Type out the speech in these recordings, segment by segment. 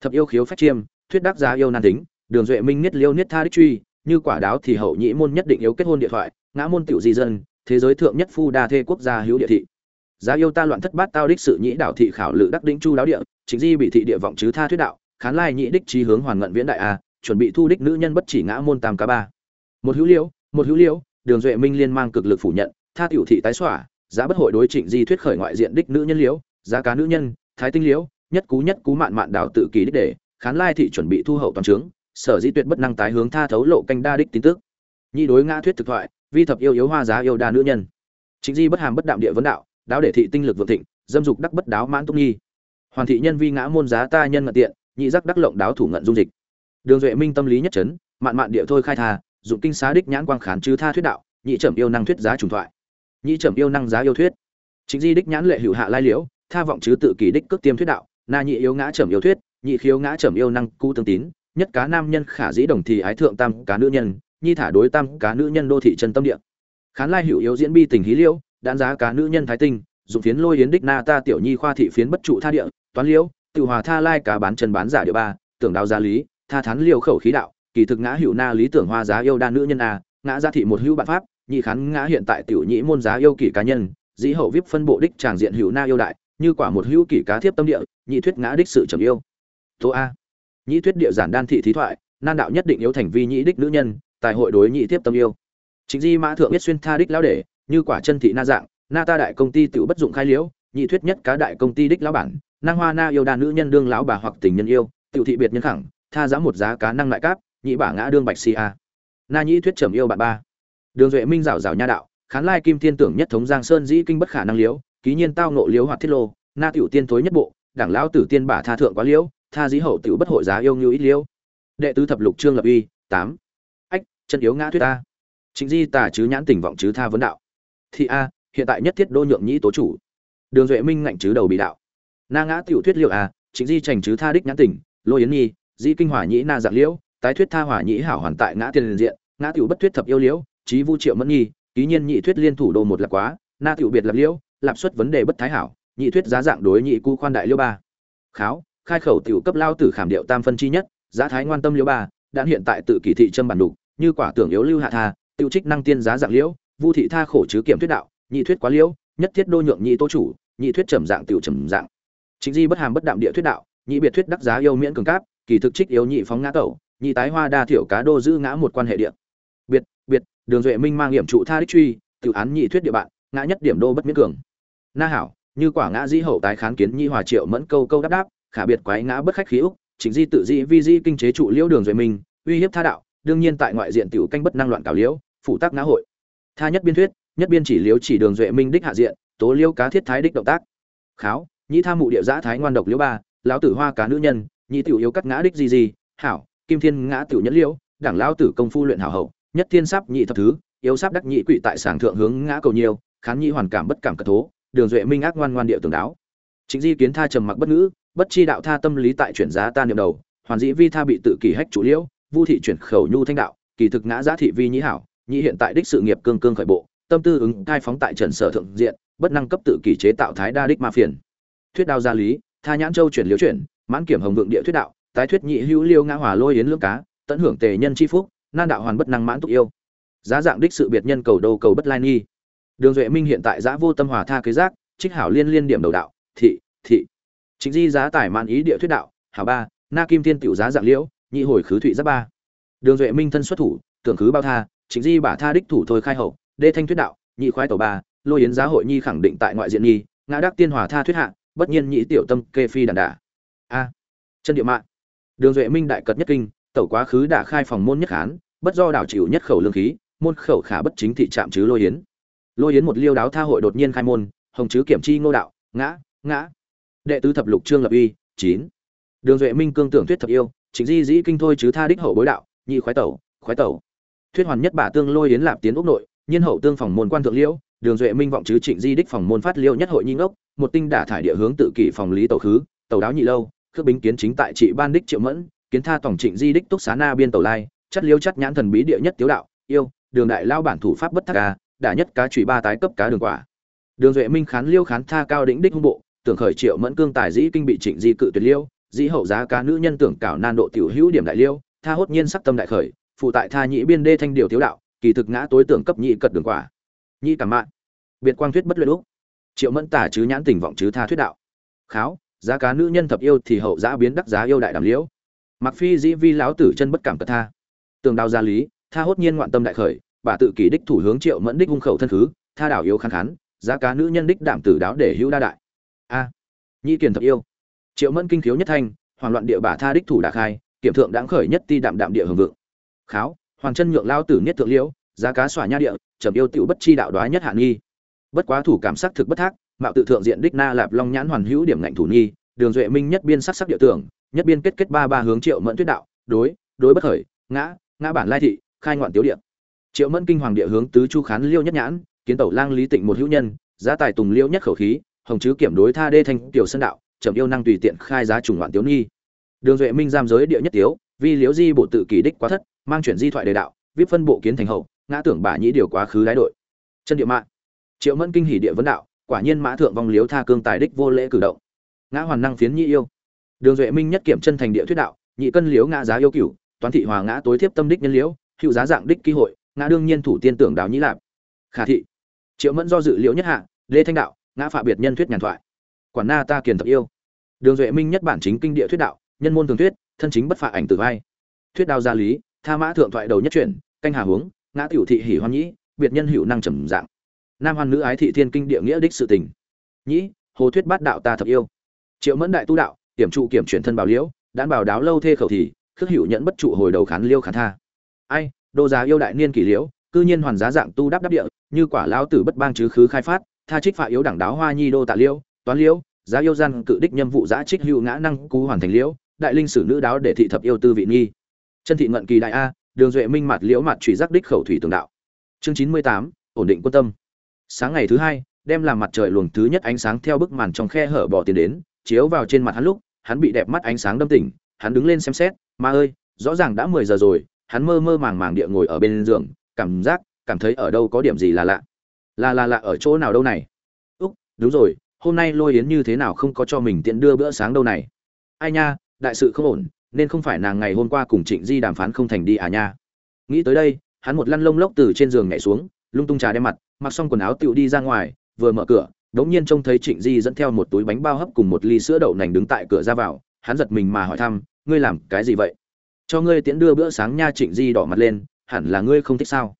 thập yêu khiếu phách chiêm, thuyết đắc giá yêu nan tính, đường duệ minh niết liêu niết tha đích truy, như quả đáo thì hậu nhĩ môn nhất định yếu kết hôn điện thoại, ngã môn tiểu di dân, thế giới thượng nhất phu đa thê quốc gia hữu địa thị. Giá yêu ta loạn thất bát tao đích sự nhĩ đạo thị khảo lự đắc đĩnh chu đáo địa, chính di bị thị địa vọng chứ tha thuyết đạo, khán lai nhĩ đích trí hướng hoàn ngận viễn đại a, chuẩn bị thu đích nữ nhân bất chỉ ngã môn tam cá ba. Một hữu liễu một hữu liễu đường duệ minh liên mang cực lực phủ nhận, tha tiểu thị tái xỏa, giá bất hội đối trịnh di thuyết khởi ngoại diện đích nữ nhân liễu giá cá nữ nhân, thái tinh liễu nhất cú nhất cú mạn mạn đảo tự kỳ đích để, khán lai thị chuẩn bị thu hậu toàn trướng, sở di tuyệt bất năng tái hướng tha thấu lộ canh đa đích tin tức. Nhi đối ngã thuyết thực thoại, vi thập yêu yếu hoa giá yêu đa nữ nhân. Chính di bất hàm bất đạm địa vấn đạo, đáo để thị tinh lực vượng thịnh, dâm dục đắc bất đáo mãn túc nhi. Hoàn thị nhân vi ngã môn giá ta nhân ngận tiện, nhị giác đắc lộng đáo thủ ngận dung dịch. Đường duệ minh tâm lý nhất chấn, mạn mạn địa thôi khai tha, dụng kinh xá đích nhãn quang khán chứ tha thuyết đạo, nhị trầm yêu năng thuyết giá trùng thoại. Nhị trầm yêu năng giá yêu thuyết. Chính di đích nhãn lệ hữu hạ lai liễu, tha vọng chứ tự kỷ đích cước tiêm thuyết đạo na nhị yếu ngã trầm yêu thuyết nhị khiếu ngã trầm yêu năng cu tương tín, nhất cá nam nhân khả dĩ đồng thì ái thượng tam cá nữ nhân, nhi thả đối tam cá nữ nhân đô thị chân tâm địa. Khán lai hữu yếu diễn bi tình hí liêu đạn giá cá nữ nhân thái tinh, dụng phiến lôi yến đích na ta tiểu nhi khoa thị phiến bất trụ tha địa, toán liễu tự hòa tha lai cá bán chân bán giả địa ba, tưởng đào gia lý, tha thán liều khẩu khí đạo, kỳ thực ngã hữu na lý tưởng hoa giá yêu đa nữ nhân a, ngã gia thị một hữu bạn pháp, nhị khán ngã hiện tại tiểu nhĩ môn giá yêu kỷ cá nhân, dĩ hậu vip phân bộ đích tràng diện hữu na yêu đại như quả một hữu kỷ cá thiếp tâm địa, nhị thuyết ngã đích sự trầm yêu. Tố a. Nhị thuyết địa giản đan thị thí thoại, nan đạo nhất định yếu thành vi nhị đích nữ nhân tại hội đối nhị tiếp tâm yêu. Chính di mã thượng biết xuyên tha đích lão để như quả chân thị na dạng, na ta đại công ty tự bất dụng khai liễu, nhị thuyết nhất cá đại công ty đích lão bản năng hoa na yêu đa nữ nhân đương lão bà hoặc tình nhân yêu tiểu thị biệt nhân khẳng, tha giá một giá cá năng lại cáp, nhị bả ngã đương bạch si a. Na nhị thuyết trầm yêu bạn ba. Đường duệ minh rảo rảo nha đạo, khán lai kim thiên tưởng nhất thống giang sơn dĩ kinh bất khả năng liễu ký nhiên tao nộ liếu hoạt thiết lô, na tiểu tiên thối nhất bộ, đảng lão tử tiên bả tha thượng quá liễu, tha dĩ hậu tiểu bất hội giá yêu như ít liễu. Đệ tứ thập lục trương lập uy, tám. Ách, chân yếu ngã thuyết a chính di tả chứ nhãn tỉnh vọng chứ tha vấn đạo. Thị a, hiện tại nhất thiết đô nhượng nhĩ tố chủ. Đường duệ minh ngạnh chứ đầu bị đạo. Na ngã tiểu thuyết liệu a chính di trành chứ tha đích nhãn tỉnh lôi yến nhi di kinh hỏa nhĩ na dạng liễu, tái thuyết tha hỏa nhĩ hảo hoàn tại ngã tiền diện, ngã tiểu bất thuyết thập yêu liễu trí vu triệu mẫn nhi ký nhiên nhị thuyết liên thủ đồ một là quá, na tiểu biệt lập liễu lạp xuất vấn đề bất thái hảo, nhị thuyết giá dạng đối nhị cu khoan đại liêu ba. Kháo, khai khẩu tiểu cấp lao tử khảm điệu tam phân chi nhất, giá thái ngoan tâm liêu ba, đã hiện tại tự kỳ thị châm bản đục, như quả tưởng yếu lưu hạ tha, tiêu trích năng tiên giá dạng liễu vu thị tha khổ chứ kiểm thuyết đạo, nhị thuyết quá liễu nhất thiết đô nhượng nhị tố chủ, nhị thuyết trầm dạng tiểu trầm dạng. Chính di bất hàm bất đạm địa thuyết đạo, nhị biệt thuyết đắc giá yêu miễn cường cáp, kỳ thực trích yếu nhị phóng ngã tẩu, nhị tái hoa đa thiểu cá đô giữ ngã một quan hệ địa. Biệt biệt, đường duệ minh mang hiểm trụ tha đích truy tự án nhị thuyết địa bạn, ngã nhất điểm đô bất miễn cường na hảo, như quả ngã di hậu tái kháng kiến nhị hòa triệu mẫn câu câu đáp đáp, khả biệt quái ngã bất khách khí úc, chính di tự di vi di kinh chế trụ liễu đường duệ minh, uy hiếp tha đạo, đương nhiên tại ngoại diện tiểu canh bất năng loạn cảo liễu, phụ tác ngã hội. Tha nhất biên thuyết, nhất biên chỉ liễu chỉ đường duệ minh đích hạ diện, tố liễu cá thiết thái đích động tác. Kháo, nhĩ tha mụ địa giã thái ngoan độc liễu ba, lão tử hoa cá nữ nhân, nhĩ tiểu yếu cắt ngã đích gì gì hảo, kim thiên ngã tiểu nhẫn liễu, đảng lão tử công phu luyện hảo hậu, nhất thiên sắp nhị thập thứ, yếu sắp đắc nhị quỷ tại sảng thượng hướng ngã cầu nhiều, khán nhị hoàn cảm bất cảm cật thố đường duệ minh ác ngoan ngoan địa tường đáo. Chính di kiến tha trầm mặc bất ngữ, bất chi đạo tha tâm lý tại chuyển giá ta niệm đầu, hoàn dĩ vi tha bị tự kỷ hách chủ liễu, vu thị chuyển khẩu nhu thanh đạo, kỳ thực ngã giá thị vi nhĩ hảo, nhĩ hiện tại đích sự nghiệp cương cương khởi bộ, tâm tư ứng cai phóng tại trần sở thượng diện, bất năng cấp tự kỷ chế tạo thái đa đích ma phiền. Thuyết đao gia lý, tha nhãn châu chuyển liễu chuyển, mãn kiểm hồng vượng địa thuyết đạo, tái thuyết nhị hữu liêu ngã hòa lôi yến lưỡng cá, tận hưởng tề nhân chi phúc, nan đạo hoàn bất năng mãn túc yêu. Giá dạng đích sự biệt nhân cầu đầu cầu bất lai nghi đường duệ minh hiện tại giã vô tâm hòa tha kế giác, trích hảo liên liên điểm đầu đạo, thị thị. Chính di giá tải mãn ý địa thuyết đạo, hảo ba, na kim thiên tiểu giá dạng liễu, nhị hồi khứ thụy giáp ba. Đường duệ minh thân xuất thủ, tưởng khứ bao tha chính di bả tha đích thủ thôi khai hậu, đê thanh thuyết đạo, nhị khoái tổ ba, lôi yến giá hội nhi khẳng định tại ngoại diện nhi, ngã đắc tiên hòa tha thuyết hạ, bất nhiên nhị tiểu tâm kê phi đàn đả. A. Chân địa mạng. Đường duệ minh đại cật nhất kinh, tẩu quá khứ đã khai phòng môn nhất khán, bất do đảo chịu nhất khẩu lương khí, môn khẩu khả bất chính thị trạm chứ lôi yến lôi yến một liêu đáo tha hội đột nhiên khai môn, hồng chứ kiểm chi ngô đạo, ngã ngã. Đệ tứ thập lục trương lập uy chín. Đường duệ minh cương tưởng thuyết thập yêu, chính di dĩ kinh thôi chứ tha đích hậu bối đạo, nhị khoái tẩu khoái tẩu. Thuyết hoàn nhất bả tương lôi yến lạp tiến úc nội, nhiên hậu tương phòng môn quan thượng liễu, đường duệ minh vọng chứ trịnh di đích phòng môn phát liêu nhất hội nhi ngốc, một tinh đả thải địa hướng tự kỷ phòng lý tàu khứ tàu đáo nhị lâu, khước bính kiến chính tại trị ban đích triệu mẫn, kiến tha tổng trịnh di đích túc xá na biên tàu lai, chất liêu chất nhãn thần bí địa nhất tiếu đạo, yêu, đường đại lao bản thủ pháp bất thắc ca đã nhất cá chủy ba tái cấp cá đường quả. Đường duệ minh khán liêu khán tha cao đỉnh đích hung bộ, tưởng khởi triệu mẫn cương tài dĩ kinh bị trịnh di cự tuyệt liêu, dĩ hậu giá cá nữ nhân tưởng cảo nan độ tiểu hữu điểm đại liêu, tha hốt nhiên sắc tâm đại khởi, phụ tại tha nhị biên đê thanh điều thiếu đạo, kỳ thực ngã tối tưởng cấp nhị cật đường quả. Nhị cảm mạn. Biệt quang thuyết bất luyện lúc. Triệu mẫn tả chứ nhãn tình vọng chứ tha thuyết đạo. Kháo, giá cá nữ nhân thập yêu thì hậu giá biến đắc giá yêu đại đàm liễu mặc phi dĩ vi lão tử chân bất cảm cật tha. Tường đào gia lý, tha hốt nhiên ngoạn tâm đại khởi bà tự kỷ đích thủ hướng triệu mẫn đích hung khẩu thân khứ tha đảo yếu khán khán, giá cá nữ nhân đích đảm tử đáo để hữu đa đại. A, nhị kiền thập yêu. Triệu mẫn kinh thiếu nhất thanh hoàng loạn địa bà tha đích thủ đà khai, kiểm thượng đáng khởi nhất ti đạm đạm địa hưởng vượng. Kháo, hoàng chân nhượng lao tử nhất thượng liễu, giá cá xỏa nha địa, trầm yêu tiểu bất chi đạo đoá nhất hạ nghi. Bất quá thủ cảm sắc thực bất thác, mạo tự thượng diện đích na lạp long nhãn hoàn hữu điểm ngạnh thủ nghi, đường duệ minh nhất biên sắc sắc địa tưởng, nhất biên kết kết ba ba hướng triệu mẫn tuyết đạo, đối đối bất khởi, ngã ngã bản lai thị, khai ngoạn tiểu điện triệu mẫn kinh hoàng địa hướng tứ chu khán liêu nhất nhãn, kiến tẩu lang lý tịnh một hữu nhân, giá tài tùng liêu nhất khẩu khí, hồng chứ kiểm đối tha đê thanh tiểu sân đạo trầm yêu năng tùy tiện khai giá trùng loạn tiếu nghi. Đường duệ minh giam giới địa nhất tiếu, vi liếu di bộ tự kỳ đích quá thất, mang chuyển di thoại đề đạo, viết phân bộ kiến thành hậu, ngã tưởng bà nhĩ điều quá khứ đái đội. Chân địa mạng. Triệu mẫn kinh hỉ địa vấn đạo, quả nhiên mã thượng vong liếu tha cương tài đích vô lễ cử động. Ngã hoàn năng phiến nhĩ yêu. Đường duệ minh nhất kiểm chân thành địa thuyết đạo, nhị cân liếu ngã giá yêu cửu, toán thị hòa ngã tối thiếp tâm đích nhân liễu hữu giá dạng đích ký hội ngã đương nhiên thủ tiên tưởng đào nhĩ lạp. Khả thị. Triệu mẫn do dự liễu nhất hạ, lê thanh đạo, ngã phạ biệt nhân thuyết nhàn thoại. Quản na ta kiền thập yêu. Đường duệ minh nhất bản chính kinh địa thuyết đạo, nhân môn thường thuyết, thân chính bất phạ ảnh tử vai. Thuyết đao gia lý, tha mã thượng thoại đầu nhất chuyển, canh hà huống, ngã tiểu thị hỉ hoan nhĩ, biệt nhân hữu năng trầm dạng. Nam hoan nữ ái thị thiên kinh địa nghĩa đích sự tình. Nhĩ, hồ thuyết bát đạo ta thập yêu. Triệu mẫn đại tu đạo kiểm trụ kiểm chuyển thân bảo liễu đan bảo đáo lâu thê khẩu thì, khước hữu nhận bất trụ hồi đầu khán liêu khán tha. Ai đô giá yêu đại niên kỷ liễu, cư nhiên hoàn giá dạng tu đáp đáp địa, như quả lao tử bất bang chứ khứ khai phát, tha trích phạ yếu đẳng đáo hoa nhi đô tạ liễu, toán liễu, giá yêu gian cự đích nhâm vụ giá trích hữu ngã năng cú hoàn thành liễu, đại linh sử nữ đáo để thị thập yêu tư vị nghi. Chân thị ngận kỳ đại a, đường duệ minh mặt liễu mặt trụy giác đích khẩu thủy tường đạo. Chương chín mươi tám, ổn định quân tâm. Sáng ngày thứ hai, đem làm mặt trời luồng thứ nhất ánh sáng theo bức màn trong khe hở bỏ tiền đến, chiếu vào trên mặt hắn lúc, hắn bị đẹp mắt ánh sáng đâm tỉnh, hắn đứng lên xem xét, ma ơi, rõ ràng đã mười giờ rồi hắn mơ mơ màng màng địa ngồi ở bên giường, cảm giác, cảm thấy ở đâu có điểm gì là lạ. Là là lạ ở chỗ nào đâu này? Úc, đúng rồi, hôm nay lôi yến như thế nào không có cho mình tiện đưa bữa sáng đâu này? Ai nha, đại sự không ổn, nên không phải nàng ngày hôm qua cùng trịnh di đàm phán không thành đi à nha. Nghĩ tới đây, hắn một lăn lông lốc từ trên giường nhảy xuống, lung tung trà đem mặt, mặc xong quần áo tựu đi ra ngoài, vừa mở cửa, đống nhiên trông thấy trịnh di dẫn theo một túi bánh bao hấp cùng một ly sữa đậu nành đứng tại cửa ra vào. Hắn giật mình mà hỏi thăm, ngươi làm cái gì vậy? Cho ngươi tiễn đưa bữa sáng nha trịnh di đỏ mặt lên, hẳn là ngươi không thích sao?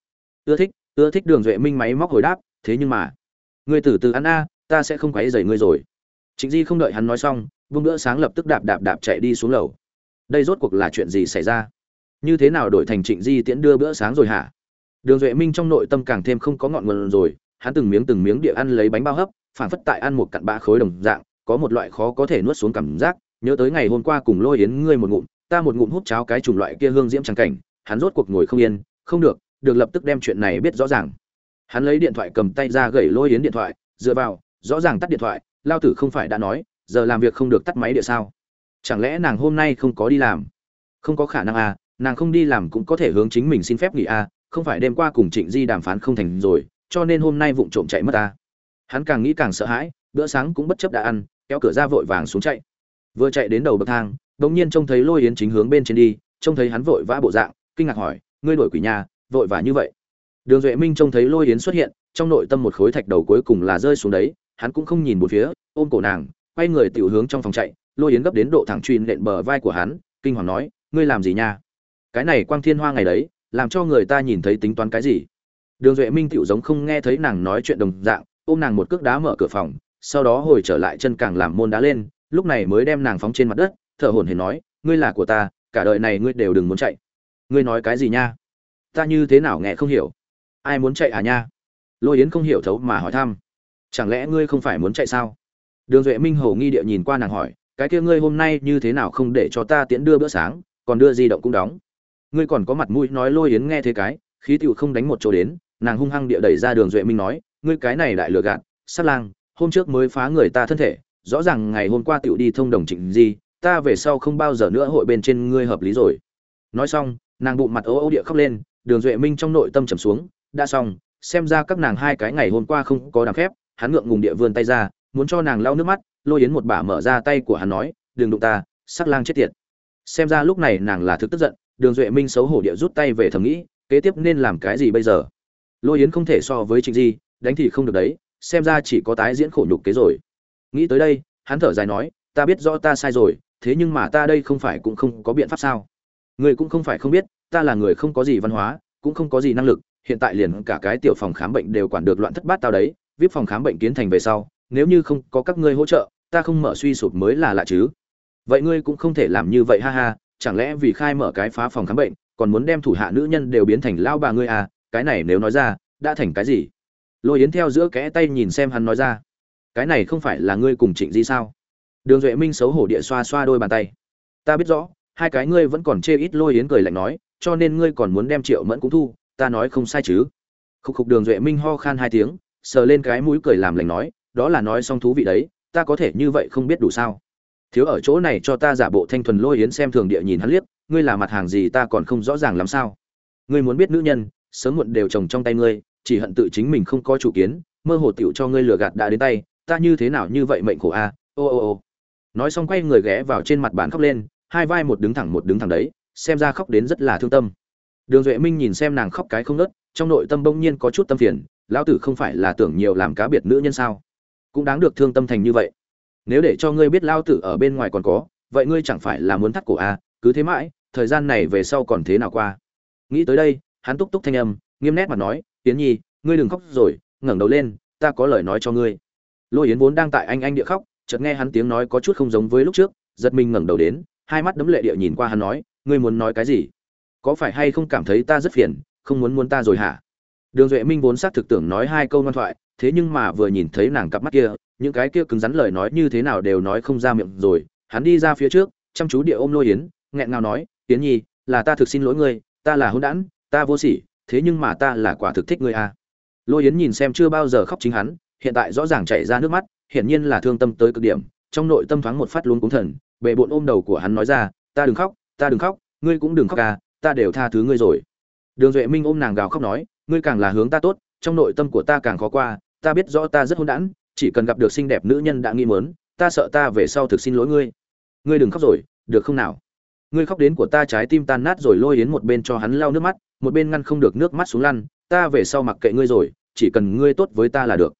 Ưa thích ưa thích đường duệ minh máy móc hồi đáp, thế nhưng mà, ngươi từ từ ăn a, ta sẽ không quấy rầy ngươi rồi. Trịnh di không đợi hắn nói xong, vung bữa sáng lập tức đạp đạp đạp chạy đi xuống lầu. Đây rốt cuộc là chuyện gì xảy ra? Như thế nào đổi thành trịnh di tiễn đưa bữa sáng rồi hả? Đường duệ minh trong nội tâm càng thêm không có ngọn nguồn rồi, hắn từng miếng từng miếng địa ăn lấy bánh bao hấp phản phất tại ăn một cặn bã khối đồng dạng, có một loại khó có thể nuốt xuống cảm giác, nhớ tới ngày hôm qua cùng lôi yến ngươi một ngụm ta một ngụm hút cháo cái chủng loại kia hương diễm trắng cảnh, hắn rốt cuộc ngồi không yên, không được được lập tức đem chuyện này biết rõ ràng. Hắn lấy điện thoại cầm tay ra gẩy lôi yến điện thoại, dựa vào, rõ ràng tắt điện thoại, lao tử không phải đã nói, giờ làm việc không được tắt máy địa sao? Chẳng lẽ nàng hôm nay không có đi làm? Không có khả năng à nàng không đi làm cũng có thể hướng chính mình xin phép nghỉ à không phải đêm qua cùng trịnh di đàm phán không thành rồi, cho nên hôm nay vụng trộm chạy mất à. Hắn càng nghĩ càng sợ hãi, bữa sáng cũng bất chấp đã ăn, kéo cửa ra vội vàng xuống chạy. Vừa chạy đến đầu bậc thang đột nhiên trông thấy lôi yến chính hướng bên trên đi, trông thấy hắn vội vã bộ dạng, kinh ngạc hỏi, ngươi đổi quỷ nhà, vội vã như vậy? Đường duệ minh trông thấy lôi yến xuất hiện, trong nội tâm một khối thạch đầu cuối cùng là rơi xuống đấy, hắn cũng không nhìn một phía, ôm cổ nàng, quay người tiểu hướng trong phòng chạy. Lôi yến gấp đến độ thẳng truy lên bờ vai của hắn, kinh hoàng nói, ngươi làm gì nha? Cái này quang thiên hoa ngày đấy, làm cho người ta nhìn thấy tính toán cái gì? Đường duệ minh tiểu giống không nghe thấy nàng nói chuyện đồng dạng, ôm nàng một cước đá mở cửa phòng, sau đó hồi trở lại chân càng làm môn đá lên, lúc này mới đem nàng phóng trên mặt đất thở hổn hển nói, ngươi là của ta, cả đời này ngươi đều đừng muốn chạy. Ngươi nói cái gì nha? Ta như thế nào nghe không hiểu. Ai muốn chạy à nha? Lôi yến không hiểu thấu mà hỏi thăm. Chẳng lẽ ngươi không phải muốn chạy sao? Đường duệ minh hầu nghi địa nhìn qua nàng hỏi, cái kia ngươi hôm nay như thế nào không để cho ta tiễn đưa bữa sáng, còn đưa di động cũng đóng? Ngươi còn có mặt mũi nói lôi yến nghe thế cái, khí tiểu không đánh một chỗ đến. Nàng hung hăng địa đẩy ra đường duệ minh nói, ngươi cái này lại lừa gạt, sát lang, hôm trước mới phá người ta thân thể, rõ ràng ngày hôm qua tiểu đi thông đồng trịnh gì ta về sau không bao giờ nữa hội bên trên ngươi hợp lý rồi. Nói xong, nàng bụng mặt ố ấu địa khóc lên, đường duệ minh trong nội tâm trầm xuống. Đã xong, xem ra các nàng hai cái ngày hôm qua không có đàm phép, hắn ngượng ngùng địa vươn tay ra, muốn cho nàng lau nước mắt, lôi yến một bả mở ra tay của hắn nói, đừng đụng ta, sắc lang chết tiệt. Xem ra lúc này nàng là thực tức giận, đường duệ minh xấu hổ địa rút tay về thầm nghĩ, kế tiếp nên làm cái gì bây giờ? Lôi yến không thể so với trịnh di, đánh thì không được đấy, xem ra chỉ có tái diễn khổ nhục kế rồi. Nghĩ tới đây, hắn thở dài nói, ta biết rõ ta sai rồi thế nhưng mà ta đây không phải cũng không có biện pháp sao? Người cũng không phải không biết, ta là người không có gì văn hóa, cũng không có gì năng lực, hiện tại liền cả cái tiểu phòng khám bệnh đều quản được loạn thất bát tao đấy, vip phòng khám bệnh kiến thành về sau, nếu như không có các ngươi hỗ trợ, ta không mở suy sụp mới là lạ chứ. Vậy ngươi cũng không thể làm như vậy, ha ha, chẳng lẽ vì khai mở cái phá phòng khám bệnh, còn muốn đem thủ hạ nữ nhân đều biến thành lao bà ngươi à? Cái này nếu nói ra, đã thành cái gì? Lôi yến theo giữa kẽ tay nhìn xem hắn nói ra. Cái này không phải là ngươi cùng trịnh di sao? Đường duệ minh xấu hổ địa xoa xoa đôi bàn tay. Ta biết rõ, hai cái ngươi vẫn còn chê ít lôi yến cười lạnh nói, cho nên ngươi còn muốn đem triệu mẫn cũng thu, ta nói không sai chứ. Khúc khục đường duệ minh ho khan hai tiếng, sờ lên cái mũi cười làm lành nói, đó là nói xong thú vị đấy, ta có thể như vậy không biết đủ sao. Thiếu ở chỗ này cho ta giả bộ thanh thuần lôi yến xem thường địa nhìn hắn liếc, ngươi là mặt hàng gì ta còn không rõ ràng làm sao. Ngươi muốn biết nữ nhân, sớm muộn đều trồng trong tay ngươi, chỉ hận tự chính mình không có chủ kiến, mơ hồ tiểu cho ngươi lừa gạt đã đến tay, ta như thế nào như vậy mệnh khổ a, ô ô ô nói xong quay người ghé vào trên mặt bàn khóc lên hai vai một đứng thẳng một đứng thẳng đấy xem ra khóc đến rất là thương tâm. Đường duệ minh nhìn xem nàng khóc cái không nớt trong nội tâm bỗng nhiên có chút tâm phiền lão tử không phải là tưởng nhiều làm cá biệt nữ nhân sao? Cũng đáng được thương tâm thành như vậy. Nếu để cho ngươi biết lao tử ở bên ngoài còn có vậy ngươi chẳng phải là muốn thắt cổ à, cứ thế mãi thời gian này về sau còn thế nào qua? Nghĩ tới đây hắn túc túc thanh âm nghiêm nét mà nói tiến nhi ngươi đừng khóc rồi ngẩng đầu lên ta có lời nói cho ngươi. Lôi yến vốn đang tại anh anh địa khóc chợt nghe hắn tiếng nói có chút không giống với lúc trước, giật mình ngẩng đầu đến, hai mắt đấm lệ địa nhìn qua hắn nói, ngươi muốn nói cái gì có phải hay không cảm thấy ta rất phiền, không muốn muốn ta rồi hả đường duệ minh vốn xác thực tưởng nói hai câu ngoan thoại, thế nhưng mà vừa nhìn thấy nàng cặp mắt kia, những cái kia cứng rắn lời nói như thế nào đều nói không ra miệng rồi, hắn đi ra phía trước, chăm chú địa ôm lôi yến, nghẹn ngào nói, yến nhi, là ta thực xin lỗi ngươi, ta là hôn đản, ta vô sỉ, thế nhưng mà ta là quả thực thích ngươi à. lôi yến nhìn xem chưa bao giờ khóc chính hắn, hiện tại rõ ràng chảy ra nước mắt hiển nhiên là thương tâm tới cực điểm, trong nội tâm thoáng một phát luôn cúng thần bệ bộn ôm đầu của hắn nói ra, ta đừng khóc, ta đừng khóc, ngươi cũng đừng khóc à ta đều tha thứ ngươi rồi. Đường duệ minh ôm nàng gào khóc nói, ngươi càng là hướng ta tốt, trong nội tâm của ta càng khó qua, ta biết rõ ta rất hôn đản, chỉ cần gặp được xinh đẹp nữ nhân đã nghi mớn ta sợ ta về sau thực xin lỗi ngươi. Ngươi đừng khóc rồi, được không nào? Ngươi khóc đến của ta trái tim tan nát rồi lôi đến một bên cho hắn lau nước mắt, một bên ngăn không được nước mắt xuống lăn, ta về sau mặc kệ ngươi rồi, chỉ cần ngươi tốt với ta là được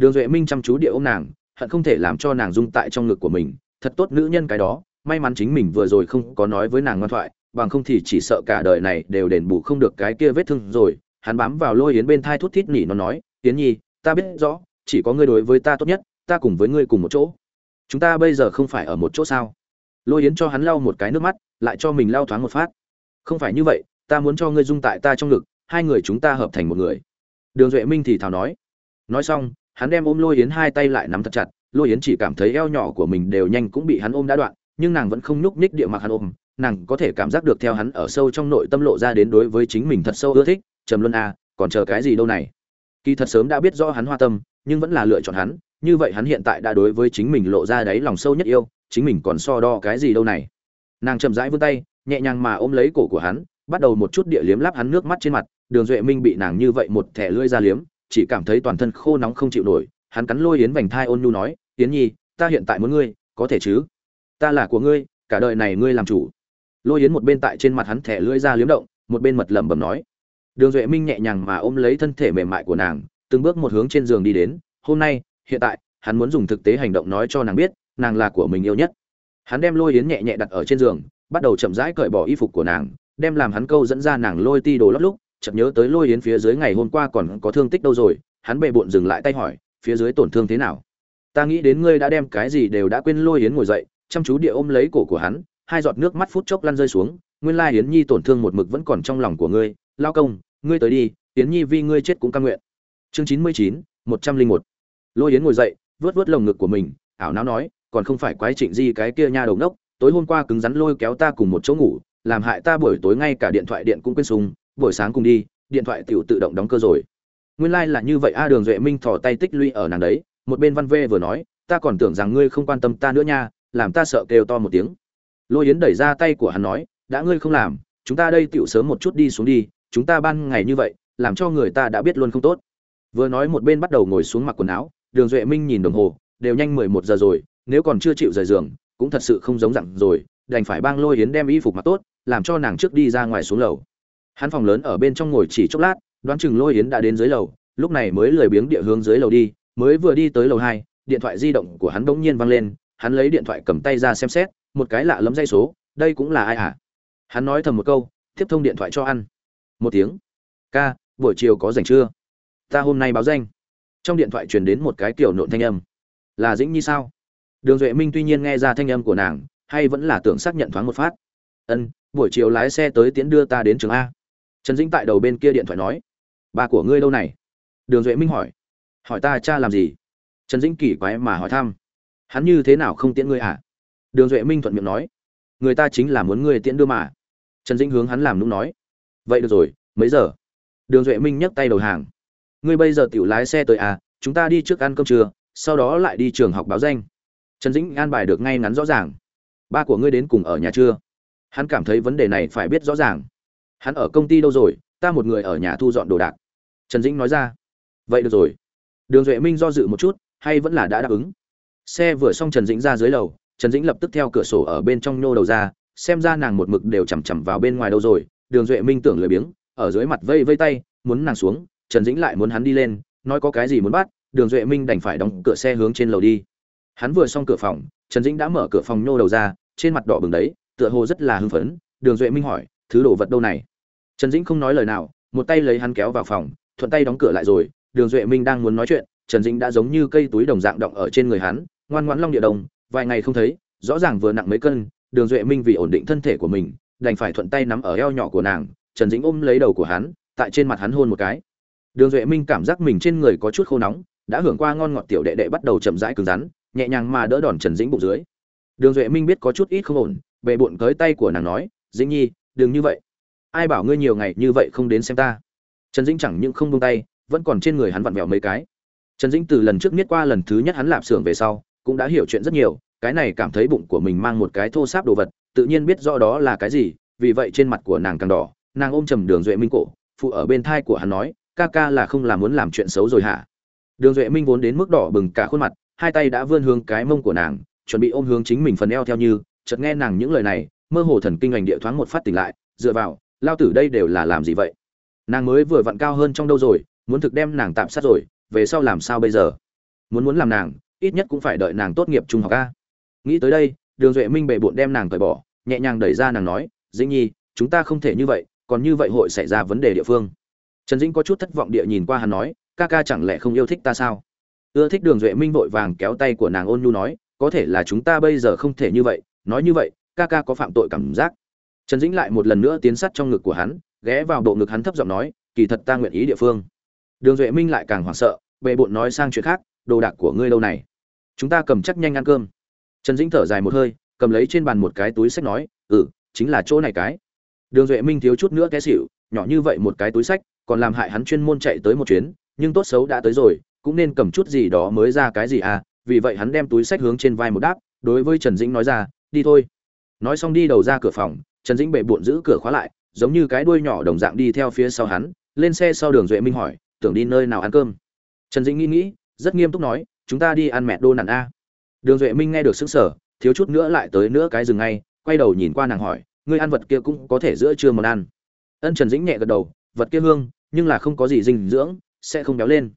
đường duệ minh chăm chú địa ôm nàng, hận không thể làm cho nàng dung tại trong ngực của mình. Thật tốt nữ nhân cái đó, may mắn chính mình vừa rồi không có nói với nàng ngoan thoại, bằng không thì chỉ sợ cả đời này đều đền bù không được cái kia vết thương rồi. Hắn bám vào lôi yến bên thai thút thít nỉ nó nói, yến nhi, ta biết rõ, chỉ có ngươi đối với ta tốt nhất, ta cùng với ngươi cùng một chỗ. Chúng ta bây giờ không phải ở một chỗ sao? Lôi yến cho hắn lau một cái nước mắt, lại cho mình lau thoáng một phát. Không phải như vậy, ta muốn cho ngươi dung tại ta trong ngực, hai người chúng ta hợp thành một người. Đường duệ minh thì thào nói. Nói xong hắn đem ôm lôi yến hai tay lại nắm thật chặt, lôi yến chỉ cảm thấy eo nhỏ của mình đều nhanh cũng bị hắn ôm đã đoạn, nhưng nàng vẫn không nhúc nhích địa mặc hắn ôm, nàng có thể cảm giác được theo hắn ở sâu trong nội tâm lộ ra đến đối với chính mình thật sâu ưa thích, trầm luân à còn chờ cái gì đâu này? Kỳ thật sớm đã biết rõ hắn hoa tâm, nhưng vẫn là lựa chọn hắn, như vậy hắn hiện tại đã đối với chính mình lộ ra đáy lòng sâu nhất yêu, chính mình còn so đo cái gì đâu này? Nàng chậm rãi vươn tay, nhẹ nhàng mà ôm lấy cổ của hắn, bắt đầu một chút địa liếm láp hắn nước mắt trên mặt, đường duệ minh bị nàng như vậy một thẻ lưỡi ra liếm chỉ cảm thấy toàn thân khô nóng không chịu nổi, hắn cắn lôi yến vành thai ôn nhu nói, yến nhi, ta hiện tại muốn ngươi, có thể chứ? Ta là của ngươi, cả đời này ngươi làm chủ. Lôi yến một bên tại trên mặt hắn thẻ lưỡi ra liếm động, một bên mật lẩm bẩm nói. Đường duệ minh nhẹ nhàng mà ôm lấy thân thể mềm mại của nàng, từng bước một hướng trên giường đi đến, hôm nay, hiện tại, hắn muốn dùng thực tế hành động nói cho nàng biết, nàng là của mình yêu nhất. Hắn đem lôi yến nhẹ nhẹ đặt ở trên giường, bắt đầu chậm rãi cởi bỏ y phục của nàng, đem làm hắn câu dẫn ra nàng lôi ti đồ lót lúc chợt nhớ tới lôi yến phía dưới ngày hôm qua còn có thương tích đâu rồi, hắn bệ bộn dừng lại tay hỏi, phía dưới tổn thương thế nào? Ta nghĩ đến ngươi đã đem cái gì đều đã quên lôi yến ngồi dậy, chăm chú địa ôm lấy cổ của hắn, hai giọt nước mắt phút chốc lăn rơi xuống, nguyên lai yến nhi tổn thương một mực vẫn còn trong lòng của ngươi, lao công, ngươi tới đi, yến nhi vì ngươi chết cũng cam nguyện. Chương chín mươi chín, một trăm linh một. Lôi yến ngồi dậy vớt vớt lồng ngực của mình, ảo não nói, còn không phải quái trịnh di cái kia nha đầu ngốc, tối hôm qua cứng rắn lôi kéo ta cùng một chỗ ngủ, làm hại ta buổi tối ngay cả điện thoại điện cũng quên sùng buổi sáng cùng đi, điện thoại tiểu tự động đóng cơ rồi. Nguyên lai là như vậy a, đường duệ minh thò tay tích lũy ở nàng đấy, một bên văn vê vừa nói, ta còn tưởng rằng ngươi không quan tâm ta nữa nha, làm ta sợ kêu to một tiếng. Lôi yến đẩy ra tay của hắn nói, đã ngươi không làm, chúng ta đây tiểu sớm một chút đi xuống đi, chúng ta ban ngày như vậy, làm cho người ta đã biết luôn không tốt. Vừa nói một bên bắt đầu ngồi xuống mặc quần áo, đường duệ minh nhìn đồng hồ, đều nhanh mười một giờ rồi, nếu còn chưa chịu rời giường, cũng thật sự không giống dặn rồi, đành phải bang lôi yến đem y phục mặc tốt, làm cho nàng trước đi ra ngoài xuống lầu hắn phòng lớn ở bên trong ngồi chỉ chốc lát, đoán chừng lôi yến đã đến dưới lầu, lúc này mới lười biếng địa hướng dưới lầu đi, mới vừa đi tới lầu hai, điện thoại di động của hắn bỗng nhiên văng lên, hắn lấy điện thoại cầm tay ra xem xét, một cái lạ lẫm dây số, đây cũng là ai hả? Hắn nói thầm một câu, tiếp thông điện thoại cho ăn. Một tiếng. Ca, buổi chiều có rảnh chưa? Ta hôm nay báo danh. Trong điện thoại truyền đến một cái kiểu nộn thanh âm. Là dĩnh nhi sao? Đường duệ minh tuy nhiên nghe ra thanh âm của nàng, hay vẫn là tưởng xác nhận thoáng một phát. Ân, buổi chiều lái xe tới tiễn đưa ta đến trường a trần dĩnh tại đầu bên kia điện thoại nói ba của ngươi đâu này? Đường duệ minh hỏi hỏi ta cha làm gì? Trần dĩnh kỳ quái mà hỏi thăm, hắn như thế nào không tiễn ngươi à? Đường duệ minh thuận miệng nói, người ta chính là muốn ngươi tiễn đưa mà. Trần dĩnh hướng hắn làm nũng nói, vậy được rồi, mấy giờ? Đường duệ minh nhấc tay đầu hàng, ngươi bây giờ tự lái xe tới à chúng ta đi trước ăn cơm trưa, sau đó lại đi trường học báo danh. Trần dĩnh an bài được ngay ngắn rõ ràng, ba của ngươi đến cùng ở nhà chưa? Hắn cảm thấy vấn đề này phải biết rõ ràng hắn ở công ty đâu rồi? Ta một người ở nhà thu dọn đồ đạc. Trần dĩnh nói ra. Vậy được rồi. Đường duệ minh do dự một chút, hay vẫn là đã đáp ứng. Xe vừa xong trần dĩnh ra dưới lầu, trần dĩnh lập tức theo cửa sổ ở bên trong nhô đầu ra, xem ra nàng một mực đều chằm chằm vào bên ngoài đâu rồi. Đường duệ minh tưởng lười biếng, ở dưới mặt vây vây tay, muốn nàng xuống, trần dĩnh lại muốn hắn đi lên, nói có cái gì muốn bắt, đường duệ minh đành phải đóng cửa xe hướng trên lầu đi. Hắn vừa xong cửa phòng, trần dĩnh đã mở cửa phòng nhô đầu ra, trên mặt đỏ bừng đấy, tựa hồ rất là hưng phấn. Đường duệ minh hỏi, thứ đồ vật đâu này? Trần dĩnh không nói lời nào, một tay lấy hắn kéo vào phòng, thuận tay đóng cửa lại rồi, đường duệ minh đang muốn nói chuyện, trần dĩnh đã giống như cây túi đồng dạng động ở trên người hắn, ngoan ngoãn long địa đồng, vài ngày không thấy, rõ ràng vừa nặng mấy cân, đường duệ minh vì ổn định thân thể của mình, đành phải thuận tay nắm ở eo nhỏ của nàng, trần dĩnh ôm lấy đầu của hắn, tại trên mặt hắn hôn một cái. Đường duệ minh cảm giác mình trên người có chút khô nóng, đã hưởng qua ngon ngọt tiểu đệ đệ bắt đầu chậm rãi cứng rắn, nhẹ nhàng mà đỡ đòn trần dĩnh bụng dưới. Đường duệ minh biết có chút ít không ổn về bụng tới tay của nàng nói, dĩnh nhi, đừng như vậy ai bảo ngươi nhiều ngày như vậy không đến xem ta? Trần dĩnh chẳng những không buông tay, vẫn còn trên người hắn vặn vẹo mấy cái. Trần dĩnh từ lần trước miết qua lần thứ nhất hắn lạp xưởng về sau, cũng đã hiểu chuyện rất nhiều, cái này cảm thấy bụng của mình mang một cái thô sáp đồ vật, tự nhiên biết rõ đó là cái gì, vì vậy trên mặt của nàng càng đỏ, nàng ôm trầm đường duệ minh cổ, phụ ở bên thai của hắn nói, ca ca là không làm muốn làm chuyện xấu rồi hả? Đường duệ minh vốn đến mức đỏ bừng cả khuôn mặt, hai tay đã vươn hướng cái mông của nàng, chuẩn bị ôm hướng chính mình phần eo theo như, chợt nghe nàng những lời này, mơ hồ thần kinh hành địa thoáng một phát tỉnh lại, dựa vào lao tử đây đều là làm gì vậy? Nàng mới vừa vặn cao hơn trong đâu rồi, muốn thực đem nàng tạm sát rồi, về sau làm sao bây giờ? Muốn muốn làm nàng, ít nhất cũng phải đợi nàng tốt nghiệp trung học a. Nghĩ tới đây, đường duệ minh bệ bộn đem nàng cởi bỏ, nhẹ nhàng đẩy ra nàng nói, dĩnh nhi, chúng ta không thể như vậy, còn như vậy hội xảy ra vấn đề địa phương. Trần dĩnh có chút thất vọng địa nhìn qua hắn nói, ca ca chẳng lẽ không yêu thích ta sao? Ưa thích đường duệ minh vội vàng kéo tay của nàng ôn nhu nói, có thể là chúng ta bây giờ không thể như vậy, nói như vậy, ca ca có phạm tội cảm giác trần dĩnh lại một lần nữa tiến sát trong ngực của hắn ghé vào bộ ngực hắn thấp giọng nói kỳ thật ta nguyện ý địa phương. Đường duệ minh lại càng hoảng sợ bệ bội nói sang chuyện khác đồ đạc của ngươi lâu này chúng ta cầm chắc nhanh ăn cơm. Trần dĩnh thở dài một hơi cầm lấy trên bàn một cái túi sách nói ừ chính là chỗ này cái. Đường duệ minh thiếu chút nữa té xỉu, nhỏ như vậy một cái túi sách còn làm hại hắn chuyên môn chạy tới một chuyến nhưng tốt xấu đã tới rồi cũng nên cầm chút gì đó mới ra cái gì à? Vì vậy hắn đem túi sách hướng trên vai một đáp đối với trần dĩnh nói ra đi thôi. Nói xong đi đầu ra cửa phòng trần dĩnh bệ bụn giữ cửa khóa lại, giống như cái đuôi nhỏ đồng dạng đi theo phía sau hắn, lên xe sau đường duệ minh hỏi, tưởng đi nơi nào ăn cơm? Trần dĩnh nghĩ nghĩ, rất nghiêm túc nói, chúng ta đi ăn mẹ đô nặn a. Đường duệ minh nghe được xứng sở thiếu chút nữa lại tới nữa cái rừng ngay, quay đầu nhìn qua nàng hỏi, ngươi ăn vật kia cũng có thể giữa trưa món ăn? Ân trần dĩnh nhẹ gật đầu, vật kia hương, nhưng là không có gì dinh dưỡng, sẽ không béo lên.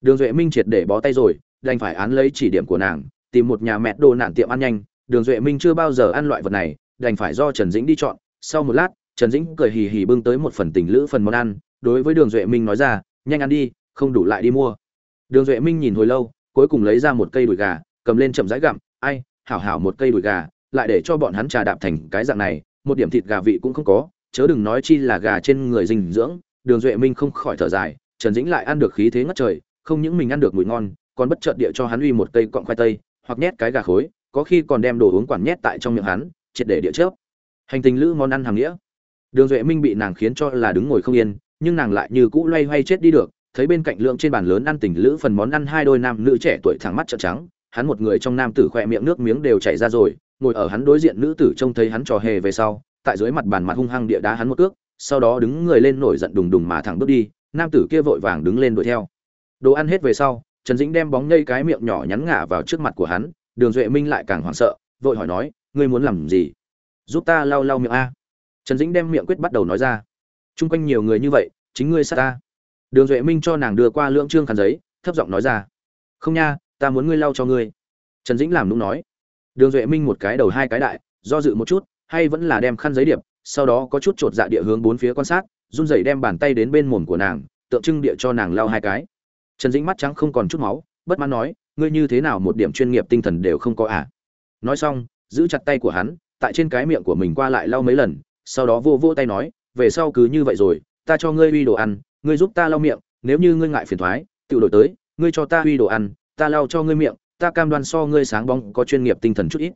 Đường duệ minh triệt để bó tay rồi, đành phải án lấy chỉ điểm của nàng, tìm một nhà mẹ đồ nạn tiệm ăn nhanh. Đường duệ minh chưa bao giờ ăn loại vật này đành phải do trần dĩnh đi chọn. Sau một lát, trần dĩnh cười hì hì bưng tới một phần tình lữ phần món ăn. Đối với đường duệ minh nói ra, nhanh ăn đi, không đủ lại đi mua. Đường duệ minh nhìn hồi lâu, cuối cùng lấy ra một cây đùi gà, cầm lên chậm rãi gặm. Ai, hảo hảo một cây đùi gà, lại để cho bọn hắn trà đạp thành cái dạng này, một điểm thịt gà vị cũng không có, chớ đừng nói chi là gà trên người dinh dưỡng. Đường duệ minh không khỏi thở dài, trần dĩnh lại ăn được khí thế ngất trời, không những mình ăn được mùi ngon, còn bất chợt địa cho hắn uy một cây cọng khoai tây, hoặc nhét cái gà khối, có khi còn đem đồ uống quản nhét tại trong miệng hắn triệt để địa chớp. Hành tình lữ món ăn hàng nghĩa. Đường duệ minh bị nàng khiến cho là đứng ngồi không yên, nhưng nàng lại như cũ loay hoay chết đi được. Thấy bên cạnh lượng trên bàn lớn ăn tình lữ phần món ăn hai đôi nam nữ trẻ tuổi thẳng mắt trợn trắng, hắn một người trong nam tử khoe miệng nước miếng đều chảy ra rồi, ngồi ở hắn đối diện nữ tử trông thấy hắn trò hề về sau, tại dưới mặt bàn mặt hung hăng địa đá hắn một cước, sau đó đứng người lên nổi giận đùng đùng mà thẳng bước đi, nam tử kia vội vàng đứng lên đuổi theo. Đồ ăn hết về sau, trần dĩnh đem bóng nhây cái miệng nhỏ nhắn ngả vào trước mặt của hắn, đường duệ minh lại càng hoảng sợ, vội hỏi nói ngươi muốn làm gì? Giúp ta lau lau miệng a. Trần dĩnh đem miệng quyết bắt đầu nói ra. Chung quanh nhiều người như vậy, chính ngươi sát ta. Đường duệ minh cho nàng đưa qua lưỡng trương khăn giấy, thấp giọng nói ra. Không nha, ta muốn ngươi lau cho ngươi. Trần dĩnh làm đúng nói. Đường duệ minh một cái đầu hai cái đại, do dự một chút, hay vẫn là đem khăn giấy điệp, sau đó có chút chột dạ địa hướng bốn phía quan sát, run rẩy đem bàn tay đến bên mồm của nàng, tượng trưng địa cho nàng lau hai cái. Trần dĩnh mắt trắng không còn chút máu, bất mãn nói, ngươi như thế nào một điểm chuyên nghiệp tinh thần đều không có à? Nói xong giữ chặt tay của hắn, tại trên cái miệng của mình qua lại lau mấy lần, sau đó vô vô tay nói, về sau cứ như vậy rồi, ta cho ngươi uy đồ ăn, ngươi giúp ta lau miệng, nếu như ngươi ngại phiền thoái tự đổi tới, ngươi cho ta uy đồ ăn, ta lau cho ngươi miệng, ta cam đoan so ngươi sáng bóng có chuyên nghiệp tinh thần chút ít.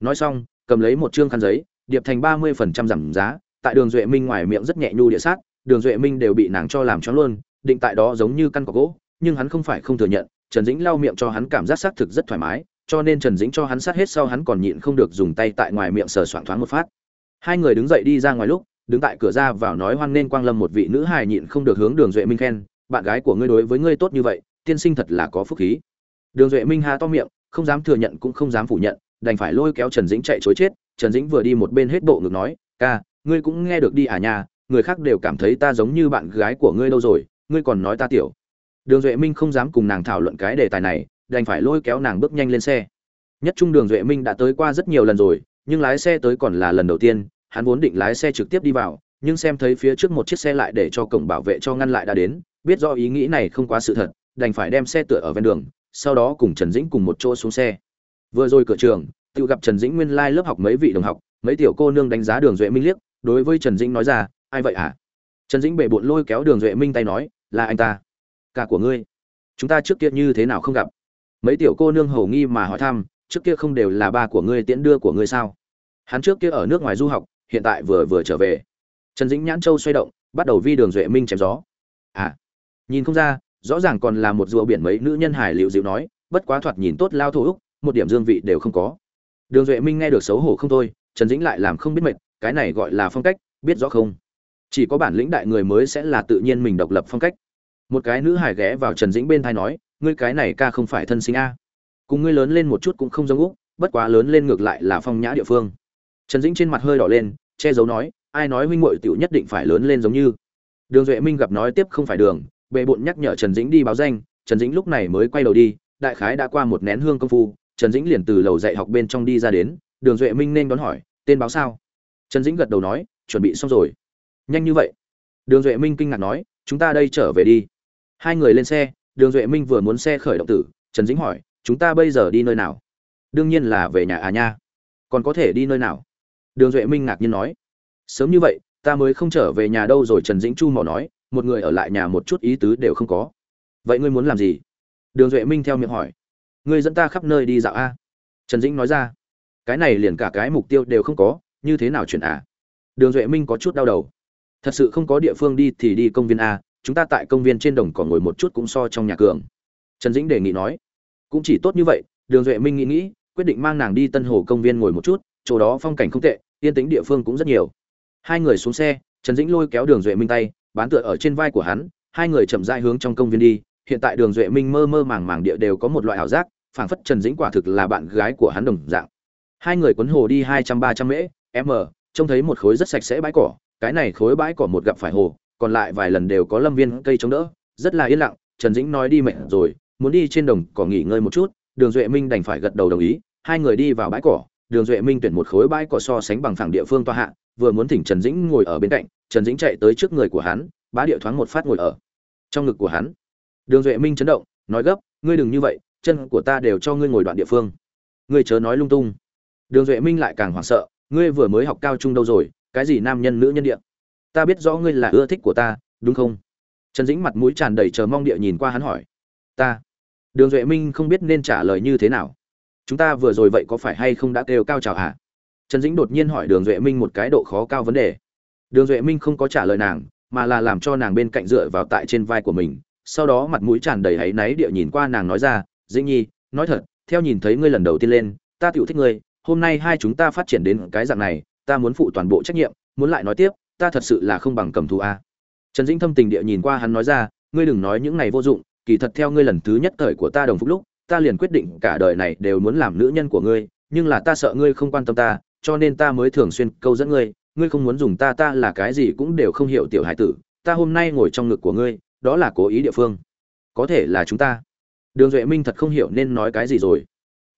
Nói xong, cầm lấy một chương khăn giấy, điệp thành ba mươi phần trăm giảm giá, tại đường duệ minh ngoài miệng rất nhẹ nhu địa sát, đường duệ minh đều bị nàng cho làm cho luôn, định tại đó giống như căn cọc gỗ, nhưng hắn không phải không thừa nhận, trần dĩnh lau miệng cho hắn cảm giác xác thực rất thoải mái cho nên trần dĩnh cho hắn sát hết sau hắn còn nhịn không được dùng tay tại ngoài miệng sờ soạng thoáng một phát. Hai người đứng dậy đi ra ngoài lúc, đứng tại cửa ra vào nói hoan nên quang lâm một vị nữ hài nhịn không được hướng đường duệ minh khen, bạn gái của ngươi đối với ngươi tốt như vậy, tiên sinh thật là có phúc khí. Đường duệ minh ha to miệng, không dám thừa nhận cũng không dám phủ nhận, đành phải lôi kéo trần dĩnh chạy chối chết. Trần dĩnh vừa đi một bên hết bộ ngực nói, ca, ngươi cũng nghe được đi à nhà người khác đều cảm thấy ta giống như bạn gái của ngươi lâu rồi, ngươi còn nói ta tiểu. Đường duệ minh không dám cùng nàng thảo luận cái đề tài này đành phải lôi kéo nàng bước nhanh lên xe. Nhất trung đường duệ minh đã tới qua rất nhiều lần rồi, nhưng lái xe tới còn là lần đầu tiên, hắn vốn định lái xe trực tiếp đi vào, nhưng xem thấy phía trước một chiếc xe lại để cho cổng bảo vệ cho ngăn lại đã đến, biết do ý nghĩ này không quá sự thật, đành phải đem xe tựa ở ven đường, sau đó cùng trần dĩnh cùng một chỗ xuống xe. Vừa rồi cửa trường, tự gặp trần dĩnh nguyên lai、like、lớp học mấy vị đồng học, mấy tiểu cô nương đánh giá đường duệ minh liếc, đối với trần dĩnh nói ra, ai vậy hả? Trần dĩnh bệ bộn lôi kéo đường duệ minh tay nói, là anh ta, cả của ngươi. Chúng ta trước kia như thế nào không gặp? Mấy tiểu cô nương hầu nghi mà hỏi thăm, trước kia không đều là ba của ngươi, tiễn đưa của ngươi sao? Hắn trước kia ở nước ngoài du học, hiện tại vừa vừa trở về. Trần dĩnh nhãn châu xoay động, bắt đầu vi đường duệ minh chém gió. À nhìn không ra, rõ ràng còn là một rùa biển mấy nữ nhân hải liệu dịu nói, bất quá thoạt nhìn tốt lao thô úc, một điểm dương vị đều không có. Đường duệ minh nghe được xấu hổ không thôi, trần dĩnh lại làm không biết mệt, cái này gọi là phong cách, biết rõ không? Chỉ có bản lĩnh đại người mới sẽ là tự nhiên mình độc lập phong cách. Một cái nữ hải ghé vào trần dĩnh bên thai nói ngươi cái này ca không phải thân sinh a. Cùng ngươi lớn lên một chút cũng không giống úc, bất quá lớn lên ngược lại là phong nhã địa phương. Trần dĩnh trên mặt hơi đỏ lên, che giấu nói, ai nói huynh muội tiểu nhất định phải lớn lên giống như. Đường duệ minh gặp nói tiếp không phải đường bệ bộn nhắc nhở trần dĩnh đi báo danh, trần dĩnh lúc này mới quay đầu đi, đại khái đã qua một nén hương công phu, trần dĩnh liền từ lầu dạy học bên trong đi ra đến, đường duệ minh nên đón hỏi, tên báo sao? Trần dĩnh gật đầu nói, chuẩn bị xong rồi. Nhanh như vậy. Đường duệ minh kinh ngạc nói, chúng ta đây trở về đi. Hai người lên xe đường duệ minh vừa muốn xe khởi động tử, trần dĩnh hỏi, chúng ta bây giờ đi nơi nào? Đương nhiên là về nhà à nha. Còn có thể đi nơi nào? Đường duệ minh ngạc nhiên nói. Sớm như vậy, ta mới không trở về nhà đâu rồi. Trần dĩnh chu mỏ nói, một người ở lại nhà một chút ý tứ đều không có. Vậy ngươi muốn làm gì? Đường duệ minh theo miệng hỏi. Ngươi dẫn ta khắp nơi đi dạo a. Trần dĩnh nói ra. Cái này liền cả cái mục tiêu đều không có, như thế nào chuyển à? Đường duệ minh có chút đau đầu. Thật sự không có địa phương đi thì đi công viên a chúng ta tại công viên trên đồng cỏ ngồi một chút cũng so trong nhà cường. Trần dĩnh đề nghị nói, cũng chỉ tốt như vậy, đường duệ minh nghĩ nghĩ, quyết định mang nàng đi tân hồ công viên ngồi một chút, chỗ đó phong cảnh không tệ, yên tĩnh địa phương cũng rất nhiều. Hai người xuống xe, trần dĩnh lôi kéo đường duệ minh tay, bán tựa ở trên vai của hắn, hai người chậm rãi hướng trong công viên đi. Hiện tại đường duệ minh mơ mơ màng màng địa đều có một loại ảo giác, phảng phất trần dĩnh quả thực là bạn gái của hắn đồng dạng. Hai người quấn hồ đi hai trăm ba trăm mễ, m, trông thấy một khối rất sạch sẽ bãi cỏ, cái này khối bãi cỏ một gặp phải hồ còn lại vài lần đều có lâm viên cây chống đỡ, rất là yên lặng, trần dĩnh nói đi mệt rồi, muốn đi trên đồng cỏ nghỉ ngơi một chút, đường duệ minh đành phải gật đầu đồng ý, hai người đi vào bãi cỏ, đường duệ minh tuyển một khối bãi cỏ so sánh bằng phẳng địa phương toa hạ, vừa muốn thỉnh trần dĩnh ngồi ở bên cạnh, trần dĩnh chạy tới trước người của hắn, bá địa thoáng một phát ngồi ở trong ngực của hắn. Đường duệ minh chấn động, nói gấp, ngươi đừng như vậy, chân của ta đều cho ngươi ngồi đoạn địa phương. Ngươi chớ nói lung tung. Đường duệ minh lại càng hoảng sợ, ngươi vừa mới học cao trung đâu rồi, cái gì nam nhân nữ nhân địa? Ta biết rõ ngươi là ưa thích của ta, đúng không? Trần dĩnh mặt mũi tràn đầy chờ mong địa nhìn qua hắn hỏi. Ta. Đường duệ minh không biết nên trả lời như thế nào. Chúng ta vừa rồi vậy có phải hay không đã kêu cao chào hả? Trần dĩnh đột nhiên hỏi đường duệ minh một cái độ khó cao vấn đề. Đường duệ minh không có trả lời nàng, mà là làm cho nàng bên cạnh dựa vào tại trên vai của mình. Sau đó mặt mũi tràn đầy áy náy địa nhìn qua nàng nói ra, dĩnh nhi, nói thật, theo nhìn thấy ngươi lần đầu tiên lên, ta tựu thích ngươi. Hôm nay hai chúng ta phát triển đến cái dạng này, ta muốn phụ toàn bộ trách nhiệm, muốn lại nói tiếp ta thật sự là không bằng cầm thú a. Trần dĩnh thâm tình địa nhìn qua hắn nói ra, ngươi đừng nói những này vô dụng, kỳ thật theo ngươi lần thứ nhất thời của ta đồng phúc lúc, ta liền quyết định cả đời này đều muốn làm nữ nhân của ngươi, nhưng là ta sợ ngươi không quan tâm ta, cho nên ta mới thường xuyên câu dẫn ngươi ngươi không muốn dùng ta ta là cái gì cũng đều không hiểu tiểu hải tử, ta hôm nay ngồi trong ngực của ngươi, đó là cố ý địa phương. Có thể là chúng ta. Đường duệ minh thật không hiểu nên nói cái gì rồi.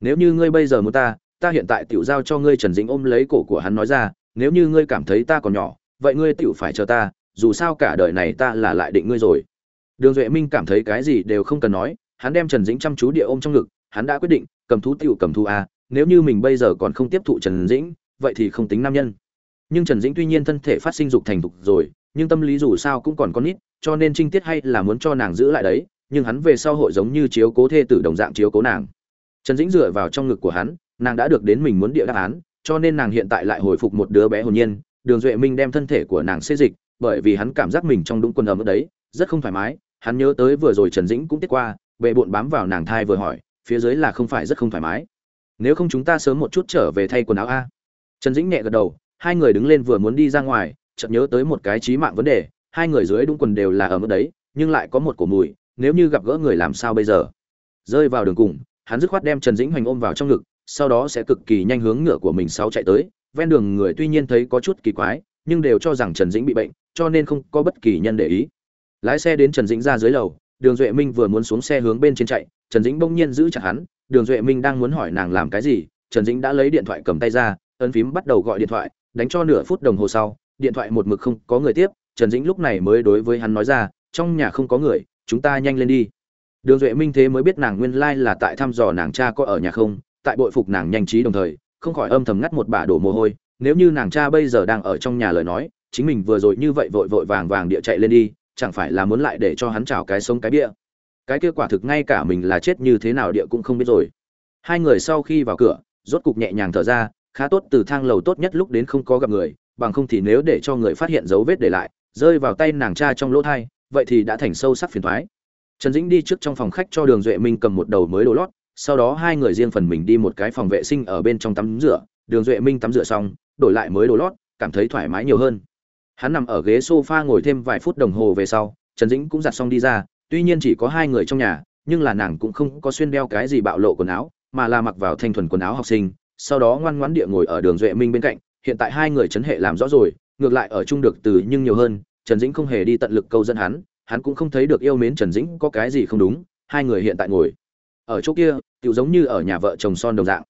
Nếu như ngươi bây giờ muốn ta ta hiện tại tiểu giao cho ngươi trần dĩnh ôm lấy cổ của hắn nói ra, nếu như ngươi cảm thấy ta còn nhỏ vậy ngươi tiểu phải chờ ta, dù sao cả đời này ta là lại định ngươi rồi. Đường duệ minh cảm thấy cái gì đều không cần nói, hắn đem trần dĩnh chăm chú địa ôm trong ngực, hắn đã quyết định, cầm thú tiểu cầm thú a, nếu như mình bây giờ còn không tiếp thụ trần dĩnh, vậy thì không tính nam nhân. Nhưng trần dĩnh tuy nhiên thân thể phát sinh dục thành thục rồi, nhưng tâm lý dù sao cũng còn con nít, cho nên trinh tiết hay là muốn cho nàng giữ lại đấy, nhưng hắn về sau hội giống như chiếu cố thê tử đồng dạng chiếu cố nàng. Trần dĩnh dựa vào trong ngực của hắn, nàng đã được đến mình muốn địa đáp án, cho nên nàng hiện tại lại hồi phục một đứa bé hồn nhiên đường duệ minh đem thân thể của nàng xê dịch, bởi vì hắn cảm giác mình trong đúng quần ấm đấy, rất không thoải mái. Hắn nhớ tới vừa rồi trần dĩnh cũng tiết qua, bệ bộn bám vào nàng thai vừa hỏi, phía dưới là không phải rất không thoải mái. Nếu không chúng ta sớm một chút trở về thay quần áo a. Trần dĩnh nhẹ gật đầu, hai người đứng lên vừa muốn đi ra ngoài, chợt nhớ tới một cái trí mạng vấn đề, hai người dưới đúng quần đều là ở mức đấy, nhưng lại có một cổ mùi, nếu như gặp gỡ người làm sao bây giờ? Rơi vào đường cùng, hắn dứt khoát đem trần dĩnh hoành ôm vào trong ngực, sau đó sẽ cực kỳ nhanh hướng ngựa của mình sau chạy tới ven đường người tuy nhiên thấy có chút kỳ quái, nhưng đều cho rằng trần dĩnh bị bệnh, cho nên không có bất kỳ nhân để ý. Lái xe đến trần dĩnh ra dưới lầu, đường duệ minh vừa muốn xuống xe hướng bên trên chạy, trần dĩnh bỗng nhiên giữ chặt hắn, đường duệ minh đang muốn hỏi nàng làm cái gì, trần dĩnh đã lấy điện thoại cầm tay ra, ấn phím bắt đầu gọi điện thoại, đánh cho nửa phút đồng hồ sau, điện thoại một mực không có người tiếp, trần dĩnh lúc này mới đối với hắn nói ra, trong nhà không có người, chúng ta nhanh lên đi. Đường duệ minh thế mới biết nàng nguyên lai là tại thăm dò nàng cha có ở nhà không, tại bội phục nàng nhanh trí đồng thời không khỏi âm thầm ngắt một bả đổ mồ hôi, nếu như nàng cha bây giờ đang ở trong nhà lời nói, chính mình vừa rồi như vậy vội vội vàng vàng địa chạy lên đi, chẳng phải là muốn lại để cho hắn chào cái sống cái bia. Cái kia quả thực ngay cả mình là chết như thế nào địa cũng không biết rồi. Hai người sau khi vào cửa, rốt cục nhẹ nhàng thở ra, khá tốt từ thang lầu tốt nhất lúc đến không có gặp người, bằng không thì nếu để cho người phát hiện dấu vết để lại, rơi vào tay nàng cha trong lỗ thai, vậy thì đã thành sâu sắc phiền thoái trần dĩnh đi trước trong phòng khách cho đường duệ minh cầm một đầu mới đồ lót sau đó hai người riêng phần mình đi một cái phòng vệ sinh ở bên trong tắm rửa, đường duệ minh tắm rửa xong, đổi lại mới đồ lót, cảm thấy thoải mái nhiều hơn. Hắn nằm ở ghế sofa ngồi thêm vài phút đồng hồ về sau, trần dĩnh cũng giặt xong đi ra, tuy nhiên chỉ có hai người trong nhà, nhưng là nàng cũng không có xuyên đeo cái gì bạo lộ quần áo, mà là mặc vào thanh thuần quần áo học sinh, sau đó ngoan ngoãn địa ngồi ở đường duệ minh bên cạnh, hiện tại hai người chấn hệ làm rõ rồi, ngược lại ở chung được từ nhưng nhiều hơn, trần dĩnh không hề đi tận lực câu dẫn hắn hắn cũng không thấy được yêu mến trần dĩnh có cái gì không đúng, hai người hiện tại ngồi. Ở chỗ kia tự giống như ở nhà vợ chồng son đồng dạng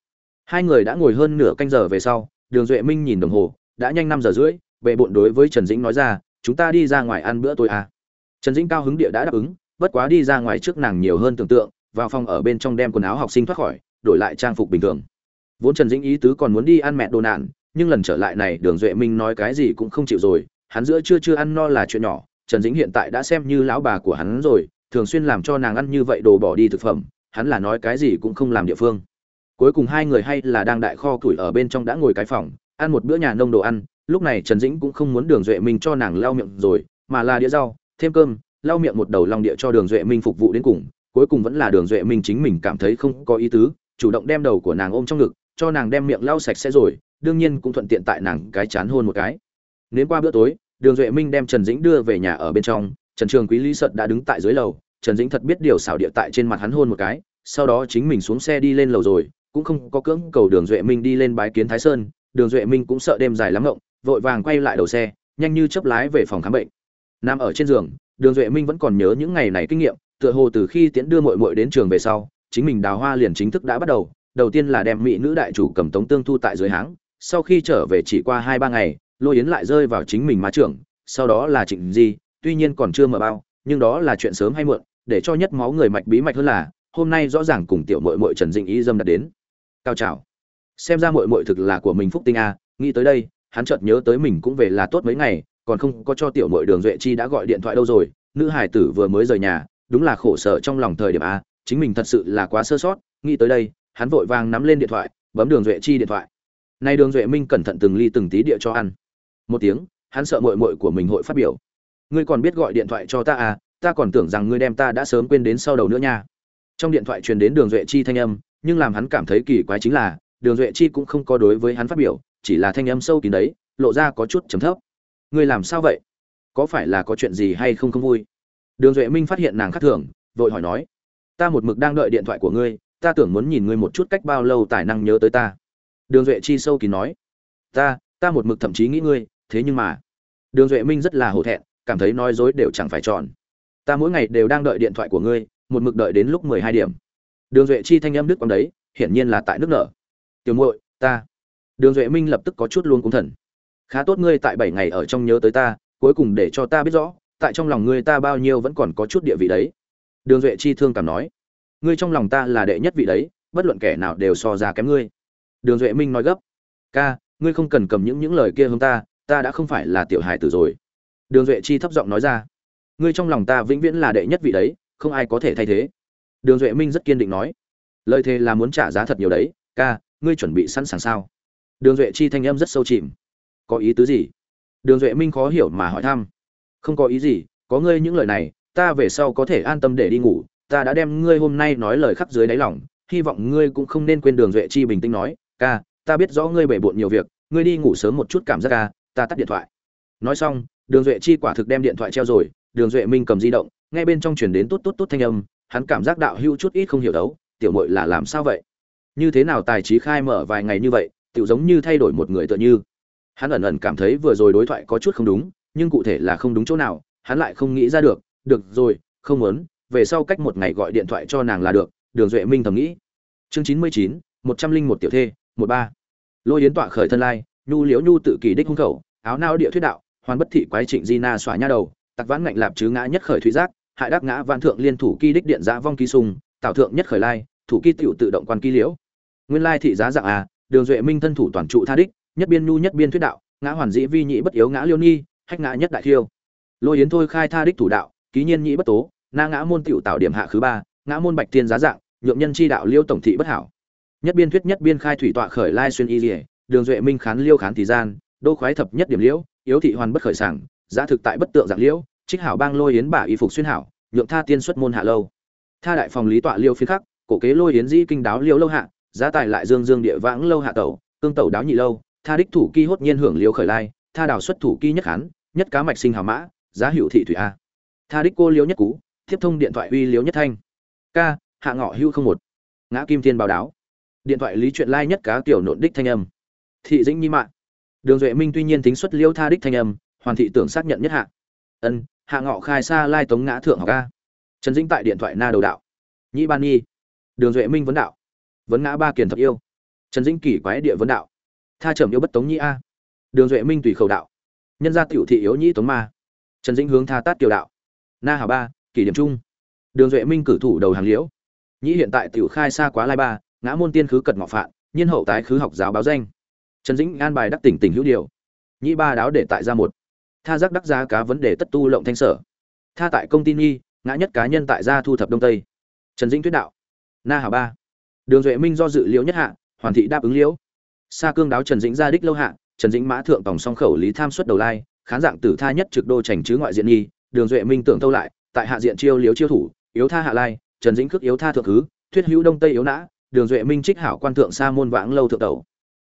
hai người đã ngồi hơn nửa canh giờ về sau, đường duệ minh nhìn đồng hồ, đã nhanh năm giờ rưỡi, bệ bọn đối với trần dĩnh nói ra, chúng ta đi ra ngoài ăn bữa tối à. trần dĩnh cao hứng địa đã đáp ứng, bất quá đi ra ngoài trước nàng nhiều hơn tưởng tượng, vào phòng ở bên trong đem quần áo học sinh thoát khỏi, đổi lại trang phục bình thường vốn trần dĩnh ý tứ còn muốn đi ăn mẹ đồ nạn, nhưng lần trở lại này, đường duệ minh nói cái gì cũng không chịu rồi, hắn giữa chưa chưa ăn no là chuyện nhỏ, trần dĩnh hiện tại đã xem như lão bà của hắn rồi, thường xuyên làm cho nàng ăn như vậy đồ bỏ đi thực phẩm hắn là nói cái gì cũng không làm địa phương. Cuối cùng hai người hay là đang đại kho tuổi ở bên trong đã ngồi cái phòng, ăn một bữa nhà nông đồ ăn, lúc này trần dĩnh cũng không muốn đường duệ minh cho nàng lau miệng rồi, mà là đĩa rau, thêm cơm, lau miệng một đầu long địa cho đường duệ minh phục vụ đến cùng, cuối cùng vẫn là đường duệ minh chính mình cảm thấy không có ý tứ, chủ động đem đầu của nàng ôm trong ngực, cho nàng đem miệng lau sạch sẽ rồi, đương nhiên cũng thuận tiện tại nàng cái chán hôn một cái. Đến qua bữa tối, đường duệ minh đem trần dĩnh đưa về nhà ở bên trong, trần trường quý lý sợt đã đứng tại dưới lầu trần dĩnh thật biết điều xảo địa tại trên mặt hắn hôn một cái, sau đó chính mình xuống xe đi lên lầu rồi, cũng không có cưỡng cầu đường duệ minh đi lên bái kiến thái sơn. Đường duệ minh cũng sợ đêm dài lắm ngộng, vội vàng quay lại đầu xe, nhanh như chấp lái về phòng khám bệnh. Nằm ở trên giường, đường duệ minh vẫn còn nhớ những ngày này kinh nghiệm, tựa hồ từ khi tiễn đưa mội mội đến trường về sau, chính mình đào hoa liền chính thức đã bắt đầu. Đầu tiên là đem mỹ nữ đại chủ cầm tống tương thu tại dưới háng, sau khi trở về chỉ qua hai ba ngày, lôi yến lại rơi vào chính mình má trưởng, sau đó là trịnh di, tuy nhiên còn chưa mở bao nhưng đó là chuyện sớm hay muộn, để cho nhất máu người mạch bí mạch hơn là, hôm nay rõ ràng cùng tiểu mội mội trần dinh ý dâm đặt đến. Cao trào. Xem ra mội mội thực là của mình phúc tinh a, nghĩ tới đây, hắn chợt nhớ tới mình cũng về là tốt mấy ngày, còn không có cho tiểu mội đường duệ chi đã gọi điện thoại đâu rồi, nữ hải tử vừa mới rời nhà, đúng là khổ sở trong lòng thời điểm a, chính mình thật sự là quá sơ sót, nghĩ tới đây, hắn vội vàng nắm lên điện thoại, bấm đường duệ chi điện thoại. Nay đường duệ minh cẩn thận từng ly từng tí địa cho ăn. Một tiếng, hắn sợ mội mội của mình hội phát biểu ngươi còn biết gọi điện thoại cho ta à ta còn tưởng rằng ngươi đem ta đã sớm quên đến sau đầu nữa nha. Trong điện thoại truyền đến đường duệ chi thanh âm, nhưng làm hắn cảm thấy kỳ quái chính là, đường duệ chi cũng không có đối với hắn phát biểu, chỉ là thanh âm sâu kín đấy, lộ ra có chút trầm thấp. Ngươi làm sao vậy? Có phải là có chuyện gì hay không không vui? Đường duệ minh phát hiện nàng khác thường, vội hỏi nói. Ta một mực đang đợi điện thoại của ngươi, ta tưởng muốn nhìn ngươi một chút cách bao lâu tài năng nhớ tới ta. Đường duệ chi sâu kín nói. Ta ta một mực thậm chí nghĩ ngươi, thế nhưng mà. Đường duệ minh rất là hổ thẹn cảm thấy nói dối đều chẳng phải chọn ta mỗi ngày đều đang đợi điện thoại của ngươi, một mực đợi đến lúc mười hai điểm. Đường duệ chi thanh âm đức quang đấy, hiển nhiên là tại nước nở. Tiểu muội, ta. Đường duệ minh lập tức có chút luôn cúng thần. Khá tốt ngươi tại bảy ngày ở trong nhớ tới ta, cuối cùng để cho ta biết rõ, tại trong lòng ngươi ta bao nhiêu vẫn còn có chút địa vị đấy. Đường duệ chi thương cảm nói. Ngươi trong lòng ta là đệ nhất vị đấy, bất luận kẻ nào đều so ra kém ngươi. Đường duệ minh nói gấp. Ca, ngươi không cần cầm những những lời kia hướng ta ta đã không phải là tiểu hài tử rồi đường duệ chi thấp giọng nói ra. Ngươi trong lòng ta vĩnh viễn là đệ nhất vị đấy, không ai có thể thay thế. Đường duệ minh rất kiên định nói. Lời thề là muốn trả giá thật nhiều đấy, ca, ngươi chuẩn bị sẵn sàng sao? Đường duệ chi thanh âm rất sâu chìm. Có ý tứ gì? Đường duệ minh khó hiểu mà hỏi thăm. Không có ý gì, có ngươi những lời này, ta về sau có thể an tâm để đi ngủ, ta đã đem ngươi hôm nay nói lời khắc dưới đáy lòng, hy vọng ngươi cũng không nên quên đường duệ chi bình tĩnh nói, ca, ta biết rõ ngươi bể bộn nhiều việc, ngươi đi ngủ sớm một chút cảm giác ca, ta tắt điện thoại. Nói xong đường duệ chi quả thực đem điện thoại treo rồi, đường duệ minh cầm di động, nghe bên trong chuyển đến tốt tốt tốt thanh âm, hắn cảm giác đạo hưu chút ít không hiểu đấu, tiểu mội là làm sao vậy? Như thế nào tài trí khai mở vài ngày như vậy, tiểu giống như thay đổi một người tựa như? Hắn ẩn ẩn cảm thấy vừa rồi đối thoại có chút không đúng, nhưng cụ thể là không đúng chỗ nào, hắn lại không nghĩ ra được được rồi, không muốn, về sau cách một ngày gọi điện thoại cho nàng là được, đường duệ minh thầm nghĩ. Chương chín mươi chín, một trăm linh một tiểu thê, một ba. Lôi yến tọa khởi thân lai, nhu liễu nhu tự kỷ đích hung khẩu, áo nao địa thuyết đạo hoàn bất thị quái trịnh di na xóa nha đầu tặc vãn ngạnh lạp chứ ngã nhất khởi thủy giác hại đắc ngã vạn thượng liên thủ kỳ đích điện giã vong ký sùng, tạo thượng nhất khởi lai thủ kỳ tiểu tự động quan ký liễu. Nguyên lai thị giá dạng à đường duệ minh thân thủ toàn trụ tha đích nhất biên nhu nhất biên thuyết đạo ngã hoàn dĩ vi nhị bất yếu ngã liêu nhi, hách ngã nhất đại thiêu lôi yến thôi khai tha đích thủ đạo ký nhiên nhị bất tố na ngã môn tiểu tạo điểm hạ khứ ba ngã môn bạch tiên giá dạng nhượng nhân chi đạo liêu tổng thị bất hảo. Nhất biên thuyết nhất biên khai thủy tọa khởi lai xuyên y liễu đường duệ minh khán liêu khán thì gian đô khoái thập nhất điểm liễu yếu thị hoàn bất khởi sảng, giá thực tại bất tượng dạng liễu, trích hảo bang lôi yến bả y phục xuyên hảo, nhượng tha tiên xuất môn hạ lâu. Tha đại phòng lý tọa liêu phiến khắc, cổ kế lôi yến dĩ kinh đáo liêu lâu hạ, giá tài lại dương dương địa vãng lâu hạ tẩu, cương tẩu đáo nhị lâu, tha đích thủ kỳ hốt nhiên hưởng liêu khởi lai, tha đào xuất thủ kỳ nhất hán, nhất cá mạch sinh hào mã, giá hữu thị thủy a. Tha đích cô liêu nhất cú tiếp thông điện thoại uy liêu nhất thanh. Ca, hạ ngọ hưu không một. Ngã kim thiên báo đáo. Điện thoại lý chuyện lai nhất cá tiểu nộn đích thanh âm. Thị dĩnh nhi mạng đường duệ minh tuy nhiên tính xuất liêu tha đích thanh âm, hoàn thị tưởng xác nhận nhất hạ. Ân, hạ ngọ khai xa lai tống ngã thượng học ca trần dĩnh tại điện thoại na đầu đạo. Nhĩ ban nhi. Đường duệ minh vấn đạo. Vấn ngã ba kiền thập yêu. Trần dĩnh kỳ quái địa vấn đạo. Tha trầm yêu bất tống nhĩ a. Đường duệ minh tùy khẩu đạo. Nhân gia tiểu thị yếu nhĩ tống ma. Trần dĩnh hướng tha tát kiều đạo. Na hảo ba, kỷ điểm chung. Đường duệ minh cử thủ đầu hàng liễu. Nhĩ hiện tại tiểu khai xa quá lai ba, ngã môn tiên khứ cật ngọ phạn, nhiên hậu tái khứ học giáo báo danh trần dĩnh an bài đắc tỉnh tỉnh hữu điều. Nhĩ ba đáo để tại ra một. Tha giác đắc giá cá vấn đề tất tu lộng thanh sở. Tha tại công ty nghi, ngã nhất cá nhân tại gia thu thập đông tây. Trần dĩnh thuyết đạo. Na hảo ba. Đường duệ minh do dự liễu nhất hạ, hoàn thị đáp ứng liễu. Sa cương đáo trần dĩnh ra đích lâu hạ, trần dĩnh mã thượng tổng song khẩu lý tham xuất đầu lai, khán dạng tử tha nhất trực đô trành chứ ngoại diện nghi, đường duệ minh tưởng thâu lại, tại hạ diện chiêu liễu chiêu thủ, yếu tha hạ lai, trần dĩnh khước yếu tha thượng thứ, thuyết hữu đông tây yếu nã, đường duệ minh trích hảo quan thượng sa môn vãng lâu thượng tẩu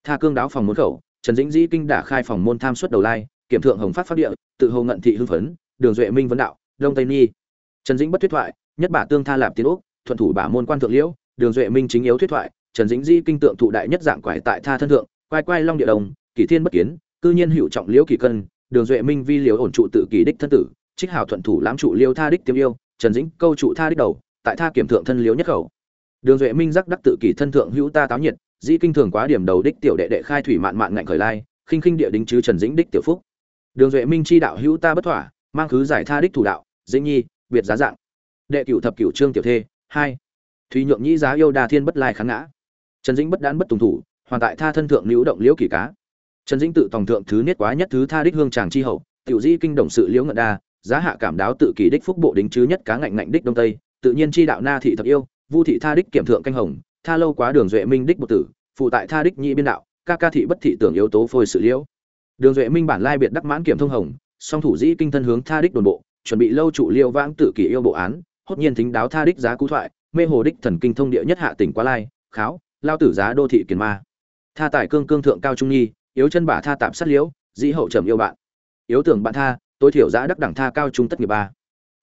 tha cương đáo phòng môn khẩu, trần dĩnh dĩ kinh đả khai phòng môn tham suất đầu lai, kiểm thượng hồng phát phát địa, tự hồ ngận thị hưng phấn, đường duệ minh vấn đạo, đông tây nhi trần dĩnh bất thuyết thoại, nhất bả tương tha lạp tiến úc, thuận thủ bả môn quan thượng liễu, đường duệ minh chính yếu thuyết thoại, trần dĩnh dĩ kinh tượng thụ đại nhất dạng quải tại tha thân thượng quay quay long địa đồng, kỷ thiên bất kiến, cư nhiên hữu trọng liễu kỳ cân, đường duệ minh vi liễu ổn trụ tự kỳ đích thân tử, trích hảo thuận thủ lãm trụ liêu tha đích tiêm yêu, trần dĩnh câu trụ tha đích đầu, tại tha kiểm thượng thân liễu nhất khẩu. Đường duệ minh giác đắc tự kỳ thân thượng hữu ta táo nhiệt dĩ kinh thường quá điểm đầu đích tiểu đệ đệ khai thủy mạn mạn ngạnh khởi lai, khinh khinh địa đính chứ trần dĩnh đích tiểu phúc. Đường duệ minh chi đạo hữu ta bất thỏa, mang khứ giải tha đích thủ đạo, dĩnh nhi biệt giá dạng. Đệ cửu thập cửu trương tiểu thê, hai. Thùy nhượng nhĩ giá yêu đa thiên bất lai kháng ngã. Trần dĩnh bất đán bất tùng thủ, hoàn tại tha thân thượng liễu động liễu kỳ cá. Trần dĩnh tự tòng thượng thứ niết quá nhất thứ tha đích hương tràng chi hậu, tiểu di kinh động sự liễu ngận đa, giá hạ cảm đáo tự kỳ đích phúc bộ đính chứ nhất cá ngạnh ngạnh đích đông tây, tự nhiên chi đạo na thị thập yêu, vu thị tha đích kiểm thượng canh hồng tha lâu quá đường duệ minh đích bột tử, phụ tại tha đích nhị biên đạo, ca ca thị bất thị tưởng yếu tố phôi sự liễu. Đường duệ minh bản lai biệt đắc mãn kiểm thông hồng, song thủ dĩ kinh thân hướng tha đích đồn bộ, chuẩn bị lâu trụ liêu vãng tự kỷ yêu bộ án, hốt nhiên thính đáo tha đích giá cú thoại, mê hồ đích thần kinh thông địa nhất hạ tỉnh quá lai, kháo, lao tử giá đô thị kiền ma. Tha tại cương cương thượng cao trung nhi, yếu chân bả tha tạm sát liễu, dĩ hậu trầm yêu bạn. Yếu tưởng bạn tha, tối thiểu giá đắc đẳng tha cao trung tất nghiệp ba.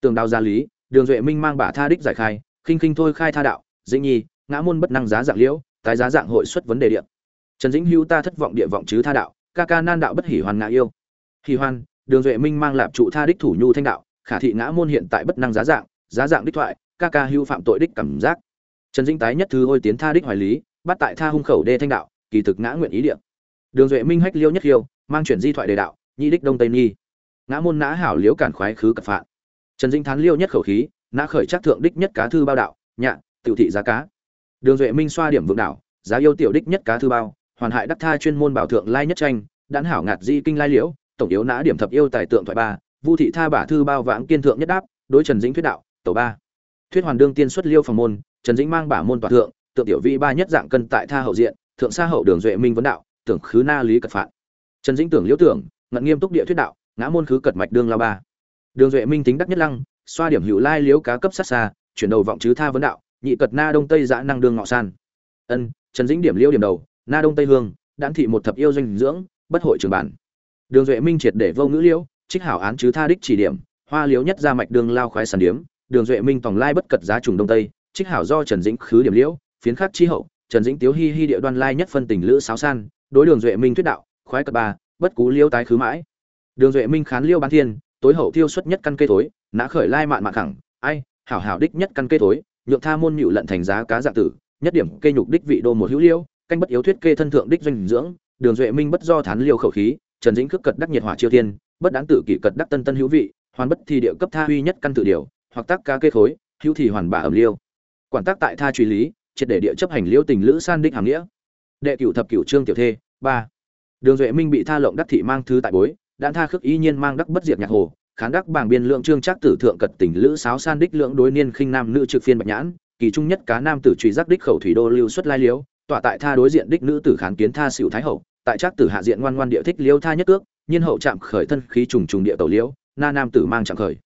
Tường đào gia lý, đường duệ minh mang bả tha đích giải khai, khinh khinh thôi khai tha đạo dĩ nhi ngã môn bất năng giá dạng liễu, tái giá dạng hội xuất vấn đề điện. Trần dĩnh Hưu ta thất vọng địa vọng chứ tha đạo, ca ca nan đạo bất hỉ hoàn ngã yêu. Hỉ hoan, đường duệ minh mang lạp trụ tha đích thủ nhu thanh đạo, khả thị ngã môn hiện tại bất năng giá dạng giá dạng đích thoại, ca ca hưu phạm tội đích cảm giác. Trần dĩnh tái nhất thứ hôi tiến tha đích hoài lý, bắt tại tha hung khẩu đê thanh đạo, kỳ thực ngã nguyện ý địa đường duệ minh hách liêu nhất hiêu mang chuyển di thoại đề đạo nhi đích đông tây nhi. ngã môn nã hảo liếu cản khoái khứ cập phạn trần dĩnh thán liêu nhất khẩu khí, nã khởi chắc thượng đích nhất cá thư bao đạo, nhạ, tiểu thị giá cá đường duệ minh xoa điểm vượng đảo, giá yêu tiểu đích nhất cá thư bao, hoàn hại đắc tha chuyên môn bảo thượng lai nhất tranh, đãn hảo ngạt di kinh lai liễu, tổng yếu nã điểm thập yêu tài tượng thoại ba, vu thị tha bả thư bao vãng kiên thượng nhất đáp, đối trần dĩnh thuyết đạo, tổ ba. Thuyết hoàn đương tiên xuất liêu phòng môn, trần dĩnh mang bả môn toàn thượng, tượng tiểu vi ba nhất dạng cân tại tha hậu diện, thượng xa hậu đường duệ minh vấn đạo, tưởng khứ na lý cật phạn. Trần dĩnh tưởng liễu tưởng, ngận nghiêm túc địa thuyết đạo, ngã môn khứ cật mạch đương lao ba. Đường duệ minh tính đắc nhất lăng, xoa điểm hữu lai liễu cá cấp sát xa, chuyển đầu vọng chứ tha vấn đạo nhị cật na đông tây giã năng đương ngọ san. Ân, trần dĩnh điểm liêu điểm đầu, na đông tây hương đãn thị một thập yêu doanh dưỡng, bất hội trường bản. Đường duệ minh triệt để vô ngữ liễu, trích hảo án chứ tha đích chỉ điểm, hoa liễu nhất ra mạch đường lao khoái sàn điếm, đường duệ minh tòng lai bất cật giá trùng đông tây, trích hảo do trần dĩnh khứ điểm liễu, phiến khắc chi hậu, trần dĩnh tiếu hi hi địa đoan lai nhất phân tình lữ sáo san, đối đường duệ minh thuyết đạo, khoái cật ba, bất cú liêu tái khứ mãi. Đường duệ minh khán liêu bán thiên, tối hậu tiêu xuất nhất căn cây thối, nã khởi lai mạn mạn khẳng, ai, hảo hảo đích nhất căn cây thối nhượng tha môn nhựu lận thành giá cá dạng tử, nhất điểm cây nhục đích vị đô một hữu liêu, canh bất yếu thuyết kê thân thượng đích doanh dưỡng, đường duệ minh bất do thán liêu khẩu khí, trần dĩnh cước cật đắc nhiệt hỏa chiêu thiên bất đáng tự kỷ cật đắc tân tân hữu vị, hoàn bất thì địa cấp tha huy nhất căn tự điều, hoặc tác ca kê khối, hữu thì hoàn bả ẩm liêu. Quản tác tại tha truy lý, triệt để địa chấp hành liêu tình lữ san đích hàm nghĩa. Đệ cửu thập cửu trương tiểu thê, ba. Đường duệ minh bị tha lộng đắc thị mang thứ tại bối, đạn tha khước y nhiên mang đắc bất diệt nhạc hồ khán đắc bảng biên lượng trương chắc tử thượng cật tình lữ sáo san đích lượng đối niên khinh nam nữ trực phiên bạch nhãn, kỳ trung nhất cá nam tử truy giác đích khẩu thủy đô lưu xuất lai liếu tọa tại tha đối diện đích nữ tử khán kiến tha xỉu thái hậu, tại chắc tử hạ diện ngoan ngoan địa thích liêu tha nhất ước nhiên hậu chạm khởi thân khí trùng trùng địa tẩu liễu na nam tử mang chạm khởi.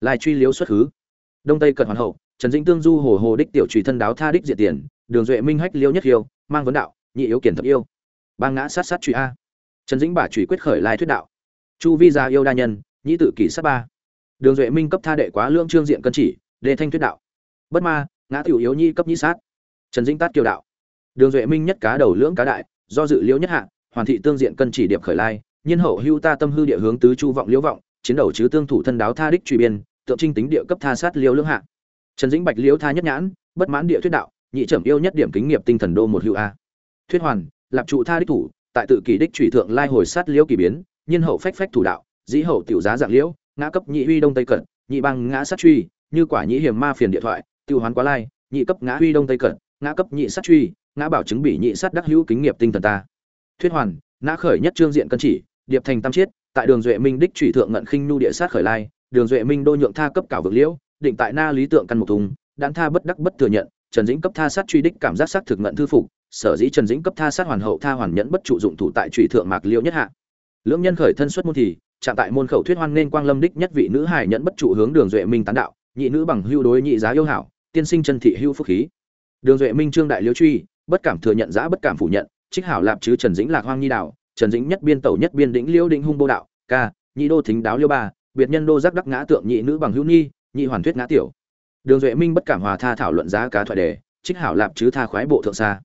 Lai truy liếu xuất hứ. Đông tây cận hoàn hậu, trần dĩnh tương du hồ hồ đích tiểu trùy thân đáo tha đích diện tiền, đường duệ minh hách liêu nhất hiêu mang vấn đạo, nhị yếu kiển thập yêu. Ba ngã sát sát truy a. Trần dĩnh bả truy quyết khởi lai thuyết đạo. Chu vi gia yêu đa nhân Nhĩ tự kỷ sát ba. Đường duệ minh cấp tha đệ quá lương trương diện cân chỉ đề thanh thuyết đạo. Bất ma, ngã tiểu yếu nhi cấp nhĩ sát. Trần dĩnh tát kiều đạo. Đường duệ minh nhất cá đầu lưỡng cá đại, do dự liễu nhất hạ, hoàn thị tương diện cân chỉ điệp khởi lai, nhiên hậu hưu ta tâm hư địa hướng tứ chu vọng liễu vọng, chiến đầu chứ tương thủ thân đáo tha đích truy biên, tượng trinh tính địa cấp tha sát liễu lưỡng hạ. Trần dĩnh bạch liễu tha nhất nhãn, bất mãn địa thuyết đạo, nhị trầm yêu nhất điểm kính nghiệp tinh thần đô một hữu a. Thuyết hoàn, lạp trụ tha đích thủ, tại tự kỷ đích trụy thượng lai hồi sát liễu kỳ biến, nhiên hậu phách phách thủ đạo dĩ hậu tiểu giá dạng liễu, ngã cấp nhị huy đông tây cận, nhị băng ngã sát truy, như quả nhị hiểm ma phiền điện thoại, tiêu hoán quá lai, nhị cấp ngã huy đông tây cận, ngã cấp nhị sát truy, ngã bảo chứng bị nhị sát đắc hữu kính nghiệp tinh thần ta. Thuyết hoàn ngã khởi nhất trương diện cân chỉ, điệp thành tam chiết, tại đường duệ minh đích trụy thượng ngận khinh nu địa sát khởi lai, đường duệ minh đô nhượng tha cấp cảo vực liễu, định tại na lý tượng căn một thùng đan tha bất đắc bất thừa nhận, trần dĩnh cấp tha sát truy đích cảm giác sát thực ngận thư phục, sở dĩ trần dĩnh cấp tha sát hoàn hậu tha hoàn nhẫn bất trụ dụng thủ tại trụy thượng mạc liễu nhất hạ. Lưỡng nhân khởi thân xuất môn thì chạm tại môn khẩu thuyết hoan nên quang lâm đích nhất vị nữ hài nhẫn bất trụ hướng đường duệ minh tán đạo, nhị nữ bằng hưu đối nhị giá yêu hảo, tiên sinh chân thị hưu phúc khí. Đường duệ minh trương đại liễu truy, bất cảm thừa nhận giã bất cảm phủ nhận, trích hảo lạp chứ trần dĩnh lạc hoang nhi đạo, trần dĩnh nhất biên tẩu nhất biên đĩnh liễu đĩnh hung bô đạo, ca, nhị đô thính đáo liêu ba, biệt nhân đô giác đắc ngã tượng nhị nữ bằng hữu nhi, nhị hoàn thuyết ngã tiểu. Đường duệ minh bất cảm hòa tha thảo luận giá cá thoại đề, trích hảo lạp chứ tha khoái bộ thượng xa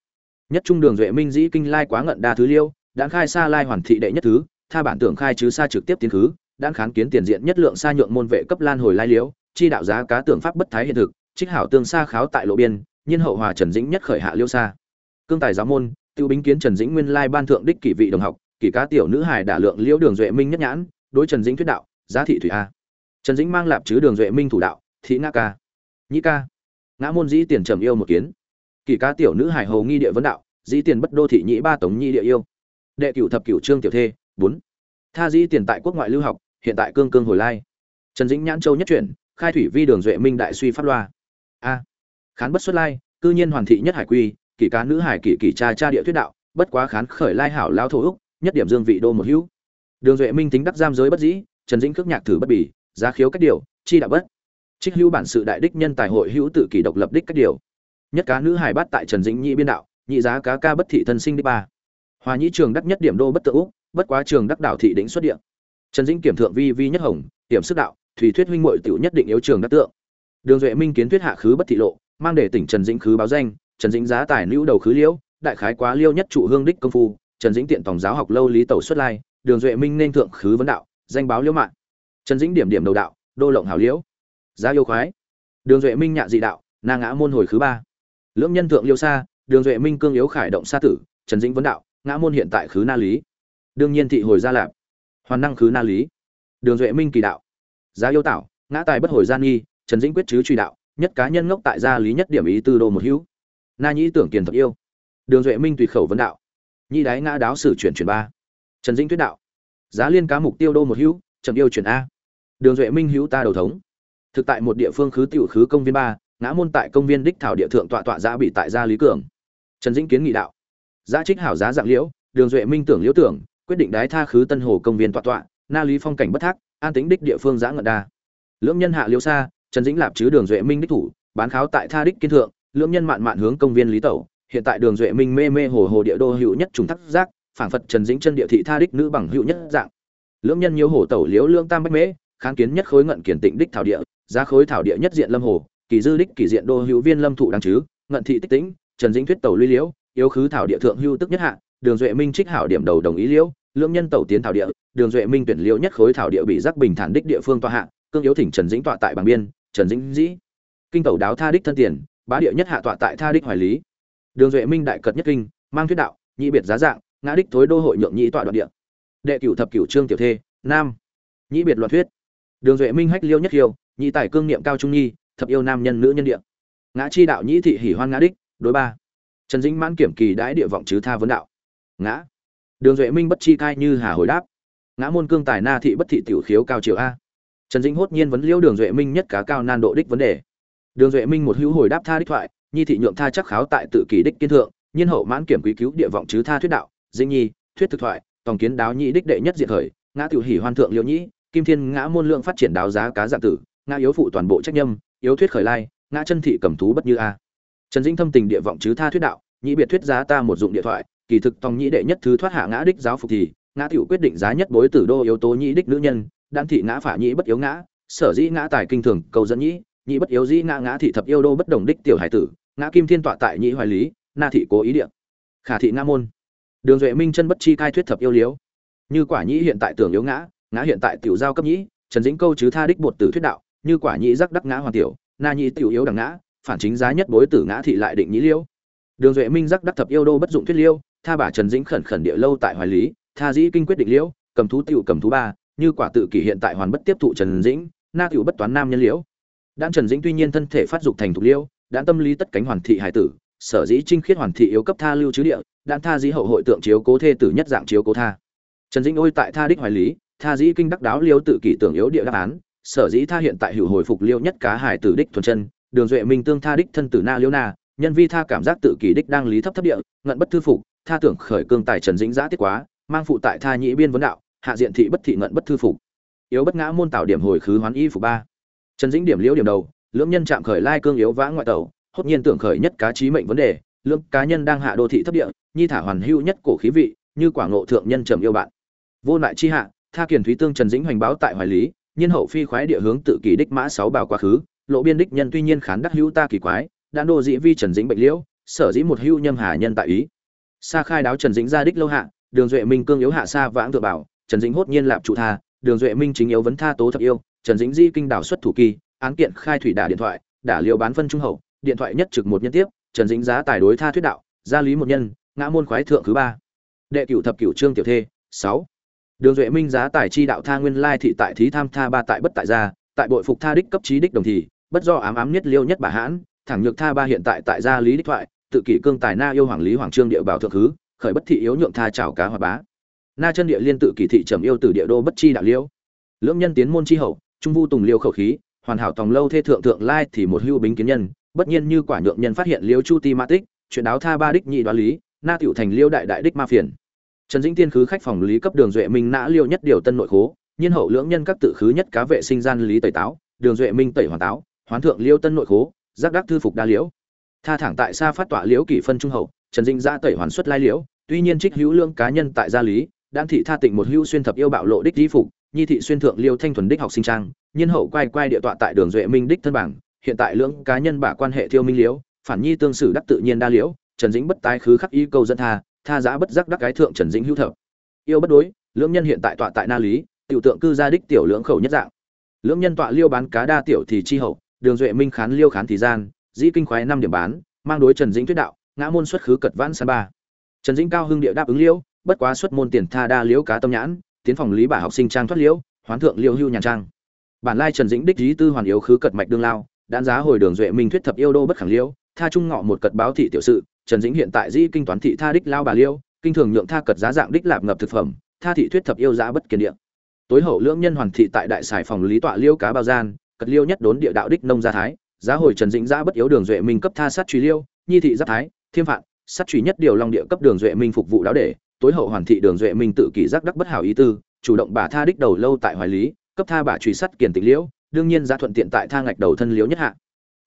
nhất trung đường duệ minh dĩ kinh lai quá ngận đa thứ liêu đã khai xa lai hoàn thị đệ nhất thứ tha bản tưởng khai chứ xa trực tiếp tiến khứ, đã kháng kiến tiền diện nhất lượng xa nhượng môn vệ cấp lan hồi lai liễu, chi đạo giá cá tưởng pháp bất thái hiện thực, trích hảo tương xa kháo tại lộ biên, nhiên hậu hòa trần dĩnh nhất khởi hạ liêu xa cương tài giáo môn, tiêu bính kiến trần dĩnh nguyên lai ban thượng đích kỷ vị đồng học, kỷ cá tiểu nữ hài đả lượng liễu đường duệ minh nhất nhãn, đối trần dĩnh thuyết đạo, giá thị thủy a. Trần dĩnh mang lạp chứ đường duệ minh thủ đạo, thị nga ca. Nhĩ ca. Ngã môn dĩ tiền trầm yêu một kiến. Kỷ cá tiểu nữ hài hầu nghi địa vấn đạo, dĩ tiền bất đô thị nhĩ ba tống nhi địa yêu. Đệ cửu thập cửu trương tiểu thê bốn. Tha dĩ tiền tại quốc ngoại lưu học, hiện tại cương cương hồi lai. Trần dĩnh nhãn châu nhất chuyển, khai thủy vi đường duệ minh đại suy pháp loa. A. Khán bất xuất lai, cư nhiên hoàn thị nhất hải quy, kỷ cá nữ hải kỷ kỷ cha cha địa thuyết đạo, bất quá khán khởi lai hảo lao thổ úc, nhất điểm dương vị đô một hữu. Đường duệ minh tính đắc giam giới bất dĩ, trần dĩnh cước nhạc thử bất bỉ, giá khiếu cách điều, chi đạo bất. Trích hữu bản sự đại đích nhân tài hội hữu tự kỷ độc lập đích cách điều. Nhất cá nữ hải bắt tại trần dĩnh nhị biên đạo, nhị giá cá ca bất thị thân sinh đích ba. Hòa nhĩ trường đắc nhất điểm đô bất tự úc bất quá trường đắc đạo thị đỉnh xuất điện trần dĩnh kiểm thượng vi vi nhất hồng điểm sức đạo, thủy thuyết huynh muội tiểu nhất định yếu trường đắc tượng. Đường duệ minh kiến thuyết hạ khứ bất thị lộ, mang để tỉnh trần dĩnh khứ báo danh, trần dĩnh giá tài nữ đầu khứ liễu, đại khái quá liêu nhất trụ hương đích công phu, trần dĩnh tiện tổng giáo học lâu lý tẩu xuất lai, đường duệ minh nên thượng khứ vấn đạo, danh báo liễu mạng. Trần dĩnh điểm điểm đầu đạo, đô lộng hảo liễu. Giá yêu khoái. Đường duệ minh nhạ dị đạo, na ngã môn hồi khứ ba. Lưỡng nhân thượng liêu xa, đường duệ minh cương yếu khải động xa tử, trần dĩnh vấn đạo, ngã môn hiện tại khứ na lý đương nhiên thị hồi gia lạp hoàn năng khứ na lý. Đường duệ minh kỳ đạo. Giá yêu tảo ngã tài bất hồi gian nghi, trần dĩnh quyết chứ truy đạo, nhất cá nhân ngốc tại gia lý nhất điểm ý tư đô một hữu. Na nhĩ tưởng kiền thật yêu. Đường duệ minh tùy khẩu vấn đạo. Nhĩ đái ngã đáo sử chuyển chuyển ba. Trần dĩnh tuyết đạo. Giá liên cá mục tiêu đô một hữu trầm yêu chuyển a. Đường duệ minh hữu ta đầu thống. Thực tại một địa phương khứ tiểu khứ công viên ba, ngã môn tại công viên đích thảo địa thượng tọa tọa giã bị tại gia lý cường. Trần dĩnh kiến nghị đạo. Giá trích hảo giá dạng liễu, đường duệ minh tưởng liễu tưởng quyết định đái tha khứ tân hồ công viên tọa tọa, na lý phong cảnh bất thác, an tính đích địa phương giã ngận đa. Lưỡng nhân hạ liêu xa trần dĩnh lạp chứ đường duệ minh đích thủ, bán kháo tại tha đích kiên thượng, lưỡng nhân mạn mạn hướng công viên lý tẩu. Hiện tại đường duệ minh mê mê hồ hồ địa đô hữu nhất trùng thắc giác, phảng phật trần dĩnh chân địa thị tha đích nữ bằng hữu nhất dạng. Lưỡng nhân nhiều hồ tẩu liễu lương tam bách mễ, kháng kiến nhất khối ngận kiển tịnh đích thảo địa, giá khối thảo địa nhất diện lâm hồ, kỳ dư đích kỳ diện đô hữu viên lâm thụ đáng chứ, ngận thị tích tĩnh, trần dĩnh thuyết tẩu luy liễu, yếu khứ thảo địa thượng hưu tức nhất hạ đường duệ minh trích hảo điểm đầu đồng ý liễu, lưỡng nhân tẩu tiến thảo địa, đường duệ minh tuyển liễu nhất khối thảo địa bị giác bình thản đích địa phương tọa hạ, cương yếu thỉnh trần dĩnh tọa tại bằng biên, trần dĩnh dĩ. Kinh tẩu đáo tha đích thân tiền, bá địa nhất hạ tọa tại tha đích hoài lý. Đường duệ minh đại cật nhất kinh, mang thuyết đạo, nhị biệt giá dạng, ngã đích thối đô hội nhượng nhị tọa đoạn địa. Đệ cửu thập cửu trương tiểu thê, nam. Nhị biệt loạn thuyết. Đường duệ minh hách liêu nhất hiêu nhị tài cương niệm cao trung nhi, thập yêu nam nhân nữ nhân địa. Ngã chi đạo nhị thị hỉ hoan ngã đích, đối ba. Trần dĩnh mãn kiểm kỳ đãi địa vọng chứ tha vấn đạo ngã. Đường duệ minh bất chi cai như hà hồi đáp. Ngã môn cương tài na thị bất thị tiểu khiếu cao triệu a. Trần dĩnh hốt nhiên vấn liễu đường duệ minh nhất cá cao nan độ đích vấn đề. Đường duệ minh một hữu hồi đáp tha đích thoại, nhi thị nhượng tha chắc kháo tại tự kỳ đích kiên thượng, nhiên hậu mãn kiểm quý cứu địa vọng chứ tha thuyết đạo, dĩnh nhi, thuyết thực thoại tổng kiến đáo nhị đích đệ nhất diệt khởi, ngã tiểu hỉ hoan thượng liễu nhĩ, kim thiên ngã môn lượng phát triển đáo giá cá dạng tử, ngã yếu phụ toàn bộ trách nhâm, yếu thuyết khởi lai, ngã chân thị cầm thú bất như a. Trần dĩnh thâm tình địa vọng chứ tha thuyết đạo nhĩ biệt thuyết giá ta một dụng điện thoại kỳ thực tòng nhĩ đệ nhất thứ thoát hạ ngã đích giáo phục thì, ngã tiểu quyết định giá nhất bối tử đô yếu tố nhĩ đích nữ nhân, đan thị ngã phả nhĩ bất yếu ngã, sở dĩ ngã tài kinh thường, cầu dẫn nhĩ nhĩ bất yếu dĩ ngã ngã thị thập yêu đô bất đồng đích tiểu hải tử, ngã kim thiên tọa tại nhĩ hoài lý, na thị cố ý địa. Khả thị ngã môn. Đường duệ minh chân bất chi khai thuyết thập yêu liếu. Như quả nhĩ hiện tại tưởng yếu ngã ngã hiện tại tiểu giao cấp nhĩ, trần dĩnh câu chứ tha đích bột tử thuyết đạo, như quả nhĩ rắc đắc ngã hoàn tiểu, na nhĩ tiểu yếu đằng ngã, phản chính giá nhất bối tử ngã thị lại định nhĩ liêu. Đường duệ minh rắc đắc thập yêu đô bất dụng thuyết liêu tha bà trần dĩnh khẩn khẩn địa lâu tại hoài lý, tha dĩ kinh quyết định liễu, cầm thú tiểu cầm thú ba, như quả tự kỷ hiện tại hoàn bất tiếp thụ trần dĩnh, na tiểu bất toán nam nhân liễu. Đan trần dĩnh tuy nhiên thân thể phát dục thành thục liễu đan tâm lý tất cánh hoàn thị hải tử, sở dĩ trinh khiết hoàn thị yếu cấp tha lưu chứ địa đan tha dĩ hậu hội tượng chiếu cố thê tử nhất dạng chiếu cố tha. Trần dĩnh ôi tại tha đích hoài lý, tha dĩ kinh đắc đáo liễu tự kỷ tưởng yếu địa đáp án, sở dĩ tha hiện tại hữu hồi phục liễu nhất cá hải tử đích thuần chân, đường duệ minh tương tha đích thân tử na liễu na, nhân vi tha cảm giác tự kỷ đích đang lý thấp thấp địa, ngận bất thư phục tha tưởng khởi cương tài trần dĩnh giã tiết quá, mang phụ tại tha nhĩ biên vấn đạo, hạ diện thị bất thị ngận bất thư phục. Yếu bất ngã môn tạo điểm hồi khứ hoán y phục ba. Trần dĩnh điểm liễu điểm đầu, lưỡng nhân chạm khởi lai cương yếu vã ngoại tẩu, hốt nhiên tưởng khởi nhất cá trí mệnh vấn đề, lưỡng cá nhân đang hạ đô thị thấp địa, nhi thả hoàn hữu nhất cổ khí vị, như quả ngộ thượng nhân trầm yêu bạn. Vô lại chi hạ, tha kiền thúy tương trần dĩnh hoành báo tại hoài lý, nhiên hậu phi khoái địa hướng tự kỳ đích mã sáu bào quá khứ, lộ biên đích nhân tuy nhiên khán đắc hữu ta kỳ quái, đã đô dĩ vi trần dĩnh bệnh liễu, sở dĩ một hữu nhâm hà nhân tại ý xa khai đáo trần dĩnh ra đích lâu hạ, đường duệ minh cương yếu hạ xa vãng tự bảo, trần dĩnh hốt nhiên lạp trụ tha, đường duệ minh chính yếu vấn tha tố thập yêu, trần dĩnh di kinh đảo xuất thủ kỳ, án kiện khai thủy đả điện thoại, đả liệu bán phân trung hậu, điện thoại nhất trực một nhân tiếp, trần dĩnh giá tài đối tha thuyết đạo, gia lý một nhân, ngã môn khoái thượng thứ ba. Đệ cửu thập cửu trương tiểu thê, sáu. Đường duệ minh giá tài chi đạo tha nguyên lai thị tại thí tham tha ba tại bất tại gia, tại bội phục tha đích cấp trí đích đồng thì, bất do ám ám nhất liêu nhất bà hãn, thẳng nhược tha ba hiện tại tại gia lý đích thoại tự kỷ cương tài na yêu hoàng lý hoàng trương địa bảo thượng thứ, khởi bất thị yếu nhượng tha chảo cá hòa bá. Na chân địa liên tự kỷ thị trầm yêu từ địa đô bất chi đạo liêu lưỡng nhân tiến môn chi hậu, trung vu tùng liêu khẩu khí, hoàn hảo tòng lâu thê thượng thượng lai thì một hưu bính kiến nhân, bất nhiên như quả nhượng nhân phát hiện liêu chu ti ma tích, chuyện đáo tha ba đích nhị đoán lý, na tiểu thành liêu đại đại đích ma phiền. Trần dĩnh tiên khứ khách phòng lý cấp đường duệ minh nã liêu nhất điều tân nội khố, nhiên hậu lưỡng nhân các tự khứ nhất cá vệ sinh gian lý tẩy táo, đường duệ minh tẩy hoàn táo, hoán thượng liêu tân nội khố, giác đắc thư phục đa liễu tha thẳng tại xa phát tọa liễu kỷ phân trung hậu, trần dĩnh ra tẩy hoàn xuất lai liễu, tuy nhiên trích hữu lương cá nhân tại gia lý, đan thị tha tịnh một hữu xuyên thập yêu bạo lộ đích di phục, nhi thị xuyên thượng liêu thanh thuần đích học sinh trang nhân hậu quay quay địa tọa tại đường duệ minh đích thân bảng, hiện tại lưỡng cá nhân bả quan hệ thiêu minh liễu, phản nhi tương sử đắc tự nhiên đa liễu, trần dĩnh bất tái khứ khắc y câu dân tha tha giá bất giác đắc cái thượng trần dĩnh hữu thập. Yêu bất đối, lưỡng nhân hiện tại tọa tại na lý, tiểu tượng cư gia đích tiểu lưỡng khẩu nhất dạng. Lưỡng nhân tọa liêu bán cá đa tiểu thì chi hậu, đường duệ minh khán liêu khán thì gian dĩ kinh khoái năm điểm bán, mang đối trần dĩnh thuyết đạo, ngã môn xuất khứ cật vãn san ba. Trần dĩnh cao hưng địa đáp ứng liêu bất quá xuất môn tiền tha đa liễu cá tâm nhãn, tiến phòng lý bà học sinh trang thoát liễu, hoán thượng liêu hưu nhàn trang. Bản lai trần dĩnh đích lý tư hoàn yếu khứ cật mạch đương lao đan giá hồi đường duệ minh thuyết thập yêu đô bất khẳng liêu tha trung ngọ một cật báo thị tiểu sự, trần dĩnh hiện tại dĩ kinh toán thị tha đích lao bà liêu kinh thường nhượng tha cật giá dạng đích lạp ngập thực phẩm, tha thị thuyết thập yêu giá bất kiên địa. Tối hậu lưỡng nhân hoàn thị tại đại sài phòng lý tọa liêu cá bao gian, cật liêu nhất đốn địa đạo đích nông gia thái giá hồi trần dĩnh giã bất yếu đường duệ minh cấp tha sát truy liêu, nhi thị giáp thái, thiêm phạn, sát truy nhất điều long địa cấp đường duệ minh phục vụ đáo để, tối hậu hoàn thị đường duệ minh tự kỷ giác đắc bất hảo ý tư, chủ động bà tha đích đầu lâu tại hoài lý, cấp tha bà truy sắt kiền tịch liễu đương nhiên giá thuận tiện tại tha ngạch đầu thân liễu nhất hạ.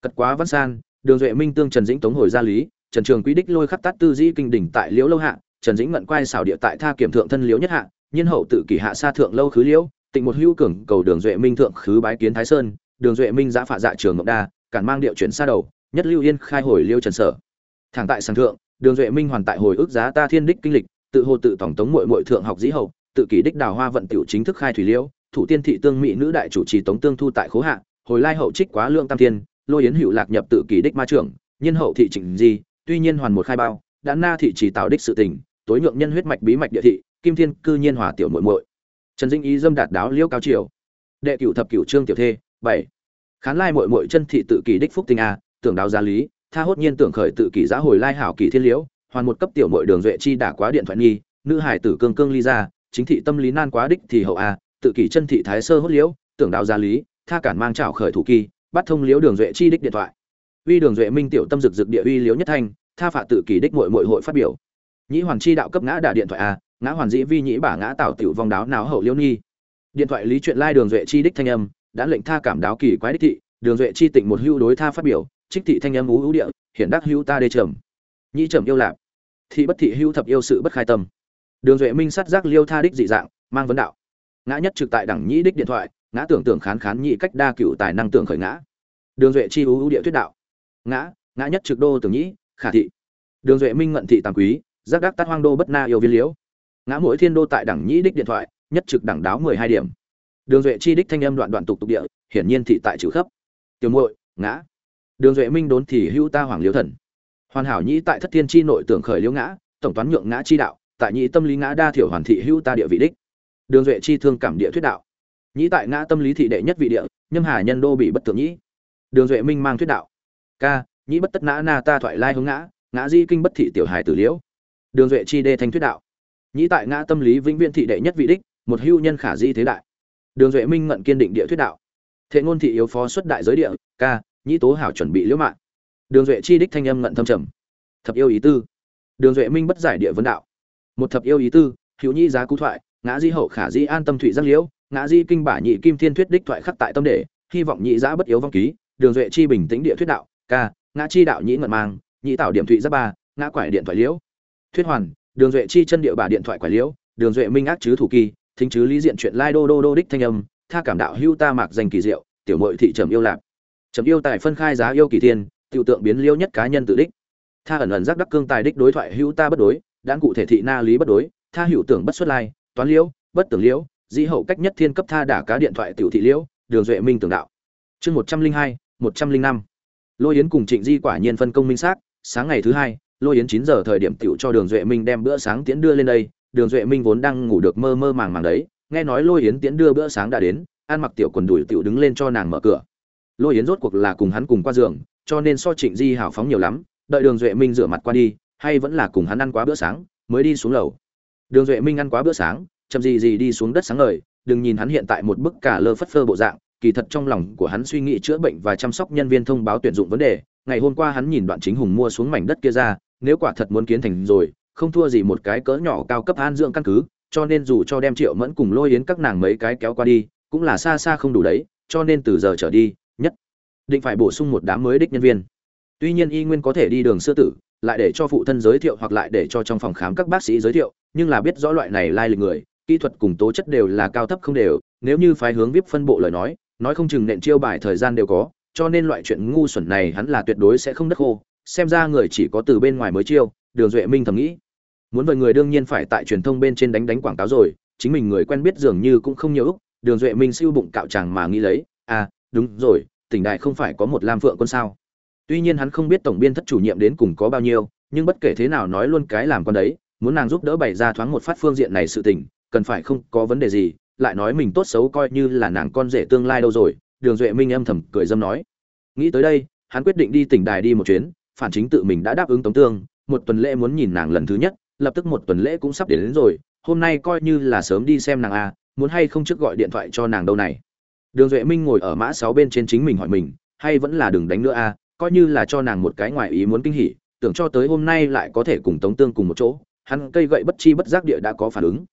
Cật quá văn san, đường duệ minh tương trần dĩnh tống hồi gia lý, trần trường quý đích lôi khắc tát tư dĩ kinh đỉnh tại liễu lâu hạ, trần dĩnh ngận quay xảo địa tại tha kiểm thượng thân liễu nhất hạ, nhiên hậu tự kỷ hạ sa thượng lâu khứ liễu tịnh một hữu cường cầu đường duệ minh thượng khứ bái kiến thái sơn, đường duệ minh giã phạ dạ trường ngọc đa cản mang điệu chuyển xa đầu, nhất lưu yên khai hồi liêu trần sở. Thẳng tại sàng thượng, đường duệ minh hoàn tại hồi ức giá ta thiên đích kinh lịch, tự hồ tự tổng tống muội muội thượng học dĩ hậu, tự kỷ đích đào hoa vận tiểu chính thức khai thủy liễu thủ tiên thị tương mỹ nữ đại chủ trì tống tương thu tại khố hạ, hồi lai hậu trích quá lượng tam thiên, lôi yến hữu lạc nhập tự kỷ đích ma trưởng nhân hậu thị trịnh di, tuy nhiên hoàn một khai bao, đã na thị chỉ tạo đích sự tình, tối nhượng nhân huyết mạch bí mạch địa thị, kim thiên cư nhiên hòa tiểu muội muội. Trần dinh ý dâm đạt đáo liễu cao triều. Đệ cửu thập cửu trương tiểu thê, bảy khán lai muội muội chân thị tự kỷ đích phúc tinh a, tưởng đào gia lý, tha hốt nhiên tưởng khởi tự kỷ giá hồi lai hảo kỳ thiên liễu, hoàn một cấp tiểu muội đường duệ chi đã quá điện thoại nghi, nữ hải tử cương cương ly ra, chính thị tâm lý nan quá đích thì hậu a, tự kỷ chân thị thái sơ hốt liễu, tưởng đào gia lý, tha cản mang trảo khởi thủ kỳ, bắt thông liễu đường duệ chi đích điện thoại. Uy đường duệ minh tiểu tâm dực dực địa uy liễu nhất thanh, tha phạ tự kỷ đích muội muội hội phát biểu. Nhĩ hoàn chi đạo cấp ngã đả điện thoại a, ngã hoàn dĩ vi nhĩ bả ngã tảo tiểu vong đáo náo hậu liễu nghi. Điện thoại lý chuyện lai đường duệ chi đích thanh âm đã lệnh tha cảm đáo kỳ quái đích thị, đường duệ chi tịnh một hưu đối tha phát biểu, trích thị thanh âm ú hữu địa hiện đắc hưu ta đê trầm. Nhĩ trầm yêu lạc. Thị bất thị hưu thập yêu sự bất khai tâm. Đường duệ minh sát giác liêu tha đích dị dạng, mang vấn đạo. Ngã nhất trực tại đẳng nhĩ đích điện thoại, ngã tưởng tưởng khán khán nhị cách đa cựu tài năng tưởng khởi ngã. Đường duệ chi ú hữu địa thuyết đạo. Ngã ngã nhất trực đô tưởng nhĩ, khả thị. Đường duệ minh ngận thị tàng quý, giác đắc tát hoang đô bất na yêu viên liễu. Ngã mỗi thiên đô tại đẳng nhĩ đích điện thoại, nhất trực đẳng đáo mười hai điểm đường duệ chi đích thanh âm đoạn đoạn tục tục địa, hiển nhiên thị tại chữ khấp tiểu muội, ngã. Đường duệ minh đốn thì hữu ta hoàng liêu thần. Hoàn hảo nhĩ tại thất thiên chi nội tưởng khởi liêu ngã, tổng toán nhượng ngã chi đạo, tại nhĩ tâm lý ngã đa thiểu hoàn thị hữu ta địa vị đích. Đường duệ chi thương cảm địa thuyết đạo. Nhĩ tại ngã tâm lý thị đệ nhất vị địa, nhâm hà nhân đô bị bất tưởng nhĩ. Đường duệ minh mang thuyết đạo. Ca, nhĩ bất tất nã na ta thoại lai hướng ngã ngã di kinh bất thị tiểu hài tử liễu. Đường duệ chi đê thanh thuyết đạo. Nhĩ tại ngã tâm lý vĩnh viễn thị đệ nhất vị đích, một hưu nhân khả di thế đại đường duệ minh ngận kiên định địa thuyết đạo. Thệ ngôn thị yếu phó xuất đại giới địa ca nhĩ tố hảo chuẩn bị liễu mạng đường duệ chi đích thanh âm ngận thâm trầm. Thập yêu ý tư. Đường duệ minh bất giải địa vấn đạo. Một thập yêu ý tư hữu nhi giá cú thoại ngã di hậu khả di an tâm thủy giác liễu ngã di kinh bả nhị kim thiên thuyết đích thoại khắc tại tâm đệ, hy vọng nhị giã bất yếu vong ký. Đường duệ chi bình tĩnh địa thuyết đạo ca ngã chi đạo nhĩ ngận mang nhị tạo điểm thụy giác ba ngã quải điện thoại liễu. Thuyết hoàn đường duệ chi chân địa bà điện thoại quải liễu đường duệ minh ác chứ thủ kỳ thính chứ lý diện chuyện lai đô đô đô đích thanh âm, tha cảm đạo hưu ta mạc danh kỳ diệu, tiểu mội thị trầm yêu lạc. Trầm yêu tài phân khai giá yêu kỳ thiên, tiểu tượng biến liêu nhất cá nhân tự đích. Tha ẩn ẩn giác đắc cương tài đích đối thoại hưu ta bất đối đan cụ thể thị na lý bất đối, tha hữu tưởng bất xuất lai, toán liễu bất tưởng liễu dĩ hậu cách nhất thiên cấp tha đả cá điện thoại tiểu thị liễu đường duệ minh tưởng đạo. Chương một trăm linh hai, một trăm linh năm. Lôi yến cùng trịnh di quả nhiên phân công minh xác, sáng ngày thứ hai, lôi yến chín giờ thời điểm tiểu cho đường duệ minh đem bữa sáng tiễn đưa lên đây đường duệ minh vốn đang ngủ được mơ mơ màng màng đấy, nghe nói lôi yến tiễn đưa bữa sáng đã đến, ăn mặc tiểu quần đùi tiểu đứng lên cho nàng mở cửa. Lôi yến rốt cuộc là cùng hắn cùng qua giường, cho nên so trịnh di hào phóng nhiều lắm, đợi đường duệ minh rửa mặt qua đi, hay vẫn là cùng hắn ăn quá bữa sáng, mới đi xuống lầu. Đường duệ minh ăn quá bữa sáng, chậm gì gì đi xuống đất sáng ngời, đừng nhìn hắn hiện tại một bức cả lơ phất phơ bộ dạng, kỳ thật trong lòng của hắn suy nghĩ chữa bệnh và chăm sóc nhân viên thông báo tuyển dụng vấn đề, ngày hôm qua hắn nhìn đoạn chính hùng mua xuống mảnh đất kia ra, nếu quả thật muốn kiến thành rồi không thua gì một cái cỡ nhỏ cao cấp an dưỡng căn cứ, cho nên dù cho đem triệu mẫn cùng lôi yến các nàng mấy cái kéo qua đi, cũng là xa xa không đủ đấy, cho nên từ giờ trở đi, nhất định phải bổ sung một đám mới đích nhân viên. Tuy nhiên y nguyên có thể đi đường sư tử, lại để cho phụ thân giới thiệu hoặc lại để cho trong phòng khám các bác sĩ giới thiệu, nhưng là biết rõ loại này lai lịch người, kỹ thuật cùng tố chất đều là cao thấp không đều, nếu như phái hướng vip phân bộ lời nói nói không chừng nện chiêu bài thời gian đều có, cho nên loại chuyện ngu xuẩn này hắn là tuyệt đối sẽ không đất khô, xem ra người chỉ có từ bên ngoài mới chiêu, đường duệ minh thầm nghĩ muốn vời người đương nhiên phải tại truyền thông bên trên đánh đánh quảng cáo rồi, chính mình người quen biết dường như cũng không nhiều úc đường duệ minh siêu bụng cạo chàng mà nghĩ lấy à đúng rồi, tỉnh đại không phải có một lam phượng quân sao? Tuy nhiên hắn không biết tổng biên thất chủ nhiệm đến cùng có bao nhiêu, nhưng bất kể thế nào nói luôn cái làm con đấy, muốn nàng giúp đỡ bày ra thoáng một phát phương diện này sự tình, cần phải không có vấn đề gì, lại nói mình tốt xấu coi như là nàng con rể tương lai đâu rồi, đường duệ minh âm thầm cười dâm nói. Nghĩ tới đây, hắn quyết định đi tỉnh đài đi một chuyến, phản chính tự mình đã đáp ứng tống tương, một tuần lễ muốn nhìn nàng lần thứ nhất lập tức một tuần lễ cũng sắp đến, đến rồi hôm nay coi như là sớm đi xem nàng a à, muốn hay không trước gọi điện thoại cho nàng đâu này. Đường duệ minh ngồi ở mã sáu bên trên chính mình hỏi mình hay vẫn là đừng đánh nữa a à, coi như là cho nàng một cái ngoài ý muốn kinh hỉ tưởng cho tới hôm nay lại có thể cùng tống tương cùng một chỗ hắn cây gậy bất chi bất giác địa đã có phản ứng.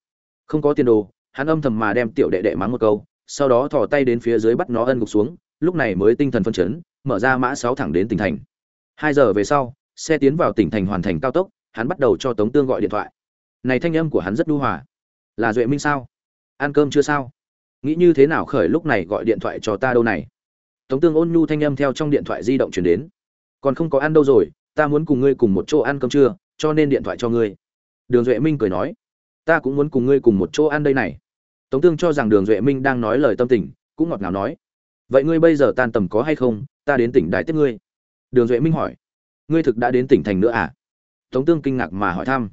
Không có tiền đồ hắn âm thầm mà đem tiểu đệ đệ mắng một câu sau đó thò tay đến phía dưới bắt nó ân gục xuống lúc này mới tinh thần phân chấn mở ra mã sáu thẳng đến tỉnh thành. Hai giờ về sau xe tiến vào tỉnh thành hoàn thành cao tốc hắn bắt đầu cho tống tương gọi điện thoại. Này thanh âm của hắn rất đu hòa. Là duệ minh sao? Ăn cơm chưa sao? Nghĩ như thế nào khởi lúc này gọi điện thoại cho ta đâu này? Tống tương ôn nhu thanh âm theo trong điện thoại di động chuyển đến. Còn không có ăn đâu rồi, ta muốn cùng ngươi cùng một chỗ ăn cơm trưa, cho nên điện thoại cho ngươi. Đường duệ minh cười nói. Ta cũng muốn cùng ngươi cùng một chỗ ăn đây này. Tống tương cho rằng đường duệ minh đang nói lời tâm tình, cũng ngọt ngào nói. Vậy ngươi bây giờ tan tầm có hay không? Ta đến tỉnh đài tiếp ngươi. Đường duệ minh hỏi. Ngươi thực đã đến tỉnh thành nữa à? Tống tương kinh ngạc mà hỏi thăm.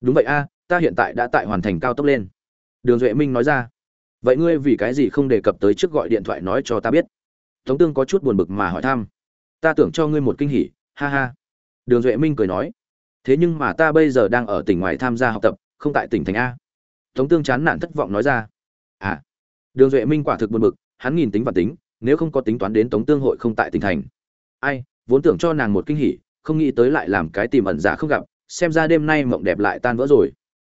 Đúng vậy a, ta hiện tại đã tại hoàn thành cao tốc lên. Đường duệ minh nói ra. Vậy ngươi vì cái gì không đề cập tới trước gọi điện thoại nói cho ta biết? Tống tương có chút buồn bực mà hỏi thăm. Ta tưởng cho ngươi một kinh hỉ, ha ha. Đường duệ minh cười nói. Thế nhưng mà ta bây giờ đang ở tỉnh ngoài tham gia học tập, không tại tỉnh thành a. Tống tương chán nản thất vọng nói ra. À. Đường duệ minh quả thực buồn bực, hắn nghìn tính và tính, nếu không có tính toán đến tống tương hội không tại tỉnh thành. Ai, vốn tưởng cho nàng một kinh hỉ không nghĩ tới lại làm cái tìm ẩn giả không gặp, xem ra đêm nay mộng đẹp lại tan vỡ rồi.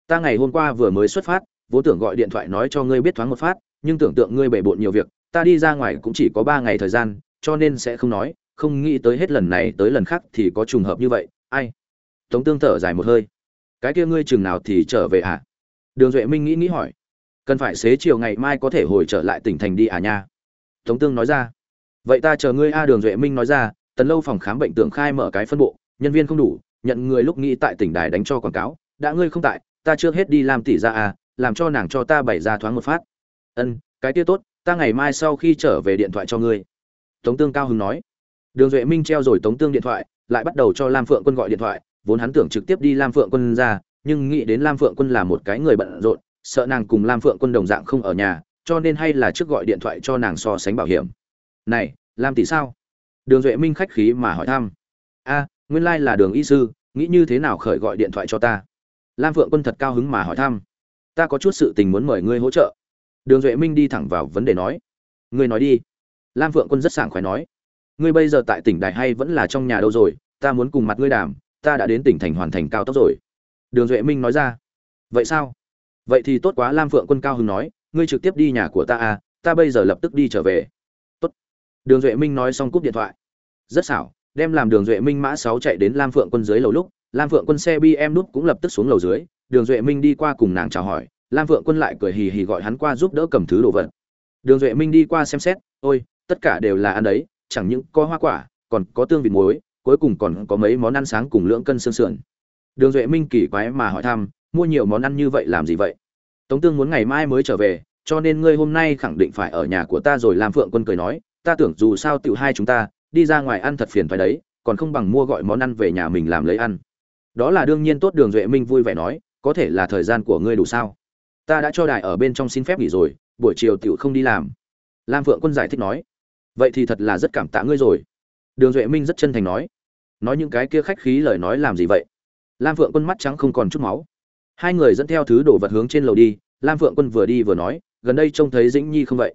Ta ngày hôm qua vừa mới xuất phát vốn tưởng gọi điện thoại nói cho ngươi biết thoáng một phát, nhưng tưởng tượng ngươi bể bộn nhiều việc, ta đi ra ngoài cũng chỉ có ba ngày thời gian, cho nên sẽ không nói, không nghĩ tới hết lần này tới lần khác thì có trùng hợp như vậy, ai? Tống tương thở dài một hơi. Cái kia ngươi chừng nào thì trở về à đường duệ minh nghĩ nghĩ hỏi. Cần phải xế chiều ngày mai có thể hồi trở lại tỉnh thành đi à nha? Tống tương nói ra. Vậy ta chờ ngươi a, đường duệ minh nói ra tần lâu phòng khám bệnh tưởng khai mở cái phân bộ, nhân viên không đủ, nhận người lúc nghĩ tại tỉnh đài đánh cho quảng cáo, đã ngươi không tại, ta trước hết đi làm tỷ ra à làm cho nàng cho ta bày ra thoáng một phát. Ân, cái kia tốt, ta ngày mai sau khi trở về điện thoại cho ngươi. Tống tương cao hứng nói. Đường duệ minh treo rồi tống tương điện thoại, lại bắt đầu cho lam phượng quân gọi điện thoại, vốn hắn tưởng trực tiếp đi lam phượng quân ra, nhưng nghĩ đến lam phượng quân là một cái người bận rộn, sợ nàng cùng lam phượng quân đồng dạng không ở nhà, cho nên hay là trước gọi điện thoại cho nàng so sánh bảo hiểm. Này, lam tỷ sao? Đường duệ minh khách khí mà hỏi thăm. A, nguyên lai là đường y sư, nghĩ như thế nào khởi gọi điện thoại cho ta? Lam phượng quân thật cao hứng mà hỏi thăm. Ta có chút sự tình muốn mời ngươi hỗ trợ. Đường duệ minh đi thẳng vào vấn đề nói. Ngươi nói đi. Lam phượng quân rất sảng khoái nói. Ngươi bây giờ tại tỉnh đài hay vẫn là trong nhà đâu rồi? Ta muốn cùng mặt ngươi đàm, ta đã đến tỉnh thành hoàn thành cao tốc rồi. Đường duệ minh nói ra. Vậy sao? Vậy thì tốt quá, lam phượng quân cao hứng nói. Ngươi trực tiếp đi nhà của ta à ta bây giờ lập tức đi trở về đường duệ minh nói xong cúp điện thoại. Rất xảo, đem làm đường duệ minh mã sáu chạy đến lam phượng quân dưới lầu lúc, lam phượng quân xe bm nút cũng lập tức xuống lầu dưới, đường duệ minh đi qua cùng nàng chào hỏi, lam phượng quân lại cười hì hì gọi hắn qua giúp đỡ cầm thứ đồ vật. Đường duệ minh đi qua xem xét, ôi, tất cả đều là ăn đấy, chẳng những có hoa quả, còn có tương vịt muối, cuối cùng còn có mấy món ăn sáng cùng lưỡng cân xương sườn. Đường duệ minh kỳ quái mà hỏi thăm, mua nhiều món ăn như vậy làm gì vậy? Tống tương muốn ngày mai mới trở về, cho nên ngươi hôm nay khẳng định phải ở nhà của ta rồi, Lam phượng quân cười nói ta tưởng dù sao tiểu hai chúng ta, đi ra ngoài ăn thật phiền phải đấy, còn không bằng mua gọi món ăn về nhà mình làm lấy ăn. Đó là đương nhiên tốt đường duệ minh vui vẻ nói, có thể là thời gian của ngươi đủ sao? Ta đã cho đại ở bên trong xin phép nghỉ rồi, buổi chiều tiểu không đi làm. Lam phượng quân giải thích nói, vậy thì thật là rất cảm tạ ngươi rồi. Đường duệ minh rất chân thành nói nói những cái kia khách khí lời nói làm gì vậy? Lam phượng quân mắt trắng không còn chút máu. Hai người dẫn theo thứ đồ vật hướng trên lầu đi, lam phượng quân vừa đi vừa nói, gần đây trông thấy dĩnh nhi không vậy?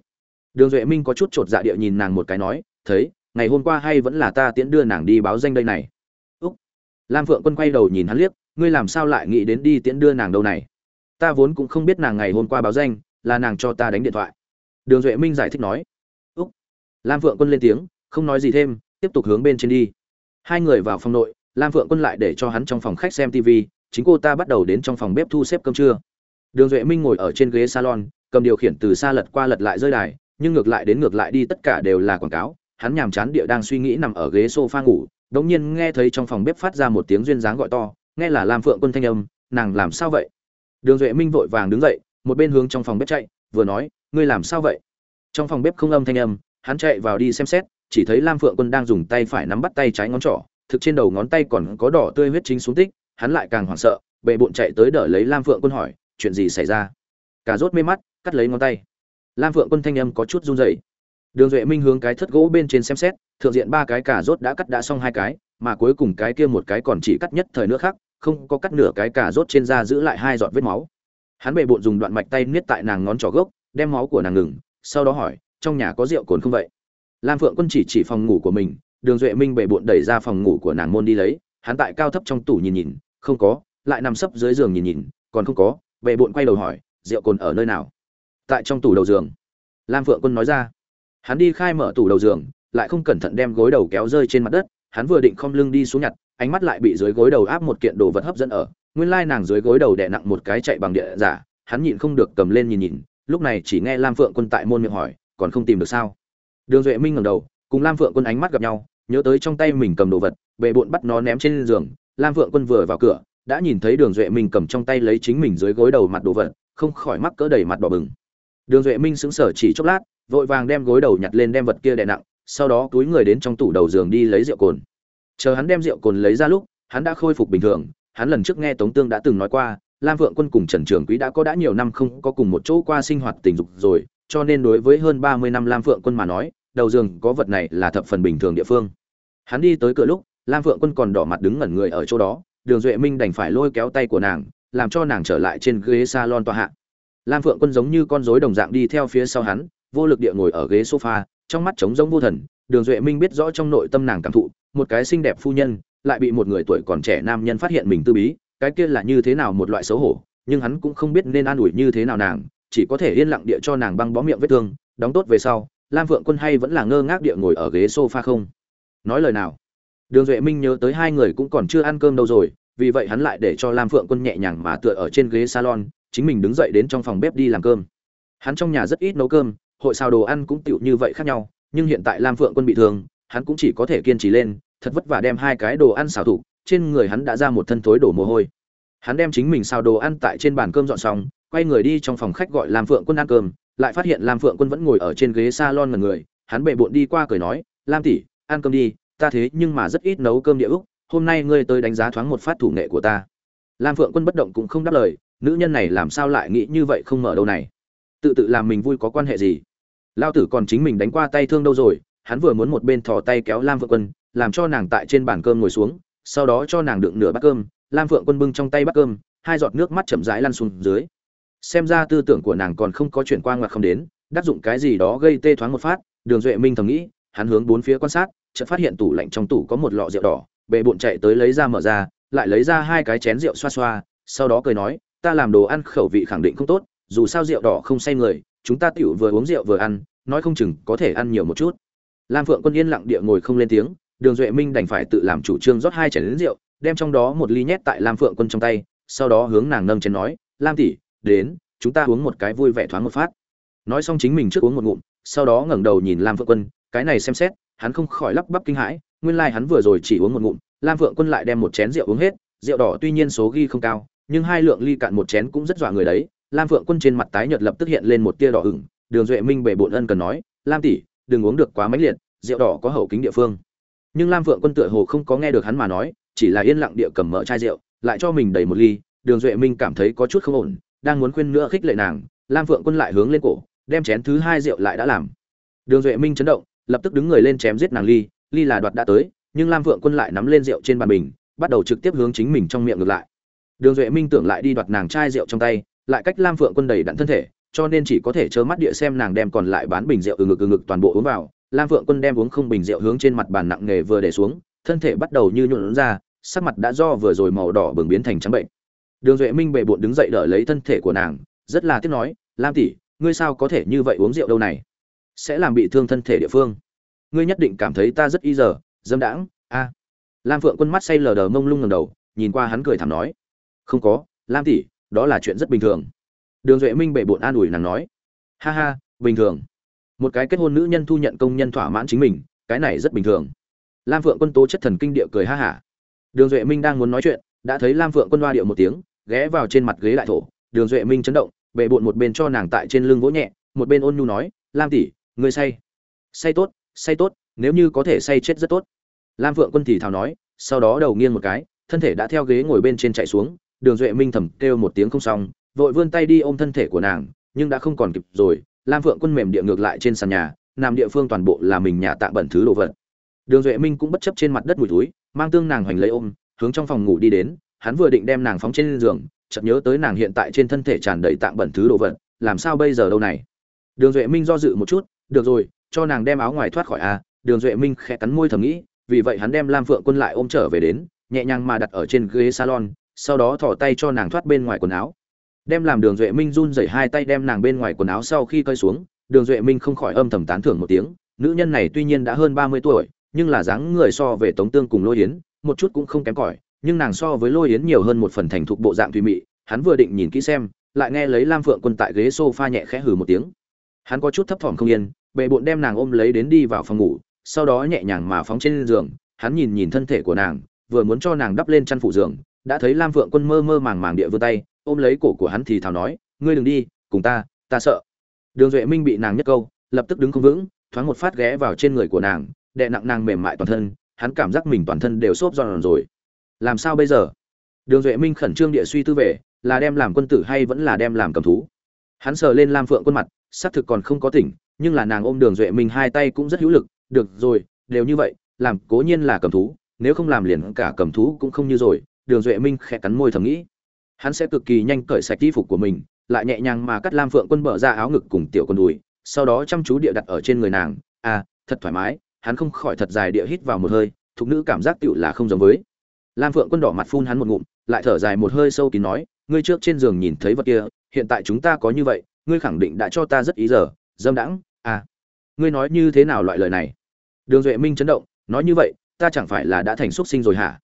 Đường duệ minh có chút chột dạ địa nhìn nàng một cái nói, thấy, ngày hôm qua hay vẫn là ta tiễn đưa nàng đi báo danh đây này. Úc. Lam phượng quân quay đầu nhìn hắn liếc, ngươi làm sao lại nghĩ đến đi tiễn đưa nàng đâu này? Ta vốn cũng không biết nàng ngày hôm qua báo danh, là nàng cho ta đánh điện thoại. Đường duệ minh giải thích nói. Úc. Lam phượng quân lên tiếng, không nói gì thêm, tiếp tục hướng bên trên đi. Hai người vào phòng nội, lam phượng quân lại để cho hắn trong phòng khách xem tv chính cô ta bắt đầu đến trong phòng bếp thu xếp cơm trưa. Đường duệ minh ngồi ở trên ghế salon, cầm điều khiển từ xa lật qua lật lại rơi đài nhưng ngược lại đến ngược lại đi, tất cả đều là quảng cáo. Hắn nhàm chán địa đang suy nghĩ nằm ở ghế sofa ngủ, đống nhiên nghe thấy trong phòng bếp phát ra một tiếng duyên dáng gọi to, nghe là lam phượng quân thanh âm, nàng làm sao vậy? Đường duệ minh vội vàng đứng dậy, một bên hướng trong phòng bếp chạy, vừa nói, ngươi làm sao vậy? Trong phòng bếp không âm thanh âm, hắn chạy vào đi xem xét, chỉ thấy lam phượng quân đang dùng tay phải nắm bắt tay trái ngón trỏ, thực trên đầu ngón tay còn có đỏ tươi huyết chính xuống tích, hắn lại càng hoảng sợ, bệ bụng chạy tới đỡ lấy lam phượng quân hỏi, chuyện gì xảy ra? Cả rốt mê mắt, cắt lấy ngón tay lam phượng quân thanh âm có chút run rẩy. Đường duệ minh hướng cái thất gỗ bên trên xem xét, thượng diện ba cái cà rốt đã cắt đã xong hai cái, mà cuối cùng cái kia một cái còn chỉ cắt nhất thời nữa khác, không có cắt nửa cái cà rốt trên da giữ lại hai giọt vết máu. Hắn bệ bộn dùng đoạn mạch tay niết tại nàng ngón trỏ gốc, đem máu của nàng ngừng, sau đó hỏi, trong nhà có rượu cồn không vậy? Lam phượng quân chỉ chỉ phòng ngủ của mình, đường duệ minh bệ bộn đẩy ra phòng ngủ của nàng môn đi lấy, hắn tại cao thấp trong tủ nhìn nhìn, không có. Lại nằm sấp dưới giường nhìn nhìn, còn không có. Bệ bộn quay đầu hỏi, rượu cồn ở nơi nào? Tại trong tủ đầu giường. Lam phượng quân nói ra. Hắn đi khai mở tủ đầu giường, lại không cẩn thận đem gối đầu kéo rơi trên mặt đất, hắn vừa định khom lưng đi xuống nhặt, ánh mắt lại bị dưới gối đầu áp một kiện đồ vật hấp dẫn ở. Nguyên lai nàng dưới gối đầu đè nặng một cái chạy bằng địa giả, hắn nhịn không được cầm lên nhìn nhìn, lúc này chỉ nghe lam phượng quân tại môn miệng hỏi, còn không tìm được sao? Đường duệ minh ngẩng đầu, cùng lam phượng quân ánh mắt gặp nhau, nhớ tới trong tay mình cầm đồ vật bệ bộn bắt nó ném trên giường, lam phượng quân vừa vào cửa, đã nhìn thấy đường duệ minh cầm trong tay lấy chính mình dưới gối đầu mặt đồ vật, không khỏi mắc cỡ đầy mặt đỏ bừng đường duệ minh sững sờ chỉ chốc lát, vội vàng đem gối đầu nhặt lên đem vật kia đè nặng, sau đó túi người đến trong tủ đầu giường đi lấy rượu cồn. Chờ hắn đem rượu cồn lấy ra lúc, hắn đã khôi phục bình thường, hắn lần trước nghe tống tương đã từng nói qua, lam vượng quân cùng trần trường quý đã có đã nhiều năm không có cùng một chỗ qua sinh hoạt tình dục rồi, cho nên đối với hơn ba mươi năm lam vượng quân mà nói, đầu giường có vật này là thập phần bình thường địa phương. Hắn đi tới cửa lúc, lam vượng quân còn đỏ mặt đứng ngẩn người ở chỗ đó, đường duệ minh đành phải lôi kéo tay của nàng, làm cho nàng trở lại trên ghế salon tòa hạ lam phượng quân giống như con rối đồng dạng đi theo phía sau hắn, vô lực địa ngồi ở ghế sofa, trong mắt trống rỗng vô thần, đường duệ minh biết rõ trong nội tâm nàng cảm thụ, một cái xinh đẹp phu nhân, lại bị một người tuổi còn trẻ nam nhân phát hiện mình tư bí, cái kia là như thế nào một loại xấu hổ, nhưng hắn cũng không biết nên an ủi như thế nào nàng, chỉ có thể yên lặng địa cho nàng băng bó miệng vết thương, đóng tốt về sau, lam phượng quân hay vẫn là ngơ ngác địa ngồi ở ghế sofa không? Nói lời nào? Đường duệ minh nhớ tới hai người cũng còn chưa ăn cơm đâu rồi, vì vậy hắn lại để cho lam phượng quân nhẹ nhàng mà tựa ở trên ghế salon chính mình đứng dậy đến trong phòng bếp đi làm cơm. Hắn trong nhà rất ít nấu cơm, hội xào đồ ăn cũng tựu như vậy khác nhau, nhưng hiện tại lam phượng quân bị thương, hắn cũng chỉ có thể kiên trì lên, thật vất vả đem hai cái đồ ăn xào thủ, trên người hắn đã ra một thân thối đổ mồ hôi. Hắn đem chính mình xào đồ ăn tại trên bàn cơm dọn xong, quay người đi trong phòng khách gọi lam phượng quân ăn cơm, lại phát hiện lam phượng quân vẫn ngồi ở trên ghế salon ngần người, hắn bệ bộn đi qua cười nói, lam tỷ, ăn cơm đi, ta thế nhưng mà rất ít nấu cơm địa úc hôm nay ngươi tới đánh giá thoáng một phát thủ nghệ của ta. Lam phượng quân bất động cũng không đáp lời nữ nhân này làm sao lại nghĩ như vậy không mở đâu này? Tự tự làm mình vui có quan hệ gì? Lao tử còn chính mình đánh qua tay thương đâu rồi, hắn vừa muốn một bên thò tay kéo lam phượng quân, làm cho nàng tại trên bàn cơm ngồi xuống, sau đó cho nàng đựng nửa bát cơm, lam phượng quân bưng trong tay bát cơm, hai giọt nước mắt chậm rãi lăn xuống dưới. Xem ra tư tưởng của nàng còn không có chuyển qua ngoặt không đến, đắc dụng cái gì đó gây tê thoáng một phát, đường duệ minh thầm nghĩ, hắn hướng bốn phía quan sát, chợt phát hiện tủ lạnh trong tủ có một lọ rượu đỏ bệ bụng chạy tới lấy ra mở ra, lại lấy ra hai cái chén rượu xoa xoa, sau đó cười nói ta làm đồ ăn khẩu vị khẳng định không tốt, dù sao rượu đỏ không say người, chúng ta tiểu vừa uống rượu vừa ăn, nói không chừng có thể ăn nhiều một chút. Lam phượng quân yên lặng địa ngồi không lên tiếng, đường duệ minh đành phải tự làm chủ trương rót hai chén đến rượu, đem trong đó một ly nhét tại lam phượng quân trong tay, sau đó hướng nàng nâng chén nói, lam tỷ, đến, chúng ta uống một cái vui vẻ thoáng một phát. Nói xong chính mình trước uống một ngụm, sau đó ngẩng đầu nhìn lam phượng quân, cái này xem xét, hắn không khỏi lắp bắp kinh hãi, nguyên lai like hắn vừa rồi chỉ uống một ngụm, lam phượng quân lại đem một chén rượu uống hết, rượu đỏ tuy nhiên số ghi không cao nhưng hai lượng ly cạn một chén cũng rất dọa người đấy. Lam phượng quân trên mặt tái nhợt lập tức hiện lên một tia đỏ ửng. Đường duệ minh bề bộn ân cần nói, lam tỷ, đừng uống được quá mãnh liệt, rượu đỏ có hậu kính địa phương. Nhưng lam phượng quân tựa hồ không có nghe được hắn mà nói, chỉ là yên lặng địa cầm mở chai rượu, lại cho mình đầy một ly. Đường duệ minh cảm thấy có chút không ổn, đang muốn khuyên nữa khích lệ nàng, lam phượng quân lại hướng lên cổ, đem chén thứ hai rượu lại đã làm. Đường duệ minh chấn động, lập tức đứng người lên chém giết nàng ly. Ly là đoạt đã tới, nhưng lam phượng quân lại nắm lên rượu trên bàn bình, bắt đầu trực tiếp hướng chính mình trong miệng ngược lại đường duệ minh tưởng lại đi đoạt nàng chai rượu trong tay, lại cách lam phượng quân đầy đặn thân thể, cho nên chỉ có thể trơ mắt địa xem nàng đem còn lại bán bình rượu từ ngực từ ngực toàn bộ uống vào. Lam phượng quân đem uống không bình rượu hướng trên mặt bàn nặng nghề vừa để xuống, thân thể bắt đầu như nhuộn ra, sắc mặt đã do vừa rồi màu đỏ bừng biến thành trắng bệnh. Đường duệ minh bệ bộn đứng dậy đỡ lấy thân thể của nàng, rất là tiếc nói, lam tỷ, ngươi sao có thể như vậy uống rượu đâu này? Sẽ làm bị thương thân thể địa phương. Ngươi nhất định cảm thấy ta rất y giờ dâm đãng, a. Lam phượng quân mắt say lờ đờ mông lung ngầm đầu, nhìn qua hắn cười thảm nói không có, lam tỷ, đó là chuyện rất bình thường. Đường duệ minh bệ bộn an ủi nàng nói. Ha ha, bình thường. Một cái kết hôn nữ nhân thu nhận công nhân thỏa mãn chính mình, cái này rất bình thường. Lam phượng quân tố chất thần kinh địa cười ha hả. Đường duệ minh đang muốn nói chuyện, đã thấy lam phượng quân đoa điệu một tiếng, ghé vào trên mặt ghế lại thổ. Đường duệ minh chấn động bệ bộn một bên cho nàng tại trên lưng vỗ nhẹ, một bên ôn nhu nói, lam tỷ, ngươi say. Say tốt say tốt, nếu như có thể say chết rất tốt. Lam phượng quân thì thào nói, sau đó đầu nghiêng một cái, thân thể đã theo ghế ngồi bên trên chạy xuống đường duệ minh thầm kêu một tiếng không xong, vội vươn tay đi ôm thân thể của nàng, nhưng đã không còn kịp rồi, lam phượng quân mềm địa ngược lại trên sàn nhà, nằm địa phương toàn bộ là mình nhà tạ bẩn thứ đồ vật. Đường duệ minh cũng bất chấp trên mặt đất mùi túi mang tương nàng hoành lấy ôm, hướng trong phòng ngủ đi đến, hắn vừa định đem nàng phóng trên giường, chợt nhớ tới nàng hiện tại trên thân thể tràn đầy tạng bẩn thứ đồ vật, làm sao bây giờ đâu này? Đường duệ minh do dự một chút, được rồi, cho nàng đem áo ngoài thoát khỏi a đường duệ minh khẽ cắn môi thầm nghĩ, vì vậy hắn đem lam phượng quân lại ôm trở về đến, nhẹ nhàng mà đặt ở trên ghế salon sau đó thỏ tay cho nàng thoát bên ngoài quần áo. Đem làm đường duệ minh run rẩy hai tay đem nàng bên ngoài quần áo sau khi cơi xuống, đường duệ minh không khỏi âm thầm tán thưởng một tiếng, nữ nhân này tuy nhiên đã hơn ba mươi tuổi, nhưng là dáng người so về tống tương cùng lôi yến, một chút cũng không kém cỏi, nhưng nàng so với lôi yến nhiều hơn một phần thành thục bộ dạng thùy mị, hắn vừa định nhìn kỹ xem, lại nghe lấy lam phượng quân tại ghế sofa nhẹ khẽ hừ một tiếng. Hắn có chút thấp thỏm không yên, bệ bụn đem nàng ôm lấy đến đi vào phòng ngủ, sau đó nhẹ nhàng mà phóng trên giường, hắn nhìn nhìn thân thể của nàng, vừa muốn cho nàng đắp lên chăn phủ giường đã thấy lam phượng quân mơ mơ màng màng địa vươn tay, ôm lấy cổ của hắn thì thào nói, ngươi đừng đi, cùng ta ta sợ. Đường duệ minh bị nàng nhất câu, lập tức đứng không vững, thoáng một phát ghé vào trên người của nàng, đè nặng nàng mềm mại toàn thân, hắn cảm giác mình toàn thân đều xốp giòn rồi. Làm sao bây giờ? Đường duệ minh khẩn trương địa suy tư về, là đem làm quân tử hay vẫn là đem làm cầm thú. Hắn sờ lên lam phượng quân mặt, xác thực còn không có tỉnh, nhưng là nàng ôm đường duệ minh hai tay cũng rất hữu lực, được rồi, đều như vậy, làm cố nhiên là cầm thú, nếu không làm liền cả cầm thú cũng không như rồi đường duệ minh khẽ cắn môi thầm nghĩ. Hắn sẽ cực kỳ nhanh cởi sạch y phục của mình, lại nhẹ nhàng mà cắt lam phượng quân bở ra áo ngực cùng tiểu con đùi, sau đó chăm chú địa đặt ở trên người nàng. À thật thoải mái, hắn không khỏi thật dài địa hít vào một hơi, thục nữ cảm giác tựu là không giống với. Lam phượng quân đỏ mặt phun hắn một ngụm, lại thở dài một hơi sâu kín nói, ngươi trước trên giường nhìn thấy vật kia, hiện tại chúng ta có như vậy, ngươi khẳng định đã cho ta rất ý giờ, dâm đãng à. Ngươi nói như thế nào loại lời này? Đường duệ minh chấn động, nói như vậy, ta chẳng phải là đã thành xuất sinh rồi hả?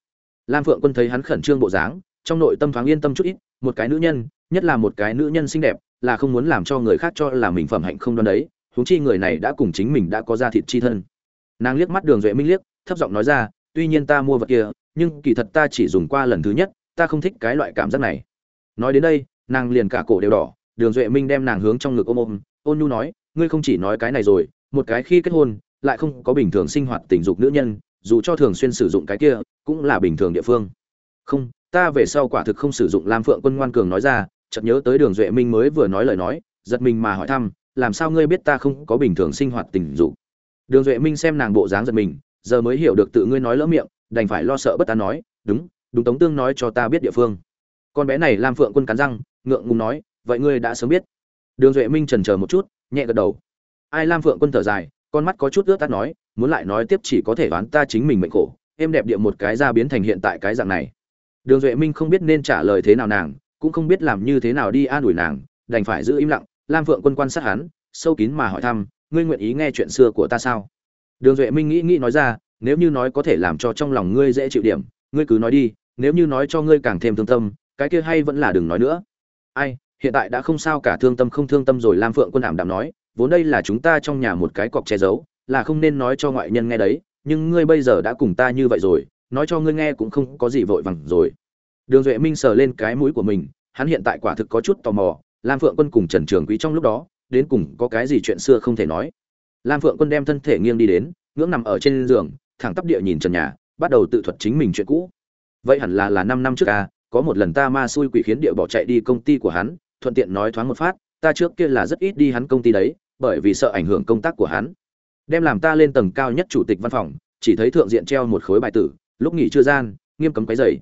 Lam phượng quân thấy hắn khẩn trương bộ dáng, trong nội tâm thoáng yên tâm chút ít, một cái nữ nhân, nhất là một cái nữ nhân xinh đẹp, là không muốn làm cho người khác cho là mình phẩm hạnh không đoan đấy, huống chi người này đã cùng chính mình đã có ra thịt chi thân. Nàng liếc mắt đường duệ minh liếc, thấp giọng nói ra, tuy nhiên ta mua vật kia, nhưng kỳ thật ta chỉ dùng qua lần thứ nhất, ta không thích cái loại cảm giác này. Nói đến đây, nàng liền cả cổ đều đỏ, đường duệ minh đem nàng hướng trong ngực ôm ôm, ôn nhu nói, ngươi không chỉ nói cái này rồi, một cái khi kết hôn, lại không có bình thường sinh hoạt tình dục nữ nhân dù cho thường xuyên sử dụng cái kia, cũng là bình thường địa phương. Không, ta về sau quả thực không sử dụng lam phượng quân ngoan cường nói ra, chợt nhớ tới đường duệ minh mới vừa nói lời nói, giật mình mà hỏi thăm, làm sao ngươi biết ta không có bình thường sinh hoạt tình dục? Đường duệ minh xem nàng bộ dáng giật mình, giờ mới hiểu được tự ngươi nói lỡ miệng, đành phải lo sợ bất an nói, đúng đúng tống tương nói cho ta biết địa phương. Con bé này lam phượng quân cắn răng, ngượng ngùng nói, vậy ngươi đã sớm biết. Đường duệ minh trần chờ một chút, nhẹ gật đầu. Ai lam phượng quân thở dài, con mắt có chút ướt tắt nói muốn lại nói tiếp chỉ có thể đoán ta chính mình mệnh khổ em đẹp địa một cái ra biến thành hiện tại cái dạng này. Đường duệ minh không biết nên trả lời thế nào nàng, cũng không biết làm như thế nào đi an ủi nàng, đành phải giữ im lặng, lam phượng quân quan sát hắn, sâu kín mà hỏi thăm, ngươi nguyện ý nghe chuyện xưa của ta sao? Đường duệ minh nghĩ nghĩ nói ra, nếu như nói có thể làm cho trong lòng ngươi dễ chịu điểm, ngươi cứ nói đi, nếu như nói cho ngươi càng thêm thương tâm, cái kia hay vẫn là đừng nói nữa. Ai, hiện tại đã không sao cả, thương tâm không thương tâm rồi, lam phượng quân ảm đạm nói, vốn đây là chúng ta trong nhà một cái cọc che giấu là không nên nói cho ngoại nhân nghe đấy, nhưng ngươi bây giờ đã cùng ta như vậy rồi, nói cho ngươi nghe cũng không có gì vội vàng rồi. Đường duệ minh sờ lên cái mũi của mình, hắn hiện tại quả thực có chút tò mò, lam phượng quân cùng trần trường quý trong lúc đó, đến cùng có cái gì chuyện xưa không thể nói. Lam phượng quân đem thân thể nghiêng đi đến, ngưỡng nằm ở trên giường, thẳng tắp địa nhìn trần nhà, bắt đầu tự thuật chính mình chuyện cũ. Vậy hẳn là là năm năm trước à có một lần ta ma xui quỷ khiến địa bỏ chạy đi công ty của hắn, thuận tiện nói thoáng một phát, ta trước kia là rất ít đi hắn công ty đấy, bởi vì sợ ảnh hưởng công tác của hắn đem làm ta lên tầng cao nhất chủ tịch văn phòng, chỉ thấy thượng diện treo một khối bài tử, lúc nghỉ chưa gian, nghiêm cấm cái dày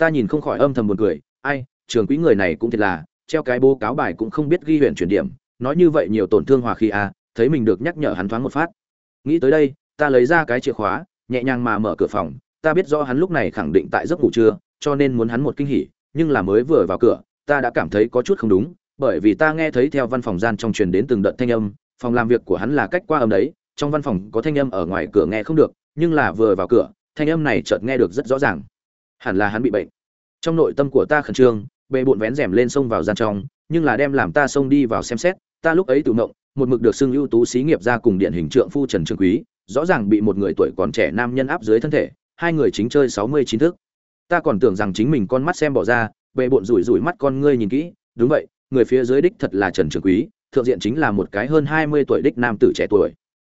ta nhìn không khỏi âm thầm buồn cười, ai, trường quý người này cũng thiệt là, treo cái bố cáo bài cũng không biết ghi huyện chuyển điểm, nói như vậy nhiều tổn thương hòa khi à thấy mình được nhắc nhở hắn thoáng một phát. Nghĩ tới đây, ta lấy ra cái chìa khóa, nhẹ nhàng mà mở cửa phòng, ta biết rõ hắn lúc này khẳng định tại giấc ngủ trưa, cho nên muốn hắn một kinh hỉ, nhưng là mới vừa vào cửa, ta đã cảm thấy có chút không đúng, bởi vì ta nghe thấy theo văn phòng gian trong truyền đến từng đợt thanh âm, phòng làm việc của hắn là cách qua âm đấy trong văn phòng có thanh âm ở ngoài cửa nghe không được, nhưng là vừa vào cửa, thanh âm này chợt nghe được rất rõ ràng. Hẳn là hắn bị bệnh. Trong nội tâm của ta khẩn trương bệ bộn vén rèm lên xông vào gian trong, nhưng là đem làm ta xông đi vào xem xét, ta lúc ấy tự động một mực được xưng ưu tú xí nghiệp ra cùng điện hình trượng phu trần trương quý, rõ ràng bị một người tuổi còn trẻ nam nhân áp dưới thân thể, hai người chính chơi sáu mươi chín thước ta còn tưởng rằng chính mình con mắt xem bỏ ra bệ bộn rủi rủi mắt con ngươi nhìn kỹ, đúng vậy, người phía dưới đích thật là trần trường quý, thượng diện chính là một cái hơn hai mươi tuổi đích nam tử trẻ tuổi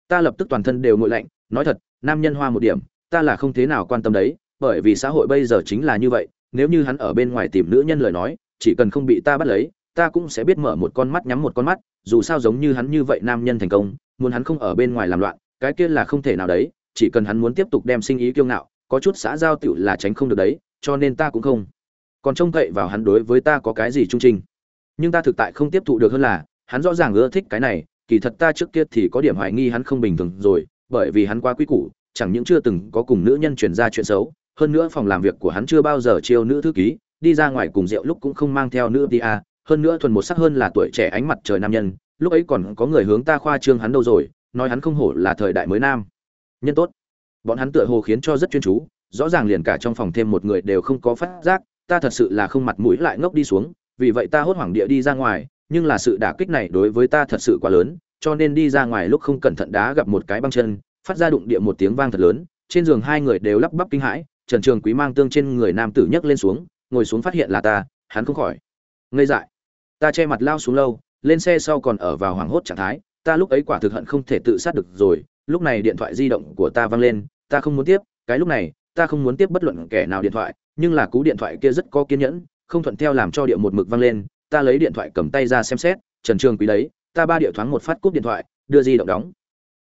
ta lập tức toàn thân đều ngội lạnh, nói thật, nam nhân hoa một điểm, ta là không thế nào quan tâm đấy, bởi vì xã hội bây giờ chính là như vậy, nếu như hắn ở bên ngoài tìm nữ nhân lời nói, chỉ cần không bị ta bắt lấy, ta cũng sẽ biết mở một con mắt nhắm một con mắt, dù sao giống như hắn như vậy nam nhân thành công, muốn hắn không ở bên ngoài làm loạn, cái kia là không thể nào đấy, chỉ cần hắn muốn tiếp tục đem sinh ý kiêu ngạo, có chút xã giao tiểu là tránh không được đấy, cho nên ta cũng không còn trông cậy vào hắn đối với ta có cái gì trung trình. Nhưng ta thực tại không tiếp thụ được hơn là, hắn rõ ràng ưa thích cái này kỳ thật ta trước kia thì có điểm hoài nghi hắn không bình thường rồi bởi vì hắn quá quý củ chẳng những chưa từng có cùng nữ nhân truyền ra chuyện xấu hơn nữa phòng làm việc của hắn chưa bao giờ chiêu nữ thư ký đi ra ngoài cùng rượu lúc cũng không mang theo nữ đi à, hơn nữa thuần một sắc hơn là tuổi trẻ ánh mặt trời nam nhân lúc ấy còn có người hướng ta khoa trương hắn đâu rồi nói hắn không hổ là thời đại mới nam. Nhân tốt. Bọn hắn tựa hồ khiến cho rất chuyên chú rõ ràng liền cả trong phòng thêm một người đều không có phát giác ta thật sự là không mặt mũi lại ngốc đi xuống vì vậy ta hốt hoảng địa đi ra ngoài nhưng là sự đả kích này đối với ta thật sự quá lớn, cho nên đi ra ngoài lúc không cẩn thận đá gặp một cái băng chân, phát ra đụng địa một tiếng vang thật lớn, trên giường hai người đều lắp bắp kinh hãi, trần trường quý mang tương trên người nam tử nhấc lên xuống, ngồi xuống phát hiện là ta, hắn không khỏi. Ngây dại. Ta che mặt lao xuống lâu, lên xe sau còn ở vào hoảng hốt trạng thái, ta lúc ấy quả thực hận không thể tự sát được rồi, lúc này điện thoại di động của ta vang lên, ta không muốn tiếp, cái lúc này, ta không muốn tiếp bất luận kẻ nào điện thoại, nhưng là cú điện thoại kia rất có kiên nhẫn, không thuận theo làm cho điện một mực vang lên ta lấy điện thoại cầm tay ra xem xét trần trường quý đấy ta ba địa thoáng một phát cúp điện thoại đưa di động đóng.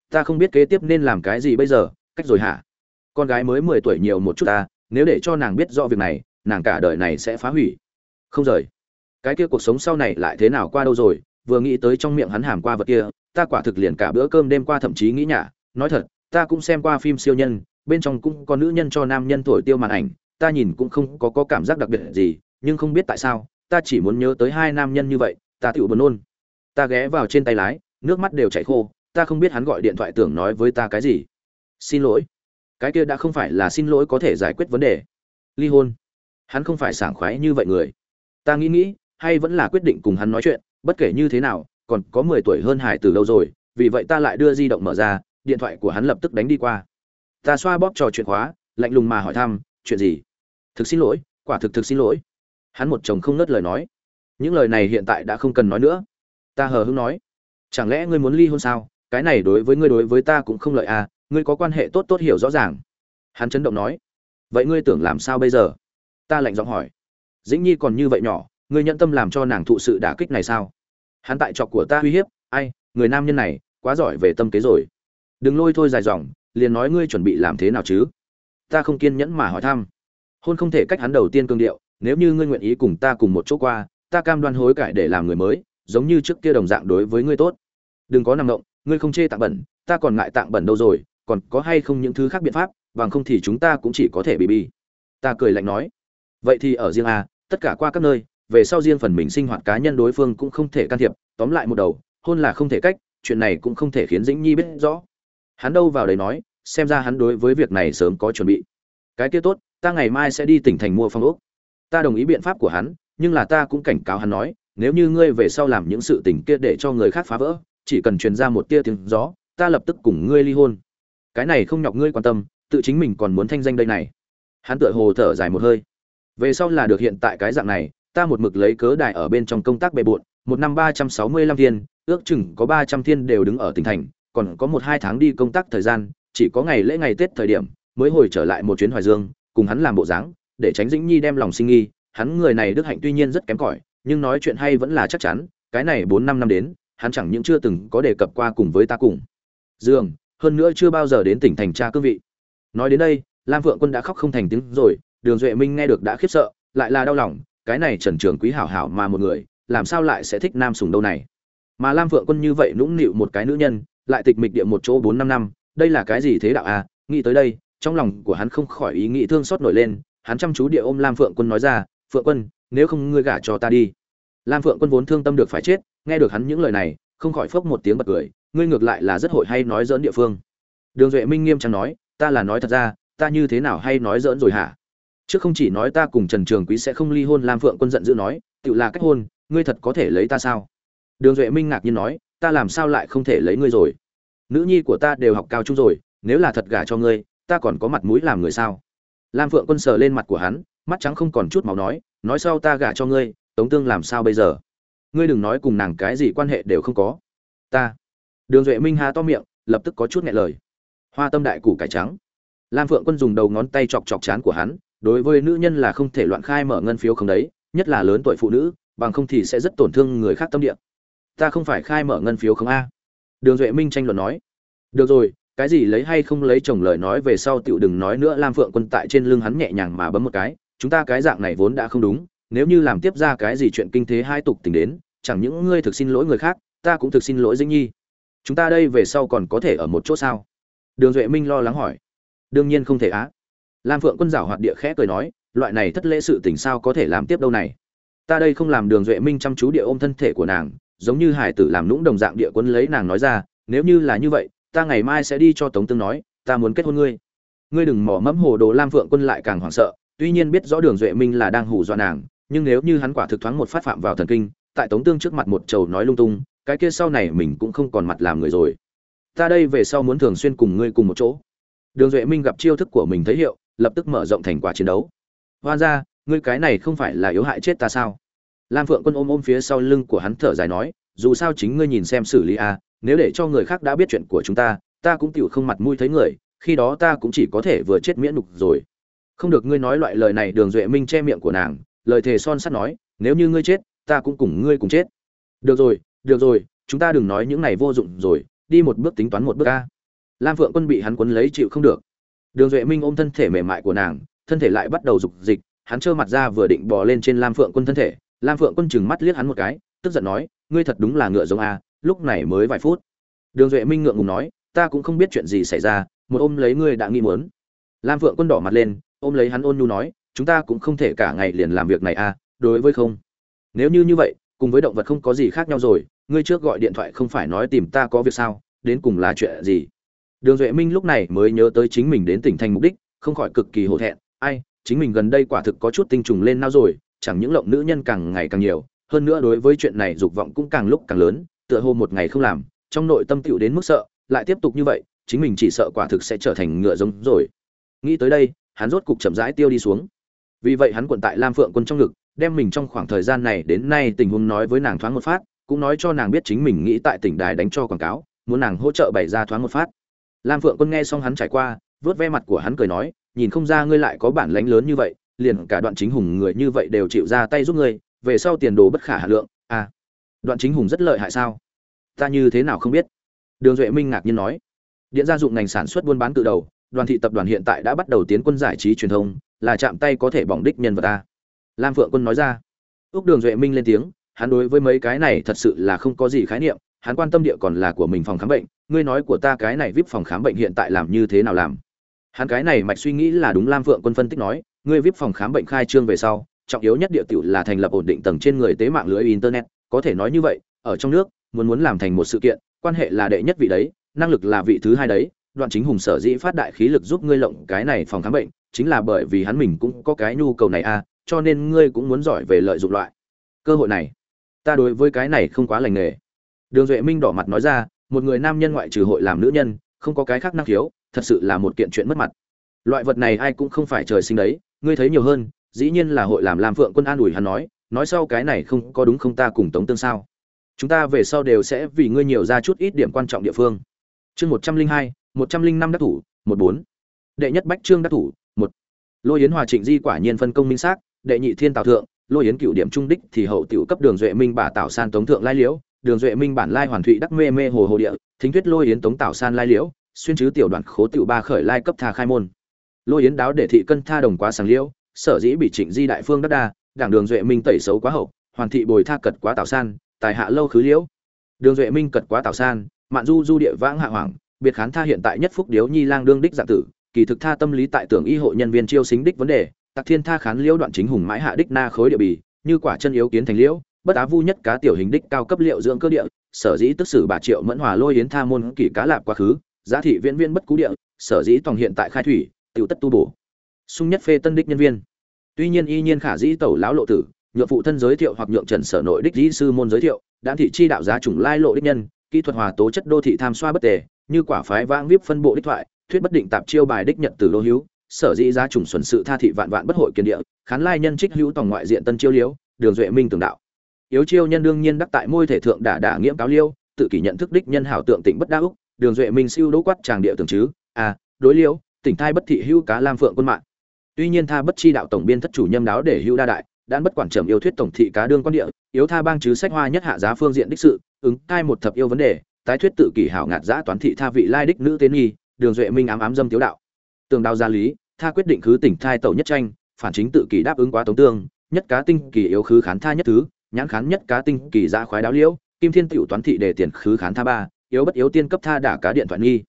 Ta không biết kế tiếp nên làm cái gì bây giờ cách rồi hả? Con gái mới mười tuổi nhiều một chút ta nếu để cho nàng biết rõ việc này nàng cả đời này sẽ phá hủy. Không rời. Cái kia cuộc sống sau này lại thế nào qua đâu rồi vừa nghĩ tới trong miệng hắn hàm qua vật kia ta quả thực liền cả bữa cơm đêm qua thậm chí nghĩ nhả. Nói thật ta cũng xem qua phim siêu nhân bên trong cũng có nữ nhân cho nam nhân thổi tiêu màn ảnh ta nhìn cũng không có, có cảm giác đặc biệt gì nhưng không biết tại sao ta chỉ muốn nhớ tới hai nam nhân như vậy, ta tựu buồn nôn. Ta ghé vào trên tay lái, nước mắt đều chảy khô, ta không biết hắn gọi điện thoại tưởng nói với ta cái gì. Xin lỗi. Cái kia đã không phải là xin lỗi có thể giải quyết vấn đề. Ly hôn. Hắn không phải sảng khoái như vậy người. Ta nghĩ nghĩ, hay vẫn là quyết định cùng hắn nói chuyện, bất kể như thế nào, còn có mười tuổi hơn hải từ lâu rồi, vì vậy ta lại đưa di động mở ra, điện thoại của hắn lập tức đánh đi qua. Ta xoa bóp trò chuyện khóa, lạnh lùng mà hỏi thăm, chuyện gì? Thực xin lỗi, quả thực thực xin lỗi hắn một chồng không nớt lời nói. Những lời này hiện tại đã không cần nói nữa. Ta hờ hững nói. Chẳng lẽ ngươi muốn ly hôn sao? Cái này đối với ngươi đối với ta cũng không lợi à? Ngươi có quan hệ tốt tốt hiểu rõ ràng. Hắn chấn động nói. Vậy ngươi tưởng làm sao bây giờ? Ta lạnh giọng hỏi. Dĩnh nhi còn như vậy nhỏ, ngươi nhận tâm làm cho nàng thụ sự đả kích này sao? Hắn tại trọc của ta uy hiếp. Ai, người nam nhân này, quá giỏi về tâm kế rồi. Đừng lôi thôi dài dòng, liền nói ngươi chuẩn bị làm thế nào chứ? Ta không kiên nhẫn mà hỏi thăm. Hôn không thể cách hắn đầu tiên cương điệu nếu như ngươi nguyện ý cùng ta cùng một chỗ qua, ta cam đoan hối cải để làm người mới, giống như trước kia đồng dạng đối với ngươi tốt. Đừng có nằm động, ngươi không chê tạng bẩn, ta còn ngại tạng bẩn đâu rồi, còn có hay không những thứ khác biện pháp, bằng không thì chúng ta cũng chỉ có thể bị bi. Ta cười lạnh nói. Vậy thì ở riêng a, tất cả qua các nơi, về sau riêng phần mình sinh hoạt cá nhân đối phương cũng không thể can thiệp, tóm lại một đầu, hôn là không thể cách, chuyện này cũng không thể khiến dĩnh nhi biết rõ. Hắn đâu vào đấy nói, xem ra hắn đối với việc này sớm có chuẩn bị. Cái kia tốt, ta ngày mai sẽ đi tỉnh thành mua phong ốc ta đồng ý biện pháp của hắn, nhưng là ta cũng cảnh cáo hắn nói, nếu như ngươi về sau làm những sự tình kia để cho người khác phá vỡ, chỉ cần truyền ra một tia tiếng gió, ta lập tức cùng ngươi ly hôn. Cái này không nhọc ngươi quan tâm, tự chính mình còn muốn thanh danh đây này. Hắn tựa hồ thở dài một hơi. Về sau là được hiện tại cái dạng này, ta một mực lấy cớ đại ở bên trong công tác bề bộn, một năm ba trăm sáu mươi lăm thiên, ước chừng có ba trăm thiên đều đứng ở tỉnh thành, còn có một hai tháng đi công tác thời gian, chỉ có ngày lễ ngày tết thời điểm, mới hồi trở lại một chuyến hoài dương, cùng hắn làm bộ dáng để tránh dĩnh nhi đem lòng sinh nghi hắn người này đức hạnh tuy nhiên rất kém cỏi, nhưng nói chuyện hay vẫn là chắc chắn, cái này bốn năm năm đến, hắn chẳng những chưa từng có đề cập qua cùng với ta cùng. Dương hơn nữa chưa bao giờ đến tỉnh thành tra cương vị. Nói đến đây, lam vượng quân đã khóc không thành tiếng rồi, đường duệ minh nghe được đã khiếp sợ, lại là đau lòng, cái này trần trường quý hảo hảo mà một người, làm sao lại sẽ thích nam sùng đâu này? Mà lam vượng quân như vậy nũng nịu một cái nữ nhân, lại tịch mịch địa một chỗ bốn năm năm, đây là cái gì thế đạo à? Nghĩ tới đây, trong lòng của hắn không khỏi ý nghĩ thương xót nổi lên hắn chăm chú địa ôm lam phượng quân nói ra, phượng quân, nếu không ngươi gả cho ta đi. Lam phượng quân vốn thương tâm được phải chết, nghe được hắn những lời này, không khỏi phốc một tiếng bật cười, ngươi ngược lại là rất hội hay nói dỡn địa phương. Đường duệ minh nghiêm trang nói, ta là nói thật ra, ta như thế nào hay nói dỡn rồi hả? Chứ không chỉ nói ta cùng trần trường quý sẽ không ly hôn, lam phượng quân giận dữ nói, tự là cách hôn, ngươi thật có thể lấy ta sao? Đường duệ minh ngạc nhiên nói, ta làm sao lại không thể lấy ngươi rồi? Nữ nhi của ta đều học cao trung rồi, nếu là thật gả cho ngươi, ta còn có mặt mũi làm người sao? Lam phượng quân sờ lên mặt của hắn, mắt trắng không còn chút máu nói nói sau ta gả cho ngươi, tống tương làm sao bây giờ? Ngươi đừng nói cùng nàng cái gì quan hệ đều không có. Ta. Đường duệ minh hà to miệng, lập tức có chút nghẹn lời. Hoa tâm đại củ cải trắng. Lam phượng quân dùng đầu ngón tay chọc chọc chán của hắn, đối với nữ nhân là không thể loạn khai mở ngân phiếu không đấy, nhất là lớn tuổi phụ nữ, bằng không thì sẽ rất tổn thương người khác tâm địa. Ta không phải khai mở ngân phiếu không a? Đường duệ minh tranh luận nói. Được rồi cái gì lấy hay không lấy chồng lời nói về sau tựu đừng nói nữa, lam phượng quân tại trên lưng hắn nhẹ nhàng mà bấm một cái, chúng ta cái dạng này vốn đã không đúng, nếu như làm tiếp ra cái gì chuyện kinh thế hai tục tình đến, chẳng những ngươi thực xin lỗi người khác, ta cũng thực xin lỗi dĩnh nhi. Chúng ta đây về sau còn có thể ở một chỗ sao? Đường duệ minh lo lắng hỏi. Đương nhiên không thể á. Lam phượng quân giảo hoạt địa khẽ cười nói, loại này thất lễ sự tình sao có thể làm tiếp đâu này? Ta đây không làm đường duệ minh chăm chú địa ôm thân thể của nàng, giống như hải tử làm lũng đồng dạng địa quân lấy nàng nói ra, nếu như là như vậy ta ngày mai sẽ đi cho tống tương nói, ta muốn kết hôn ngươi. Ngươi đừng mỏ mẫm hồ đồ lam phượng quân lại càng hoảng sợ, tuy nhiên biết rõ đường duệ minh là đang hù dọa nàng, nhưng nếu như hắn quả thực thoáng một phát phạm vào thần kinh, tại tống tương trước mặt một trầu nói lung tung, cái kia sau này mình cũng không còn mặt làm người rồi. Ta đây về sau muốn thường xuyên cùng ngươi cùng một chỗ. Đường duệ minh gặp chiêu thức của mình thấy hiệu, lập tức mở rộng thành quả chiến đấu. Hoan ra ngươi cái này không phải là yếu hại chết ta sao? Lam phượng quân ôm ôm phía sau lưng của hắn thở dài nói, dù sao chính ngươi nhìn xem xử lý a nếu để cho người khác đã biết chuyện của chúng ta ta cũng tựu không mặt mũi thấy người, khi đó ta cũng chỉ có thể vừa chết miễn đục rồi. Không được ngươi nói loại lời này, đường duệ minh che miệng của nàng, lời thề son sắt nói, nếu như ngươi chết, ta cũng cùng ngươi cùng chết. Được rồi được rồi, chúng ta đừng nói những này vô dụng rồi, đi một bước tính toán một bước a. Lam phượng quân bị hắn quấn lấy chịu không được. Đường duệ minh ôm thân thể mềm mại của nàng, thân thể lại bắt đầu rục dịch, hắn trơ mặt ra vừa định bò lên trên lam phượng quân thân thể, lam phượng quân chừng mắt liếc hắn một cái, tức giận nói, ngươi thật đúng là ngựa giống a lúc này mới vài phút. Đường duệ minh ngượng ngùng nói ta cũng không biết chuyện gì xảy ra một ôm lấy ngươi đã nghi muốn. Lam phượng quân đỏ mặt lên ôm lấy hắn ôn nhu nói chúng ta cũng không thể cả ngày liền làm việc này à, đối với không? Nếu như như vậy cùng với động vật không có gì khác nhau rồi ngươi trước gọi điện thoại không phải nói tìm ta có việc sao đến cùng là chuyện gì? Đường duệ minh lúc này mới nhớ tới chính mình đến tỉnh thành mục đích không khỏi cực kỳ hổ thẹn ai chính mình gần đây quả thực có chút tinh trùng lên não rồi chẳng những lộng nữ nhân càng ngày càng nhiều hơn nữa đối với chuyện này dục vọng cũng càng lúc càng lớn tựa hồ một ngày không làm, trong nội tâm tựu đến mức sợ, lại tiếp tục như vậy, chính mình chỉ sợ quả thực sẽ trở thành ngựa giống rồi. Nghĩ tới đây, hắn rốt cục chậm rãi tiêu đi xuống. Vì vậy hắn quận tại lam phượng quân trong ngực, đem mình trong khoảng thời gian này đến nay tình huống nói với nàng thoáng một phát, cũng nói cho nàng biết chính mình nghĩ tại tỉnh đài đánh cho quảng cáo, muốn nàng hỗ trợ bày ra thoáng một phát. Lam phượng quân nghe xong hắn trải qua, vớt ve mặt của hắn cười nói, nhìn không ra ngươi lại có bản lãnh lớn như vậy, liền cả đoạn chính hùng người như vậy đều chịu ra tay giúp ngươi, về sau tiền đồ bất khả hà lượng à đoạn chính hùng rất lợi hại sao? Ta như thế nào không biết? Đường duệ minh ngạc nhiên nói. Điện gia dụng ngành sản xuất buôn bán tự đầu, đoàn thị tập đoàn hiện tại đã bắt đầu tiến quân giải trí truyền thông, là chạm tay có thể bỏng đích nhân vật ta. Lam phượng quân nói ra. Úc đường duệ minh lên tiếng, hắn đối với mấy cái này thật sự là không có gì khái niệm, hắn quan tâm địa còn là của mình phòng khám bệnh, ngươi nói của ta cái này vip phòng khám bệnh hiện tại làm như thế nào làm? Hắn cái này mạch suy nghĩ là đúng, lam phượng quân phân tích nói, ngươi vip phòng khám bệnh khai trương về sau, trọng yếu nhất địa tiểu là thành lập ổn định tầng trên người tế mạng lưới internet có thể nói như vậy ở trong nước muốn muốn làm thành một sự kiện quan hệ là đệ nhất vị đấy năng lực là vị thứ hai đấy đoạn chính hùng sở dĩ phát đại khí lực giúp ngươi lộng cái này phòng khám bệnh chính là bởi vì hắn mình cũng có cái nhu cầu này a à, cho nên ngươi cũng muốn giỏi về lợi dụng loại cơ hội này. Ta đối với cái này không quá lành nghề. Đường duệ minh đỏ mặt nói ra một người nam nhân ngoại trừ hội làm nữ nhân không có cái khác năng khiếu thật sự là một kiện chuyện mất mặt. Loại vật này ai cũng không phải trời sinh đấy ngươi thấy nhiều hơn dĩ nhiên là hội làm làm phượng quân an ủi hắn nói nói sau cái này không có đúng không ta cùng tống tương sao? Chúng ta về sau đều sẽ vì ngươi nhiều ra chút ít điểm quan trọng địa phương. Chương một trăm linh hai, một trăm linh năm đắc thủ, một bốn. Đệ nhất bách trương đắc thủ, một. Lôi yến hòa trịnh di quả nhiên phân công minh xác, đệ nhị thiên tào thượng, lôi yến cựu điểm trung đích thì hậu tiểu cấp đường duệ minh bà tảo san tống thượng lai liễu, đường duệ minh bản lai hoàn thụy đắc mê mê hồ hồ địa, thính thuyết lôi yến tống tảo san lai liễu, xuyên chứ tiểu đoàn khố tiểu ba khởi lai cấp tha khai môn. Lôi yến đáo để thị cân tha đồng quá sáng liễu, sở dĩ bị trịnh di đại phương đắc đa đảng đường duệ minh tẩy xấu quá hậu, hoàn thị bồi tha cật quá tào san, tài hạ lâu khứ liễu. Đường duệ minh cật quá tào san, mạn du du địa vãng hạ hoàng biệt khán tha hiện tại nhất phúc điếu nhi lang đương đích dạng tử, kỳ thực tha tâm lý tại tưởng y hộ nhân viên chiêu xính đích vấn đề tặc thiên tha khán liễu đoạn chính hùng mãi hạ đích na khối địa bì, như quả chân yếu kiến thành liễu, bất á vu nhất cá tiểu hình đích cao cấp liệu dưỡng cơ địa, sở dĩ tức sử bà triệu mẫn hòa lôi yến tha môn kỷ cá lạp quá khứ, giá thị viễn viên bất cú địa, sở dĩ tòng hiện tại khai thủy, tiểu tất tu bổ. Sung nhất phê tân đích nhân viên tuy nhiên y nhiên khả dĩ tẩu lão lộ tử, nhượng phụ thân giới thiệu hoặc nhượng trần sở nội đích dĩ sư môn giới thiệu đã thị chi đạo giá chủng lai lộ đích nhân, kỹ thuật hòa tố chất đô thị tham xoa bất tề, như quả phái vãng vip phân bộ đích thoại, thuyết bất định tạp chiêu bài đích nhận từ đô hữu sở dĩ giá trùng xuẩn sự tha thị vạn vạn bất hội kiên địa, khán lai nhân trích hữu tòng ngoại diện tân chiêu liếu, đường duệ minh tường đạo. Yếu chiêu nhân đương nhiên đắc tại môi thể thượng đả đả nghiễm cáo liêu, tự kỷ nhận thức đích nhân hảo tượng tịnh bất đa úc, đường duệ minh siêu đỗ quát tràng địa tường chứ à đối liêu, tỉnh thai bất thị hữu cá lam phượng quân mạng tuy nhiên tha bất chi đạo tổng biên thất chủ nhâm đáo để hữu đa đại đan bất quản trầm yêu thuyết tổng thị cá đương quan địa, yếu tha bang chứ sách hoa nhất hạ giá phương diện đích sự, ứng cai một thập yêu vấn đề, tái thuyết tự kỷ hảo ngạt giã toán thị tha vị lai đích nữ tế nghi đường duệ minh ám ám dâm tiếu đạo. Tường đao gia lý, tha quyết định khứ tỉnh thai tẩu nhất tranh, phản chính tự kỷ đáp ứng quá tống tương, nhất cá tinh kỳ yếu khứ khán tha nhất thứ, nhãn khán nhất cá tinh kỳ giã khoái đáo liễu, kim thiên tiểu toán thị để tiền khứ khán tha ba, yếu bất yếu tiên cấp tha đả cá điện thoại nghi.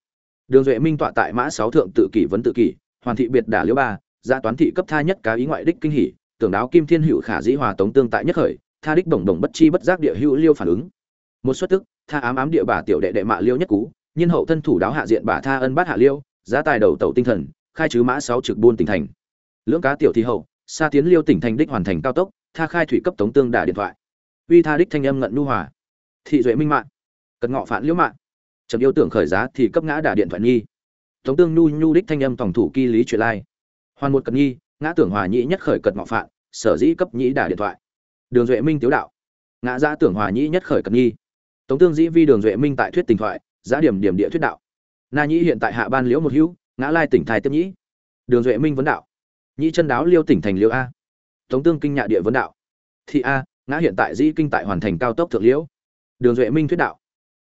Đường duệ minh tọa tại mã sáu thượng tự kỷ vấn tự kỷ, hoàn thị biệt đả liễu ba gia toán thị cấp tha nhất cá ý ngoại đích kinh hỉ, tưởng đáo kim thiên hữu khả dĩ hòa tống tương tại nhất khởi, tha đích đồng đồng bất chi bất giác địa hữu liêu phản ứng. Một suất tức, tha ám ám địa bà tiểu đệ đệ mạ liêu nhất cú nhân hậu thân thủ đáo hạ diện bà tha ân bát hạ liêu, giá tài đầu tẩu tinh thần, khai chứ mã sáu trực buôn tỉnh thành. Lưỡng cá tiểu thi hậu xa tiến liêu tỉnh thành đích hoàn thành cao tốc, tha khai thủy cấp tống tương đả điện thoại. Uy tha đích thanh âm ngận nu hòa. Thị duệ minh mạng. Cật ngọ phản liễu mạng. Trầm yêu tưởng khởi giá thì cấp ngã đả điện thoại nghi. Tống tương nu nhu đích thanh âm tổng thủ kỳ lý chuyện lai hoàn một cật nghi ngã tưởng hòa nhĩ nhất khởi cật ngọ phạn, sở dĩ cấp nhĩ đả điện thoại. Đường duệ minh tiếu đạo. Ngã ra tưởng hòa nhĩ nhất khởi cật nghi tống tương dĩ vi đường duệ minh tại thuyết tình thoại giá điểm điểm địa thuyết đạo. Na nhĩ hiện tại hạ ban liễu một hữu, ngã lai tỉnh thai tiếp nhĩ. Đường duệ minh vấn đạo. Nhĩ chân đáo liêu tỉnh thành liễu a. Tống tương kinh nhạ địa vấn đạo. Thị a, ngã hiện tại dĩ kinh tại hoàn thành cao tốc thượng liễu. Đường duệ minh thuyết đạo.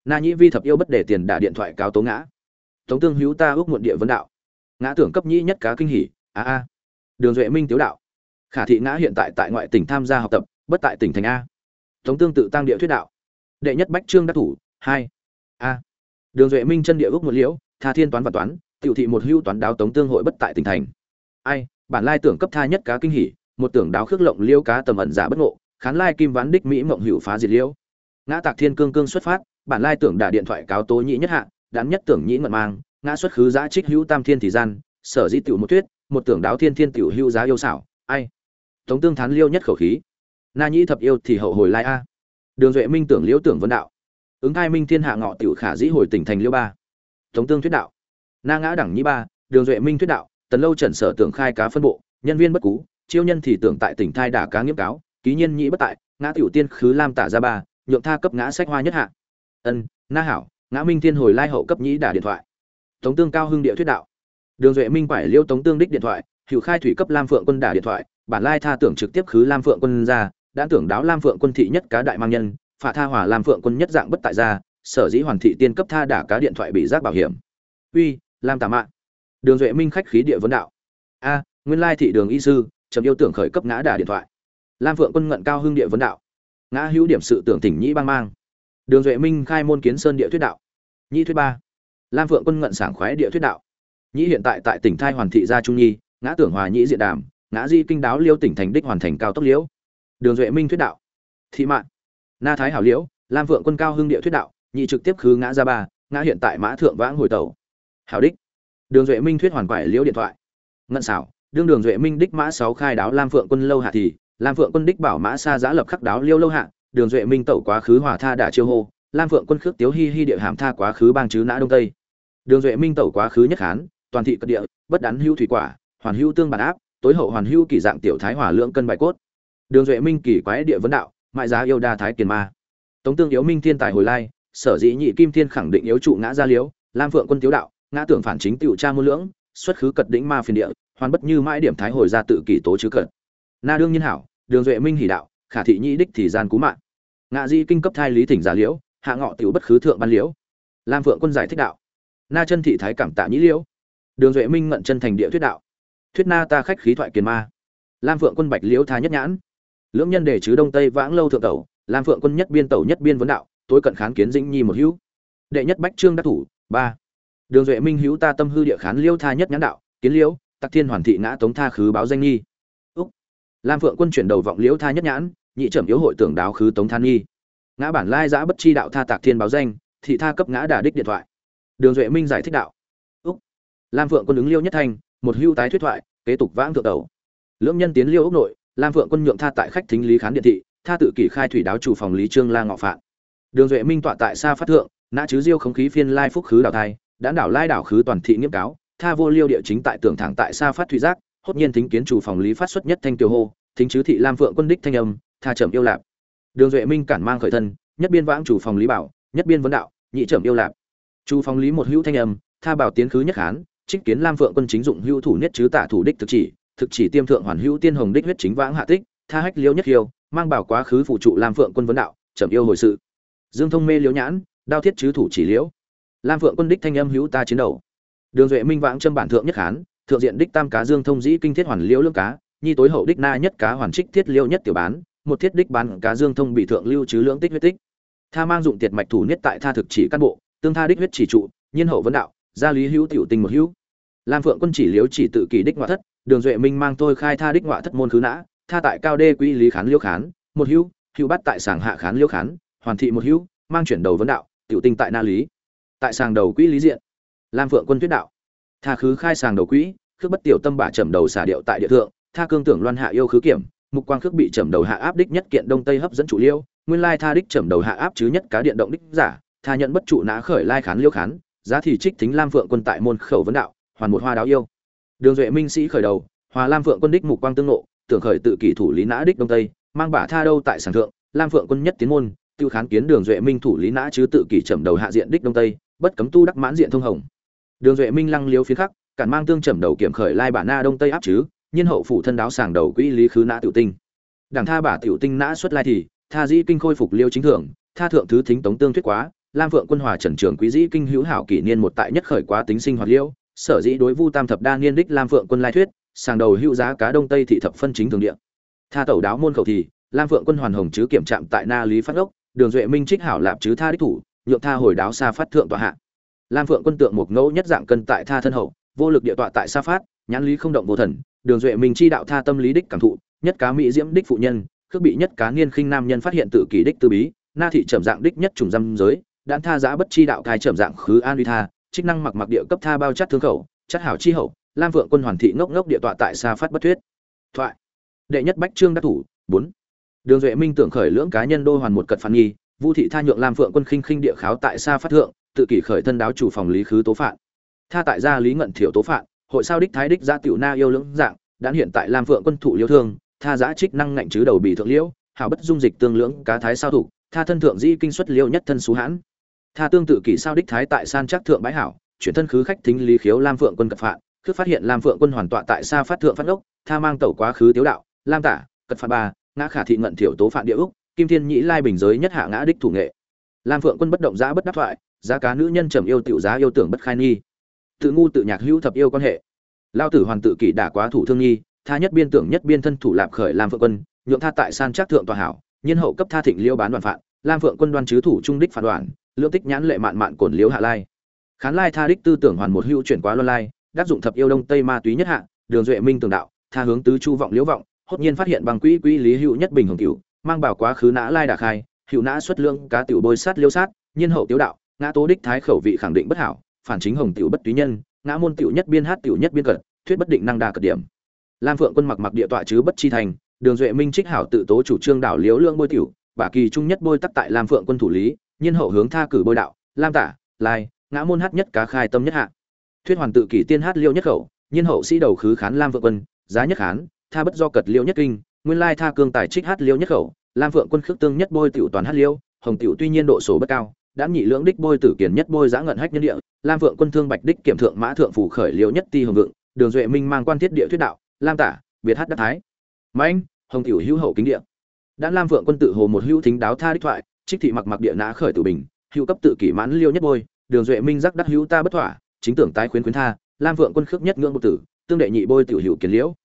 Na nhĩ vi thập yêu bất để tiền đả điện thoại cao tố ngã. Tống tương hữu ta ước muộn địa vấn đạo. Ngã tưởng cấp nhĩ nhất cá kinh hỉ a a. Đường duệ minh tiếu đạo. Khả thị ngã hiện tại tại ngoại tỉnh tham gia học tập, bất tại tỉnh thành a. Tống tương tự tăng địa thuyết đạo. Đệ nhất bách trương đắc thủ, hai. A. Đường duệ minh chân địa ước một liễu, tha thiên toán và toán, tiểu thị một hưu toán đáo tống tương hội bất tại tỉnh thành. Ai, bản lai tưởng cấp tha nhất cá kinh hỉ, một tưởng đáo khước lộng liêu cá tầm ẩn giả bất ngộ, khán lai kim ván đích mỹ mộng hữu phá diệt liễu ngã tạc thiên cương cương xuất phát, bản lai tưởng đả điện thoại cáo tố nhĩ nhất hạ, đán nhất tưởng nhĩ ngận mang, ngã xuất khứ giã trích hữu tam thiên thì gian, sở di tiểu một tuyết một tưởng đáo thiên thiên tiểu hưu giá yêu xảo, ai? Tống tương thán liêu nhất khẩu khí. Na nhĩ thập yêu thì hậu hồi lai a. Đường duệ minh tưởng liễu tưởng vân đạo. Ứng hai minh thiên hạ ngọ tiểu khả dĩ hồi tỉnh thành liêu ba. Tống tương thuyết đạo. Na ngã đẳng nhĩ ba, đường duệ minh thuyết đạo, tần lâu trần sở tưởng khai cá phân bộ, nhân viên bất cú, chiêu nhân thì tưởng tại tỉnh thai đả cá nghiêm cáo, ký nhiên nhĩ bất tại, ngã tiểu tiên khứ lam tả ra ba, nhượng tha cấp ngã sách hoa nhất hạ. Ân, na hảo, ngã minh thiên hồi lai hậu cấp nhĩ đả điện thoại. Tống tương cao hưng địa thuyết đạo đường duệ minh quải liêu tống tương đích điện thoại, hữu khai thủy cấp lam phượng quân đả điện thoại, bản lai tha tưởng trực tiếp khứ lam phượng quân ra, đã tưởng đáo lam phượng quân thị nhất cá đại mang nhân phả tha hỏa lam phượng quân nhất dạng bất tại ra, sở dĩ hoàn thị tiên cấp tha đả cá điện thoại bị giác bảo hiểm. Uy, lam tà mạng đường duệ minh khách khí địa vấn đạo. A, nguyên lai thị đường y sư chấm yêu tưởng khởi cấp ngã đả điện thoại. Lam phượng quân ngận cao hưng địa vấn đạo. Ngã hữu điểm sự tưởng tỉnh nhĩ bang mang. Đường duệ minh khai môn kiến sơn địa thuyết đạo. Nhĩ thuyết ba. Lam phượng quân ngận sảng khoái địa thuyết đạo nhĩ hiện tại tại tỉnh thai hoàn thị gia trung nhi, ngã tưởng hòa nhĩ diện đàm, ngã di kinh đáo liêu tỉnh thành đích hoàn thành cao tốc liễu. Đường duệ minh thuyết đạo. Thị mạng na thái hảo liễu, lam vượng quân cao hưng địa thuyết đạo, nhị trực tiếp khứ ngã ra ba, ngã hiện tại mã thượng vãng hồi tàu hảo đích. Đường duệ minh thuyết hoàn quải liễu điện thoại. Ngận xảo đương đường duệ minh đích mã sáu khai đáo lam phượng quân lâu hạ thì, lam phượng quân đích bảo mã xa giã lập khắc đáo liêu lâu hạ, đường duệ minh tẩu quá khứ hòa tha đả chiêu hô, lam phượng quân khước tiếu hi hi địa hàm tha quá khứ bang chứ nã đông tây. Đường duệ minh tẩu quá khứ nhất hán toàn thị cất địa, bất đắn hưu thủy quả, hoàn hưu tương bản áp, tối hậu hoàn hưu kỳ dạng tiểu thái hỏa lượng cân bài cốt. Đường duệ minh kỳ quái địa vấn đạo, mại giá yêu đa thái kiền ma. Tống tương yếu minh thiên tài hồi lai, sở dĩ nhị kim thiên khẳng định yếu trụ ngã gia liếu, lam phượng quân tiếu đạo, ngã tưởng phản chính tiểu cha môn lưỡng, xuất khứ cật đỉnh ma phiền địa, hoàn bất như mãi điểm thái hồi ra tự kỳ tố chứ cật. Na đương nhiên hảo, đường duệ minh hỉ đạo, khả thị nhị đích thì gian cú mạng. Ngã di kinh cấp thai lý thỉnh giả liễu hạ ngọ tiểu bất khứ thượng ban liễu lam phượng quân giải thích đạo, na chân thị thái cảm tạ nhĩ liễu đường duệ minh ngận chân thành địa thuyết đạo. Thuyết na ta khách khí thoại kiền ma. Lam phượng quân bạch liễu tha nhất nhãn. Lưỡng nhân đề chứ đông tây vãng lâu thượng tẩu, lam phượng quân nhất biên tẩu nhất biên vấn đạo, tối cận khán kiến dĩnh nhi một hữu. Đệ nhất bách trương đắc thủ, ba. Đường duệ minh hữu ta tâm hư địa khán liêu tha nhất nhãn đạo, kiến liễu tắc thiên hoàn thị ngã tống tha khứ báo danh nhi. Úc. Lam phượng quân chuyển đầu vọng liễu tha nhất nhãn, nhị trầm yếu hội tưởng đáo khứ tống than nhi. Ngã bản lai giã bất chi đạo tha tạc thiên báo danh, thị tha cấp ngã đà đích điện thoại. Đường duệ minh giải thích đạo lam phượng quân ứng liêu nhất thanh, một hưu tái thuyết thoại, kế tục vãng thượng tẩu lưỡng nhân tiến liêu ốc nội, lam phượng quân nhượng tha tại khách thính lý khán điện thị, tha tự kỷ khai thủy đáo chủ phòng lý trương la ngọ phạn. Đường duệ minh tọa tại xa phát thượng, nã chứ diêu không khí phiên lai phúc khứ đảo thai, đã đảo lai đảo khứ toàn thị nghiêm cáo, tha vô liêu địa chính tại tưởng thẳng tại xa phát thủy giác, hốt nhiên thính kiến chủ phòng lý phát xuất nhất thanh tiêu hô, thính chứ thị lam phượng quân đích thanh âm, tha trầm yêu lạp. Đường duệ minh cản mang khởi thân, nhất biên vãng chủ phòng lý bảo, nhất biên vấn đạo, nhị trầm yêu lạp. Chủ phòng lý một hữu thanh âm, tha bảo tiến khứ nhất hán trích kiến lam phượng quân chính dụng hữu thủ nhất chứ tả thủ đích thực chỉ thực chỉ tiêm thượng hoàn hữu tiên hồng đích huyết chính vãng hạ tích, tha hách liêu nhất hiêu mang bảo quá khứ phụ trụ lam phượng quân vấn đạo trầm yêu hồi sự. Dương thông mê liễu nhãn, đao thiết chứ thủ chỉ liễu. Lam phượng quân đích thanh âm hữu ta chiến đầu. Đường duệ minh vãng châm bản thượng nhất hán thượng diện đích tam cá dương thông dĩ kinh thiết hoàn liễu lương cá, nhi tối hậu đích na nhất cá hoàn trích thiết liêu nhất tiểu bán, một thiết đích bán cá dương thông bị thượng lưu chứ lưỡng tích huyết tích. Tha mang dụng tiệt mạch thủ nhất tại tha thực chỉ cán bộ, tương tha đích huyết chỉ trụ, nhiên hậu vấn đạo gia lý hữu tiểu tình một hữu. Lam phượng quân chỉ liếu chỉ tự kỷ đích ngoại thất, đường duệ minh mang tôi khai tha đích ngoại thất môn khứ nã, tha tại cao đê quỹ lý khán liêu khán, một hữu hữu bắt tại sàng hạ khán liêu khán, hoàn thị một hữu, mang chuyển đầu vấn đạo, tiểu tinh tại na lý. Tại sàng đầu quỹ lý diện. Lam phượng quân thuyết đạo. Tha khứ khai sàng đầu quỹ khước bất tiểu tâm bả trầm đầu xả điệu tại địa thượng, tha cương tưởng loan hạ yêu khứ kiểm, mục quang khước bị trầm đầu hạ áp đích nhất kiện đông tây hấp dẫn chủ liêu, nguyên lai tha đích trầm đầu hạ áp chứ nhất cá điện động đích giả, tha nhận bất trụ nã khởi lai khán liêu khán giá thì trích thính lam phượng quân tại môn khẩu vấn đạo, hoàn một hoa đáo yêu. Đường duệ minh sĩ khởi đầu, hòa lam phượng quân đích mục quang tương nộ tưởng khởi tự kỷ thủ lý nã đích đông tây, mang bả tha đâu tại sàng thượng, lam phượng quân nhất tiến môn, tiêu khán kiến đường duệ minh thủ lý nã chứ tự kỷ trầm đầu hạ diện đích đông tây, bất cấm tu đắc mãn diện thông hồng. Đường duệ minh lăng liếu phía khắc, cản mang tương trầm đầu kiểm khởi lai bả na đông tây áp chứ, nhiên hậu phủ thân đáo sàng đầu quỹ lý khứ nã tiểu tinh. Đảng tha bả tiểu tinh nã xuất lai thì, tha dĩ kinh khôi phục liêu chính thưởng tha thượng thứ thính tống tương thuyết quá lam Vượng quân hòa trần trường quý dĩ kinh hữu hảo kỷ niên một tại nhất khởi quá tính sinh hoạt liêu, sở dĩ đối vu tam thập đa niên đích lam Vượng quân lai thuyết, sàng đầu hữu giá cá đông tây thị thập phân chính thường địa. Tha tẩu đáo môn khẩu thì, lam Vượng quân hoàn hồng chứ kiểm trạm tại na lý phát ốc đường duệ minh trích hảo lạp chứ tha đích thủ, nhượng tha hồi đáo xa phát thượng tọa hạ. Lam Vượng quân tượng một ngẫu nhất dạng cân tại tha thân hậu, vô lực địa tọa tại xa phát, nhãn lý không động vô thần, đường duệ minh chi đạo tha tâm lý đích cảm thụ, nhất cá mỹ diễm đích phụ nhân, khước bị nhất cá niên khinh nam nhân phát hiện tự kỷ đích tư bí, na thị trầm dạng đích nhất trùng dâm giới đan tha giã bất chi đạo cai trầm dạng khứ an uy tha, chức năng mặc mặc địa cấp tha bao chát thương khẩu chất hảo chi hậu, lam vượng quân hoàn thị ngốc ngốc địa tọa tại xa phát bất thuyết. Thoại. Đệ nhất bách trương đắc thủ, bốn. Đường duệ minh tưởng khởi lưỡng cá nhân đô hoàn một cật phản nghi, vu thị tha nhượng lam vượng quân khinh khinh địa kháo tại xa phát thượng, tự kỷ khởi thân đáo chủ phòng lý khứ tố phạn. Tha tại gia lý ngận thiểu tố phạn, hội sao đích thái đích gia tiểu na yêu lưỡng dạng, đã hiện tại lam vượng quân thụ liêu thương, tha giã trích năng ngạnh chứ đầu bị thượng liễu, hảo bất dung dịch tương lưỡng cá thái sao thủ, tha thân thượng di kinh xuất liêu nhất thân xú hãn tha tương tự kỷ sao đích thái tại san chắc thượng bái hảo, chuyển thân khứ khách thính lý khiếu lam phượng quân cật phạn khước phát hiện lam phượng quân hoàn tọa tại xa phát thượng phát ốc, tha mang tẩu quá khứ tiếu đạo, lam tả cật phạn ba, ngã khả thị ngận thiểu tố phạn địa úc, kim thiên nhĩ lai bình giới nhất hạ ngã đích thủ nghệ. Lam phượng quân bất động giá bất đắc thoại, giá cá nữ nhân trầm yêu tiểu giá yêu tưởng bất khai nghi. Tự ngu tự nhạc hữu thập yêu quan hệ. Lao tử hoàn tự kỷ đả quá thủ thương nghi, tha nhất biên tưởng nhất biên thân thủ lạp khởi lam phượng quân, nhượng tha tại san chắc thượng tòa hảo nhân hậu cấp tha thịnh liêu bán đoàn phạn, lam phượng quân đoan chứ thủ trung đích phản đoàn lượng tích nhãn lệ mạn mạn cổn liếu hạ lai. Khán lai tha đích tư tưởng hoàn một hữu chuyển quá loan lai, đắc dụng thập yêu đông tây ma túy nhất hạ, đường duệ minh tường đạo, tha hướng tứ chu vọng liễu vọng, hốt nhiên phát hiện bằng quỹ quỹ lý hữu nhất bình hồng cửu, mang bảo quá khứ nã lai đà khai, hữu nã xuất lương cá tiểu bôi sát liêu sát, nhiên hậu tiếu đạo, ngã tố đích thái khẩu vị khẳng định bất hảo, phản chính hồng tiểu bất túy nhân, ngã môn tiểu nhất biên hát tiểu nhất biên cật, thuyết bất định năng đà cật điểm. Lam phượng quân mặc mặc địa tọa chứ bất chi thành, đường duệ minh trích hảo tự tố chủ trương đảo liếu lương bôi tiểu, bả kỳ trung nhất bôi tắc tại lam phượng quân thủ lý nhiên hậu hướng tha cử bôi đạo, lam tả, lai, ngã môn hát nhất cá khai tâm nhất hạ. Thuyết hoàn tự kỷ tiên hát liêu nhất khẩu, nhiên hậu sĩ đầu khứ khán lam vượng quân, giá nhất khán, tha bất do cật liêu nhất kinh, nguyên lai tha cương tài trích hát liêu nhất khẩu, lam vượng quân khước tương nhất bôi tiểu toàn hát liêu, hồng tiểu tuy nhiên độ số bất cao đã nhị lưỡng đích bôi tử kiền nhất bôi giã ngận hách nhân địa, lam vượng quân thương bạch đích kiểm thượng mã thượng phủ khởi liêu nhất ti hồng vượng, đường duệ minh mang quan thiết địa thuyết đạo, lam tả biệt hát đắc thái. Mạnh hồng tiểu hữu hậu kính địa. Đã lam vượng quân tự hồ một hữu thính đáo tha đích thoại trích thị mặc mặc địa nã khởi tử bình, hữu cấp tự kỷ mãn liêu nhất bôi, đường duệ minh giác đắc hữu ta bất thỏa, chính tưởng tái khuyến khuyến tha, lam vượng quân khước nhất ngưỡng một tử, tương đệ nhị bôi tiểu hữu kiến liễu.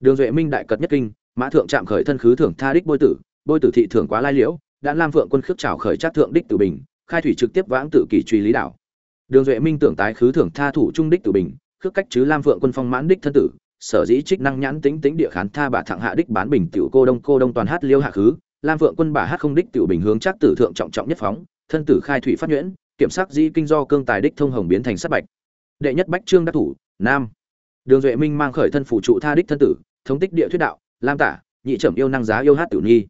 Đường duệ minh đại cật nhất kinh, mã thượng chạm khởi thân khứ thưởng tha đích bôi tử bôi tử thị thưởng quá lai liễu, đã lam vượng quân khước trào khởi trác thượng đích tử bình, khai thủy trực tiếp vãng tự kỷ truy lý đảo đường duệ minh tưởng tái khứ thưởng tha thủ trung đích tử bình, khước cách chứ lam vượng quân phong mãn đích thân tử, sở dĩ trích năng nhãn tính tính địa khán tha bà thẳng hạ đích bán bình tiểu cô đông cô đông toàn hát liêu hạ khứ lam phượng quân bà hát không đích tiểu bình hướng chắc tử thượng trọng trọng nhất phóng, thân tử khai thủy phát nhuyễn, kiểm sắc di kinh do cương tài đích thông hồng biến thành sát bạch. Đệ nhất bách trương đắc thủ, nam. Đường duệ minh mang khởi thân phủ trụ tha đích thân tử, thống tích địa thuyết đạo, lam tả, nhị trầm yêu năng giá yêu hát tiểu nhi.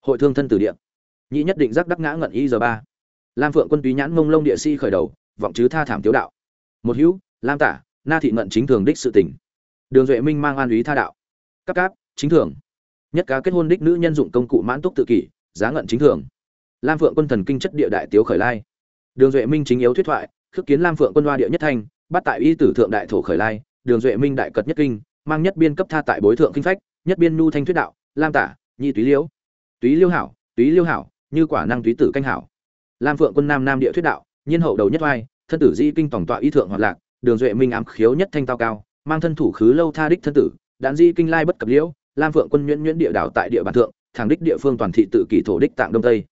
Hội thương thân tử địa. Nhị nhất định giác đắc ngã ngận y giờ ba. Lam phượng quân túy nhãn mông lông địa si khởi đầu, vọng chứ tha thảm tiếu đạo. Một hữu, lam tả, na thị ngận chính thường đích sự tỉnh đường duệ minh mang an ý tha đạo. Cấp cáp, chính thường nhất cá kết hôn đích nữ nhân dụng công cụ mãn túc tự kỷ, giá ngận chính thường. Lam phượng quân thần kinh chất địa đại tiếu khởi lai. Đường duệ minh chính yếu thuyết thoại, khước kiến lam phượng quân đoa địa nhất thanh, bắt tại y tử thượng đại thổ khởi lai. Đường duệ minh đại cật nhất kinh, mang nhất biên cấp tha tại bối thượng kinh phách, nhất biên nu thanh thuyết đạo, lam tả nhị túy liễu. Túy liêu hảo, túy liêu hảo, như quả năng túy tử canh hảo. Lam phượng quân nam nam địa thuyết đạo, nhiên hậu đầu nhất oai, thân tử di kinh tổng tọa y thượng hoạt lạc. Đường duệ minh ám khiếu nhất thanh tao cao, mang thân thủ khứ lâu tha đích thân tử, đạn di kinh lai bất cập liễu lam phượng quân nhuyễn nhuyễn địa đảo tại địa bàn thượng, thẳng đích địa phương toàn thị tự kỷ thổ đích tạng đông tây.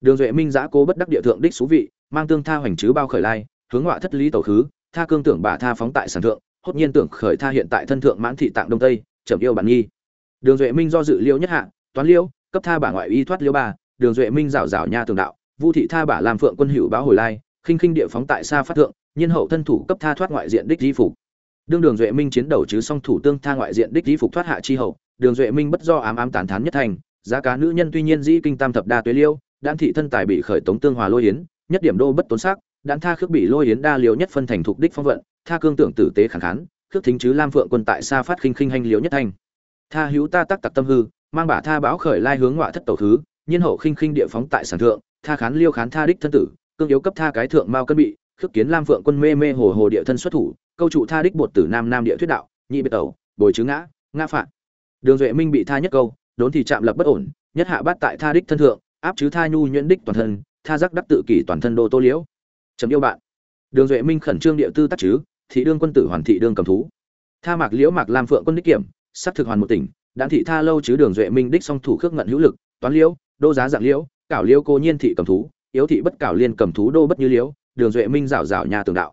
Đường duệ minh giã cố bất đắc địa thượng đích xú vị, mang tương tha hoành chứ bao khởi lai, hướng họa thất lý tẩu khứ, tha cương tưởng bà tha phóng tại sản thượng, hốt nhiên tưởng khởi tha hiện tại thân thượng mãn thị tạng đông tây, chậm yêu bản nghi. Đường duệ minh do dự liêu nhất hạ, toán liêu, cấp tha bả ngoại y thoát liêu ba, đường duệ minh rảo rảo nha tường đạo, vu thị tha bả làm phượng quân hữu báo hồi lai, khinh khinh địa phóng tại xa phát thượng, nhiên hậu thân thủ cấp tha thoát ngoại diện đích di phục. Đương đường duệ minh chiến đầu chứ song thủ tương tha ngoại diện đích di phục thoát hạ chi hậu đường duệ minh bất do ám ám tán thán nhất thành, giá cá nữ nhân tuy nhiên dĩ kinh tam thập đa tuế liêu, đan thị thân tài bị khởi tống tương hòa lôi yến, nhất điểm đô bất tốn sắc, đan tha khước bị lôi yến đa liều nhất phân thành thuộc đích phong vận, tha cương tưởng tử tế khẳng khán, khước thính chứ lam phượng quân tại xa phát khinh khinh hành liều nhất thành. Tha hữu ta tắc tặc tâm hư, mang bả tha báo khởi lai hướng ngoại thất tẩu thứ, nhiên hậu khinh khinh địa phóng tại sản thượng, tha khán liêu khán tha đích thân tử, cương yếu cấp tha cái thượng mao cân bị, khước kiến lam phượng quân mê mê hồ hồ địa thân xuất thủ, câu trụ tha đích bột tử nam nam địa thuyết đạo, nhị biệt tẩu, bồi chứ ngã ngã phạt đường duệ minh bị tha nhất câu, đốn thì chạm lập bất ổn, nhất hạ bắt tại tha đích thân thượng, áp chứ tha nhu nhuyễn đích toàn thân, tha giác đắc tự kỷ toàn thân đô tô liễu. Chấm yêu bạn. Đường duệ minh khẩn trương địa tư tắc chứ, thị đương quân tử hoàn thị đương cầm thú. Tha mạc liễu mạc lam phượng quân đích kiểm sắc thực hoàn một tỉnh đạn thị tha lâu chứ đường duệ minh đích song thủ khước ngận hữu lực, toán liễu, đô giá dạng liễu, cảo liễu cô nhiên thị cầm thú, yếu thị bất cảo liên cầm thú đô bất như liễu, đường duệ minh rảo rảo nhà tường đạo.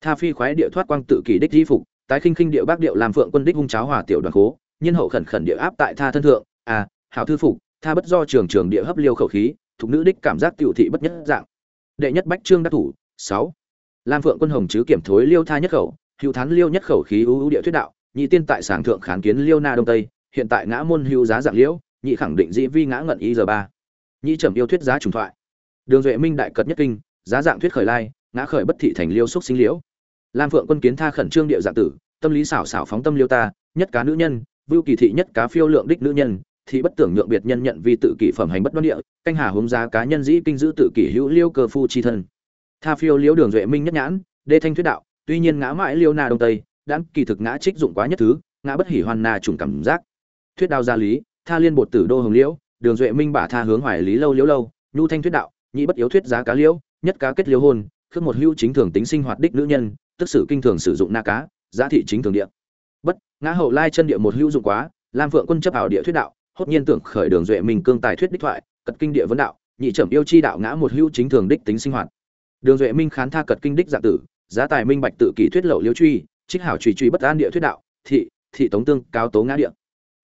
Tha phi khoái địa thoát quang tự kỷ đích di phục, tái khinh khinh địa bác điệu làm phượng quân đích hung cháo hòa tiểu đoàn khố nhân hậu khẩn khẩn địa áp tại tha thân thượng à hảo thư phục, tha bất do trường trường địa hấp liêu khẩu khí, thục nữ đích cảm giác tiểu thị bất nhất dạng. Đệ nhất bách trương đắc thủ, sáu. Lam phượng quân hồng chứ kiểm thối liêu tha nhất khẩu, hữu thán liêu nhất khẩu khí ưu ưu địa thuyết đạo, nhị tiên tại sàng thượng kháng kiến liêu na đông tây, hiện tại ngã môn hữu giá dạng liễu, nhị khẳng định dĩ vi ngã ngận y giờ ba. Nhị trầm yêu thuyết giá trùng thoại. Đường duệ minh đại cật nhất kinh, giá dạng thuyết khởi lai, ngã khởi bất thị thành liêu xúc sinh liễu. Lam phượng quân kiến tha khẩn trương địa dạng tử, tâm lý xảo xảo phóng tâm liêu ta, nhất cá nữ nhân vưu kỳ thị nhất cá phiêu lượng đích nữ nhân, thì bất tưởng nhượng biệt nhân nhận vì tự kỷ phẩm hành bất đoan địa, canh hà hướng giá cá nhân dĩ kinh giữ tự kỷ hữu liêu cơ phu chi thân. Tha phiêu liễu đường duệ minh nhất nhãn, đê thanh thuyết đạo, tuy nhiên ngã mãi liêu na đông tây đáng kỳ thực ngã trích dụng quá nhất thứ, ngã bất hỉ hoan na trùng cảm giác. Thuyết đao gia lý, tha liên bột tử đô hồng liễu, đường duệ minh bả tha hướng hoài lý lâu liễu lâu, nhu thanh thuyết đạo, nhị bất yếu thuyết giá cá liễu, nhất cá kết liễu hôn, khước một hữu chính thường tính sinh hoạt đích nữ nhân, tức sự kinh thường sử dụng na cá, giá thị chính thường địa ngã hậu lai chân địa một hữu dụng quá, lam phượng quân chấp ảo địa thuyết đạo, hốt nhiên tưởng khởi đường duệ minh cương tài thuyết đích thoại, cật kinh địa vấn đạo, nhị trầm yêu chi đạo ngã một hữu chính thường đích tính sinh hoạt. Đường duệ minh khán tha cật kinh đích dạng tử, giá tài minh bạch tự kỷ thuyết lậu liễu truy, trích hảo truy truy bất an địa thuyết đạo, thị thị tống tương cao tố ngã địa.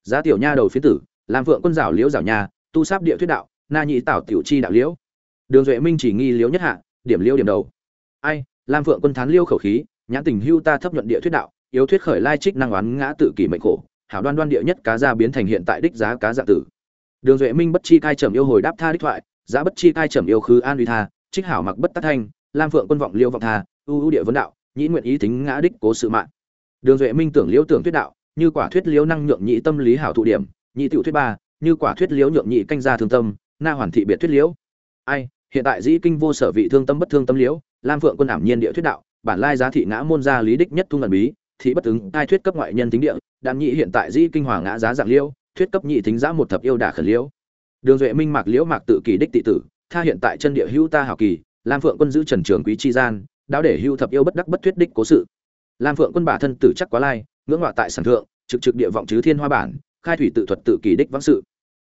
Giá tiểu nha đầu phiến tử làm vượng quân rảo liễu rảo nha, tu sáp địa thuyết đạo, na nhị tảo tiểu chi đạo liễu. Đường duệ minh chỉ nghi liễu nhất hạ, điểm liễu điểm đầu. Ai, lam vượng quân thán liễu khẩu khí, nhãn tình hưu ta thấp nhuận địa thuyết đạo yếu thuyết khởi lai trích năng oán ngã tự kỷ mệnh khổ, hảo đoan đoan địa nhất cá ra biến thành hiện tại đích giá cá dạng tử. Đường duệ minh bất chi cai trầm yêu hồi đáp tha đích thoại, giá bất chi cai trầm yêu khứ an uy tha, trích hảo mặc bất tắc thanh, lam phượng quân vọng liêu vọng tha ưu ưu địa vấn đạo, nhĩ nguyện ý tính ngã đích cố sự mạng. Đường duệ minh tưởng liễu tưởng thuyết đạo, như quả thuyết liễu năng nhượng nhị tâm lý hảo thụ điểm, nhị tiểu thuyết ba, như quả thuyết liễu nhượng nhị canh gia thương tâm, na hoàn thị biệt thuyết liễu ai, hiện tại dĩ kinh vô sở vị thương tâm bất thương tâm liễu lam phượng quân ảm nhiên địa thuyết đạo, bản lai giá thị ngã môn gia lý đích nhất thung ẩn bí thị bất ứng ai thuyết cấp ngoại nhân tính địa đan nhị hiện tại dĩ kinh hoàng ngã giá dạng liêu, thuyết cấp nhị tính giá một thập yêu đả khẩn liêu, đường duệ minh mạc liễu mạc tự kỳ đích tị tử tha hiện tại chân địa hữu ta hảo kỳ lam phượng quân giữ trần trường quý chi gian đáo để hưu thập yêu bất đắc bất thuyết đích cố sự. Lam phượng quân bà thân tử chắc quá lai ngưỡng họa tại sản thượng trực trực địa vọng chứ thiên hoa bản khai thủy tự thuật tự kỳ đích vắng sự.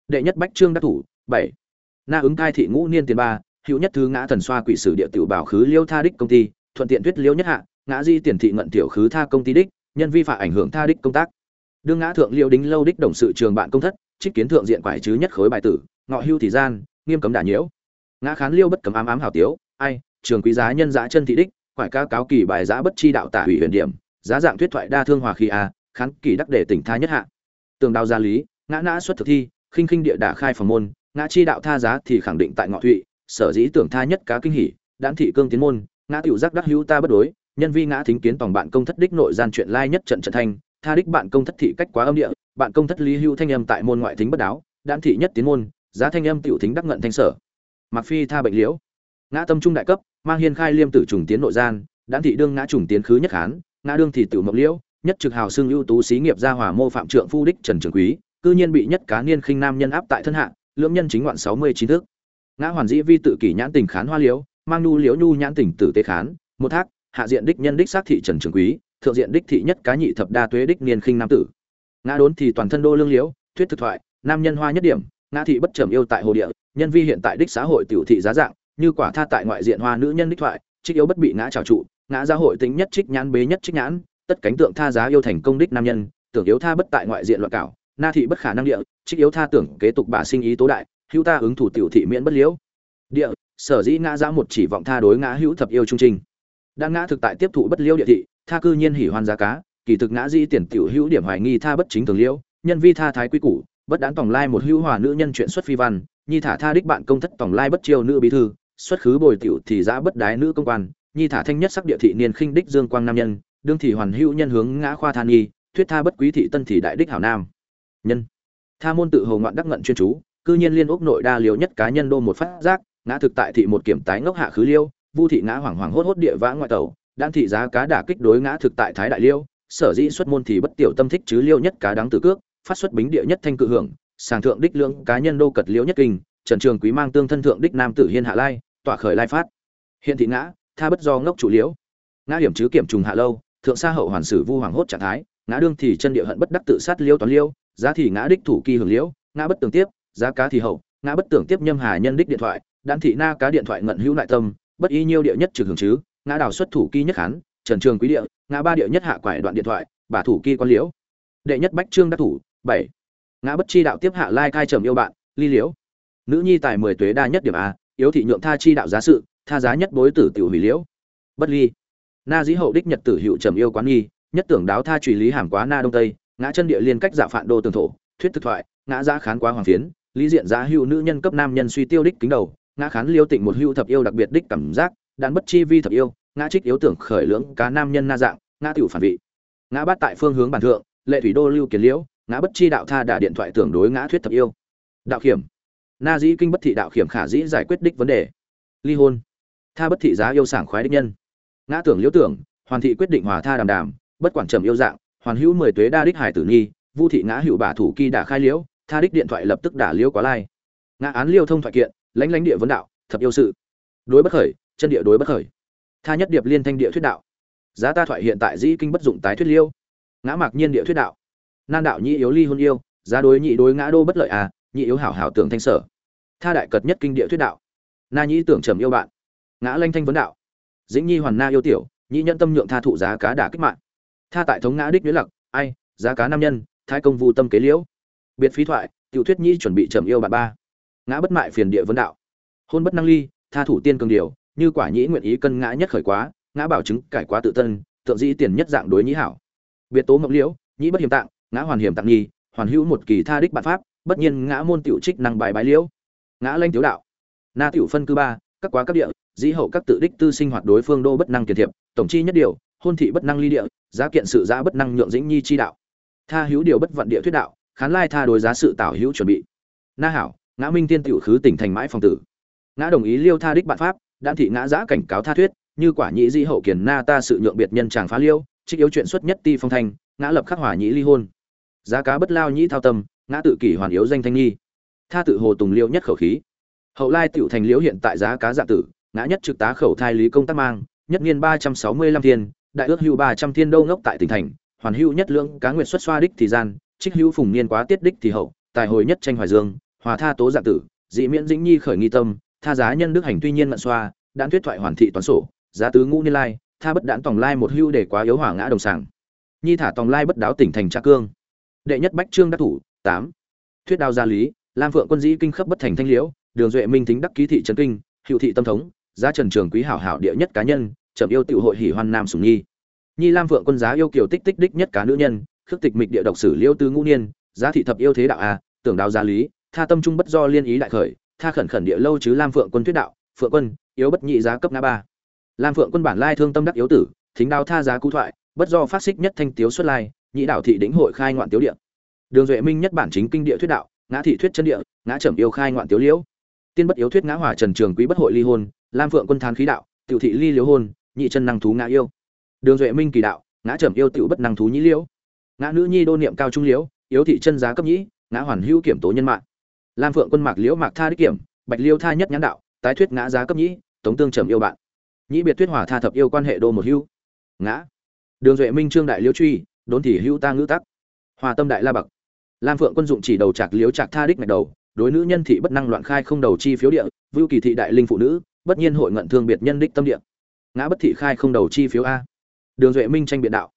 Đệ nhất bách trương đắc thủ bảy. Na ứng cai thị ngũ niên tiền ba hữu nhất thứ ngã thần xoa quỷ sử địa tiểu bảo khứ liêu tha đích công ty thuận tiện thuyết liêu nhất hạ ngã di tiền thị ngận tiểu khứ tha công ty đích, nhân vi phạm ảnh hưởng tha đích công tác. Đương ngã thượng liêu đính lâu đích đồng sự trường bạn công thất, trích kiến thượng diện quải chứ nhất khối bài tử, ngọ hưu thì gian, nghiêm cấm đả nhiễu. Ngã khán liêu bất cấm ám ám hảo tiếu, ai, trường quý giá nhân giá chân thị đích, quải ca cáo kỳ bài giá bất chi đạo tả hủy huyền điểm, giá dạng thuyết thoại đa thương hòa khi a, khán kỳ đắc để tỉnh tha nhất hạ. Tường đào gia lý, ngã ngã xuất thực thi, khinh khinh địa đả khai phòng môn, ngã chi đạo tha giá thì khẳng định tại ngọ thụy, sở dĩ tưởng tha nhất cá kinh hỉ đãn thị cương tiến môn, ngã tiểu giác đắc hữu ta bất đối nhân vi ngã thính kiến tòng bạn công thất đích nội gian chuyện lai nhất trận trận thanh, tha đích bạn công thất thị cách quá âm địa, bạn công thất lý hưu thanh âm tại môn ngoại thính bất đáo đan thị nhất tiến môn, giá thanh âm tiểu thính đắc ngận thanh sở. Mặc phi tha bệnh liễu. Ngã tâm trung đại cấp, mang hiên khai liêm tử trùng tiến nội gian đan thị đương ngã trùng tiến khứ nhất hán ngã đương thị tiểu mộc liễu, nhất trực hào xương ưu tú xí nghiệp gia hòa mô phạm trượng phu đích trần trường quý, cư nhiên bị nhất cá niên khinh nam nhân áp tại thân hạ, lưỡng nhân chính ngoạn sáu mươi chín thước ngã hoàn dĩ vi tự kỷ nhãn tình khán hoa liễu, mang nu liễu nhu nhãn tình tử tế khán, một thác hạ diện đích nhân đích xác thị trần trường quý, thượng diện đích thị nhất cá nhị thập đa tuế đích niên khinh nam tử. Ngã đốn thì toàn thân đô lương liễu, thuyết thực thoại, nam nhân hoa nhất điểm, ngã thị bất trầm yêu tại hồ địa, nhân vi hiện tại đích xã hội tiểu thị giá dạng, như quả tha tại ngoại diện hoa nữ nhân đích thoại, trích yếu bất bị ngã trào trụ, ngã gia hội tính nhất trích nhãn bế nhất trích nhãn, tất cánh tượng tha giá yêu thành công đích nam nhân, tưởng yếu tha bất tại ngoại diện loạn cảo, na thị bất khả năng địa, trích yếu tha tưởng kế tục bà sinh ý tố đại, hữu ta ứng thủ tiểu thị miễn bất liễu. Địa, sở dĩ ngã giá một chỉ vọng tha đối ngã hữu thập yêu trung trình đã ngã thực tại tiếp thụ bất liêu địa thị, tha cư nhiên hỉ hoan giá cá, kỳ thực ngã di tiền tiểu hữu điểm hoài nghi tha bất chính thường liễu nhân vi tha thái quy củ, bất đáng tổng lai một hữu hòa nữ nhân chuyện xuất phi văn, nhi thả tha đích bạn công thất tổng lai bất chiêu nữ bí thư, xuất khứ bồi tiểu thì giã bất đái nữ công quan, nhi thả thanh nhất sắc địa thị niên khinh đích dương quang nam nhân, đương thì hoàn hữu nhân hướng ngã khoa than nghi thuyết tha bất quý thị tân thì đại đích hảo nam. Nhân. Tha môn tự hồ ngoạn đắc ngận chuyên chú, cư nhiên liên ốc nội đa liều nhất cá nhân đô một phát giác, ngã thực tại thị một kiểm tái ngốc hạ khứ liêu vu thị ngã hoàng hoàng hốt hốt địa vã ngoại tàu, đan thị giá cá đả kích đối ngã thực tại thái đại liêu, sở dĩ xuất môn thì bất tiểu tâm thích chứ liêu nhất cá đáng tử cước, phát xuất bính địa nhất thanh cự hưởng, sàng thượng đích lượng cá nhân đô cật liễu nhất kinh, trần trường quý mang tương thân thượng đích nam tử hiên hạ lai, tỏa khởi lai phát. Hiện thị ngã, tha bất do ngốc chủ liễu ngã hiểm chứ kiểm trùng hạ lâu, thượng sa hậu hoàn sử vu hoàng hốt trạng thái, ngã đương thì chân địa hận bất đắc tự sát liêu toán liêu, giá thì ngã đích thủ kỳ hưởng liễu ngã bất tường tiếp, giá cá thì hậu, ngã bất tưởng tiếp nhâm hà nhân đích điện thoại, đan thị na cá điện thoại ngận hữu lại tâm bất y nhiêu địa nhất trực hưởng chứ, ngã đào xuất thủ kỳ nhất hán trần trường quý địa, ngã ba địa nhất hạ quải đoạn điện thoại, bà thủ kỳ quan liễu. Đệ nhất bách trương đắc thủ, bảy. Ngã bất chi đạo tiếp hạ lai cai trầm yêu bạn, ly liễu. Nữ nhi tài mười tuế đa nhất điểm a, yếu thị nhượng tha chi đạo giá sự, tha giá nhất bối tử tiểu hủy liễu. Bất ly. Na dĩ hậu đích nhật tử hữu trầm yêu quán nghi, nhất tưởng đáo tha truy lý hàm quá na đông tây, ngã chân địa liên cách dạ phạn đô tường thổ, thuyết thực thoại, ngã giá khán quá hoàng phiến, lý diện giá hữu nữ nhân cấp nam nhân suy tiêu đích kính đầu ngã khán liêu tịnh một hữu thập yêu đặc biệt đích cảm giác đạn bất chi vi thập yêu ngã trích yếu tưởng khởi lưỡng cá nam nhân na dạng ngã tiểu phản vị. Ngã bát tại phương hướng bản thượng lệ thủy đô lưu kiến liễu ngã bất chi đạo tha đả điện thoại tưởng đối ngã thuyết thập yêu. Đạo kiểm, na dĩ kinh bất thị đạo kiểm khả dĩ giải quyết đích vấn đề. Ly hôn. Tha bất thị giá yêu sảng khoái đích nhân. Ngã tưởng liễu tưởng hoàn thị quyết định hòa tha đàm đàm bất quản trầm yêu dạng hoàn hữu mười tuế đa đích hải tử nghi vu thị ngã hữu bà thủ kỳ đả khai liễu tha đích điện thoại lập tức đả liễu quá lai. Ngã án liêu thông thoại kiện lãnh lãnh địa vấn đạo, thập yêu sự. Đối bất khởi, chân địa đối bất khởi. Tha nhất điệp liên thanh địa thuyết đạo. Giá ta thoại hiện tại dĩ kinh bất dụng tái thuyết liêu. Ngã mạc nhiên địa thuyết đạo. Nan đạo nhị yếu ly hôn yêu, giá đối nhị đối ngã đô bất lợi à nhị yếu hảo hảo tưởng thanh sở. Tha đại cật nhất kinh địa thuyết đạo. Na nhĩ tưởng trầm yêu bạn. Ngã lanh thanh vấn đạo. Dĩnh nhi hoàn na yêu tiểu, nhị nhân tâm nhượng tha thụ giá cá đả kích mạng. Tha tại thống ngã đích nhuyễn lặc, ai, giá cá nam nhân, thái công vu tâm kế liễu. Biệt phí thoại, tiểu thuyết nhi chuẩn bị trầm yêu bạn ba ngã bất mại phiền địa vấn đạo. Hôn bất năng ly, tha thủ tiên cường điều, như quả nhĩ nguyện ý cân ngã nhất khởi quá, ngã bảo chứng cải quá tự tân, tượng dĩ tiền nhất dạng đối nhĩ hảo. Biệt tố mộng liễu, nhĩ bất hiểm tạng, ngã hoàn hiểm tạng nghi, hoàn hữu một kỳ tha đích bạn pháp, bất nhiên ngã môn tiểu trích năng bài bái liễu. Ngã lanh thiếu đạo. Na tiểu phân cư ba, các quá các địa, dĩ hậu các tự đích tư sinh hoạt đối phương đô bất năng kiệt thiệp, tổng chi nhất điều, hôn thị bất năng ly địa, giá kiện sự giá bất năng nhượng dĩnh nhi chi đạo. Tha hữu điều bất vận địa thuyết đạo, khán lai tha đối giá sự tảo hữu chuẩn bị. Na hảo ngã minh tiên tiểu khứ tỉnh thành mãi phòng tử. Ngã đồng ý liêu tha đích bạn pháp đan thị ngã giã cảnh cáo tha thuyết, như quả nhĩ di hậu kiền na ta sự nhượng biệt nhân chàng phá liêu, trích yếu chuyện xuất nhất ti phong thanh, ngã lập khắc hỏa nhĩ ly hôn. Giá cá bất lao nhĩ thao tâm, ngã tự kỷ hoàn yếu danh thanh nghi tha tự hồ tùng liêu nhất khẩu khí. Hậu lai tiểu thành liễu hiện tại giá cá dạ tử, ngã nhất trực tá khẩu thai lý công tác mang, nhất niên ba trăm sáu mươi lăm thiên, đại ước hưu ba trăm thiên đâu ngốc tại tỉnh thành, hoàn hưu nhất lưỡng cá nguyệt xuất xoa đích thì gian, trích hưu phùng niên quá tiết đích thì hậu, tài hồi nhất tranh hoài dương hòa tha tố dạng tử, dị miễn dĩnh nhi khởi nghi tâm, tha giá nhân đức hành tuy nhiên mận xoa đạn thuyết thoại hoàn thị toán sổ, giá tứ ngũ niên lai, tha bất đạn tòng lai một hưu để quá yếu hỏa ngã đồng sàng. Nhi thả tòng lai bất đáo tỉnh thành tra cương. Đệ nhất bách trương đắc thủ, tám. Thuyết đao gia lý, lam phượng quân dĩ kinh khấp bất thành thanh liễu, đường duệ minh tính đắc ký thị trấn kinh hiệu thị tâm thống, giá trần trường quý hảo hảo địa nhất cá nhân, chậm yêu tiểu hội hỉ hoan nam sủng nhi. Nhi lam phượng quân giá yêu kiều tích tích đích nhất cá nữ nhân, khước tịch mịch địa độc sử liêu tư ngũ niên, giá thị thập yêu thế đạo a, tưởng đao gia lý tha tâm trung bất do liên ý đại khởi, tha khẩn khẩn địa lâu chứ lam phượng quân thuyết đạo, phượng quân, yếu bất nhị giá cấp ngã ba. Lam phượng quân bản lai thương tâm đắc yếu tử, thính đao tha giá cú thoại, bất do phát xích nhất thanh tiếu xuất lai, nhị đạo thị đỉnh hội khai ngoạn tiếu địa. Đường duệ minh nhất bản chính kinh địa thuyết đạo, ngã thị thuyết chân địa, ngã trầm yêu khai ngoạn tiếu liễu. Tiên bất yếu thuyết ngã hòa trần trường quý bất hội ly hôn, lam phượng quân thán khí đạo, tiểu thị ly liễu hôn, nhị chân năng thú ngã yêu. Đường duệ minh kỳ đạo, ngã trầm yêu tiểu bất năng thú nhĩ liễu. Ngã nữ nhi đô niệm cao trung liễu, yếu thị chân giá cấp nhĩ, ngã hoàn hữu kiểm tố nhân mạng lam phượng quân mạc liễu mạc tha đích kiểm bạch liêu tha nhất nhãn đạo tái thuyết ngã giá cấp nhĩ tống tương trầm yêu bạn. Nhĩ biệt thuyết hòa tha thập yêu quan hệ đô một hưu, ngã. Đường duệ minh trương đại liễu truy đốn thì hưu ta ngữ tắc. Hòa tâm đại la bậc. Lam phượng quân dụng chỉ đầu trạc liễu trạc tha đích mạch đầu đối nữ nhân thị bất năng loạn khai không đầu chi phiếu địa vưu kỳ thị đại linh phụ nữ bất nhiên hội ngận thương biệt nhân đích tâm địa. Ngã bất thị khai không đầu chi phiếu a. Đường duệ minh tranh biện đạo.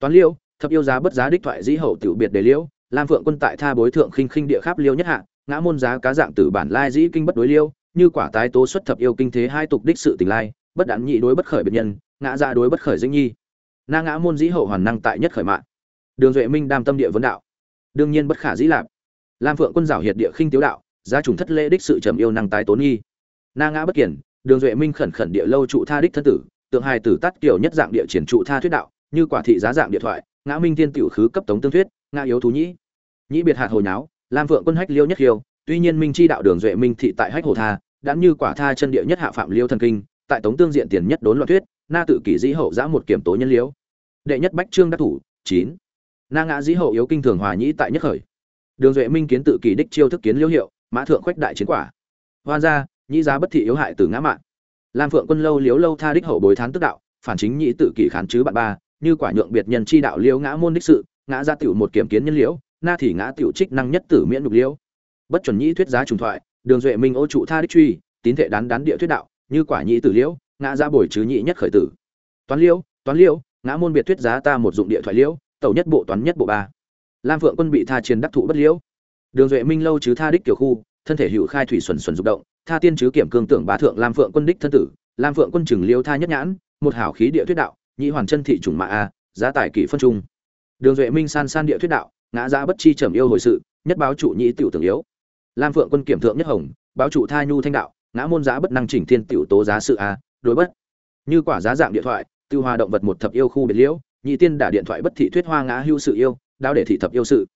Toán liêu thập yêu giá bất giá đích thoại dĩ hậu tiểu biệt đề liễu lam phượng quân tại tha bối thượng khinh khinh địa kháp liêu nhất hạ ngã môn giá cá dạng tử bản lai dĩ kinh bất đối liêu, như quả tái tố xuất thập yêu kinh thế hai tục đích sự tình lai, bất đạn nhị đối bất khởi biệt nhân, ngã ra đối bất khởi dĩnh nhi. Na ngã môn dĩ hậu hoàn năng tại nhất khởi mạng. Đường duệ minh đam tâm địa vấn đạo. Đương nhiên bất khả dĩ lạp. Lam phượng quân giảo hiệt địa khinh tiếu đạo gia trùng thất lễ đích sự trầm yêu năng tái tốn nghi na ngã bất kiển, đường duệ minh khẩn khẩn địa lâu trụ tha đích thân tử, tượng hài tử tắt kiểu nhất dạng địa triển trụ tha thuyết đạo, như quả thị giá dạng điện thoại, ngã minh thiên tiểu khứ cấp tống tương thuyết, ngã yếu thú nhĩ. Nhĩ biệt hạt hồi nháo lam vượng quân hách liêu nhất liêu tuy nhiên minh chi đạo đường duệ minh thị tại hách hồ tha, đã như quả tha chân địa nhất hạ phạm liêu thần kinh, tại tống tương diện tiền nhất đốn loạn thuyết, na tự kỷ dĩ hậu giã một kiểm tố nhân liễu. Đệ nhất bách trương đắc thủ, chín. Na ngã dĩ hậu yếu kinh thường hòa nhĩ tại nhất khởi. Đường duệ minh kiến tự kỷ đích chiêu thức kiến liễu hiệu, mã thượng khoách đại chiến quả. Hoan ra nhĩ giá bất thị yếu hại từ ngã mạng. Lam phượng quân lâu liếu lâu tha đích hậu bối thán tức đạo, phản chính nhĩ tự kỷ khán chứ bạn ba, như quả nhượng biệt nhân chi đạo liễu ngã môn đích sự, ngã ra tiểu một kiểm kiến nhân liễu na thì ngã tiểu trích năng nhất tử miễn nhục liễu. Bất chuẩn nhĩ thuyết giá trùng thoại, đường duệ minh ô trụ tha đích truy, tín thể đán đán địa thuyết đạo, như quả nhĩ tử liễu, ngã ra bồi chứ nhị nhất khởi tử. Toán liễu toán liễu, ngã môn biệt thuyết giá ta một dụng địa thoại liễu, tẩu nhất bộ toán nhất bộ ba. Lam phượng quân bị tha chiến đắc thụ bất liễu. Đường duệ minh lâu chứ tha đích tiểu khu, thân thể hữu khai thủy xuẩn xuẩn dục động, tha tiên chứ kiểm cương tưởng bá thượng lam phượng quân đích thân tử, lam phượng quân chừng liêu tha nhất nhãn, một hảo khí địa thuyết đạo nhị hoàn chân thị trùng mạ a, giá tài kỷ phân trung. Đường duệ minh san san địa thuyết đạo ngã giá bất chi trầm yêu hồi sự, nhất báo trụ nhị tiểu tưởng yếu. Lam phượng quân kiểm thượng nhất hồng, báo trụ tha nhu thanh đạo, ngã môn giá bất năng chỉnh thiên tiểu tố giá sự a, đối bất. Như quả giá dạng điện thoại, tiêu hoa động vật một thập yêu khu biệt liễu, nhị tiên đả điện thoại bất thị thuyết hoa ngã hưu sự yêu đao để thị thập yêu sự.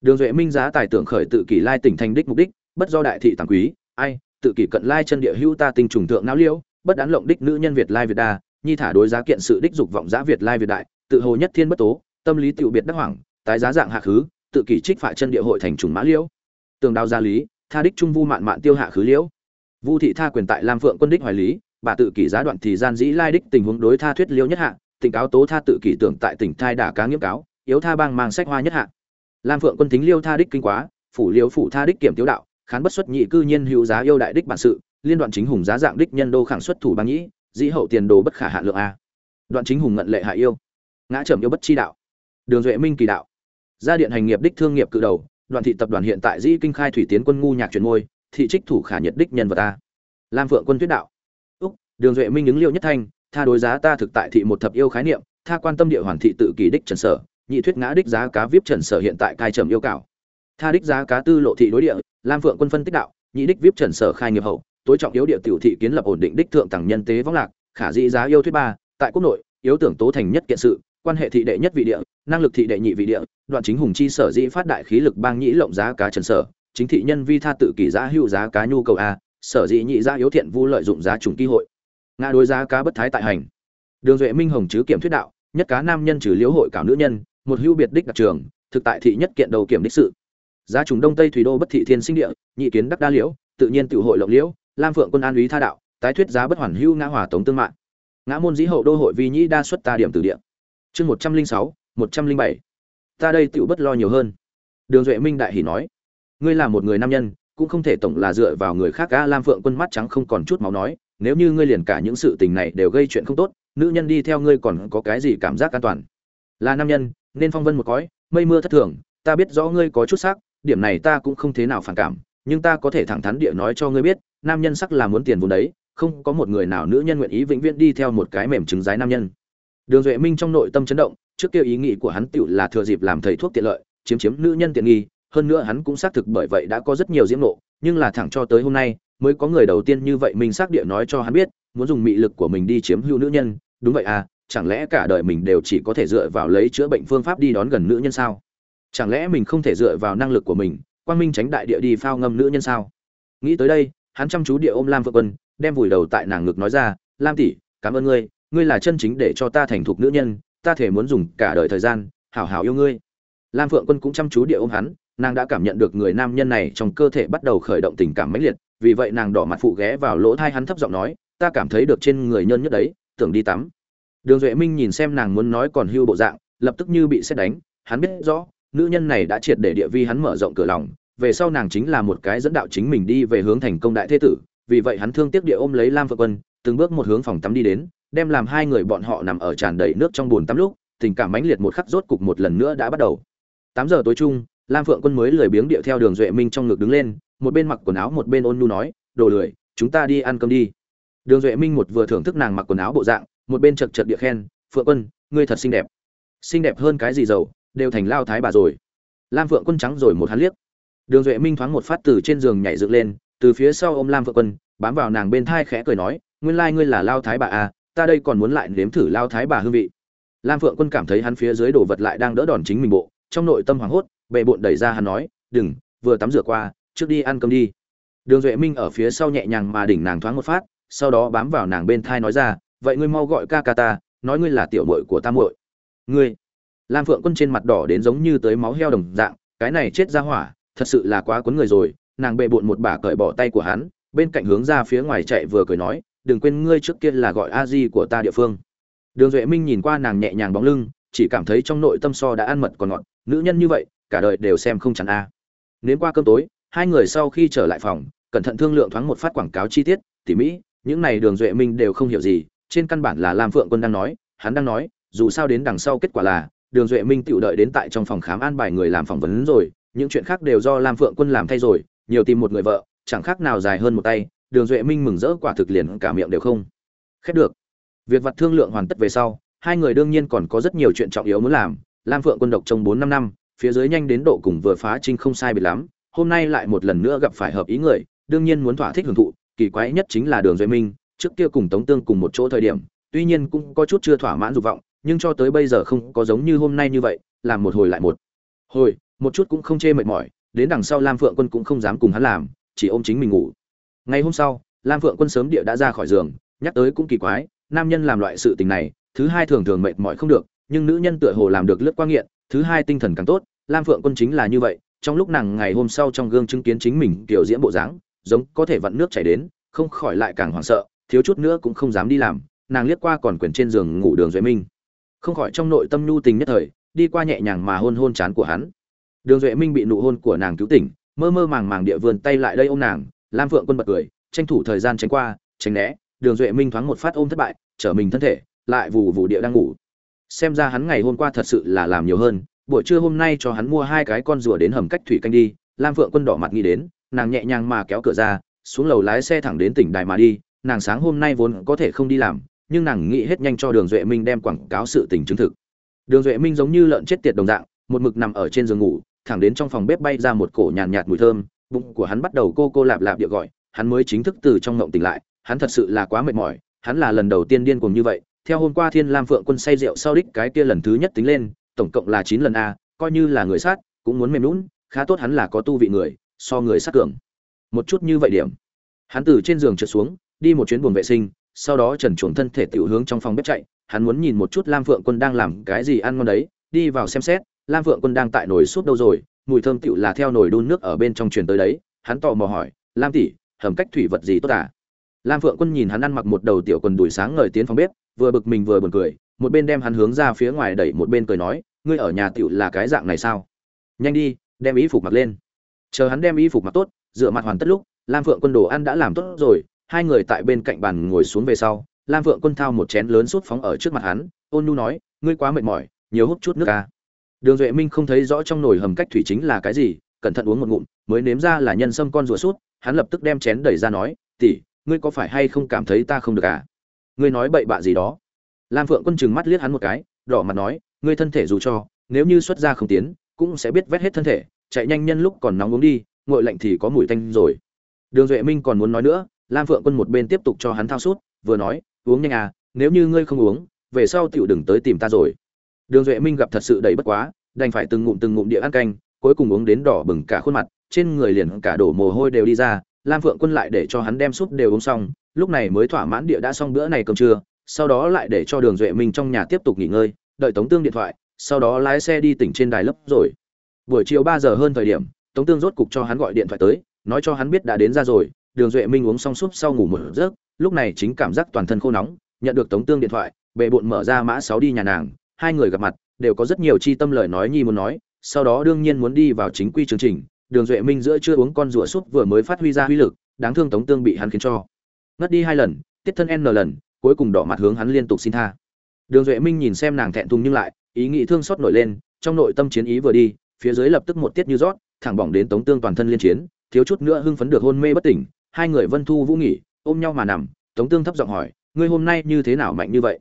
Đường duệ minh giá tài tưởng khởi tự kỷ lai tỉnh thành đích mục đích, bất do đại thị tàng quý, ai, tự kỷ cận lai chân địa hưu ta tinh trùng thượng não liễu, bất đán lộng đích nữ nhân việt lai việt đa, nhi thả đối giá kiện sự đích dục vọng giá việt lai việt đại, tự hồ nhất thiên bất tố, tâm lý tiểu biệt đắc hoảng tái giá dạng hạ khứ, tự kỷ trích phạ chân địa hội thành trùng mã liễu. Tường đao gia lý, tha đích trung vu mạn mạn tiêu hạ khứ liễu. Vu thị tha quyền tại lam phượng quân đích hoài lý, bà tự kỷ giá đoạn thì gian dĩ lai đích tình huống đối tha thuyết liễu nhất hạ, tình cáo tố tha tự kỷ tưởng tại tỉnh thai đả cá nghiêm cáo, yếu tha bang mang sách hoa nhất hạ. Lam phượng quân tính liêu tha đích kinh quá, phủ liêu phủ tha đích kiểm tiếu đạo, khán bất xuất nhị cư nhiên hữu giá yêu đại đích bản sự, liên đoạn chính hùng giá dạng đích nhân đô khẳng xuất thủ bang nhĩ, dĩ hậu tiền đồ bất khả hạ lượng a. Đoạn chính hùng ngận lệ hạ yêu, ngã trầm yêu bất chi đạo. Đường duệ minh kỳ đạo gia điện hành nghiệp đích thương nghiệp cự đầu đoàn thị tập đoàn hiện tại dĩ kinh khai thủy tiến quân ngu nhạc chuyển ngôi, thị trích thủ khả nhật đích nhân vật ta lam phượng quân tuyết đạo. Úc, đường duệ minh ứng liệu nhất thanh, tha đối giá ta thực tại thị một thập yêu khái niệm, tha quan tâm địa hoàn thị tự kỳ đích trần sở, nhị thuyết ngã đích giá cá vip trần sở hiện tại cai trầm yêu cảo. Tha đích giá cá tư lộ thị đối địa, lam phượng quân phân tích đạo, nhị đích vip trần sở khai nghiệp hậu, tối trọng yếu địa tiểu thị kiến lập ổn định đích thượng tầng nhân tế vong lạc, khả dĩ giá yêu thuyết ba, tại quốc nội, yếu tưởng tố thành nhất kiện sự quan hệ thị đệ nhất vị địa, năng lực thị đệ nhị vị địa, đoạn chính hùng chi sở dĩ phát đại khí lực bang nhĩ lộng giá cá trần sở, chính thị nhân vi tha tự kỷ giá hữu giá cá nhu cầu a, sở dĩ nhị giá yếu thiện vu lợi dụng giá trùng cơ hội. Ngã đối giá cá bất thái tại hành. Đường duệ minh hồng chứ kiểm thuyết đạo, nhất cá nam nhân trừ liễu hội cảo nữ nhân, một hữu biệt đích đặc trường, thực tại thị nhất kiện đầu kiểm đích sự. Giá trùng đông tây thủy đô bất thị thiên sinh địa, nhị kiến đắc đa liễu, tự nhiên tự hội lộng liễu, lam phượng quân an úy tha đạo, tái thuyết giá bất hoàn hữu ngã hòa tống tương mạng. Ngã môn dĩ hậu đô hội vi nhĩ đa xuất ta điểm từ địa chương một trăm linh sáu, một trăm linh bảy. Ta đây tựu bất lo nhiều hơn. Đường duệ minh đại hỉ nói, ngươi là một người nam nhân, cũng không thể tổng là dựa vào người khác a lam phượng quân mắt trắng không còn chút máu nói, nếu như ngươi liền cả những sự tình này đều gây chuyện không tốt, nữ nhân đi theo ngươi còn có cái gì cảm giác an toàn? Là nam nhân, nên phong vân một cõi, mây mưa thất thường, ta biết rõ ngươi có chút sắc, điểm này ta cũng không thế nào phản cảm, nhưng ta có thể thẳng thắn địa nói cho ngươi biết, nam nhân sắc là muốn tiền vốn đấy, không có một người nào nữ nhân nguyện ý vĩnh viễn đi theo một cái mềm trứng rái nam nhân đường duệ minh trong nội tâm chấn động, trước kia ý nghĩ của hắn tiểu là thừa dịp làm thầy thuốc tiện lợi, chiếm chiếm nữ nhân tiện nghi, hơn nữa hắn cũng xác thực bởi vậy đã có rất nhiều diễm nộ nhưng là thẳng cho tới hôm nay, mới có người đầu tiên như vậy mình xác địa nói cho hắn biết, muốn dùng mị lực của mình đi chiếm hữu nữ nhân. Đúng vậy à chẳng lẽ cả đời mình đều chỉ có thể dựa vào lấy chữa bệnh phương pháp đi đón gần nữ nhân sao? Chẳng lẽ mình không thể dựa vào năng lực của mình, quang minh tránh đại địa đi phao ngâm nữ nhân sao? Nghĩ tới đây, hắn chăm chú địa ôm lam phượng quân, đem vùi đầu tại nàng ngực nói ra, lam tỷ, cảm ơn ngươi ngươi là chân chính để cho ta thành thục nữ nhân, ta thể muốn dùng cả đời thời gian, hảo hảo yêu ngươi. Lam phượng quân cũng chăm chú địa ôm hắn, nàng đã cảm nhận được người nam nhân này trong cơ thể bắt đầu khởi động tình cảm mãnh liệt, vì vậy nàng đỏ mặt phụ ghé vào lỗ thai hắn thấp giọng nói, ta cảm thấy được trên người nhân nhất đấy, tưởng đi tắm. Đường duệ minh nhìn xem nàng muốn nói còn hưu bộ dạng, lập tức như bị xét đánh, hắn biết rõ, nữ nhân này đã triệt để địa vi hắn mở rộng cửa lòng, về sau nàng chính là một cái dẫn đạo chính mình đi về hướng thành công đại thế tử, vì vậy hắn thương tiếc địa ôm lấy lam phượng quân, từng bước một hướng phòng tắm đi đến đem làm hai người bọn họ nằm ở tràn đầy nước trong bồn tắm lúc, tình cảm mãnh liệt một khắc rốt cục một lần nữa đã bắt đầu. Tám giờ tối chung, lam phượng quân mới lười biếng điệu theo đường duệ minh trong ngực đứng lên, một bên mặc quần áo một bên ôn nhu nói, đồ lười, chúng ta đi ăn cơm đi. Đường duệ minh một vừa thưởng thức nàng mặc quần áo bộ dạng, một bên chật chật địa khen, phượng quân, ngươi thật xinh đẹp. Xinh đẹp hơn cái gì giàu, đều thành lao thái bà rồi. Lam phượng quân trắng rồi một hắn liếc. Đường duệ minh thoáng một phát từ trên giường nhảy dựng lên, từ phía sau ôm lam phượng quân, bám vào nàng bên thai khẽ cười nói, nguyên lai ngươi là lao thái bà à ta đây còn muốn lại nếm thử lao thái bà hương vị. Lam phượng quân cảm thấy hắn phía dưới đồ vật lại đang đỡ đòn chính mình bộ, trong nội tâm hoảng hốt, bệ bộn đẩy ra hắn nói, đừng, vừa tắm rửa qua, trước đi ăn cơm đi. Đường duệ minh ở phía sau nhẹ nhàng mà đỉnh nàng thoáng một phát, sau đó bám vào nàng bên thai nói ra, vậy ngươi mau gọi ca ca ta, nói ngươi là tiểu bội của ta bội. ngươi? Lam phượng quân trên mặt đỏ đến giống như tới máu heo đồng dạng, cái này chết ra hỏa, thật sự là quá cuốn người rồi. Nàng bệ bộn một bả cởi bỏ tay của hắn, bên cạnh hướng ra phía ngoài chạy vừa cười nói đừng quên ngươi trước kia là gọi a di của ta địa phương đường duệ minh nhìn qua nàng nhẹ nhàng bóng lưng, chỉ cảm thấy trong nội tâm so đã ăn mật còn ngọt, nữ nhân như vậy, cả đời đều xem không chắn a à. qua cơm tối, hai người sau khi trở lại phòng, cẩn thận thương lượng thoáng một phát quảng cáo chi tiết, tỉ mỹ những này đường duệ minh đều không hiểu gì, trên căn bản là lam phượng quân đang nói, hắn đang nói, dù sao đến đằng sau kết quả là, đường duệ minh tự đợi đến tại trong phòng khám an bài người làm phỏng vấn rồi, những chuyện khác đều do lam phượng quân làm thay rồi, nhiều tìm một người vợ, chẳng khác nào dài hơn một tay đường duệ minh mừng rỡ quả thực liền cả miệng đều không. Khét được. Việc vặt thương lượng hoàn tất về sau, hai người đương nhiên còn có rất nhiều chuyện trọng yếu muốn làm. Lam phượng quân độc trong bốn năm năm, phía dưới nhanh đến độ cùng vừa phá trinh không sai biệt lắm. Hôm nay lại một lần nữa gặp phải hợp ý người, đương nhiên muốn thỏa thích hưởng thụ. Kỳ quái nhất chính là đường duệ minh, trước kia cùng tống tương cùng một chỗ thời điểm, tuy nhiên cũng có chút chưa thỏa mãn dục vọng, nhưng cho tới bây giờ không có giống như hôm nay như vậy, làm một hồi lại một hồi, một chút cũng không chê mệt mỏi. Đến đằng sau lam phượng quân cũng không dám cùng hắn làm, chỉ ôm chính mình ngủ ngày hôm sau, lam phượng quân sớm địa đã ra khỏi giường, nhắc tới cũng kỳ quái, nam nhân làm loại sự tình này, thứ hai thường thường mệt mỏi không được, nhưng nữ nhân tựa hồ làm được lướt qua nghiện, thứ hai tinh thần càng tốt, lam phượng quân chính là như vậy, trong lúc nàng ngày hôm sau trong gương chứng kiến chính mình kiểu diễn bộ dáng, giống có thể vặn nước chảy đến, không khỏi lại càng hoảng sợ, thiếu chút nữa cũng không dám đi làm, nàng liếc qua còn quyển trên giường ngủ đường duệ minh. Không khỏi trong nội tâm nhu tình nhất thời, đi qua nhẹ nhàng mà hôn hôn chán của hắn. Đường duệ minh bị nụ hôn của nàng cứu tỉnh, mơ mơ màng màng địa vườn tay lại đây ôm nàng lam phượng quân bật cười tranh thủ thời gian tránh qua tránh né đường duệ minh thoáng một phát ôm thất bại trở mình thân thể lại vù vù địa đang ngủ. Xem ra hắn ngày hôm qua thật sự là làm nhiều hơn buổi trưa hôm nay cho hắn mua hai cái con rùa đến hầm cách thủy canh đi lam phượng quân đỏ mặt nghĩ đến nàng nhẹ nhàng mà kéo cửa ra xuống lầu lái xe thẳng đến tỉnh đài mà đi nàng sáng hôm nay vốn có thể không đi làm nhưng nàng nghĩ hết nhanh cho đường duệ minh đem quảng cáo sự tình chứng thực. Đường duệ minh giống như lợn chết tiệt đồng dạng một mực nằm ở trên giường ngủ thẳng đến trong phòng bếp bay ra một cổ nhàn nhạt, mùi thơm bụng của hắn bắt đầu cô cô lạp lạp địa gọi, hắn mới chính thức từ trong ngộng tỉnh lại, hắn thật sự là quá mệt mỏi, hắn là lần đầu tiên điên cuồng như vậy. Theo hôm qua thiên lam phượng quân say rượu sau đích cái kia lần thứ nhất tính lên, tổng cộng là chín lần a, coi như là người sát, cũng muốn mềm lún khá tốt hắn là có tu vị người, so người sát cường. Một chút như vậy điểm. Hắn từ trên giường trượt xuống, đi một chuyến buồng vệ sinh, sau đó trần chuồng thân thể tiểu hướng trong phòng bếp chạy, hắn muốn nhìn một chút lam phượng quân đang làm cái gì ăn ngon đấy, đi vào xem xét, lam phượng quân đang tại nồi súp đâu rồi mùi thơm tựu là theo nồi đun nước ở bên trong truyền tới đấy, hắn tò mò hỏi, lam tỷ, hầm cách thủy vật gì tốt à? Lam phượng quân nhìn hắn ăn mặc một đầu tiểu quần đùi sáng ngời tiến phòng bếp, vừa bực mình vừa buồn cười, một bên đem hắn hướng ra phía ngoài đẩy một bên cười nói, ngươi ở nhà tựu là cái dạng này sao? Nhanh đi, đem y phục mặc lên. Chờ hắn đem y phục mặc tốt dựa mặt hoàn tất lúc, lam phượng quân đồ ăn đã làm tốt rồi, hai người tại bên cạnh bàn ngồi xuống về sau, lam phượng quân thao một chén lớn sút phóng ở trước mặt hắn, ôn nhu nói, ngươi quá mệt mỏi, nhiều hút chút nước ca đường duệ minh không thấy rõ trong nồi hầm cách thủy chính là cái gì, cẩn thận uống một ngụm, mới nếm ra là nhân sâm con rùa sút, hắn lập tức đem chén đẩy ra nói, tỷ, ngươi có phải hay không cảm thấy ta không được à? Ngươi nói bậy bạ gì đó? Lam phượng quân chừng mắt liếc hắn một cái, đỏ mặt nói, ngươi thân thể dù cho, nếu như xuất ra không tiến, cũng sẽ biết vét hết thân thể, chạy nhanh nhân lúc còn nóng uống đi, ngội lạnh thì có mùi tanh rồi. Đường duệ minh còn muốn nói nữa, lam phượng quân một bên tiếp tục cho hắn thao sút, vừa nói, uống nhanh à nếu như ngươi không uống, về sau tiểu đừng tới tìm ta rồi đường duệ minh gặp thật sự đầy bất quá, đành phải từng ngụm từng ngụm địa ăn canh, cuối cùng uống đến đỏ bừng cả khuôn mặt, trên người liền cả đổ mồ hôi đều đi ra, lam phượng quân lại để cho hắn đem súp đều uống xong, lúc này mới thỏa mãn địa đã xong bữa này cơm trưa, sau đó lại để cho đường duệ minh trong nhà tiếp tục nghỉ ngơi, đợi tống tương điện thoại, sau đó lái xe đi tỉnh trên đài lấp rồi. Buổi chiều ba giờ hơn thời điểm, tống tương rốt cục cho hắn gọi điện thoại tới, nói cho hắn biết đã đến ra rồi, đường duệ minh uống xong súp sau ngủ một giấc, lúc này chính cảm giác toàn thân khô nóng, nhận được tống tương điện thoại bệ bộn mở ra mã sáu đi nhà nàng hai người gặp mặt, đều có rất nhiều chi tâm lời nói nhi muốn nói, sau đó đương nhiên muốn đi vào chính quy chương trình, đường duệ minh giữa chưa uống con rùa súp vừa mới phát huy ra uy lực, đáng thương tống tương bị hắn khiến cho. Ngất đi hai lần, tiết thân n lần, cuối cùng đỏ mặt hướng hắn liên tục xin tha. Đường duệ minh nhìn xem nàng thẹn thùng nhưng lại, ý nghĩ thương xót nổi lên, trong nội tâm chiến ý vừa đi, phía dưới lập tức một tiết như rót, thẳng bỏng đến tống tương toàn thân liên chiến, thiếu chút nữa hưng phấn được hôn mê bất tỉnh, hai người vân thu vũ nghỉ ôm nhau mà nằm, tống tương thấp giọng hỏi, ngươi hôm nay như thế nào mạnh như vậy?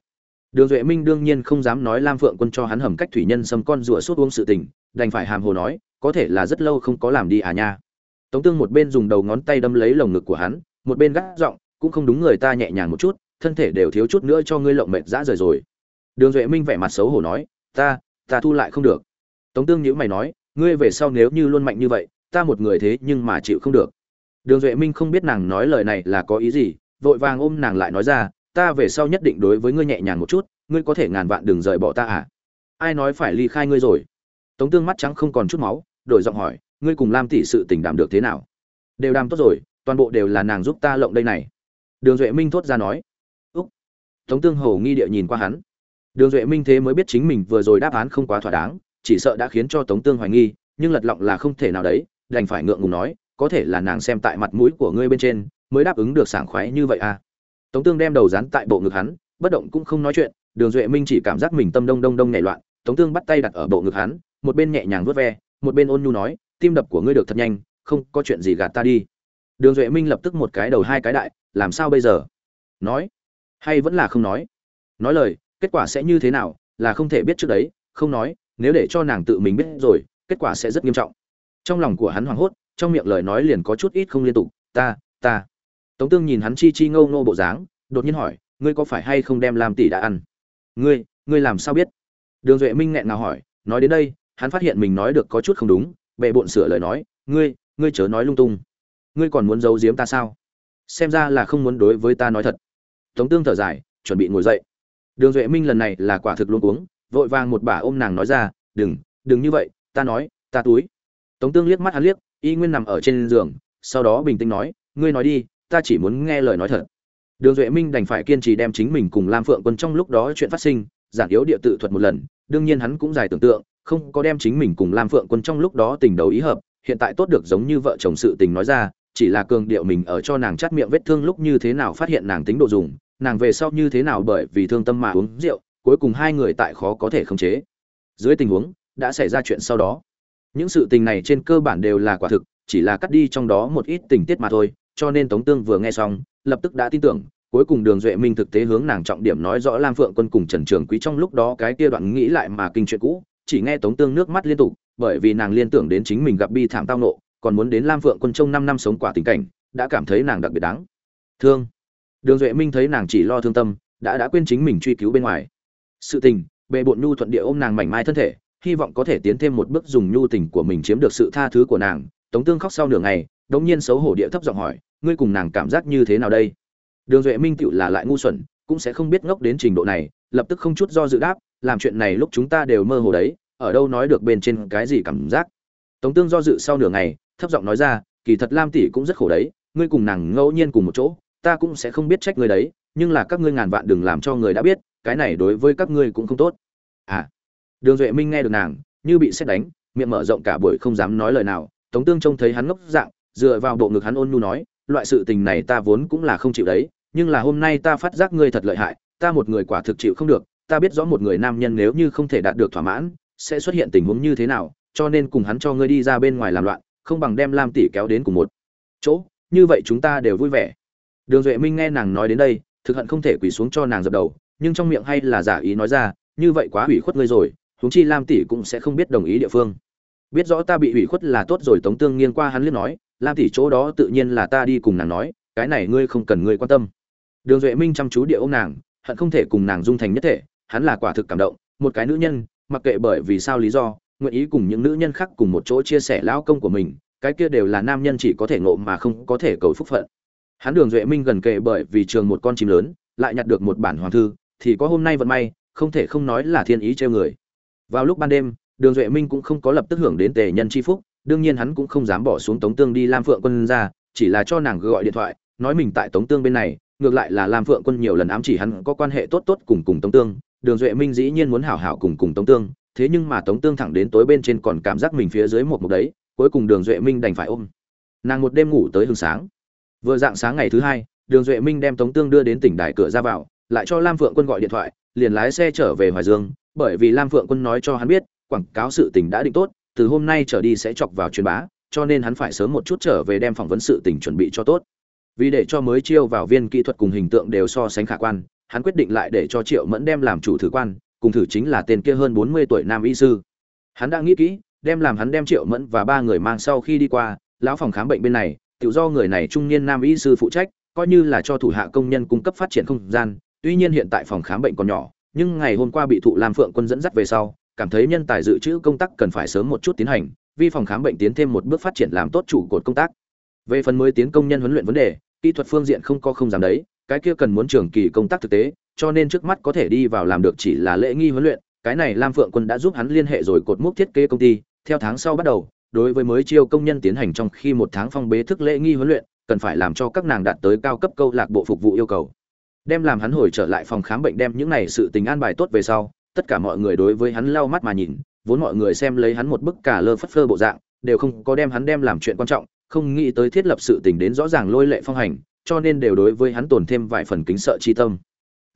Đường duệ minh đương nhiên không dám nói lam phượng quân cho hắn hầm cách thủy nhân xâm con rùa suốt uống sự tình, đành phải hàm hồ nói, có thể là rất lâu không có làm đi à nha. Tống tương một bên dùng đầu ngón tay đâm lấy lồng ngực của hắn, một bên gắt giọng, cũng không đúng người ta nhẹ nhàng một chút, thân thể đều thiếu chút nữa cho ngươi lộng mệt dã rời rồi. Đường duệ minh vẻ mặt xấu hổ nói, ta ta thu lại không được. Tống tương nhíu mày nói, ngươi về sau nếu như luôn mạnh như vậy, ta một người thế nhưng mà chịu không được. Đường duệ minh không biết nàng nói lời này là có ý gì, vội vàng ôm nàng lại nói ra ta về sau nhất định đối với ngươi nhẹ nhàng một chút, ngươi có thể ngàn vạn đừng rời bỏ ta à? Ai nói phải ly khai ngươi rồi? Tống tương mắt trắng không còn chút máu, đổi giọng hỏi, ngươi cùng lam tỷ sự tình đảm được thế nào? Đều đàm tốt rồi, toàn bộ đều là nàng giúp ta lộng đây này. Đường duệ minh thốt ra nói. Úc. Tống tương hầu nghi địa nhìn qua hắn. Đường duệ minh thế mới biết chính mình vừa rồi đáp án không quá thỏa đáng, chỉ sợ đã khiến cho tống tương hoài nghi, nhưng lật lọng là không thể nào đấy, đành phải ngượng ngùng nói, có thể là nàng xem tại mặt mũi của ngươi bên trên, mới đáp ứng được sảng khoái như vậy à? Tống tương đem đầu dán tại bộ ngực hắn, bất động cũng không nói chuyện, đường duệ minh chỉ cảm giác mình tâm đông đông đông nhảy loạn, tống tương bắt tay đặt ở bộ ngực hắn, một bên nhẹ nhàng vuốt ve, một bên ôn nhu nói, tim đập của ngươi được thật nhanh, không có chuyện gì gạt ta đi. Đường duệ minh lập tức một cái đầu hai cái đại, làm sao bây giờ? Nói, hay vẫn là không nói. Nói lời, kết quả sẽ như thế nào, là không thể biết trước đấy, không nói, nếu để cho nàng tự mình biết rồi, kết quả sẽ rất nghiêm trọng. Trong lòng của hắn hoảng hốt, trong miệng lời nói liền có chút ít không liên tục, ta ta tống tương nhìn hắn chi chi ngâu ngô bộ dáng, đột nhiên hỏi, ngươi có phải hay không đem làm tỷ đã ăn? Ngươi ngươi làm sao biết? Đường duệ minh nghẹn ngào hỏi, nói đến đây, hắn phát hiện mình nói được có chút không đúng, bệ bộn sửa lời nói, ngươi ngươi chớ nói lung tung. Ngươi còn muốn giấu giếm ta sao? Xem ra là không muốn đối với ta nói thật. Tống tương thở dài, chuẩn bị ngồi dậy. Đường duệ minh lần này là quả thực luôn uống vội vàng một bà ôm nàng nói ra, đừng đừng như vậy, ta nói, ta túi. Tống tương liếc mắt hắn liếc, y nguyên nằm ở trên giường, sau đó bình tĩnh nói, ngươi nói đi ta chỉ muốn nghe lời nói thật. Đường duệ minh đành phải kiên trì đem chính mình cùng lam phượng quân trong lúc đó chuyện phát sinh, giản yếu địa tự thuật một lần, đương nhiên hắn cũng dài tưởng tượng, không có đem chính mình cùng lam phượng quân trong lúc đó tình đầu ý hợp, hiện tại tốt được giống như vợ chồng sự tình nói ra, chỉ là cường điệu mình ở cho nàng chắt miệng vết thương lúc như thế nào phát hiện nàng tính độ dùng, nàng về sau như thế nào bởi vì thương tâm mà uống rượu, cuối cùng hai người tại khó có thể khống chế. Dưới tình huống, đã xảy ra chuyện sau đó. Những sự tình này trên cơ bản đều là quả thực, chỉ là cắt đi trong đó một ít tình tiết mà thôi cho nên tống tương vừa nghe xong, lập tức đã tin tưởng, cuối cùng đường duệ minh thực tế hướng nàng trọng điểm nói rõ lam phượng quân cùng trần trường quý trong lúc đó cái kia đoạn nghĩ lại mà kinh chuyện cũ, chỉ nghe tống tương nước mắt liên tục, bởi vì nàng liên tưởng đến chính mình gặp bi thảm tao nộ, còn muốn đến lam phượng quân trông năm năm sống quả tình cảnh, đã cảm thấy nàng đặc biệt đáng. Thương. Đường duệ minh thấy nàng chỉ lo thương tâm, đã đã quên chính mình truy cứu bên ngoài. Sự tình bệ bộn nhu thuận địa ôm nàng mảnh mai thân thể, hy vọng có thể tiến thêm một bước dùng nhu tình của mình chiếm được sự tha thứ của nàng. Tống tương khóc sau nửa ngày đống nhiên xấu hổ địa thấp giọng hỏi ngươi cùng nàng cảm giác như thế nào đây? Đường duệ minh tựu là lại ngu xuẩn, cũng sẽ không biết ngốc đến trình độ này, lập tức không chút do dự đáp, làm chuyện này lúc chúng ta đều mơ hồ đấy, ở đâu nói được bên trên cái gì cảm giác? Tống tương do dự sau nửa ngày, thấp giọng nói ra, kỳ thật lam tỷ cũng rất khổ đấy, ngươi cùng nàng ngẫu nhiên cùng một chỗ, ta cũng sẽ không biết trách ngươi đấy, nhưng là các ngươi ngàn vạn đừng làm cho người đã biết, cái này đối với các ngươi cũng không tốt. À. Đường duệ minh nghe được nàng, như bị xét đánh, miệng mở rộng cả buổi không dám nói lời nào, tống tương trông thấy hắn ngốc dạng, dựa vào bộ ngực hắn ôn nhu nói loại sự tình này ta vốn cũng là không chịu đấy, nhưng là hôm nay ta phát giác ngươi thật lợi hại, ta một người quả thực chịu không được, ta biết rõ một người nam nhân nếu như không thể đạt được thỏa mãn, sẽ xuất hiện tình huống như thế nào, cho nên cùng hắn cho ngươi đi ra bên ngoài làm loạn, không bằng đem lam tỷ kéo đến cùng một chỗ, như vậy chúng ta đều vui vẻ. Đường duệ minh nghe nàng nói đến đây, thực hận không thể quỳ xuống cho nàng dập đầu, nhưng trong miệng hay là giả ý nói ra, như vậy quá hủy khuất ngươi rồi, huống chi lam tỷ cũng sẽ không biết đồng ý địa phương. Biết rõ ta bị hủy khuất là tốt rồi, tống tương nghiêng qua hắn liếc nói lam tỷ chỗ đó tự nhiên là ta đi cùng nàng nói, cái này ngươi không cần ngươi quan tâm. Đường duệ minh chăm chú địa ô nàng, hận không thể cùng nàng dung thành nhất thể, hắn là quả thực cảm động, một cái nữ nhân, mặc kệ bởi vì sao lý do, nguyện ý cùng những nữ nhân khác cùng một chỗ chia sẻ lao công của mình, cái kia đều là nam nhân chỉ có thể ngộ mà không có thể cầu phúc phận. Hắn đường duệ minh gần kề bởi vì trường một con chim lớn, lại nhặt được một bản hoàng thư, thì có hôm nay vận may, không thể không nói là thiên ý treo người. Vào lúc ban đêm, đường duệ minh cũng không có lập tức hưởng đến tề nhân chi phúc đương nhiên hắn cũng không dám bỏ xuống tống tương đi lam phượng quân ra, chỉ là cho nàng gọi điện thoại, nói mình tại tống tương bên này, ngược lại là lam phượng quân nhiều lần ám chỉ hắn có quan hệ tốt tốt cùng cùng tống tương, đường duệ minh dĩ nhiên muốn hảo hảo cùng cùng tống tương, thế nhưng mà tống tương thẳng đến tối bên trên còn cảm giác mình phía dưới một mục đấy, cuối cùng đường duệ minh đành phải ôm. Nàng một đêm ngủ tới hừng sáng. Vừa dạng sáng ngày thứ hai, đường duệ minh đem tống tương đưa đến tỉnh đài cửa ra vào, lại cho lam phượng quân gọi điện thoại, liền lái xe trở về hoài dương, bởi vì lam phượng quân nói cho hắn biết, quảng cáo sự tình đã định tốt từ hôm nay trở đi sẽ chọc vào truyền bá, cho nên hắn phải sớm một chút trở về đem phỏng vấn sự tình chuẩn bị cho tốt. Vì để cho mới chiêu vào viên kỹ thuật cùng hình tượng đều so sánh khả quan, hắn quyết định lại để cho triệu mẫn đem làm chủ thử quan, cùng thử chính là tên kia hơn bốn mươi tuổi nam y sư. Hắn đã nghĩ kỹ, đem làm hắn đem triệu mẫn và ba người mang sau khi đi qua, lão phòng khám bệnh bên này, tự do người này trung niên nam y sư phụ trách, coi như là cho thủ hạ công nhân cung cấp phát triển không gian, tuy nhiên hiện tại phòng khám bệnh còn nhỏ, nhưng ngày hôm qua bị thụ lam phượng quân dẫn dắt về sau cảm thấy nhân tài dự trữ công tác cần phải sớm một chút tiến hành, vi phòng khám bệnh tiến thêm một bước phát triển làm tốt chủ cột công tác. Về phần mới tiến công nhân huấn luyện vấn đề, kỹ thuật phương diện không có không dám đấy, cái kia cần muốn trường kỳ công tác thực tế, cho nên trước mắt có thể đi vào làm được chỉ là lễ nghi huấn luyện, cái này lam phượng quân đã giúp hắn liên hệ rồi cột mốc thiết kế công ty, theo tháng sau bắt đầu, đối với mới chiêu công nhân tiến hành trong khi một tháng phong bế thức lễ nghi huấn luyện, cần phải làm cho các nàng đạt tới cao cấp câu lạc bộ phục vụ yêu cầu. Đem làm hắn hồi trở lại phòng khám bệnh đem những này sự tình an bài tốt về sau tất cả mọi người đối với hắn lau mắt mà nhìn, vốn mọi người xem lấy hắn một bức cả lơ phất phơ bộ dạng, đều không có đem hắn đem làm chuyện quan trọng, không nghĩ tới thiết lập sự tình đến rõ ràng lôi lệ phong hành, cho nên đều đối với hắn tồn thêm vài phần kính sợ chi tâm.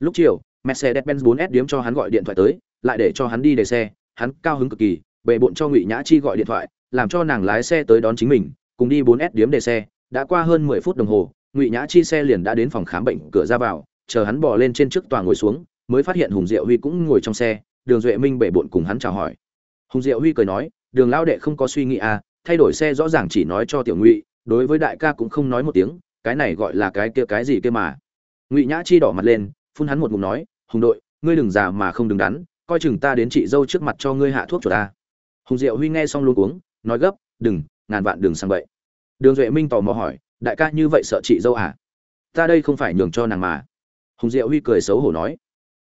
Lúc chiều, mercedes-benz 4S điếm cho hắn gọi điện thoại tới, lại để cho hắn đi để xe, hắn cao hứng cực kỳ bệ bộn cho ngụy nhã chi gọi điện thoại, làm cho nàng lái xe tới đón chính mình, cùng đi 4S điếm để xe, đã qua hơn 10 phút đồng hồ, ngụy nhã chi xe liền đã đến phòng khám bệnh cửa ra vào, chờ hắn bò lên trên trước tòa ngồi xuống mới phát hiện hùng diệu huy cũng ngồi trong xe, đường duệ minh bể bộn cùng hắn chào hỏi. Hùng diệu huy cười nói, đường lao đệ không có suy nghĩ à thay đổi xe rõ ràng chỉ nói cho tiểu ngụy, đối với đại ca cũng không nói một tiếng, cái này gọi là cái kia cái gì kia mà. Ngụy nhã chi đỏ mặt lên, phun hắn một ngụm nói, hùng đội, ngươi đừng già mà không đừng đắn, coi chừng ta đến chị dâu trước mặt cho ngươi hạ thuốc cho ta. Hùng diệu huy nghe xong luôn uống nói gấp, đừng, ngàn vạn đừng sang vậy đường duệ minh tò mò hỏi, đại ca như vậy sợ chị dâu à? Ta đây không phải nhường cho nàng mà. Hùng diệu huy cười xấu hổ nói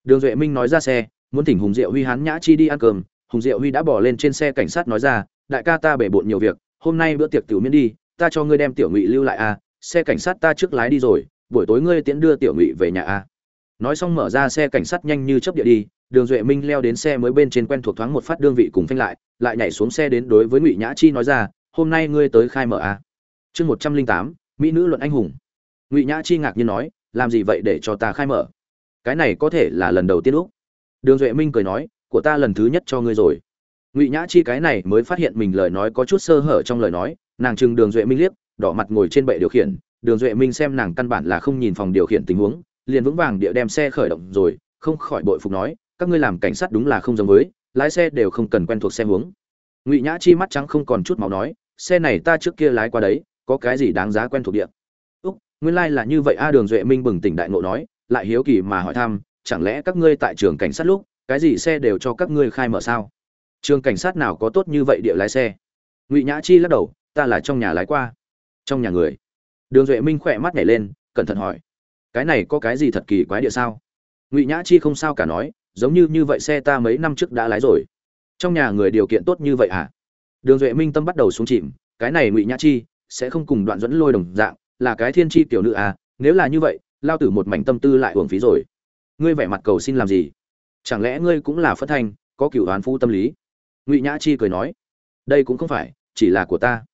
đường duệ minh nói ra xe muốn thỉnh hùng diệu huy hán nhã chi đi ăn cơm. Hùng diệu huy đã bỏ lên trên xe cảnh sát nói ra đại ca ta bể bộn nhiều việc hôm nay bữa tiệc tiểu miễn đi ta cho ngươi đem tiểu ngụy lưu lại a à, xe cảnh sát ta trước lái đi rồi buổi tối ngươi tiễn đưa tiểu ngụy về nhà a à. nói xong mở ra xe cảnh sát nhanh như chớp địa đi đường duệ minh leo đến xe mới bên trên quen thuộc thoáng một phát đương vị cùng phanh lại lại nhảy xuống xe đến đối với ngụy nhã chi nói ra hôm nay ngươi tới khai mở a chương một trăm linh tám mỹ nữ luận anh hùng. Ngụy nhã chi ngạc nhiên nói làm gì vậy để cho ta khai mở? Cái này có thể là lần đầu tiên lúc đường duệ minh cười nói, của ta lần thứ nhất cho ngươi rồi. Ngụy nhã chi cái này mới phát hiện mình lời nói có chút sơ hở trong lời nói, nàng chừng đường duệ minh liếc, đỏ mặt ngồi trên bệ điều khiển, đường duệ minh xem nàng căn bản là không nhìn phòng điều khiển tình huống, liền vững vàng địa đem xe khởi động rồi, không khỏi bội phục nói, các ngươi làm cảnh sát đúng là không giống với, lái xe đều không cần quen thuộc xe hướng. Ngụy nhã chi mắt trắng không còn chút máu nói, xe này ta trước kia lái qua đấy, có cái gì đáng giá quen thuộc địa? Úc, nguyên lai là như vậy a. Đường duệ minh bừng tỉnh đại ngộ nói lại hiếu kỳ mà hỏi thăm, chẳng lẽ các ngươi tại trường cảnh sát lúc, cái gì xe đều cho các ngươi khai mở sao? Trường cảnh sát nào có tốt như vậy địa lái xe? Ngụy nhã chi lắc đầu, ta là trong nhà lái qua. Trong nhà người? Đường duệ minh khỏe mắt nhảy lên, cẩn thận hỏi, cái này có cái gì thật kỳ quái địa sao? Ngụy nhã chi không sao cả nói, giống như như vậy xe ta mấy năm trước đã lái rồi. Trong nhà người điều kiện tốt như vậy à? Đường duệ minh tâm bắt đầu xuống chìm, cái này ngụy nhã chi sẽ không cùng đoạn dẫn lôi đồng dạng, là cái thiên chi tiểu nữ à nếu là như vậy lao tử một mảnh tâm tư lại uổng phí rồi. Ngươi vẻ mặt cầu xin làm gì? Chẳng lẽ ngươi cũng là phất thanh, có cựu đoán phu tâm lý? Ngụy nhã chi cười nói, đây cũng không phải, chỉ là của ta.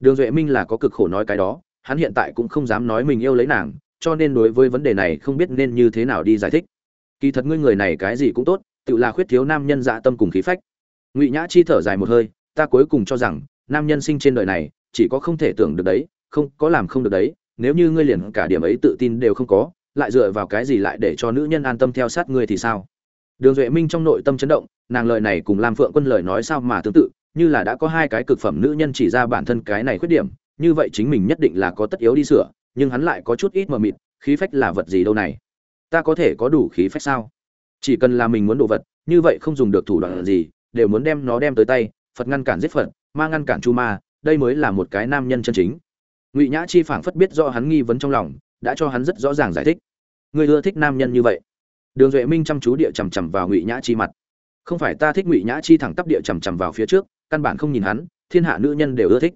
Đường duệ minh là có cực khổ nói cái đó, hắn hiện tại cũng không dám nói mình yêu lấy nàng, cho nên đối với vấn đề này không biết nên như thế nào đi giải thích. Kỳ thật ngươi người này cái gì cũng tốt, tự là khuyết thiếu nam nhân dạ tâm cùng khí phách. Ngụy nhã chi thở dài một hơi, ta cuối cùng cho rằng, nam nhân sinh trên đời này, chỉ có không thể tưởng được đấy, không, có làm không được đấy nếu như ngươi liền cả điểm ấy tự tin đều không có, lại dựa vào cái gì lại để cho nữ nhân an tâm theo sát ngươi thì sao? Đường duệ minh trong nội tâm chấn động, nàng lời này cùng lam phượng quân lời nói sao mà tương tự, như là đã có hai cái cực phẩm nữ nhân chỉ ra bản thân cái này khuyết điểm, như vậy chính mình nhất định là có tất yếu đi sửa, nhưng hắn lại có chút ít mờ mịt, khí phách là vật gì đâu này? Ta có thể có đủ khí phách sao? Chỉ cần là mình muốn đồ vật, như vậy không dùng được thủ đoạn gì, đều muốn đem nó đem tới tay, phật ngăn cản giết phật, ma ngăn cản chu ma, đây mới là một cái nam nhân chân chính ngụy nhã chi phảng phất biết do hắn nghi vấn trong lòng, đã cho hắn rất rõ ràng giải thích. Người ưa thích nam nhân như vậy. Đường duệ minh chăm chú địa chằm chằm vào ngụy nhã chi mặt. Không phải ta thích ngụy nhã chi thẳng tắp địa chằm chằm vào phía trước, căn bản không nhìn hắn, thiên hạ nữ nhân đều ưa thích.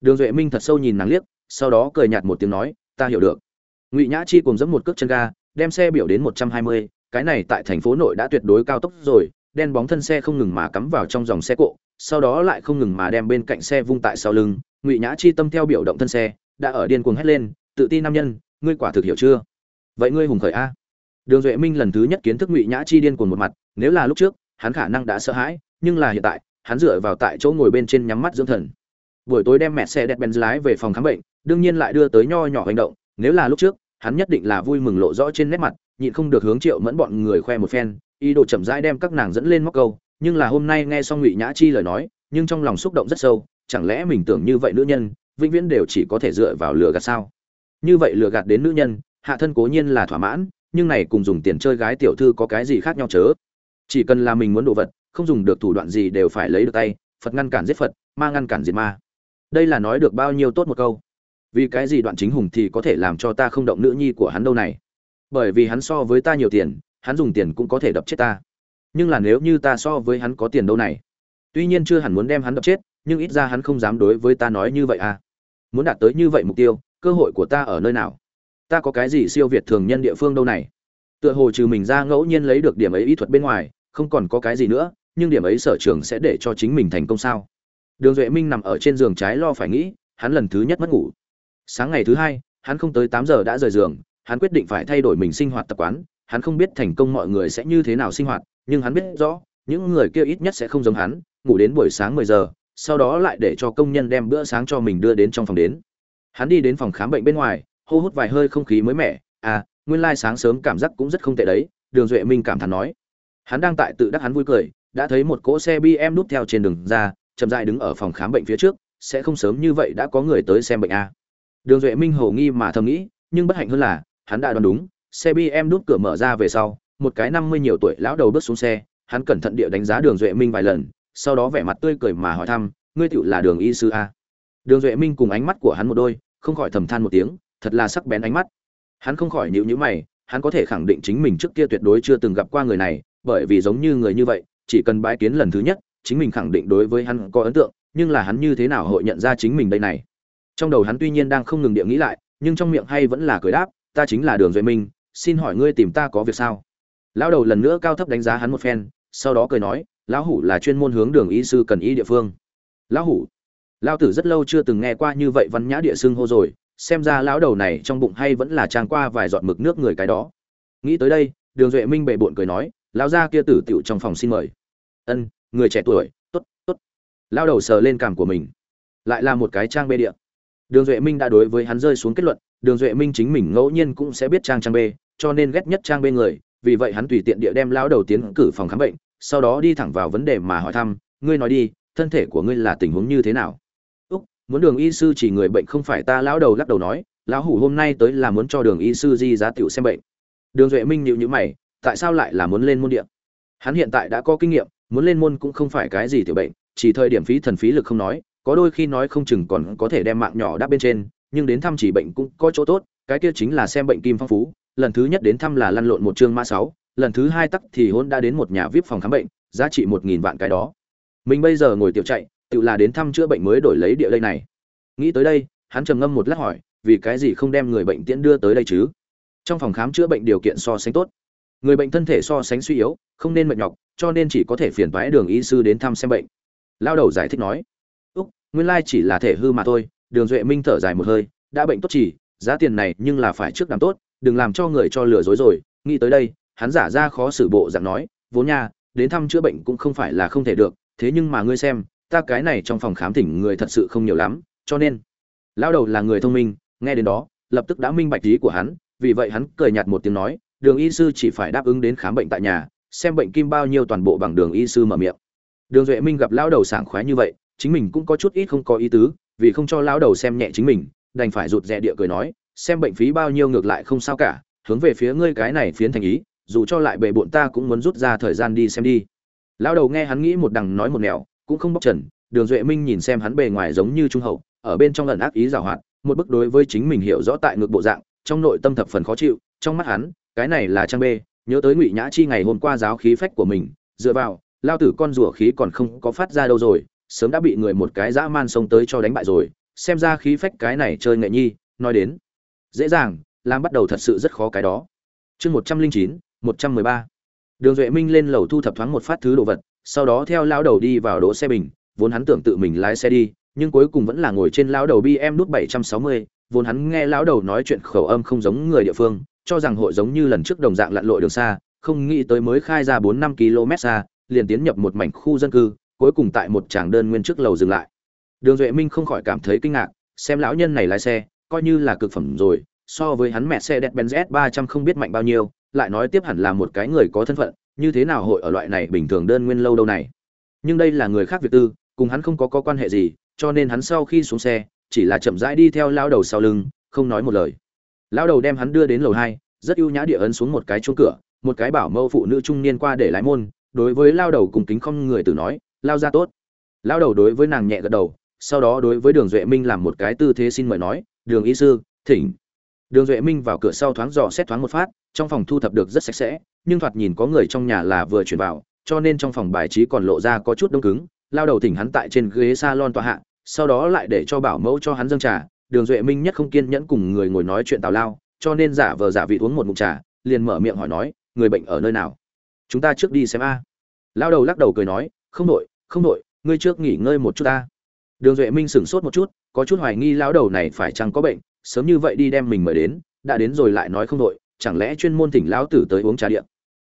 Đường duệ minh thật sâu nhìn nàng liếc, sau đó cười nhạt một tiếng nói, ta hiểu được. Ngụy nhã chi cùng dẫm một cước chân ga, đem xe biểu đến một trăm hai mươi, cái này tại thành phố nội đã tuyệt đối cao tốc rồi, đen bóng thân xe không ngừng mà cắm vào trong dòng xe cộ, sau đó lại không ngừng mà đem bên cạnh xe vung tại sau lưng ngụy nhã chi tâm theo biểu động thân xe, đã ở điên cuồng hét lên, tự tin nam nhân, ngươi quả thực hiểu chưa? Vậy ngươi hùng khởi a. Đường duệ minh lần thứ nhất kiến thức ngụy nhã chi điên cuồng một mặt, nếu là lúc trước, hắn khả năng đã sợ hãi, nhưng là hiện tại, hắn dựa vào tại chỗ ngồi bên trên nhắm mắt dưỡng thần. Buổi tối đem mẹ xe đẹp bèn lái về phòng khám bệnh, đương nhiên lại đưa tới nho nhỏ hành động, nếu là lúc trước, hắn nhất định là vui mừng lộ rõ trên nét mặt, nhịn không được hướng triệu mẫn bọn người khoe một phen, ý đồ chậm rãi đem các nàng dẫn lên móc câu, nhưng là hôm nay nghe xong ngụy nhã chi lời nói, nhưng trong lòng xúc động rất sâu chẳng lẽ mình tưởng như vậy nữ nhân, vĩnh viễn đều chỉ có thể dựa vào lừa gạt sao? Như vậy lừa gạt đến nữ nhân, hạ thân cố nhiên là thỏa mãn, nhưng này cùng dùng tiền chơi gái tiểu thư có cái gì khác nhau chớ? Chỉ cần là mình muốn đồ vật, không dùng được thủ đoạn gì đều phải lấy được tay, phật ngăn cản giết phật, ma ngăn cản diệt ma. Đây là nói được bao nhiêu tốt một câu. Vì cái gì đoạn chính hùng thì có thể làm cho ta không động nữ nhi của hắn đâu này? Bởi vì hắn so với ta nhiều tiền, hắn dùng tiền cũng có thể đập chết ta. Nhưng là nếu như ta so với hắn có tiền đâu này? Tuy nhiên chưa hẳn muốn đem hắn đập chết nhưng ít ra hắn không dám đối với ta nói như vậy à. Muốn đạt tới như vậy mục tiêu, cơ hội của ta ở nơi nào? Ta có cái gì siêu việt thường nhân địa phương đâu này? Tựa hồ trừ mình ra ngẫu nhiên lấy được điểm ấy ý thuật bên ngoài, không còn có cái gì nữa, nhưng điểm ấy sở trường sẽ để cho chính mình thành công sao? Đường duệ minh nằm ở trên giường trái lo phải nghĩ, hắn lần thứ nhất mất ngủ. Sáng ngày thứ hai, hắn không tới tám giờ đã rời giường, hắn quyết định phải thay đổi mình sinh hoạt tập quán. Hắn không biết thành công mọi người sẽ như thế nào sinh hoạt, nhưng hắn biết rõ, những người kia ít nhất sẽ không giống hắn, ngủ đến buổi sáng mười giờ sau đó lại để cho công nhân đem bữa sáng cho mình đưa đến trong phòng đến. Hắn đi đến phòng khám bệnh bên ngoài, hô hút vài hơi không khí mới mẻ. À nguyên lai sáng sớm cảm giác cũng rất không tệ đấy, đường duệ minh cảm thán nói. Hắn đang tại tự đắc hắn vui cười, đã thấy một cỗ xe bm núp theo trên đường ra, chậm dại đứng ở phòng khám bệnh phía trước, sẽ không sớm như vậy đã có người tới xem bệnh a à. đường duệ minh hầu nghi mà thầm nghĩ, nhưng bất hạnh hơn là, hắn đã đoán đúng, xe bm đút cửa mở ra về sau, một cái năm mươi nhiều tuổi lão đầu bước xuống xe, hắn cẩn thận địa đánh giá đường duệ minh vài lần sau đó vẻ mặt tươi cười mà hỏi thăm, ngươi tựu là đường y sư a? Đường duệ minh cùng ánh mắt của hắn một đôi, không khỏi thầm than một tiếng, thật là sắc bén ánh mắt. Hắn không khỏi nhíu nhíu mày, hắn có thể khẳng định chính mình trước kia tuyệt đối chưa từng gặp qua người này, bởi vì giống như người như vậy, chỉ cần bãi kiến lần thứ nhất, chính mình khẳng định đối với hắn có ấn tượng, nhưng là hắn như thế nào hội nhận ra chính mình đây này? Trong đầu hắn tuy nhiên đang không ngừng địa nghĩ lại, nhưng trong miệng hay vẫn là cười đáp, ta chính là đường duệ minh, xin hỏi ngươi tìm ta có việc sao? Lão đầu lần nữa cao thấp đánh giá hắn một phen, sau đó cười nói lão hủ là chuyên môn hướng đường y sư cần y địa phương. Lão hủ. Lão tử rất lâu chưa từng nghe qua như vậy văn nhã địa xưng hô rồi, xem ra lão đầu này trong bụng hay vẫn là trang qua vài giọt mực nước người cái đó. Nghĩ tới đây, đường duệ minh bệ bộn cười nói, lão gia kia tử tiểu trong phòng xin mời. Ân, người trẻ tuổi, tốt tốt. Lão đầu sờ lên cảm của mình. Lại là một cái trang bê địa. Đường duệ minh đã đối với hắn rơi xuống kết luận, đường duệ minh chính mình ngẫu nhiên cũng sẽ biết trang trang bê, cho nên ghét nhất trang bê người, vì vậy hắn tùy tiện địa đem lão đầu tiến cử phòng khám bệnh sau đó đi thẳng vào vấn đề mà hỏi thăm, ngươi nói đi, thân thể của ngươi là tình huống như thế nào? Úc, muốn đường y sư chỉ người bệnh không phải ta. Lão đầu lắc đầu nói, lão hủ hôm nay tới là muốn cho đường y sư di giá tiểu xem bệnh. Đường duệ minh nhịu nhữ mày, tại sao lại là muốn lên môn điện? Hắn hiện tại đã có kinh nghiệm, muốn lên môn cũng không phải cái gì tiểu bệnh, chỉ thời điểm phí thần phí lực không nói, có đôi khi nói không chừng còn có thể đem mạng nhỏ đáp bên trên, nhưng đến thăm chỉ bệnh cũng có chỗ tốt, cái kia chính là xem bệnh kim phong phú, lần thứ nhất đến thăm là lăn lộn một chương ma sáu lần thứ hai tắc thì hôn đã đến một nhà vip phòng khám bệnh, giá trị một nghìn vạn cái đó. Mình bây giờ ngồi tiểu chạy, tự là đến thăm chữa bệnh mới đổi lấy địa đây này. Nghĩ tới đây, hắn trầm ngâm một lát hỏi, vì cái gì không đem người bệnh tiễn đưa tới đây chứ? Trong phòng khám chữa bệnh điều kiện so sánh tốt. Người bệnh thân thể so sánh suy yếu, không nên mệt nhọc, cho nên chỉ có thể phiền thoái đường y sư đến thăm xem bệnh. Lao đầu giải thích nói, úc, nguyên lai chỉ là thể hư mà thôi, đường duệ minh thở dài một hơi, đã bệnh tốt chỉ, giá tiền này nhưng là phải trước làm tốt, đừng làm cho người cho lừa dối rồi. Nghĩ tới đây hắn giả ra khó xử bộ dạng nói vốn nha, đến thăm chữa bệnh cũng không phải là không thể được, thế nhưng mà ngươi xem, ta cái này trong phòng khám thỉnh người thật sự không nhiều lắm, cho nên lao đầu là người thông minh, nghe đến đó, lập tức đã minh bạch ý của hắn, vì vậy hắn cười nhạt một tiếng nói, đường y sư chỉ phải đáp ứng đến khám bệnh tại nhà, xem bệnh kim bao nhiêu toàn bộ bằng đường y sư mở miệng. Đường duệ minh gặp lão đầu sảng khoái như vậy, chính mình cũng có chút ít không có ý tứ, vì không cho lão đầu xem nhẹ chính mình, đành phải rụt rè địa cười nói, xem bệnh phí bao nhiêu ngược lại không sao cả, hướng về phía ngươi cái này phiến thành ý dù cho lại bề bộn ta cũng muốn rút ra thời gian đi xem đi lão đầu nghe hắn nghĩ một đằng nói một nẻo, cũng không bóc trần, đường duệ minh nhìn xem hắn bề ngoài giống như trung hậu, ở bên trong lần ác ý giảo hoạt, một bức đối với chính mình hiểu rõ tại ngược bộ dạng, trong nội tâm thập phần khó chịu, trong mắt hắn, cái này là trang bê. nhớ tới ngụy nhã chi ngày hôm qua giáo khí phách của mình, dựa vào, lao tử con rùa khí còn không có phát ra đâu rồi, sớm đã bị người một cái dã man xông tới cho đánh bại rồi, xem ra khí phách cái này chơi nghệ nhi, nói đến, dễ dàng, làm bắt đầu thật sự rất khó cái đó chương một trăm linh chín một trăm mười ba. Đường duệ minh lên lầu thu thập thoáng một phát thứ đồ vật, sau đó theo lao đầu đi vào đỗ xe bình, vốn hắn tưởng tự mình lái xe đi, nhưng cuối cùng vẫn là ngồi trên lão đầu bm nút bảy trăm sáu mươi, vốn hắn nghe lão đầu nói chuyện khẩu âm không giống người địa phương, cho rằng hội giống như lần trước đồng dạng lặn lội đường xa, không nghĩ tới mới khai ra bốn năm km xa, liền tiến nhập một mảnh khu dân cư, cuối cùng tại một tràng đơn nguyên trước lầu dừng lại. Đường duệ minh không khỏi cảm thấy kinh ngạc, xem lão nhân này lái xe, coi như là cực phẩm rồi, so với hắn mẹ xe đẹp benz s 300 không biết mạnh bao nhiêu lại nói tiếp hẳn là một cái người có thân phận như thế nào hội ở loại này bình thường đơn nguyên lâu đâu này? Nhưng đây là người khác việc tư cùng hắn không có, có quan hệ gì cho nên hắn sau khi xuống xe chỉ là chậm rãi đi theo lao đầu sau lưng không nói một lời. Lao đầu đem hắn đưa đến lầu hai rất ưu nhã địa ấn xuống một cái chuông cửa một cái bảo mẫu phụ nữ trung niên qua để lái môn đối với lao đầu cùng kính không người tử nói lao ra tốt. Lao đầu đối với nàng nhẹ gật đầu sau đó đối với đường duệ minh làm một cái tư thế xin mời nói đường y sư thỉnh. Đường duệ minh vào cửa sau thoáng dò xét thoáng một phát trong phòng thu thập được rất sạch sẽ, nhưng thoạt nhìn có người trong nhà là vừa chuyển vào, cho nên trong phòng bài trí còn lộ ra có chút đông cứng. Lao đầu thỉnh hắn tại trên ghế salon tọa hạ, sau đó lại để cho bảo mẫu cho hắn dâng trà. Đường duệ minh nhất không kiên nhẫn cùng người ngồi nói chuyện tào lao, cho nên giả vờ giả vị uống một mụn trà, liền mở miệng hỏi nói, người bệnh ở nơi nào? Chúng ta trước đi xem a. Lao đầu lắc đầu cười nói, không đội không đội, ngươi trước nghỉ ngơi một chút ta. Đường duệ minh sửng sốt một chút, có chút hoài nghi lão đầu này phải chăng có bệnh, sớm như vậy đi đem mình mời đến, đã đến rồi lại nói không đội chẳng lẽ chuyên môn thỉnh lão tử tới uống trà điện?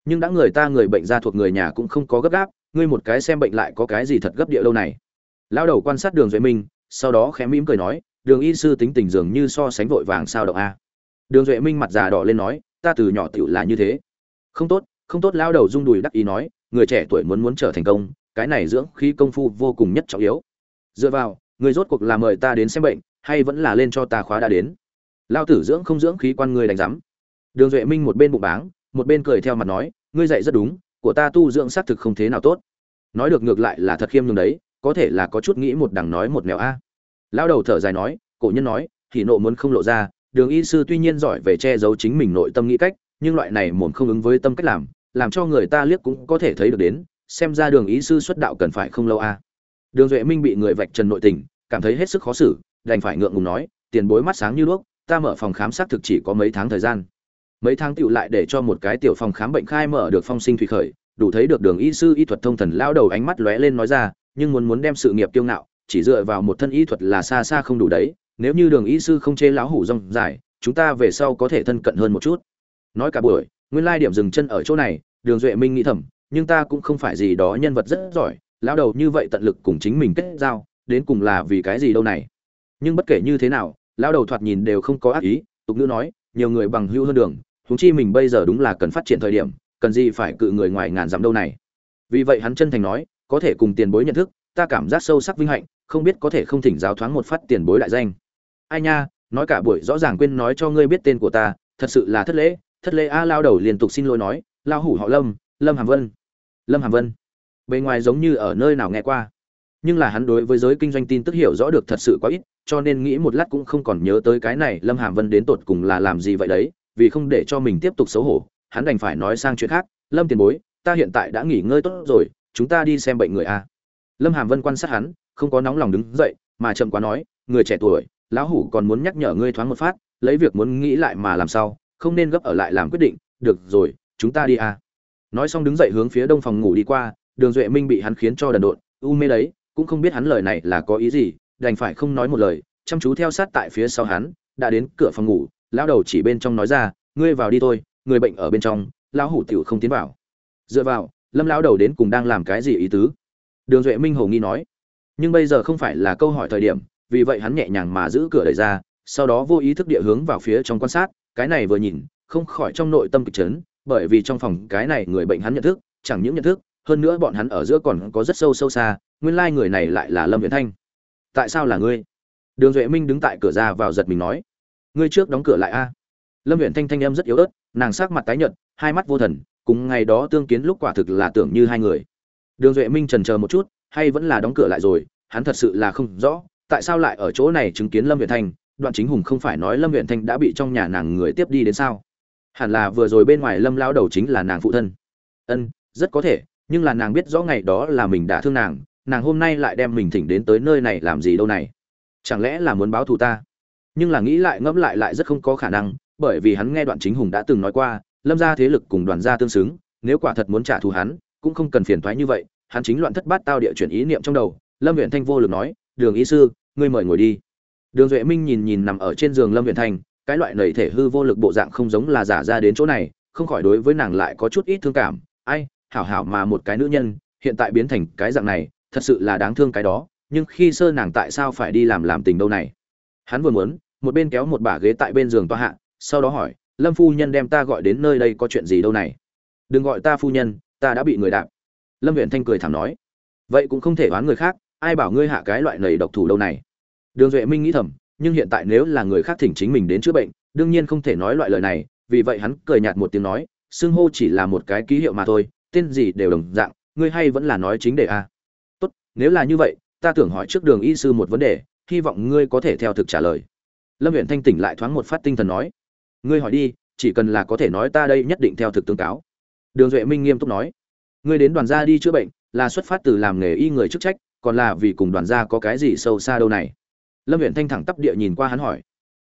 Nhưng đã người ta người bệnh ra thuộc người nhà cũng không có gấp gáp, ngươi một cái xem bệnh lại có cái gì thật gấp địa lâu này. Lão đầu quan sát đường duệ minh, sau đó khẽ mỉm cười nói, đường y sư tính tình dường như so sánh vội vàng sao động a. Đường duệ minh mặt già đỏ lên nói, ta từ nhỏ tiểu là như thế. Không tốt không tốt. Lão đầu rung đùi đắc ý nói, người trẻ tuổi muốn muốn trở thành công, cái này dưỡng khí công phu vô cùng nhất trọng yếu. Dựa vào, người rốt cuộc là mời ta đến xem bệnh, hay vẫn là lên cho ta khóa đã đến? Lao tử dưỡng không dưỡng khí quan người đánh giám đường duệ minh một bên bụng báng, một bên cười theo mặt nói, ngươi dạy rất đúng, của ta tu dưỡng xác thực không thế nào tốt. Nói được ngược lại là thật khiêm nhường đấy, có thể là có chút nghĩ một đằng nói một nẻo a. Lão đầu thở dài nói, cổ nhân nói, thì nộ muốn không lộ ra, đường y sư tuy nhiên giỏi về che giấu chính mình nội tâm nghĩ cách, nhưng loại này mồm không ứng với tâm cách làm làm cho người ta liếc cũng có thể thấy được đến, xem ra đường ý sư xuất đạo cần phải không lâu a. Đường duệ minh bị người vạch trần nội tình, cảm thấy hết sức khó xử, đành phải ngượng ngùng nói, tiền bối mắt sáng như đuốc, ta mở phòng khám xác thực chỉ có mấy tháng thời gian mấy tháng tựu lại để cho một cái tiểu phòng khám bệnh khai mở được phong sinh thủy khởi, đủ thấy được đường y sư y thuật thông thần lao đầu ánh mắt lóe lên nói ra, nhưng muốn muốn đem sự nghiệp kiêu ngạo, chỉ dựa vào một thân y thuật là xa xa không đủ đấy, nếu như đường y sư không chê lão hủ rong dài, chúng ta về sau có thể thân cận hơn một chút. Nói cả buổi, nguyên lai điểm dừng chân ở chỗ này, đường duệ minh nghĩ thầm, nhưng ta cũng không phải gì đó nhân vật rất giỏi, lão đầu như vậy tận lực cùng chính mình kết giao, đến cùng là vì cái gì đâu này. Nhưng bất kể như thế nào, lão đầu thoạt nhìn đều không có ác ý, tục ngữ nói, nhiều người bằng hữu hơn đường huống chi mình bây giờ đúng là cần phát triển thời điểm, cần gì phải cự người ngoài ngàn dặm đâu này. Vì vậy hắn chân thành nói, có thể cùng tiền bối nhận thức, ta cảm giác sâu sắc vinh hạnh, không biết có thể không thỉnh giáo thoáng một phát tiền bối đại danh. Ai nha, nói cả buổi rõ ràng quên nói cho ngươi biết tên của ta, thật sự là thất lễ thất lễ a lao đầu liên tục xin lỗi nói, lao hủ họ lâm lâm hàm vân. Lâm hàm vân. Bề ngoài giống như ở nơi nào nghe qua. Nhưng là hắn đối với giới kinh doanh tin tức hiểu rõ được thật sự quá ít, cho nên nghĩ một lát cũng không còn nhớ tới cái này lâm hàm vân đến tột cùng là làm gì vậy đấy vì không để cho mình tiếp tục xấu hổ, hắn đành phải nói sang chuyện khác, lâm tiền bối, ta hiện tại đã nghỉ ngơi tốt rồi, chúng ta đi xem bệnh người a. Lâm hàm vân quan sát hắn, không có nóng lòng đứng dậy, mà chậm quá nói, người trẻ tuổi, lão hủ còn muốn nhắc nhở ngươi thoáng một phát, lấy việc muốn nghĩ lại mà làm sao, không nên gấp ở lại làm quyết định, được rồi, chúng ta đi a. Nói xong đứng dậy hướng phía đông phòng ngủ đi qua, đường duệ minh bị hắn khiến cho đần độn, u mê đấy, cũng không biết hắn lời này là có ý gì, đành phải không nói một lời, chăm chú theo sát tại phía sau hắn, đã đến cửa phòng ngủ lão đầu chỉ bên trong nói ra, ngươi vào đi thôi, người bệnh ở bên trong, lão hủ tiểu không tiến vào. Dựa vào, lâm lão đầu đến cùng đang làm cái gì ý tứ? Đường duệ minh hồ nghi nói, nhưng bây giờ không phải là câu hỏi thời điểm, vì vậy hắn nhẹ nhàng mà giữ cửa đẩy ra, sau đó vô ý thức địa hướng vào phía trong quan sát, cái này vừa nhìn, không khỏi trong nội tâm kịch chấn, bởi vì trong phòng cái này người bệnh hắn nhận thức, chẳng những nhận thức, hơn nữa bọn hắn ở giữa còn có rất sâu sâu xa, nguyên lai người này lại là lâm viễn thanh. Tại sao là ngươi? Đường duệ minh đứng tại cửa ra vào giật mình nói ngươi trước đóng cửa lại a. Lâm viễn thanh thanh em rất yếu ớt, nàng sắc mặt tái nhợt, hai mắt vô thần, cùng ngày đó tương kiến lúc quả thực là tưởng như hai người. Đường duệ minh trần chờ một chút, hay vẫn là đóng cửa lại rồi, hắn thật sự là không rõ, tại sao lại ở chỗ này chứng kiến lâm huyện thanh, đoạn chính hùng không phải nói lâm huyện thanh đã bị trong nhà nàng người tiếp đi đến sao? Hẳn là vừa rồi bên ngoài lâm lao đầu chính là nàng phụ thân. Ân, rất có thể, nhưng là nàng biết rõ ngày đó là mình đã thương nàng nàng hôm nay lại đem mình thỉnh đến tới nơi này làm gì đâu này? Chẳng lẽ là muốn báo thù ta? Nhưng là nghĩ lại ngẫm lại lại rất không có khả năng, bởi vì hắn nghe đoạn chính hùng đã từng nói qua, lâm gia thế lực cùng đoàn gia tương xứng, nếu quả thật muốn trả thù hắn, cũng không cần phiền thoái như vậy, hắn chính loạn thất bát tao địa chuyển ý niệm trong đầu, lâm viện thanh vô lực nói, đường ý sư, ngươi mời ngồi đi. Đường duệ minh nhìn nhìn nằm ở trên giường lâm viện thanh, cái loại nầy thể hư vô lực bộ dạng không giống là giả ra đến chỗ này, không khỏi đối với nàng lại có chút ít thương cảm, ai, hảo hảo mà một cái nữ nhân, hiện tại biến thành cái dạng này, thật sự là đáng thương cái đó, nhưng khi sơ nàng tại sao phải đi làm làm tình đâu này? Hắn vừa muốn một bên kéo một bả ghế tại bên giường toa hạ, sau đó hỏi, lâm phu nhân đem ta gọi đến nơi đây có chuyện gì đâu này? Đừng gọi ta phu nhân, ta đã bị người đạp. Lâm viện thanh cười thảm nói, vậy cũng không thể oán người khác, ai bảo ngươi hạ cái loại nầy độc thủ đâu này? Đường duệ minh nghĩ thầm, nhưng hiện tại nếu là người khác thỉnh chính mình đến chữa bệnh, đương nhiên không thể nói loại lời này, vì vậy hắn cười nhạt một tiếng nói, xưng hô chỉ là một cái ký hiệu mà thôi, tên gì đều đồng dạng, ngươi hay vẫn là nói chính đề a. À? tốt, nếu là như vậy, ta tưởng hỏi trước đường y sư một vấn đề, hy vọng ngươi có thể theo thực trả lời lâm huyện thanh tỉnh lại thoáng một phát tinh thần nói, ngươi hỏi đi, chỉ cần là có thể nói ta đây nhất định theo thực tương cáo. Đường duệ minh nghiêm túc nói, ngươi đến đoàn gia đi chữa bệnh, là xuất phát từ làm nghề y người chức trách, còn là vì cùng đoàn gia có cái gì sâu xa đâu này? Lâm huyện thanh thẳng tắp địa nhìn qua hắn hỏi,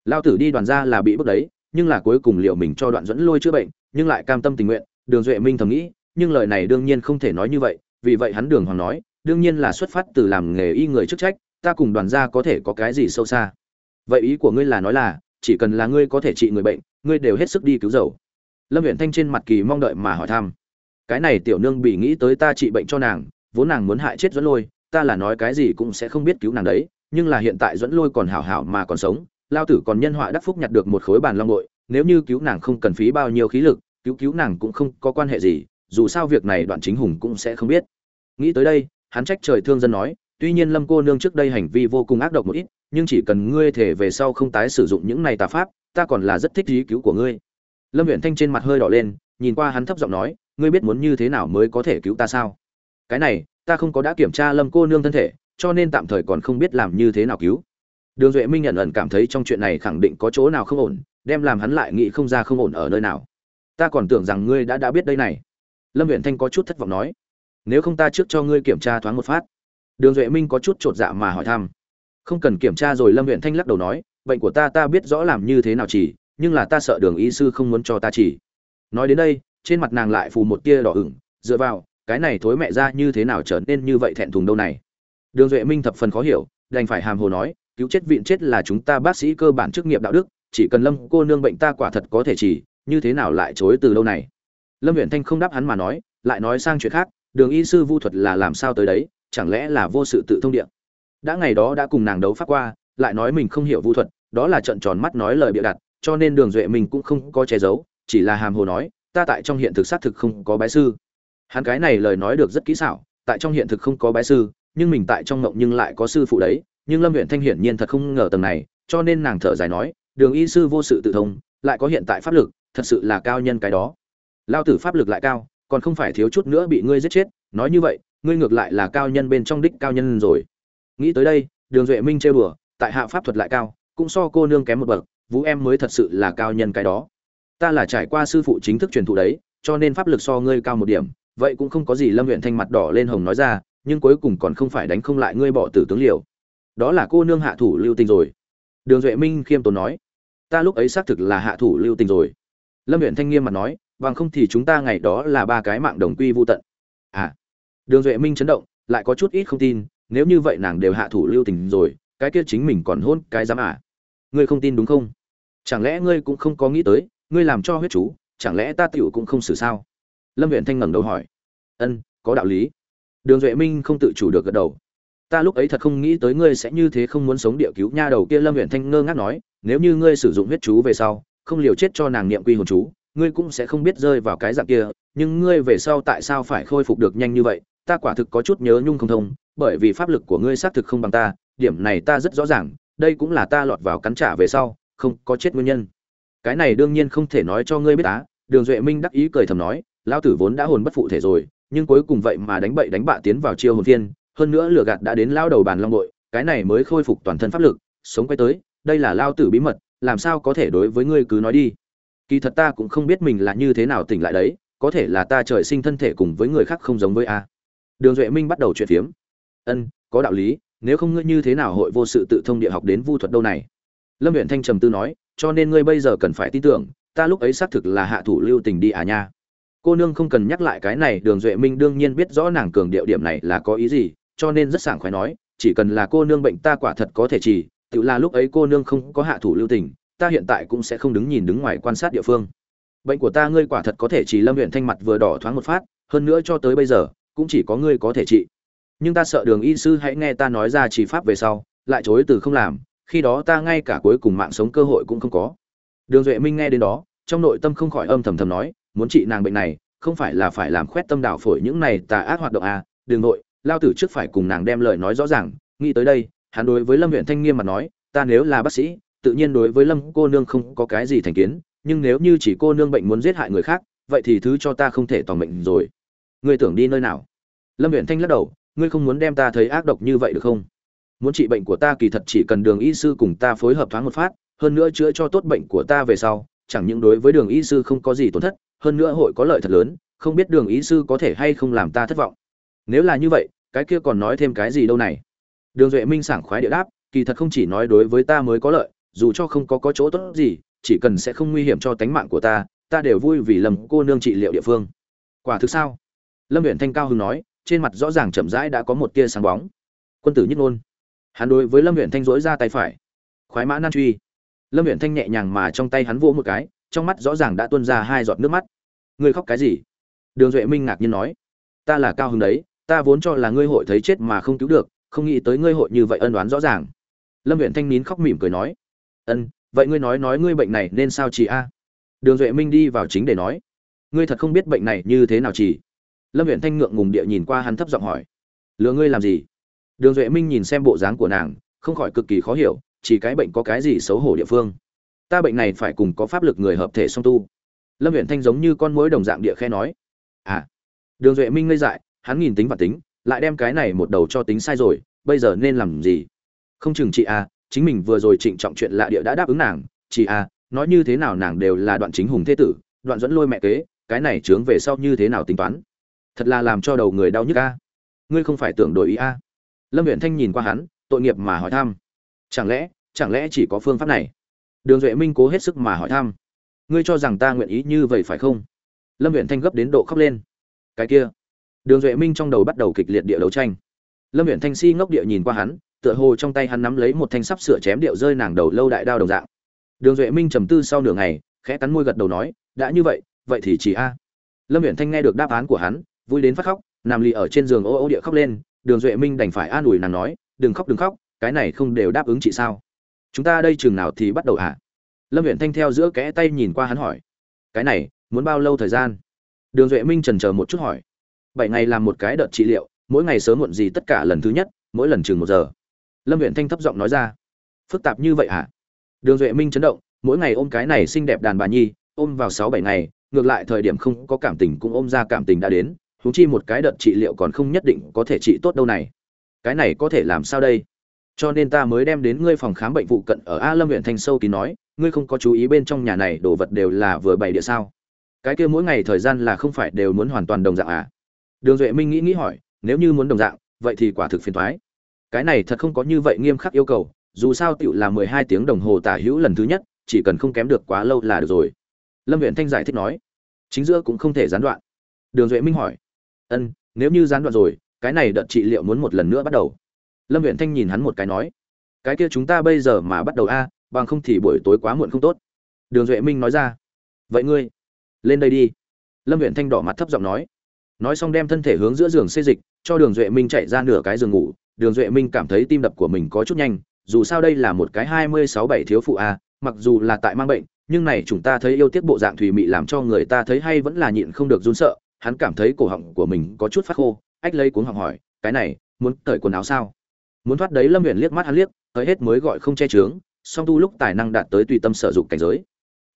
lao tử đi đoàn gia là bị bức đấy, nhưng là cuối cùng liệu mình cho đoạn dẫn lôi chữa bệnh, nhưng lại cam tâm tình nguyện. Đường duệ minh thầm nghĩ, nhưng lời này đương nhiên không thể nói như vậy, vì vậy hắn đường hoàng nói, đương nhiên là xuất phát từ làm nghề y người chức trách, ta cùng đoàn gia có thể có cái gì sâu xa? Vậy ý của ngươi là nói là chỉ cần là ngươi có thể trị người bệnh ngươi đều hết sức đi cứu dầu. Lâm huyện thanh trên mặt kỳ mong đợi mà hỏi thăm. Cái này tiểu nương bị nghĩ tới ta trị bệnh cho nàng vốn nàng muốn hại chết dẫn lôi ta là nói cái gì cũng sẽ không biết cứu nàng đấy nhưng là hiện tại dẫn lôi còn hảo hảo mà còn sống lao tử còn nhân họa đắc phúc nhặt được một khối bàn long nội, nếu như cứu nàng không cần phí bao nhiêu khí lực cứu cứu nàng cũng không có quan hệ gì dù sao việc này đoạn chính hùng cũng sẽ không biết. Nghĩ tới đây hắn trách trời thương dân nói tuy nhiên lâm cô nương trước đây hành vi vô cùng ác độc một ít, nhưng chỉ cần ngươi thể về sau không tái sử dụng những này tà pháp, ta còn là rất thích ý cứu của ngươi. Lâm huyện thanh trên mặt hơi đỏ lên, nhìn qua hắn thấp giọng nói, ngươi biết muốn như thế nào mới có thể cứu ta sao? Cái này, ta không có đã kiểm tra lâm cô nương thân thể, cho nên tạm thời còn không biết làm như thế nào cứu. Đường duệ minh nhận ẩn cảm thấy trong chuyện này khẳng định có chỗ nào không ổn, đem làm hắn lại nghĩ không ra không ổn ở nơi nào. Ta còn tưởng rằng ngươi đã đã biết đây này. Lâm huyện thanh có chút thất vọng nói, nếu không ta trước cho ngươi kiểm tra thoáng một phát đường duệ minh có chút t r ộ t dạ mà hỏi thăm. Không cần kiểm tra rồi lâm huyện thanh lắc đầu nói, bệnh của ta ta biết rõ làm như thế nào chỉ, nhưng là ta sợ đường y sư không muốn cho ta chỉ. Nói đến đây, trên mặt nàng lại phù một tia đỏ ửng, dựa vào, cái này thối mẹ ra như thế nào trở nên như vậy thẹn thùng đâu này? Đường duệ minh thập phần khó hiểu, đành phải hàm hồ nói, cứu chết viện chết là chúng ta bác sĩ cơ bản chức nghiệp đạo đức, chỉ cần lâm cô nương bệnh ta quả thật có thể chỉ, như thế nào lại chối từ lâu này? Lâm huyện thanh không đáp hắn mà nói, lại nói sang chuyện khác, đường y sư vu thuật là làm sao tới đấy chẳng lẽ là vô sự tự thông điện đã ngày đó đã cùng nàng đấu pháp qua, lại nói mình không hiểu vu thuật, đó là trận tròn mắt nói lời bịa đặt, cho nên đường duệ mình cũng không có che giấu, chỉ là hàm hồ nói, ta tại trong hiện thực xác thực không có bái sư. Hắn cái này lời nói được rất kỹ xảo, tại trong hiện thực không có bái sư, nhưng mình tại trong ngộng nhưng lại có sư phụ đấy, nhưng lâm huyện thanh hiển nhiên thật không ngờ tầng này, cho nên nàng thở dài nói, đường y sư vô sự tự thông, lại có hiện tại pháp lực, thật sự là cao nhân cái đó. Lao tử pháp lực lại cao, còn không phải thiếu chút nữa bị ngươi giết chết, nói như vậy ngươi ngược lại là cao nhân bên trong đích cao nhân rồi. Nghĩ tới đây, đường duệ minh chơi bừa tại hạ pháp thuật lại cao, cũng so cô nương kém một bậc, vũ em mới thật sự là cao nhân cái đó. Ta là trải qua sư phụ chính thức truyền thụ đấy, cho nên pháp lực so ngươi cao một điểm, vậy cũng không có gì lâm huyện thanh mặt đỏ lên hồng nói ra, nhưng cuối cùng còn không phải đánh không lại ngươi bỏ tử tướng liều. Đó là cô nương hạ thủ lưu tình rồi. Đường duệ minh khiêm tốn nói, ta lúc ấy xác thực là hạ thủ lưu tình rồi. Lâm huyện thanh nghiêm mặt nói bằng không thì chúng ta ngày đó là ba cái mạng đồng quy vô tận. À đường duệ minh chấn động, lại có chút ít không tin, nếu như vậy nàng đều hạ thủ lưu tình rồi, cái kia chính mình còn hôn cái dám à? Ngươi không tin đúng không? Chẳng lẽ ngươi cũng không có nghĩ tới, ngươi làm cho huyết chú, chẳng lẽ ta tiểu cũng không xử sao? Lâm huyện thanh ngẩng đầu hỏi. Ân, có đạo lý. Đường duệ minh không tự chủ được gật đầu. Ta lúc ấy thật không nghĩ tới ngươi sẽ như thế không muốn sống địa cứu nha đầu kia, lâm huyện thanh ngơ ngác nói, nếu như ngươi sử dụng huyết chú về sau, không liều chết cho nàng niệm quy hồn chú, ngươi cũng sẽ không biết rơi vào cái dạng kia, nhưng ngươi về sau tại sao phải khôi phục được nhanh như vậy ta quả thực có chút nhớ nhung không thông, bởi vì pháp lực của ngươi xác thực không bằng ta, điểm này ta rất rõ ràng, đây cũng là ta lọt vào cắn trả về sau, không có chết nguyên nhân. Cái này đương nhiên không thể nói cho ngươi biết á, đường duệ minh đắc ý cười thầm nói lao tử vốn đã hồn bất phụ thể rồi, nhưng cuối cùng vậy mà đánh bậy đánh bạ tiến vào chiêu hồn thiên hơn nữa lửa gạt đã đến lao đầu bàn long bội cái này mới khôi phục toàn thân pháp lực, sống quay tới, đây là lao tử bí mật, làm sao có thể đối với ngươi cứ nói đi. Kỳ thật ta cũng không biết mình là như thế nào tỉnh lại đấy, có thể là ta trời sinh thân thể cùng với người khác không giống với a đường duệ minh bắt đầu chuyện phiếm. Ân, có đạo lý, nếu không ngươi như thế nào hội vô sự tự thông địa học đến vu thuật đâu này? Lâm huyện thanh trầm tư nói, cho nên ngươi bây giờ cần phải tin tưởng, ta lúc ấy xác thực là hạ thủ lưu tình đi à nha. Cô nương không cần nhắc lại cái này, đường duệ minh đương nhiên biết rõ nàng cường điệu điểm này là có ý gì, cho nên rất sảng khoái nói, chỉ cần là cô nương bệnh ta quả thật có thể chỉ tự là lúc ấy cô nương không có hạ thủ lưu tình, ta hiện tại cũng sẽ không đứng nhìn đứng ngoài quan sát địa phương. Bệnh của ta ngươi quả thật có thể chỉ lâm huyện thanh mặt vừa đỏ thoáng một phát, hơn nữa cho tới bây giờ cũng chỉ có ngươi có thể trị. Nhưng ta sợ đường y sư hãy nghe ta nói ra chỉ pháp về sau, lại chối từ không làm, khi đó ta ngay cả cuối cùng mạng sống cơ hội cũng không có. Đường duệ minh nghe đến đó, trong nội tâm không khỏi âm thầm thầm nói, muốn trị nàng bệnh này, không phải là phải làm khoét tâm đảo phổi những này tà ác hoạt động à đường nội, lao tử trước phải cùng nàng đem lời nói rõ ràng, nghĩ tới đây, hắn đối với lâm huyện thanh nghiêm mà nói, ta nếu là bác sĩ, tự nhiên đối với lâm cô nương không có cái gì thành kiến, nhưng nếu như chỉ cô nương bệnh muốn giết hại người khác, vậy thì thứ cho ta không thể toàn mệnh rồi. Ngươi tưởng đi nơi nào? Lâm huyện thanh lắc đầu, ngươi không muốn đem ta thấy ác độc như vậy được không? Muốn trị bệnh của ta kỳ thật chỉ cần đường y sư cùng ta phối hợp thoáng một phát, hơn nữa chữa cho tốt bệnh của ta về sau, chẳng những đối với đường y sư không có gì tổn thất, hơn nữa hội có lợi thật lớn, không biết đường y sư có thể hay không làm ta thất vọng. Nếu là như vậy, cái kia còn nói thêm cái gì đâu này? Đường duệ minh sảng khoái địa đáp, kỳ thật không chỉ nói đối với ta mới có lợi, dù cho không có có chỗ tốt gì, chỉ cần sẽ không nguy hiểm cho tánh mạng của ta ta đều vui vì lầm cô nương trị liệu địa phương. Quả thực sao? Lâm huyện thanh cao hưng nói trên mặt rõ ràng chậm rãi đã có một tia sáng bóng. Quân tử nhất ngôn. Hắn đối với lâm huyện thanh dỗi ra tay phải. Khoái mã nan truy. Lâm huyện thanh nhẹ nhàng mà trong tay hắn vỗ một cái, trong mắt rõ ràng đã tuôn ra hai giọt nước mắt. Ngươi khóc cái gì? Đường duệ minh ngạc nhiên nói. Ta là cao hứng đấy, ta vốn cho là ngươi hội thấy chết mà không cứu được, không nghĩ tới ngươi hội như vậy ân đoán rõ ràng. Lâm huyện thanh nín khóc mỉm cười nói. Ân, vậy ngươi nói nói ngươi bệnh này nên sao chị a? Đường duệ minh đi vào chính để nói. Ngươi thật không biết bệnh này như thế nào chỉ lâm huyện thanh ngượng ngùng địa nhìn qua hắn thấp giọng hỏi, lừa ngươi làm gì? Đường duệ minh nhìn xem bộ dáng của nàng, không khỏi cực kỳ khó hiểu, chỉ cái bệnh có cái gì xấu hổ địa phương. Ta bệnh này phải cùng có pháp lực người hợp thể song tu. Lâm huyện thanh giống như con mối đồng dạng địa khe nói à. Đường duệ minh ngây dại, hắn nhìn tính và tính, lại đem cái này một đầu cho tính sai rồi, bây giờ nên làm gì? Không chừng chị à chính mình vừa rồi trịnh trọng chuyện lạ địa đã đáp ứng nàng, chị à nói như thế nào nàng đều là đoạn chính hùng thế tử, đoạn dẫn lôi mẹ kế, cái này chướng về sau như thế nào tính toán? Thật là làm cho đầu người đau nhức a. Ngươi không phải tưởng đổi ý a. Lâm huyện thanh nhìn qua hắn, tội nghiệp mà hỏi thăm. Chẳng lẽ chẳng lẽ chỉ có phương pháp này? Đường duệ minh cố hết sức mà hỏi thăm. Ngươi cho rằng ta nguyện ý như vậy phải không? Lâm huyện thanh gấp đến độ khóc lên. Cái kia. Đường duệ minh trong đầu bắt đầu kịch liệt địa đấu tranh. Lâm huyện thanh si ngốc địa nhìn qua hắn, tựa hồ trong tay hắn nắm lấy một thanh sắp sửa chém điệu rơi nàng đầu lâu đại đao đồng dạng. Đường duệ minh trầm tư sau nửa ngày, khẽ cắn môi gật đầu nói, đã như vậy vậy thì chỉ a. Lâm huyện thanh nghe được đáp án của hắn vui đến phát khóc, nằm lì ở trên giường ô ô địa khóc lên, đường duệ minh đành phải an ủi nàng nói, đừng khóc đừng khóc, cái này không đều đáp ứng chị sao? Chúng ta đây chừng nào thì bắt đầu hả? Lâm huyện thanh theo giữa kẽ tay nhìn qua hắn hỏi, cái này, muốn bao lâu thời gian? Đường duệ minh trần chờ một chút hỏi, bảy ngày làm một cái đợt trị liệu, mỗi ngày sớm muộn gì tất cả lần thứ nhất, mỗi lần chừng một giờ. Lâm huyện thanh thấp giọng nói ra, phức tạp như vậy hả? Đường duệ minh chấn động, mỗi ngày ôm cái này xinh đẹp đàn bà nhi, ôm vào sáu bảy ngày, ngược lại thời điểm không có cảm tình cũng ôm ra cảm tình đã đến huống chi một cái đợt trị liệu còn không nhất định có thể trị tốt đâu này. Cái này có thể làm sao đây? Cho nên ta mới đem đến ngươi phòng khám bệnh vụ cận ở a lâm huyện thanh sâu kín nói ngươi không có chú ý bên trong nhà này đồ vật đều là vừa bày địa sao? Cái kia mỗi ngày thời gian là không phải đều muốn hoàn toàn đồng dạng à? Đường duệ minh nghĩ nghĩ hỏi nếu như muốn đồng dạng vậy thì quả thực phiền toái, cái này thật không có như vậy nghiêm khắc yêu cầu dù sao tiểu là mười hai tiếng đồng hồ tả hữu lần thứ nhất chỉ cần không kém được quá lâu là được rồi. Lâm huyện thanh giải thích nói chính giữa cũng không thể gián đoạn. Đường duệ minh hỏi ân, nếu như gián đoạn rồi, cái này đợt trị liệu muốn một lần nữa bắt đầu. Lâm huyện thanh nhìn hắn một cái nói, cái kia chúng ta bây giờ mà bắt đầu a, bằng không thì buổi tối quá muộn không tốt. Đường duệ minh nói ra, vậy ngươi, lên đây đi. Lâm huyện thanh đỏ mặt thấp giọng nói. Nói xong đem thân thể hướng giữa giường xê dịch, cho đường duệ minh chạy ra nửa cái giường ngủ. Đường duệ minh cảm thấy tim đập của mình có chút nhanh, dù sao đây là một cái hai mươi sáu bảy thiếu phụ a, mặc dù là tại mang bệnh, nhưng này chúng ta thấy yêu tiếc bộ dạng thùy mị làm cho người ta thấy hay vẫn là nhịn không được run sợ hắn cảm thấy cổ họng của mình có chút phát khô, ách lấy cuống họng hỏi, cái này, muốn cởi quần áo sao? Muốn thoát đấy, lâm huyện liếc mắt hắn liếc tới hết mới gọi không che chướng, song tu lúc tài năng đạt tới tùy tâm sở dụng cảnh giới.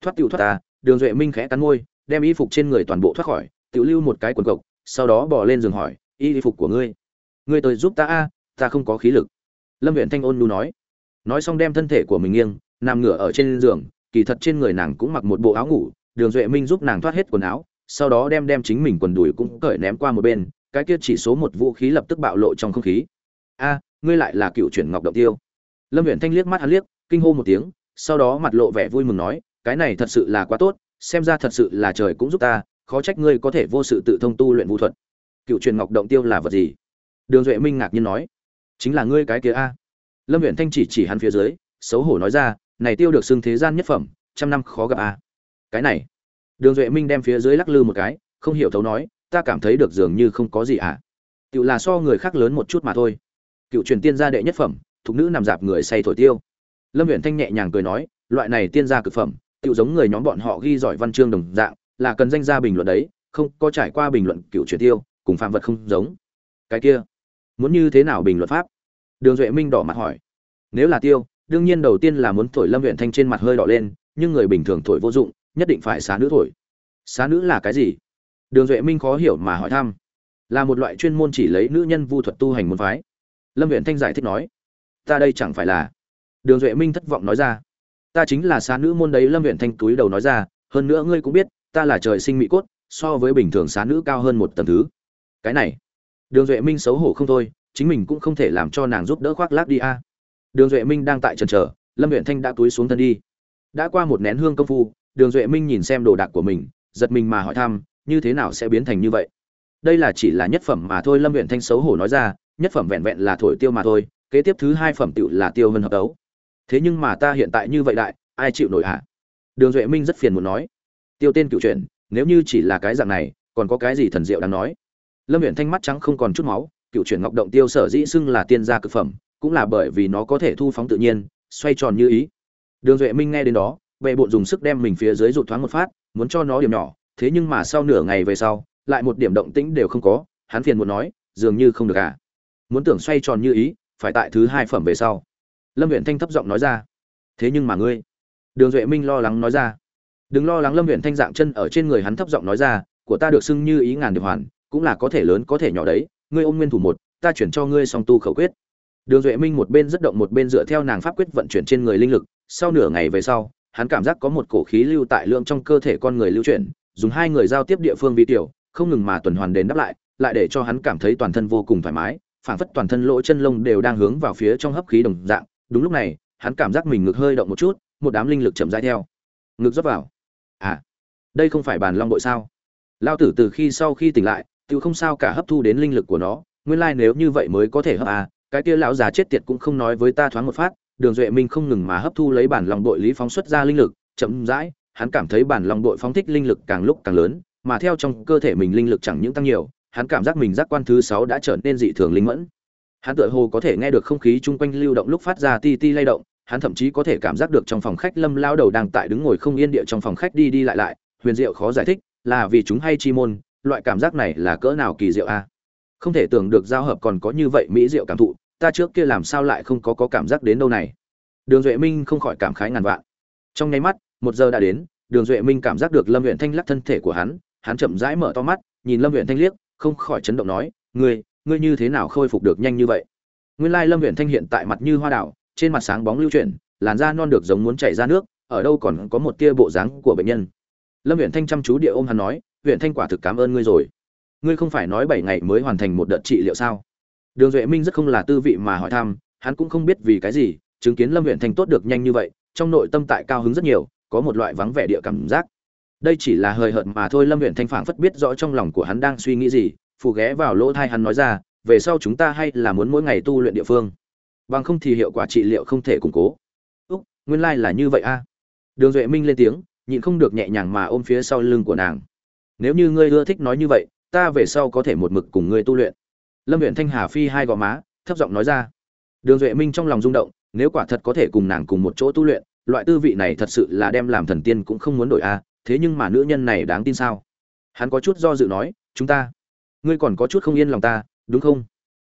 Thoát tiểu thoát ta. Đường duệ minh khẽ cắn môi, đem y phục trên người toàn bộ thoát khỏi, tiểu lưu một cái quần cộc, sau đó bỏ lên giường hỏi, y phục của ngươi ngươi tới giúp ta a, ta không có khí lực. Lâm viện thanh ôn nu nói. Nói xong đem thân thể của mình nghiêng, nằm ngửa ở trên giường, kỳ thật trên người nàng cũng mặc một bộ áo ngủ, đường duệ minh giúp nàng thoát hết quần áo sau đó đem đem chính mình quần đùi cũng cởi ném qua một bên, cái kia chỉ số một vũ khí lập tức bạo lộ trong không khí. A, ngươi lại là cựu chuyển ngọc động tiêu. Lâm huyện thanh liếc mắt hắn liếc, kinh hô một tiếng, sau đó mặt lộ vẻ vui mừng nói, cái này thật sự là quá tốt, xem ra thật sự là trời cũng giúp ta, khó trách ngươi có thể vô sự tự thông tu luyện vũ thuật. Cựu truyền ngọc động tiêu là vật gì? Đường duệ minh ngạc nhiên nói, chính là ngươi cái kia a. Lâm huyện thanh chỉ chỉ hắn phía dưới, xấu hổ nói ra, này tiêu được xưng thế gian nhất phẩm, trăm năm khó gặp a. Cái này đường duệ minh đem phía dưới lắc lư một cái, không hiểu thấu nói, ta cảm thấy được dường như không có gì à cựu là so người khác lớn một chút mà thôi. Cựu truyền tiên gia đệ nhất phẩm, thục nữ nằm dạp người say thổi tiêu. Lâm viện thanh nhẹ nhàng cười nói, loại này tiên gia cực phẩm cựu giống người nhóm bọn họ ghi giỏi văn chương đồng dạng, là cần danh gia bình luận đấy, không có trải qua bình luận cựu truyền tiêu, cùng phạm vật không giống. Cái kia, muốn như thế nào bình luận pháp? Đường duệ minh đỏ mặt hỏi. Nếu là tiêu, đương nhiên đầu tiên là muốn thổi lâm huyện thanh trên mặt hơi đỏ lên, nhưng người bình thường thổi vô dụng nhất định phải xá nữ thổi. Xá nữ là cái gì? Đường duệ minh khó hiểu mà hỏi thăm. Là một loại chuyên môn chỉ lấy nữ nhân vu thuật tu hành môn phái. Lâm viện thanh giải thích nói, ta đây chẳng phải là đường duệ minh thất vọng nói ra, ta chính là xá nữ môn đấy. Lâm viện thanh túi đầu nói ra, hơn nữa ngươi cũng biết, ta là trời sinh mỹ cốt, so với bình thường xá nữ cao hơn một tầng thứ. Cái này, đường duệ minh xấu hổ không thôi, chính mình cũng không thể làm cho nàng giúp đỡ khoác lác đi a. Đường duệ minh đang tại trần trở lâm viện thanh đã túi xuống thân đi. Đã qua một nén hương công phu đường duệ minh nhìn xem đồ đạc của mình, giật mình mà hỏi thăm, như thế nào sẽ biến thành như vậy? Đây là chỉ là nhất phẩm mà thôi, lâm huyện thanh xấu hổ nói ra, nhất phẩm vẹn vẹn là thổi tiêu mà thôi, kế tiếp thứ hai phẩm tựu là tiêu hơn hợp đấu. Thế nhưng mà ta hiện tại như vậy đại, ai chịu nổi hả? Đường duệ minh rất phiền muốn nói. Tiêu tên cựu chuyện nếu như chỉ là cái dạng này, còn có cái gì thần diệu đáng nói? Lâm huyện thanh mắt trắng không còn chút máu, cựu chuyển ngọc động tiêu sở dĩ xưng là tiên gia cực phẩm, cũng là bởi vì nó có thể thu phóng tự nhiên, xoay tròn như ý. Đường duệ minh nghe đến đó bệ bộn dùng sức đem mình phía dưới rụt thoáng một phát, muốn cho nó điểm nhỏ, thế nhưng mà sau nửa ngày về sau, lại một điểm động tĩnh đều không có, hắn phiền muốn nói, dường như không được à. Muốn tưởng xoay tròn như ý, phải tại thứ hai phẩm về sau. Lâm huyện thanh thấp giọng nói ra. Thế nhưng mà ngươi, đường duệ minh lo lắng nói ra. Đừng lo lắng lâm huyện thanh dạng chân ở trên người hắn thấp giọng nói ra, của ta được xưng như ý ngàn điều hoàn, cũng là có thể lớn có thể nhỏ đấy, ngươi ôm nguyên thủ một, ta chuyển cho ngươi song tu khẩu quyết. Đường duệ minh một bên rất động một bên dựa theo nàng pháp quyết vận chuyển trên người linh lực, sau nửa ngày về sau hắn cảm giác có một cổ khí lưu tại lượng trong cơ thể con người lưu chuyển, dùng hai người giao tiếp địa phương vi tiểu, không ngừng mà tuần hoàn đền đáp lại lại để cho hắn cảm thấy toàn thân vô cùng thoải mái, phảng phất toàn thân lỗ chân lông đều đang hướng vào phía trong hấp khí đồng dạng. Đúng lúc này, hắn cảm giác mình ngực hơi động một chút, một đám linh lực chậm rãi theo. Ngực rót vào. À đây không phải bàn long bội sao? Lão tử từ khi sau khi tỉnh lại tiêu không sao cả hấp thu đến linh lực của nó, nguyên lai nếu như vậy mới có thể hấp à cái kia lão già chết tiệt cũng không nói với ta thoáng một phát đường duệ minh không ngừng mà hấp thu lấy bản lòng đội lý phóng xuất ra linh lực, chậm rãi, hắn cảm thấy bản lòng đội phóng thích linh lực càng lúc càng lớn, mà theo trong cơ thể mình linh lực chẳng những tăng nhiều, hắn cảm giác mình giác quan thứ sáu đã trở nên dị thường linh mẫn. Hắn tựa hồ có thể nghe được không khí chung quanh lưu động lúc phát ra ti ti lay động, hắn thậm chí có thể cảm giác được trong phòng khách lâm lao đầu đang tại đứng ngồi không yên địa trong phòng khách đi đi lại lại, huyền diệu khó giải thích, là vì chúng hay chi môn, loại cảm giác này là cỡ nào kỳ diệu a? Không thể tưởng được giao hợp còn có như vậy mỹ diệu cảm thụ ta trước kia làm sao lại không có có cảm giác đến đâu này? Đường duệ minh không khỏi cảm khái ngàn vạn. Trong nháy mắt, một giờ đã đến, đường duệ minh cảm giác được lâm huyện thanh lắc thân thể của hắn hắn chậm rãi mở to mắt, nhìn lâm huyện thanh liếc, không khỏi chấn động nói, ngươi ngươi như thế nào khôi phục được nhanh như vậy? Nguyên lai lâm huyện thanh hiện tại mặt như hoa đảo, trên mặt sáng bóng lưu chuyển, làn da non được giống muốn chảy ra nước, ở đâu còn có một tia bộ dáng của bệnh nhân. Lâm huyện thanh chăm chú địa ôm hắn nói huyện thanh quả thực cảm ơn ngươi rồi. Ngươi không phải nói bảy ngày mới hoàn thành một đợt trị liệu sao? Đường duệ minh rất không là tư vị mà hỏi thăm, hắn cũng không biết vì cái gì, chứng kiến lâm huyện thanh tốt được nhanh như vậy, trong nội tâm tại cao hứng rất nhiều, có một loại vắng vẻ địa cảm giác. Đây chỉ là hời hợt mà thôi, lâm huyện thanh phảng phất biết rõ trong lòng của hắn đang suy nghĩ gì, phù ghé vào lỗ thai hắn nói ra, về sau chúng ta hay là muốn mỗi ngày tu luyện địa phương. Bằng không thì hiệu quả trị liệu không thể củng cố. Úc, nguyên lai、like、là như vậy a. Đường duệ minh lên tiếng, nhịn không được nhẹ nhàng mà ôm phía sau lưng của nàng. Nếu như ngươi ưa thích nói như vậy, ta về sau có thể một mực cùng ngươi tu luyện lâm huyện thanh hà phi hai gò má, thấp giọng nói ra. Đường duệ minh trong lòng rung động, nếu quả thật có thể cùng nàng cùng một chỗ tu luyện, loại tư vị này thật sự là đem làm thần tiên cũng không muốn đổi a, thế nhưng mà nữ nhân này đáng tin sao? Hắn có chút do dự nói, chúng ta, ngươi còn có chút không yên lòng ta, đúng không?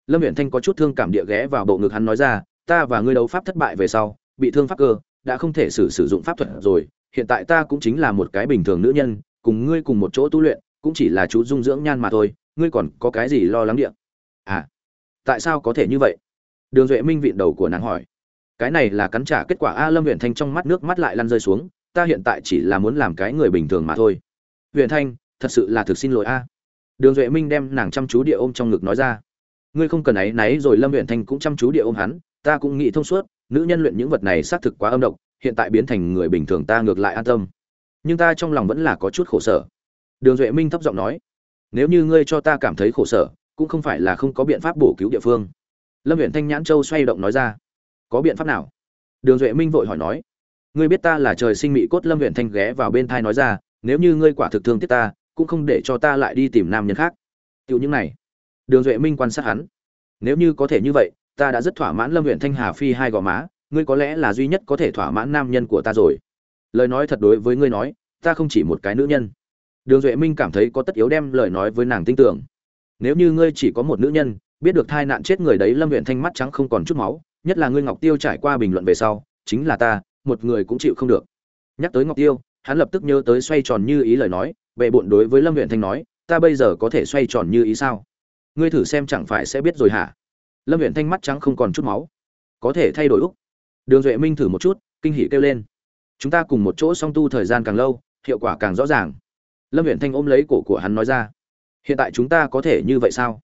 Lâm huyện thanh có chút thương cảm địa ghé vào bộ ngực hắn nói ra, ta và ngươi đấu pháp thất bại về sau, bị thương pháp cơ, đã không thể sử sử dụng pháp thuật rồi, hiện tại ta cũng chính là một cái bình thường nữ nhân, cùng ngươi cùng một chỗ tu luyện, cũng chỉ là chú dung dưỡng nhan mà thôi, ngươi còn có cái gì lo lắng điện à tại sao có thể như vậy? Đường duệ minh vịn đầu của nàng hỏi. Cái này là cắn trả kết quả a lâm huyện thanh trong mắt nước mắt lại lăn rơi xuống, ta hiện tại chỉ là muốn làm cái người bình thường mà thôi. Huyện thanh, thật sự là thực xin lỗi a. Đường duệ minh đem nàng chăm chú địa ôm trong ngực nói ra. Ngươi không cần áy náy rồi lâm huyện thanh cũng chăm chú địa ôm hắn, ta cũng nghĩ thông suốt, nữ nhân luyện những vật này xác thực quá âm độc, hiện tại biến thành người bình thường ta ngược lại an tâm. Nhưng ta trong lòng vẫn là có chút khổ sở. Đường duệ minh thấp giọng nói, nếu như ngươi cho ta cảm thấy khổ sở cũng không phải là không có biện pháp bổ cứu địa phương. Lâm huyện thanh nhãn châu xoay động nói ra, có biện pháp nào? Đường duệ minh vội hỏi nói, ngươi biết ta là trời sinh mỹ cốt. Lâm huyện thanh ghé vào bên thai nói ra, nếu như ngươi quả thực thương tiếc ta, cũng không để cho ta lại đi tìm nam nhân khác. Tựu những này, đường duệ minh quan sát hắn, nếu như có thể như vậy, ta đã rất thỏa mãn lâm huyện thanh hà phi hai gò má, ngươi có lẽ là duy nhất có thể thỏa mãn nam nhân của ta rồi. Lời nói thật đối với ngươi nói, ta không chỉ một cái nữ nhân. Đường duệ minh cảm thấy có tất yếu đem lời nói với nàng tin tưởng nếu như ngươi chỉ có một nữ nhân, biết được thai nạn chết người đấy, lâm huyện thanh mắt trắng không còn chút máu, nhất là ngươi ngọc tiêu trải qua bình luận về sau, chính là ta, một người cũng chịu không được. Nhắc tới ngọc tiêu, hắn lập tức nhớ tới xoay tròn như ý lời nói vệ bộn đối với lâm huyện thanh nói, ta bây giờ có thể xoay tròn như ý sao? Ngươi thử xem chẳng phải sẽ biết rồi hả? Lâm huyện thanh mắt trắng không còn chút máu. Có thể thay đổi úc. Đường duệ minh thử một chút, kinh hỉ kêu lên. Chúng ta cùng một chỗ song tu thời gian càng lâu, hiệu quả càng rõ ràng. Lâm huyện thanh ôm lấy cổ của hắn nói ra hiện tại chúng ta có thể như vậy sao?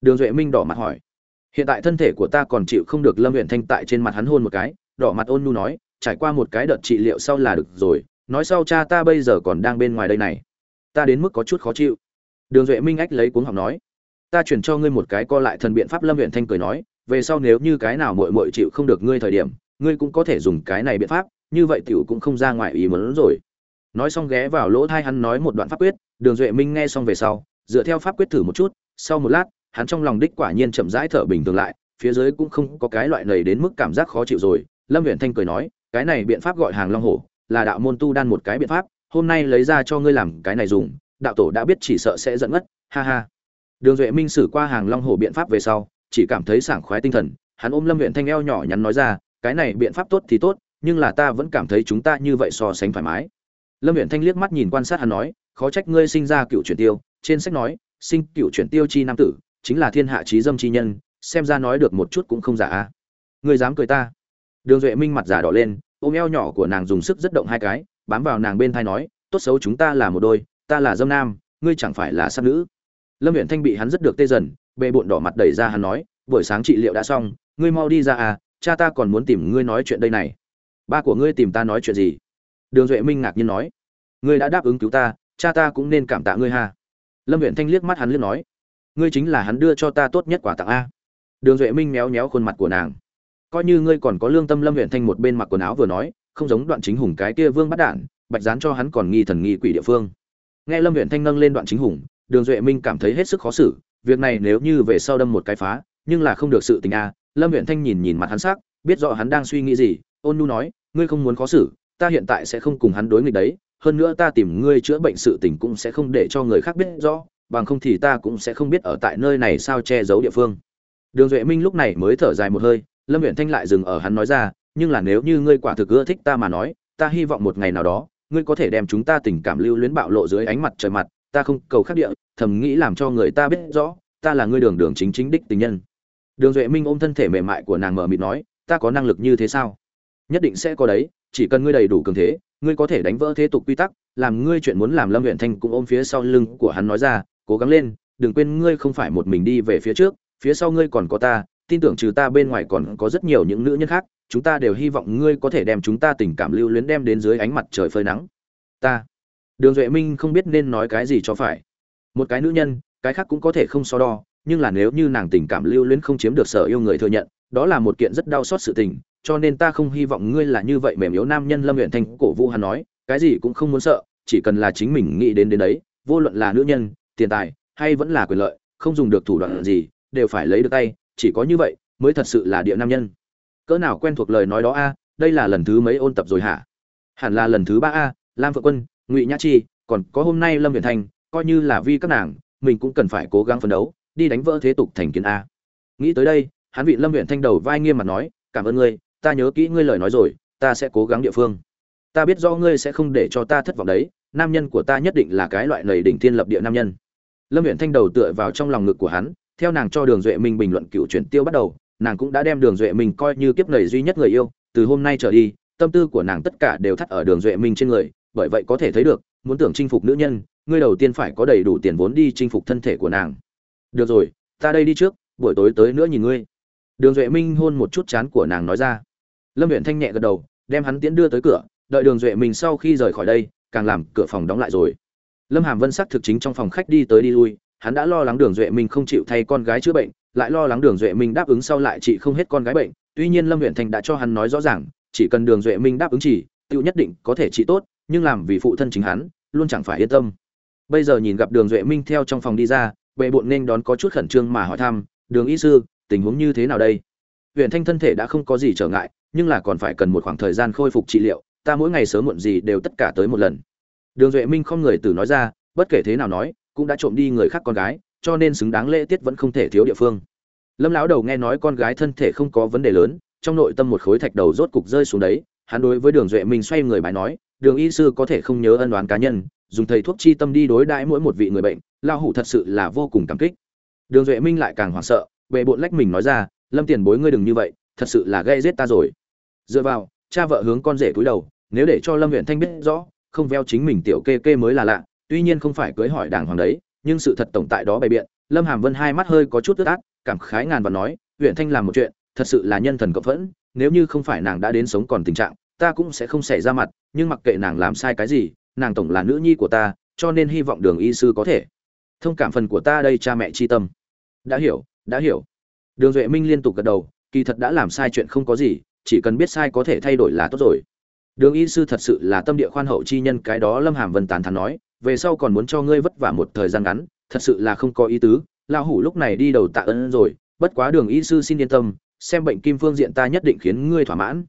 Đường duệ minh đỏ mặt hỏi. Hiện tại thân thể của ta còn chịu không được lâm huyện thanh tại trên mặt hắn hôn một cái, đỏ mặt ôn nhu nói, trải qua một cái đợt trị liệu sau là được rồi, nói sau cha ta bây giờ còn đang bên ngoài đây này. Ta đến mức có chút khó chịu. Đường duệ minh ách lấy cuốn học nói. Ta chuyển cho ngươi một cái co lại thần biện pháp, lâm huyện thanh cười nói. Về sau nếu như cái nào mội mội chịu không được ngươi thời điểm, ngươi cũng có thể dùng cái này biện pháp, như vậy tiểu cũng không ra ngoài ý muốn rồi. Nói xong ghé vào lỗ thai hắn nói một đoạn pháp quyết, đường duệ minh nghe xong về sau dựa theo pháp quyết thử một chút, sau một lát, hắn trong lòng đích quả nhiên chậm rãi thở bình thường lại, phía dưới cũng không có cái loại này đến mức cảm giác khó chịu rồi. Lâm huyện thanh cười nói, cái này biện pháp gọi hàng long hổ, là đạo môn tu đan một cái biện pháp, hôm nay lấy ra cho ngươi làm cái này dùng, đạo tổ đã biết chỉ sợ sẽ dẫn ngất. Ha ha. Đường duệ minh xử qua hàng long hổ biện pháp về sau, chỉ cảm thấy sảng khoái tinh thần, hắn ôm lâm huyện thanh eo nhỏ nhắn nói ra, cái này biện pháp tốt thì tốt, nhưng là ta vẫn cảm thấy chúng ta như vậy so sánh thoải mái. Lâm huyện thanh liếc mắt nhìn quan sát hắn nói, khó trách ngươi sinh ra cựu truyền tiêu trên sách nói, sinh cựu chuyển tiêu chi nam tử, chính là thiên hạ trí dâm chi nhân, xem ra nói được một chút cũng không giả a. Ngươi dám cười ta? Đường duệ minh mặt giả đỏ lên, ôm eo nhỏ của nàng dùng sức rất động hai cái, bám vào nàng bên thai nói, tốt xấu chúng ta là một đôi, ta là dâm nam, ngươi chẳng phải là sắc nữ. Lâm huyện thanh bị hắn rất được tê dần bệ bộn đỏ mặt đẩy ra hắn nói, buổi sáng trị liệu đã xong, ngươi mau đi ra à cha ta còn muốn tìm ngươi nói chuyện đây này. Ba của ngươi tìm ta nói chuyện gì? Đường duệ minh ngạc nhiên nói, ngươi đã đáp ứng cứu ta, cha ta cũng nên cảm tạ ngươi ha lâm huyện thanh liếc mắt hắn liếc nói, ngươi chính là hắn đưa cho ta tốt nhất quả tặng a. Đường duệ minh méo méo khuôn mặt của nàng. Coi như ngươi còn có lương tâm, lâm huyện thanh một bên mặc quần áo vừa nói, không giống đoạn chính hùng cái kia vương bắt đản bạch dán cho hắn còn nghi thần nghi quỷ địa phương. Nghe lâm huyện thanh nâng lên đoạn chính hùng, đường duệ minh cảm thấy hết sức khó xử, việc này nếu như về sau đâm một cái phá, nhưng là không được sự tình a. Lâm huyện thanh nhìn nhìn mặt hắn sắc, biết rõ hắn đang suy nghĩ gì, ôn nu nói, ngươi không muốn khó xử, ta hiện tại sẽ không cùng hắn đối nghịch đấy hơn nữa ta tìm ngươi chữa bệnh sự tình cũng sẽ không để cho người khác biết rõ, bằng không thì ta cũng sẽ không biết ở tại nơi này sao che giấu địa phương. Đường duệ minh lúc này mới thở dài một hơi, lâm huyện thanh lại dừng ở hắn nói ra, nhưng là nếu như ngươi quả thực ưa thích ta mà nói, ta hy vọng một ngày nào đó, ngươi có thể đem chúng ta tình cảm lưu luyến bạo lộ dưới ánh mặt trời mặt, ta không cầu khắc địa, thầm nghĩ làm cho người ta biết rõ, ta là ngươi đường đường chính chính đích tình nhân. Đường duệ minh ôm thân thể mềm mại của nàng mờ mịt nói, ta có năng lực như thế sao? Nhất định sẽ có đấy, chỉ cần ngươi đầy đủ cường thế ngươi có thể đánh vỡ thế tục quy tắc, làm ngươi chuyện muốn làm lâm huyện thanh cũng ôm phía sau lưng của hắn nói ra, cố gắng lên, đừng quên ngươi không phải một mình đi về phía trước, phía sau ngươi còn có ta, tin tưởng trừ ta bên ngoài còn có rất nhiều những nữ nhân khác, chúng ta đều hy vọng ngươi có thể đem chúng ta tình cảm lưu luyến đem đến dưới ánh mặt trời phơi nắng. Ta, đường duệ minh không biết nên nói cái gì cho phải. Một cái nữ nhân, cái khác cũng có thể không so đo, nhưng là nếu như nàng tình cảm lưu luyến không chiếm được sở yêu người thừa nhận, đó là một kiện rất đau xót sự tình cho nên ta không hy vọng ngươi là như vậy mềm yếu nam nhân lâm huyện thanh cổ vũ hắn nói, cái gì cũng không muốn sợ, chỉ cần là chính mình nghĩ đến đến đấy, vô luận là nữ nhân, tiền tài, hay vẫn là quyền lợi, không dùng được thủ đoạn gì, đều phải lấy được tay, chỉ có như vậy mới thật sự là địa nam nhân. Cỡ nào quen thuộc lời nói đó a, đây là lần thứ mấy ôn tập rồi hả? Hẳn là lần thứ ba a, lam phượng quân, ngụy nhã chi, còn có hôm nay lâm viện thanh, coi như là vi các nàng, mình cũng cần phải cố gắng phấn đấu, đi đánh vỡ thế tục thành kiến a. Nghĩ tới đây, hắn vị lâm viện thanh đầu vai nghiêm mặt nói, cảm ơn ngươi ta nhớ kỹ ngươi lời nói rồi, ta sẽ cố gắng địa phương. Ta biết do ngươi sẽ không để cho ta thất vọng đấy, nam nhân của ta nhất định là cái loại lầy đỉnh thiên lập địa nam nhân. Lâm huyện thanh đầu tựa vào trong lòng ngực của hắn, theo nàng cho đường duệ minh bình luận cựu chuyển tiêu bắt đầu, nàng cũng đã đem đường duệ minh coi như kiếp nầy duy nhất người yêu, từ hôm nay trở đi, tâm tư của nàng tất cả đều thắt ở đường duệ minh trên người, bởi vậy có thể thấy được, muốn tưởng chinh phục nữ nhân, ngươi đầu tiên phải có đầy đủ tiền vốn đi chinh phục thân thể của nàng. Được rồi, ta đây đi trước, buổi tối tới nữa nhìn ngươi. Đường duệ minh hôn một chút chán của nàng nói ra lâm huyện thanh nhẹ gật đầu, đem hắn tiễn đưa tới cửa, đợi đường duệ minh sau khi rời khỏi đây, càng làm cửa phòng đóng lại rồi. Lâm hàm vân sắc thực chính trong phòng khách đi tới đi lui, hắn đã lo lắng đường duệ minh không chịu thay con gái chữa bệnh, lại lo lắng đường duệ minh đáp ứng sau lại chị không hết con gái bệnh, tuy nhiên lâm huyện thanh đã cho hắn nói rõ ràng, chỉ cần đường duệ minh đáp ứng chỉ tự nhất định có thể trị tốt, nhưng làm vì phụ thân chính hắn, luôn chẳng phải yên tâm. Bây giờ nhìn gặp đường duệ minh theo trong phòng đi ra bệ bộn nên đón có chút khẩn trương mà hỏi thăm, đường y sư, tình huống như thế nào đây? Huyện thanh thân thể đã không có gì trở ngại nhưng là còn phải cần một khoảng thời gian khôi phục trị liệu, ta mỗi ngày sớm muộn gì đều tất cả tới một lần. Đường duệ minh không người từ nói ra, bất kể thế nào nói, cũng đã trộm đi người khác con gái, cho nên xứng đáng lễ tiết vẫn không thể thiếu địa phương. Lâm lão đầu nghe nói con gái thân thể không có vấn đề lớn, trong nội tâm một khối thạch đầu rốt cục rơi xuống đấy, hắn đối với đường duệ minh xoay người bài nói, đường y sư có thể không nhớ ân đoán cá nhân, dùng thầy thuốc chi tâm đi đối đãi mỗi một vị người bệnh lao hủ thật sự là vô cùng cảm kích. Đường duệ minh lại càng hoảng sợ bệ bộn lách mình nói ra, lâm tiền bối ngươi đừng như vậy, thật sự là gây giết ta rồi dựa vào, cha vợ hướng con rể cúi đầu, nếu để cho lâm huyện thanh biết rõ, không veo chính mình tiểu kê kê mới là lạ, tuy nhiên không phải cưới hỏi đàng hoàng đấy, nhưng sự thật tổng tại đó bày biện. Lâm hàm vân hai mắt hơi có chút ướt át, cảm khái ngàn và nói huyện thanh làm một chuyện, thật sự là nhân thần cộng phẫn, nếu như không phải nàng đã đến sống còn tình trạng, ta cũng sẽ không xảy ra mặt, nhưng mặc kệ nàng làm sai cái gì, nàng tổng là nữ nhi của ta, cho nên hy vọng đường y sư có thể thông cảm phần của ta đây cha mẹ chi tâm. Đã hiểu đã hiểu. Đường duệ minh liên tục gật đầu, kỳ thật đã làm sai chuyện không có gì chỉ cần biết sai có thể thay đổi là tốt rồi. Đường y sư thật sự là tâm địa khoan hậu chi nhân, cái đó lâm hàm vân tán thắn nói, về sau còn muốn cho ngươi vất vả một thời gian ngắn, thật sự là không có ý tứ, lão hủ lúc này đi đầu tạ ơn rồi, bất quá đường y sư xin yên tâm, xem bệnh kim phương diện ta nhất định khiến ngươi thỏa mãn.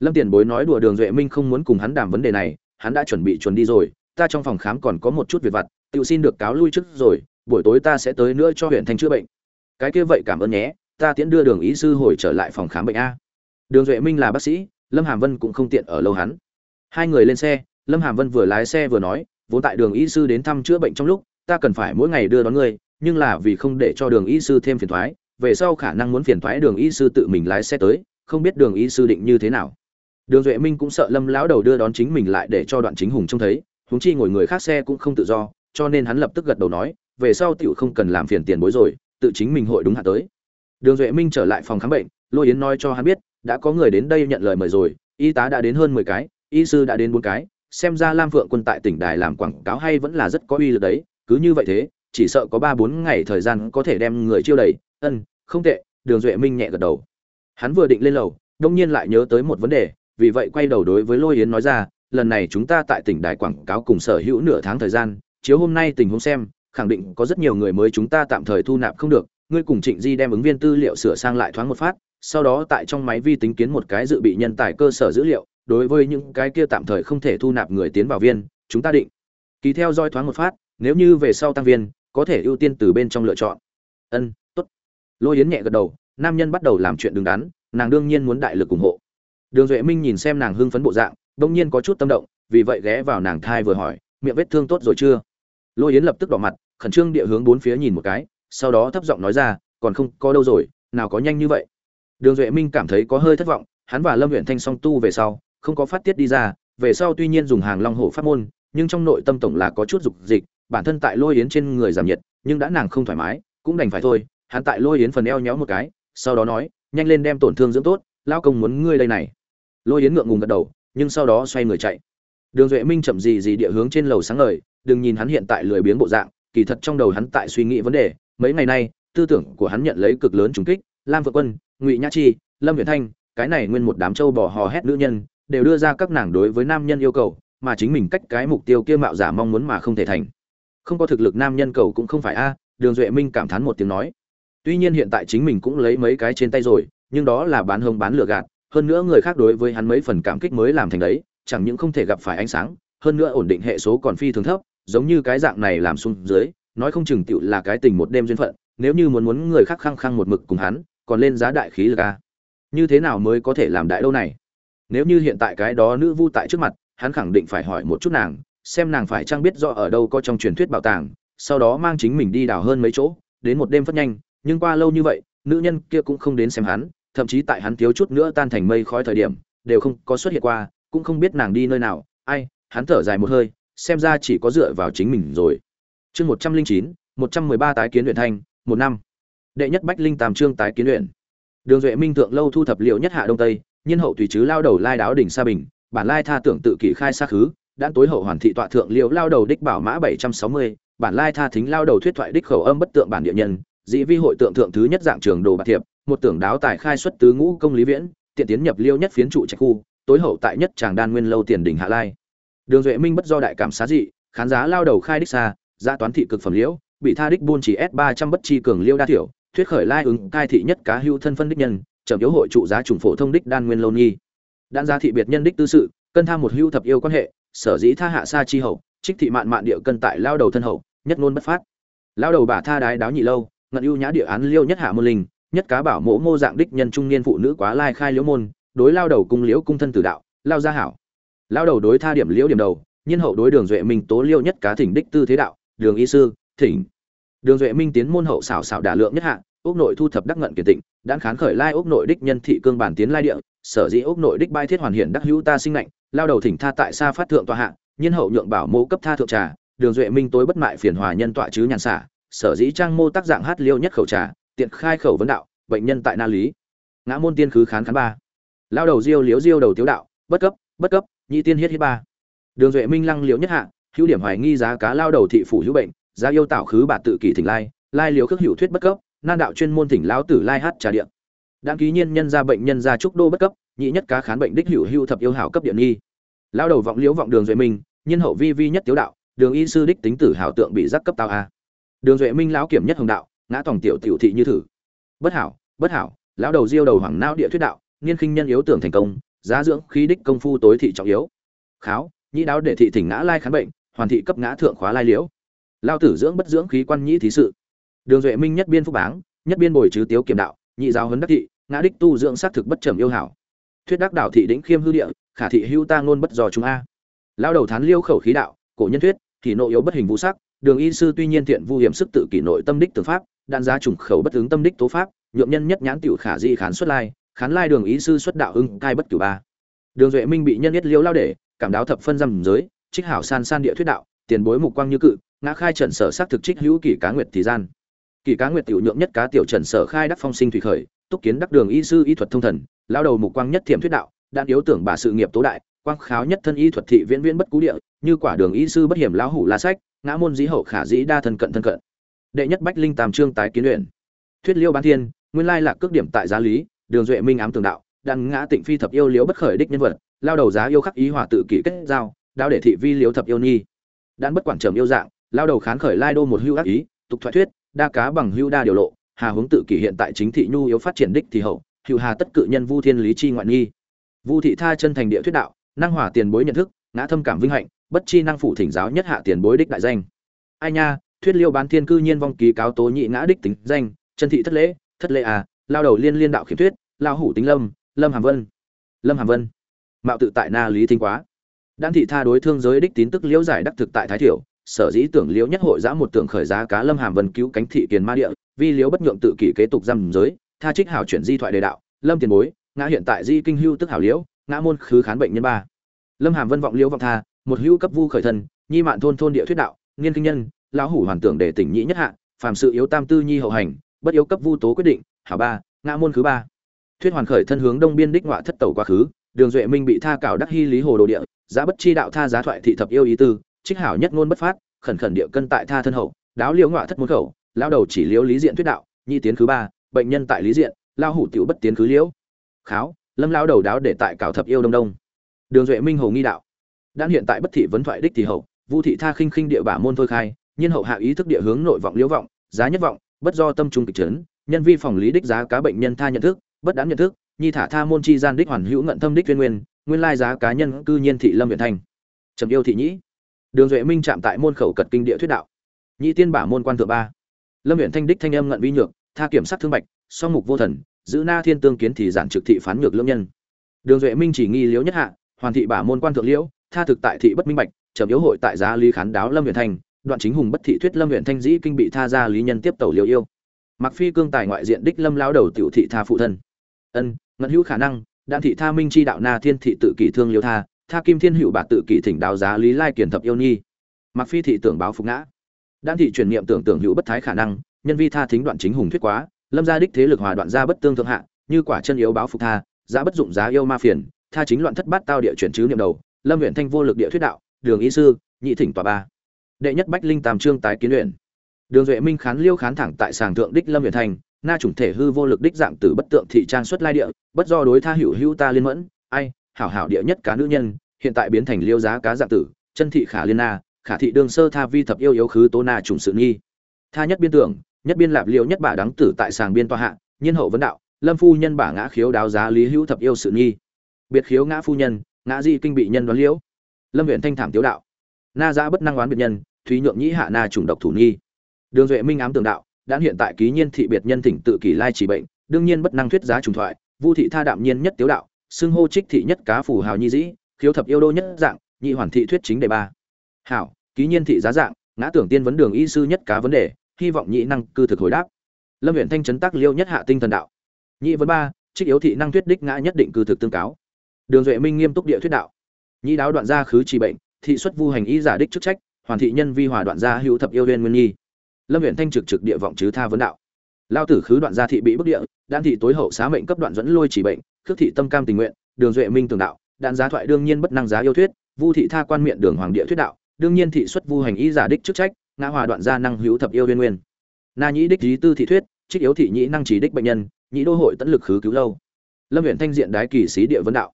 Lâm tiền bối nói đùa đường duệ minh không muốn cùng hắn đàm vấn đề này, hắn đã chuẩn bị chuẩn đi rồi, ta trong phòng khám còn có một chút việc vặt, tự xin được cáo lui trước rồi, buổi tối ta sẽ tới nữa cho huyện thành chữa bệnh. Cái kia vậy cảm ơn nhé, ta tiễn đưa đường ý sư hồi trở lại phòng khám bệnh a đường duệ minh là bác sĩ, lâm hàm vân cũng không tiện ở lâu hắn. Hai người lên xe, lâm hàm vân vừa lái xe vừa nói, vốn tại đường y sư đến thăm chữa bệnh trong lúc, ta cần phải mỗi ngày đưa đón ngươi, nhưng là vì không để cho đường y sư thêm phiền thoái, về sau khả năng muốn phiền thoái đường y sư tự mình lái xe tới, không biết đường y sư định như thế nào. Đường duệ minh cũng sợ lâm lão đầu đưa đón chính mình lại để cho đoạn chính hùng trông thấy, huống chi ngồi người khác xe cũng không tự do, cho nên hắn lập tức gật đầu nói, về sau tiểu không cần làm phiền tiền bối rồi, tự chính mình hội đúng hạ tới. Đường duệ minh trở lại phòng khám bệnh, lôi yến nói cho hắn biết đã có người đến đây nhận lời mời rồi, y tá đã đến hơn mười cái, y sư đã đến bốn cái, xem ra lam phượng quân tại tỉnh đài làm quảng cáo hay vẫn là rất có uy lực đấy, cứ như vậy thế, chỉ sợ có ba bốn ngày thời gian có thể đem người chiêu đầy ân, không tệ, đường duệ minh nhẹ gật đầu. Hắn vừa định lên lầu, đông nhiên lại nhớ tới một vấn đề, vì vậy quay đầu đối với lôi yến nói ra, lần này chúng ta tại tỉnh đài quảng cáo cùng sở hữu nửa tháng thời gian, chiếu hôm nay tình huống xem, khẳng định có rất nhiều người mới chúng ta tạm thời thu nạp không được, ngươi cùng trịnh di đem ứng viên tư liệu sửa sang lại thoáng một phát sau đó tại trong máy vi tính kiến một cái dự bị nhân tài cơ sở dữ liệu, đối với những cái kia tạm thời không thể thu nạp người tiến vào viên, chúng ta định. Ký theo dõi thoáng một phát, nếu như về sau tăng viên, có thể ưu tiên từ bên trong lựa chọn. Ân, tốt. Lôi yến nhẹ gật đầu, nam nhân bắt đầu làm chuyện đứng đắn, nàng đương nhiên muốn đại lực ủng hộ. Đường duệ minh nhìn xem nàng hưng phấn bộ dạng, bỗng nhiên có chút tâm động, vì vậy ghé vào nàng thai vừa hỏi, miệng vết thương tốt rồi chưa? Lôi yến lập tức đỏ mặt, khẩn trương địa hướng bốn phía nhìn một cái, sau đó thấp giọng nói ra, còn không, có đâu rồi, nào có nhanh như vậy đường duệ minh cảm thấy có hơi thất vọng, hắn và lâm Uyển thanh song tu về sau, không có phát tiết đi ra, về sau tuy nhiên dùng hàng long hổ pháp môn, nhưng trong nội tâm tổng là có chút dục dịch, bản thân tại lôi yến trên người giảm nhiệt, nhưng đã nàng không thoải mái, cũng đành phải thôi, hắn tại lôi yến phần eo nhéo một cái, sau đó nói, nhanh lên đem tổn thương dưỡng tốt, Lão công muốn ngươi đây này. Lôi yến ngượng ngùng gật đầu, nhưng sau đó xoay người chạy. Đường duệ minh chậm gì gì địa hướng trên lầu sáng ngời, đừng nhìn hắn hiện tại lười biếng bộ dạng, kỳ thật trong đầu hắn tại suy nghĩ vấn đề, mấy ngày nay, tư tưởng của hắn nhận lấy cực lớn trùng kích lam vượng quân, ngụy nhã chi, lâm viễn thanh, cái này nguyên một đám châu bò hò hét nữ nhân, đều đưa ra các nàng đối với nam nhân yêu cầu, mà chính mình cách cái mục tiêu kia mạo giả mong muốn mà không thể thành. Không có thực lực nam nhân cầu cũng không phải a, đường duệ minh cảm thán một tiếng nói. Tuy nhiên hiện tại chính mình cũng lấy mấy cái trên tay rồi, nhưng đó là bán hông bán lừa gạt, hơn nữa người khác đối với hắn mấy phần cảm kích mới làm thành đấy, chẳng những không thể gặp phải ánh sáng, hơn nữa ổn định hệ số còn phi thường thấp, giống như cái dạng này làm xuống dưới, nói không chừng tựu là cái tình một đêm duyên phận, nếu như muốn muốn người khác khăng khăng một mực cùng hắn còn lên giá đại khí lực a như thế nào mới có thể làm đại lâu này? Nếu như hiện tại cái đó nữ vu tại trước mặt, hắn khẳng định phải hỏi một chút nàng, xem nàng phải chăng biết rõ ở đâu có trong truyền thuyết bảo tàng, sau đó mang chính mình đi đào hơn mấy chỗ, đến một đêm phất nhanh, nhưng qua lâu như vậy, nữ nhân kia cũng không đến xem hắn, thậm chí tại hắn thiếu chút nữa tan thành mây khói thời điểm, đều không có xuất hiện qua, cũng không biết nàng đi nơi nào. Ai, hắn thở dài một hơi, xem ra chỉ có dựa vào chính mình rồi. Chương một trăm linh chín, một trăm mười ba tái kiến luyện thanh một năm đệ nhất bách linh tam trương tái kiến luyện. Đường duệ minh thượng lâu thu thập liệu nhất hạ đông tây nhân hậu tùy chứ lao đầu lai đáo đỉnh sa bình, bản lai tha tưởng tự kỷ khai xa khứ đan tối hậu hoàn thị tọa thượng liệu lao đầu đích bảo mã bảy trăm sáu mươi, bản lai tha thính lao đầu thuyết thoại đích khẩu âm bất tượng bản địa nhân, dị vi hội tượng thượng thứ nhất dạng trường đồ bạc thiệp, một tưởng đáo tài khai xuất tứ ngũ công lý viễn, tiện tiến nhập liêu nhất phiến trụ trạch khu, tối hậu tại nhất tràng đan nguyên lâu tiền đỉnh hạ lai. Đường duệ minh bất do đại cảm xá dị, khán giá lao đầu khai đích xa gia toán thị cực phẩm liễu, bị tha đích buôn chỉ s ba trăm bất chi cường liêu đa thiểu thuyết khởi lai ứng, cai thị nhất cá hưu thân phân đích nhân trầm yếu hội trụ giá trùng phổ thông đích đan nguyên lâu nhi. Đan gia thị biệt nhân đích tư sự, cân tham một hưu thập yêu quan hệ, sở dĩ tha hạ sa chi hậu, trích thị mạn mạn địa cân tại lao đầu thân hậu, nhất ngôn bất phát. Lao đầu bà tha đái đáo nhị lâu, ngận ưu nhã địa án liêu nhất hạ môn linh, nhất cá bảo mỗ mô dạng đích nhân trung niên phụ nữ quá lai khai liễu môn, đối lao đầu cung liễu cung thân tử đạo, lao gia hảo. Lao đầu đối tha điểm liễu điểm đầu nhân hậu đối đường duệ minh tố liêu nhất cá thỉnh đích tư thế đạo, đường y sư, thỉnh. Đường duệ minh tiến môn hậu xảo xảo đả lượng nhất hạ ốc nội thu thập đắc ngận kiển tịnh đan khán khởi lai ốc nội đích nhân thị cương bản tiến lai địa, sở dĩ ốc nội đích bai thiết hoàn hiển đắc hữu ta sinh lạnh lao đầu thỉnh tha tại xa phát thượng tòa hạ nhân hậu nhượng bảo mô cấp tha thượng trà, đường duệ minh tối bất mại phiền hòa nhân tọa chứ nhàn xả, sở dĩ trang mô tác dạng hát liêu nhất khẩu trà, tiện khai khẩu vấn đạo, bệnh nhân tại na lý. Ngã môn tiên khứ khán khán ba. Lao đầu diêu liếu diêu đầu tiếu đạo, bất cấp bất cấp, nhị tiên hiết hiết ba. Đường duệ minh lăng liếu nhất hạ, hữu điểm hoài nghi giá cá lao đầu thị phủ hữu bệnh, giá yêu tạo khứ bà tự kỷ thỉnh lai lai liếu khước hữu thuyết bất cấp nan đạo chuyên môn thỉnh lão tử lai hát trà điện. Đăng ký nhiên nhân ra bệnh nhân ra trúc đô bất cấp, nhị nhất cá khán bệnh đích hữu hữu thập yêu hảo cấp điện nghi. Lao đầu vọng liễu vọng đường duệ minh nhân hậu vi vi nhất tiếu đạo, đường y sư đích tính tử hảo tượng bị giác cấp tao a. Đường duệ minh lão kiểm nhất hồng đạo, ngã tòng tiểu tiểu thị như thử. Bất hảo bất hảo, lão đầu diêu đầu hoàng não địa thuyết đạo niên khinh nhân yếu tưởng thành công, giá dưỡng khí đích công phu tối thị trọng yếu. Kháo, nhĩ đáo để thị thỉnh ngã lai khán bệnh, hoàn thị cấp ngã thượng khóa lai liễu. Lao tử dưỡng bất dưỡng khí quan nhĩ thí sự đường duệ minh nhất biên phúc báng, nhất biên bồi chứ tiếu kiểm đạo, nhị giáo huấn đắc thị, ngã đích tu dưỡng xác thực bất trầm yêu hảo. Thuyết đắc đạo thị đỉnh khiêm hư địa, khả thị hưu ta ngôn bất dò chúng a. Lao đầu thán liêu khẩu khí đạo, cổ nhân thuyết thì nội yếu bất hình vũ sắc, đường y sư tuy nhiên thiện vu hiểm sức tự kỷ nội tâm đích tư pháp, đạn giá trùng khẩu bất ứng tâm đích tố pháp, nhượng nhân nhất nhãn tiểu khả di khán xuất lai, khán lai đường ý sư xuất đạo ưng cai bất cửu ba. Đường duệ minh bị nhân nhất liêu lao để, cảm đáo thập phân dâm giới trích hảo san san địa thuyết đạo, tiền bối mục quang như cự, ngã khai trần sở xác thực trích hữu kỷ cá nguyệt thì gian kỳ cá nguyệt tiểu nhượng nhất cá tiểu trần sở khai đắc phong sinh thủy khởi, túc kiến đắc đường y sư y thuật thông thần lao đầu mục quang nhất thiểm thuyết đạo đạn yếu tưởng bà sự nghiệp tố đại, quang kháo nhất thân y thuật thị viễn viễn bất cú địa, như quả đường y sư bất hiểm lão hủ la sách, ngã môn dĩ hậu khả dĩ đa thân cận thân cận. Đệ nhất bách linh tam trương tái kiến luyện. Thuyết liêu bán thiên, nguyên lai là cước điểm tại giá lý, đường duệ minh ám tường đạo đăng ngã tịnh phi thập yêu liếu bất khởi đích nhân vật, lao đầu giá yêu khắc ý hòa tự kỷ kết giao, đao để thị vi liếu thập yêu nhi. Đan bất quản trầm yêu dạng, lao đầu khán khởi lai đô một hưu ác ý, tục thoại thuyết đa cá bằng hưu đa điều lộ, hà hướng tự kỷ hiện tại chính thị nhu yếu phát triển đích thì hậu, hữu hà tất cự nhân vu thiên lý chi ngoại nghi. Vu thị tha chân thành địa thuyết đạo, năng hỏa tiền bối nhận thức, ngã thâm cảm vinh hạnh, bất chi năng phủ thỉnh giáo nhất hạ tiền bối đích đại danh. Ai nha, thuyết liêu bán thiên cư nhiên vong ký cáo tố nhị ngã đích tính danh, chân thị thất lễ thất lễ à lao đầu liên liên đạo khiếm thuyết, lao hủ tính lâm lâm hàm vân. Lâm hàm vân. Mạo tự tại na lý thính quá. Đan thị tha đối thương giới đích tín tức liễu giải đắc thực tại thái thiểu sở dĩ tưởng liễu nhất hội giã một tưởng khởi giá cá lâm hàm vân cứu cánh thị kiền ma địa vi liễu bất nhượng tự kỷ kế tục giam giới, tha trích hảo chuyển di thoại đề đạo, lâm tiền bối, ngã hiện tại di kinh hưu tức hảo liễu, ngã môn khứ khán bệnh nhân ba. Lâm hàm vân vọng liễu vọng tha, một hữu cấp vu khởi thân, nhi mạn thôn thôn địa thuyết đạo, nghiên kinh nhân, lão hủ hoàn tưởng để tỉnh nhĩ nhất hạ, phàm sự yếu tam tư nhi hậu hành, bất yếu cấp vu tố quyết định, hảo ba, ngã môn khứ ba. Thuyết hoàn khởi thân hướng đông biên đích ngọa thất tẩu quá khứ, đường duệ minh bị tha cảo đắc hy lý hồ đồ địa, giá bất chi đạo tha giá thoại thị thập yêu ý tư trích hảo nhất ngôn bất phát, khẩn khẩn địa cân tại tha thân hậu, đáo liễu ngọa thất môn khẩu lao đầu chỉ liễu lý diện thuyết đạo nhi tiến thứ ba, bệnh nhân tại lý diện lao hủ tiểu bất tiến cứ liễu. Kháo, lâm lao đầu đáo để tại cảo thập yêu đông đông. Đường duệ minh hồ nghi đạo. Đang hiện tại bất thị vấn thoại đích thì hậu, vu thị tha khinh khinh địa bả môn thôi khai nhân hậu hạ ý thức địa hướng nội vọng liễu vọng, giá nhất vọng, bất do tâm trung kịch trấn nhân vi phòng lý đích giá cá bệnh nhân tha nhận thức, bất đáng nhận thức, nhi thả tha môn chi gian đích hoàn hữu ngận tâm đích tuyên nguyên nguyên lai giá cá nhân cư nhiên thị lâm viện thành. Trầm yêu thị nhĩ đường duệ minh chạm tại môn khẩu cật kinh địa thuyết đạo. Nhị tiên bả môn quan thượng ba. Lâm huyện thanh đích thanh âm ngận vi nhược, tha kiểm sát thương bạch, song mục vô thần, giữ na thiên tương kiến thì giản trực thị phán nhược lưỡng nhân. Đường duệ minh chỉ nghi liễu nhất hạ, hoàn thị bả môn quan thượng liễu, tha thực tại thị bất minh bạch trầm yếu hội tại giá lý khán đáo lâm huyện thanh, đoạn chính hùng bất thị thuyết lâm huyện thanh dĩ kinh bị tha ra lý nhân tiếp tẩu liều yêu. Mặc phi cương tài ngoại diện đích lâm lao đầu tiểu thị tha phụ thân. Ân, ngận hữu khả năng, đạn thị tha minh chi đạo na thiên thị tự kỷ thương liễu tha tha kim thiên hữu bạc tự kỷ thỉnh đào giá lý lai kiền thập yêu nhi. Mặc phi thị tưởng báo phục ngã. Đan thị truyền niệm tưởng tưởng hữu bất thái khả năng, nhân vi tha thính đoạn chính hùng thuyết quá, lâm gia đích thế lực hòa đoạn gia bất tương thượng hạ, như quả chân yếu báo phục tha, giá bất dụng giá yêu ma phiền, tha chính loạn thất bát tao địa chuyển chứ niệm đầu, lâm huyện thanh vô lực địa thuyết đạo, đường ý sư, nhị thỉnh tòa ba. Đệ nhất bách linh tam trương tái kiến luyện đường duệ minh khán liêu khán thẳng tại sàng thượng đích lâm huyện thành, na chủng thể hư vô lực đích dạng tử bất tượng thị trang xuất lai địa, bất do đối tha hữu hữu ta liên mẫn, ai hảo hảo địa nhất cá nữ nhân, hiện tại biến thành liêu giá cá dạng tử, chân thị khả liên na, khả thị đương sơ tha vi thập yêu yếu khứ tố na trùng sự nghi. Tha nhất biên tưởng, nhất biên lạp liêu nhất bả đắng tử tại sàng biên tòa hạ, nhiên hậu vấn đạo, lâm phu nhân bả ngã khiếu đáo giá lý hữu thập yêu sự nghi. Biệt khiếu ngã phu nhân, ngã di kinh bị nhân đoán liễu. Lâm huyện thanh thảm tiếu đạo. Na giã bất năng oán biệt nhân, thúy nhượng nhĩ hạ na trùng độc thủ nghi. Đường duệ minh ám tường đạo đã hiện tại ký nhiên thị biệt nhân thỉnh tự kỷ lai chỉ bệnh, đương nhiên bất năng thuyết giá trùng thoại, vu thị tha đạm nhiên nhất tiếu đạo xưng hô trích thị nhất cá phủ hào nhi dĩ, khiếu thập yêu đô nhất dạng, nhị hoàn thị thuyết chính đề ba. Hảo, ký nhiên thị giá dạng, ngã tưởng tiên vấn đường y sư nhất cá vấn đề, hy vọng nhị năng cư thực hồi đáp. Lâm huyện thanh trấn tác liêu nhất hạ tinh thần đạo. Nhị vấn ba, trích yếu thị năng thuyết đích ngã nhất định cư thực tương cáo. Đường duệ minh nghiêm túc địa thuyết đạo. Nhị đáo đoạn gia khứ trị bệnh, thị xuất vu hành y giả đích chức trách, hoàn thị nhân vi hòa đoạn gia hữu thập yêu huyên nguyên nhi. Lâm huyện thanh trực trực địa vọng chứ tha vấn đạo. Lao tử khứ đoạn gia thị bị bức địa, đan thị tối hậu xá mệnh cấp đoạn dẫn lôi chỉ bệnh khước thị tâm cam tình nguyện, đường duệ minh tường đạo, đạn giá thoại đương nhiên bất năng giá yêu thuyết, vu thị tha quan miệng đường hoàng địa thuyết đạo, đương nhiên thị xuất vu hành ý giả đích chức trách, ngã hòa đoạn gia năng hữu thập yêu viên nguyên. Na nhĩ đích lý tư thị thuyết, trích yếu thị nhĩ năng chỉ đích bệnh nhân, nhĩ đô hội tận lực khứ cứu lâu. Lâm huyện thanh diện đái kỳ sĩ địa vấn đạo.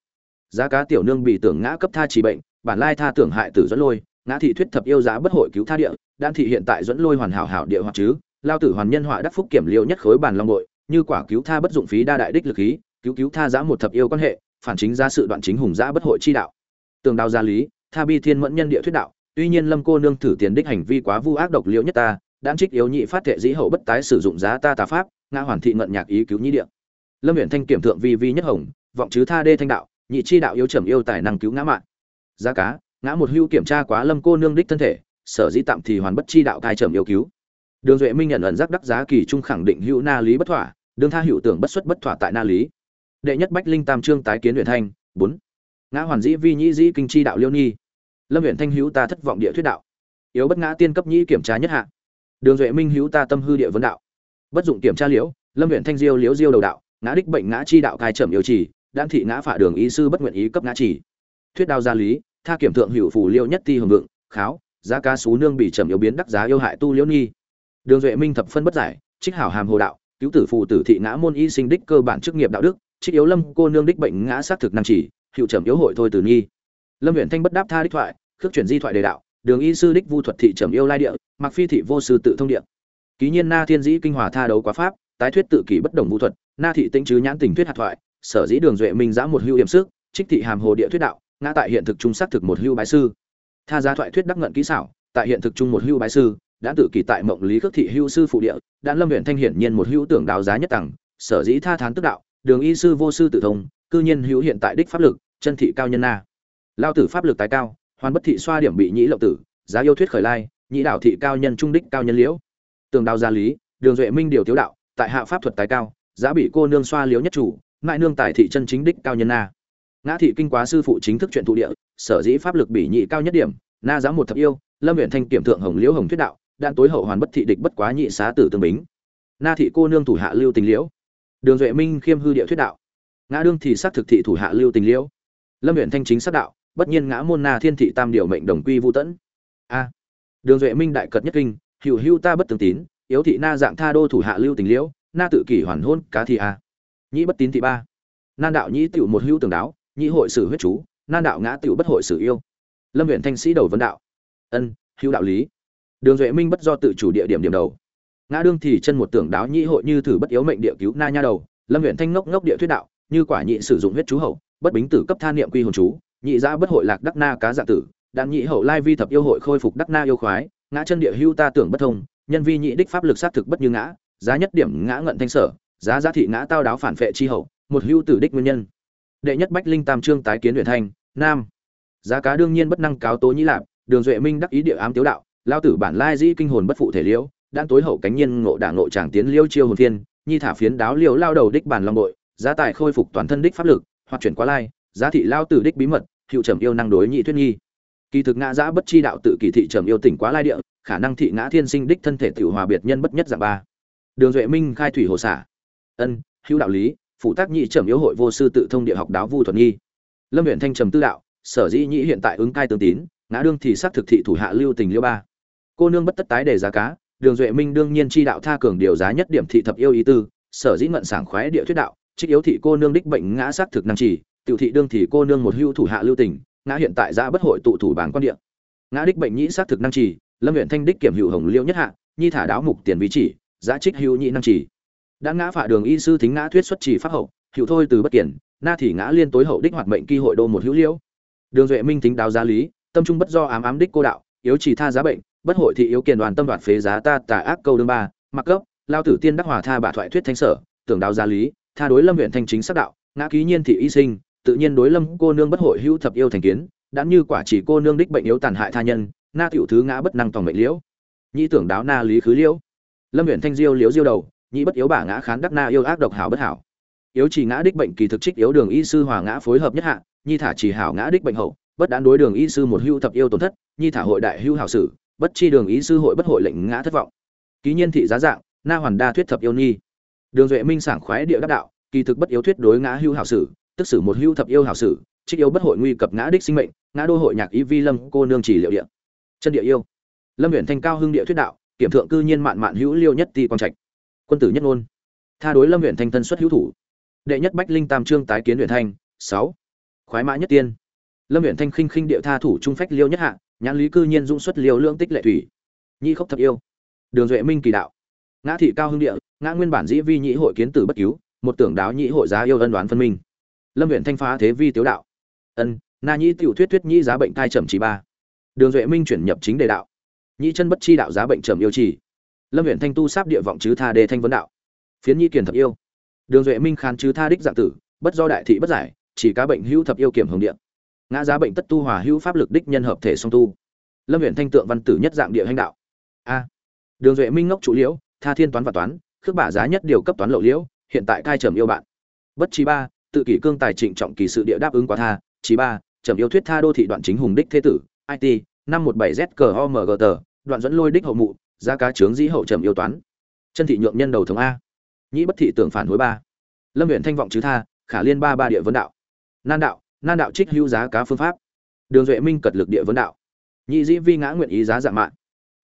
Giá cá tiểu nương bị tưởng ngã cấp tha chỉ bệnh, bản lai tha tưởng hại tử dẫn lôi, ngã thị thuyết thập yêu giá bất hội cứu tha địa, đan thị hiện tại dẫn lôi hoàn hảo hảo địa hoặc chứ, lao tử hoàn nhân họa đắc phúc kiểm liêu nhất khối bản long nội như quả cứu tha bất dụng phí đa đại đích lực khí cứu cứu tha giá một thập yêu quan hệ, phản chính ra sự đoạn chính hùng giã bất hội chi đạo. Tường đào gia lý, tha bi thiên mẫn nhân địa thuyết đạo, tuy nhiên lâm cô nương thử tiền đích hành vi quá vu ác độc liễu nhất ta đan trích yếu nhị phát thệ dĩ hậu bất tái sử dụng giá ta tà pháp, ngã hoàn thị ngận nhạc ý cứu nhĩ địa. Lâm huyện thanh kiểm thượng vi vi nhất hồng, vọng chứ tha đê thanh đạo, nhị chi đạo yếu trầm yêu tài năng cứu ngã mạng. Giá cá, ngã một hưu kiểm tra quá lâm cô nương đích thân thể, sở dĩ tạm thì hoàn bất chi đạo cai trầm yêu cứu. Đường duệ minh nhận ẩn giác đắc giá kỳ trung khẳng định hữu na lý bất thỏa đương tha hữu tưởng bất xuất bất thỏa tại na lý đệ nhất bách linh tam trương tái kiến huyện thanh, bốn. Ngã hoàn dĩ vi nhĩ dĩ kinh chi đạo liêu nhi. Lâm huyện thanh hữu ta thất vọng địa thuyết đạo. Yếu bất ngã tiên cấp nhĩ kiểm tra nhất hạ. Đường duệ minh hữu ta tâm hư địa vấn đạo. Bất dụng kiểm tra liễu, lâm huyện thanh diêu liễu diêu đầu đạo, ngã đích bệnh ngã chi đạo cai trầm yêu trì, đan thị ngã phả đường ý sư bất nguyện ý cấp ngã chỉ thuyết đao gia lý, tha kiểm thượng hữu phủ liêu nhất ti hưởng vượng, kháo, giá ca xú nương bị trầm yếu biến đắc giá yêu hại tu liễu nhi. Đường duệ minh thập phân bất giải, trích hảo hàm hồ đạo, cứu tử phù tử thị ngã môn y sinh đích cơ bản chức nghiệp đạo đức trích yếu lâm cô nương đích bệnh ngã xác thực năng chỉ, hiệu trầm yếu hội thôi từ nghi. Lâm huyện thanh bất đáp tha đích thoại, khước chuyển di thoại đề đạo, đường y sư đích vu thuật thị trầm yêu lai địa, mặc phi thị vô sư tự thông địa. Ký nhiên na thiên dĩ kinh hòa tha đấu quá pháp, tái thuyết tự kỷ bất đồng vu thuật, na thị tĩnh chứ nhãn tình thuyết hạt thoại, sở dĩ đường duệ minh giã một hưu hiểm sức, trích thị hàm hồ địa thuyết đạo, ngã tại hiện thực trung xác thực một hưu bái sư. Tha giá thoại thuyết đắc ngận kỹ xảo, tại hiện thực trung một hưu bái sư, đã tự kỷ tại mộng lý khước thị hưu sư phụ địa, đã lâm huyện thanh hiển nhiên một hữu tưởng đào giá nhất tầng, sở dĩ tha thán tức đạo đường y sư vô sư tự thông, cư nhiên hữu hiện tại đích pháp lực, chân thị cao nhân na. Lao tử pháp lực tái cao, hoàn bất thị xoa điểm bị nhĩ lộng tử, giá yêu thuyết khởi lai, nhĩ đạo thị cao nhân trung đích cao nhân liễu. Tường đào gia lý, đường duệ minh điều tiếu đạo, tại hạ pháp thuật tái cao, giá bị cô nương xoa liễu nhất chủ ngại nương tài thị chân chính đích cao nhân na. Ngã thị kinh quá sư phụ chính thức chuyện thụ địa, sở dĩ pháp lực bị nhị cao nhất điểm, na giá một thập yêu, lâm huyện thanh kiểm thượng hồng liễu hồng thuyết đạo, đạn tối hậu hoàn bất thị địch bất quá nhị xá tử tương bính. Na thị cô nương thủ hạ lưu tình liễu đường duệ minh khiêm hư địa thuyết đạo. Ngã đương thì xác thực thị thủ hạ lưu tình liễu. Lâm huyện thanh chính xác đạo, bất nhiên ngã môn na thiên thị tam điều mệnh đồng quy vũ tẫn a. Đường duệ minh đại cật nhất kinh, hữu hưu ta bất tương tín, yếu thị na dạng tha đô thủ hạ lưu tình liễu, na tự kỷ hoàn hôn, cá thị a. Nhĩ bất tín thị ba. Nan đạo nhĩ tiểu một hữu tường đáo, nhĩ hội sử huyết chú, nan đạo ngã tiểu bất hội sử yêu. Lâm huyện thanh sĩ đầu vấn đạo. Ân, hữu đạo lý. Đường duệ minh bất do tự chủ địa điểm điểm đầu ngã đương thì chân một tưởng đáo nhĩ hội như thử bất yếu mệnh địa cứu na nha đầu. Lâm huyện thanh ngốc ngốc địa thuyết đạo, như quả nhị sử dụng huyết chú hậu, bất bính tử cấp tha niệm quy hồn chú, nhị ra bất hội lạc đắc na cá dạ tử đặng nhị hậu lai vi thập yêu hội khôi phục đắc na yêu khoái, ngã chân địa hưu ta tưởng bất thông, nhân vi nhị đích pháp lực sát thực bất như ngã, giá nhất điểm ngã ngận thanh sở, giá giá thị ngã tao đáo phản phệ chi hậu, một hưu tử đích nguyên nhân. Đệ nhất bách linh tam trương tái kiến huyện thanh, nam, giá cá đương nhiên bất năng cáo tố nhĩ lạp, đường duệ minh đắc ý địa ám tiếu đạo, lao tử bản lai dĩ kinh hồn bất phụ thể liễu đang tối hậu cánh nhiên ngộ đả ngộ tràng tiến liêu chiêu hồn phiên, nhi thả phiến đáo liêu lao đầu đích bản long bội, giá tài khôi phục toàn thân đích pháp lực, hoặc chuyển qua lai, giá thị lao tử đích bí mật, hiệu trầm yêu năng đối nhị thuyết nhi. Kỳ thực ngã giã bất chi đạo tự kỳ thị trầm yêu tỉnh quá lai địa, khả năng thị ngã thiên sinh đích thân thể tiểu hòa biệt nhân bất nhất dạng ba. Đường duệ minh khai thủy hồ xả. Ân, hữu đạo lý, phụ tác nhị trầm yêu hội vô sư tự thông địa học đáo vu thuật nghi lâm huyện thanh trầm tư đạo, sở dĩ nhị hiện tại ứng cai tương tín, ngã đương thì xác thực thị thủ hạ lưu tình liêu ba. Cô nương bất tất tái đề giá cá đường duệ minh đương nhiên chi đạo tha cường điều giá nhất điểm thị thập yêu ý tư, sở dĩ ngận sảng khoái địa thuyết đạo, trích yếu thị cô nương đích bệnh ngã xác thực năng chỉ tiểu thị đương thì cô nương một hưu thủ hạ lưu tình, ngã hiện tại ra bất hội tụ thủ bản quan địa. Ngã đích bệnh nhĩ xác thực năng chỉ lâm huyện thanh đích kiểm hữu hồng liêu nhất hạ, nhi thả đáo mục tiền vị chỉ, giá trích hữu nhị năng chỉ đã ngã phạ đường y sư thính ngã thuyết xuất chỉ pháp hậu, hữu thôi từ bất kiển, na thì ngã liên tối hậu đích hoạt mệnh kỳ hội đô một hữu liễu. Đường duệ minh tính đáo giá lý, tâm trung bất do ám ám đích cô đạo, yếu chỉ tha giá bệnh bất hội thị yếu kiền đoàn tâm đoạt phế giá ta tà ác câu đương ba, mặc cấp lao tử tiên đắc hòa tha bà thoại thuyết thanh sở, tưởng đào gia lý, tha đối lâm huyện thanh chính sắc đạo, ngã ký nhiên thị y sinh, tự nhiên đối lâm cô nương bất hội hữu thập yêu thành kiến đã như quả chỉ cô nương đích bệnh yếu tàn hại tha nhân, na tiểu thứ ngã bất năng tòng mệnh liễu. Nhĩ tưởng đáo na lý khứ liễu. Lâm huyện thanh diêu liễu diêu đầu, nhĩ bất yếu bả ngã khán đắc na yêu ác độc hảo bất hảo. Yếu chỉ ngã đích bệnh kỳ thực trích yếu đường y sư hòa ngã phối hợp nhất hạ nhi thả chỉ hảo ngã đích bệnh hậu, bất đán đối đường y sư một hưu thập yêu tổn thất nhi thả hội đại hưu hảo sử bất chi đường ý sư hội bất hội lệnh ngã thất vọng. Ký nhiên thị giá dạng, na hoàn đa thuyết thập yêu nhi. Đường duệ minh sảng khoái địa đắc đạo, kỳ thực bất yếu thuyết đối ngã hưu hảo sử, tức sử một hưu thập yêu hảo sử, trích yêu bất hội nguy cập ngã đích sinh mệnh, ngã đô hội nhạc ý vi lâm cô nương chỉ liệu địa. Chân địa yêu. Lâm huyện thanh cao hưng địa thuyết đạo, kiểm thượng cư nhiên mạn mạn hữu liêu nhất ti quang trạch. Quân tử nhất ngôn. Tha đối lâm huyện thanh thân xuất hữu thủ. Đệ nhất bách linh tam trương tái kiến huyện thanh, sáu. Khoái mã nhất tiên. Lâm huyện thanh khinh khinh địa tha thủ trung phách liêu nhất hạ nhãn lý cư nhiên dung xuất liều lượng tích lệ thủy. Nhi khốc thập yêu. Đường duệ minh kỳ đạo. Ngã thị cao hưng địa, ngã nguyên bản dĩ vi nhĩ hội kiến tử bất cứu, một tưởng đáo nhĩ hội giá yêu ân đoán phân minh. Lâm huyện thanh phá thế vi tiếu đạo. Ân, na nhĩ tiểu thuyết thuyết nhĩ giá bệnh thai trầm chỉ ba. Đường duệ minh chuyển nhập chính đề đạo. Nhĩ chân bất chi đạo giá bệnh trầm yêu trì. Lâm huyện thanh tu sáp địa vọng chứ tha đề thanh vấn đạo. Phiến nhi kiền thập yêu. Đường duệ minh khán chứ tha đích dạng tử, bất do đại thị bất giải, chỉ cá bệnh hữu thập yêu kiểm hồng điện ngã giá bệnh tất tu hòa hữu pháp lực đích nhân hợp thể song tu. Lâm huyện thanh tượng văn tử nhất dạng địa hành đạo. A. Đường duệ minh ngốc chủ liễu, tha thiên toán và toán, khước bả giá nhất điều cấp toán lậu liễu, hiện tại cai trầm yêu bạn. Bất chi ba, tự kỷ cương tài trịnh trọng kỳ sự địa đáp ứng quá tha chí ba, trầm yêu thuyết tha đô thị đoạn chính hùng đích thế tử it năm một bảy z cờ g tờ đoạn dẫn lôi đích hậu mụ, giá cá trướng dĩ hậu trầm yêu toán. Chân thị nhượng nhân đầu thống a. Nhĩ bất thị tưởng phản hối ba. Lâm huyện thanh vọng chứ tha, khả liên ba ba địa vấn đạo. Nan đạo nan đạo trích hữu giá cá phương pháp. Đường duệ minh cật lực địa vấn đạo. Nhị dĩ vi ngã nguyện ý giá dạng mạng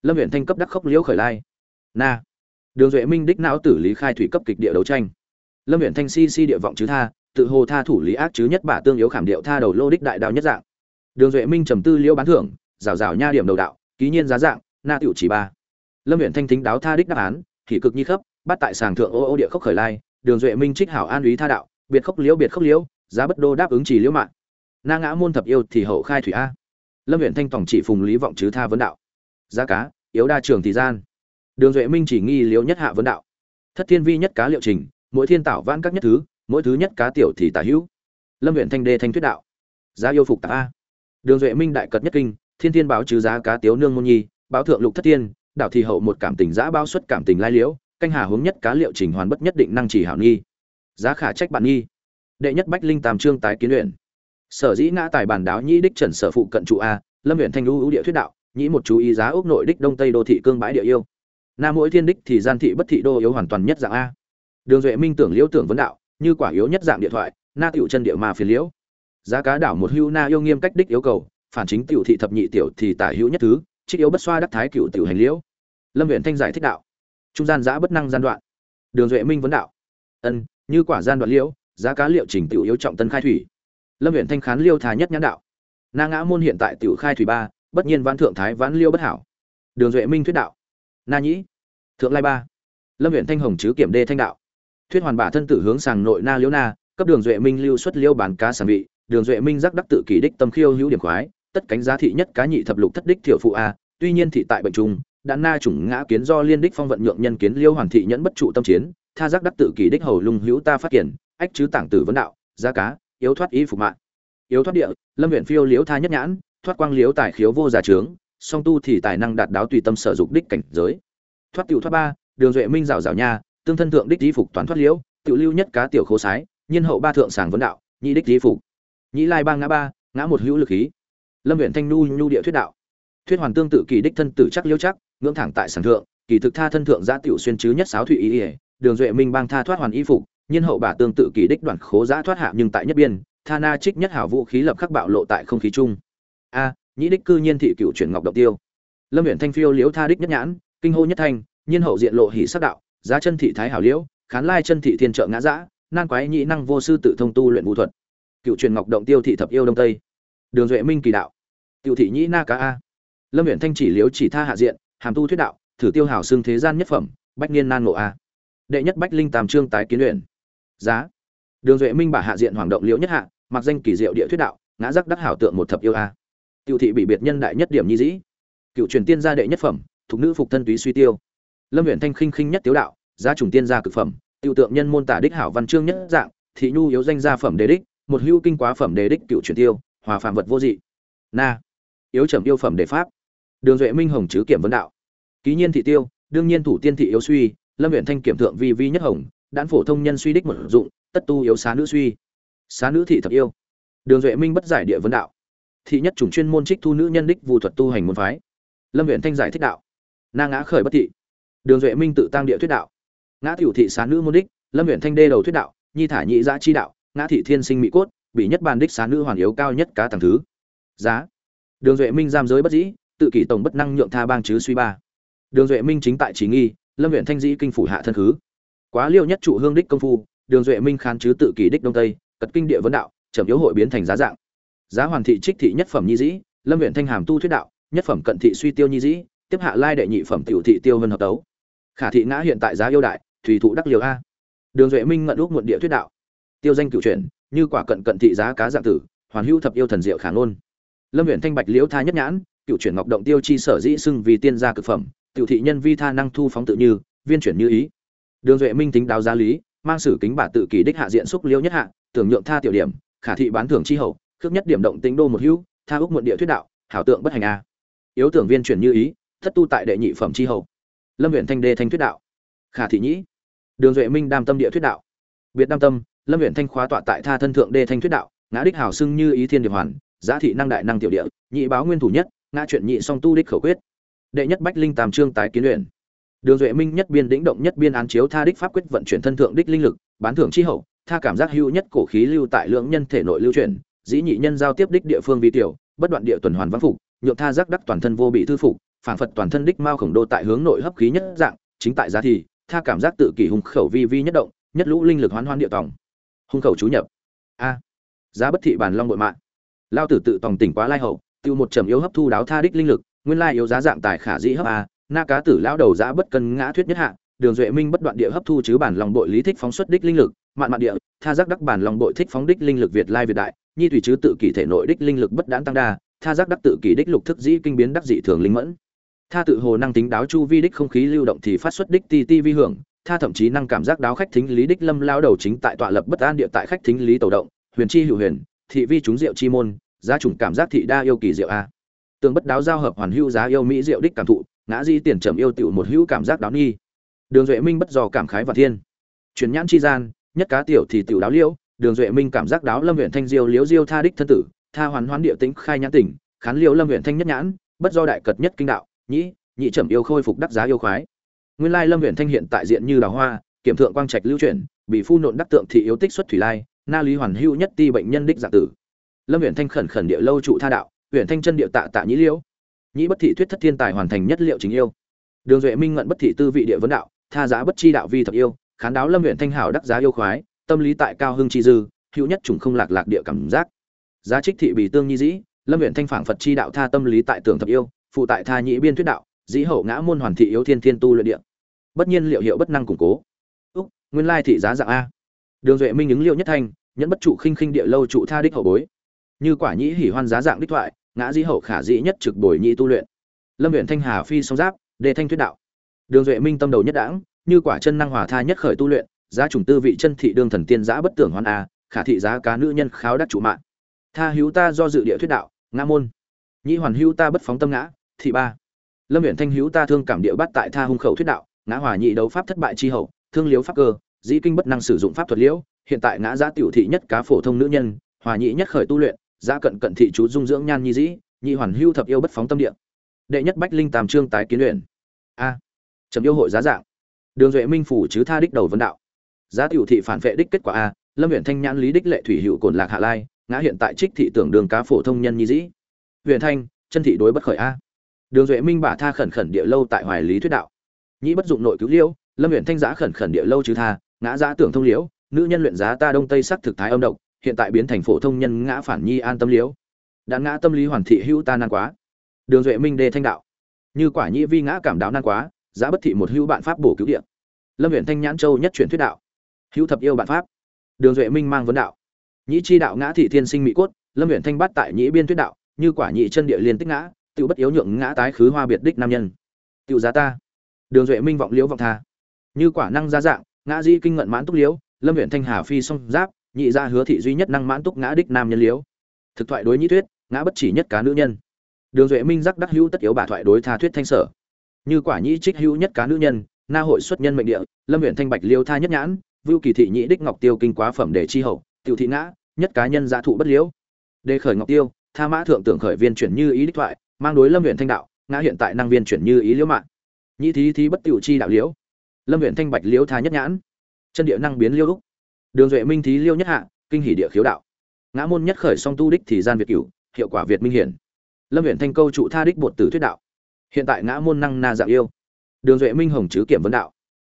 lâm huyện thanh cấp đắc khốc liễu khởi lai. Na. Đường duệ minh đích não tử lý khai thủy cấp kịch địa đấu tranh. Lâm huyện thanh si si địa vọng chứ tha, tự hồ tha thủ lý ác chứ nhất bả tương yếu khảm điệu tha đầu lô đích đại đạo nhất dạng. Đường duệ minh trầm tư liễu bán thưởng, rào rào nha điểm đầu đạo, ký nhiên giá dạng, na tiểu chỉ ba. Lâm huyện thanh thính đáo tha đích đáp án thì cực nhi khấp, bắt tại sàng thượng ô ô địa khốc khởi lai, đường duệ minh trích hảo an úy tha đạo, biệt khốc liễu, biệt khốc liễu giá bất đô đáp ứng chỉ liễu mạng. Na ngã môn thập yêu thì hậu khai thủy a. Lâm huyện thanh tổng chỉ phùng lý vọng chứ tha vấn đạo. Giá cá, yếu đa trường thì gian. Đường duệ minh chỉ nghi liễu nhất hạ vấn đạo. Thất thiên vi nhất cá liệu trình, mỗi thiên tạo vãn các nhất thứ, mỗi thứ nhất cá tiểu thì tả hữu. Lâm huyện thanh đê thanh thuyết đạo. Giá yêu phục tả a. Đường duệ minh đại cật nhất kinh, thiên thiên báo chứ giá cá tiếu nương môn nhi, báo thượng lục thất thiên, đạo thì hậu một cảm tình giã bao xuất cảm tình lai liễu, canh hà hướng nhất cá liệu trình hoàn bất nhất định năng chỉ hảo nghi. Giá khả trách bạn nghi đệ nhất bách linh tam trương tái kiến luyện. Sở dĩ ngã tài bản đáo nhĩ đích trần sở phụ cận trụ a, lâm huyện thanh lưu ưu địa thuyết đạo, nhĩ một chú ý giá ốc nội đích đông tây đô thị cương bãi địa yêu. Nam mỗi thiên đích thì gian thị bất thị đô yếu hoàn toàn nhất dạng a. Đường duệ minh tưởng liễu tưởng vấn đạo, như quả yếu nhất dạng điện thoại, na tiểu chân địa mà phiền liễu. Giá cá đảo một hưu na yêu nghiêm cách đích yêu cầu, phản chính tiểu thị thập nhị tiểu thì tả hữu nhất thứ, trích yếu bất xoa đắc thái cựu tiểu hành liễu. Lâm huyện thanh giải thích đạo. Trung gian giã bất năng gian đoạn. Đường duệ minh vấn đạo. Ân, như quả gian đoạn liễu giá cá liệu trình tiểu yếu trọng tân khai thủy. Lâm huyện thanh khán liêu thà nhất nhãn đạo. Na ngã môn hiện tại tiểu khai thủy ba, bất nhiên văn thượng thái vãn liêu bất hảo. Đường duệ minh thuyết đạo. Na nhĩ, thượng lai ba. Lâm huyện thanh hồng chứ kiểm đê thanh đạo. Thuyết hoàn bả thân tử hướng sàng nội na liễu na, cấp đường duệ minh lưu xuất liêu bán cá sản vị, đường duệ minh giác đắc tự kỷ đích tâm khiêu hữu điểm khoái, tất cánh giá thị nhất cá nhị thập lục thất đích thiểu phụ a, tuy nhiên thị tại bệnh trung, đã na chủng ngã kiến do liên đích phong vận nhượng nhân kiến liêu hoàn thị nhẫn bất trụ tâm chiến, tha giác đắc tự kỷ đích hầu lung hữu ta phát triển ách chứ tảng tử vấn đạo, giá cá, yếu thoát ý phục mạng. Yếu thoát địa, lâm huyện phiêu liếu tha nhất nhãn, thoát quang liếu tài khiếu vô giả trướng, song tu thì tài năng đạt đáo tùy tâm sở dục đích cảnh giới. Thoát tiểu thoát ba, đường duệ minh rào rào nha, tương thân thượng đích di phục toàn thoát liễu, tiểu lưu nhất cá tiểu khố sái, nhiên hậu ba thượng sàng vấn đạo, nhị đích di phục. Nhị lai ba ngã ba, ngã một hữu lực khí. Lâm huyện thanh nu nhu địa thuyết đạo. Thuyết hoàn tương tự kỳ đích thân tử chắc liêu chắc, ngưỡng thẳng tại sàng thượng, kỳ thực tha thân thượng giã tiểu xuyên chứ nhất sáo thụy ý ỉa đường duệ minh bang tha thoát hoàn y phục nhiên hậu bà tương tự kỳ đích đoạn khố giã thoát hạ nhưng tại nhất biên, tha na trích nhất hảo vũ khí lập khắc bạo lộ tại không khí chung. A, nhĩ đích cư nhiên thị cựu chuyển ngọc động tiêu. Lâm huyện thanh phiêu liễu tha đích nhất nhãn, kinh hô nhất thanh, nhiên hậu diện lộ hỉ sắc đạo, giá chân thị thái hảo liễu, khán lai chân thị thiên trợ ngã dã nan quái nhị năng vô sư tự thông tu luyện vũ thuật. Cựu truyền ngọc động tiêu thị thập yêu đông tây. Đường duệ minh kỳ đạo. Tiểu thị nhĩ na cá a. Lâm huyện thanh chỉ liếu chỉ tha hạ diện, hàm tu thuyết đạo, thử tiêu hảo xương thế gian nhất phẩm, bách niên nan ngộ a. Đệ nhất bách linh tam trương tái kiến luyện giá. Đường duệ minh bà hạ diện hoàng động liễu nhất hạ, mặc danh kỳ diệu địa thuyết đạo, ngã giác đắc hảo tượng một thập yêu a. Cựu thị bị biệt nhân đại nhất điểm nhi dĩ. Cựu truyền tiên gia đệ nhất phẩm, thuộc nữ phục thân túy suy tiêu. Lâm huyện thanh khinh khinh nhất tiếu đạo gia trùng tiên gia cực phẩm, tiêu tượng nhân môn tả đích hảo văn chương nhất dạng, thị nhu yếu danh gia phẩm đề đích, một hữu kinh quá phẩm đề đích cựu truyền tiêu, hòa phàm vật vô dị. Na, yếu trầm yêu phẩm đề pháp. Đường duệ minh hồng chứ kiểm vấn đạo. Ký nhiên thị tiêu, đương nhiên thủ tiên thị yếu suy, lâm huyện thanh kiểm thượng vi vi nhất hồng đan phổ thông nhân suy đích một dụng, tất tu yếu xá nữ suy. Xá nữ thị thập yêu. Đường duệ minh bất giải địa vấn đạo. Thị nhất chủng chuyên môn trích thu nữ nhân đích vụ thuật tu hành môn phái. Lâm huyện thanh giải thích đạo. Na ngã khởi bất thị. Đường duệ minh tự tăng địa thuyết đạo. Ngã tiểu thị xá nữ môn đích, lâm huyện thanh đê đầu thuyết đạo, nhi thả nhị giã chi đạo, ngã thị thiên sinh mỹ cốt bị nhất bàn đích xá nữ hoàn yếu cao nhất cá tầng thứ. Giá. Đường duệ minh giam giới bất dĩ, tự kỷ tổng bất năng nhượng tha bang chứ suy ba. Đường duệ minh chính tại trí nghi, lâm huyện thanh dĩ kinh phủ hạ thân khứ quá liêu nhất trụ hương đích công phu, đường duệ minh khán chứ tự kỷ đích đông tây, cật kinh địa vấn đạo trầm yếu hội biến thành giá dạng. Giá hoàn thị trích thị nhất phẩm nhi dĩ, lâm huyện thanh hàm tu thuyết đạo, nhất phẩm cận thị suy tiêu nhi dĩ, tiếp hạ lai đệ nhị phẩm tiểu thị tiêu vân hợp tấu. Khả thị ngã hiện tại giá yêu đại, thủy thụ đắc liều a. Đường duệ minh ngận úc muộn địa thuyết đạo. Tiêu danh cựu chuyển, như quả cận cận thị giá cá dạng tử, hoàn hữu thập yêu thần diệu khả ngôn. Lâm huyện thanh bạch liễu tha nhất nhãn cựu chuyển ngọc động tiêu chi sở dĩ xưng vì tiên gia cực phẩm, tiểu thị nhân vi tha năng thu phóng tự như, viên chuyển như ý đường duệ minh tính đáo giá lý, mang sử kính bả tự kỷ đích hạ diện xúc liêu nhất hạ, tưởng nhượng tha tiểu điểm, khả thị bán thưởng chi hậu, khước nhất điểm động tính đô một hữu, tha úc muộn địa thuyết đạo, hảo tượng bất hành a. Yếu tưởng viên chuyển như ý, thất tu tại đệ nhị phẩm chi hậu. Lâm huyện thanh đê thanh thuyết đạo. Khả thị nhĩ. Đường duệ minh đam tâm địa thuyết đạo. Biệt đam tâm, lâm huyện thanh khóa tọa tại tha thân thượng đê thanh thuyết đạo, ngã đích hảo xưng như ý thiên điệp hoàn, giá thị năng đại năng tiểu địa, nhị báo nguyên thủ nhất, ngã chuyện nhị song tu đích khẩu quyết. Đệ nhất bách linh tam trương tái kiến luyện đường duệ minh nhất biên đĩnh động nhất biên án chiếu tha đích pháp quyết vận chuyển thân thượng đích linh lực, bán thưởng chi hậu, tha cảm giác hữu nhất cổ khí lưu tại lượng nhân thể nội lưu chuyển, dĩ nhị nhân giao tiếp đích địa phương vi tiểu, bất đoạn địa tuần hoàn văn phục, nhượng tha giác đắc toàn thân vô bị thư phục phản phật toàn thân đích mao khổng đô tại hướng nội hấp khí nhất dạng, chính tại giá thì, tha cảm giác tự kỷ hùng khẩu vi vi nhất động, nhất lũ linh lực hoán hoán địa tòng. Hung khẩu chú nhập. A. Giá bất thị bản long bội mạng. Lao tử tự tòng tỉnh quá lai hậu, tiêu một trầm yếu hấp thu đáo tha đích linh lực, nguyên lai yếu giá dạng tài khả dĩ hấp a na cá tử lão đầu giã bất cân ngã thuyết nhất hạ, đường duệ minh bất đoạn địa hấp thu chứ bản lòng bội lý thích phóng xuất đích linh lực, mạn mạn địa, tha giác đắc bản lòng bội thích phóng đích linh lực việt lai việt đại, nhi tùy chứ tự kỷ thể nội đích linh lực bất đãn tăng đa, tha giác đắc tự kỷ đích lục thức dĩ kinh biến đắc dị thường linh mẫn. Tha tự hồ năng tính đáo chu vi đích không khí lưu động thì phát xuất đích ti ti vi hưởng, tha thậm chí năng cảm giác đáo khách thính lý đích lâm lao đầu chính tại tọa lập bất an địa tại khách thính lý tẩu động, huyền chi hữu huyền, thị vi chúng diệu chi môn, giá chủng cảm giác thị đa yêu kỳ diệu a. Tường bất đáo giao hợp hoàn hữu giá yêu mỹ diệu đích cảm thụ ngã di tiền trầm yêu tiểu một hữu cảm giác đáo nghi. Đường duệ minh bất do cảm khái và thiên. Chuyển nhãn chi gian, nhất cá tiểu thì tiểu đáo liễu, đường duệ minh cảm giác đáo lâm huyện thanh diêu liễu diêu tha đích thân tử, tha hoàn hoán địa tính khai nhãn tỉnh, khán liễu lâm huyện thanh nhất nhãn, bất do đại cật nhất kinh đạo, nhĩ, nhị trầm yêu khôi phục đắc giá yêu khoái. Nguyên lai lâm huyện thanh hiện tại diện như đào hoa, kiểm thượng quang trạch lưu chuyển, bị phu nộn đắc tượng thị yếu tích xuất thủy lai, na lý hoàn hữu nhất ti bệnh nhân đích giả tử. Lâm huyện thanh khẩn khẩn địa lâu trụ tha đạo huyện thanh chân địa tạ tạ nhĩ liễu nhĩ bất thị thuyết thất thiên tài hoàn thành nhất liệu chính yêu. Đường duệ minh ngận bất thị tư vị địa vấn đạo, tha giá bất chi đạo vi thập yêu, khán đáo lâm huyện thanh hảo đắc giá yêu khoái, tâm lý tại cao hưng chi dư, hữu nhất trùng không lạc lạc địa cảm giác. Giá trích thị bì tương nhi dĩ, lâm huyện thanh phảng phật chi đạo tha tâm lý tại tưởng thập yêu, phụ tại tha nhĩ biên thuyết đạo, dĩ hậu ngã môn hoàn thị yếu thiên thiên tu luyện địa. Bất nhiên liệu hiệu bất năng củng cố. Úc, nguyên lai thị giá dạng a. Đường duệ minh ứng liệu nhất thanh, nhẫn bất trụ khinh khinh địa lâu trụ tha đích hậu bối. Như quả nhĩ hỉ hoan giá dạng đích thoại ngã dĩ hậu khả dĩ nhất trực bồi nhị tu luyện. Lâm huyện thanh hà phi song giáp, đề thanh thuyết đạo. Đường duệ minh tâm đầu nhất đảng như quả chân năng hòa tha nhất khởi tu luyện, giá trùng tư vị chân thị đương thần tiên giã bất tưởng hoan a, khả thị giá cá nữ nhân kháo đắc chủ mạng. Tha hữu ta do dự địa thuyết đạo, ngã môn. Nhĩ hoàn hữu ta bất phóng tâm ngã, thị ba. Lâm huyện thanh hữu ta thương cảm địa bắt tại tha hung khẩu thuyết đạo, ngã hòa nhị đấu pháp thất bại chi hậu, thương liếu pháp cơ, dĩ kinh bất năng sử dụng pháp thuật liễu, hiện tại ngã giá tiểu thị nhất cá phổ thông nữ nhân, hòa nhị nhất khởi tu luyện giá cận cận thị chú dung dưỡng nhan nhi dĩ, nhị hoàn hưu thập yêu bất phóng tâm địa. Đệ nhất bách linh tam trương tái kiến luyện. A. Trầm yêu hội giá dạng. Đường duệ minh phủ chứ tha đích đầu vấn đạo. Giá tiểu thị phản vệ đích kết quả a, lâm huyện thanh nhãn lý đích lệ thủy hữu cồn lạc hạ lai, ngã hiện tại trích thị tưởng đường cá phổ thông nhân nhi dĩ. Huyện thanh, chân thị đối bất khởi a. Đường duệ minh bả tha khẩn khẩn địa lâu tại hoài lý thuyết đạo. Nhĩ bất dụng nội cứu liễu lâm huyện thanh giá khẩn khẩn địa lâu chứ tha, ngã giá tưởng thông liễu, nữ nhân luyện giá ta đông tây sắc thực thái âm độc hiện tại biến thành phổ thông nhân ngã phản nhi an tâm liễu. Đã ngã tâm lý hoàn thị hữu ta nan quá. Đường duệ minh đề thanh đạo. Như quả nhĩ vi ngã cảm đáo nan quá, giá bất thị một hữu bạn pháp bổ cứu điện lâm huyện thanh nhãn châu nhất chuyển thuyết đạo. Hữu thập yêu bạn pháp. Đường duệ minh mang vấn đạo. Nhĩ chi đạo ngã thị thiên sinh mỹ cốt, lâm huyện thanh bắt tại nhĩ biên thuyết đạo, như quả nhị chân địa liên tích ngã tự bất yếu nhượng ngã tái khứ hoa biệt đích nam nhân. Tự giá ta. Đường duệ minh vọng liễu vọng tha. Như quả năng gia dạng, ngã di kinh ngận mãn túc liễu, lâm huyện thanh hà phi song giáp nhị gia hứa thị duy nhất năng mãn túc ngã đích nam nhân liễu. Thực thoại đối nhĩ thuyết, ngã bất chỉ nhất cá nữ nhân. Đường duệ minh giác đắc hữu tất yếu bà thoại đối tha thuyết thanh sở. Như quả nhĩ trích hữu nhất cá nữ nhân, na hội xuất nhân mệnh địa, lâm huyện thanh bạch liêu tha nhất nhãn, vưu kỳ thị nhĩ đích ngọc tiêu kinh quá phẩm để chi hậu, tiểu thị ngã, nhất cá nhân giả thụ bất liễu. Đề khởi ngọc tiêu, tha mã thượng tưởng khởi viên chuyển như ý đích thoại, mang đối lâm huyện thanh đạo, ngã hiện tại năng viên chuyển như ý liễu mạng. Nhĩ thí thí bất tiểu chi đạo liễu. Lâm huyện thanh bạch liễu tha nhất nhãn. Chân địa năng biến liễu đúc đường duệ minh thí liêu nhất hạ, kinh hỷ địa khiếu đạo. Ngã môn nhất khởi song tu đích thì gian việt cửu, hiệu quả việt minh hiển. Lâm huyện thanh câu trụ tha đích bột tử thuyết đạo. Hiện tại ngã môn năng na dạng yêu. Đường duệ minh hồng chứ kiểm vấn đạo.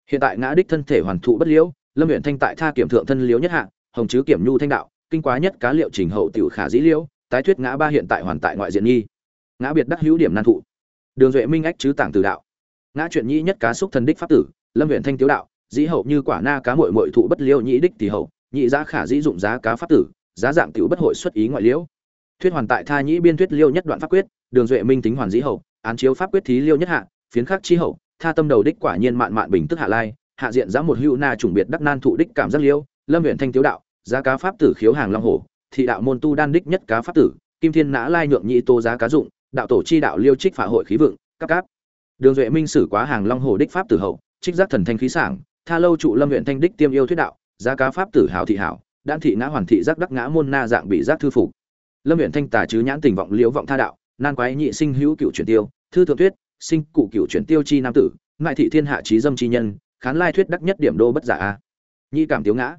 Hiện tại ngã đích thân thể hoàn thụ bất liễu, lâm huyện thanh tại tha kiểm thượng thân liễu nhất hạ, hồng chứ kiểm nhu thanh đạo, kinh quá nhất cá liệu trình hậu tiểu khả dĩ liễu, tái thuyết ngã ba hiện tại hoàn tại ngoại diện nghi. Ngã biệt đắc hữu điểm nan thụ. Đường duệ minh ách chứ tảng từ đạo. Ngã chuyện nhĩ nhất cá xúc thần đích pháp tử, lâm huyện thanh tiếu đạo dĩ hậu như quả na cá mội mội thụ bất liêu nhĩ đích thì hậu nhị giá khả dĩ dụng giá cá pháp tử, giá dạng tiểu bất hội xuất ý ngoại liễu. Thuyết hoàn tại tha nhĩ biên thuyết liêu nhất đoạn pháp quyết, đường duệ minh tính hoàn dĩ hậu, án chiếu pháp quyết thí liêu nhất hạ, phiến khắc chi hậu, tha tâm đầu đích quả nhiên mạn mạn bình tức hạ lai, hạ diện giá một hữu na chủng biệt đắc nan thụ đích cảm giác liêu, lâm huyện thanh tiếu đạo, giá cá pháp tử khiếu hàng long hổ, thị đạo môn tu đan đích nhất cá pháp tử, kim thiên nã lai nhượng nhị tô giá cá dụng, đạo tổ chi đạo liêu trích phả hội khí vượng, các cáp. Đường duệ minh sử quá hàng long hổ đích pháp tử hậu, trích giác thần thanh khí sảng tha lâu trụ lâm huyện thanh đích tiêm yêu thuyết đạo, giá cá pháp tử hảo thị hảo, đan thị ngã hoàn thị giác đắc ngã môn na dạng bị giác thư phục. Lâm huyện thanh tà chứ nhãn tình vọng liễu vọng tha đạo, nan quái nhị sinh hữu cựu chuyển tiêu, thư thượng thuyết sinh cụ cựu chuyển tiêu chi nam tử, ngại thị thiên hạ trí dâm chi nhân, khán lai thuyết đắc nhất điểm đô bất giả a. Nhị cảm tiếu ngã.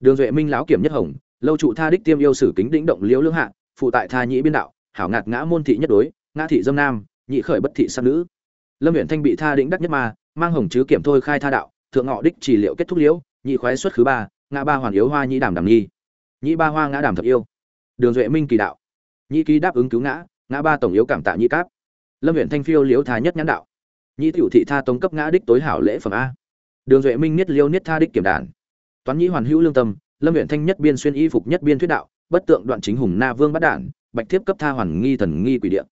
Đường duệ minh láo kiểm nhất hồng, lâu trụ tha đích tiêm yêu sử kính đĩnh động liễu lương hạ, phụ tại tha nhị biên đạo, hảo ngạt ngã môn thị nhất đối, ngã thị dâm nam, nhị khởi bất thị sát nữ. Lâm huyện thanh bị tha đĩnh đắc nhất ma, mang hồng chứ kiểm thôi khai tha đạo thượng ngọ đích chỉ liệu kết thúc liễu, nhị khoái xuất khứ ba, ngã ba hoàn yếu hoa nhị đàm đàm nhi. Nhị ba hoa ngã đàm thập yêu. Đường duệ minh kỳ đạo. Nhị ký đáp ứng cứu ngã ngã ba tổng yếu cảm tạ nhị cáp. Lâm huyện thanh phiêu liễu tha nhất nhãn đạo. Nhị tiểu thị tha tống cấp ngã đích tối hảo lễ phẩm a. Đường duệ minh niết liêu niết tha đích kiểm đàn. Toán nhị hoàn hữu lương tâm, lâm huyện thanh nhất biên xuyên y phục nhất biên thuyết đạo, bất tượng đoạn chính hùng na vương bắt đản, bạch thiếp cấp tha hoàn nghi thần nghi quỷ địa.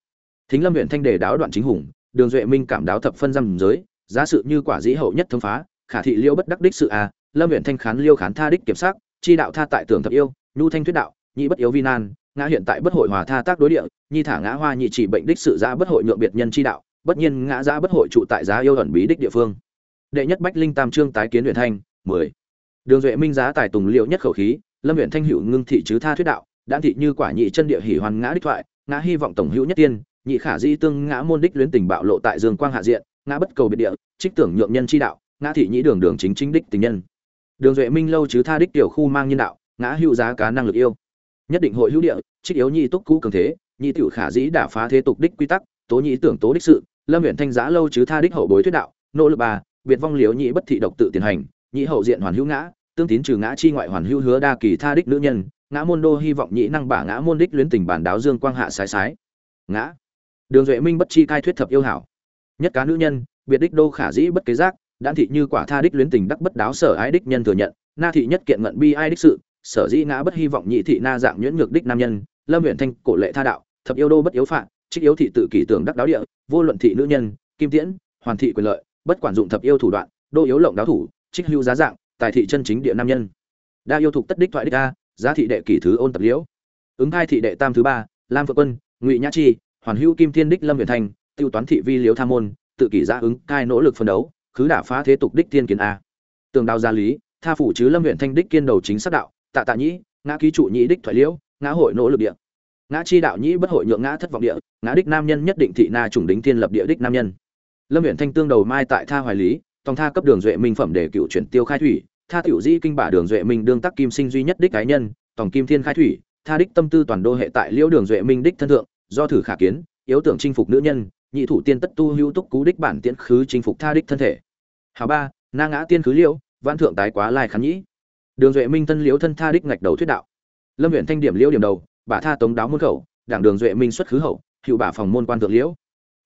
Thính lâm huyện thanh đề đáo đoạn chính hùng, đường duệ minh cảm đáo thập phân dâm giới giá sự như quả dĩ hậu nhất thông phá khả thị liêu bất đắc đích sự a lâm huyện thanh khán liêu khán tha đích kiểm sắc chi đạo tha tại tưởng thập yêu, nhu thanh thuyết đạo, nhị bất yếu vi nan, ngã hiện tại bất hội hòa tha tác đối địa, nhi thả ngã hoa nhị chỉ bệnh đích sự ra bất hội nhượng biệt nhân chi đạo, bất nhiên ngã ra bất hội trụ tại giá yêu ẩn bí đích địa phương. Đệ nhất bách linh tam trương tái kiến huyện thanh, mười. Đường duệ minh giá tài tùng liệu nhất khẩu khí, lâm huyện thanh hữu ngưng thị chứ tha thuyết đạo đan thị như quả nhị chân địa hỉ hoàn ngã đích thoại, ngã hy vọng tổng hữu nhất tiên, nhị khả di tương ngã môn đích luyến tình bạo lộ tại dương quang hạ diện, ngã bất cầu biệt địa, trích tưởng nhượng nhân chi đạo ngã thị nhĩ đường đường chính chính đích tình nhân. Đường duệ minh lâu chứ tha đích tiểu khu mang nhân đạo, ngã hữu giá cá năng lực yêu. Nhất định hội hữu địa, trích yếu nhi túc cũ cường thế nhi tiểu khả dĩ đả phá thế tục đích quy tắc, tố nhĩ tưởng tố đích sự, lâm huyện thanh giá lâu chứ tha đích hậu bối thuyết đạo, nỗ lực bà biệt vong liếu nhị bất thị độc tự tiền hành, nhị hậu diện hoàn hữu ngã, tương tín trừ ngã chi ngoại hoàn hữu hứa đa kỳ tha đích nữ nhân, ngã môn đô hy vọng nhị năng bả ngã môn đích luyến tình bản đáo dương quang hạ sái sái. Ngã. Đường duệ minh bất chi cai thuyết thập yêu hảo. Nhất cá nữ nhân, biệt đích đô khả dĩ bất kế giác đan thị như quả tha đích luyến tình đắc bất đáo sở ái đích nhân thừa nhận, na thị nhất kiện ngận bi ai đích sự, sở dĩ ngã bất hy vọng nhị thị na dạng nhuyễn ngược đích nam nhân, lâm huyện thanh cổ lệ tha đạo, thập yêu đô bất yếu phạm trích yếu thị tự kỷ tưởng đắc đáo địa, vô luận thị nữ nhân, kim tiễn, hoàn thị quyền lợi, bất quản dụng thập yêu thủ đoạn, đô yếu lộng đáo thủ, trích hưu giá dạng, tài thị chân chính địa nam nhân. Đa yêu thục tất đích thoại đích a, giá thị đệ kỷ thứ ôn tập liễu. Ứng hai thị đệ tam thứ ba, lam phượng quân, ngụy nhã chi, hoàn hữu kim thiên đích lâm huyện thanh, tiêu toán thị vi liếu tham môn, tự kỷ ra ứng cai nỗ lực phân đấu cứ đả phá thế tục đích tiên kiến a. Tường đào gia lý, tha phủ chứ lâm huyện thanh đích kiên đầu chính sắc đạo, tạ tạ nhĩ, ngã ký trụ nhĩ đích thoại liễu, ngã hội nỗ lực địa. Ngã chi đạo nhĩ bất hội nhượng ngã thất vọng địa, ngã đích nam nhân nhất định thị na trùng đính thiên lập địa đích nam nhân. Lâm huyện thanh tương đầu mai tại tha hoài lý, tòng tha cấp đường duệ minh phẩm để cựu chuyển tiêu khai thủy, tha tiểu di kinh bả đường duệ minh đương tắc kim sinh duy nhất đích cá nhân, tòng kim thiên khai thủy, tha đích tâm tư toàn đô hệ tại liễu đường duệ minh đích thân thượng, do thử khả kiến, yếu tưởng chinh phục nữ nhân, nhị thủ tiên tất tu hữu túc cú đích bản tiễn khứ chinh phục tha đích thân thể hào ba, na ngã tiên khứ liễu văn thượng tái quá lai khán nhĩ. Đường duệ minh thân liễu thân tha đích ngạch đầu thuyết đạo. Lâm huyện thanh điểm liễu điểm đầu, bà tha tống đáo môn khẩu, đảng đường duệ minh xuất khứ hậu, hiệu bà phòng môn quan thượng liễu.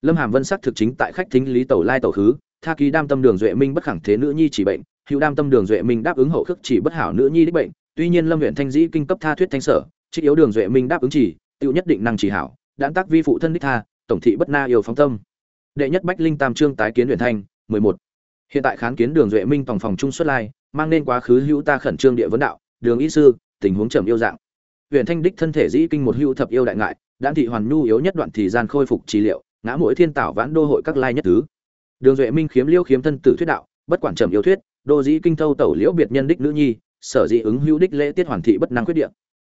Lâm hàm vân sắc thực chính tại khách thính lý tẩu lai tẩu khứ, tha ký đam tâm đường duệ minh bất khẳng thế nữ nhi chỉ bệnh hữu đam tâm đường duệ minh đáp ứng hậu khước chỉ bất hảo nữ nhi đích bệnh. Tuy nhiên lâm huyện thanh dĩ kinh cấp tha thuyết thanh sở, trích yếu đường duệ minh đáp ứng chỉ tiêu nhất định năng chỉ hảo, đãn tác vi phụ thân đích tha, tổng thị bất na yêu phóng tâm. Đệ nhất bách linh tam trương tái kiến huyện thanh, mười một hiện tại kháng kiến đường duệ minh tòng phòng trung xuất lai, mang nên quá khứ hữu ta khẩn trương địa vấn đạo, đường y sư, tình huống trầm yêu dạng. Huyện thanh đích thân thể dĩ kinh một hữu thập yêu đại ngại đan thị hoàn nhu yếu nhất đoạn thì gian khôi phục trị liệu, ngã mỗi thiên tảo vãn đô hội các lai nhất thứ. Đường duệ minh khiếm liêu khiếm thân tử thuyết đạo, bất quản trầm yêu thuyết, đô dĩ kinh thâu tẩu liễu biệt nhân đích nữ nhi, sở dĩ ứng hữu đích lễ tiết hoàn thị bất năng quyết địa.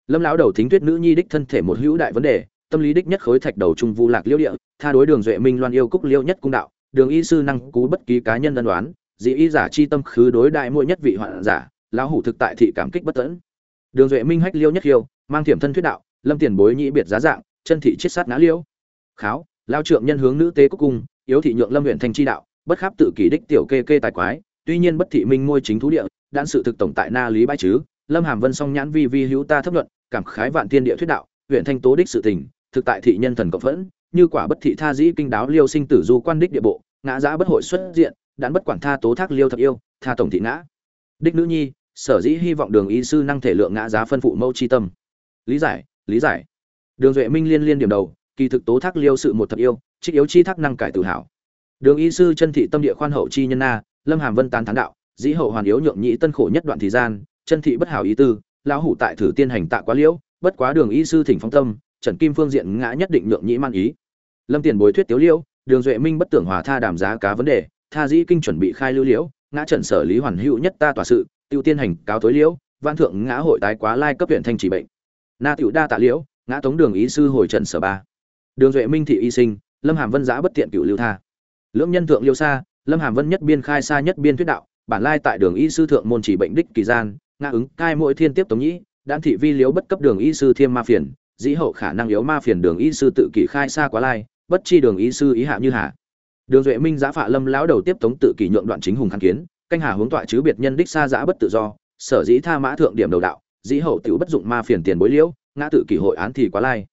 Lâm lão đầu thính thuyết nữ nhi đích thân thể một hữu đại vấn đề, tâm lý đích nhất khối thạch đầu trung vu lạc liễu địa, tha đối đường duệ minh loan yêu cúc liêu nhất cung đạo đường y sư năng cú bất kỳ cá nhân ân đoán dị y giả chi tâm khứ đối đại mỗi nhất vị hoạn giả, lão hủ thực tại thị cảm kích bất tẫn. Đường duệ minh hách liêu nhất hiêu mang thiểm thân thuyết đạo, lâm tiền bối nhĩ biệt giá dạng, chân thị chết sát ngã liêu. Kháo, lao trượng nhân hướng nữ tế quốc cung, yếu thị nhượng lâm huyện thanh chi đạo, bất kháp tự kỷ đích tiểu kê kê tài quái, tuy nhiên bất thị minh môi chính thú địa đan sự thực tổng tại na lý bãi chứ, lâm hàm vân song nhãn vi vi hữu ta thấp luận, cảm khái vạn thiên địa thuyết đạo, huyện thanh tố đích sự tình, thực tại thị nhân thần cộng phẫn như quả bất thị tha dĩ kinh đáo liêu sinh tử du quan đích địa bộ, ngã giã bất hội xuất diện, đán bất quản tha tố thác liêu thật yêu, tha tổng thị ngã. Đích nữ nhi, sở dĩ hy vọng đường y sư năng thể lượng ngã giá phân phụ mâu chi tâm. Lý giải lý giải. Đường duệ minh liên liên điểm đầu, kỳ thực tố thác liêu sự một thật yêu, trích yếu chi thác năng cải tự hào đường y sư chân thị tâm địa khoan hậu chi nhân na, lâm hàm vân tán thán đạo, dĩ hậu hoàn yếu nhượng nhị tân khổ nhất đoạn thời gian, chân thị bất hảo ý tư, lão hủ tại thử tiên hành tạ quá liễu, bất quá đường y sư thỉnh phong tâm, trần kim phương diện ngã nhất định nhượng nhị man ý lâm tiền bối thuyết tiếu liễu đường duệ minh bất tưởng hòa tha đàm giá cá vấn đề, tha dĩ kinh chuẩn bị khai lưu liễu, ngã trận sở lý hoàn hữu nhất ta tòa sự, tiêu tiên hành cáo tối liễu văn thượng ngã hội tái quá lai cấp huyện thanh chỉ bệnh. Na tiểu đa tạ liễu, ngã tống đường ý sư hồi trận sở ba. Đường duệ minh thị y sinh, lâm hàm vân giã bất tiện cựu lưu tha. Lưỡng nhân thượng liêu xa, lâm hàm vân nhất biên khai xa nhất biên thuyết đạo, bản lai tại đường y sư thượng môn chỉ bệnh đích kỳ gian, ngã ứng cai mỗi thiên tiếp tống nhĩ, đan thị vi liếu bất cấp đường y sư thiêm ma phiền, dĩ hậu khả năng yếu ma phiền đường y sư tự kỷ khai xa quá lai bất chi đường ý sư ý hạ như hạ đường duệ minh giã phạ lâm lão đầu tiếp tống tự kỷ nhượng đoạn chính hùng kháng kiến, canh hà hướng tọa chứ biệt nhân đích xa giã bất tự do, sở dĩ tha mã thượng điểm đầu đạo, dĩ hậu tiểu bất dụng ma phiền tiền bối liễu, ngã tự kỷ hội án thì quá lai.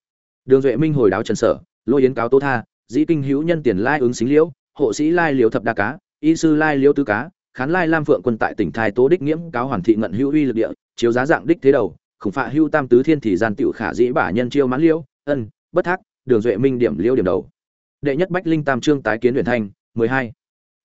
Đường duệ minh hồi đáo trần sở, lôi yến cáo tố tha, dĩ kinh hữu nhân tiền lai ứng xính liễu, hộ sĩ lai liễu thập đa cá, y sư lai liễu tứ cá, khán lai lam phượng quân tại tỉnh thái tố đích nghiễm cáo hoàn thị ngận hữu uy lực địa, chiếu giá dạng đích thế đầu, khủng phạ hưu tam tứ thiên thì gian tiểu khả dĩ bả nhân chiêu mãn liễu, ân, bất thác đường duệ minh điểm liêu điểm đầu. Đệ nhất bách linh tam trương tái kiến huyền thanh, mười hai.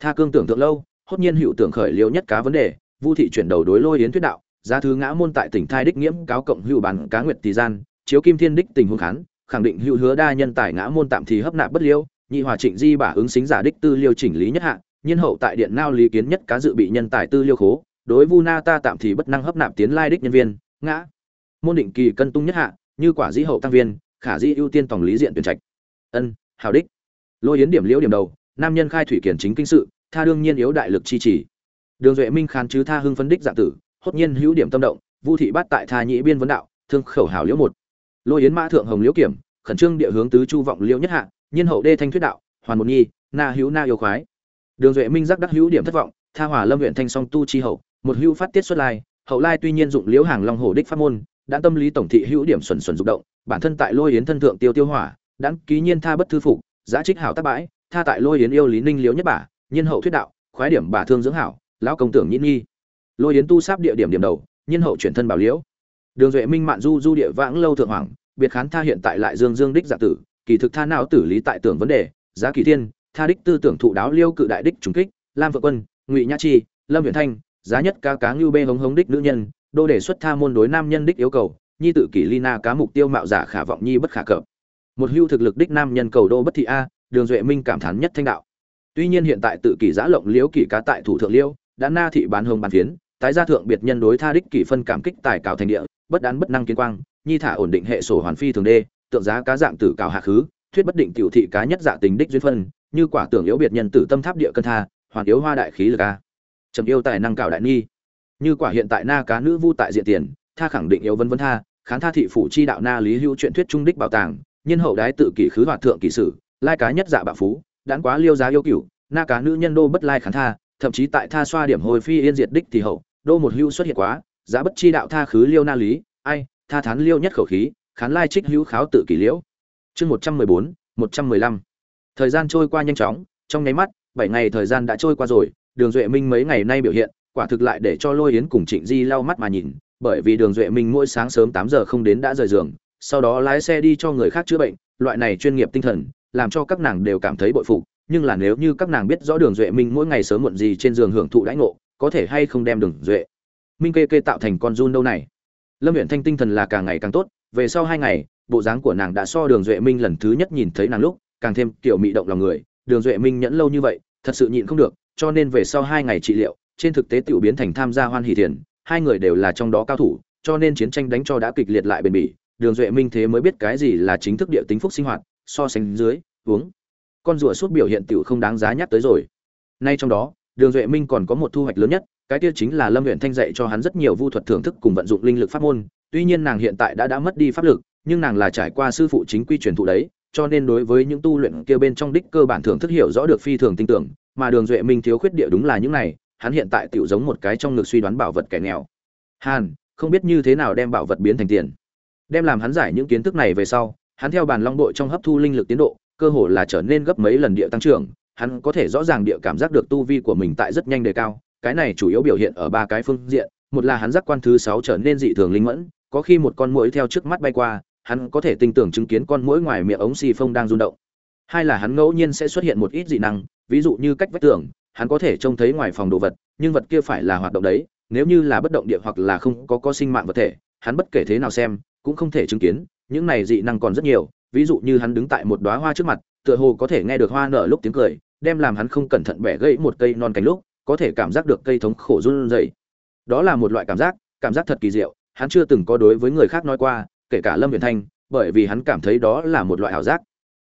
Tha cương tưởng tượng lâu, hốt nhiên hữu tưởng khởi liêu nhất cá vấn đề, vu thị chuyển đầu đối lôi yến thuyết đạo, giá thứ ngã môn tại tỉnh thai đích nghiễm cáo cộng hữu bản cá nguyệt tỷ gian, chiếu kim thiên đích tình huống khán, khẳng định hữu hứa đa nhân tài ngã môn tạm thì hấp nạp bất liêu, nhị hòa trịnh di bả ứng xính giả đích tư liêu chỉnh lý nhất hạ, nhiên hậu tại điện nao lý kiến nhất cá dự bị nhân tài tư liêu khố, đối vu na ta tạm thì bất năng hấp nạp tiến lai đích nhân viên, ngã. Môn định kỳ cân tung nhất hạ, như quả dĩ hậu tăng viên khả dĩ ưu tiên tổng lý diện tuyển trạch. Ân, hào đích. Lôi yến điểm liễu điểm đầu, nam nhân khai thủy kiển chính kinh sự, tha đương nhiên yếu đại lực chi trì. Đường duệ minh khán chứ tha hưng phân đích dạng tử, hốt nhiên hữu điểm tâm động, vu thị bát tại tha nhĩ biên vấn đạo, thương khẩu hảo liễu một. Lôi yến mã thượng hồng liễu kiểm, khẩn trương địa hướng tứ chu vọng liễu nhất hạ, nhiên hậu đê thanh thuyết đạo, hoàn một nhi, na hữu na yêu khoái. Đường duệ minh giác đắc hữu điểm thất vọng, tha hòa lâm huyện thanh song tu chi hậu, một hữu phát tiết xuất lai, hậu lai tuy nhiên dụng liễu hàng long hổ đích pháp môn đã tâm lý tổng thị hữu điểm xuẩn xuẩn dục động, bản thân tại lôi yến thân thượng tiêu tiêu hỏa đãn ký nhiên tha bất thư phục, giá trích hảo tác bãi, tha tại lôi yến yêu lý ninh liễu nhất bả nhiên hậu thuyết đạo, khoái điểm bà thương dưỡng hảo, lão công tưởng nhĩ nghi. Lôi yến tu sáp địa điểm điểm đầu, nhiên hậu chuyển thân bảo liễu. Đường duệ minh mạn du du địa vãng lâu thượng hoàng, biệt khán tha hiện tại lại dương dương đích giả tử, kỳ thực tha não tử lý tại tưởng vấn đề, giá kỳ thiên, tha đích tư tưởng thụ đáo liêu cự đại đích trùng kích, lam vợ quân, ngụy nhã chi, lâm huyện thanh, giá nhất ca cá ngưu bê hống hống đích nữ nhân đô đề xuất tha môn đối nam nhân đích yêu cầu, nhi tự kỷ lina cá mục tiêu mạo giả khả vọng nhi bất khả cập. Một hưu thực lực đích nam nhân cầu đô bất thị a, đường duệ minh cảm thán nhất thanh đạo. Tuy nhiên hiện tại tự kỷ giã lộng liễu kỷ cá tại thủ thượng liêu, đã na thị bán hồng bán phiến, tái gia thượng biệt nhân đối tha đích kỷ phân cảm kích tài cào thành địa, bất đán bất năng kiến quang, nhi thả ổn định hệ sổ hoàn phi thường đê, tượng giá cá dạng tử cào hạ khứ, thuyết bất định tiểu thị cá nhất dạ tình đích duyên phân, như quả tưởng yếu biệt nhân tử tâm tháp địa cân tha, hoàn yếu hoa đại khí lực a. Trầm yêu tài năng cào đại nghi như quả hiện tại na cá nữ vu tại diện tiền, tha khẳng định yếu vân vân tha, khán tha thị phủ chi đạo na lý hữu chuyện thuyết trung đích bảo tàng, nhân hậu đái tự kỷ khứ hoạt thượng kỷ sử, lai cá nhất dạ bạo phú đãn quá liêu giá yêu cửu, na cá nữ nhân đô bất lai khán tha, thậm chí tại tha xoa điểm hồi phi yên diệt đích thì hậu, đô một hữu xuất hiện quá, giá bất chi đạo tha khứ liêu na lý, ai, tha thán liêu nhất khẩu khí, khán lai trích hữu kháo tự kỷ liễu. Chương một trăm mười bốn, một trăm mười lăm. Thời gian trôi qua nhanh chóng, trong nháy mắt, bảy ngày thời gian đã trôi qua rồi, đường duệ minh mấy ngày nay biểu hiện quả thực lại để cho lôi yến cùng trịnh di lau mắt mà nhìn, bởi vì đường duệ minh mỗi sáng sớm tám giờ không đến đã rời giường, sau đó lái xe đi cho người khác chữa bệnh, loại này chuyên nghiệp tinh thần, làm cho các nàng đều cảm thấy bội phục, nhưng là nếu như các nàng biết rõ đường duệ minh mỗi ngày sớm muộn gì trên giường hưởng thụ đãi ngộ, có thể hay không đem đường duệ minh kê kê tạo thành con run đâu này? Lâm huyện thanh tinh thần là càng ngày càng tốt, về sau hai ngày, bộ dáng của nàng đã so đường duệ minh lần thứ nhất nhìn thấy nàng lúc, càng thêm kiểu mị động lòng người, đường duệ minh nhẫn lâu như vậy, thật sự nhịn không được, cho nên về sau hai ngày trị liệu trên thực tế tiểu biến thành tham gia hoan hỷ thiền, hai người đều là trong đó cao thủ, cho nên chiến tranh đánh cho đã kịch liệt lại bền bỉ. Đường duệ minh thế mới biết cái gì là chính thức địa tính phúc sinh hoạt, so sánh dưới, uống. Con rùa suốt biểu hiện tiểu không đáng giá nhắc tới rồi. Nay trong đó, đường duệ minh còn có một thu hoạch lớn nhất, cái kia chính là lâm huyện thanh dạy cho hắn rất nhiều vu thuật thưởng thức cùng vận dụng linh lực pháp môn. Tuy nhiên nàng hiện tại đã đã mất đi pháp lực, nhưng nàng là trải qua sư phụ chính quy truyền thụ đấy, cho nên đối với những tu luyện kia bên trong đích cơ bản thưởng thức hiểu rõ được phi thường tin tưởng, mà đường duệ minh thiếu khuyết địa đúng là những này hắn hiện tại tiểu giống một cái trong ngực suy đoán bảo vật kẻ nghèo. Hàn, không biết như thế nào đem bảo vật biến thành tiền. Đem làm hắn giải những kiến thức này về sau, hắn theo bàn long đội trong hấp thu linh lực tiến độ, cơ hồ là trở nên gấp mấy lần địa tăng trưởng, hắn có thể rõ ràng địa cảm giác được tu vi của mình tại rất nhanh đề cao, cái này chủ yếu biểu hiện ở ba cái phương diện, một là hắn giác quan thứ sáu trở nên dị thường linh mẫn, có khi một con muỗi theo trước mắt bay qua, hắn có thể tinh tưởng chứng kiến con muỗi ngoài miệng ống si phông đang rung động. Hai là hắn ngẫu nhiên sẽ xuất hiện một ít dị năng, ví dụ như cách vách tường hắn có thể trông thấy ngoài phòng đồ vật, nhưng vật kia phải là hoạt động đấy, nếu như là bất động địa hoặc là không có có sinh mạng vật thể, hắn bất kể thế nào xem, cũng không thể chứng kiến, những này dị năng còn rất nhiều, ví dụ như hắn đứng tại một đóa hoa trước mặt, tựa hồ có thể nghe được hoa nở lúc tiếng cười, đem làm hắn không cẩn thận bẻ gãy một cây non cánh lúc, có thể cảm giác được cây thống khổ run rẩy. Đó là một loại cảm giác cảm giác thật kỳ diệu, hắn chưa từng có đối với người khác nói qua, kể cả lâm viễn thanh, bởi vì hắn cảm thấy đó là một loại ảo giác.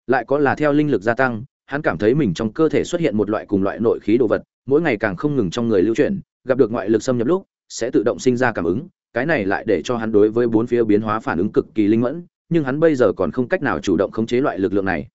Lại có là theo linh lực gia tăng hắn cảm thấy mình trong cơ thể xuất hiện một loại cùng loại nội khí đồ vật, mỗi ngày càng không ngừng trong người lưu chuyển, gặp được ngoại lực xâm nhập lúc, sẽ tự động sinh ra cảm ứng, cái này lại để cho hắn đối với bốn phía biến hóa phản ứng cực kỳ linh mẫn, nhưng hắn bây giờ còn không cách nào chủ động khống chế loại lực lượng này,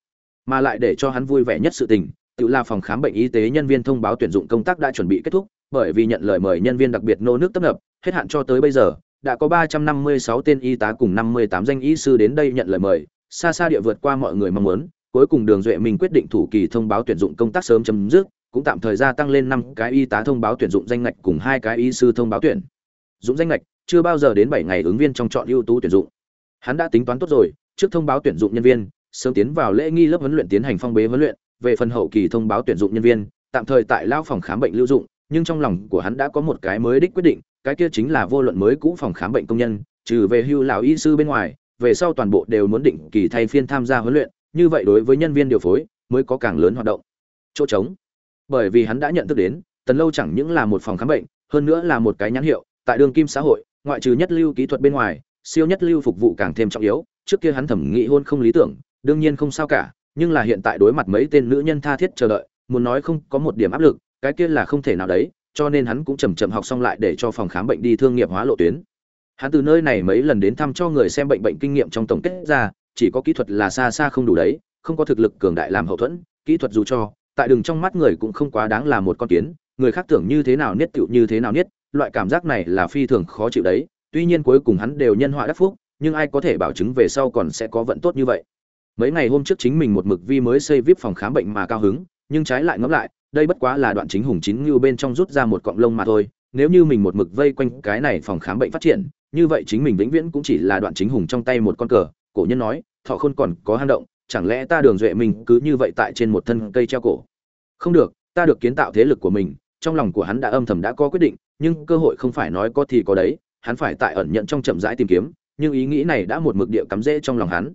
mà lại để cho hắn vui vẻ nhất sự tình, tự là phòng khám bệnh y tế nhân viên thông báo tuyển dụng công tác đã chuẩn bị kết thúc, bởi vì nhận lời mời nhân viên đặc biệt nô nước tấp nập, hết hạn cho tới bây giờ, đã có 356 tên y tá cùng 58 danh y sư đến đây nhận lời mời, xa xa địa vượt qua mọi người mong muốn cuối cùng đường duệ minh quyết định thủ kỳ thông báo tuyển dụng công tác sớm chấm dứt, cũng tạm thời gia tăng lên năm cái y tá thông báo tuyển dụng danh ngạch cùng hai cái y sư thông báo tuyển dụng danh ngạch, chưa bao giờ đến bảy ngày ứng viên trong chọn ưu tú tuyển dụng. Hắn đã tính toán tốt rồi, trước thông báo tuyển dụng nhân viên, sớm tiến vào lễ nghi lớp huấn luyện tiến hành phong bế huấn luyện, về phần hậu kỳ thông báo tuyển dụng nhân viên, tạm thời tại lao phòng khám bệnh lưu dụng, nhưng trong lòng của hắn đã có một cái mới đích quyết định, cái kia chính là vô luận mới cũ phòng khám bệnh công nhân, trừ về hưu lão y sư bên ngoài, về sau toàn bộ đều muốn định kỳ thay phiên tham gia huấn luyện như vậy đối với nhân viên điều phối, mới có càng lớn hoạt động. Chỗ trống. Bởi vì hắn đã nhận thức đến, tần lâu chẳng những là một phòng khám bệnh, hơn nữa là một cái nhãn hiệu, tại đường kim xã hội, ngoại trừ nhất lưu kỹ thuật bên ngoài, siêu nhất lưu phục vụ càng thêm trọng yếu, trước kia hắn thẩm nghĩ hôn không lý tưởng, đương nhiên không sao cả, nhưng là hiện tại đối mặt mấy tên nữ nhân tha thiết chờ đợi, muốn nói không có một điểm áp lực, cái kia là không thể nào đấy, cho nên hắn cũng chầm chậm học xong lại để cho phòng khám bệnh đi thương nghiệp hóa lộ tuyến. Hắn từ nơi này mấy lần đến thăm cho người xem bệnh bệnh kinh nghiệm trong tổng kết ra chỉ có kỹ thuật là xa xa không đủ đấy, không có thực lực cường đại làm hậu thuẫn, kỹ thuật dù cho, tại đường trong mắt người cũng không quá đáng là một con kiến, người khác tưởng như thế nào niết tựu như thế nào niết, loại cảm giác này là phi thường khó chịu đấy, tuy nhiên cuối cùng hắn đều nhân họa đắc phúc, nhưng ai có thể bảo chứng về sau còn sẽ có vận tốt như vậy. Mấy ngày hôm trước chính mình một mực vi mới xây vip phòng khám bệnh mà cao hứng, nhưng trái lại ngẫm lại, đây bất quá là đoạn chính hùng chín như bên trong rút ra một cọng lông mà thôi, nếu như mình một mực vây quanh cái này phòng khám bệnh phát triển, như vậy chính mình vĩnh viễn cũng chỉ là đoạn chính hùng trong tay một con cờ cổ nhân nói, thọ khôn còn có hang động, chẳng lẽ ta đường duệ mình cứ như vậy tại trên một thân cây treo cổ? Không được, ta được kiến tạo thế lực của mình, trong lòng của hắn đã âm thầm đã có quyết định, nhưng cơ hội không phải nói có thì có đấy, hắn phải tại ẩn nhận trong chậm rãi tìm kiếm, nhưng ý nghĩ này đã một mực địa cắm rễ trong lòng hắn.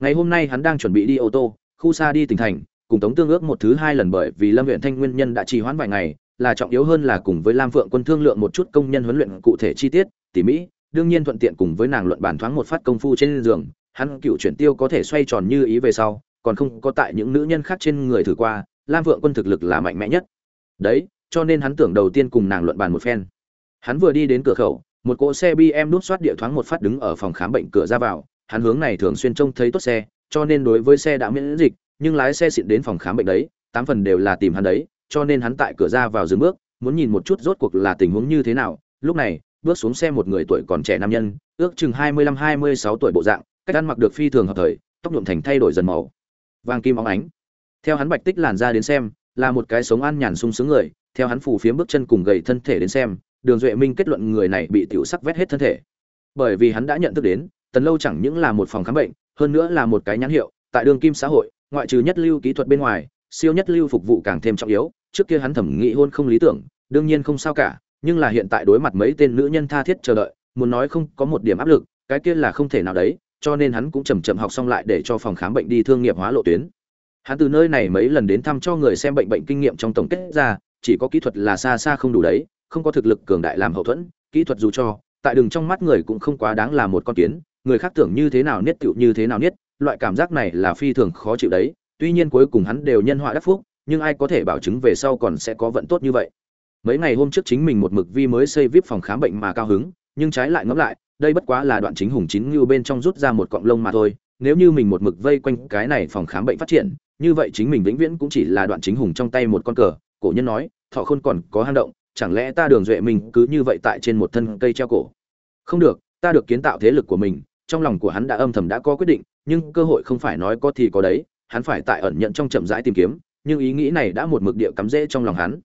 Ngày hôm nay hắn đang chuẩn bị đi ô tô, khu xa đi tỉnh thành, cùng tống tương ước một thứ hai lần bởi vì lâm huyện thanh nguyên nhân đã trì hoãn vài ngày, là trọng yếu hơn là cùng với lam phượng quân thương lượng một chút công nhân huấn luyện cụ thể chi tiết, tỉ mỹ đương nhiên thuận tiện cùng với nàng luận bàn thoáng một phát công phu trên giường hắn cựu chuyển tiêu có thể xoay tròn như ý về sau, còn không có tại những nữ nhân khác trên người thử qua, lam vượng quân thực lực là mạnh mẽ nhất. Đấy, cho nên hắn tưởng đầu tiên cùng nàng luận bàn một phen. Hắn vừa đi đến cửa khẩu, một cỗ xe bm đút soát địa thoáng một phát đứng ở phòng khám bệnh cửa ra vào. Hắn hướng này thường xuyên trông thấy tốt xe, cho nên đối với xe đã miễn dịch, nhưng lái xe xịn đến phòng khám bệnh đấy, tám phần đều là tìm hắn đấy, cho nên hắn tại cửa ra vào dừng bước, muốn nhìn một chút rốt cuộc là tình huống như thế nào. Lúc này, bước xuống xe một người tuổi còn trẻ nam nhân, ước chừng hai mươi lăm hai mươi sáu tuổi bộ dạng cách ăn mặc được phi thường hợp thời, tóc nhuộm thành thay đổi dần màu. Vàng kim óng ánh. Theo hắn bạch tích làn ra đến xem, là một cái sống an nhàn sung sướng người, theo hắn phù phiếm bước chân cùng gầy thân thể đến xem, đường duệ minh kết luận người này bị tiểu sắc vét hết thân thể. Bởi vì hắn đã nhận thức đến, tần lâu chẳng những là một phòng khám bệnh, hơn nữa là một cái nhãn hiệu, tại đường kim xã hội, ngoại trừ nhất lưu kỹ thuật bên ngoài, siêu nhất lưu phục vụ càng thêm trọng yếu, trước kia hắn thẩm nghĩ hôn không lý tưởng, đương nhiên không sao cả, nhưng là hiện tại đối mặt mấy tên nữ nhân tha thiết chờ đợi, muốn nói không có một điểm áp lực, cái kia là không thể nào đấy cho nên hắn cũng chầm chậm học xong lại để cho phòng khám bệnh đi thương nghiệp hóa lộ tuyến. Hắn từ nơi này mấy lần đến thăm cho người xem bệnh bệnh kinh nghiệm trong tổng kết ra, chỉ có kỹ thuật là xa xa không đủ đấy, không có thực lực cường đại làm hậu thuẫn, kỹ thuật dù cho, tại đường trong mắt người cũng không quá đáng là một con kiến, người khác tưởng như thế nào niết tựu như thế nào niết, loại cảm giác này là phi thường khó chịu đấy, tuy nhiên cuối cùng hắn đều nhân họa đắc phúc, nhưng ai có thể bảo chứng về sau còn sẽ có vận tốt như vậy. Mấy ngày hôm trước chính mình một mực vi mới xây vip phòng khám bệnh mà cao hứng, nhưng trái lại ngẫm lại đây bất quá là đoạn chính hùng chín như bên trong rút ra một cọng lông mà thôi, nếu như mình một mực vây quanh cái này phòng khám bệnh phát triển, như vậy chính mình vĩnh viễn cũng chỉ là đoạn chính hùng trong tay một con cờ, cổ nhân nói, thọ khôn còn có hang động, chẳng lẽ ta đường duệ mình cứ như vậy tại trên một thân cây treo cổ? Không được, ta được kiến tạo thế lực của mình, trong lòng của hắn đã âm thầm đã có quyết định, nhưng cơ hội không phải nói có thì có đấy, hắn phải tại ẩn nhận trong chậm rãi tìm kiếm, nhưng ý nghĩ này đã một mực địa cắm rễ trong lòng hắn.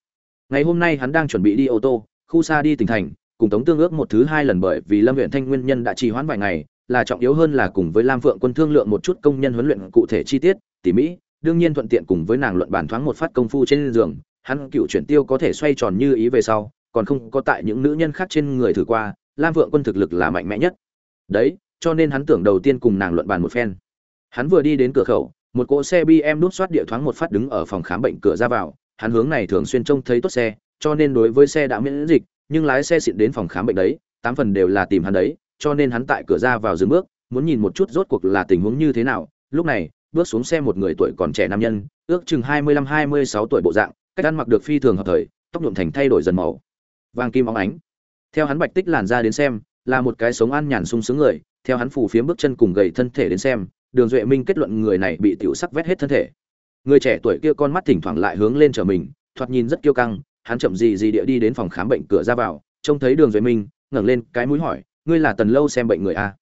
Ngày hôm nay hắn đang chuẩn bị đi ô tô, khu xa đi tỉnh thành cùng tống tương ước một thứ hai lần bởi vì lâm huyện thanh nguyên nhân đã trì hoãn vài ngày, là trọng yếu hơn là cùng với lam phượng quân thương lượng một chút công nhân huấn luyện cụ thể chi tiết, tỉ mỹ đương nhiên thuận tiện cùng với nàng luận bản thoáng một phát công phu trên giường, hắn cựu chuyển tiêu có thể xoay tròn như ý về sau, còn không có tại những nữ nhân khác trên người thử qua, lam phượng quân thực lực là mạnh mẽ nhất. Đấy, cho nên hắn tưởng đầu tiên cùng nàng luận bàn một phen. Hắn vừa đi đến cửa khẩu, một cỗ xe bm đút soát địa thoáng một phát đứng ở phòng khám bệnh cửa ra vào, hắn hướng này thường xuyên trông thấy tốt xe, cho nên đối với xe đã miễn dịch nhưng lái xe xịn đến phòng khám bệnh đấy, tám phần đều là tìm hắn đấy, cho nên hắn tại cửa ra vào dừng bước, muốn nhìn một chút rốt cuộc là tình huống như thế nào. Lúc này, bước xuống xe một người tuổi còn trẻ nam nhân, ước chừng hai mươi lăm, hai mươi sáu tuổi bộ dạng, cách ăn mặc được phi thường hợp thời, tóc nhuộm thành thay đổi dần màu, vàng kim óng ánh. Theo hắn bạch tích làn ra đến xem, là một cái sống an nhàn sung sướng người, theo hắn phủ phiếm bước chân cùng gầy thân thể đến xem, đường duệ minh kết luận người này bị tiểu sắc vét hết thân thể. Người trẻ tuổi kia con mắt thỉnh thoảng lại hướng lên trở mình, thoạt nhìn rất kiêu căng hắn chậm gì gì địa đi đến phòng khám bệnh cửa ra vào, trông thấy đường duệ minh, ngẩng lên cái mũi hỏi, ngươi là tần lâu xem bệnh người a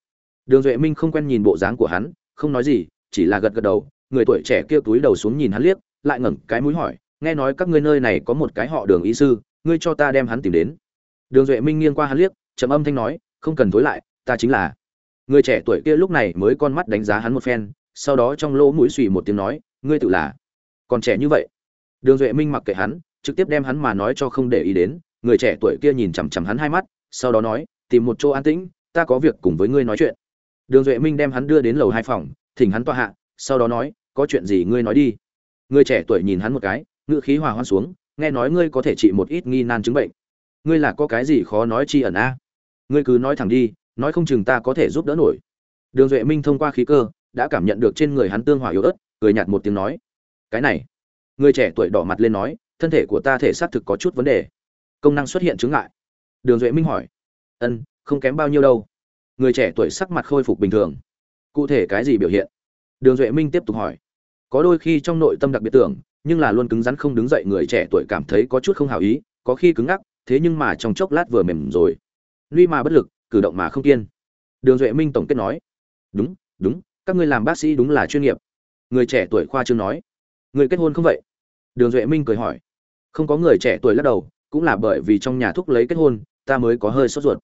đường duệ minh không quen nhìn bộ dáng của hắn, không nói gì, chỉ là gật gật đầu, người tuổi trẻ kia túi đầu xuống nhìn hắn liếc, lại ngẩng cái mũi hỏi, nghe nói các ngươi nơi này có một cái họ đường y sư, ngươi cho ta đem hắn tìm đến. Đường duệ minh nghiêng qua hắn liếc, trầm âm thanh nói, không cần thối lại, ta chính là. Người trẻ tuổi kia lúc này mới con mắt đánh giá hắn một phen, sau đó trong lỗ mũi xùy một tiếng nói, ngươi tự là. Còn trẻ như vậy. Đường duệ minh mặc kệ hắn trực tiếp đem hắn mà nói cho không để ý đến, người trẻ tuổi kia nhìn chằm chằm hắn hai mắt, sau đó nói, tìm một chỗ an tĩnh, ta có việc cùng với ngươi nói chuyện. Đường duệ minh đem hắn đưa đến lầu hai phòng, thỉnh hắn tọa hạ, sau đó nói, có chuyện gì ngươi nói đi. Người trẻ tuổi nhìn hắn một cái, ngữ khí hòa hoan xuống, nghe nói ngươi có thể trị một ít nghi nan chứng bệnh. Ngươi là có cái gì khó nói chi ẩn a? Ngươi cứ nói thẳng đi, nói không chừng ta có thể giúp đỡ nổi. Đường duệ minh thông qua khí cơ, đã cảm nhận được trên người hắn tương hỏa yếu ớt, cười nhạt một tiếng nói, cái này. Người trẻ tuổi đỏ mặt lên nói thân thể của ta thể xác thực có chút vấn đề. Công năng xuất hiện chứng ngại. Đường duệ minh hỏi. Ân, không kém bao nhiêu đâu. Người trẻ tuổi sắc mặt khôi phục bình thường. Cụ thể cái gì biểu hiện? Đường duệ minh tiếp tục hỏi. Có đôi khi trong nội tâm đặc biệt tưởng, nhưng là luôn cứng rắn không đứng dậy người trẻ tuổi cảm thấy có chút không hào ý, có khi cứng ngắc, thế nhưng mà trong chốc lát vừa mềm rồi. Nuy mà bất lực, cử động mà không kiên. Đường duệ minh tổng kết nói. Đúng đúng, các ngươi làm bác sĩ đúng là chuyên nghiệp. Người trẻ tuổi khoa trương nói. Người kết hôn không vậy? Đường duệ minh cười hỏi không có người trẻ tuổi lắc đầu, cũng là bởi vì trong nhà thúc lấy kết hôn, ta mới có hơi sốt ruột.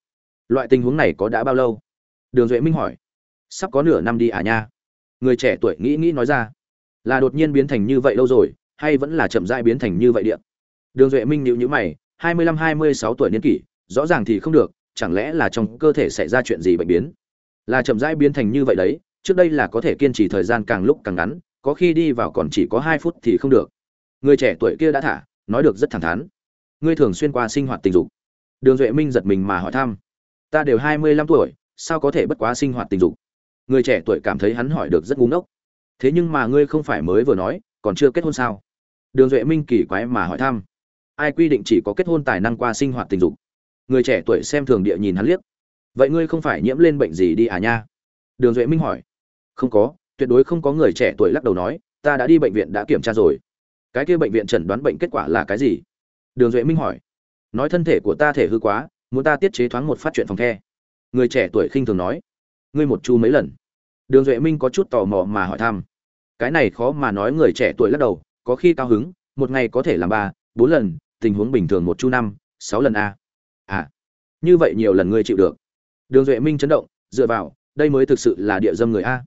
Loại tình huống này có đã bao lâu? Đường duệ minh hỏi. Sắp có nửa năm đi à nha. Người trẻ tuổi nghĩ nghĩ nói ra. Là đột nhiên biến thành như vậy lâu rồi, hay vẫn là chậm rãi biến thành như vậy điện đường duệ minh nhịu nhữ mày, hai mươi lăm, hai mươi sáu tuổi niên kỷ, rõ ràng thì không được, chẳng lẽ là trong cơ thể xảy ra chuyện gì bệnh biến? Là chậm rãi biến thành như vậy đấy, trước đây là có thể kiên trì thời gian càng lúc càng ngắn, có khi đi vào còn chỉ có hai phút thì không được. Người trẻ tuổi kia đã thả nói được rất thẳng thắn. Ngươi thường xuyên qua sinh hoạt tình dục. Đường duệ minh giật mình mà hỏi thăm. Ta đều hai mươi lăm tuổi, sao có thể bất quá sinh hoạt tình dục? Người trẻ tuổi cảm thấy hắn hỏi được rất ngu ngốc. Thế nhưng mà ngươi không phải mới vừa nói, còn chưa kết hôn sao? Đường duệ minh kỳ quái mà hỏi thăm. Ai quy định chỉ có kết hôn tài năng qua sinh hoạt tình dục? Người trẻ tuổi xem thường địa nhìn hắn liếc. Vậy ngươi không phải nhiễm lên bệnh gì đi à nha? Đường duệ minh hỏi. Không có, tuyệt đối không có người trẻ tuổi lắc đầu nói, ta đã đi bệnh viện đã kiểm tra rồi cái kia bệnh viện chẩn đoán bệnh kết quả là cái gì? Đường duệ minh hỏi. Nói thân thể của ta thể hư quá, muốn ta tiết chế thoáng một phát chuyện phòng the. Người trẻ tuổi khinh thường nói. Ngươi một chu mấy lần? Đường duệ minh có chút tò mò mà hỏi thăm. Cái này khó mà nói người trẻ tuổi lắc đầu, có khi cao hứng, một ngày có thể làm ba, bốn lần, tình huống bình thường một chu năm, sáu lần a. À như vậy nhiều lần ngươi chịu được. Đường duệ minh chấn động, dựa vào, đây mới thực sự là địa dâm người a.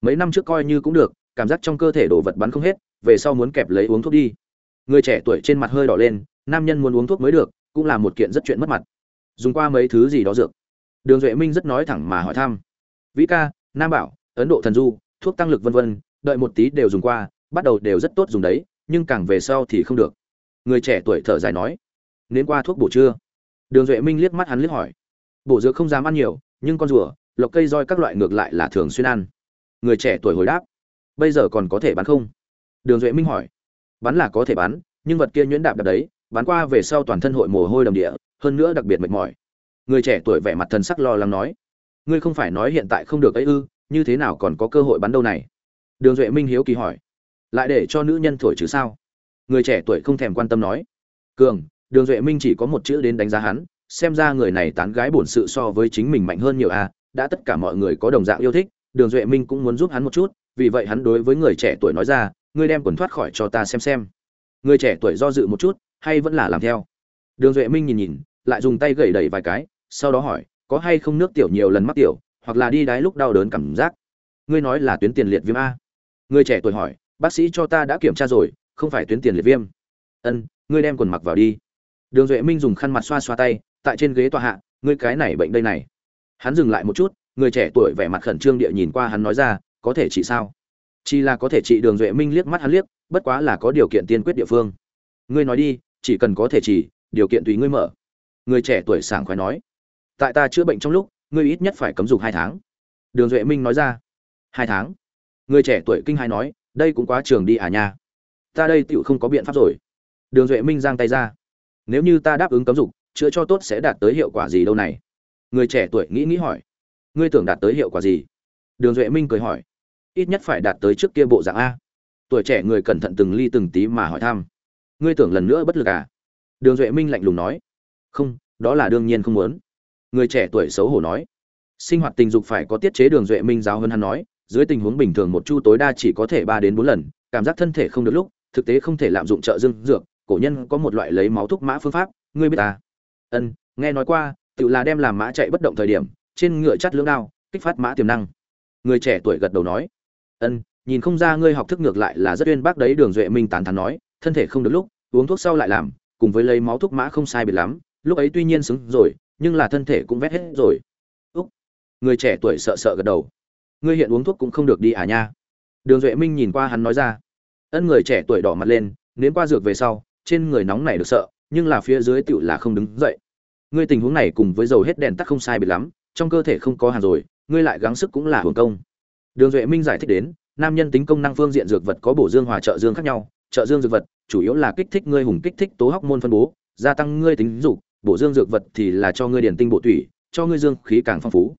Mấy năm trước coi như cũng được, cảm giác trong cơ thể đổ vật bắn không hết về sau muốn kẹp lấy uống thuốc đi. Người trẻ tuổi trên mặt hơi đỏ lên, nam nhân muốn uống thuốc mới được, cũng là một kiện rất chuyện mất mặt. Dùng qua mấy thứ gì đó dược. Đường duệ minh rất nói thẳng mà hỏi thăm. Vĩ ca, nam bảo, ấn độ thần du, thuốc tăng lực vân vân, đợi một tí đều dùng qua, bắt đầu đều rất tốt dùng đấy, nhưng càng về sau thì không được. Người trẻ tuổi thở dài nói. Nên qua thuốc bổ chưa? Đường duệ minh liếc mắt hắn liếc hỏi. Bổ dược không dám ăn nhiều, nhưng con rùa, lộc cây roi các loại ngược lại là thường xuyên ăn. Người trẻ tuổi hồi đáp. Bây giờ còn có thể bán không? Đường duệ minh hỏi bắn là có thể bắn nhưng vật kia nhuyễn đạp đạp đấy bắn qua về sau toàn thân hội mồ hôi đầm địa, hơn nữa đặc biệt mệt mỏi. Người trẻ tuổi vẻ mặt thần sắc lo lắng nói, ngươi không phải nói hiện tại không được ấy ư, như thế nào còn có cơ hội bắn đâu này? Đường duệ minh hiếu kỳ hỏi, lại để cho nữ nhân thổi chứ sao? Người trẻ tuổi không thèm quan tâm nói, cường, đường duệ minh chỉ có một chữ đến đánh giá hắn, xem ra người này tán gái bổn sự so với chính mình mạnh hơn nhiều à đã tất cả mọi người có đồng dạng yêu thích, đường duệ minh cũng muốn giúp hắn một chút, vì vậy hắn đối với người trẻ tuổi nói ra ngươi đem quần thoát khỏi cho ta xem xem. Người trẻ tuổi do dự một chút, hay vẫn là làm theo. Đường duệ minh nhìn nhìn, lại dùng tay gẩy đẩy vài cái, sau đó hỏi, có hay không nước tiểu nhiều lần mắc tiểu, hoặc là đi đái lúc đau đớn cảm giác? Ngươi nói là tuyến tiền liệt viêm a. Người trẻ tuổi hỏi, bác sĩ cho ta đã kiểm tra rồi, không phải tuyến tiền liệt viêm. Ân, ngươi đem quần mặc vào đi. Đường duệ minh dùng khăn mặt xoa xoa tay, tại trên ghế tòa hạ, ngươi cái này bệnh đây này. Hắn dừng lại một chút, người trẻ tuổi vẻ mặt khẩn trương địa nhìn qua hắn nói ra, có thể chỉ sao? Chỉ là có thể trị đường duệ minh liếc mắt hắn liếc, bất quá là có điều kiện tiên quyết địa phương. Ngươi nói đi, chỉ cần có thể trị, điều kiện tùy ngươi mở. Người trẻ tuổi sảng khoái nói, tại ta chữa bệnh trong lúc, ngươi ít nhất phải cấm dục hai tháng. Đường duệ minh nói ra, hai tháng. Người trẻ tuổi kinh hai nói, đây cũng quá trường đi à nha. Ta đây tựu không có biện pháp rồi. Đường duệ minh giang tay ra, nếu như ta đáp ứng cấm dục, chữa cho tốt sẽ đạt tới hiệu quả gì đâu này? Người trẻ tuổi nghĩ nghĩ hỏi, ngươi tưởng đạt tới hiệu quả gì? Đường duệ minh cười hỏi ít nhất phải đạt tới trước kia bộ dạng a. Tuổi trẻ người cẩn thận từng ly từng tí mà hỏi thăm. Ngươi tưởng lần nữa bất lực à? Đường duệ minh lạnh lùng nói. Không, đó là đương nhiên không muốn. Người trẻ tuổi xấu hổ nói. Sinh hoạt tình dục phải có tiết chế đường duệ minh giáo hơn hắn nói, dưới tình huống bình thường một chu tối đa chỉ có thể ba đến bốn lần, cảm giác thân thể không được lúc, thực tế không thể lạm dụng trợ dương dược cổ nhân có một loại lấy máu thuốc mã phương pháp, ngươi biết ta ân, nghe nói qua, tự là đem làm mã chạy bất động thời điểm, trên ngựa chắt lưỡng đao, kích phát mã tiềm năng. Người trẻ tuổi gật đầu nói ân, nhìn không ra ngươi học thức ngược lại là rất uyên bác đấy. Đường duệ minh tán thán nói, thân thể không được lúc, uống thuốc sau lại làm, cùng với lấy máu thuốc mã không sai biệt lắm, lúc ấy tuy nhiên xứng rồi, nhưng là thân thể cũng vét hết rồi. Úc. Người trẻ tuổi sợ sợ gật đầu. Ngươi hiện uống thuốc cũng không được đi à nha? Đường duệ minh nhìn qua hắn nói ra. Ân người trẻ tuổi đỏ mặt lên, nếm qua dược về sau, trên người nóng này được sợ, nhưng là phía dưới tựu là không đứng dậy. Ngươi tình huống này cùng với dầu hết đèn tắt không sai biệt lắm, trong cơ thể không có hàng rồi, ngươi lại gắng sức cũng là hưởng công đường duệ minh giải thích đến, nam nhân tính công năng phương diện dược vật có bổ dương hòa trợ dương khác nhau, trợ dương dược vật chủ yếu là kích thích ngươi hùng kích thích tố hóc môn phân bố, gia tăng ngươi tính dục, bổ dương dược vật thì là cho ngươi điển tinh bổ tủy, cho ngươi dương khí càng phong phú.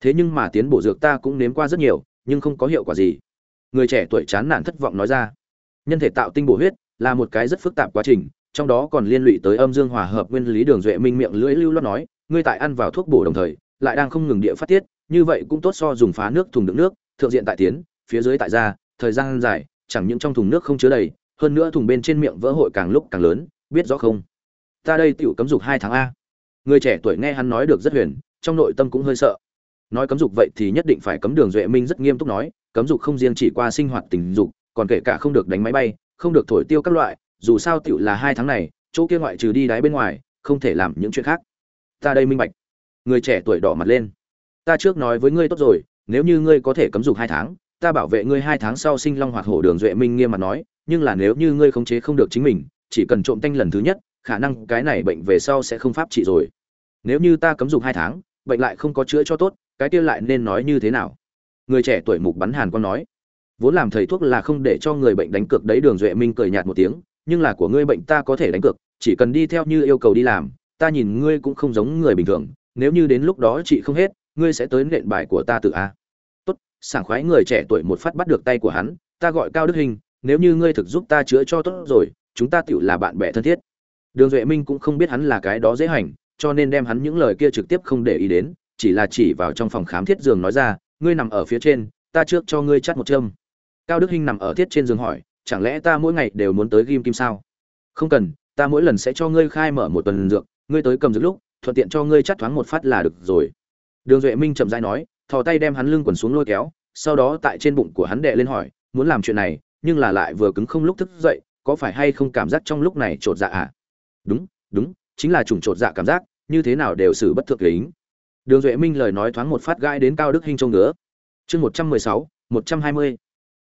Thế nhưng mà tiến bổ dược ta cũng nếm qua rất nhiều, nhưng không có hiệu quả gì. Người trẻ tuổi chán nản thất vọng nói ra. Nhân thể tạo tinh bổ huyết là một cái rất phức tạp quá trình, trong đó còn liên lụy tới âm dương hòa hợp nguyên lý đường duệ minh miệng lưỡi lưu loát nói, ngươi tại ăn vào thuốc bổ đồng thời, lại đang không ngừng địa phát tiết như vậy cũng tốt so dùng phá nước thùng đựng nước, thượng diện tại tiến, phía dưới tại ra, thời gian dài, chẳng những trong thùng nước không chứa đầy, hơn nữa thùng bên trên miệng vỡ hội càng lúc càng lớn, biết rõ không? Ta đây tiểu cấm dục hai tháng a. Người trẻ tuổi nghe hắn nói được rất huyền, trong nội tâm cũng hơi sợ. Nói cấm dục vậy thì nhất định phải cấm đường duệ minh rất nghiêm túc nói, cấm dục không riêng chỉ qua sinh hoạt tình dục, còn kể cả không được đánh máy bay, không được thổi tiêu các loại, dù sao tiểu là hai tháng này, chỗ kia ngoại trừ đi đáy bên ngoài, không thể làm những chuyện khác. Ta đây minh bạch. Người trẻ tuổi đỏ mặt lên ta trước nói với ngươi tốt rồi, nếu như ngươi có thể cấm dục hai tháng, ta bảo vệ ngươi hai tháng sau sinh long hoạt hổ đường duệ minh nghiêm mặt nói, nhưng là nếu như ngươi khống chế không được chính mình, chỉ cần trộm tanh lần thứ nhất, khả năng cái này bệnh về sau sẽ không pháp trị rồi. Nếu như ta cấm dục hai tháng, bệnh lại không có chữa cho tốt, cái kia lại nên nói như thế nào? Người trẻ tuổi mục bắn hàn quan nói. Vốn làm thầy thuốc là không để cho người bệnh đánh cược đấy, đường duệ minh cười nhạt một tiếng, nhưng là của ngươi bệnh ta có thể đánh cược, chỉ cần đi theo như yêu cầu đi làm, ta nhìn ngươi cũng không giống người bình thường, nếu như đến lúc đó chị không hết ngươi sẽ tới nện bài của ta tự a. Tốt, sảng khoái người trẻ tuổi một phát bắt được tay của hắn, ta gọi cao đức hình, nếu như ngươi thực giúp ta chữa cho tốt rồi, chúng ta tựu là bạn bè thân thiết. Đường duệ minh cũng không biết hắn là cái đó dễ hành, cho nên đem hắn những lời kia trực tiếp không để ý đến, chỉ là chỉ vào trong phòng khám thiết giường nói ra, ngươi nằm ở phía trên, ta trước cho ngươi chắt một châm. Cao đức hinh nằm ở thiết trên giường hỏi, chẳng lẽ ta mỗi ngày đều muốn tới ghim kim sao? Không cần, ta mỗi lần sẽ cho ngươi khai mở một tuần dược, ngươi tới cầm dược lúc, thuận tiện cho ngươi chắt thoáng một phát là được rồi đường duệ minh chậm rãi nói, thò tay đem hắn lưng quần xuống lôi kéo, sau đó tại trên bụng của hắn đệ lên hỏi, muốn làm chuyện này, nhưng là lại vừa cứng không lúc thức dậy, có phải hay không cảm giác trong lúc này trột dạ à? Đúng đúng, chính là trùng trột dạ cảm giác, như thế nào đều xử bất thượng lính đường duệ minh lời nói thoáng một phát gãi đến cao đức hinh trông ngứa. Chương một trăm mười sáu, một trăm hai mươi.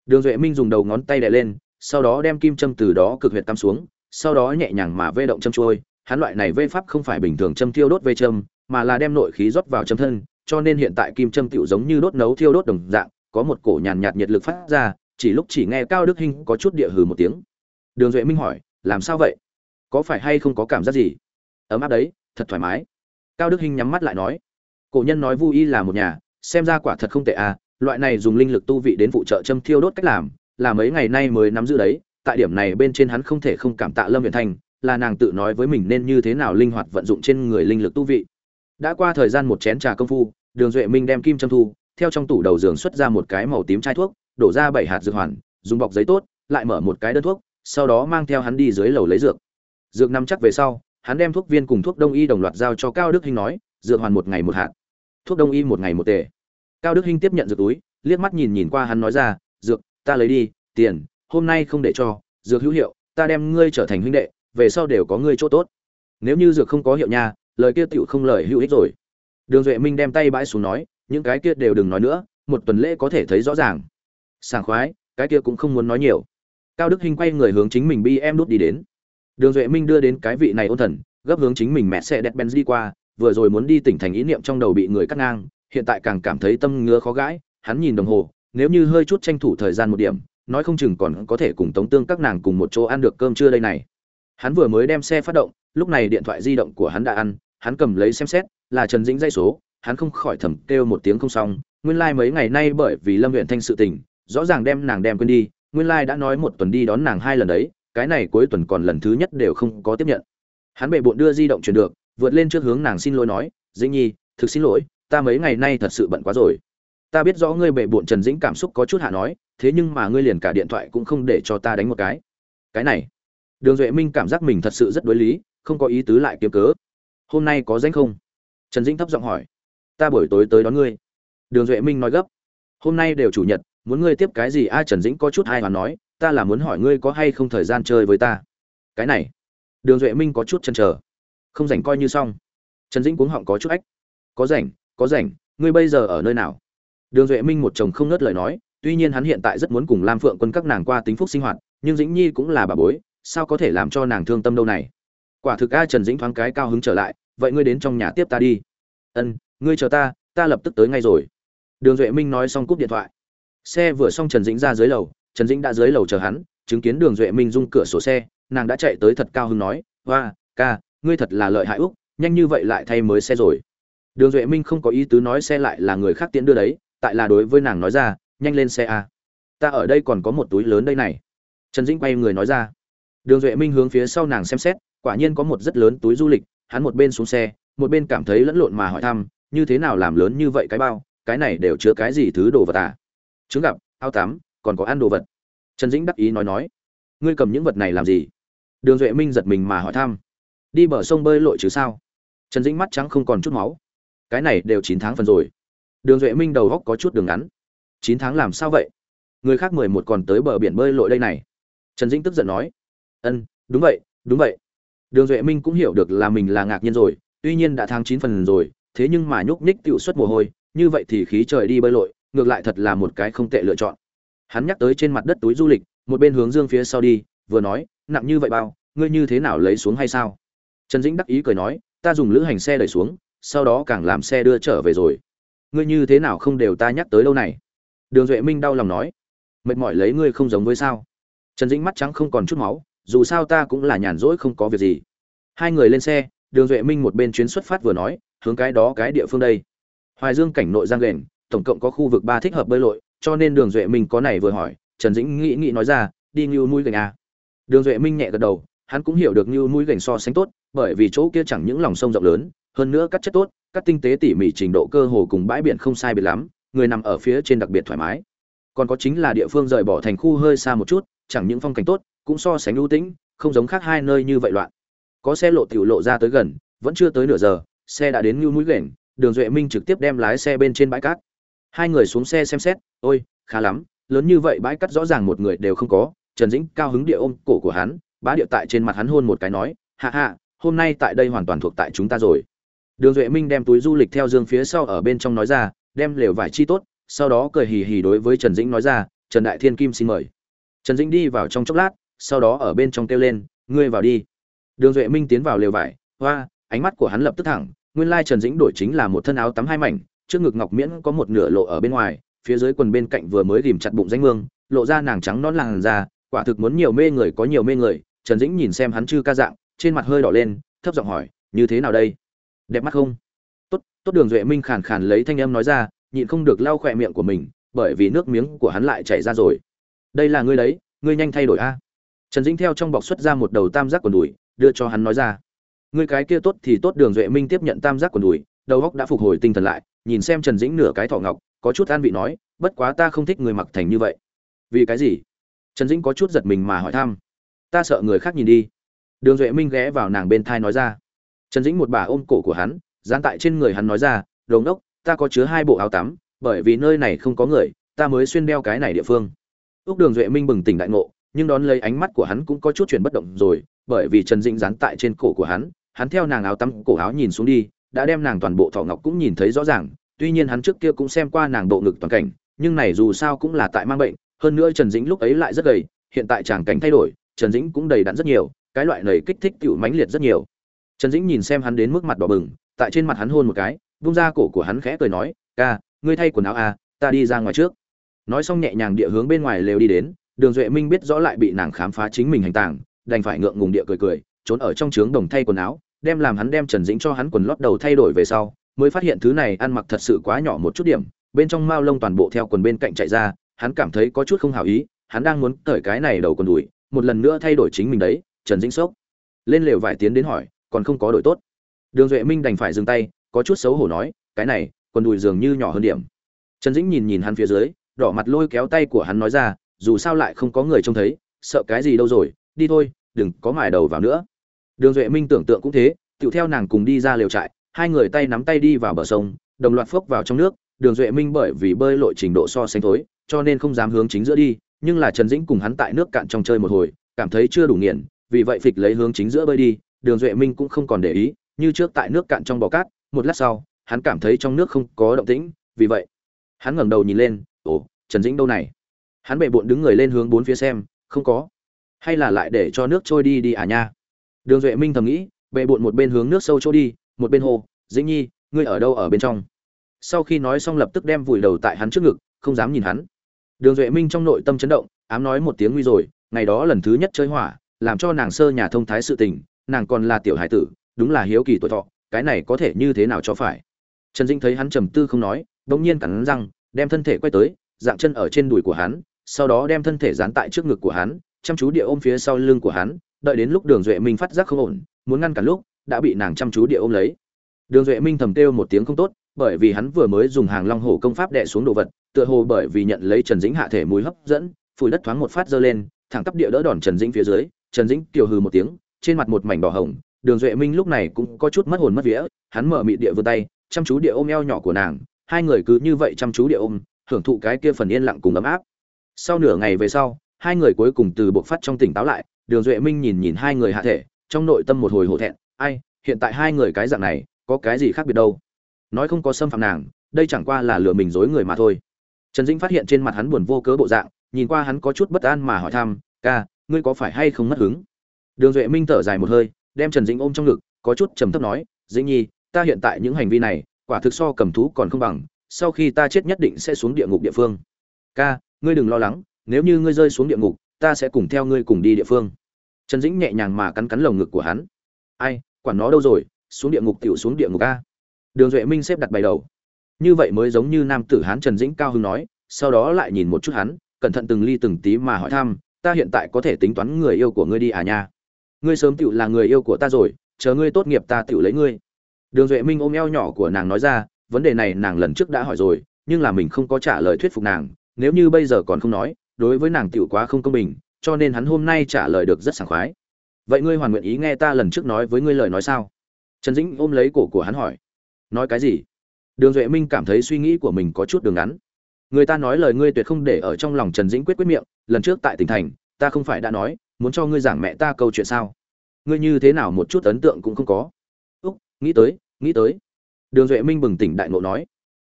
Đường duệ minh dùng đầu ngón tay đè lên, sau đó đem kim châm từ đó cực huyệt tắm xuống, sau đó nhẹ nhàng mà vê động châm trôi. Hắn loại này vê pháp không phải bình thường châm thiêu đốt vê châm mà là đem nội khí rót vào châm thân cho nên hiện tại kim châm tiểu giống như đốt nấu thiêu đốt đồng dạng có một cổ nhàn nhạt nhiệt lực phát ra chỉ lúc chỉ nghe cao đức hinh có chút địa hừ một tiếng. Đường duệ minh hỏi làm sao vậy? Có phải hay không có cảm giác gì? Ấm áp đấy thật thoải mái. Cao đức hinh nhắm mắt lại nói cổ nhân nói vu y là một nhà xem ra quả thật không tệ à loại này dùng linh lực tu vị đến phụ trợ châm thiêu đốt cách làm là mấy ngày nay mới nắm giữ đấy tại điểm này bên trên hắn không thể không cảm tạ lâm Viễn Thành, là nàng tự nói với mình nên như thế nào linh hoạt vận dụng trên người linh lực tu vị đã qua thời gian một chén trà công phu, đường duệ minh đem kim châm thu, theo trong tủ đầu giường xuất ra một cái màu tím chai thuốc, đổ ra bảy hạt dược hoàn, dùng bọc giấy tốt, lại mở một cái đơn thuốc, sau đó mang theo hắn đi dưới lầu lấy dược. Dược nằm chắc về sau, hắn đem thuốc viên cùng thuốc đông y đồng loạt giao cho cao đức hinh nói, dược hoàn một ngày một hạt. Thuốc đông y một ngày một tề. Cao đức hinh tiếp nhận dược túi, liếc mắt nhìn nhìn qua hắn nói ra, dược, ta lấy đi, tiền, hôm nay không để cho, dược hữu hiệu, ta đem ngươi trở thành huynh đệ, về sau đều có ngươi chỗ tốt. Nếu như dược không có hiệu nha lời kia tựu không lời hữu ích rồi. Đường duệ minh đem tay bãi xuống nói, những cái kia đều đừng nói nữa, một tuần lễ có thể thấy rõ ràng. Sảng khoái, cái kia cũng không muốn nói nhiều. Cao đức hinh quay người hướng chính mình bi em đút đi đến. Đường duệ minh đưa đến cái vị này ôn thần, gấp hướng chính mình mẹ xe đẹp benz đi qua, vừa rồi muốn đi tỉnh thành ý niệm trong đầu bị người cắt ngang, hiện tại càng cảm thấy tâm ngứa khó gãi, hắn nhìn đồng hồ, nếu như hơi chút tranh thủ thời gian một điểm, nói không chừng còn có thể cùng tống tương các nàng cùng một chỗ ăn được cơm trưa đây này. Hắn vừa mới đem xe phát động, lúc này điện thoại di động của hắn đã ăn hắn cầm lấy xem xét, là trần dĩnh dây số, hắn không khỏi thầm kêu một tiếng không xong, nguyên lai、like、mấy ngày nay bởi vì lâm huyện thanh sự tình, rõ ràng đem nàng đem quên đi, nguyên lai、like、đã nói một tuần đi đón nàng hai lần đấy, cái này cuối tuần còn lần thứ nhất đều không có tiếp nhận. Hắn bệ bộn đưa di động chuyển được, vượt lên trước hướng nàng xin lỗi nói, dĩnh nhi, thực xin lỗi, ta mấy ngày nay thật sự bận quá rồi. Ta biết rõ ngươi bệ bộn trần dĩnh cảm xúc có chút hạ nói, thế nhưng mà ngươi liền cả điện thoại cũng không để cho ta đánh một cái. Cái này, đường duệ minh cảm giác mình thật sự rất đối lý, không có ý tứ lại kiếm cớ hôm nay có danh không? Trần dĩnh thấp giọng hỏi. Ta buổi tối tới đón ngươi. Đường duệ minh nói gấp. Hôm nay đều chủ nhật, muốn ngươi tiếp cái gì? A, trần dĩnh có chút hai hoàn nói. Ta là muốn hỏi ngươi có hay không thời gian chơi với ta? Cái này. Đường duệ minh có chút chần chờ. Không rảnh coi như xong. Trần dĩnh cuống họng có chút ách. Có rảnh có rảnh, ngươi bây giờ ở nơi nào? Đường duệ minh một chồng không ngớt lời nói. Tuy nhiên hắn hiện tại rất muốn cùng lam phượng quân các nàng qua tính phúc sinh hoạt, nhưng dĩnh nhi cũng là bà bối, sao có thể làm cho nàng thương tâm đâu này? Quả thực a trần dĩnh thoáng cái cao hứng trở lại, vậy ngươi đến trong nhà tiếp ta đi. Ân, ngươi chờ ta ta lập tức tới ngay rồi. Đường duệ minh nói xong cúp điện thoại. Xe vừa xong trần dĩnh ra dưới lầu, trần dĩnh đã dưới lầu chờ hắn, chứng kiến đường duệ minh rung cửa sổ xe, nàng đã chạy tới thật cao hứng nói, hoa, ca, ngươi thật là lợi hại úc, nhanh như vậy lại thay mới xe rồi. Đường duệ minh không có ý tứ nói xe lại là người khác tiễn đưa đấy, tại là đối với nàng nói ra, nhanh lên xe a, ta ở đây còn có một túi lớn đây này. Trần dĩnh quay người nói ra. Đường duệ minh hướng phía sau nàng xem xét quả nhiên có một rất lớn túi du lịch, hắn một bên xuống xe, một bên cảm thấy lẫn lộn mà hỏi thăm, như thế nào làm lớn như vậy cái bao, cái này đều chứa cái gì thứ đồ vật à? Chứng gặp áo tắm, còn có ăn đồ vật. Trần dĩnh đắc ý nói nói, ngươi cầm những vật này làm gì? Đường duệ minh giật mình mà hỏi thăm, đi bờ sông bơi lội chứ sao? Trần dĩnh mắt trắng không còn chút máu, cái này đều chín tháng phần rồi. Đường duệ minh đầu góc có chút đường ngắn, chín tháng làm sao vậy? Người khác mười một còn tới bờ biển bơi lội đây này. Trần dĩnh tức giận nói, ân, đúng vậy đúng vậy đường duệ minh cũng hiểu được là mình là ngạc nhiên rồi, tuy nhiên đã tháng chín phần rồi, thế nhưng mà nhúc nhích tựu xuất mồ hôi, như vậy thì khí trời đi bơi lội, ngược lại thật là một cái không tệ lựa chọn. Hắn nhắc tới trên mặt đất túi du lịch, một bên hướng dương phía sau đi, vừa nói, nặng như vậy bao, ngươi như thế nào lấy xuống hay sao? Trần dĩnh đắc ý cười nói, ta dùng lữ hành xe đẩy xuống, sau đó càng làm xe đưa trở về rồi. Ngươi như thế nào không đều ta nhắc tới đâu này? Đường duệ minh đau lòng nói, mệt mỏi lấy ngươi không giống với sao? Trần dĩnh mắt trắng không còn chút máu dù sao ta cũng là nhàn rỗi không có việc gì. Hai người lên xe, đường duệ minh một bên chuyến xuất phát vừa nói, hướng cái đó cái địa phương đây. Hoài dương cảnh nội giang lền tổng cộng có khu vực ba thích hợp bơi lội, cho nên đường duệ minh có này vừa hỏi, trần dĩnh nghĩ nghĩ nói ra, đi như mũi gành a đường duệ minh nhẹ gật đầu, hắn cũng hiểu được như mũi gành so sánh tốt, bởi vì chỗ kia chẳng những lòng sông rộng lớn, hơn nữa cắt chất tốt, cắt tinh tế tỉ mỉ trình độ cơ hồ cùng bãi biển không sai biệt lắm, người nằm ở phía trên đặc biệt thoải mái. Còn có chính là địa phương rời bỏ thành khu hơi xa một chút, chẳng những phong cảnh tốt cũng so sánh ưu tĩnh, không giống khác hai nơi như vậy loạn. Có xe lộ tiểu lộ ra tới gần, vẫn chưa tới nửa giờ, xe đã đến như mũi gành, đường duệ minh trực tiếp đem lái xe bên trên bãi cát. Hai người xuống xe xem xét, ôi, khá lắm, lớn như vậy bãi cát rõ ràng một người đều không có. Trần dĩnh cao hứng địa ôm cổ của hắn, bá địa tại trên mặt hắn hôn một cái nói hạ hạ hôm nay tại đây hoàn toàn thuộc tại chúng ta rồi. Đường duệ minh đem túi du lịch theo dương phía sau ở bên trong nói ra, đem lều vải chi tốt, sau đó cười hì hì đối với trần dĩnh nói ra, trần đại thiên kim xin mời. Trần dĩnh đi vào trong chốc lát sau đó ở bên trong kêu lên, ngươi vào đi. Đường duệ minh tiến vào lều vải, hoa, ánh mắt của hắn lập tức thẳng, nguyên lai trần dĩnh đổi chính là một thân áo tắm hai mảnh, trước ngực ngọc miễn có một nửa lộ ở bên ngoài, phía dưới quần bên cạnh vừa mới ghìm chặt bụng danh mương, lộ ra nàng trắng non làn da, quả thực muốn nhiều mê người có nhiều mê người, trần dĩnh nhìn xem hắn chư ca dạng, trên mặt hơi đỏ lên, thấp giọng hỏi, như thế nào đây? Đẹp mắt không? Tốt tốt. Đường duệ minh khàn khàn lấy thanh âm nói ra, nhịn không được lau khỏe miệng của mình, bởi vì nước miếng của hắn lại chảy ra rồi. Đây là ngươi đấy, ngươi nhanh thay đổi a trần dĩnh theo trong bọc xuất ra một đầu tam giác quần đùi, đưa cho hắn nói ra. Ngươi cái kia tốt thì tốt đường duệ minh tiếp nhận tam giác quần đùi, đầu góc đã phục hồi tinh thần lại, nhìn xem trần dĩnh nửa cái thỏ ngọc, có chút an vị nói, bất quá ta không thích người mặc thành như vậy. Vì cái gì? Trần dĩnh có chút giật mình mà hỏi thăm. Ta sợ người khác nhìn đi. Đường duệ minh ghé vào nàng bên thai nói ra. Trần dĩnh một bà ôm cổ của hắn, dán tại trên người hắn nói ra đồn đốc ta có chứa hai bộ áo tắm, bởi vì nơi này không có người, ta mới xuyên đeo cái này địa phương. Úc đường duệ minh bừng tỉnh đại ngộ nhưng đón lấy ánh mắt của hắn cũng có chút chuyển bất động rồi, bởi vì trần dĩnh dán tại trên cổ của hắn hắn theo nàng áo tắm cổ áo nhìn xuống đi, đã đem nàng toàn bộ thọ ngọc cũng nhìn thấy rõ ràng, tuy nhiên hắn trước kia cũng xem qua nàng bộ ngực toàn cảnh, nhưng này dù sao cũng là tại mang bệnh, hơn nữa trần dĩnh lúc ấy lại rất gầy, hiện tại chàng cảnh thay đổi, trần dĩnh cũng đầy đặn rất nhiều, cái loại này kích thích tựu mãnh liệt rất nhiều. Trần dĩnh nhìn xem hắn đến mức mặt đỏ bừng, tại trên mặt hắn hôn một cái buông ra cổ của hắn khẽ cười nói, ca, ngươi thay quần áo à ta đi ra ngoài trước. Nói xong nhẹ nhàng địa hướng bên ngoài lều đi đến đường duệ minh biết rõ lại bị nàng khám phá chính mình hành tàng, đành phải ngượng ngùng địa cười cười, trốn ở trong trướng đồng thay quần áo, đem làm hắn đem trần dĩnh cho hắn quần lót đầu thay đổi về sau, mới phát hiện thứ này ăn mặc thật sự quá nhỏ một chút điểm, bên trong mao lông toàn bộ theo quần bên cạnh chạy ra, hắn cảm thấy có chút không hào ý, hắn đang muốn cởi cái này đầu quần đùi, một lần nữa thay đổi chính mình đấy, trần dĩnh sốc. Lên lều vải tiến đến hỏi, còn không có đổi tốt. Đường duệ minh đành phải dừng tay, có chút xấu hổ nói, cái này, quần đùi dường như nhỏ hơn điểm. Trần dĩnh nhìn nhìn hắn phía dưới, đỏ mặt lôi kéo tay của hắn nói ra dù sao lại không có người trông thấy, sợ cái gì đâu rồi, đi thôi, đừng có mài đầu vào nữa. Đường duệ minh tưởng tượng cũng thế tựu theo nàng cùng đi ra lều trại, hai người tay nắm tay đi vào bờ sông, đồng loạt phốc vào trong nước, đường duệ minh bởi vì bơi lội trình độ so sánh thối, cho nên không dám hướng chính giữa đi, nhưng là trần dĩnh cùng hắn tại nước cạn trong chơi một hồi, cảm thấy chưa đủ nghiền vì vậy phịch lấy hướng chính giữa bơi đi, đường duệ minh cũng không còn để ý, như trước tại nước cạn trong bò cát, một lát sau, hắn cảm thấy trong nước không có động tĩnh, vì vậy, hắn ngẩng đầu nhìn lên, ồ, trần dĩnh đâu này? Hắn bệ bộn đứng người lên hướng bốn phía xem, không có. Hay là lại để cho nước trôi đi đi à nha? Đường duệ minh thầm nghĩ, bệ bộn một bên hướng nước sâu chỗ đi, một bên hồ dĩnh nhi, ngươi ở đâu ở bên trong? Sau khi nói xong lập tức đem vùi đầu tại hắn trước ngực, không dám nhìn hắn. Đường duệ minh trong nội tâm chấn động, ám nói một tiếng nguy rồi, ngày đó lần thứ nhất chơi hỏa, làm cho nàng sơ nhà thông thái sự tình, nàng còn là tiểu hải tử, đúng là hiếu kỳ tuổi thọ, cái này có thể như thế nào cho phải? Trần dĩnh thấy hắn trầm tư không nói, bỗng nhiên cắn răng, đem thân thể quay tới, dạng chân ở trên đùi của hắn sau đó đem thân thể dán tại trước ngực của hắn, chăm chú địa ôm phía sau lưng của hắn, đợi đến lúc đường duệ minh phát giác không ổn, muốn ngăn cản lúc, đã bị nàng chăm chú địa ôm lấy. Đường duệ minh thầm kêu một tiếng không tốt, bởi vì hắn vừa mới dùng hàng long hổ công pháp đè xuống đồ vật, tựa hồ bởi vì nhận lấy trần dĩnh hạ thể mùi hấp dẫn, phủi đất thoáng một phát giơ lên, thẳng tắp địa đỡ đòn trần dĩnh phía dưới, trần dĩnh kiều hừ một tiếng, trên mặt một mảnh đỏ hồng, đường duệ minh lúc này cũng có chút mất hồn mất vía, hắn mở mịt địa vươn tay, chăm chú địa ôm eo nhỏ của nàng, hai người cứ như vậy chăm chú địa ôm, hưởng thụ cái kia phần yên lặng cùng ấm áp sau nửa ngày về sau, hai người cuối cùng từ bộ phát trong tỉnh táo lại, đường duệ minh nhìn nhìn hai người hạ thể, trong nội tâm một hồi hổ thẹn, ai, hiện tại hai người cái dạng này, có cái gì khác biệt đâu? Nói không có xâm phạm nàng, đây chẳng qua là lừa mình dối người mà thôi. Trần dĩnh phát hiện trên mặt hắn buồn vô cớ bộ dạng, nhìn qua hắn có chút bất an mà hỏi thăm, ca, ngươi có phải hay không mất hứng? Đường duệ minh thở dài một hơi, đem trần dĩnh ôm trong ngực, có chút trầm thấp nói, dĩnh nhi, ta hiện tại những hành vi này, quả thực so cầm thú còn không bằng, sau khi ta chết nhất định sẽ xuống địa ngục địa phương. Ca ngươi đừng lo lắng, nếu như ngươi rơi xuống địa ngục, ta sẽ cùng theo ngươi cùng đi địa phương. Trần dĩnh nhẹ nhàng mà cắn cắn lồng ngực của hắn. Ai quản nó đâu rồi, xuống địa ngục tiểu xuống địa ngục a. Đường duệ minh xếp đặt bày đầu. Như vậy mới giống như nam tử hán trần dĩnh cao hưng nói, sau đó lại nhìn một chút hắn, cẩn thận từng ly từng tí mà hỏi thăm, ta hiện tại có thể tính toán người yêu của ngươi đi à nha? Ngươi sớm tựu là người yêu của ta rồi, chờ ngươi tốt nghiệp ta tựu lấy ngươi. Đường duệ minh ôm eo nhỏ của nàng nói ra, vấn đề này nàng lần trước đã hỏi rồi, nhưng là mình không có trả lời thuyết phục nàng nếu như bây giờ còn không nói, đối với nàng tiểu quá không công bình, cho nên hắn hôm nay trả lời được rất sảng khoái. Vậy ngươi hoàn nguyện ý nghe ta lần trước nói với ngươi lời nói sao? Trần dĩnh ôm lấy cổ của hắn hỏi. Nói cái gì? Đường duệ minh cảm thấy suy nghĩ của mình có chút đường ngắn. Người ta nói lời ngươi tuyệt không để ở trong lòng trần dĩnh quyết quyết miệng, lần trước tại tỉnh thành, ta không phải đã nói, muốn cho ngươi giảng mẹ ta câu chuyện sao? Ngươi như thế nào một chút ấn tượng cũng không có. Úc, nghĩ tới nghĩ tới. Đường duệ minh bừng tỉnh đại ngộ nói.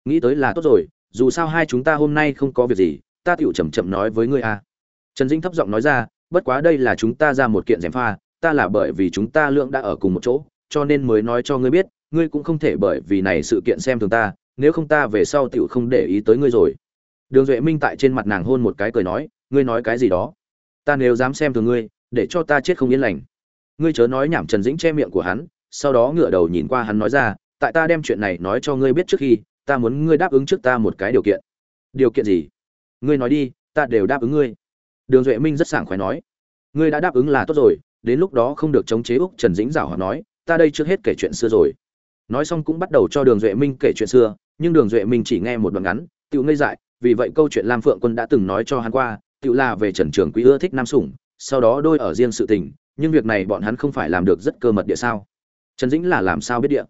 Nghĩ tới là tốt rồi dù sao hai chúng ta hôm nay không có việc gì, ta tựu chậm chậm nói với ngươi a. Trần dĩnh thấp giọng nói ra, bất quá đây là chúng ta ra một kiện gièm pha, ta là bởi vì chúng ta lượng đã ở cùng một chỗ, cho nên mới nói cho ngươi biết, ngươi cũng không thể bởi vì này sự kiện xem thường ta, nếu không ta về sau tựu không để ý tới ngươi rồi. Đường duệ minh tại trên mặt nàng hôn một cái cười nói, ngươi nói cái gì đó? Ta nếu dám xem thường ngươi, để cho ta chết không yên lành. Ngươi chớ nói nhảm trần dĩnh che miệng của hắn, sau đó ngửa đầu nhìn qua hắn nói ra, tại ta đem chuyện này nói cho ngươi biết trước khi ta muốn ngươi đáp ứng trước ta một cái điều kiện. Điều kiện gì? Ngươi nói đi, ta đều đáp ứng ngươi. Đường duệ minh rất sảng khoái nói. Ngươi đã đáp ứng là tốt rồi, đến lúc đó không được chống chế úc trần dĩnh rảo họ nói, ta đây trước hết kể chuyện xưa rồi. Nói xong cũng bắt đầu cho đường duệ minh kể chuyện xưa, nhưng đường duệ minh chỉ nghe một đoạn ngắn tự ngây dại, vì vậy câu chuyện lam phượng quân đã từng nói cho hắn qua tự là về trần trường quý ưa thích nam sủng, sau đó đôi ở riêng sự tình, nhưng việc này bọn hắn không phải làm được rất cơ mật địa sao? Trần dĩnh là làm sao biết địa?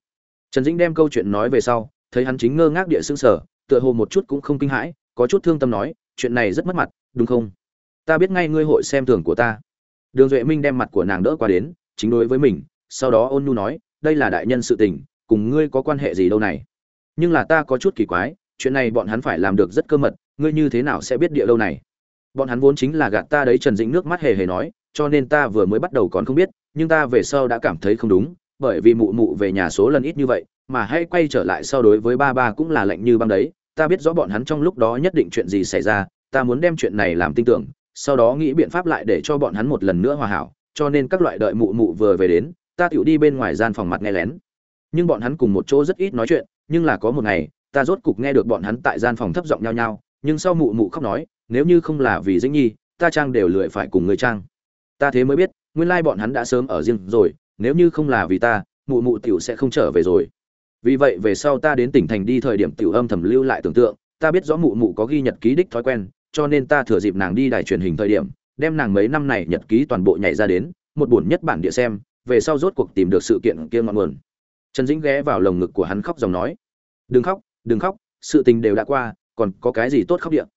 Trần dĩnh đem câu chuyện nói về sau thấy hắn chính ngơ ngác địa xương sở tựa hồ một chút cũng không kinh hãi, có chút thương tâm nói, chuyện này rất mất mặt, đúng không? Ta biết ngay ngươi hội xem thường của ta. Đường duệ minh đem mặt của nàng đỡ qua đến, chính đối với mình, sau đó ôn nhu nói, đây là đại nhân sự tình, cùng ngươi có quan hệ gì đâu này? Nhưng là ta có chút kỳ quái, chuyện này bọn hắn phải làm được rất cơ mật, ngươi như thế nào sẽ biết địa lâu này? Bọn hắn vốn chính là gạt ta đấy trần dĩnh nước mắt hề hề nói, cho nên ta vừa mới bắt đầu còn không biết, nhưng ta về sau đã cảm thấy không đúng, bởi vì mụ mụ về nhà số lần ít như vậy mà hãy quay trở lại so đối với ba ba cũng là lạnh như băng đấy, ta biết rõ bọn hắn trong lúc đó nhất định chuyện gì xảy ra, ta muốn đem chuyện này làm tin tưởng, sau đó nghĩ biện pháp lại để cho bọn hắn một lần nữa hòa hảo, cho nên các loại đợi mụ mụ vừa về đến, ta tựu đi bên ngoài gian phòng mặt nghe lén. Nhưng bọn hắn cùng một chỗ rất ít nói chuyện, nhưng là có một ngày, ta rốt cục nghe được bọn hắn tại gian phòng thấp giọng nhau nhau nhưng sau mụ mụ khóc nói, nếu như không là vì dĩnh nhi, ta trang đều lười phải cùng người trang. Ta thế mới biết, nguyên lai bọn hắn đã sớm ở riêng rồi, nếu như không là vì ta, mụ mụ tiểu sẽ không trở về rồi vì vậy về sau ta đến tỉnh thành đi thời điểm tiểu âm thầm lưu lại tưởng tượng, ta biết rõ mụ mụ có ghi nhật ký đích thói quen, cho nên ta thừa dịp nàng đi đài truyền hình thời điểm, đem nàng mấy năm này nhật ký toàn bộ nhảy ra đến, một buồn nhất bản địa xem, về sau rốt cuộc tìm được sự kiện kia ngọn nguồn. Trần dĩnh ghé vào lồng ngực của hắn khóc dòng nói, đừng khóc đừng khóc, sự tình đều đã qua, còn có cái gì tốt khóc điện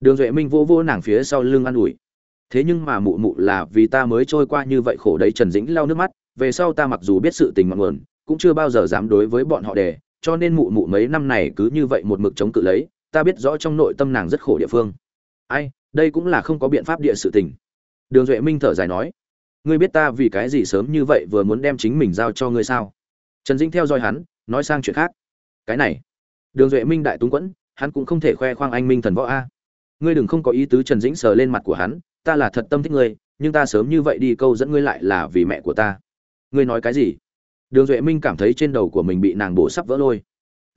đường duệ minh vô vô nàng phía sau lưng an ủi, thế nhưng mà mụ mụ là vì ta mới trôi qua như vậy khổ đấy. Trần dĩnh lau nước mắt, về sau ta mặc dù biết sự tình ngọn nguồn cũng chưa bao giờ dám đối với bọn họ để cho nên mụ mụ mấy năm này cứ như vậy một mực chống cự lấy, ta biết rõ trong nội tâm nàng rất khổ địa phương. Ai, đây cũng là không có biện pháp địa sự tình. Đường duệ minh thở dài nói, ngươi biết ta vì cái gì sớm như vậy vừa muốn đem chính mình giao cho ngươi sao? Trần dĩnh theo dõi hắn, nói sang chuyện khác. Cái này. Đường duệ minh đại túng quẫn, hắn cũng không thể khoe khoang anh minh thần võ a. Ngươi đừng không có ý tứ trần dĩnh sờ lên mặt của hắn, ta là thật tâm thích ngươi, nhưng ta sớm như vậy đi câu dẫn ngươi lại là vì mẹ của ta. Ngươi nói cái gì? Đường duệ minh cảm thấy trên đầu của mình bị nàng bổ sắp vỡ lôi.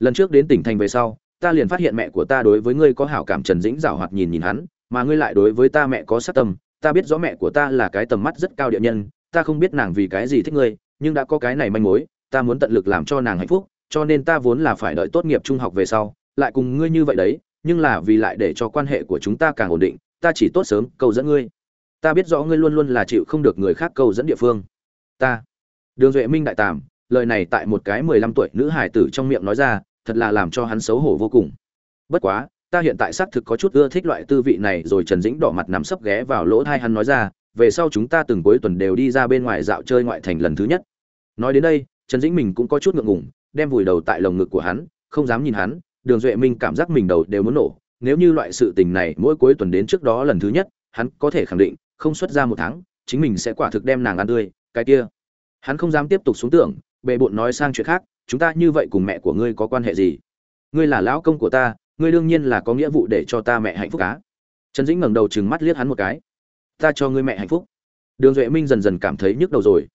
Lần trước đến tỉnh thành về sau, ta liền phát hiện mẹ của ta đối với ngươi có hảo cảm trần dĩnh rảo hoạt nhìn nhìn hắn, mà ngươi lại đối với ta mẹ có sát tâm. Ta biết rõ mẹ của ta là cái tầm mắt rất cao địa nhân, ta không biết nàng vì cái gì thích ngươi, nhưng đã có cái này manh mối, ta muốn tận lực làm cho nàng hạnh phúc, cho nên ta vốn là phải đợi tốt nghiệp trung học về sau, lại cùng ngươi như vậy đấy, nhưng là vì lại để cho quan hệ của chúng ta càng ổn định, ta chỉ tốt sớm câu dẫn ngươi. Ta biết rõ ngươi luôn luôn là chịu không được người khác câu dẫn địa phương. Ta đường duệ minh đại tàm, lời này tại một cái mười lăm tuổi nữ hải tử trong miệng nói ra, thật là làm cho hắn xấu hổ vô cùng. Bất quá, ta hiện tại xác thực có chút ưa thích loại tư vị này rồi trần dĩnh đỏ mặt nằm sấp ghé vào lỗ tai hắn nói ra, về sau chúng ta từng cuối tuần đều đi ra bên ngoài dạo chơi ngoại thành lần thứ nhất. Nói đến đây, trần dĩnh mình cũng có chút ngượng ngùng, đem vùi đầu tại lồng ngực của hắn, không dám nhìn hắn, đường duệ minh cảm giác mình đầu đều muốn nổ. Nếu như loại sự tình này mỗi cuối tuần đến trước đó lần thứ nhất, hắn có thể khẳng định, không xuất ra một tháng, chính mình sẽ quả thực đem nàng ăn tươi, cái kia hắn không dám tiếp tục xuống tưởng bệ bộn nói sang chuyện khác, chúng ta như vậy cùng mẹ của ngươi có quan hệ gì? Ngươi là lão công của ta, ngươi đương nhiên là có nghĩa vụ để cho ta mẹ hạnh phúc cá trần dĩnh ngẩng đầu chừng mắt liếc hắn một cái. Ta cho ngươi mẹ hạnh phúc. Đường duệ minh dần dần cảm thấy nhức đầu rồi.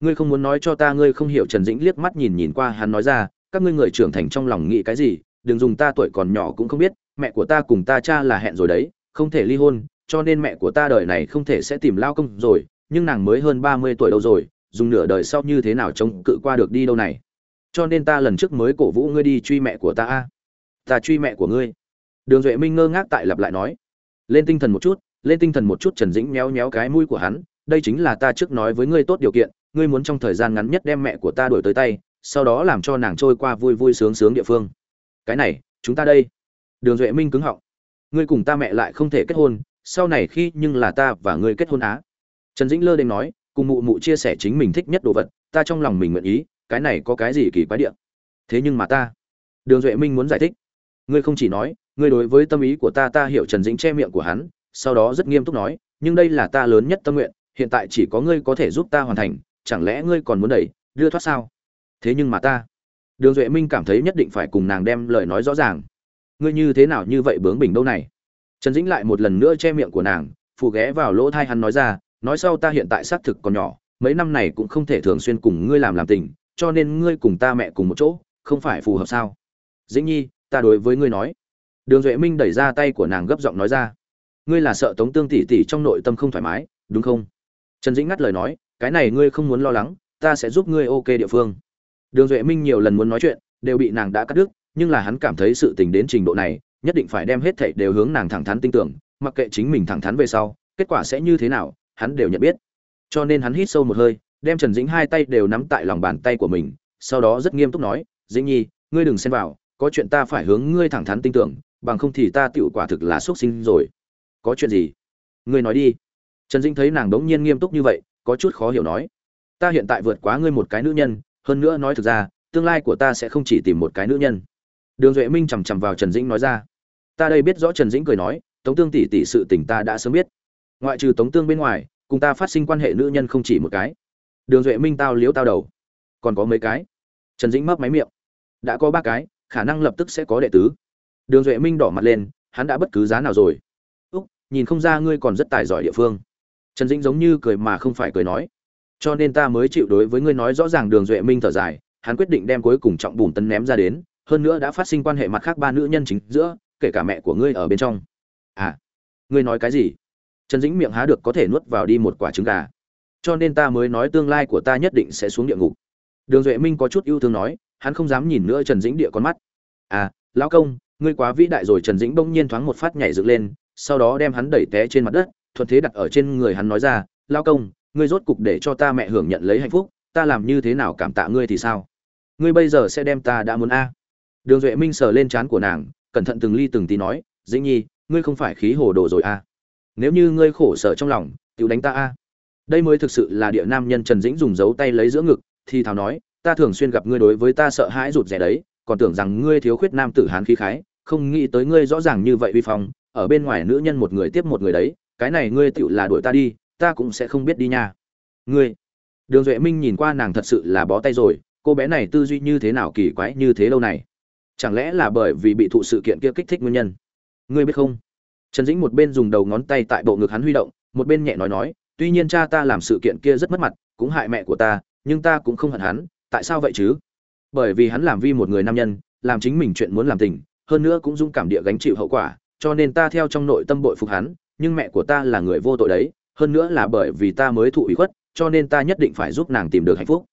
Ngươi không muốn nói cho ta ngươi không hiểu? Trần dĩnh liếc mắt nhìn nhìn qua hắn nói ra, các ngươi người trưởng thành trong lòng nghĩ cái gì? Đừng dùng ta tuổi còn nhỏ cũng không biết, mẹ của ta cùng ta cha là hẹn rồi đấy, không thể ly hôn, cho nên mẹ của ta đời này không thể sẽ tìm lao công rồi, nhưng nàng mới hơn ba mươi tuổi đâu rồi dùng nửa đời sau như thế nào chống cự qua được đi đâu này? Cho nên ta lần trước mới cổ vũ ngươi đi truy mẹ của ta a. Ta truy mẹ của ngươi. Đường duệ minh ngơ ngác tại lặp lại nói. Lên tinh thần một chút, lên tinh thần một chút trần dĩnh méo méo cái mũi của hắn. Đây chính là ta trước nói với ngươi tốt điều kiện, ngươi muốn trong thời gian ngắn nhất đem mẹ của ta đổi tới tay, sau đó làm cho nàng trôi qua vui vui sướng sướng địa phương. Cái này, chúng ta đây. Đường duệ minh cứng họng. Ngươi cùng ta mẹ lại không thể kết hôn, sau này khi nhưng là ta và ngươi kết hôn á. Trần dĩnh lơ đ nói cùng mụ mụ chia sẻ chính mình thích nhất đồ vật, ta trong lòng mình nguyện ý, cái này có cái gì kỳ quái điện thế nhưng mà ta, đường duệ minh muốn giải thích. Ngươi không chỉ nói, ngươi đối với tâm ý của ta ta hiểu trần dĩnh che miệng của hắn, sau đó rất nghiêm túc nói, nhưng đây là ta lớn nhất tâm nguyện, hiện tại chỉ có ngươi có thể giúp ta hoàn thành, chẳng lẽ ngươi còn muốn đẩy, đưa thoát sao? Thế nhưng mà ta, đường duệ minh cảm thấy nhất định phải cùng nàng đem lời nói rõ ràng. Ngươi như thế nào như vậy bướng bỉnh đâu này? Trần dĩnh lại một lần nữa che miệng của nàng phụ ghé vào lỗ thai hắn nói ra nói sau ta hiện tại xác thực còn nhỏ, mấy năm này cũng không thể thường xuyên cùng ngươi làm làm tình, cho nên ngươi cùng ta mẹ cùng một chỗ, không phải phù hợp sao? Dĩnh nhi, ta đối với ngươi nói. Đường duệ minh đẩy ra tay của nàng gấp giọng nói ra. Ngươi là sợ tống tương tỷ tỷ trong nội tâm không thoải mái, đúng không? Trần dĩnh ngắt lời nói, cái này ngươi không muốn lo lắng, ta sẽ giúp ngươi ok địa phương. Đường duệ minh nhiều lần muốn nói chuyện, đều bị nàng đã cắt đứt, nhưng là hắn cảm thấy sự tình đến trình độ này, nhất định phải đem hết thảy đều hướng nàng thẳng thắn tin tưởng, mặc kệ chính mình thẳng thắn về sau, kết quả sẽ như thế nào hắn đều nhận biết. Cho nên hắn hít sâu một hơi, đem trần dĩnh hai tay đều nắm tại lòng bàn tay của mình, sau đó rất nghiêm túc nói, dĩnh nhi, ngươi đừng xen vào, có chuyện ta phải hướng ngươi thẳng thắn tin tưởng, bằng không thì ta tựu quả thực là xuất sinh rồi. Có chuyện gì? Ngươi nói đi. Trần dĩnh thấy nàng đống nhiên nghiêm túc như vậy, có chút khó hiểu nói, ta hiện tại vượt quá ngươi một cái nữ nhân, hơn nữa nói thực ra, tương lai của ta sẽ không chỉ tìm một cái nữ nhân. Đường duệ minh chằm chằm vào trần dĩnh nói ra. Ta đây biết rõ trần dĩnh cười nói, tống tương tỷ tỷ sự tình ta đã sớm biết ngoại trừ tống tương bên ngoài, cùng ta phát sinh quan hệ nữ nhân không chỉ một cái. Đường duệ minh tao liếu tao đầu. Còn có mấy cái? Trần dĩnh mấp máy miệng. Đã có ba cái, khả năng lập tức sẽ có đệ tứ. Đường duệ minh đỏ mặt lên, hắn đã bất cứ giá nào rồi. Úc, nhìn không ra ngươi còn rất tài giỏi địa phương. Trần dĩnh giống như cười mà không phải cười nói. Cho nên ta mới chịu đối với ngươi nói rõ ràng đường duệ minh thở dài, hắn quyết định đem cuối cùng trọng bùn tân ném ra đến, hơn nữa đã phát sinh quan hệ mặt khác ba nữ nhân chính giữa, kể cả mẹ của ngươi ở bên trong. À ngươi nói cái gì? Trần dĩnh miệng há được có thể nuốt vào đi một quả trứng gà. Cho nên ta mới nói tương lai của ta nhất định sẽ xuống địa ngục. Đường duệ minh có chút yêu thương nói, hắn không dám nhìn nữa trần dĩnh địa con mắt. À lão công, ngươi quá vĩ đại rồi. Trần dĩnh bỗng nhiên thoáng một phát nhảy dựng lên, sau đó đem hắn đẩy té trên mặt đất, thuận thế đặt ở trên người hắn nói ra, lão công, ngươi rốt cục để cho ta mẹ hưởng nhận lấy hạnh phúc, ta làm như thế nào cảm tạ ngươi thì sao? Ngươi bây giờ sẽ đem ta đã muốn a? Đường duệ minh sờ lên trán của nàng, cẩn thận từng ly từng tí nói, dĩnh nhi, ngươi không phải khí hồ đồ rồi a nếu như ngươi khổ sở trong lòng tự đánh ta a. Đây mới thực sự là địa nam nhân trần dĩnh dùng dấu tay lấy giữa ngực, thì thào nói, ta thường xuyên gặp ngươi đối với ta sợ hãi rụt rè đấy, còn tưởng rằng ngươi thiếu khuyết nam tử hán khí khái, không nghĩ tới ngươi rõ ràng như vậy vi phong, ở bên ngoài nữ nhân một người tiếp một người đấy, cái này ngươi tựu là đuổi ta đi, ta cũng sẽ không biết đi nha. Ngươi. Đường duệ minh nhìn qua nàng thật sự là bó tay rồi, cô bé này tư duy như thế nào kỳ quái như thế lâu này? Chẳng lẽ là bởi vì bị thụ sự kiện kia kích thích nguyên nhân? Ngươi biết không? Trần dĩnh một bên dùng đầu ngón tay tại bộ ngực hắn huy động, một bên nhẹ nói nói, tuy nhiên cha ta làm sự kiện kia rất mất mặt, cũng hại mẹ của ta, nhưng ta cũng không hận hắn, tại sao vậy chứ? Bởi vì hắn làm vi một người nam nhân, làm chính mình chuyện muốn làm tình, hơn nữa cũng dũng cảm địa gánh chịu hậu quả, cho nên ta theo trong nội tâm bội phục hắn, nhưng mẹ của ta là người vô tội đấy, hơn nữa là bởi vì ta mới thụ ủy khuất, cho nên ta nhất định phải giúp nàng tìm được hạnh phúc.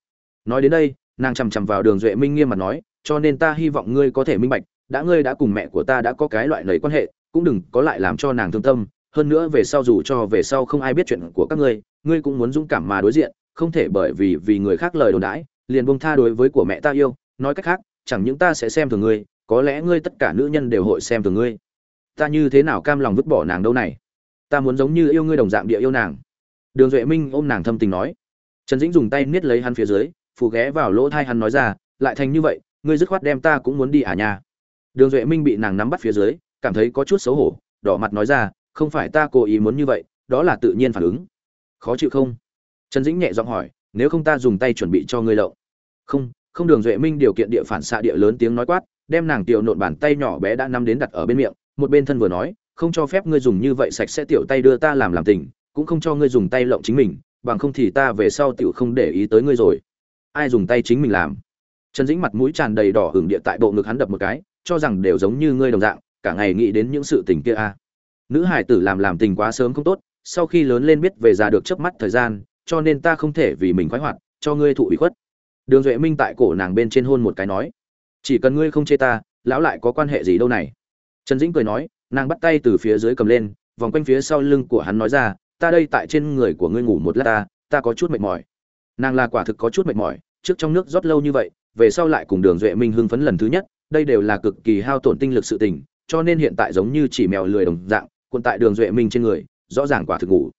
Nói đến đây, nàng chằm chằm vào đường duệ minh nghiêm mặt nói, cho nên ta hy vọng ngươi có thể minh bạch, đã ngươi đã cùng mẹ của ta đã có cái loại lời quan hệ cũng đừng có lại làm cho nàng thương tâm, hơn nữa về sau dù cho về sau không ai biết chuyện của các ngươi ngươi cũng muốn dũng cảm mà đối diện, không thể bởi vì vì người khác lời đồn đãi, liền bông tha đối với của mẹ ta yêu. Nói cách khác, chẳng những ta sẽ xem thường ngươi, có lẽ ngươi tất cả nữ nhân đều hội xem thường ngươi. Ta như thế nào cam lòng vứt bỏ nàng đâu này? Ta muốn giống như yêu ngươi đồng dạng địa yêu nàng. Đường duệ minh ôm nàng thâm tình nói. Trần dĩnh dùng tay niết lấy hắn phía dưới phù ghé vào lỗ thai hắn nói ra, lại thành như vậy, ngươi dứt khoát đem ta cũng muốn đi à nhà đường duệ minh bị nàng nắm bắt phía dưới cảm thấy có chút xấu hổ, đỏ mặt nói ra, không phải ta cố ý muốn như vậy, đó là tự nhiên phản ứng. Khó chịu không? Trần dĩnh nhẹ giọng hỏi, nếu không ta dùng tay chuẩn bị cho ngươi lậu. Không không đường duệ minh điều kiện địa phản xạ địa lớn tiếng nói quát, đem nàng tiểu nộn bàn tay nhỏ bé đã nắm đến đặt ở bên miệng, một bên thân vừa nói, không cho phép ngươi dùng như vậy sạch sẽ tiểu tay đưa ta làm làm tình, cũng không cho ngươi dùng tay lộng chính mình, bằng không thì ta về sau tiểu không để ý tới ngươi rồi. Ai dùng tay chính mình làm? Trần dĩnh mặt mũi tràn đầy đỏ hưởng địa tại bộ ngực hắn đập một cái, cho rằng đều giống như ngươi đồng dạng cả ngày nghĩ đến những sự tình kia a nữ hải tử làm làm tình quá sớm không tốt, sau khi lớn lên biết về già được chớp mắt thời gian, cho nên ta không thể vì mình khoái hoạt, cho ngươi thụ ủy khuất. Đường duệ minh tại cổ nàng bên trên hôn một cái nói, chỉ cần ngươi không chê ta, lão lại có quan hệ gì đâu này? Trần dĩnh cười nói, nàng bắt tay từ phía dưới cầm lên, vòng quanh phía sau lưng của hắn nói ra, ta đây tại trên người của ngươi ngủ một lát ta ta có chút mệt mỏi. Nàng là quả thực có chút mệt mỏi, trước trong nước rót lâu như vậy, về sau lại cùng đường duệ minh hưng phấn lần thứ nhất, đây đều là cực kỳ hao tổn tinh lực sự tình cho nên hiện tại giống như chỉ mèo lười đồng dạng, cuộn tại đường duệ minh trên người, rõ ràng quả thực ngủ.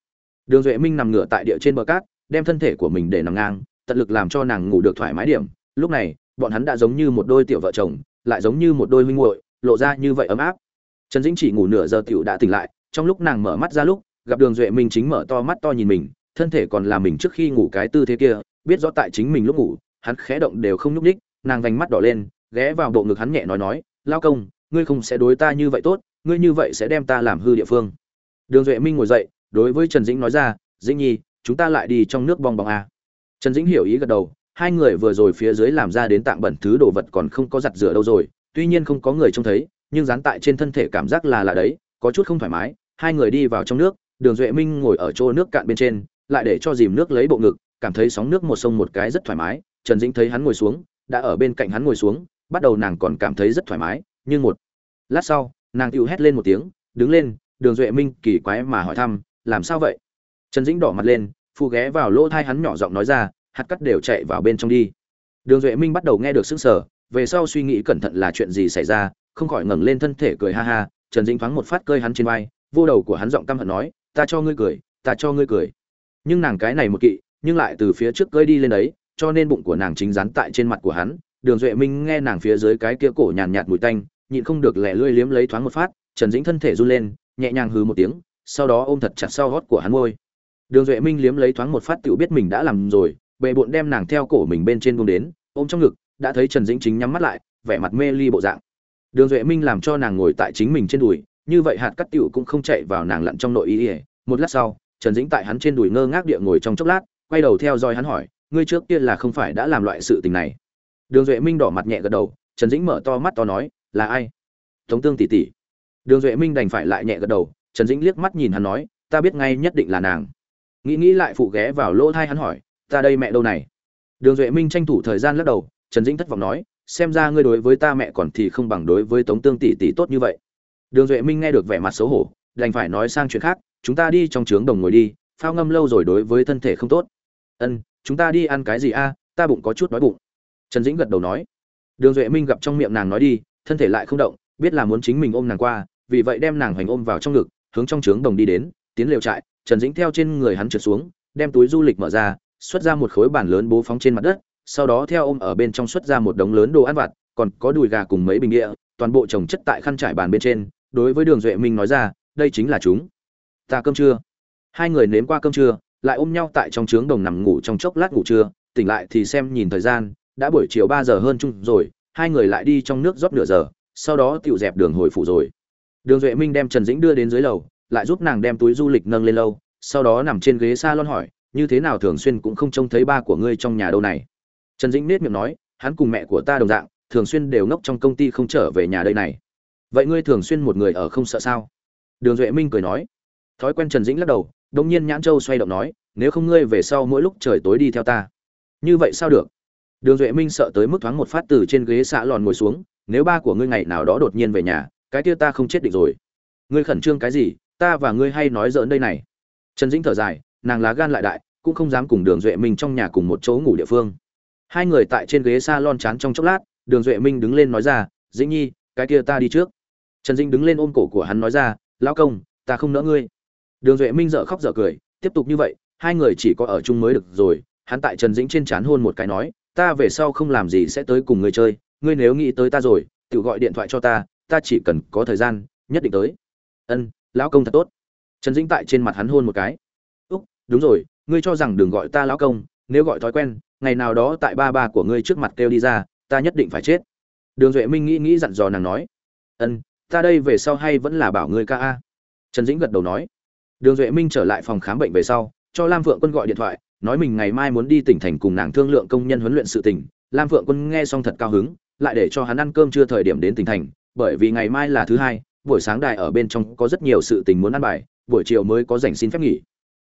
Đường duệ minh nằm ngửa tại địa trên bờ cát, đem thân thể của mình để nằm ngang, tận lực làm cho nàng ngủ được thoải mái điểm. Lúc này, bọn hắn đã giống như một đôi tiểu vợ chồng, lại giống như một đôi huynh muội, lộ ra như vậy ấm áp. Trần dĩnh chỉ ngủ nửa giờ tiểu đã tỉnh lại, trong lúc nàng mở mắt ra lúc, gặp đường duệ minh chính mở to mắt to nhìn mình, thân thể còn là mình trước khi ngủ cái tư thế kia, biết rõ tại chính mình lúc ngủ, hắn khẽ động đều không nhúc ních nàng vành mắt đỏ lên, ghé vào bộ ngực hắn nhẹ nói nói, lao công ngươi không sẽ đối ta như vậy tốt, ngươi như vậy sẽ đem ta làm hư địa phương. Đường duệ minh ngồi dậy, đối với trần dĩnh nói ra, dĩnh nhi, chúng ta lại đi trong nước bong bóng a. Trần dĩnh hiểu ý gật đầu, hai người vừa rồi phía dưới làm ra đến tạng bẩn thứ đồ vật còn không có giặt rửa đâu rồi, tuy nhiên không có người trông thấy, nhưng dán tại trên thân thể cảm giác là là đấy, có chút không thoải mái. Hai người đi vào trong nước, đường duệ minh ngồi ở chỗ nước cạn bên trên, lại để cho dìm nước lấy bộ ngực, cảm thấy sóng nước một sông một cái rất thoải mái. Trần dĩnh thấy hắn ngồi xuống, đã ở bên cạnh hắn ngồi xuống, bắt đầu nàng còn cảm thấy rất thoải mái nhưng một lát sau nàng tựu hét lên một tiếng đứng lên đường duệ minh kỳ quái mà hỏi thăm làm sao vậy? Trần dĩnh đỏ mặt lên phu ghé vào lỗ thai hắn nhỏ giọng nói ra hạt cắt đều chạy vào bên trong đi. Đường duệ minh bắt đầu nghe được sững sờ về sau suy nghĩ cẩn thận là chuyện gì xảy ra không khỏi ngẩng lên thân thể cười ha ha trần dĩnh thoáng một phát cơi hắn trên vai vô đầu của hắn giọng căm hận nói ta cho ngươi cười ta cho ngươi cười. Nhưng nàng cái này một kỵ nhưng lại từ phía trước cơi đi lên đấy cho nên bụng của nàng chính dán tại trên mặt của hắn. Đường duệ minh nghe nàng phía dưới cái kia cổ nhàn nhạt, mùi tanh nhịn không được lẻ lươi liếm lấy thoáng một phát, trần dĩnh thân thể run lên, nhẹ nhàng hừ một tiếng, sau đó ôm thật chặt sau gót của hắn môi đường duệ minh liếm lấy thoáng một phát tự biết mình đã làm rồi, bệ bụng đem nàng theo cổ mình bên trên buông đến, ôm trong ngực, đã thấy trần dĩnh chính nhắm mắt lại, vẻ mặt mê ly bộ dạng. Đường duệ minh làm cho nàng ngồi tại chính mình trên đùi, như vậy hạt cắt tiểu cũng không chạy vào nàng lặn trong nội ý ỉa một lát sau, trần dĩnh tại hắn trên đùi ngơ ngác địa ngồi trong chốc lát, quay đầu theo dõi hắn hỏi, ngươi trước kia là không phải đã làm loại sự tình này? Đường duệ minh đỏ mặt nhẹ gật đầu, trần dĩnh mở to mắt to nói là ai? Tống tương tỷ tỷ. Đường duệ minh đành phải lại nhẹ gật đầu, trần dĩnh liếc mắt nhìn hắn nói, ta biết ngay nhất định là nàng. Nghĩ nghĩ lại phụ ghé vào lỗ thai hắn hỏi, ta đây mẹ đâu này? Đường duệ minh tranh thủ thời gian lắc đầu, trần dĩnh thất vọng nói, xem ra ngươi đối với ta mẹ còn thì không bằng đối với tống tương tỷ tỷ tốt như vậy. Đường duệ minh nghe được vẻ mặt xấu hổ, đành phải nói sang chuyện khác, chúng ta đi trong trướng đồng ngồi đi, phao ngâm lâu rồi đối với thân thể không tốt. Ân, chúng ta đi ăn cái gì a? Ta bụng có chút đói bụng. Trần dĩnh gật đầu nói. Đường duệ minh gặp trong miệng nàng nói đi thân thể lại không động, biết là muốn chính mình ôm nàng qua, vì vậy đem nàng hoành ôm vào trong ngực, hướng trong trướng đồng đi đến, tiến lều trại, trần dĩnh theo trên người hắn trượt xuống, đem túi du lịch mở ra, xuất ra một khối bản lớn bố phóng trên mặt đất, sau đó theo ôm ở bên trong xuất ra một đống lớn đồ ăn vặt, còn có đùi gà cùng mấy bình địa, toàn bộ trồng chất tại khăn trải bàn bên trên, đối với đường duệ minh nói ra, đây chính là chúng. Ta cơm trưa. Hai người nếm qua cơm trưa, lại ôm nhau tại trong trướng đồng nằm ngủ trong chốc lát ngủ trưa, tỉnh lại thì xem nhìn thời gian, đã buổi chiều ba giờ hơn chung rồi hai người lại đi trong nước rót nửa giờ, sau đó tựu dẹp đường hồi phủ rồi. Đường duệ minh đem trần dĩnh đưa đến dưới lầu, lại giúp nàng đem túi du lịch nâng lên lâu, sau đó nằm trên ghế s a lon hỏi, như thế nào thường xuyên cũng không trông thấy ba của ngươi trong nhà đâu này? Trần dĩnh nết miệng nói, hắn cùng mẹ của ta đồng dạng, thường xuyên đều ngốc trong công ty không trở về nhà đây này. Vậy ngươi thường xuyên một người ở không sợ sao? Đường duệ minh cười nói. Thói quen trần dĩnh lắc đầu đông nhiên nhãn châu xoay động nói, nếu không ngươi về sau mỗi lúc trời tối đi theo ta. Như vậy sao được? Đường duệ minh sợ tới mức thoáng một phát từ trên ghế xạ lòn ngồi xuống, nếu ba của ngươi ngày nào đó đột nhiên về nhà, cái kia ta không chết định rồi. Ngươi khẩn trương cái gì? Ta và ngươi hay nói dỡn đây này. Trần dĩnh thở dài, nàng lá gan lại đại, cũng không dám cùng đường duệ minh trong nhà cùng một chỗ ngủ địa phương. Hai người tại trên ghế s a lon chán trong chốc lát, đường duệ minh đứng lên nói ra, dĩnh nhi, cái kia ta đi trước. Trần dĩnh đứng lên ôm cổ của hắn nói ra, lão công, ta không nỡ ngươi. Đường duệ minh dợ khóc dợ cười, tiếp tục như vậy, hai người chỉ có ở chung mới được rồi, hắn tại trần dĩnh trên c h á n hôn một cái nói ta về sau không làm gì sẽ tới cùng ngươi chơi, ngươi nếu nghĩ tới ta rồi, tự gọi điện thoại cho ta ta chỉ cần có thời gian, nhất định tới. Ân, lão công thật tốt. Trần dĩnh tại trên mặt hắn hôn một cái. Úc, đúng rồi, ngươi cho rằng đừng gọi ta lão công, nếu gọi thói quen, ngày nào đó tại ba ba của ngươi trước mặt kêu đi ra, ta nhất định phải chết. Đường duệ minh nghĩ nghĩ dặn dò nàng nói. Ân, ta đây về sau hay vẫn là bảo ngươi ca a. Trần dĩnh gật đầu nói. Đường duệ minh trở lại phòng khám bệnh về sau, cho lam Vượng quân gọi điện thoại nói mình ngày mai muốn đi tỉnh thành cùng nàng thương lượng công nhân huấn luyện sự tỉnh lam phượng quân nghe xong thật cao hứng, lại để cho hắn ăn cơm chưa thời điểm đến tỉnh thành, bởi vì ngày mai là thứ hai, buổi sáng đài ở bên trong có rất nhiều sự tình muốn ăn bài, buổi chiều mới có dành xin phép nghỉ.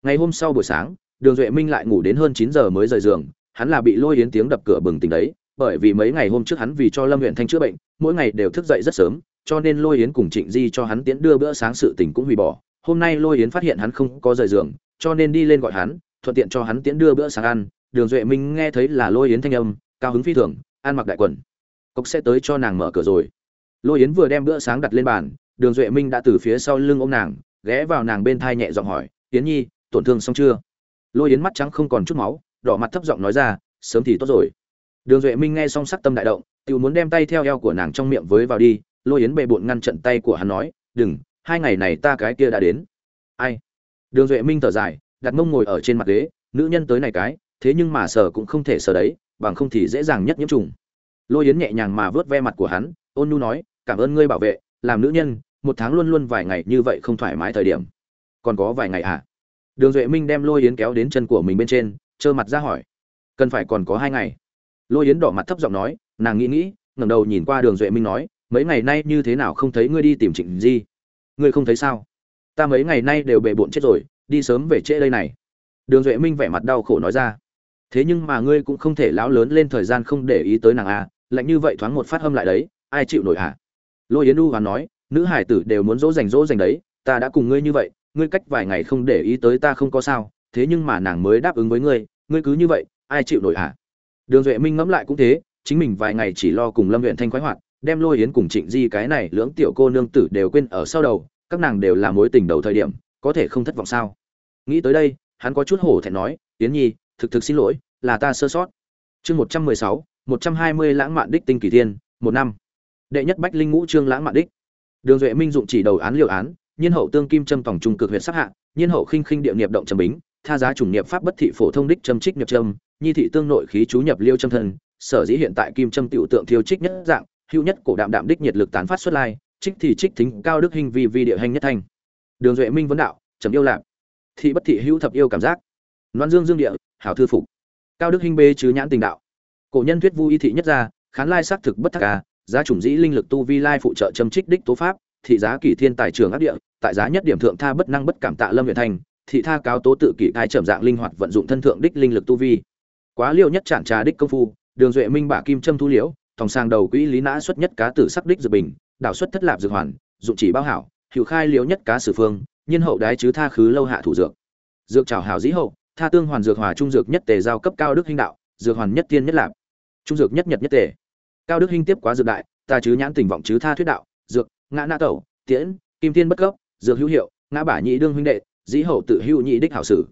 Ngày hôm sau buổi sáng, đường duệ minh lại ngủ đến hơn chín giờ mới rời giường, hắn là bị lôi yến tiếng đập cửa bừng tỉnh đấy, bởi vì mấy ngày hôm trước hắn vì cho lâm huyện thanh chữa bệnh, mỗi ngày đều thức dậy rất sớm, cho nên lôi yến cùng trịnh di cho hắn tiễn đưa bữa sáng sự tình cũng hủy bỏ. Hôm nay lôi yến phát hiện hắn không có rời giường, cho nên đi lên gọi hắn thuận tiện cho hắn tiễn đưa bữa sáng ăn. Đường duệ minh nghe thấy là lôi yến thanh âm, cao hứng phi thường, ăn mặc đại quần. Cốc sẽ tới cho nàng mở cửa rồi. Lôi yến vừa đem bữa sáng đặt lên bàn, đường duệ minh đã từ phía sau lưng ôm nàng, ghé vào nàng bên thai nhẹ giọng hỏi, yến nhi, tổn thương xong chưa? Lôi yến mắt trắng không còn chút máu, đỏ mặt thấp giọng nói ra, sớm thì tốt rồi. Đường duệ minh nghe xong sắc tâm đại động tự muốn đem tay theo eo của nàng trong miệng với vào đi, lôi yến bệ bộn ngăn trận tay của hắn nói, đừng, hai ngày này ta cái kia đã đến. Ai? Đường duệ minh thở dài đặt mông ngồi ở trên mặt ghế, nữ nhân tới này cái, thế nhưng mà sờ cũng không thể sờ đấy, bằng không thì dễ dàng nhất nhiễm trùng. Lôi yến nhẹ nhàng mà vớt ve mặt của hắn, ôn nhu nói, cảm ơn ngươi bảo vệ, làm nữ nhân, một tháng luôn luôn vài ngày như vậy không thoải mái thời điểm. Còn có vài ngày à? Đường duệ minh đem lôi yến kéo đến chân của mình bên trên, trơ mặt ra hỏi, cần phải còn có hai ngày? Lôi yến đỏ mặt thấp giọng nói, nàng nghĩ nghĩ, ngẩng đầu nhìn qua đường duệ minh nói, mấy ngày nay như thế nào không thấy ngươi đi tìm trịnh di? Ngươi không thấy sao? Ta mấy ngày nay đều bề bộn chết rồi đi sớm về trễ đây này. Đường duệ minh vẻ mặt đau khổ nói ra. Thế nhưng mà ngươi cũng không thể lão lớn lên thời gian không để ý tới nàng à lạnh như vậy thoáng một phát hâm lại đấy, ai chịu nổi à lôi yến u hoàn nói, nữ hải tử đều muốn dỗ dành dỗ dành đấy, ta đã cùng ngươi như vậy, ngươi cách vài ngày không để ý tới ta không có sao, thế nhưng mà nàng mới đáp ứng với ngươi ngươi cứ như vậy, ai chịu nổi à đường duệ minh ngẫm lại cũng thế, chính mình vài ngày chỉ lo cùng lâm huyện thanh khoái hoạt, đem lôi yến cùng trịnh di cái này lưỡng tiểu cô nương tử đều quên ở sau đầu, các nàng đều là mối tình đầu thời điểm, có thể không thất vọng sao? Nghĩ tới đây, hắn có chút hổ thẹn nói tiến nhi, thực thực xin lỗi, là ta sơ sót. Chương một trăm mười sáu, một trăm hai mươi lãng mạn đích tinh kỳ thiên, một năm. Đệ nhất bách linh ngũ trương lãng mạn đích. Đường duệ minh dụng chỉ đầu án liệu án, nhiên hậu tương kim châm tổng trung cực huyện sắc hạ, nhiên hậu khinh khinh địa nghiệp động trầm bính, tha giá chủng nghiệp pháp bất thị phổ thông đích châm trích nhập châm, nhi thị tương nội khí chú nhập liêu châm thân, sở dĩ hiện tại kim châm tiểu tượng thiêu trích nhất dạng, hữu nhất cổ đạm đạm đích nhiệt lực tán phát xuất lai, trích thì trích thính cao đức hình vi vi địa hành nhất thanh. Đường duệ minh vấn đạo, trầm yêu lạp thị bất thị hữu thập yêu cảm giác. Loan dương dương địa, hảo thư phục. Cao đức hình bê chứ nhãn tình đạo. Cổ nhân thuyết vu y thị nhất ra khán lai xác thực bất thắc ca, giá chủng dĩ linh lực tu vi lai phụ trợ châm trích đích tố pháp, thị giá kỷ thiên tài trường ác địa, tại giá nhất điểm thượng tha bất năng bất cảm tạ lâm huyện thành, thị tha cáo tố tự kỷ cai trầm dạng linh hoạt vận dụng thân thượng đích linh lực tu vi. Quá liêu nhất trạng trà đích công phu, đường duệ minh bả kim châm thu liễu, thòng sang đầu quỹ lý nã xuất nhất cá tử sắc đích dự bình đảo xuất thất lạp dược hoàn, dụng chỉ bao hảo hiệu khai liễu nhất cá sử phương nhiên hậu đái chứ tha khứ lâu hạ thủ dược. Dược trào hảo dĩ hậu, tha tương hoàn dược hòa trung dược nhất tề giao cấp cao đức hinh đạo, dược hoàn nhất tiên nhất lạp. Trung dược nhất nhật nhất tề. Cao đức hinh tiếp quá dược đại, ta chứ nhãn tình vọng chứ tha thuyết đạo, dược, ngã na tẩu, tiễn, kim tiên bất cấp, dược hữu hiệu, ngã bả nhị đương huynh đệ, dĩ hậu tự hữu nhị đích hảo sử.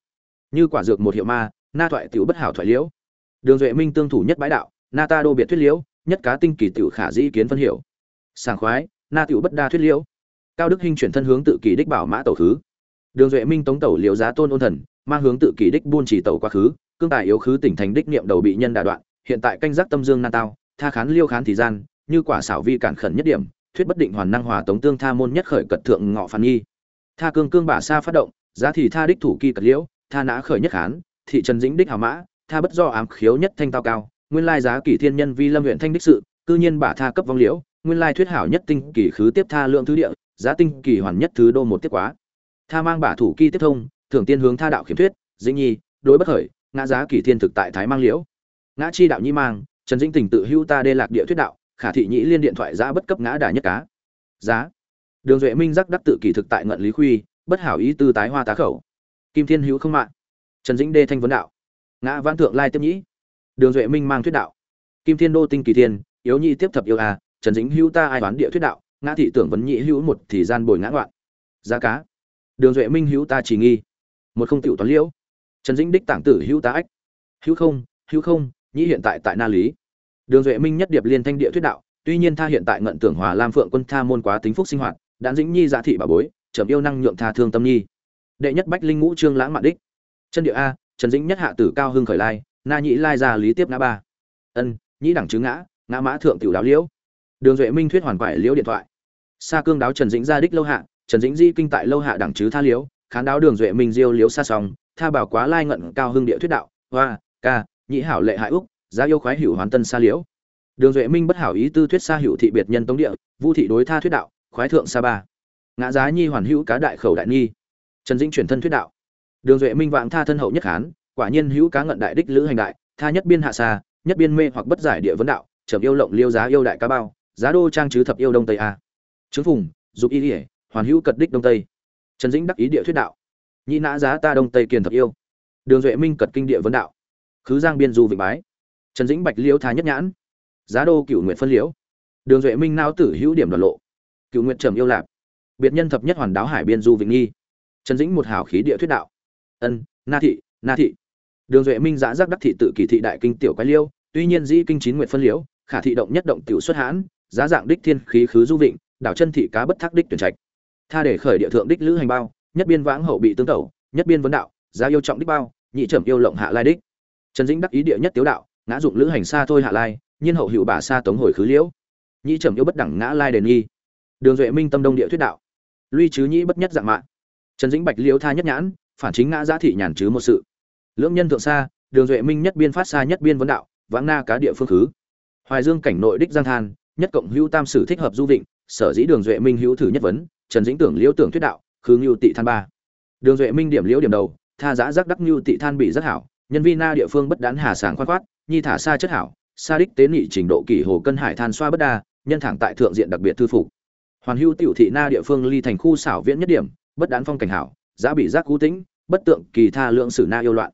Như quả dược một hiệu ma, na thoại tiểu bất hảo thoại liễu. Đường duệ minh tương thủ nhất bãi đạo, na ta đô biệt thuyết liễu, nhất cá tinh kỳ tiểu khả dĩ kiến phân hiểu sảng khoái, na tiểu bất đa thuyết liễu cao đức hinh chuyển thân hướng tự kỳ đích bảo mã tẩu khứ. Đường duệ minh tống tẩu liễu giá tôn ôn thần, mang hướng tự kỳ đích buôn chỉ tẩu quá khứ, cương tài yếu khứ tỉnh thành đích niệm đầu bị nhân đà đoạn, hiện tại canh giác tâm dương nan tao, tha khán liêu khán thì gian, như quả xảo vi cản khẩn nhất điểm, thuyết bất định hoàn năng hòa tống tương tha môn nhất khởi cật thượng ngọ phản nghi. Tha cương cương bả xa phát động, giá thì tha đích thủ kỳ cật liễu, tha nã khởi nhất khán, thị trần dĩnh đích hào mã, tha bất do ám khiếu nhất thanh tao cao, nguyên lai giá kỷ thiên nhân vi lâm huyện thanh đích sự, cư nhiên bả tha cấp vong liễu, nguyên lai thuyết hảo nhất tinh kỳ khứ tiếp tha lượng thứ địa giá tinh kỳ hoàn nhất thứ đô một tiếp quá. Tha mang bả thủ kỳ tiếp thông thường tiên hướng tha đạo khiếm thuyết, dĩnh nhi, đối bất khởi, ngã giá kỳ thiên thực tại thái mang liễu. Ngã chi đạo nhi mang, trần dĩnh tình tự hưu ta đê lạc địa thuyết đạo, khả thị nhĩ liên điện thoại giá bất cấp ngã đà nhất cá. Giá. Đường duệ minh giác đắc tự kỳ thực tại ngận lý khuy, bất hảo ý tư tái hoa tá khẩu. Kim thiên hữu không mạng trần dĩnh đê thanh vấn đạo. Ngã văn thượng lai tiếp nhĩ. Đường duệ minh mang thuyết đạo. Kim thiên đô tinh kỳ thiên, yếu nhi tiếp thập yêu a, trần dĩnh hữu ta ai đoán địa thuyết đạo ngã thị tưởng vấn nhị hữu một thì gian bồi ngã ngoạn. Giá cá. Đường duệ minh hữu ta chỉ nghi. Một không tiểu toán liễu. Trần dĩnh đích tảng tử hữu ta ách. Hữu không hữu không, nhĩ hiện tại tại na lý. Đường duệ minh nhất điệp liên thanh địa thuyết đạo, tuy nhiên tha hiện tại ngận tưởng hòa lam phượng quân tha môn quá tính phúc sinh hoạt, đạn dĩnh nhi giá thị bà bối trầm yêu năng nhượng tha thương tâm nhi. Đệ nhất bách linh ngũ trương lãng mạn đích. Chân địa a, trần dĩnh nhất hạ tử cao hưng khởi lai, na nhĩ lai ra lý tiếp ngã ba. Ân, nhĩ đẳng chứ ngã ngã mã thượng tiểu đáo liễu đường duệ minh thuyết hoàn quải liễu điện thoại. Xa cương đáo trần dĩnh ra đích lâu hạ, trần dĩnh di kinh tại lâu hạ đẳng chứ tha liễu, khán đáo đường duệ minh diêu liễu xa xong tha bảo quá lai ngận cao hưng địa thuyết đạo, hoa, ca, nhị hảo lệ hại úc, giá yêu khoái hữu hoàn tân xa liễu. Đường duệ minh bất hảo ý tư thuyết xa hữu thị biệt nhân tống địa, vu thị đối tha thuyết đạo, khoái thượng sa ba. Ngã giá nhi hoàn hữu cá đại khẩu đại nhi trần dĩnh chuyển thân thuyết đạo. Đường duệ minh vạng tha thân hậu nhất hán quả nhiên hữu cá ngận đại đích lữ hành đại, tha nhất biên hạ xa nhất biên mê hoặc bất giải địa vấn đạo trầm yêu lộng liêu giá yêu đại cá bao giá đô trang chứ thập yêu đông tây a. Trướng phùng, dục y ỉa hoàn hữu cật đích đông tây. Trần dĩnh đắc ý địa thuyết đạo. Nhị nã giá ta đông tây kiền thập yêu. Đường duệ minh cật kinh địa vấn đạo. Khứ giang biên du vịnh bái. Trần dĩnh bạch liễu thá nhất nhãn. Giá đô cựu nguyện phân liễu. Đường duệ minh nao tử hữu điểm đoàn lộ. Cựu nguyện trầm yêu lạp biệt nhân thập nhất hoàn đáo hải biên du vịnh nghi. Trần dĩnh một hào khí địa thuyết đạo. Ân, na thị na thị. Đường duệ minh giã giác đắc thị tự kỳ thị đại kinh tiểu quái liêu, tuy nhiên dĩ kinh chín nguyện phân liễu, khả thị động nhất động tiểu xuất hãn giá dạng đích thiên khí khứ du vịnh, đảo chân thị cá bất thác đích tuyển trạch. Tha để khởi địa thượng đích lữ hành bao, nhất biên vãng hậu bị tương tẩu, nhất biên vấn đạo, giá yêu trọng đích bao, nhị trầm yêu lộng hạ lai đích. Trần dĩnh đắc ý địa nhất tiếu đạo, ngã dụng lữ hành xa thôi hạ lai, nhiên hậu hữu bà xa tống hồi khứ liễu. Nhị trầm yêu bất đẳng ngã lai đền nghi. Đường duệ minh tâm đông địa thuyết đạo. Luy chứ nhĩ bất nhất dạng mạng trần dĩnh bạch liễu tha nhất nhãn, phản chính ngã giá thị nhàn chứ một sự. Lưỡng nhân thượng xa, đường duệ minh nhất biên phát xa nhất biên vấn đạo, vãng na cá địa phương khứ. Hoài dương cảnh nội đích giang than nhất cộng hữu tam sử thích hợp du vịnh, sở dĩ đường duệ minh hữu thử nhất vấn, trần dĩnh tưởng liễu tưởng thuyết đạo, khứ ngưu tị than ba. Đường duệ minh điểm liễu điểm đầu, tha giã giác đắc ngưu tị than bị rất hảo, nhân vi na địa phương bất đán hà sảng khoan khoát, nhi thả xa chất hảo xa đích tế nghị trình độ kỷ hồ cân hải than xoa bất đa, nhân thẳng tại thượng diện đặc biệt thư phục. Hoàn hữu tiểu thị na địa phương ly thành khu xảo viễn nhất điểm, bất đán phong cảnh hảo, giá bị giác cú tĩnh, bất tượng kỳ tha lượng sử na yêu loạn.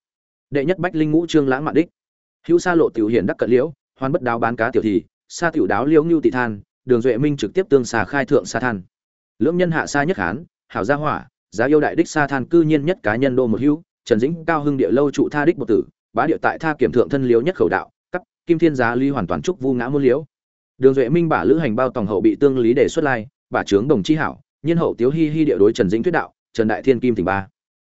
Đệ nhất bách linh ngũ trương lãng mạn đích. Hữu sa lộ tiểu hiển đắc cận liễu hoàn bất đáo bán cá tiểu thì sa tiểu đáo liễu ngưu tị than, đường duệ minh trực tiếp tương xà khai thượng sa than. Lưỡng nhân hạ sa nhất hán, hảo gia hỏa, giá yêu đại đích sa than cư nhiên nhất cá nhân đô một hữu, trần dĩnh cao hưng địa lâu trụ tha đích một tử, bá địa tại tha kiểm thượng thân liễu nhất khẩu đạo cấp kim thiên giá ly hoàn toàn trúc vu ngã môn liễu. Đường duệ minh bả lữ hành bao tòng hậu bị tương lý đề xuất lai, bả trướng đồng chi hảo, nhiên hậu tiếu hi hi địa đối trần dĩnh thuyết đạo, trần đại thiên kim tỉnh ba.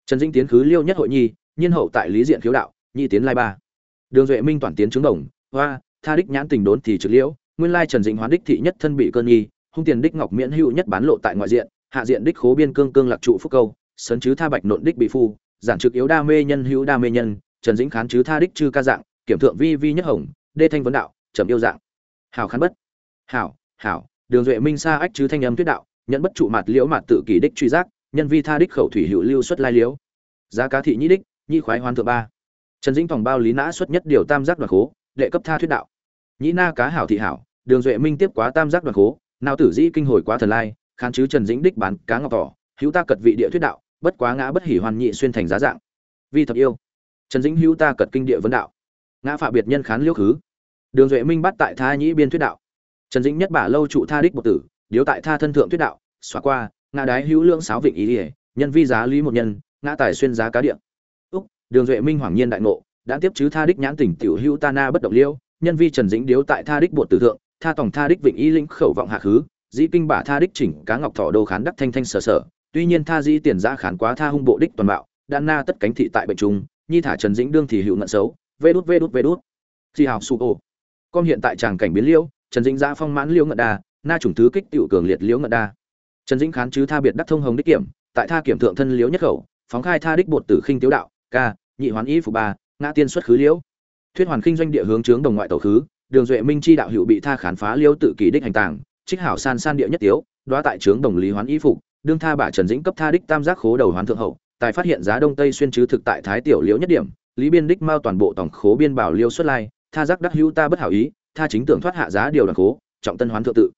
Trần dĩnh tiến khứ liêu nhất hội nhi, nhiên hậu tại lý diện khiếu đạo nhi tiến lai ba. Đường duệ minh toàn tiến trướng đồng, hoa tha đích nhãn tình đốn thì trực liễu nguyên lai trần dĩnh hoán đích thị nhất thân bị cơn nghi, hung tiền đích ngọc miễn hữu nhất bán lộ tại ngoại diện hạ diện đích khố biên cương cương lạc trụ phúc câu sấn chứ tha bạch nộn đích bị phu giản trực yếu đa mê nhân hữu đa mê nhân trần dĩnh khán chứ tha đích chư ca dạng kiểm thượng vi vi nhất hồng đê thanh vấn đạo trầm yêu dạng. Hào khán bất. Hảo hảo đường duệ minh xa ách chứ thanh âm tuyết đạo nhận bất trụ mặt liễu mặt tự kỷ đích truy giác nhân vi tha đích khẩu thủy hữu lưu xuất lai liễu. Giá cá thị nhĩ đích nhị khoái hoan thượng ba. Trần dĩnh phòng bao lý nã xuất nhất điều tam giác đoạt khố đệ cấp tha thuyết đạo. Nhĩ na cá hảo thị hảo, đường duệ minh tiếp quá tam giác đoàn khố nào tử dĩ kinh hồi quá thần lai, khán chứ trần dĩnh đích bán cá ngọc tỏ, hữu ta cật vị địa thuyết đạo, bất quá ngã bất hỉ hoàn nhị xuyên thành giá dạng. Vi thập yêu. Trần dĩnh hữu ta cật kinh địa vấn đạo. Ngã phạ biệt nhân khán liễu khứ. Đường duệ minh bắt tại tha nhĩ biên thuyết đạo. Trần dĩnh nhất bả lâu trụ tha đích một tử, điếu tại tha thân thượng thuyết đạo, xóa qua, ngã đái hữu lương sáo vịnh ý ỉa nhân vi giá lý một nhân, ngã tài xuyên giá cá điện úc, đường duệ minh hoàng nhiên đại ngộ đã tiếp chứ tha đích nhãn tỉnh tiểu hữu ta na bất động liêu, nhân vi trần dĩnh điếu tại tha đích bột tử thượng, tha tổng tha đích vịnh y linh khẩu vọng hạ khứ, dĩ kinh bả tha đích chỉnh cá ngọc thọ đô khán đắc thanh thanh sở sở, tuy nhiên tha dĩ tiền giã khán quá tha hung bộ đích toàn bạo, đan na tất cánh thị tại bệnh trung, nhi thả trần dĩnh đương thì hữu ngận xấu, vê đút vê đút vê đút. Di hào su ô con hiện tại tràng cảnh biến liêu, trần dĩnh giã phong mãn liêu ngận đa, na chủng thứ kích tiểu cường liệt liễu ngận đa. Trần dĩnh khán chứ tha biệt đắc thông hồng đích kiểm, tại tha kiểm thượng thân liễu nhất khẩu, phóng khai tha đích bột tử khinh tiếu đạo, ca, nhị hoán y phục ba ngã tiên xuất khứ liễu. Thuyết hoàn kinh doanh địa hướng chướng đồng ngoại tàu khứ, đường duệ minh chi đạo hữu bị tha khán phá liễu tự kỷ đích hành tàng, trích hảo san san địa nhất tiếu, đoá tại trướng đồng lý hoán y phục, đương tha bả trần dĩnh cấp tha đích tam giác khố đầu hoán thượng hậu, tài phát hiện giá đông tây xuyên chứ thực tại thái tiểu liễu nhất điểm, lý biên đích mao toàn bộ tổng khố biên bảo liêu xuất lai, tha giác đắc hữu ta bất hảo ý, tha chính tưởng thoát hạ giá điều đoàn khố, trọng tân hoán thượng tự.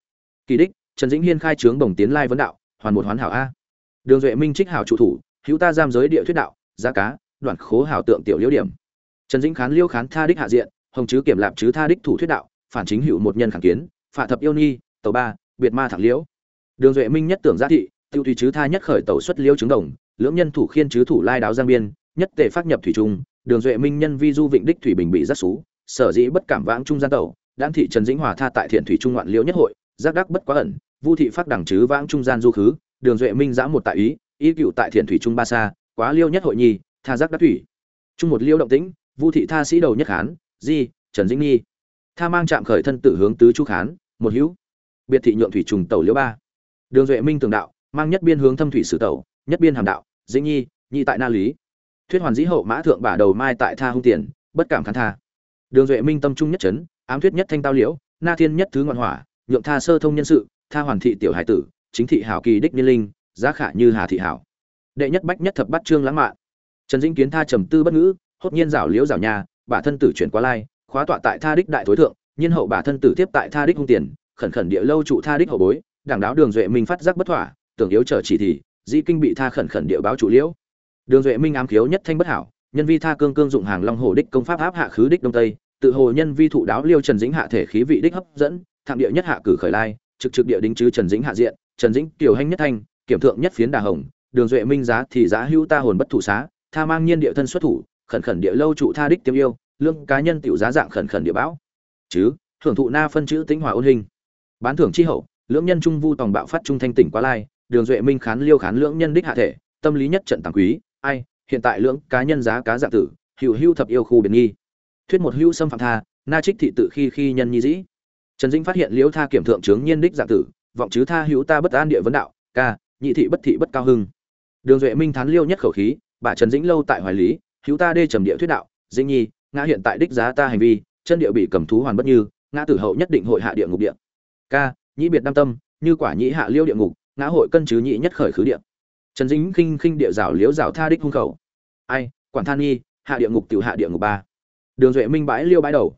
Kỳ đích, trần dĩnh hiên khai trướng đồng tiến lai vấn đạo, hoàn một hoán hảo a. Đường duệ minh trích hảo trụ thủ, hữu ta giam giới địa thuyết đạo, giá cá đoạn khố hảo tượng tiểu liễu điểm trần dĩnh khán liêu khán tha đích hạ diện, hồng chứ kiểm lạp chứ tha đích thủ thuyết đạo, phản chính hữu một nhân khẳng kiến, phạ thập yêu nhi tàu ba, biệt ma thẳng liễu. Đường duệ minh nhất tưởng giá thị, tiêu Thủy chứ tha nhất khởi tàu xuất liêu chứng đồng, lưỡng nhân thủ khiên chứ thủ lai đáo giang biên, nhất tề phát nhập thủy trung, đường duệ minh nhân vi du vịnh đích thủy bình bị rất xú, sở dĩ bất cảm vãng trung gian tàu đan thị trần dĩnh hòa tha tại thiện thủy trung ngoạn liễu nhất hội, giác đắc bất quá ẩn, vu thị phát đẳng chứ vãng trung gian du khứ, đường duệ minh giã một tại ý ý cựu tại thiện thủy trung ba xa quá liêu nhất hội nhi, tha giác đắc thủy. Trung một liêu động tĩnh vu thị tha sĩ đầu nhất khán, di, trần dĩnh nhi. Tha mang chạm khởi thân tử hướng tứ chu khán, một hữu. Biệt thị nhượng thủy trùng tẩu liễu ba. Đường duệ minh tường đạo, mang nhất biên hướng thâm thủy sử tẩu, nhất biên hàm đạo, dĩnh nhi, nhị tại na lý. Thuyết hoàn dĩ hậu mã thượng bả đầu mai tại tha hung tiền, bất cảm khán tha. Đường duệ minh tâm trung nhất chấn, ám thuyết nhất thanh tao liễu, na thiên nhất thứ ngọn hỏa, nhượng tha sơ thông nhân sự, tha hoàn thị tiểu hải tử, chính thị hảo kỳ đích niên linh, giá khả như hà thị hảo. Đệ nhất bách nhất thập bắt trương lãng mạn. Trần dĩnh kiến tha trầm tư bất ngữ hốt nhiên rảo liễu rảo nhà bà thân tử chuyển qua lai, khóa tọa tại tha đích đại thối thượng, nhiên hậu bà thân tử tiếp tại tha đích hung tiền, khẩn khẩn địa lâu trụ tha đích hậu bối, đảng đáo đường duệ minh phát giác bất thỏa, tưởng yếu trở chỉ thì dĩ kinh bị tha khẩn khẩn địa báo chủ liễu. Đường duệ minh ám khiếu nhất thanh bất hảo, nhân vi tha cương cương dụng hàng long hồ đích công pháp áp hạ khứ đích đông tây, tự hồ nhân vi thụ đáo liêu trần dĩnh hạ thể khí vị đích hấp dẫn, thạm địa nhất hạ cử khởi lai, trực trực địa đính chứ trần dĩnh hạ diện, trần dĩnh tiểu hành nhất thanh, kiểm thượng nhất phiến đà hồng, đường duệ minh giá thì giá hữu ta hồn bất thủ xá, tha mang nhiên địa thân xuất thủ khẩn khẩn địa lâu trụ tha đích tiêm yêu lương cá nhân tiểu giá dạng khẩn khẩn địa bão. Chứ, thưởng thụ na phân chữ tính hòa ôn hình. Bán thưởng chi hậu, lưỡng nhân trung vu tòng bạo phát trung thanh tỉnh quá lai, đường duệ minh khán liêu khán lưỡng nhân đích hạ thể, tâm lý nhất trận tàng quý, ai, hiện tại lưỡng cá nhân giá cá dạng tử, hữu hữu thập yêu khu biệt nghi. Thuyết một hữu xâm phạm tha, na trích thị tự khi khi nhân nhi dĩ. Trần dĩnh phát hiện liễu tha kiểm thượng trướng nhiên đích dạng tử, vọng chứ tha hữu ta bất an địa vấn đạo, ca, nhị thị bất thị bất cao hưng. Đường duệ minh thán liêu nhất khẩu khí, bà trần dĩnh lâu tại hoài lý hữu ta đê trầm địa thuyết đạo, dĩnh nhi, ngã hiện tại đích giá ta hành vi, chân địa bị cầm thú hoàn bất như, ngã tử hậu nhất định hội hạ địa ngục địa. Ca, nhĩ biệt nam tâm, như quả nhĩ hạ liêu địa ngục, ngã hội cân chứ nhị nhất khởi khứ địa. Trần dĩnh khinh khinh địa rào liếu rào tha đích hung khẩu. Ai, quản than nhi, hạ địa ngục tiểu hạ địa ngục ba. Đường duệ minh bãi liêu bãi đầu.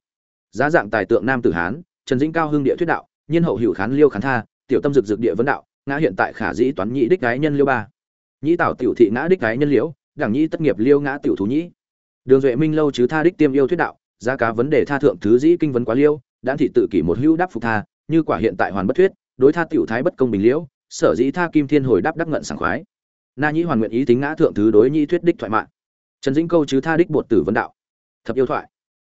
Giá dạng tài tượng nam tử hán, trần dĩnh cao hưng địa thuyết đạo, nhiên hậu hữu khán liêu khán tha, tiểu tâm dực dực địa vấn đạo, ngã hiện tại khả dĩ toán nhị đích gái nhân liêu ba. Nhĩ tảo tiểu thị ngã đích gái nhân liễu đảng nhi tất nghiệp liêu ngã tiểu thú nhĩ. Đường duệ minh lâu chứ tha đích tiêm yêu thuyết đạo, giá cá vấn đề tha thượng thứ dĩ kinh vấn quá liêu đan thị tự kỷ một hữu đáp phục tha, như quả hiện tại hoàn bất thuyết, đối tha tiểu thái bất công bình liễu sở dĩ tha kim thiên hồi đáp đắc ngận sảng khoái. Na nhĩ hoàn nguyện ý tính ngã thượng thứ đối nhĩ thuyết đích thoại mạng. Trần dĩnh câu chứ tha đích bột tử vấn đạo. Thập yêu thoại.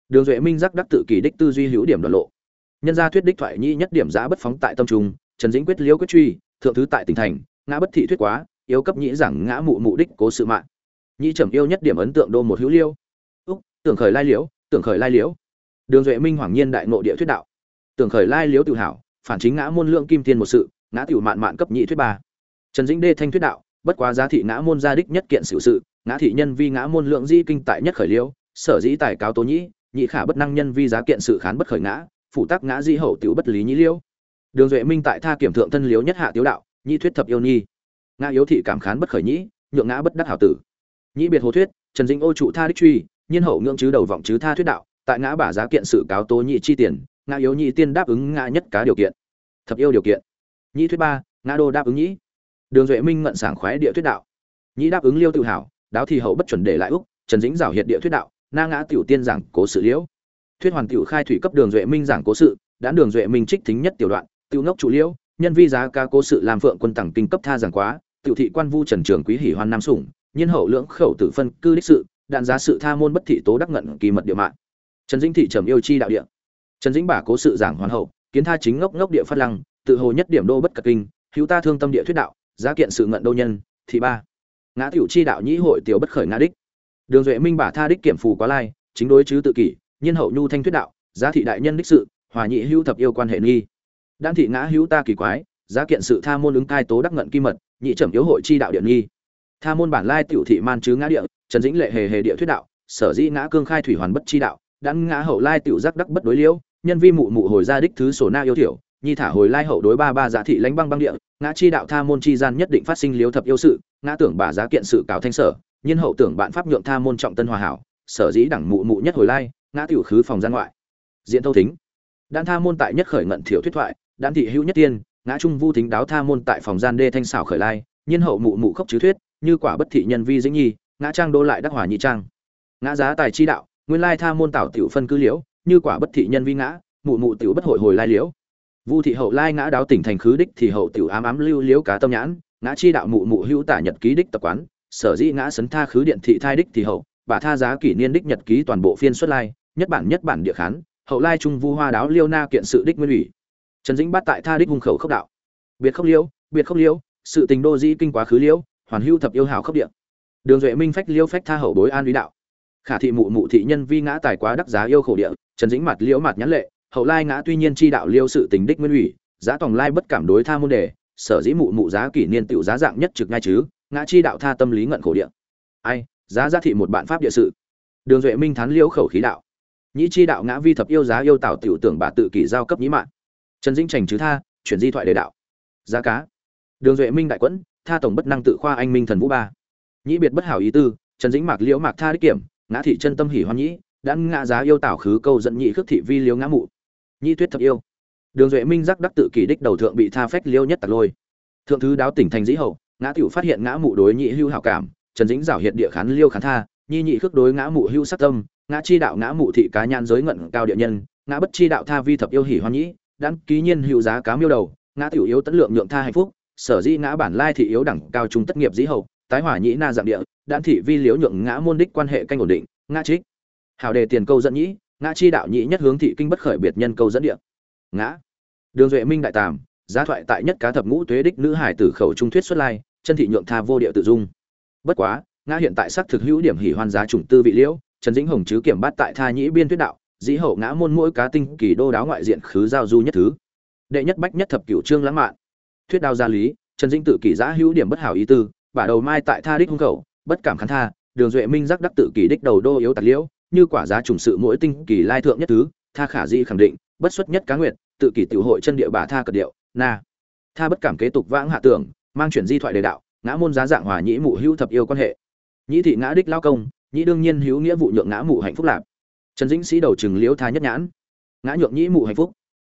Đường duệ minh giác đắc tự kỷ đích tư duy hữu điểm đoạn lộ. Nhân gia thuyết đích thoại nhĩ nhất điểm giá bất phóng tại tâm trung, trần dĩnh quyết liễu quyết truy, thượng thứ tại tỉnh thành, ngã bất thị thuyết quá, yếu cấp nhĩ giảng ngã mụ mụ đích cố sự mạng nhĩ trầm yêu nhất điểm ấn tượng đô một hữu liêu. Úc, tưởng khởi lai liễu, tưởng khởi lai liễu. Đường duệ minh hoàng nhiên đại ngộ địa thuyết đạo. Tưởng khởi lai liễu tự hảo phản chính ngã môn lượng kim thiên một sự, ngã tiểu mạn mạn cấp nhị thuyết ba. Trần dĩnh đê thanh thuyết đạo, bất quá giá thị ngã môn gia đích nhất kiện sự sự, ngã thị nhân vi ngã môn lượng di kinh tại nhất khởi liễu, sở dĩ tài cáo tố nhĩ nhị khả bất năng nhân vi giá kiện sự khán bất khởi ngã, phủ tác ngã di hậu tiểu bất lý nhĩ liễu. Đường duệ minh tại tha kiểm thượng thân liễu nhất hạ tiếu đạo nhị thuyết thập yêu nhi. Ngã yếu thị cảm khán bất khởi nhĩ, nhượng ngã bất đắc hảo tử nhĩ biệt hồ thuyết, trần dĩnh ô trụ tha đích truy, nhiên hậu ngưỡng chứ đầu vọng chứ tha thuyết đạo, tại ngã bả giá kiện sự cáo tố nhị chi tiền, ngã yếu nhị tiên đáp ứng ngã nhất cá điều kiện. Thập yêu điều kiện. Nhị thuyết ba, ngã đô đáp ứng nhĩ. Đường duệ minh ngận sảng khoái địa thuyết đạo. Nhĩ đáp ứng liêu tự hảo đáo thì hậu bất chuẩn để lại úc, trần dĩnh giảo hiện địa thuyết đạo, na ngã tiểu tiên giảng cố sự liễu. Thuyết hoàn tiểu khai thủy cấp đường duệ minh giảng cố sự, đã đường duệ minh trích thính nhất tiểu đoạn, tiểu ngốc trụ liễu, nhân vi giá ca cố sự làm phượng quân tặng kinh cấp tha giảng quá, tiểu thị quan vu trần trường quý hỉ hoan nam sủng nhiên hậu lưỡng khẩu tử phân cư đích sự, đạn giá sự tha môn bất thị tố đắc ngận kỳ mật địa mạng. Trần dĩnh thị trầm yêu chi đạo địa. Trần dĩnh bả cố sự giảng hoàn hậu, kiến tha chính ngốc ngốc địa phát lăng, tự hồ nhất điểm đô bất cật kinh, hữu ta thương tâm địa thuyết đạo, giá kiện sự ngận đô nhân, thị ba. Ngã tiểu chi đạo nhĩ hội tiểu bất khởi ngã đích. Đường duệ minh bả tha đích kiểm phù quá lai, chính đối chứ tự kỷ, nhiên hậu nhu thanh thuyết đạo, giá thị đại nhân đích sự, hòa nhị hữu thập yêu quan hệ nghi. Đan thị ngã hữu ta kỳ quái, giá kiện sự tha môn ứng cai tố đắc ngận kim mật, nhị trầm yếu hội chi đạo điện nghi tha môn bản lai tiểu thị man chứ ngã địa, trần dĩnh lệ hề hề địa thuyết đạo, sở dĩ ngã cương khai thủy hoàn bất chi đạo đãn ngã hậu lai tiểu giác đắc bất đối liễu, nhân vi mụ mụ hồi ra đích thứ sổ na yêu thiểu nhi thả hồi lai hậu đối ba ba giả thị lãnh băng băng địa, ngã chi đạo tha môn chi gian nhất định phát sinh liếu thập yêu sự, ngã tưởng bà giá kiện sự cáo thanh sở nhân hậu tưởng bạn pháp nhượng tha môn trọng tân hòa hảo, sở dĩ đẳng mụ mụ nhất hồi lai, ngã tiểu khứ phòng gian ngoại. Diễn thâu thính. Đan tha môn tại nhất khởi ngận thiểu thuyết thoại đan thị hữu nhất tiên, ngã trung vu thính đáo tha môn tại phòng gian đê thanh xảo khởi lai nhân hậu mụ mụ khóc chứ thuyết như quả bất thị nhân vi dĩnh nhi, ngã trang đô lại đắc hòa nhị trang. Ngã giá tài chi đạo, nguyên lai tha môn tảo tiểu phân cư liễu, như quả bất thị nhân vi ngã, mụ mụ tiểu bất hội hồi lai liễu. Vu thị hậu lai ngã đáo tỉnh thành khứ đích thì hậu tiểu ám ám lưu liễu cá tâm nhãn, ngã chi đạo mụ mụ hữu tả nhật ký đích tập quán, sở dĩ ngã sấn tha khứ điện thị thai đích thì hậu, bà tha giá kỷ niên đích nhật ký toàn bộ phiên xuất lai, nhất bản nhất bản địa khán, hậu lai trung vu hoa đáo liêu na kiện sự đích nguyên ủy. Trần dĩnh bắt tại tha đích hung khẩu khốc đạo. Biệt không liễu, biệt không liễu, sự tình đô dĩ kinh quá khứ liễu hoàn hưu thập yêu hào khốc địa. Đường duệ minh phách liêu phách tha hậu bối an lý đạo. Khả thị mụ mụ thị nhân vi ngã tài quá đắc giá yêu khổ địa, trần dĩnh mặt liễu mặt nhãn lệ, hậu lai ngã tuy nhiên chi đạo liêu sự tình đích nguyên ủy, giá tòng lai bất cảm đối tha môn đề, sở dĩ mụ mụ giá kỷ niên tiểu giá dạng nhất trực ngay chứ, ngã chi đạo tha tâm lý ngận khổ địa. Ai, giá giá thị một bạn pháp địa sự. Đường duệ minh thán liễu khẩu khí đạo. Nhĩ chi đạo ngã vi thập yêu giá yêu tạo tiểu tưởng bà tự kỷ giao cấp nhĩ mạng trần dĩnh trành chứ tha, chuyển di thoại đề đạo. Giá cá. Đường duệ minh đại quẫn tha tổng bất năng tự khoa anh minh thần vũ ba. Nhĩ biệt bất hảo ý tư, trần dĩnh mạc liễu mạc tha đích kiểm, ngã thị chân tâm hỉ hoan nhĩ, đã ngã giá yêu tảo khứ câu dẫn nhị khước thị vi liếu ngã mụ. Nhĩ tuyết thập yêu. Đường duệ minh giác đắc tự kỷ đích đầu thượng bị tha phách liêu nhất tạc lôi. Thượng thứ đáo tỉnh thành dĩ hậu, ngã tiểu phát hiện ngã mụ đối nhị hưu hảo cảm, trần dĩnh giảo hiện địa khán liêu khán tha, nhi nhị khước đối ngã mụ hưu sát tâm, ngã chi đạo ngã mụ thị cá nhan giới ngận cao địa nhân, ngã bất chi đạo tha vi thập yêu hỉ hoan nhĩ, đan ký nhiên hữu giá cá miêu đầu, ngã tiểu yếu tấn lượng nhượng tha hạnh phúc sở dĩ ngã bản lai thị yếu đẳng cao trung tất nghiệp dĩ hậu, tái hỏa nhĩ na dạng địa đan thị vi liếu nhượng ngã môn đích quan hệ canh ổn định, ngã trích. Hào đề tiền câu dẫn nhĩ, ngã chi đạo nhĩ nhất hướng thị kinh bất khởi biệt nhân câu dẫn địa. Ngã. Đường duệ minh đại tàm, giá thoại tại nhất cá thập ngũ tuế đích nữ hải tử khẩu trung thuyết xuất lai, chân thị nhượng tha vô địa tự dung. Bất quá, ngã hiện tại sắc thực hữu điểm hỉ hoan giá chủng tư vị liễu, trần dĩnh hồng chứ kiểm bát tại tha nhĩ biên thuyết đạo, dĩ hậu ngã môn mỗi cá tinh kỳ đô đáo ngoại diện khứ giao du nhất thứ. Đệ nhất bách nhất thập cửu trương lãng mạn thuyết đao gia lý, trần dĩnh tự kỷ giã hữu điểm bất hảo ý tư, bả đầu mai tại tha đích hung khẩu, bất cảm khán tha, đường duệ minh giác đắc tự kỷ đích đầu đô yếu tạc liễu, như quả giá trùng sự mỗi tinh kỳ lai thượng nhất thứ, tha khả di khẳng định, bất xuất nhất cá nguyệt, tự kỷ tiểu hội chân địa bà tha cật điệu, na. Tha bất cảm kế tục vãng hạ tưởng, mang chuyển di thoại đề đạo, ngã môn giá dạng hòa nhĩ mụ hữu thập yêu quan hệ. Nhĩ thị ngã đích lao công, nhĩ đương nhiên hữu nghĩa vụ nhượng ngã mụ hạnh phúc lạp trần dĩnh sĩ đầu chừng liễu tha nhất nhãn. Ngã nhượng nhĩ mụ hạnh phúc.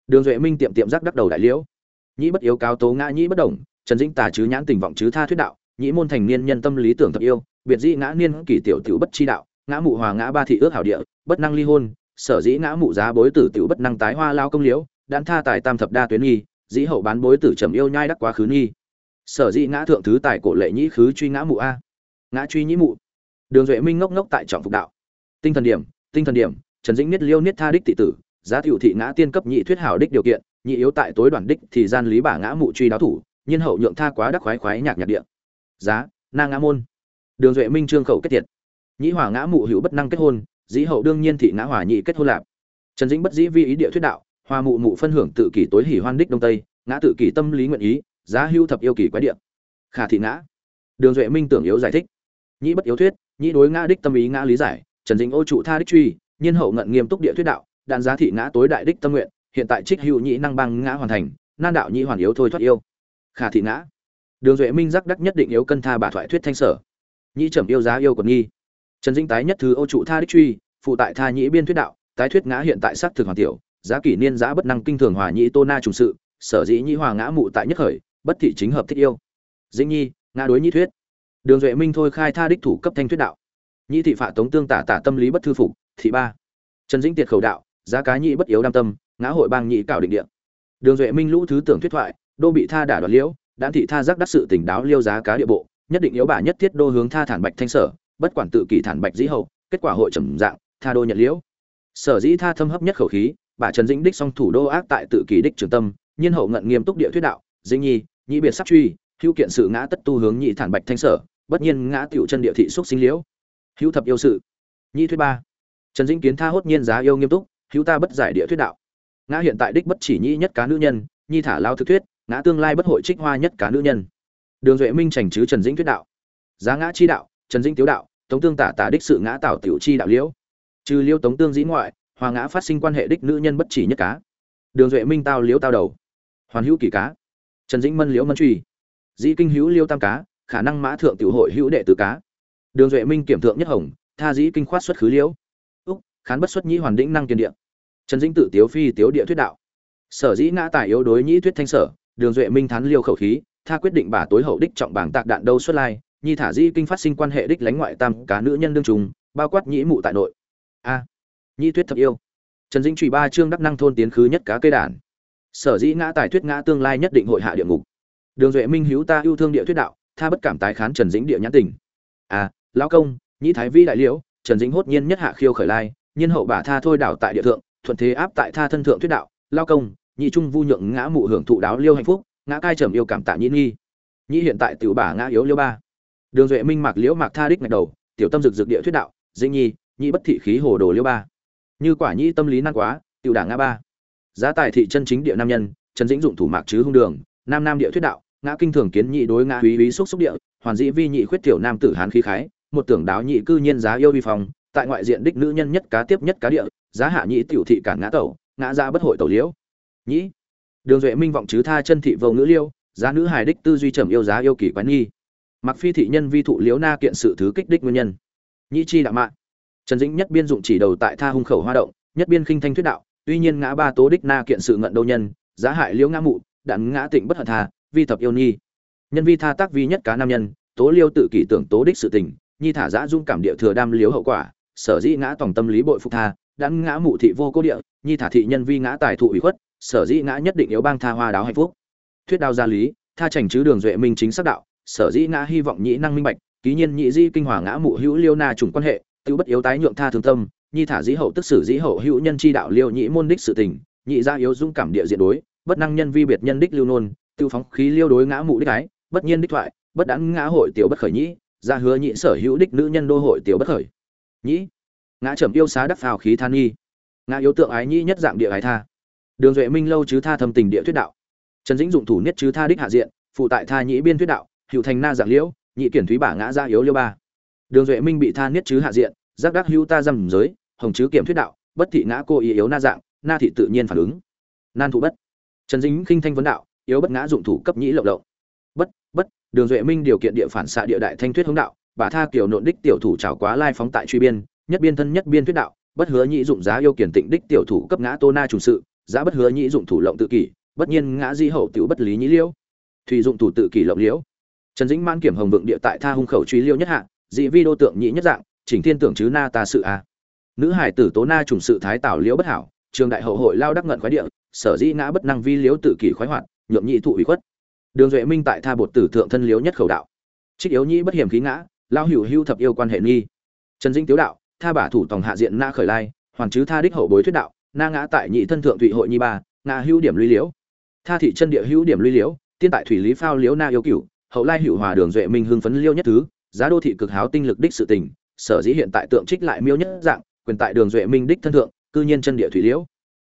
Đường duệ minh tiệm tiệm giác đắc đầu đại liễu nhĩ bất yếu cáo tố ngã nhĩ bất đồng trần dĩnh tà chứ nhãn tình vọng chứ tha thuyết đạo, nhĩ môn thành niên nhân tâm lý tưởng thật yêu, biệt dĩ ngã niên kỷ tiểu tiểu bất chi đạo, ngã mụ hòa ngã ba thị ước hảo địa, bất năng ly hôn, sở dĩ ngã mụ giá bối tử tiểu bất năng tái hoa lao công liễu đan tha tài tam thập đa tuyến nghi, dĩ hậu bán bối tử trầm yêu nhai đắc quá khứ nghi. Sở dĩ ngã thượng thứ tài cổ lệ nhĩ khứ truy ngã mụ a. Ngã truy nhĩ mụ. Đường duệ minh ngốc ngốc tại trọng phục đạo. Tinh thần điểm, tinh thần điểm, trần dĩnh niết liêu niết tha đích thị tử, giá tiểu thị ngã tiên cấp nhị thuyết hảo đích điều kiện nhị yếu tại tối đoàn đích thì gian lý bả ngã mụ truy đáo thủ, nhiên hậu nhượng tha quá đắc khoái khoái nhạc nhạc địa. Giá, na ngã môn. Đường duệ minh trương khẩu kết thiệt nhĩ hỏa ngã mụ hữu bất năng kết hôn, dĩ hậu đương nhiên thị ngã hỏa nhị kết hôn lạp. Trần dĩnh bất dĩ vi ý địa thuyết đạo hoa mụ mụ phân hưởng tự kỷ tối hỉ hoan đích đông tây, ngã tự kỷ tâm lý nguyện ý, giá hưu thập yêu kỳ quái địa. Khả thị ngã. Đường duệ minh tưởng yếu giải thích. Nhĩ bất yếu thuyết nhĩ đối ngã đích tâm ý ngã lý giải, trần dĩnh ô trụ tha đích truy, nhiên hậu ngận nghiêm túc địa thuyết đạo, đạn giá thị ngã tối đại đích tâm nguyện hiện tại trích hữu nhĩ năng băng ngã hoàn thành, nan đạo nhĩ hoàn yếu thôi thoát yêu. Khả thị ngã. Đường duệ minh giác đắc nhất định yếu cân tha bà thoại thuyết thanh sở. Nhĩ trầm yêu giá yêu còn nghi. Trần dĩnh tái nhất thứ ô trụ tha đích truy, phụ tại tha nhĩ biên thuyết đạo, tái thuyết ngã hiện tại sắc thực hoàn tiểu, giá kỷ niên giá bất năng kinh thường hòa nhĩ tô na trùng sự, sở dĩ nhĩ hòa ngã mụ tại nhất khởi, bất thị chính hợp thích yêu. Dĩnh nhi, ngã đối nhĩ thuyết. Đường duệ minh thôi khai tha đích thủ cấp thanh thuyết đạo. Nhĩ thị phạ tống tương tả tả tâm lý bất thư phục, thị ba. Trần dĩnh tiệt khẩu đạo, giá cá nhĩ bất yếu đam tâm ngã hội bang nhị cảo định địa. Đường duệ minh lũ thứ tưởng thuyết thoại, đô bị tha đả đoạt liễu đã thị tha giác đắc sự tỉnh đáo liêu giá cá địa bộ, nhất định yếu bà nhất thiết đô hướng tha thản bạch thanh sở, bất quản tự kỷ thản bạch dĩ hậu, kết quả hội trầm dạng, tha đô nhận liễu. Sở dĩ tha thâm hấp nhất khẩu khí, bà trần dĩnh đích song thủ đô ác tại tự kỷ đích trường tâm, nhiên hậu ngận nghiêm túc địa thuyết đạo, dĩnh nhi nhị biệt sắp truy, hữu kiện sự ngã tất tu hướng nhị thản bạch thanh sở, bất nhiên ngã tiểu chân địa thị xúc sinh liễu. Hữu thập yêu sự. Nhị thuyết ba. Trần dĩnh kiến tha hốt nhiên giá yêu nghiêm túc, hữu ta bất giải địa thuyết đạo ngã hiện tại đích bất chỉ nhĩ nhất cá nữ nhân, nhi thả lao thực thuyết, ngã tương lai bất hội trích hoa nhất cá nữ nhân. Đường duệ minh trành chứ trần dĩnh thuyết đạo. Giá ngã chi đạo, trần dĩnh tiếu đạo, tống tương tả tả đích sự ngã tảo tiểu chi đạo liễu. Trừ liêu tống tương dĩ ngoại hòa ngã phát sinh quan hệ đích nữ nhân bất chỉ nhất cá. Đường duệ minh tao liễu tao đầu. Hoàn hữu kỳ cá. Trần dĩnh mân liễu mân truy dĩ kinh hữu liêu tam cá, khả năng mã thượng tiểu hội hữu đệ tử cá. Đường duệ minh kiểm thượng nhất hồng, tha dĩ kinh khoát xuất khứ liễu. Úc, khán bất xuất nhĩ hoàn đĩnh năng kiên địa trần dĩnh tự tiếu phi tiếu địa thuyết đạo. Sở dĩ ngã tài yếu đối nhĩ thuyết thanh sở, đường duệ minh thắn liêu khẩu khí, tha quyết định bà tối hậu đích trọng bảng tạc đạn đâu xuất lai, nhi thả dĩ kinh phát sinh quan hệ đích lánh ngoại tam cá nữ nhân đương trùng, bao quát nhĩ mụ tại nội. A, nhĩ thuyết thập yêu. Trần dĩnh trùy ba chương đắc năng thôn tiến khứ nhất cá cây đản sở dĩ ngã tài thuyết ngã tương lai nhất định hội hạ địa ngục. Đường duệ minh hữu ta yêu thương địa thuyết đạo, tha bất cảm tái khán trần dĩnh địa nhãn tình. À lão công, nhĩ thái vi đại liễu, trần dĩnh hốt nhiên nhất hạ khiêu khởi lai, nhiên hậu bà tha thôi đảo tại địa thượng thuận thế áp tại tha thân thượng thuyết đạo, lao công, nhị trung vu nhượng ngã mụ hưởng thụ đáo liêu hạnh phúc, ngã cai trầm yêu cảm tạ nhĩ nghi. Nhĩ hiện tại tiểu bả ngã yếu liêu ba. Đường duệ minh mạc liễu mạc tha đích ngạch đầu, tiểu tâm dực dực địa thuyết đạo, dĩnh nhi, nhĩ bất thị khí hồ đồ liêu ba. Như quả nhĩ tâm lý năng quá, tiểu đảng ngã ba. Giá tài thị chân chính địa nam nhân, trần dĩnh dụng thủ mạc chứ hung đường, nam nam địa thuyết đạo, ngã kinh thường kiến nhị đối ngã quý úy xúc xúc địa, hoàn dĩ vi nhị khuyết tiểu nam tử hán khí khái, một tưởng đáo nhị cư nhiên giá yêu vi phòng tại ngoại diện đích nữ nhân nhất cá tiếp nhất cá địa giá hạ nhĩ tiểu thị cản ngã tẩu, ngã ra bất hội tẩu liễu. Nhĩ. Đường duệ minh vọng chứ tha chân thị vô ngữ liêu, giá nữ hài đích tư duy trầm yêu giá yêu kỳ quán nghi. Mặc phi thị nhân vi thụ liễu na kiện sự thứ kích đích nguyên nhân. Nhĩ chi đạo mạng trần dĩnh nhất biên dụng chỉ đầu tại tha hung khẩu hoa động, nhất biên khinh thanh thuyết đạo, tuy nhiên ngã ba tố đích na kiện sự ngận đâu nhân, giá hại liễu ngã mụ đặng ngã tịnh bất hận tha, vi thập yêu nhi nhân vi tha tác vi nhất cá nam nhân, tố liêu tự kỷ tưởng tố đích sự tình, nhi thả giã dung cảm địa thừa đam liếu hậu quả, sở dĩ ngã tổng tâm lý bội phục tha đã ngã mụ thị vô cố địa, nhi thả thị nhân vi ngã tài thụ ủy khuất, sở dĩ ngã nhất định yếu bang tha hoa đáo hạnh phúc. Thuyết đao gia lý, tha trành chứ đường duệ minh chính xác đạo, sở dĩ ngã hy vọng nhĩ năng minh bạch, ký nhiên nhị di kinh hòa ngã mụ hữu liêu na trùng quan hệ tự bất yếu tái nhượng tha thương tâm, nhi thả dĩ hậu tức sử dĩ hậu hữu nhân chi đạo liêu nhị môn đích sự tình nhị gia yếu dung cảm địa diện đối, bất năng nhân vi biệt nhân đích lưu nôn, tiêu phóng khí liêu đối ngã mụ đích ái, bất nhiên đích thoại, bất đãng ngã hội tiểu bất khởi nhĩ ra hứa nhị sở hữu đích nữ nhân đô hội tiểu bất khởi. Nhĩ ngã trầm yêu xá đắc phào khí than nghi. Ngã yếu tượng ái nhĩ nhất dạng địa ái tha. Đường duệ minh lâu chứ tha thâm tình địa thuyết đạo. Trần dĩnh dụng thủ nhất chứ tha đích hạ diện, phụ tại tha nhĩ biên thuyết đạo, hữu thành na dạng liễu, nhị kiển thúy bả ngã ra yếu liêu ba. Đường duệ minh bị tha nhất chứ hạ diện, giác đắc hữu ta dâm giới, hồng chứ kiểm thuyết đạo, bất thị ngã cô ý yếu na dạng, na thị tự nhiên phản ứng. Nan thủ bất. Trần dính khinh thanh vấn đạo, yếu bất ngã dụng thủ cấp nhĩ lộng lộng. Bất bất, đường duệ minh điều kiện địa phản xạ địa đại thanh thuyết hướng đạo, bà tha kiểu nộn đích tiểu thủ trào quá lai phóng tại truy biên nhất biên thân nhất biên thuyết đạo, bất hứa nhị dụng giá yêu kiển tịnh đích tiểu thủ cấp ngã tô na trùng sự, giá bất hứa nhị dụng thủ lộng tự kỷ, bất nhiên ngã di hậu tiểu bất lý nhĩ liễu. Thủy dụng thủ tự kỷ lộng liễu. Trần dĩnh man kiểm hồng vượng địa tại tha hung khẩu truy liêu nhất hạ, dị vi đô tượng nhị nhất dạng, chỉnh thiên tưởng chứ na ta sự a. Nữ hải tử tố na trùng sự thái tảo liễu bất hảo, trường đại hậu hội lao đắc ngận khoái địa, sở dĩ ngã bất năng vi liễu tự kỷ khoái hoạt, nhượng nhị thụ ủy khuất. Đường duệ minh tại tha bột tử thượng thân liễu nhất khẩu đạo. Trích yếu nhĩ bất hiểm khí ngã, lao hữu hưu thập yêu quan hệ nghi. Trần dĩnh tiếu đạo tha bả thủ tòng hạ diện na khởi lai, hoàn chứ tha đích hậu bối thuyết đạo, na ngã tại nhị thân thượng thụy hội nhi ba, ngã hữu điểm luy liễu. Tha thị chân địa hữu điểm luy liễu, tiên tại thủy lý phao liễu na yêu cửu, hậu lai hữu hòa đường duệ minh hưng phấn liêu nhất thứ, giá đô thị cực háo tinh lực đích sự tình, sở dĩ hiện tại tượng trích lại miêu nhất dạng, quyền tại đường duệ minh đích thân thượng, cư nhiên chân địa thủy liễu.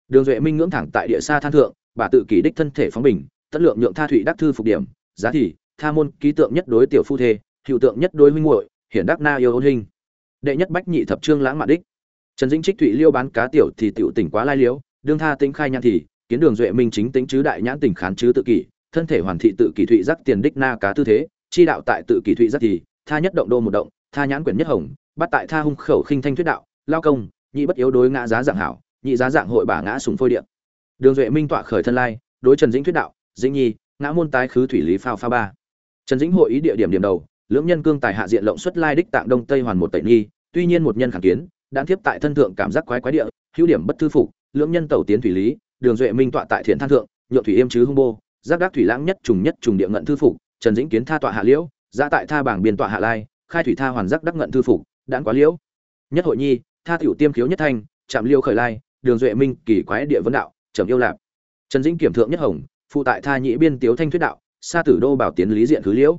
Đường duệ minh ngưỡng thẳng tại địa xa than thượng, bà tự kỷ đích thân thể phóng bình, tất lượng nhượng tha thủy đắc thư phục điểm, giá thì, tha môn ký tượng nhất đối tiểu phu thê hiệu tượng nhất đối huynh muội, hiển đắc na yêu ôn hình đệ nhất bách nhị thập trương lãng mạn đích. Trần dĩnh trích thụy liêu bán cá tiểu thì tiểu tỉnh quá lai liếu, đương tha tính khai nhãn thì, kiến đường duệ minh chính tính chứ đại nhãn tỉnh khán chứ tự kỷ, thân thể hoàn thị tự kỷ thụy giác tiền đích na cá tư thế, chi đạo tại tự kỷ thụy giác thì, tha nhất động đô một động, tha nhãn quyển nhất hồng, bắt tại tha hung khẩu khinh thanh thuyết đạo, lao công, nhị bất yếu đối ngã giá dạng hảo, nhị giá dạng hội bà ngã sùng phôi điện đường duệ minh tọa khởi thân lai, đối trần dĩnh thuyết đạo, dĩnh nhi, ngã môn tái khứ thủy lý phao pha ba. Trần dĩnh hội ý địa điểm điểm đầu, lưỡng nhân cương tài hạ diện lộng xuất lai đích tạng đông tây hoàn một tẩy nghi tuy nhiên một nhân khẳng kiến đan tiếp tại thân thượng cảm giác quái quái địa, hữu điểm bất thư phục, lưỡng nhân tẩu tiến thủy lý, đường duệ minh tọa tại thiện than thượng, nhượng thủy yêm chứ hung bô, giác đắc thủy lãng nhất trùng nhất trùng địa ngận thư phục, trần dĩnh kiến tha tọa hạ liễu ra tại tha bảng biên tọa hạ lai, khai thủy tha hoàn giác đắc ngận thư phục đạn quá liễu. Nhất hội nhi, tha tiểu tiêm khiếu nhất thanh, chạm liêu khởi lai, đường duệ minh kỳ quái địa vấn đạo, trầm yêu lạp. Trần dĩnh kiểm thượng nhất hồng, phụ tại tha nhị biên tiếu thanh thuyết đạo, sa tử đô bảo tiến lý diện thứ liễu.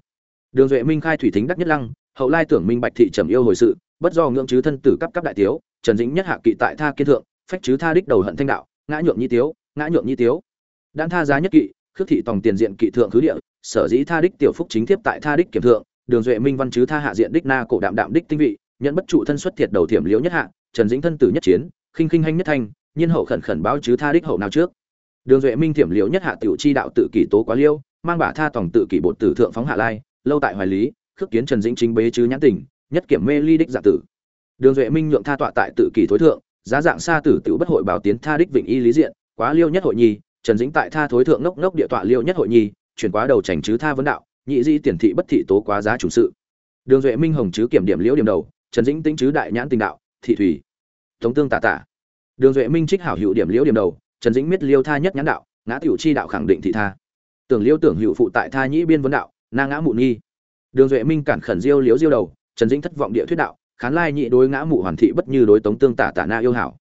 Đường duệ minh khai thủy thính đắc nhất lăng, hậu lai tưởng minh bạch thị trầm yêu hồi sự bất do ngưỡng chứ thân tử cấp cấp đại tiếu, trần dĩnh nhất hạ kỵ tại tha kiên thượng, phách chứ tha đích đầu hận thanh đạo, ngã nhượng nhi tiếu, ngã nhượng nhi tiếu. Đan tha giá nhất kỵ, khước thị tòng tiền diện kỵ thượng thứ địa, sở dĩ tha đích tiểu phúc chính tiếp tại tha đích kiểm thượng, đường duệ minh văn chứ tha hạ diện đích na cổ đạm đạm đích tinh vị nhận bất trụ thân xuất thiệt đầu thiểm liễu nhất hạ, trần dĩnh thân tử nhất chiến, khinh khinh hành nhất thanh, nhiên hậu khẩn khẩn báo chứ tha đích hậu nào trước. Đường duệ minh thiểm liễu nhất hạ tiểu chi đạo tự kỷ tố quá liêu, mang bả tha tổng tự kỷ bột tử thượng phóng hạ lai, lâu tại hoài lý, khước kiến trần dĩnh chính bế chứ nhãn tỉnh nhất kiểm mê ly đích giả tử. Đường duệ minh nhượng tha tọa tại tự kỷ thối thượng, giá dạng xa tử tiểu bất hội bảo tiến tha đích vịnh y lý diện, quá liêu nhất hội nhi trần dĩnh tại tha thối thượng ngốc ngốc địa tọa liêu nhất hội nhi chuyển quá đầu trành chứ tha vấn đạo, nhị di tiền thị bất thị tố quá giá chủ sự. Đường duệ minh hồng chứ kiểm điểm liễu điểm đầu, trần dĩnh tính chứ đại nhãn tình đạo, thị thủy. Tống tương tả tả. Đường duệ minh trích hảo hữu điểm liễu điểm đầu, trần dĩnh miết liêu tha nhất nhãn đạo, ngã tiểu chi đạo khẳng định thị tha. Tưởng liêu tưởng hữu phụ tại tha nhĩ biên vấn đạo, na ngã mụ nghi đường duệ minh cản khẩn diêu liếu diêu đầu trần dĩnh thất vọng địa thuyết đạo, khán lai nhị đối ngã mụ hoàn thị bất như đối tống tương tả tả na yêu hảo.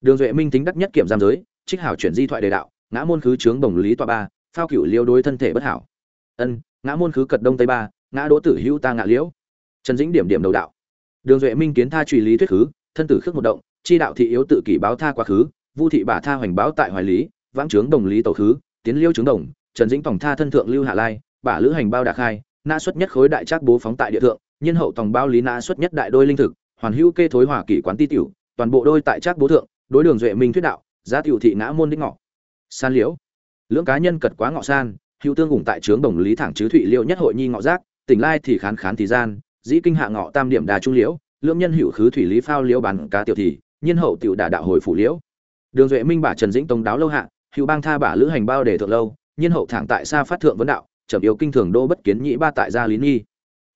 Đường duệ minh tính đắc nhất kiểm giam giới, trích hảo chuyển di thoại đề đạo, ngã môn khứ trướng bồng lý tọa ba, phao cửu liêu đối thân thể bất hảo. Ân, ngã môn khứ cật đông tây ba, ngã đỗ tử hữu ta ngã liễu. Trần dĩnh điểm điểm đầu đạo. Đường duệ minh kiến tha truy lý thuyết khứ, thân tử khước một động, chi đạo thị yếu tự kỷ báo tha quá khứ, vu thị bả tha hoành báo tại hoài lý, vãng trướng đồng lý tổ khứ, tiến liêu trướng đồng, trần dĩnh tổng tha thân thượng lưu hạ lai bả lữ hành bao đạc khai, na xuất nhất khối đại trác bố phóng tại địa thượng nhân hậu tòng bao lý nã xuất nhất đại đôi linh thực, hoàn hữu kê thối hòa kỷ quán ti tiểu, toàn bộ đôi tại trác bố thượng, đối đường duệ minh thuyết đạo, giá tiểu thị ngã môn đích ngọ. San liễu. Lưỡng cá nhân cật quá ngọ san, hữu tương ủng tại trướng đồng lý thẳng chứ thụy liễu nhất hội nhi ngọ giác, tỉnh lai thì khán khán thì gian, dĩ kinh hạ ngọ tam điểm đà trung liễu, lưỡng nhân hữu khứ thủy lý phao liễu bàn cá tiểu thì nhân hậu tiểu đà đạo hồi phủ liễu. Đường duệ minh bả trần dĩnh tông đáo lâu hạ, hữu bang tha bả lữ hành bao để thượng lâu nhân hậu thẳng tại xa phát thượng vấn đạo trầm yếu kinh thường đô bất kiến nhị ba tại gia lý nghi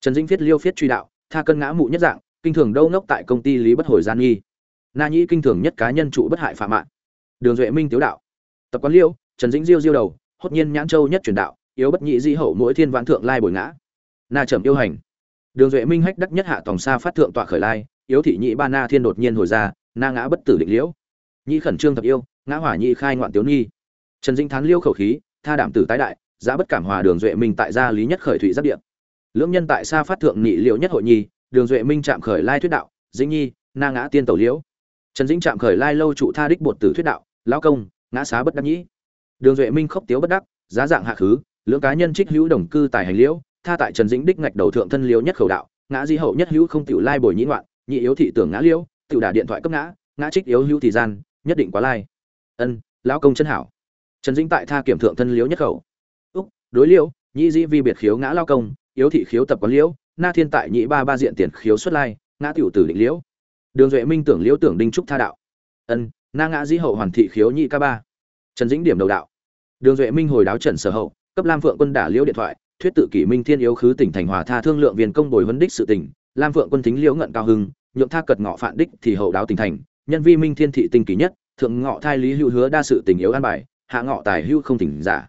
trần dĩnh viết liêu viết truy đạo, tha cân ngã mụ nhất dạng, kinh thường đâu ngốc tại công ty lý bất hồi gian nghi na nhĩ kinh thường nhất cá nhân trụ bất hại phạm mạng đường duệ minh tiếu đạo. Tập quán liêu, trần dĩnh diêu diêu đầu, hốt nhiên nhãn châu nhất truyền đạo, yếu bất nhị di hậu mỗi thiên vạn thượng lai bồi ngã. Na trầm yêu hành. Đường duệ minh hách đắc nhất hạ tòng xa phát thượng tọa khởi lai, yếu thị nhị ba na thiên đột nhiên hồi ra, na ngã bất tử định liễu. Nhị khẩn trương thập yêu, ngã hỏa nhị khai ngoạn tiếu nghi trần dĩnh thán liêu khẩu khí, tha đảm tử tái đại, giá bất cảm hòa đường duệ minh tại gia lý nhất khởi thủy giáp điện lưỡng nhân tại xa phát thượng nhị liệu nhất hội nhi, đường duệ minh chạm khởi lai thuyết đạo, dĩnh nhi, na ngã tiên tẩu liễu. Trần dĩnh chạm khởi lai lâu trụ tha đích bột tử thuyết đạo, lão công, ngã xá bất đắc nhĩ. Đường duệ minh khốc tiếu bất đắc, giá dạng hạ khứ, lưỡng cá nhân trích hữu đồng cư tài hành liễu, tha tại trần dĩnh đích ngạch đầu thượng thân liễu nhất khẩu đạo, ngã di hậu nhất hữu không tiểu lai bồi nhĩ ngoạn, nhị yếu thị tưởng ngã liễu, tiểu đả điện thoại cấp ngã ngã trích yếu hữu thì gian, nhất định quá lai. Ân, lão công chân hảo. Trần dĩnh tại tha kiểm thượng thân liễu nhất khẩu. Úc, đối liễu nhị di vi biệt khiếu ngã lao công yếu thị khiếu tập quán liễu, na thiên tại nhị ba ba diện tiền khiếu xuất lai, ngã tiểu tử định liễu. Đường duệ minh tưởng liễu tưởng đinh trúc tha đạo. Ân, na ngã di hậu hoàn thị khiếu nhị ca ba. Trần dĩnh điểm đầu đạo. Đường duệ minh hồi đáo trần sở hậu, cấp lam phượng quân đả liễu điện thoại, thuyết tự kỷ minh thiên yếu khứ tỉnh thành hòa tha thương lượng viên công bồi huấn đích sự tỉnh lam phượng quân thính liễu ngận cao hưng, nhượng tha cật ngọ phản đích thì hậu đáo tỉnh thành. Nhân vi minh thiên thị tinh kỳ nhất, thượng ngọ thai lý hữu hứa đa sự tình yếu an bài, hạ ngọ tài hữu không tỉnh giả.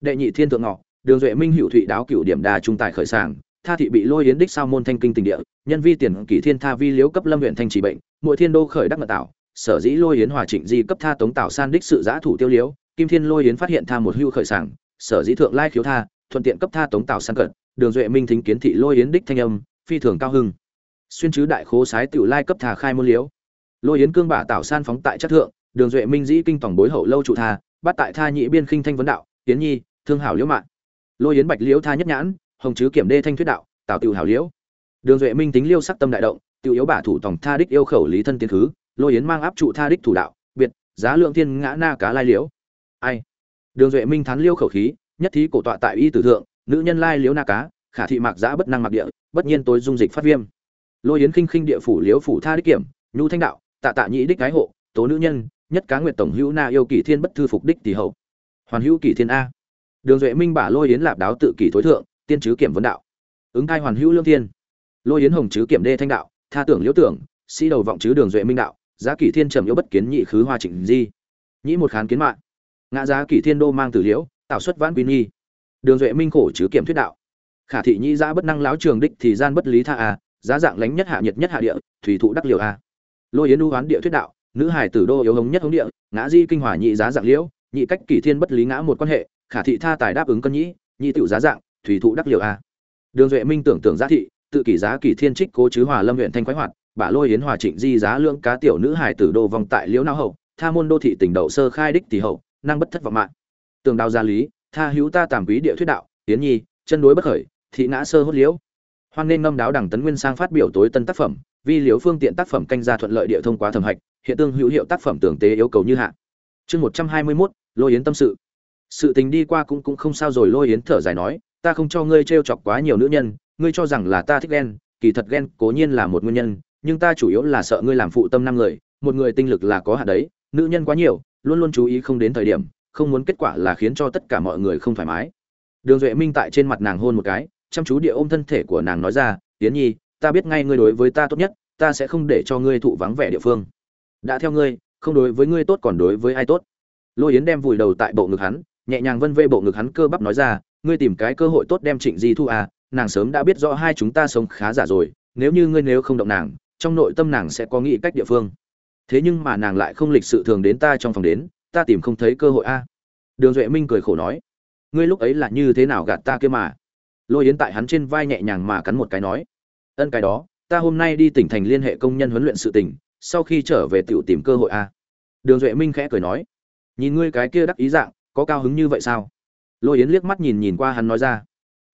Đệ nhị thiên thượng ngọ đường duệ minh hữu thụy đáo cửu điểm đà trung tài khởi sàng tha thị bị lôi yến đích sao môn thanh kinh tình địa, nhân vi tiền kỷ thiên tha vi liếu cấp lâm huyện thanh trì bệnh, mỗi thiên đô khởi đắc ngật tạo, sở dĩ lôi yến hòa trịnh di cấp tha tống tạo san đích sự giã thủ tiêu liếu, kim thiên lôi yến phát hiện tha một hưu khởi sàng sở dĩ thượng lai khiếu tha, thuận tiện cấp tha tống tạo san cận, đường duệ minh thính kiến thị lôi yến đích thanh âm, phi thường cao hưng. Xuyên chứ đại khố sái tiểu lai cấp tha khai môn liếu. Lôi yến cương bả tạo san phóng tại chất thượng, đường duệ minh dĩ kinh tổng bối hậu lâu trụ tha, bắt tại tha nhị biên khinh thanh vấn đạo tiến nhi, thương hảo liễu mạng lôi yến bạch liễu tha nhất nhãn, hồng chứ kiểm đê thanh thuyết đạo tạo tiểu hảo liễu. Đường duệ minh tính liêu sắc tâm đại động, tiểu yếu bả thủ tổng tha đích yêu khẩu lý thân tiến thứ lôi yến mang áp trụ tha đích thủ đạo, biệt, giá lượng thiên ngã na cá lai liễu. Ai? Đường duệ minh thán liêu khẩu khí, nhất thí cổ tọa tại y tử thượng, nữ nhân lai liễu na cá, khả thị mạc giã bất năng mặc địa, bất nhiên tối dung dịch phát viêm. Lôi yến khinh khinh địa phủ liễu phủ tha đích kiểm, nhu thanh đạo, tạ tạ nhĩ đích cái hộ, tố nữ nhân, nhất cá nguyệt tổng hữu na yêu kỷ thiên bất thư phục đích tỷ hậu. Hoàn hữu kỷ thiên a đường duệ minh bả lôi yến lạp đáo tự kỷ thối thượng, tiên chứ kiểm vấn đạo. Ứng thai hoàn hữu lương thiên. Lôi yến hồng chứ kiểm đê thanh đạo, tha tưởng liễu tưởng, sĩ đầu vọng chứ đường duệ minh đạo, giá kỷ thiên trầm yếu bất kiến nhị khứ hoa trịnh di. Nhĩ một khán kiến mạng. Ngã giá kỷ thiên đô mang tử liễu, tạo xuất vãn quy nhi. Đường duệ minh khổ chứ kiểm thuyết đạo. Khả thị nhĩ giá bất năng láo trường đích thì gian bất lý tha a, giá dạng lánh nhất hạ nhiệt nhất hạ địa, thủy thụ đắc liều a. Lôi yến u hoán địa thuyết đạo, nữ hải tử đô yếu hống nhất hống địa, ngã di kinh hỏa nhị giá dạng liễu, nhị cách kỷ thiên bất lý ngã một quan hệ khả thị tha tài đáp ứng cân nhĩ nhị tiểu giá dạng thủy thụ đắc liều a. Đường duệ minh tưởng tưởng giá thị tự kỷ giá kỷ thiên trích cố chứ hòa lâm huyện thanh khoái hoạt bả lôi yến hòa trịnh di giá lưỡng cá tiểu nữ hải tử đô vòng tại liễu não hậu tha môn đô thị tỉnh đậu sơ khai đích tỷ hậu năng bất thất vọng mạng. Tường đào gia lý tha hữu ta tàm quý địa thuyết đạo tiến nhi chân đối bất khởi thị ngã sơ hốt liễu. Hoan nên ngâm đáo đẳng tấn nguyên sang phát biểu tối tân tác phẩm vi liễu phương tiện tác phẩm canh gia thuận lợi địa thông qua thẩm hạch hiện tương hữu hiệu tác phẩm tưởng tế yêu cầu như hạ. Chương một trăm hai mươi 121, lôi yến tâm sự sự tình đi qua cũng cũng không sao rồi, lôi yến thở dài nói, ta không cho ngươi trêu chọc quá nhiều nữ nhân, ngươi cho rằng là ta thích ghen, kỳ thật ghen cố nhiên là một nguyên nhân, nhưng ta chủ yếu là sợ ngươi làm phụ tâm năm người, một người tinh lực là có hạn đấy, nữ nhân quá nhiều, luôn luôn chú ý không đến thời điểm, không muốn kết quả là khiến cho tất cả mọi người không thoải mái. Đường duệ minh tại trên mặt nàng hôn một cái, chăm chú địa ôm thân thể của nàng nói ra tiến nhi, ta biết ngay ngươi đối với ta tốt nhất, ta sẽ không để cho ngươi thụ vắng vẻ địa phương. Đã theo ngươi, không đối với ngươi tốt còn đối với ai tốt. Lôi yến đem vùi đầu tại bộ ngực hắn nhẹ nhàng vân vê bộ ngực hắn cơ bắp nói ra, ngươi tìm cái cơ hội tốt đem trịnh di thu à nàng sớm đã biết rõ hai chúng ta sống khá giả rồi, nếu như ngươi nếu không động nàng, trong nội tâm nàng sẽ có nghĩ cách địa phương. Thế nhưng mà nàng lại không lịch sự thường đến ta trong phòng đến, ta tìm không thấy cơ hội a đường duệ minh cười khổ nói, ngươi lúc ấy là như thế nào gạt ta kia mà? Lôi yến tại hắn trên vai nhẹ nhàng mà cắn một cái nói, ân cái đó, ta hôm nay đi tỉnh thành liên hệ công nhân huấn luyện sự tỉnh sau khi trở về tựu tìm cơ hội a đường duệ minh khẽ cười nói, nhìn ngươi cái kia đắc ý dạng có cao hứng như vậy sao? Lôi yến liếc mắt nhìn nhìn qua hắn nói ra.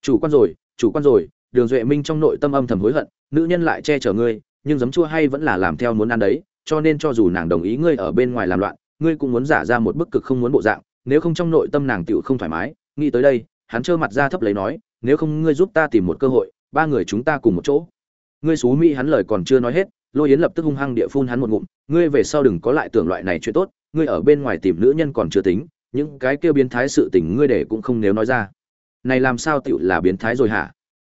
Chủ quan rồi, chủ quan rồi, đường duệ minh trong nội tâm âm thầm hối hận, nữ nhân lại che chở ngươi, nhưng giấm chua hay vẫn là làm theo muốn ăn đấy, cho nên cho dù nàng đồng ý ngươi ở bên ngoài làm loạn, ngươi cũng muốn giả ra một bức cực không muốn bộ dạng, nếu không trong nội tâm nàng tựu không thoải mái, nghĩ tới đây, hắn trơ mặt ra thấp lấy nói, nếu không ngươi giúp ta tìm một cơ hội, ba người chúng ta cùng một chỗ. Ngươi xú mỹ hắn lời còn chưa nói hết, lôi yến lập tức hung hăng địa phun hắn một ngụm, ngươi về sau đừng có lại tưởng loại này chuyện tốt, ngươi ở bên ngoài tìm nữ nhân còn chưa tính những cái kêu biến thái sự tình ngươi để cũng không nếu nói ra. Này làm sao tựu là biến thái rồi hả?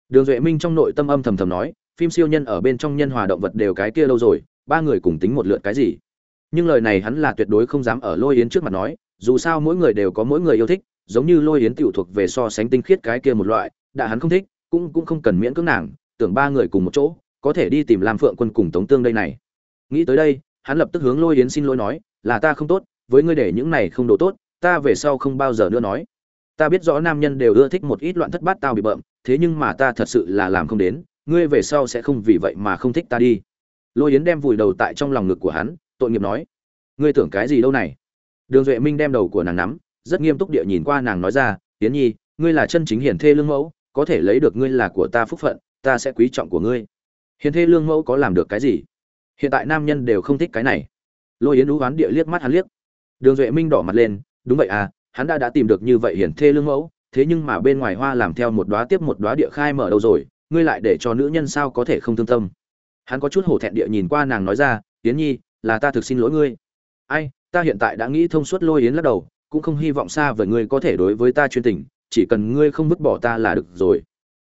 Đường duệ minh trong nội tâm âm thầm thầm nói, phim siêu nhân ở bên trong nhân hòa động vật đều cái kia lâu rồi, ba người cùng tính một lượt cái gì? Nhưng lời này hắn là tuyệt đối không dám ở lôi yến trước mặt nói, dù sao mỗi người đều có mỗi người yêu thích, giống như lôi yến tiểu thuộc về so sánh tinh khiết cái kia một loại, đã hắn không thích, cũng cũng không cần miễn cưỡng nàng, tưởng ba người cùng một chỗ, có thể đi tìm làm phượng quân cùng tống tương đây này. Nghĩ tới đây, hắn lập tức hướng lôi yến xin lỗi nói, là ta không tốt, với ngươi để những này không độ tốt ta về sau không bao giờ nữa nói. Ta biết rõ nam nhân đều ưa thích một ít loạn thất bát tao bị bợm, thế nhưng mà ta thật sự là làm không đến, ngươi về sau sẽ không vì vậy mà không thích ta đi. Lôi yến đem vùi đầu tại trong lòng ngực của hắn, tội nghiệp nói, ngươi tưởng cái gì đâu này? Đường duệ minh đem đầu của nàng nắm, rất nghiêm túc địa nhìn qua nàng nói ra, yến nhi, ngươi là chân chính hiển thê lương mẫu, có thể lấy được ngươi là của ta phúc phận, ta sẽ quý trọng của ngươi. Hiển thê lương mẫu có làm được cái gì? Hiện tại nam nhân đều không thích cái này. Lôi yến đũ oán địa liếc mắt hắn liếc. Đường duệ minh đỏ mặt lên đúng vậy à hắn đã đã tìm được như vậy hiển thê lương mẫu, thế nhưng mà bên ngoài hoa làm theo một đóa tiếp một đóa địa khai mở đâu rồi, ngươi lại để cho nữ nhân sao có thể không thương tâm. Hắn có chút hổ thẹn địa nhìn qua nàng nói ra, yến nhi, là ta thực xin lỗi ngươi. Ai, ta hiện tại đã nghĩ thông suốt lôi yến lắc đầu, cũng không hy vọng xa với ngươi có thể đối với ta chuyên tình, chỉ cần ngươi không vứt bỏ ta là được rồi.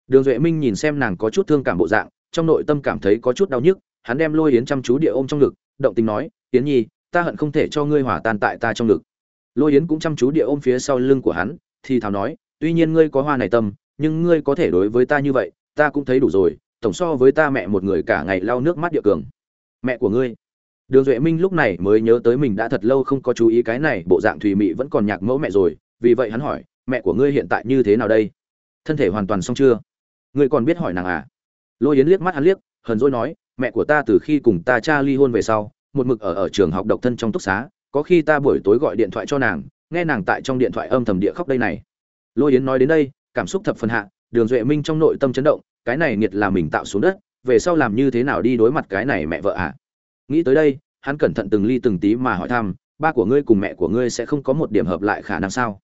Đường duệ minh nhìn xem nàng có chút thương cảm bộ dạng, trong nội tâm cảm thấy có chút đau nhức, hắn đem lôi yến chăm chú địa ôm trong ngực, động tình nói, yến nhi, ta hận không thể cho ngươi hỏa tan tại ta trong ngực lôi yến cũng chăm chú địa ôm phía sau lưng của hắn, thì thào nói, tuy nhiên ngươi có hoa này tâm, nhưng ngươi có thể đối với ta như vậy, ta cũng thấy đủ rồi, tổng so với ta mẹ một người cả ngày lau nước mắt địa cường. Mẹ của ngươi? Đường duệ minh lúc này mới nhớ tới mình đã thật lâu không có chú ý cái này, bộ dạng thùy mị vẫn còn nhạc mẫu mẹ rồi, vì vậy hắn hỏi, mẹ của ngươi hiện tại như thế nào đây? Thân thể hoàn toàn xong chưa? Ngươi còn biết hỏi nàng à? Lôi yến liếc mắt hắn liếc, hờn dỗi nói, mẹ của ta từ khi cùng ta cha ly hôn về sau, một mực ở ở trường học độc thân trong túc xá có khi ta buổi tối gọi điện thoại cho nàng, nghe nàng tại trong điện thoại âm thầm địa khóc đây này lôi yến nói đến đây, cảm xúc thập phần hạ, đường duệ minh trong nội tâm chấn động, cái này nghiệt là mình tạo xuống đất, về sau làm như thế nào đi đối mặt cái này mẹ vợ ạ à? nghĩ tới đây, hắn cẩn thận từng ly từng tí mà hỏi thăm, ba của ngươi cùng mẹ của ngươi sẽ không có một điểm hợp lại khả năng sao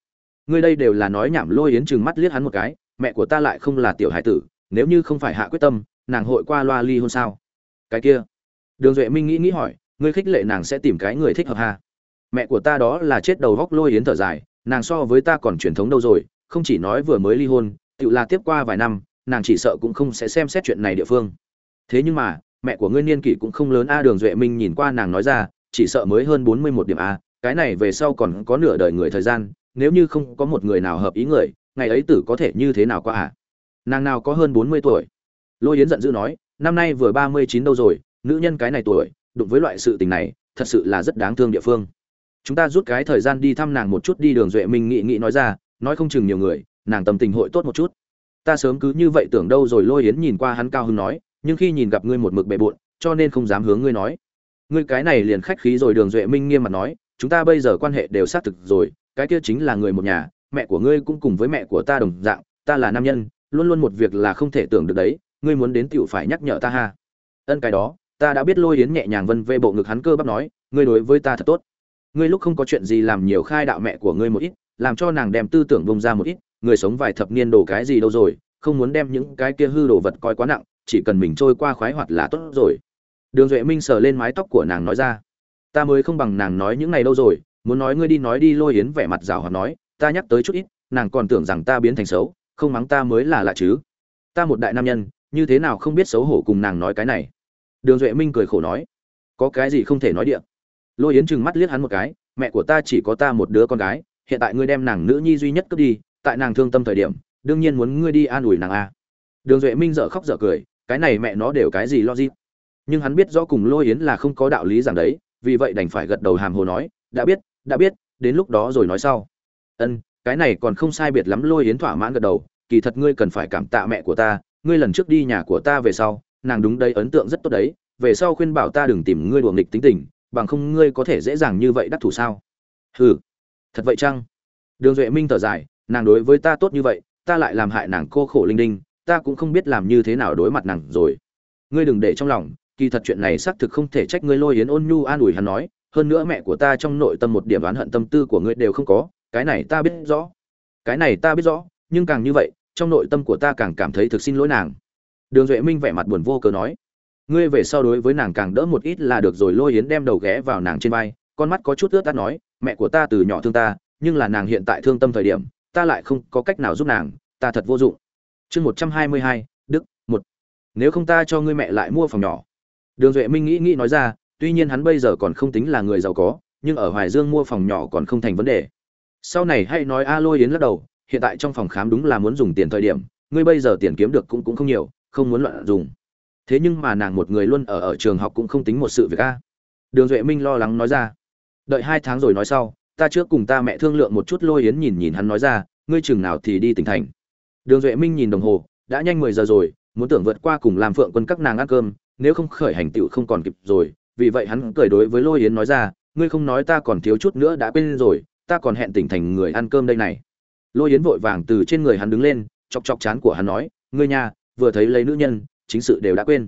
ngươi đây đều là nói nhảm, lôi yến chừng mắt liếc hắn một cái, mẹ của ta lại không là tiểu hải tử, nếu như không phải hạ quyết tâm, nàng hội qua loa ly hôn sao cái kia, đường duệ minh nghĩ nghĩ hỏi, ngươi khích lệ nàng sẽ tìm cái người thích hợp hà? Mẹ của ta đó là chết đầu góc lôi yến thở dài, nàng so với ta còn truyền thống đâu rồi, không chỉ nói vừa mới ly hôn, tự là tiếp qua vài năm, nàng chỉ sợ cũng không sẽ xem xét chuyện này địa phương. Thế nhưng mà, mẹ của ngươi niên kỷ cũng không lớn a, đường duệ minh nhìn qua nàng nói ra, chỉ sợ mới hơn bốn mươi một điểm a, cái này về sau còn có nửa đời người thời gian, nếu như không có một người nào hợp ý người, ngày ấy tử có thể như thế nào qua à? Nàng nào có hơn bốn mươi tuổi? Lôi yến giận dữ nói, năm nay vừa ba mươi chín đâu rồi, nữ nhân cái này tuổi, đụng với loại sự tình này, thật sự là rất đáng thương địa phương chúng ta rút cái thời gian đi thăm nàng một chút đi, đường duệ minh nghị nghị nói ra, nói không chừng nhiều người, nàng tâm tình hội tốt một chút. Ta sớm cứ như vậy tưởng đâu rồi, lôi yến nhìn qua hắn cao hưng nói, nhưng khi nhìn gặp ngươi một mực bề bộn, cho nên không dám hướng ngươi nói. Ngươi cái này liền khách khí rồi, đường duệ minh nghiêm mặt nói, chúng ta bây giờ quan hệ đều xác thực rồi, cái kia chính là người một nhà, mẹ của ngươi cũng cùng với mẹ của ta đồng dạng, ta là nam nhân, luôn luôn một việc là không thể tưởng được đấy, ngươi muốn đến tựu phải nhắc nhở ta ha. Ân cái đó, ta đã biết lôi yến nhẹ nhàng vân vê bộ ngực hắn cơ bắp nói, ngươi đối với ta thật tốt ngươi lúc không có chuyện gì làm nhiều khai đạo mẹ của ngươi một ít, làm cho nàng đem tư tưởng bông ra một ít, người sống vài thập niên đồ cái gì đâu rồi, không muốn đem những cái kia hư đồ vật coi quá nặng, chỉ cần mình trôi qua khoái hoạt là tốt rồi. Đường duệ minh sờ lên mái tóc của nàng nói ra, ta mới không bằng nàng nói những này đâu rồi, muốn nói ngươi đi nói đi lôi yến vẻ mặt rào hoạt nói, ta nhắc tới chút ít, nàng còn tưởng rằng ta biến thành xấu, không mắng ta mới là lạ chứ. Ta một đại nam nhân, như thế nào không biết xấu hổ cùng nàng nói cái này? Đường duệ minh cười khổ nói, có cái gì không thể nói điện lôi yến trừng mắt liếc hắn một cái, mẹ của ta chỉ có ta một đứa con gái, hiện tại ngươi đem nàng nữ nhi duy nhất cướp đi, tại nàng thương tâm thời điểm, đương nhiên muốn ngươi đi an ủi nàng a. Đường duệ minh dở khóc dở cười, cái này mẹ nó đều cái gì lo gì nhưng hắn biết rõ cùng lôi yến là không có đạo lý rằng đấy, vì vậy đành phải gật đầu hàm hồ nói, đã biết đã biết, đến lúc đó rồi nói sau. Ân, cái này còn không sai biệt lắm. Lôi yến thỏa mãn gật đầu, kỳ thật ngươi cần phải cảm tạ mẹ của ta, ngươi lần trước đi nhà của ta về sau, nàng đúng đây ấn tượng rất tốt đấy, về sau khuyên bảo ta đừng tìm ngươi đùa nghịch tính tình bằng không ngươi có thể dễ dàng như vậy đắc thủ sao? Hừ, thật vậy chăng? Đường duệ minh thở dài, nàng đối với ta tốt như vậy, ta lại làm hại nàng cô khổ linh đinh, ta cũng không biết làm như thế nào đối mặt nàng rồi. Ngươi đừng để trong lòng, kỳ thật chuyện này xác thực không thể trách ngươi lôi yến ôn nhu an ủi hắn nói, hơn nữa mẹ của ta trong nội tâm một điểm oán hận tâm tư của ngươi đều không có, cái này ta biết rõ. Cái này ta biết rõ, nhưng càng như vậy, trong nội tâm của ta càng cảm thấy thực xin lỗi nàng. Đường duệ minh vẻ mặt buồn vô cớ nói ngươi về sau đối với nàng càng đỡ một ít là được rồi, lôi yến đem đầu ghé vào nàng trên vai, con mắt có chút ướt át nói, mẹ của ta từ nhỏ thương ta, nhưng là nàng hiện tại thương tâm thời điểm, ta lại không có cách nào giúp nàng, ta thật vô dụng. Chương một trăm hai mươi hai, đức, một. Nếu không ta cho ngươi mẹ lại mua phòng nhỏ. Đường duệ minh nghĩ nghĩ nói ra, tuy nhiên hắn bây giờ còn không tính là người giàu có, nhưng ở hoài dương mua phòng nhỏ còn không thành vấn đề. Sau này hãy nói a, lôi yến lắc đầu, hiện tại trong phòng khám đúng là muốn dùng tiền thời điểm, ngươi bây giờ tiền kiếm được cũng cũng không nhiều, không muốn loạn dùng thế nhưng mà nàng một người luôn ở ở trường học cũng không tính một sự việc a. Đường duệ minh lo lắng nói ra. Đợi hai tháng rồi nói sau, ta trước cùng ta mẹ thương lượng một chút lôi yến nhìn nhìn hắn nói ra, ngươi chừng nào thì đi tỉnh thành. Đường duệ minh nhìn đồng hồ, đã nhanh mười giờ rồi, muốn tưởng vượt qua cùng làm phượng quân các nàng ăn cơm, nếu không khởi hành tựu không còn kịp rồi, vì vậy hắn cười đối với lôi yến nói ra, ngươi không nói ta còn thiếu chút nữa đã quên rồi, ta còn hẹn tỉnh thành người ăn cơm đây này. Lôi yến vội vàng từ trên người hắn đứng lên, chọc chọc chán của hắn nói, ngươi nhà, vừa thấy lấy nữ nhân chính sự đều đã quên.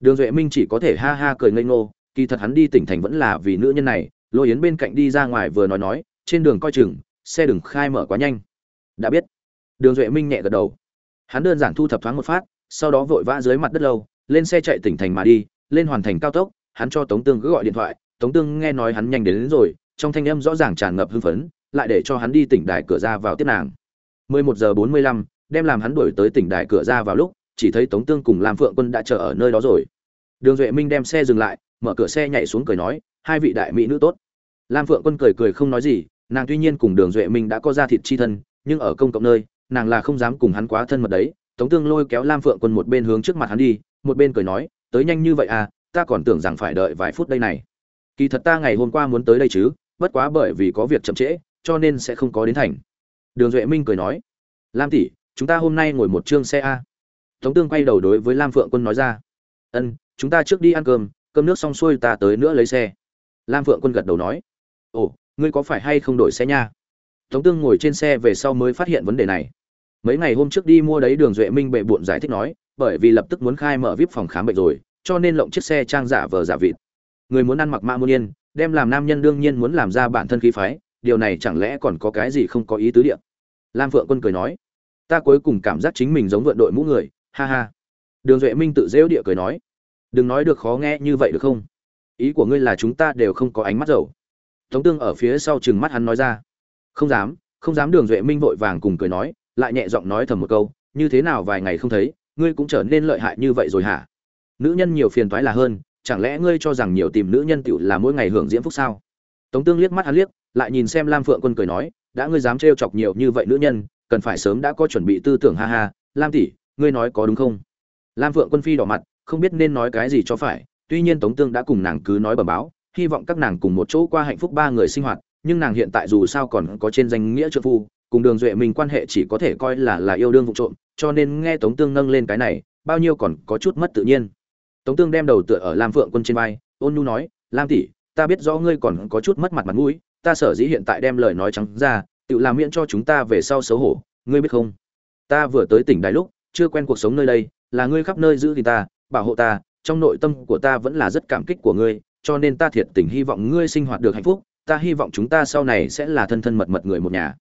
Đường duệ minh chỉ có thể ha ha cười ngây ngô kỳ thật hắn đi tỉnh thành vẫn là vì nữ nhân này lôi yến bên cạnh đi ra ngoài vừa nói nói trên đường coi chừng xe đừng khai mở quá nhanh. Đã biết. Đường duệ minh nhẹ gật đầu. Hắn đơn giản thu thập thoáng một phát sau đó vội vã dưới mặt đất lâu lên xe chạy tỉnh thành mà đi lên hoàn thành cao tốc hắn cho tống tương cứ gọi điện thoại tống tương nghe nói hắn nhanh đến, đến rồi trong thanh âm rõ ràng tràn ngập hưng phấn lại để cho hắn đi tỉnh đài cửa ra vào tiếp nàng. 11 giờ 45, đem làm hắn đuổi tới tỉnh đài cửa ra vào lúc chỉ thấy tống tương cùng lam phượng quân đã chờ ở nơi đó rồi. Đường duệ minh đem xe dừng lại, mở cửa xe nhảy xuống cười nói, hai vị đại mỹ nữ tốt. Lam phượng quân cười cười không nói gì, nàng tuy nhiên cùng đường duệ minh đã có ra thịt chi thân, nhưng ở công cộng nơi, nàng là không dám cùng hắn quá thân mật đấy. Tống tương lôi kéo lam phượng quân một bên hướng trước mặt hắn đi, một bên cười nói, tới nhanh như vậy à ta còn tưởng rằng phải đợi vài phút đây này. Kỳ thật ta ngày hôm qua muốn tới đây chứ, bất quá bởi vì có việc chậm trễ, cho nên sẽ không có đến thành. Đường duệ minh cười nói, lam tỷ, chúng ta hôm nay ngồi một chương xe a tống tương quay đầu đối với lam phượng quân nói ra. Ân, chúng ta trước đi ăn cơm cơm nước xong xuôi ta tới nữa lấy xe. Lam phượng quân gật đầu nói. Ồ, ngươi có phải hay không đổi xe nha? Tống tương ngồi trên xe về sau mới phát hiện vấn đề này. Mấy ngày hôm trước đi mua đấy đường duệ minh bệ bộn giải thích nói, bởi vì lập tức muốn khai mở vip phòng khám bệnh rồi, cho nên lộng chiếc xe trang giả vờ giả vịt. Người muốn ăn mặc mạ muôn yên, đem làm nam nhân đương nhiên muốn làm ra bản thân khí phái, điều này chẳng lẽ còn có cái gì không có ý tứ địa? Lam phượng quân cười nói, ta cuối cùng cảm giác chính mình giống vượn đội mũ người ha ha. Đường duệ minh tự dễu địa cười nói, đừng nói được khó nghe như vậy được không? Ý của ngươi là chúng ta đều không có ánh mắt dầu. Tống tương ở phía sau chừng mắt hắn nói ra, không dám không dám. Đường duệ minh vội vàng cùng cười nói, lại nhẹ giọng nói thầm một câu, như thế nào vài ngày không thấy, ngươi cũng trở nên lợi hại như vậy rồi hả? Nữ nhân nhiều phiền toái là hơn, chẳng lẽ ngươi cho rằng nhiều tìm nữ nhân tựu là mỗi ngày hưởng diễm phúc sao? Tống tương liếc mắt hắn liếc, lại nhìn xem lam phượng quân cười nói, đã ngươi dám trêu chọc nhiều như vậy nữ nhân, cần phải sớm đã có chuẩn bị tư tưởng ha ha, lam tỷ ngươi nói có đúng không? Lam phượng quân phi đỏ mặt, không biết nên nói cái gì cho phải, tuy nhiên tống tương đã cùng nàng cứ nói bẩm báo, hy vọng các nàng cùng một chỗ qua hạnh phúc ba người sinh hoạt, nhưng nàng hiện tại dù sao còn có trên danh nghĩa trợ phu, cùng đường duệ mình quan hệ chỉ có thể coi là là yêu đương vụ trộm, cho nên nghe tống tương nâng lên cái này, bao nhiêu còn có chút mất tự nhiên. Tống tương đem đầu tựa ở lam phượng quân trên vai, ôn nhu nói, lam tỷ, ta biết rõ ngươi còn có chút mất mặt mặt mũi, ta sở dĩ hiện tại đem lời nói trắng ra, tự làm miễn cho chúng ta về sau xấu hổ, ngươi biết không? Ta vừa tới tỉnh đài lúc chưa quen cuộc sống nơi đây, là ngươi khắp nơi giữ thì ta, bảo hộ ta, trong nội tâm của ta vẫn là rất cảm kích của ngươi, cho nên ta thiệt tình hy vọng ngươi sinh hoạt được hạnh phúc, ta hy vọng chúng ta sau này sẽ là thân thân mật mật người một nhà.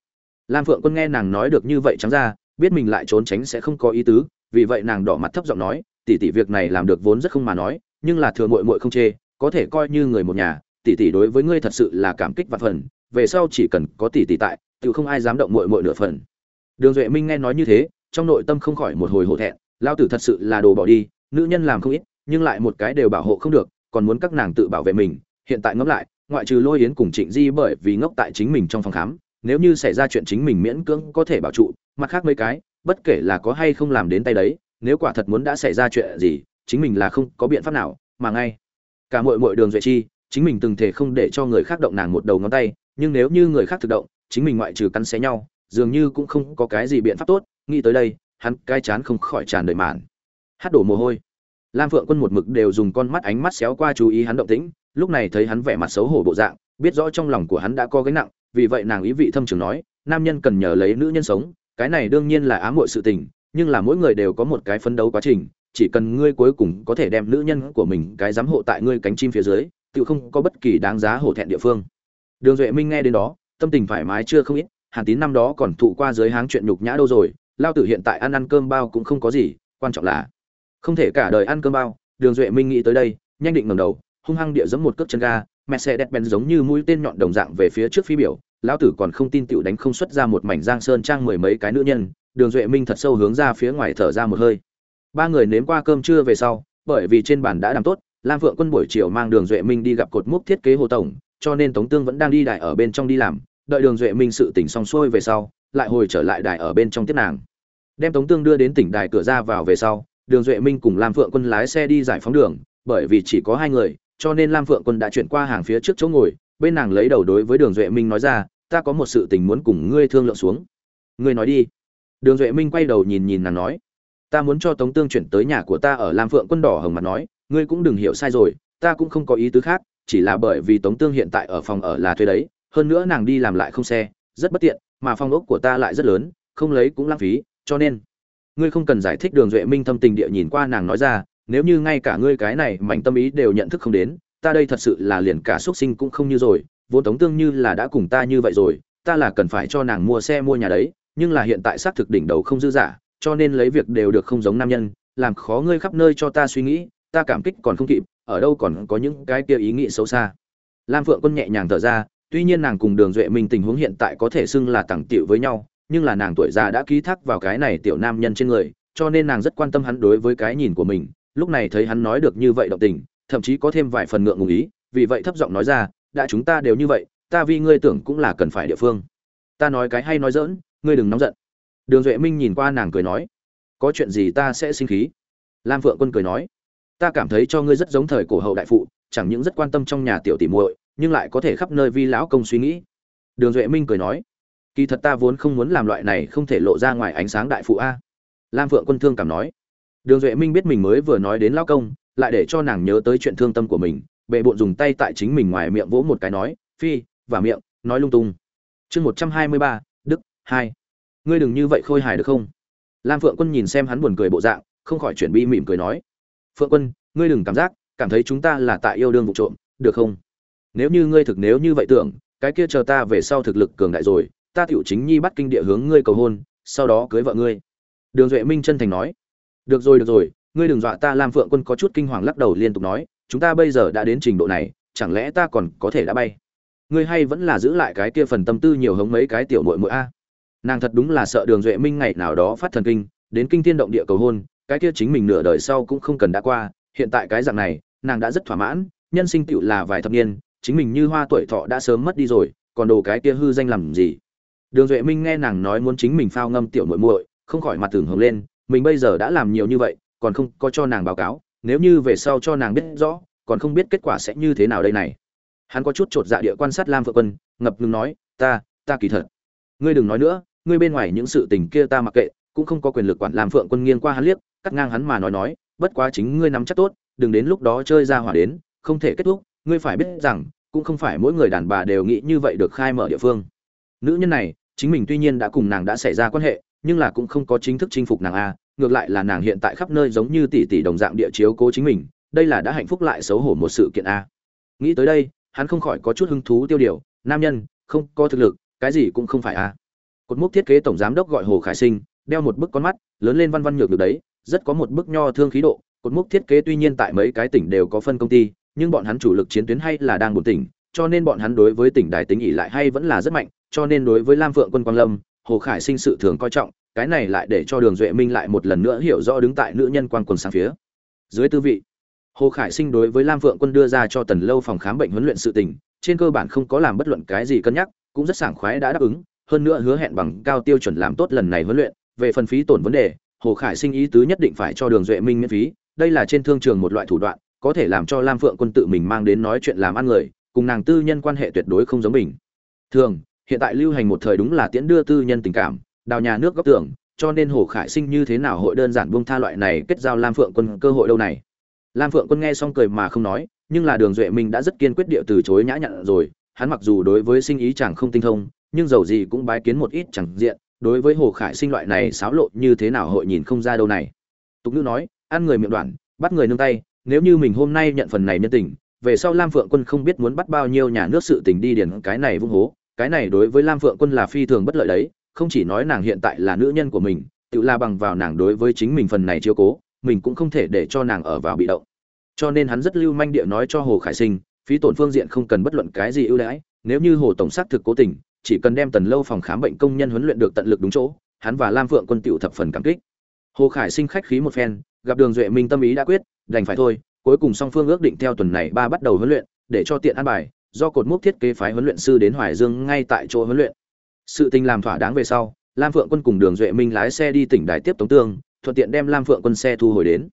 Lam phượng quân nghe nàng nói được như vậy trắng ra, biết mình lại trốn tránh sẽ không có ý tứ, vì vậy nàng đỏ mặt thấp giọng nói, tỷ tỷ việc này làm được vốn rất không mà nói, nhưng là thừa muội muội không chê, có thể coi như người một nhà, tỷ tỷ đối với ngươi thật sự là cảm kích và phần, về sau chỉ cần có tỷ tỷ tại tự không ai dám động muội muội nửa phần. Đường duệ minh nghe nói như thế trong nội tâm không khỏi một hồi hổ thẹn lao tử thật sự là đồ bỏ đi, nữ nhân làm không ít, nhưng lại một cái đều bảo hộ không được, còn muốn các nàng tự bảo vệ mình. Hiện tại ngẫm lại, ngoại trừ lôi yến cùng trịnh di bởi vì ngốc tại chính mình trong phòng khám, nếu như xảy ra chuyện chính mình miễn cưỡng có thể bảo trụ, mặt khác mấy cái, bất kể là có hay không làm đến tay đấy, nếu quả thật muốn đã xảy ra chuyện gì, chính mình là không có biện pháp nào, mà ngay cả mội mội đường duệ chi, chính mình từng thể không để cho người khác động nàng một đầu ngón tay, nhưng nếu như người khác thực động, chính mình ngoại trừ cắn xé nhau, dường như cũng không có cái gì biện pháp tốt nghĩ tới đây, hắn cai chán không khỏi tràn đầy mạn. Hát đổ mồ hôi. Lam phượng quân một mực đều dùng con mắt ánh mắt xéo qua chú ý hắn động tĩnh, lúc này thấy hắn vẻ mặt xấu hổ bộ dạng, biết rõ trong lòng của hắn đã có gánh nặng, vì vậy nàng ý vị thâm trường nói, nam nhân cần nhờ lấy nữ nhân sống, cái này đương nhiên là ám muội sự tình, nhưng là mỗi người đều có một cái phấn đấu quá trình, chỉ cần ngươi cuối cùng có thể đem nữ nhân của mình, cái giám hộ tại ngươi cánh chim phía dưới, tự không có bất kỳ đáng giá hổ thẹn địa phương. Đường duệ minh nghe đến đó, tâm tình thoải mái chưa không ít, hàn tín năm đó còn thụ qua dưới háng chuyện nhục nhã đâu rồi lao tử hiện tại ăn ăn cơm bao cũng không có gì, quan trọng là không thể cả đời ăn cơm bao. Đường duệ minh nghĩ tới đây, nhanh định ngầm đầu, hung hăng địa giẫm một cước chân ga mẹ xe đẹp bèn giống như mũi tên nhọn đồng dạng về phía trước phi biểu. Lão tử còn không tin tựu đánh không xuất ra một mảnh giang sơn trang mười mấy cái nữ nhân. Đường duệ minh thật sâu hướng ra phía ngoài thở ra một hơi. Ba người nếm qua cơm trưa về sau, bởi vì trên bàn đã làm tốt, lam phượng quân buổi chiều mang đường duệ minh đi gặp cột mốc thiết kế hồ tổng, cho nên tống tương vẫn đang đi đại ở bên trong đi làm. Đợi đường duệ minh sự tỉnh xong xuôi về sau lại hồi trở lại đài ở bên trong tiếp nàng. Đem tống tương đưa đến tỉnh đài cửa ra vào về sau, đường duệ minh cùng lam phượng quân lái xe đi giải phóng đường, bởi vì chỉ có hai người, cho nên lam phượng quân đã chuyển qua hàng phía trước chỗ ngồi, bên nàng lấy đầu đối với đường duệ minh nói ra, ta có một sự tình muốn cùng ngươi thương lượng xuống. Ngươi nói đi. Đường duệ minh quay đầu nhìn nhìn nàng nói, ta muốn cho tống tương chuyển tới nhà của ta ở lam phượng quân đỏ hồng mặt nói, ngươi cũng đừng hiểu sai rồi, ta cũng không có ý tứ khác, chỉ là bởi vì tống tương hiện tại ở phòng ở là thuê đấy, hơn nữa nàng đi làm lại không xe, rất bất tiện mà phòng ốc của ta lại rất lớn, không lấy cũng lãng phí, cho nên, ngươi không cần giải thích đường duệ minh thâm tình địa nhìn qua nàng nói ra, nếu như ngay cả ngươi cái này mạnh tâm ý đều nhận thức không đến, ta đây thật sự là liền cả xuất sinh cũng không như rồi, vốn tống tương như là đã cùng ta như vậy rồi, ta là cần phải cho nàng mua xe mua nhà đấy, nhưng là hiện tại xác thực đỉnh đầu không dư giả cho nên lấy việc đều được không giống nam nhân, làm khó ngươi khắp nơi cho ta suy nghĩ, ta cảm kích còn không kịp, ở đâu còn có những cái kia ý nghĩ xấu xa. Lam phượng quân nhẹ nhàng thở ra tuy nhiên nàng cùng đường duệ minh tình huống hiện tại có thể xưng là tẳng tiệu với nhau, nhưng là nàng tuổi già đã ký thác vào cái này tiểu nam nhân trên người, cho nên nàng rất quan tâm hắn đối với cái nhìn của mình, lúc này thấy hắn nói được như vậy động tình, thậm chí có thêm vài phần ngượng ngùng ý, vì vậy thấp giọng nói ra, đã chúng ta đều như vậy, ta vì ngươi tưởng cũng là cần phải địa phương. Ta nói cái hay nói dỡn ngươi đừng nóng giận. Đường duệ minh nhìn qua nàng cười nói, có chuyện gì ta sẽ sinh khí? Lam phượng quân cười nói, ta cảm thấy cho ngươi rất giống thời cổ hậu đại phụ, chẳng những rất quan tâm trong nhà tiểu tỷ muội nhưng lại có thể khắp nơi vi lão công suy nghĩ. Đường duệ minh cười nói, kỳ thật ta vốn không muốn làm loại này không thể lộ ra ngoài ánh sáng đại phụ a. Lam phượng quân thương cảm nói, đường duệ minh biết mình mới vừa nói đến lão công, lại để cho nàng nhớ tới chuyện thương tâm của mình, bệ bộn dùng tay tại chính mình ngoài miệng vỗ một cái nói, phi và miệng, nói lung tung. Chương một trăm hai mươi ba, đức hai. Ngươi đừng như vậy khôi hài được không? Lam phượng quân nhìn xem hắn buồn cười bộ dạng, không khỏi chuyển bi mỉm cười nói, phượng quân, ngươi đừng cảm giác, cảm thấy chúng ta là tại yêu đương vụ trộm, được không? Nếu như ngươi thực nếu như vậy tưởng, cái kia chờ ta về sau thực lực cường đại rồi, ta tựu chính nhi bắt kinh địa hướng ngươi cầu hôn, sau đó cưới vợ ngươi. Đường duệ minh chân thành nói. Được rồi được rồi, ngươi đừng dọa ta, lam phượng quân có chút kinh hoàng lắc đầu liên tục nói, chúng ta bây giờ đã đến trình độ này, chẳng lẽ ta còn có thể đã bay? Ngươi hay vẫn là giữ lại cái kia phần tâm tư nhiều hống mấy cái tiểu muội muội a? Nàng thật đúng là sợ đường duệ minh ngày nào đó phát thần kinh, đến kinh thiên động địa cầu hôn, cái kia chính mình nửa đời sau cũng không cần đã qua, hiện tại cái dạng này, nàng đã rất thỏa mãn, nhân sinh tựu là vài thập niên chính mình như hoa tuổi thọ đã sớm mất đi rồi, còn đồ cái kia hư danh làm gì? Đường duệ minh nghe nàng nói muốn chính mình phao ngâm tiểu muội muội, không khỏi mặt tưởng hồng lên, mình bây giờ đã làm nhiều như vậy, còn không có cho nàng báo cáo, nếu như về sau cho nàng biết rõ, còn không biết kết quả sẽ như thế nào đây này. Hắn có chút chột dạ địa quan sát lam phượng quân, ngập ngừng nói, ta ta kỳ thật, ngươi đừng nói nữa, ngươi bên ngoài những sự tình kia ta mặc kệ, cũng không có quyền lực quản lam phượng quân nghiêng qua hắn liếc, cắt ngang hắn mà nói nói, bất quá chính ngươi nắm chắc tốt, đừng đến lúc đó chơi ra hỏa đến, không thể kết thúc ngươi phải biết rằng, cũng không phải mỗi người đàn bà đều nghĩ như vậy được khai mở địa phương. Nữ nhân này, chính mình tuy nhiên đã cùng nàng đã xảy ra quan hệ, nhưng là cũng không có chính thức chinh phục nàng a, ngược lại là nàng hiện tại khắp nơi giống như tỷ tỷ đồng dạng địa chiếu cố chính mình, đây là đã hạnh phúc lại xấu hổ một sự kiện a. Nghĩ tới đây, hắn không khỏi có chút hứng thú tiêu điều, nam nhân, không có thực lực, cái gì cũng không phải a. Cột mốc thiết kế tổng giám đốc gọi hồ khải sinh, đeo một bức con mắt, lớn lên văn văn nhược được đấy, rất có một bức nho thương khí độ, cột mốc thiết kế tuy nhiên tại mấy cái tỉnh đều có phân công ty nhưng bọn hắn chủ lực chiến tuyến hay là đang buồn tỉnh, cho nên bọn hắn đối với tỉnh đài tính ỉ lại hay vẫn là rất mạnh, cho nên đối với lam phượng quân quang lâm, hồ khải sinh sự thường coi trọng, cái này lại để cho đường duệ minh lại một lần nữa hiểu rõ đứng tại nữ nhân quan quần sang phía. Dưới tư vị, hồ khải sinh đối với lam phượng quân đưa ra cho tần lâu phòng khám bệnh huấn luyện sự tình, trên cơ bản không có làm bất luận cái gì cân nhắc, cũng rất sảng khoái đã đáp ứng, hơn nữa hứa hẹn bằng cao tiêu chuẩn làm tốt lần này huấn luyện. Về phần phí tổn vấn đề, hồ khải sinh ý tứ nhất định phải cho đường duệ minh miễn phí, đây là trên thương trường một loại thủ đoạn có thể làm cho lam phượng quân tự mình mang đến nói chuyện làm ăn người, cùng nàng tư nhân quan hệ tuyệt đối không giống mình. Thường, hiện tại lưu hành một thời đúng là tiễn đưa tư nhân tình cảm, đào nhà nước góc tưởng, cho nên hồ khải sinh như thế nào hội đơn giản buông tha loại này kết giao lam phượng quân cơ hội đâu này? Lam phượng quân nghe xong cười mà không nói, nhưng là đường duệ minh đã rất kiên quyết địa từ chối nhã nhặn rồi, hắn mặc dù đối với sinh ý chẳng không tinh thông, nhưng dầu gì cũng bái kiến một ít chẳng diện, đối với hồ khải sinh loại này xáo lộ như thế nào hội nhìn không ra đâu này. Tục ngữ nói, ăn người miệng đoạn, bắt người nương tay nếu như mình hôm nay nhận phần này nhân tình, về sau lam phượng quân không biết muốn bắt bao nhiêu nhà nước sự tình đi điền cái này vung hố, cái này đối với lam phượng quân là phi thường bất lợi đấy, không chỉ nói nàng hiện tại là nữ nhân của mình, tự la bằng vào nàng đối với chính mình phần này chiếu cố, mình cũng không thể để cho nàng ở vào bị động. Cho nên hắn rất lưu manh địa nói cho hồ khải sinh, phí tổn phương diện không cần bất luận cái gì ưu đãi, nếu như hồ tổng xác thực cố tình, chỉ cần đem tần lâu phòng khám bệnh công nhân huấn luyện được tận lực đúng chỗ, hắn và lam phượng quân tiểu thập phần cảm kích hồ khải sinh khách khí một phen, gặp đường duệ minh tâm ý đã quyết, đành phải thôi, cuối cùng song phương ước định theo tuần này ba bắt đầu huấn luyện, để cho tiện an bài, do cột mốc thiết kế phái huấn luyện sư đến hoài dương ngay tại chỗ huấn luyện. Sự tình làm thỏa đáng về sau, lam phượng quân cùng đường duệ minh lái xe đi tỉnh đài tiếp tống tương, thuận tiện đem lam phượng quân xe thu hồi đến.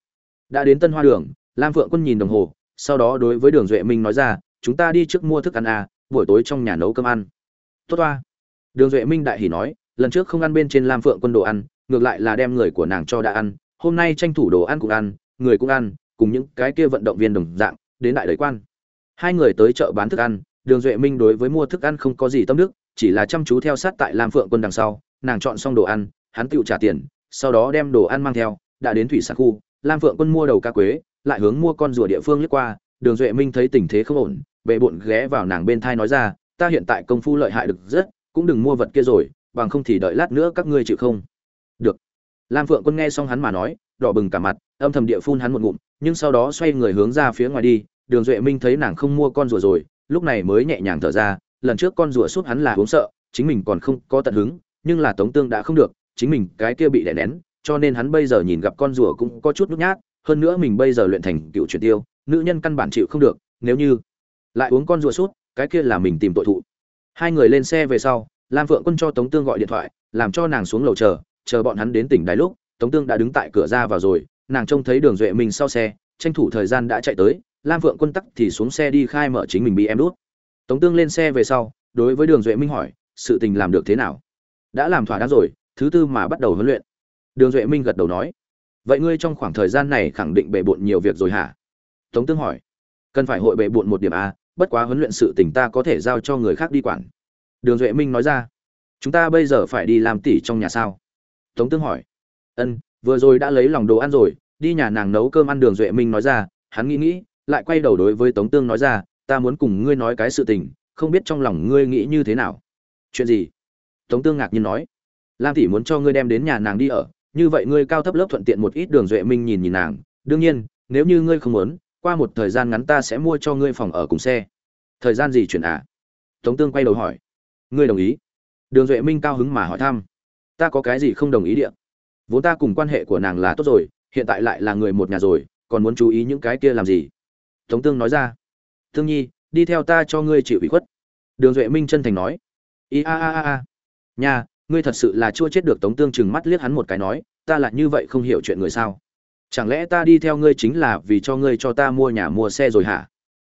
Đã đến tân hoa đường, lam phượng quân nhìn đồng hồ, sau đó đối với đường duệ minh nói ra, chúng ta đi trước mua thức ăn à buổi tối trong nhà nấu cơm ăn. Tốt toa đường duệ minh đại hỉ nói, lần trước không ăn bên trên lam phượng quân đồ ăn ngược lại là đem người của nàng cho đã ăn, hôm nay tranh thủ đồ ăn cũng ăn, người cũng ăn, cùng những cái kia vận động viên đồng dạng, đến đại lấy quan. Hai người tới chợ bán thức ăn, đường duệ minh đối với mua thức ăn không có gì tâm đức, chỉ là chăm chú theo sát tại lam phượng quân đằng sau, nàng chọn xong đồ ăn, hắn tự trả tiền, sau đó đem đồ ăn mang theo, đã đến thủy sản khu, lam phượng quân mua đầu cá quế, lại hướng mua con rùa địa phương lướt qua, đường duệ minh thấy tình thế không ổn bệ bụn ghé vào nàng bên thai nói ra, ta hiện tại công phu lợi hại được rất, cũng đừng mua vật kia rồi, bằng không thì đợi lát nữa các ngươi chịu không? Được. Lam phượng quân nghe xong hắn mà nói, đỏ bừng cả mặt, âm thầm địa phun hắn một ngụm, nhưng sau đó xoay người hướng ra phía ngoài đi, đường duệ minh thấy nàng không mua con rùa rồi, lúc này mới nhẹ nhàng thở ra, lần trước con rùa sút hắn là uống sợ, chính mình còn không có tận hứng, nhưng là tống tương đã không được, chính mình cái kia bị đè nén, cho nên hắn bây giờ nhìn gặp con rùa cũng có chút nhút nhát, hơn nữa mình bây giờ luyện thành cựu truyền tiêu, nữ nhân căn bản chịu không được, nếu như lại uống con rùa sút, cái kia là mình tìm tội thụ. Hai người lên xe về sau, lam phượng quân cho tống tương gọi điện thoại, làm cho nàng xuống lầu chờ chờ bọn hắn đến tỉnh đài lúc, tống tương đã đứng tại cửa ra vào rồi, nàng trông thấy đường duệ minh sau xe, tranh thủ thời gian đã chạy tới, lam phượng quân tắc thì xuống xe đi khai mở chính mình bị em đút. Tống tương lên xe về sau, đối với đường duệ minh hỏi, sự tình làm được thế nào? Đã làm thỏa đáng rồi, thứ tư mà bắt đầu huấn luyện. Đường duệ minh gật đầu nói, vậy ngươi trong khoảng thời gian này khẳng định bề bộn nhiều việc rồi hả? Tống tương hỏi, cần phải hội bề bộn một điểm a bất quá huấn luyện sự tình ta có thể giao cho người khác đi quản. Đường duệ minh nói ra, chúng ta bây giờ phải đi làm tỉ trong nhà sao? Tống tương hỏi. Ân, vừa rồi đã lấy lòng đồ ăn rồi, đi nhà nàng nấu cơm ăn đường duệ minh nói ra, hắn nghĩ nghĩ, lại quay đầu đối với tống tương nói ra, ta muốn cùng ngươi nói cái sự tình, không biết trong lòng ngươi nghĩ như thế nào. Chuyện gì? Tống tương ngạc nhiên nói. Lam tỷ muốn cho ngươi đem đến nhà nàng đi ở, như vậy ngươi cao thấp lớp thuận tiện một ít đường duệ minh nhìn nhìn nàng. Đương nhiên, nếu như ngươi không muốn, qua một thời gian ngắn ta sẽ mua cho ngươi phòng ở cùng xe. Thời gian gì chuyển à? Tống tương quay đầu hỏi. Ngươi đồng ý. Đường duệ minh cao hứng mà hỏi thăm ta có cái gì không đồng ý địa? vốn ta cùng quan hệ của nàng là tốt rồi, hiện tại lại là người một nhà rồi, còn muốn chú ý những cái kia làm gì? Tống tương nói ra. Thương nhi, đi theo ta cho ngươi chịu ủy khuất. Đường duệ minh chân thành nói. I a a a a. Nhà ngươi thật sự là chưa chết được tống tương chừng mắt liếc hắn một cái nói, ta là như vậy không hiểu chuyện người sao? Chẳng lẽ ta đi theo ngươi chính là vì cho ngươi cho ta mua nhà mua xe rồi hả?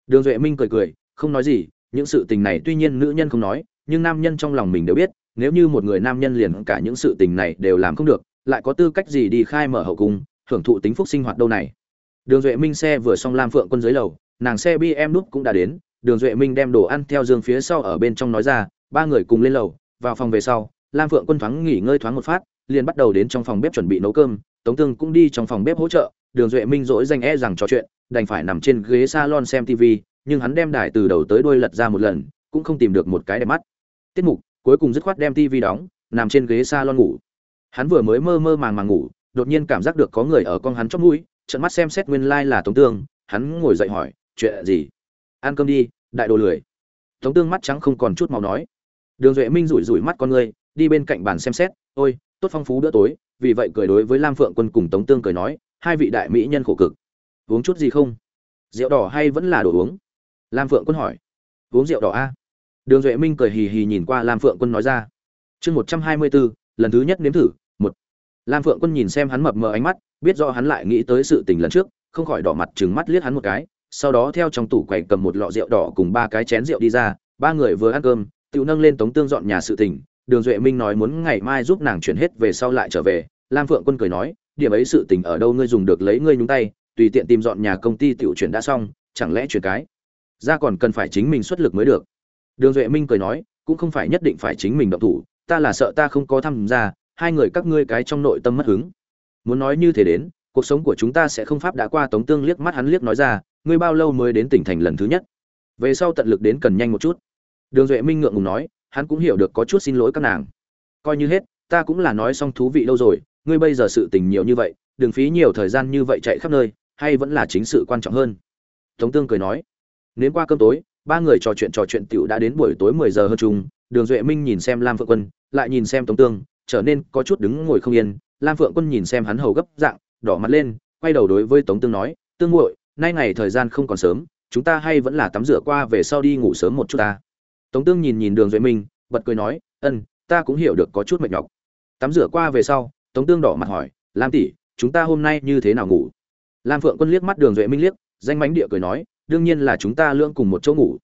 Đường duệ minh cười cười, không nói gì, những sự tình này tuy nhiên nữ nhân không nói, nhưng nam nhân trong lòng mình đều biết nếu như một người nam nhân liền cả những sự tình này đều làm không được, lại có tư cách gì đi khai mở hậu cung hưởng thụ tính phúc sinh hoạt đâu này? Đường duệ minh xe vừa xong lam phượng quân dưới lầu, nàng xe bm đúc cũng đã đến, đường duệ minh đem đồ ăn theo dương phía sau ở bên trong nói ra, ba người cùng lên lầu, vào phòng về sau, lam phượng quân thoáng nghỉ ngơi thoáng một phát, liền bắt đầu đến trong phòng bếp chuẩn bị nấu cơm, tống tương cũng đi trong phòng bếp hỗ trợ, đường duệ minh dỗi danh e rằng trò chuyện, đành phải nằm trên ghế salon xem tv nhưng hắn đem đài từ đầu tới đuôi lật ra một lần, cũng không tìm được một cái đẹp mắt. Tiết mục cuối cùng dứt khoát đem tivi đóng, nằm trên ghế salon ngủ. Hắn vừa mới mơ mơ màng màng ngủ, đột nhiên cảm giác được có người ở con hắn chót mũi trận mắt xem xét nguyên lai là tống tương. Hắn ngồi dậy hỏi, chuyện gì? Ăn cơm đi, đại đồ lười. Tống tương mắt trắng không còn chút màu nói. Đường duệ minh rủi rủi mắt con ngươi, đi bên cạnh bàn xem xét. Ôi, tốt phong phú bữa tối. Vì vậy cười đối với lam phượng quân cùng tống tương cười nói, hai vị đại mỹ nhân khổ cực. Uống chút gì không? Rượu đỏ hay vẫn là đồ uống? Lam phượng quân hỏi. Uống rượu đỏ a đường duệ minh cười hì hì nhìn qua lam phượng quân nói ra. Chương một trăm hai mươi bốn lần thứ nhất nếm thử một. Lam phượng quân nhìn xem hắn mập mờ ánh mắt biết rõ hắn lại nghĩ tới sự tình lần trước không khỏi đỏ mặt trừng mắt liếc hắn một cái sau đó theo trong tủ quầy cầm một lọ rượu đỏ cùng ba cái chén rượu đi ra ba người vừa ăn cơm Tiểu nâng lên Tống Tương dọn nhà sự tình, Đường Duệ Minh nói muốn ngày mai giúp nàng chuyển hết về sau lại trở về, Lam Phượng Quân cười nói, điểm ấy sự tình ở đâu ngươi dùng được lấy ngươi nhúng tay, tùy tiện tìm dọn nhà công ty tiểu chuyển đã xong, chẳng lẽ chuyển cái? Ra còn cần phải chính mình xuất lực mới được. Đường Duệ Minh cười nói, cũng không phải nhất định phải chính mình động thủ, ta là sợ ta không có tham gia, hai người các ngươi cái trong nội tâm mất hứng. Muốn nói như thế đến, cuộc sống của chúng ta sẽ không pháp đã qua Tống Tương liếc mắt hắn liếc nói ra, ngươi bao lâu mới đến tỉnh thành lần thứ nhất? Về sau tận lực đến cần nhanh một chút. Đường Duệ Minh ngượng ngùng nói, hắn cũng hiểu được có chút xin lỗi các nàng. Coi như hết, ta cũng là nói xong thú vị lâu rồi, ngươi bây giờ sự tình nhiều như vậy, đừng phí nhiều thời gian như vậy chạy khắp nơi, hay vẫn là chính sự quan trọng hơn. Tống Tương cười nói, nếm qua cơm tối, ba người trò chuyện trò chuyện tiểu đã đến buổi tối 10 giờ hơn chung, Đường Duệ Minh nhìn xem Lam Phượng Quân, lại nhìn xem Tống Tương, trở nên có chút đứng ngồi không yên, Lam Phượng Quân nhìn xem hắn hầu gấp dạng, đỏ mặt lên, quay đầu đối với Tống Tương nói, "Tương muội, nay ngày thời gian không còn sớm, chúng ta hay vẫn là tắm rửa qua về sau đi ngủ sớm một chút ta." Tống Tương nhìn nhìn Đường Duệ Minh, bật cười nói, "Ừm, ta cũng hiểu được có chút mệt nhọc." Tắm rửa qua về sau, Tống Tương đỏ mặt hỏi, "Lam tỷ, chúng ta hôm nay như thế nào ngủ?" Lam Phượng Quân liếc mắt Đường Duệ Minh liếc, danh mánh địa cười nói, "Đương nhiên là chúng ta lưỡng cùng một chỗ ngủ."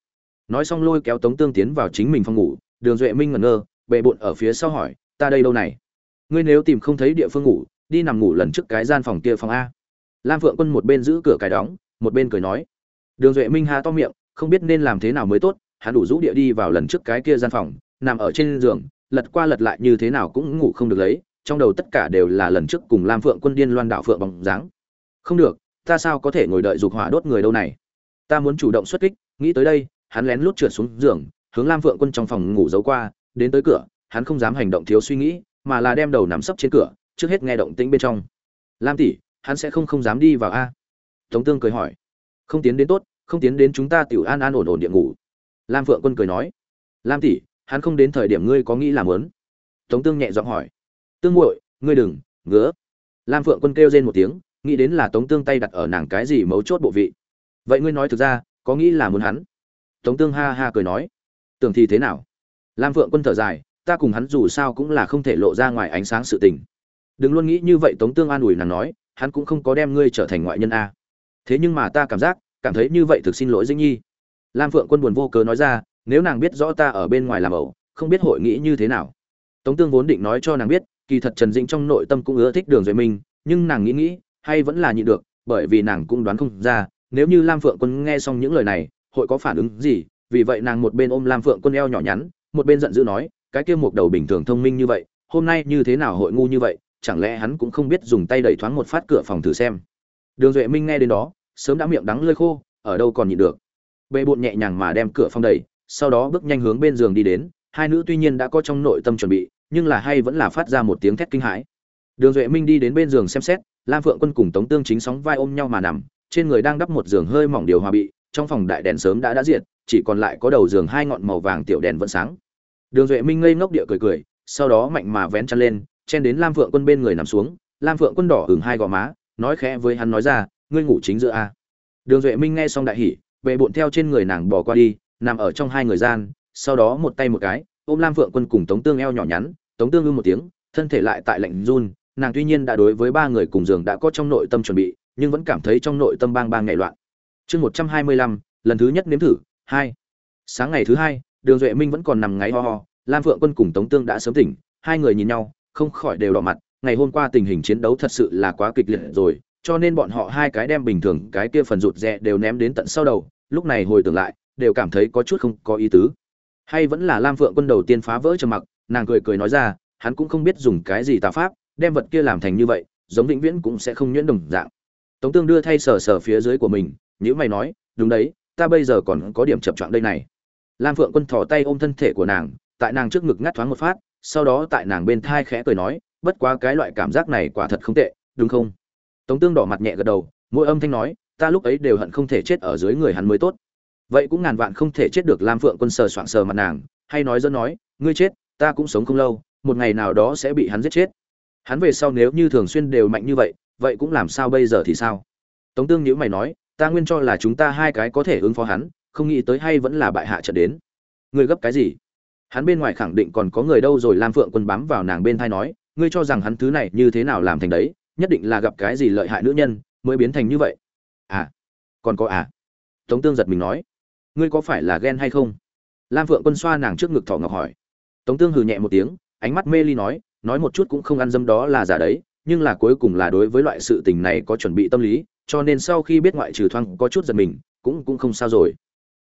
Nói xong lôi kéo Tống Tương tiến vào chính mình phòng ngủ, Đường Duệ Minh ngẩn ngơ, bệ bộn ở phía sau hỏi, "Ta đây đâu này?" "Ngươi nếu tìm không thấy địa phương ngủ, đi nằm ngủ lần trước cái gian phòng kia phòng a." Lam Phượng Quân một bên giữ cửa cài đóng, một bên cười nói. Đường Duệ Minh há to miệng, không biết nên làm thế nào mới tốt, hắn đủ rũ địa đi vào lần trước cái kia gian phòng, nằm ở trên giường, lật qua lật lại như thế nào cũng ngủ không được lấy, trong đầu tất cả đều là lần trước cùng Lam Phượng Quân điên loan đạo phượng bóng dáng. Không được, ta sao có thể ngồi đợi dục hỏa đốt người đâu này? Ta muốn chủ động xuất kích, nghĩ tới đây, hắn lén lút trượt xuống giường, hướng Lam Phượng Quân trong phòng ngủ giấu qua, đến tới cửa, hắn không dám hành động thiếu suy nghĩ, mà là đem đầu nằm sấp trên cửa, trước hết nghe động tĩnh bên trong. Lam tỷ, hắn sẽ không không dám đi vào a? Tống Tương cười hỏi. Không tiến đến tốt, không tiến đến chúng ta tiểu an an ổn ổn địa ngủ. Lam Phượng Quân cười nói. Lam tỷ, hắn không đến thời điểm ngươi có nghĩ làm muốn? Tống Tương nhẹ giọng hỏi. Tương muội, ngươi đừng ngứa. Lam Phượng Quân kêu rên một tiếng, nghĩ đến là Tống Tương tay đặt ở nàng cái gì mấu chốt bộ vị. Vậy ngươi nói thực ra, có nghĩ là muốn hắn? Tống Tương ha ha cười nói. Tưởng thì thế nào? Lam Phượng Quân thở dài, ta cùng hắn dù sao cũng là không thể lộ ra ngoài ánh sáng sự tình. Đừng luôn nghĩ như vậy Tống Tương an ủi nàng nói, hắn cũng không có đem ngươi trở thành ngoại nhân a. Thế nhưng mà ta cảm giác, cảm thấy như vậy thực xin lỗi Dĩnh Nhi. Lam Phượng Quân buồn vô cớ nói ra, nếu nàng biết rõ ta ở bên ngoài làm ẩu, không biết hội nghĩ như thế nào. Tống Tương vốn định nói cho nàng biết, kỳ thật Trần Dĩnh trong nội tâm cũng ưa thích Đường Duệ Minh, nhưng nàng nghĩ nghĩ, hay vẫn là nhịn được, bởi vì nàng cũng đoán không ra, nếu như Lam Phượng Quân nghe xong những lời này, hội có phản ứng gì, vì vậy nàng một bên ôm Lam Phượng Quân eo nhỏ nhắn, một bên giận dữ nói, cái kia một đầu bình thường thông minh như vậy, hôm nay như thế nào hội ngu như vậy, chẳng lẽ hắn cũng không biết dùng tay đẩy thoáng một phát cửa phòng thử xem. Đường Duệ Minh nghe đến đó, sớm đã miệng đắng lưỡi khô, ở đâu còn nhịn được. Bệ bộn nhẹ nhàng mà đem cửa phòng đẩy, sau đó bước nhanh hướng bên giường đi đến, hai nữ tuy nhiên đã có trong nội tâm chuẩn bị, nhưng là hay vẫn là phát ra một tiếng thét kinh hãi. Đường Duệ Minh đi đến bên giường xem xét, Lam Phượng Quân cùng Tống Tương chính sóng vai ôm nhau mà nằm, trên người đang đắp một giường hơi mỏng điều hòa bị, trong phòng đại đèn sớm đã đã diệt, chỉ còn lại có đầu giường hai ngọn màu vàng tiểu đèn vẫn sáng. Đường Duệ Minh ngây ngốc địa cười cười, sau đó mạnh mà vén chăn lên, chen đến Lam Phượng Quân bên người nằm xuống, Lam Phượng Quân đỏ ửng hai gò má, nói khẽ với hắn nói ra, ngươi ngủ chính giữa a. Đường Duệ Minh nghe xong đại hỉ, về bộn theo trên người nàng bỏ qua đi, nằm ở trong hai người gian, sau đó một tay một cái, ôm Lam Phượng Quân cùng Tống Tương eo nhỏ nhắn, Tống Tương ư một tiếng, thân thể lại tại lạnh run, nàng tuy nhiên đã đối với ba người cùng giường đã có trong nội tâm chuẩn bị, nhưng vẫn cảm thấy trong nội tâm bang bang nhảy loạn. Chương 125, lần thứ nhất nếm thử, 2. Sáng ngày thứ hai, Đường Duệ Minh vẫn còn nằm ngáy ho ho, Lam Phượng Quân cùng Tống Tương đã sớm tỉnh, hai người nhìn nhau, không khỏi đều đỏ mặt, ngày hôm qua tình hình chiến đấu thật sự là quá kịch liệt rồi, cho nên bọn họ hai cái đem bình thường cái kia phần rụt rè đều ném đến tận sau đầu, lúc này hồi tưởng lại, đều cảm thấy có chút không có ý tứ. Hay vẫn là Lam Phượng Quân đầu tiên phá vỡ trầm mặc, nàng cười cười nói ra, hắn cũng không biết dùng cái gì tà pháp, đem vật kia làm thành như vậy, giống vĩnh viễn cũng sẽ không nhuyễn đồng dạng. Tống Tương đưa thay sờ sờ phía dưới của mình, nhíu mày nói, đúng đấy, ta bây giờ còn có điểm chập choạng đây này. Lam Phượng Quân thò tay ôm thân thể của nàng, tại nàng trước ngực ngắt thoáng một phát, sau đó tại nàng bên thai khẽ cười nói, bất quá cái loại cảm giác này quả thật không tệ, đúng không? Tống Tương đỏ mặt nhẹ gật đầu, mỗi âm thanh nói, ta lúc ấy đều hận không thể chết ở dưới người hắn mới tốt. Vậy cũng ngàn vạn không thể chết được Lam Phượng Quân sờ soạng sờ mặt nàng, hay nói dân nói, ngươi chết, ta cũng sống không lâu, một ngày nào đó sẽ bị hắn giết chết. Hắn về sau nếu như thường xuyên đều mạnh như vậy, vậy cũng làm sao bây giờ thì sao? Tống Tương nhữ mày nói, ta nguyên cho là chúng ta hai cái có thể ứng phó hắn, không nghĩ tới hay vẫn là bại hạ trận đến. Ngươi gấp cái gì? Hắn bên ngoài khẳng định còn có người đâu rồi Lam Phượng Quân bám vào nàng bên thai nói, ngươi cho rằng hắn thứ này như thế nào làm thành đấy, nhất định là gặp cái gì lợi hại nữ nhân mới biến thành như vậy à còn có à tống tương giật mình nói ngươi có phải là ghen hay không lam phượng quân xoa nàng trước ngực thỏ ngọc hỏi tống tương hừ nhẹ một tiếng ánh mắt mê ly nói nói một chút cũng không ăn dâm đó là giả đấy nhưng là cuối cùng là đối với loại sự tình này có chuẩn bị tâm lý, cho nên sau khi biết ngoại trừ thoang có chút giật mình, cũng cũng không sao rồi.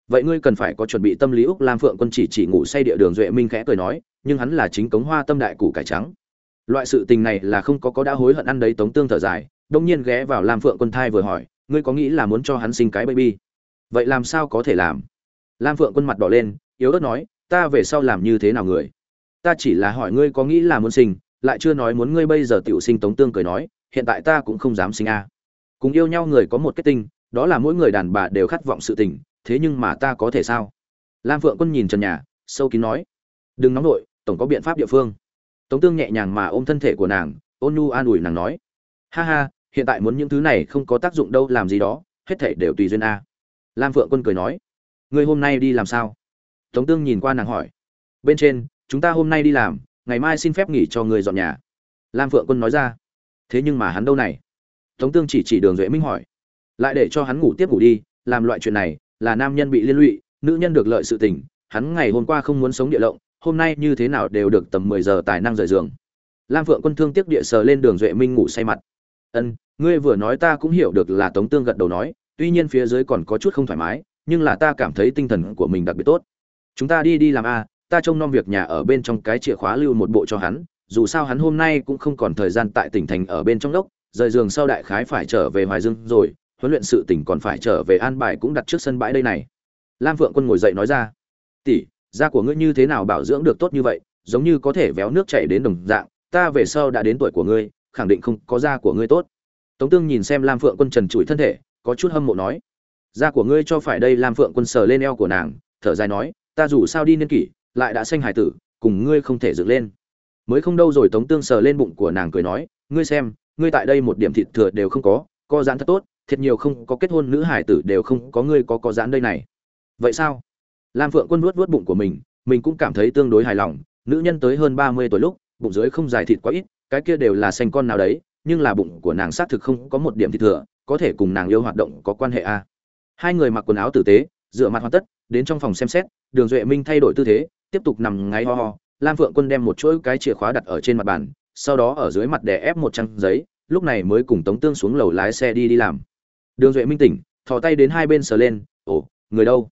Vậy ngươi cần phải có chuẩn bị tâm lý úc lam phượng quân chỉ chỉ ngủ say địa đường duệ minh khẽ cười nói, nhưng hắn là chính cống hoa tâm đại củ cải trắng. Loại sự tình này là không có có đã hối hận ăn đấy tống tương thở dài, đông nhiên ghé vào lam phượng quân thai vừa hỏi, ngươi có nghĩ là muốn cho hắn sinh cái baby? Vậy làm sao có thể làm? Lam phượng quân mặt đỏ lên, yếu ớt nói, ta về sau làm như thế nào người? Ta chỉ là hỏi ngươi có nghĩ là muốn sinh lại chưa nói muốn ngươi bây giờ tiểu sinh tống tương cười nói, hiện tại ta cũng không dám sinh a. Cùng yêu nhau người có một kết tinh, đó là mỗi người đàn bà đều khát vọng sự tình, thế nhưng mà ta có thể sao? Lam phượng quân nhìn trần nhà, sâu kín nói. Đừng nóng nổi tổng có biện pháp địa phương. Tống tương nhẹ nhàng mà ôm thân thể của nàng, ôn nu an ủi nàng nói. Ha ha, hiện tại muốn những thứ này không có tác dụng đâu, làm gì đó, hết thể đều tùy duyên a. Lam phượng quân cười nói. Ngươi hôm nay đi làm sao? Tống tương nhìn qua nàng hỏi. Bên trên, chúng ta hôm nay đi làm ngày mai xin phép nghỉ cho người dọn nhà. Lam phượng quân nói ra. Thế nhưng mà hắn đâu này? Tống tương chỉ chỉ đường duệ minh hỏi. Lại để cho hắn ngủ tiếp ngủ đi, làm loại chuyện này là nam nhân bị liên lụy, nữ nhân được lợi sự tình, hắn ngày hôm qua không muốn sống địa lộng, hôm nay như thế nào đều được tầm mười giờ tài năng rời giường. Lam phượng quân thương tiếc địa sờ lên đường duệ minh ngủ say mặt. Ân, ngươi vừa nói ta cũng hiểu được là tống tương gật đầu nói, tuy nhiên phía dưới còn có chút không thoải mái, nhưng là ta cảm thấy tinh thần của mình đặc biệt tốt. Chúng ta đi đi làm a ta trông nom việc nhà ở bên trong cái chìa khóa lưu một bộ cho hắn, dù sao hắn hôm nay cũng không còn thời gian tại tỉnh thành ở bên trong đốc, rời giường sau đại khái phải trở về hoài dương rồi, huấn luyện sự tỉnh còn phải trở về an bài cũng đặt trước sân bãi đây này. Lam phượng quân ngồi dậy nói ra. Tỷ, da của ngươi như thế nào bảo dưỡng được tốt như vậy, giống như có thể véo nước chảy đến đồng dạng, ta về sau đã đến tuổi của ngươi, khẳng định không có da của ngươi tốt. Tống tương nhìn xem lam phượng quân trần trụi thân thể, có chút hâm mộ nói. Da của ngươi cho phải đây. Lam phượng quân sờ lên eo của nàng, thở dài nói, ta dù sao đi niên kỷ lại đã sanh hải tử, cùng ngươi không thể dựng lên. Mới không đâu rồi tống tương sờ lên bụng của nàng cười nói, ngươi xem, ngươi tại đây một điểm thịt thừa đều không có co giãn thật tốt, thiệt nhiều không có kết hôn nữ hải tử đều không có ngươi có có giãn đây này. Vậy sao? Lam phượng quân nuốt vuốt bụng của mình mình cũng cảm thấy tương đối hài lòng, nữ nhân tới hơn ba mươi tuổi lúc, bụng dưới không dài thịt quá ít, cái kia đều là xanh con nào đấy, nhưng là bụng của nàng xác thực không có một điểm thịt thừa, có thể cùng nàng yêu hoạt động có quan hệ a à. hai người mặc quần áo tử tế dựa mặt hoàn tất đến trong phòng xem xét đường duệ minh thay đổi tư thế tiếp tục nằm ngáy ho ho. Lam phượng quân đem một chuỗi cái chìa khóa đặt ở trên mặt bàn sau đó ở dưới mặt đè ép một trang giấy lúc này mới cùng tống tương xuống lầu lái xe đi đi làm. Đường duệ minh tỉnh thò tay đến hai bên sờ lên ồ người đâu?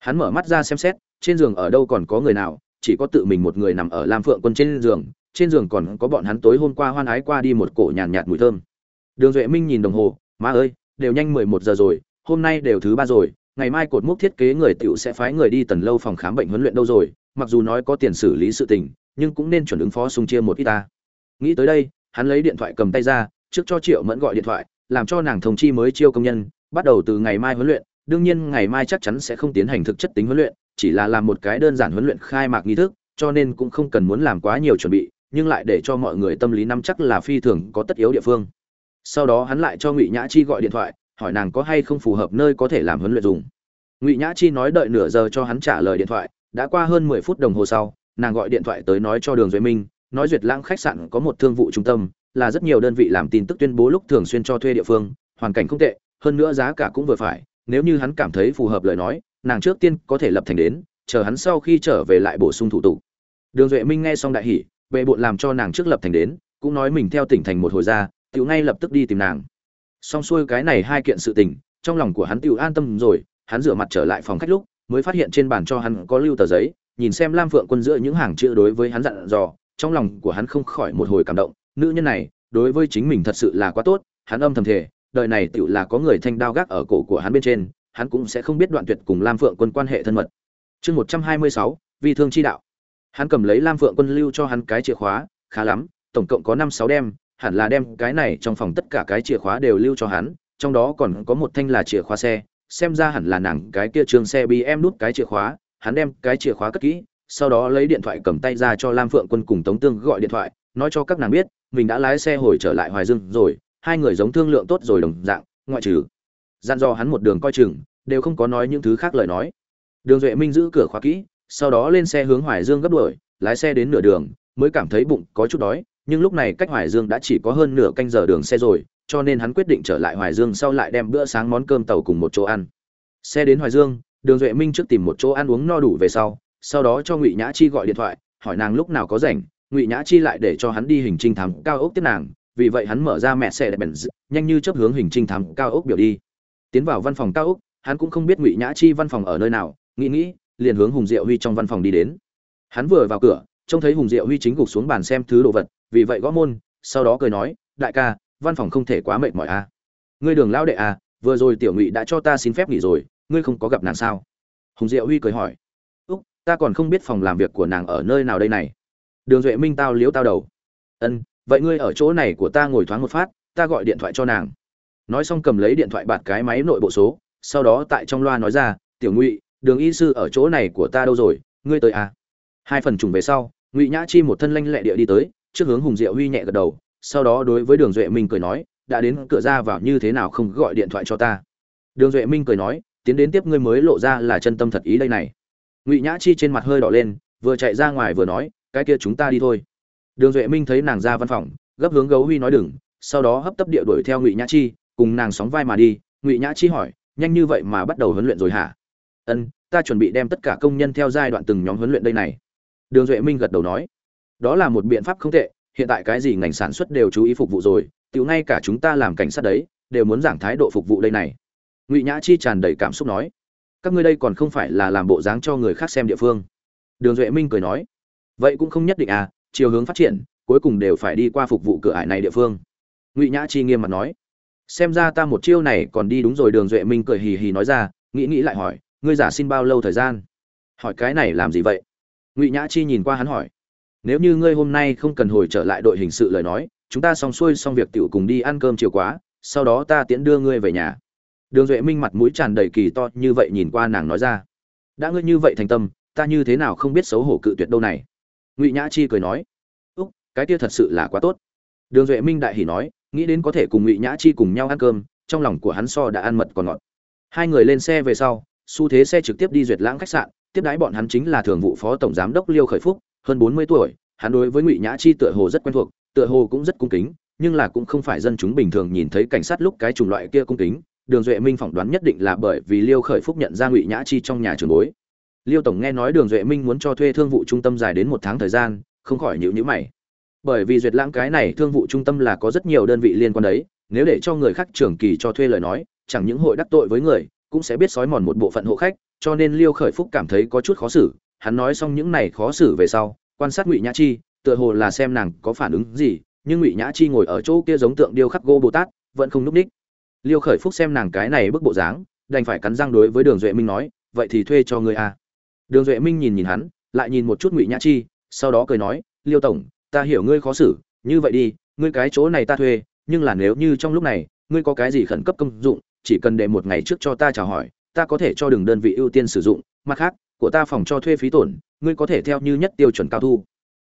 Hắn mở mắt ra xem xét trên giường ở đâu còn có người nào chỉ có tự mình một người nằm ở lam phượng quân trên giường trên giường còn có bọn hắn tối hôm qua hoan ái qua đi một cổ nhàn nhạt, nhạt mùi thơm. Đường duệ minh nhìn đồng hồ má ơi đều nhanh mười một giờ rồi hôm nay đều thứ ba rồi ngày mai cột mốc thiết kế người tiểu sẽ phái người đi tần lâu phòng khám bệnh huấn luyện đâu rồi, mặc dù nói có tiền xử lý sự tình, nhưng cũng nên chuẩn ứng phó xung chia một ít ta. Nghĩ tới đây, hắn lấy điện thoại cầm tay ra, trước cho triệu mẫn gọi điện thoại, làm cho nàng thông chi mới chiêu công nhân, bắt đầu từ ngày mai huấn luyện, đương nhiên ngày mai chắc chắn sẽ không tiến hành thực chất tính huấn luyện, chỉ là làm một cái đơn giản huấn luyện khai mạc nghi thức, cho nên cũng không cần muốn làm quá nhiều chuẩn bị, nhưng lại để cho mọi người tâm lý nắm chắc là phi thường có tất yếu địa phương. Sau đó hắn lại cho ngụy nhã chi gọi điện thoại hỏi nàng có hay không phù hợp nơi có thể làm huấn luyện dùng. Ngụy nhã chi nói đợi nửa giờ cho hắn trả lời điện thoại, đã qua hơn mười phút đồng hồ sau, nàng gọi điện thoại tới nói cho đường duy minh, nói duyệt lãng khách sạn có một thương vụ trung tâm, là rất nhiều đơn vị làm tin tức tuyên bố lúc thường xuyên cho thuê địa phương, hoàn cảnh không tệ, hơn nữa giá cả cũng vừa phải, nếu như hắn cảm thấy phù hợp lời nói, nàng trước tiên có thể lập thành đến, chờ hắn sau khi trở về lại bổ sung thủ tục. Đường duệ minh nghe xong đại hỉ về bộn làm cho nàng trước lập thành đến, cũng nói mình theo tỉnh thành một hồi ra, tiểu ngay lập tức đi tìm nàng xong xuôi cái này hai kiện sự tình, trong lòng của hắn tự an tâm rồi, hắn rửa mặt trở lại phòng khách lúc, mới phát hiện trên bàn cho hắn có lưu tờ giấy, nhìn xem lam phượng quân giữa những hàng chữ đối với hắn dặn dò, trong lòng của hắn không khỏi một hồi cảm động, nữ nhân này, đối với chính mình thật sự là quá tốt, hắn âm thầm thề, đời này tựu là có người thanh đao gác ở cổ của hắn bên trên, hắn cũng sẽ không biết đoạn tuyệt cùng lam phượng quân quan hệ thân mật. Chương một trăm hai mươi sáu vì thương chi đạo. Hắn cầm lấy lam phượng quân lưu cho hắn cái chìa khóa, khá lắm, tổng cộng có năm sáu đem hẳn là đem cái này trong phòng tất cả cái chìa khóa đều lưu cho hắn, trong đó còn có một thanh là chìa khóa xe, xem ra hẳn là nàng cái kia trường xe bị em nút cái chìa khóa, hắn đem cái chìa khóa cất kỹ, sau đó lấy điện thoại cầm tay ra cho lam phượng quân cùng tống tương gọi điện thoại, nói cho các nàng biết, mình đã lái xe hồi trở lại hoài dương rồi, hai người giống thương lượng tốt rồi đồng dạng, ngoại trừ. Gian do hắn một đường coi chừng, đều không có nói những thứ khác lời nói. Đường duệ minh giữ cửa khóa kỹ, sau đó lên xe hướng hoài dương gấp đuổi, lái xe đến nửa đường, mới cảm thấy bụng có chút đói nhưng lúc này cách hoài dương đã chỉ có hơn nửa canh giờ đường xe rồi, cho nên hắn quyết định trở lại hoài dương sau lại đem bữa sáng món cơm tàu cùng một chỗ ăn. Xe đến hoài dương, đường duệ minh trước tìm một chỗ ăn uống no đủ về sau sau đó cho ngụy nhã chi gọi điện thoại, hỏi nàng lúc nào có rảnh, ngụy nhã chi lại để cho hắn đi hình trinh thám cao ốc tiếp nàng, vì vậy hắn mở ra mẹ xe đẹp bèn nhanh như chớp hướng hình trinh thám cao ốc biểu đi. Tiến vào văn phòng cao ốc, hắn cũng không biết ngụy nhã chi văn phòng ở nơi nào, nghĩ nghĩ, liền hướng hùng diệu huy trong văn phòng đi đến. Hắn vừa vào cửa trông thấy hùng diệu huy chính gục xuống bàn xem thứ đồ vật, vì vậy gõ môn, sau đó cười nói, đại ca, văn phòng không thể quá mệt mỏi à. ngươi đường lão đệ à vừa rồi tiểu ngụy đã cho ta xin phép nghỉ rồi, ngươi không có gặp nàng sao? Hùng diệu huy cười hỏi, úc, ta còn không biết phòng làm việc của nàng ở nơi nào đây này. Đường duệ minh tao liếu tao đầu, ân, vậy ngươi ở chỗ này của ta ngồi thoáng một phát, ta gọi điện thoại cho nàng. Nói xong cầm lấy điện thoại bạt cái máy nội bộ số, sau đó tại trong loa nói ra, tiểu ngụy, đường y sư ở chỗ này của ta đâu rồi, ngươi tới à. Hai phần trùng về sau ngụy nhã chi một thân lanh lẹ địa đi tới, trước hướng hùng diệu huy nhẹ gật đầu, sau đó đối với đường duệ minh cười nói, đã đến cửa ra vào như thế nào không gọi điện thoại cho ta? Đường duệ minh cười nói, tiến đến tiếp ngươi mới lộ ra là chân tâm thật ý đây này. Ngụy nhã chi trên mặt hơi đỏ lên, vừa chạy ra ngoài vừa nói, cái kia chúng ta đi thôi. Đường duệ minh thấy nàng ra văn phòng, gấp hướng gấu huy nói đừng, sau đó hấp tấp địa đuổi theo ngụy nhã chi, cùng nàng sóng vai mà đi. Ngụy nhã chi hỏi, nhanh như vậy mà bắt đầu huấn luyện rồi hả? Ân, ta chuẩn bị đem tất cả công nhân theo giai đoạn từng nhóm huấn luyện đây này đường duệ minh gật đầu nói, đó là một biện pháp không tệ, hiện tại cái gì ngành sản xuất đều chú ý phục vụ rồi, tiểu ngay cả chúng ta làm cảnh sát đấy, đều muốn giảng thái độ phục vụ đây này. Ngụy nhã chi tràn đầy cảm xúc nói, các ngươi đây còn không phải là làm bộ dáng cho người khác xem địa phương. Đường duệ minh cười nói, vậy cũng không nhất định à chiều hướng phát triển, cuối cùng đều phải đi qua phục vụ cửa ải này địa phương. Ngụy nhã chi nghiêm mặt nói, xem ra ta một chiêu này còn đi đúng rồi. Đường duệ minh cười hì hì nói ra, nghĩ nghĩ lại hỏi, ngươi giả xin bao lâu thời gian? Hỏi cái này làm gì vậy? Ngụy nhã chi nhìn qua hắn hỏi, nếu như ngươi hôm nay không cần hồi trở lại đội hình sự lời nói, chúng ta xong xuôi xong việc tiểu cùng đi ăn cơm chiều quá, sau đó ta tiễn đưa ngươi về nhà. Đường duệ minh mặt mũi tràn đầy kỳ to như vậy nhìn qua nàng nói ra, đã ngươi như vậy thành tâm, ta như thế nào không biết xấu hổ cự tuyệt đâu này? Ngụy nhã chi cười nói, úc, cái kia thật sự là quá tốt. Đường duệ minh đại hỉ nói, nghĩ đến có thể cùng ngụy nhã chi cùng nhau ăn cơm, trong lòng của hắn so đã ăn mật còn ngọt. Hai người lên xe về sau, xu thế xe trực tiếp đi duyệt lãng khách sạn tiếp đái bọn hắn chính là thường vụ phó tổng giám đốc liêu khởi phúc, hơn bốn mươi tuổi, hắn đối với ngụy nhã chi tựa hồ rất quen thuộc, tựa hồ cũng rất cung kính, nhưng là cũng không phải dân chúng bình thường nhìn thấy cảnh sát lúc cái chủng loại kia cung kính. Đường duệ minh phỏng đoán nhất định là bởi vì liêu khởi phúc nhận ra ngụy nhã chi trong nhà trường bối. Liêu tổng nghe nói đường duệ minh muốn cho thuê thương vụ trung tâm dài đến một tháng thời gian, không khỏi nhịu nhữ mày. Bởi vì duyệt lãng cái này thương vụ trung tâm là có rất nhiều đơn vị liên quan đấy, nếu để cho người khác trưởng kỳ cho thuê lời nói, chẳng những hội đắc tội với người, cũng sẽ biết sói mòn một bộ phận hộ khách cho nên liêu khởi phúc cảm thấy có chút khó xử hắn nói xong những này khó xử về sau, quan sát ngụy nhã chi, tựa hồ là xem nàng có phản ứng gì, nhưng ngụy nhã chi ngồi ở chỗ kia giống tượng điêu khắc gô bồ tát, vẫn không núp ních liêu khởi phúc xem nàng cái này bức bộ dáng, đành phải cắn răng đối với đường duệ minh nói, vậy thì thuê cho ngươi à. đường duệ minh nhìn nhìn hắn, lại nhìn một chút ngụy nhã chi, sau đó cười nói, liêu tổng, ta hiểu ngươi khó xử, như vậy đi, ngươi cái chỗ này ta thuê, nhưng là nếu như trong lúc này, ngươi có cái gì khẩn cấp công dụng, chỉ cần để một ngày trước cho ta chào hỏi ta có thể cho đường đơn vị ưu tiên sử dụng, mặt khác, của ta phòng cho thuê phí tổn, ngươi có thể theo như nhất tiêu chuẩn cao thu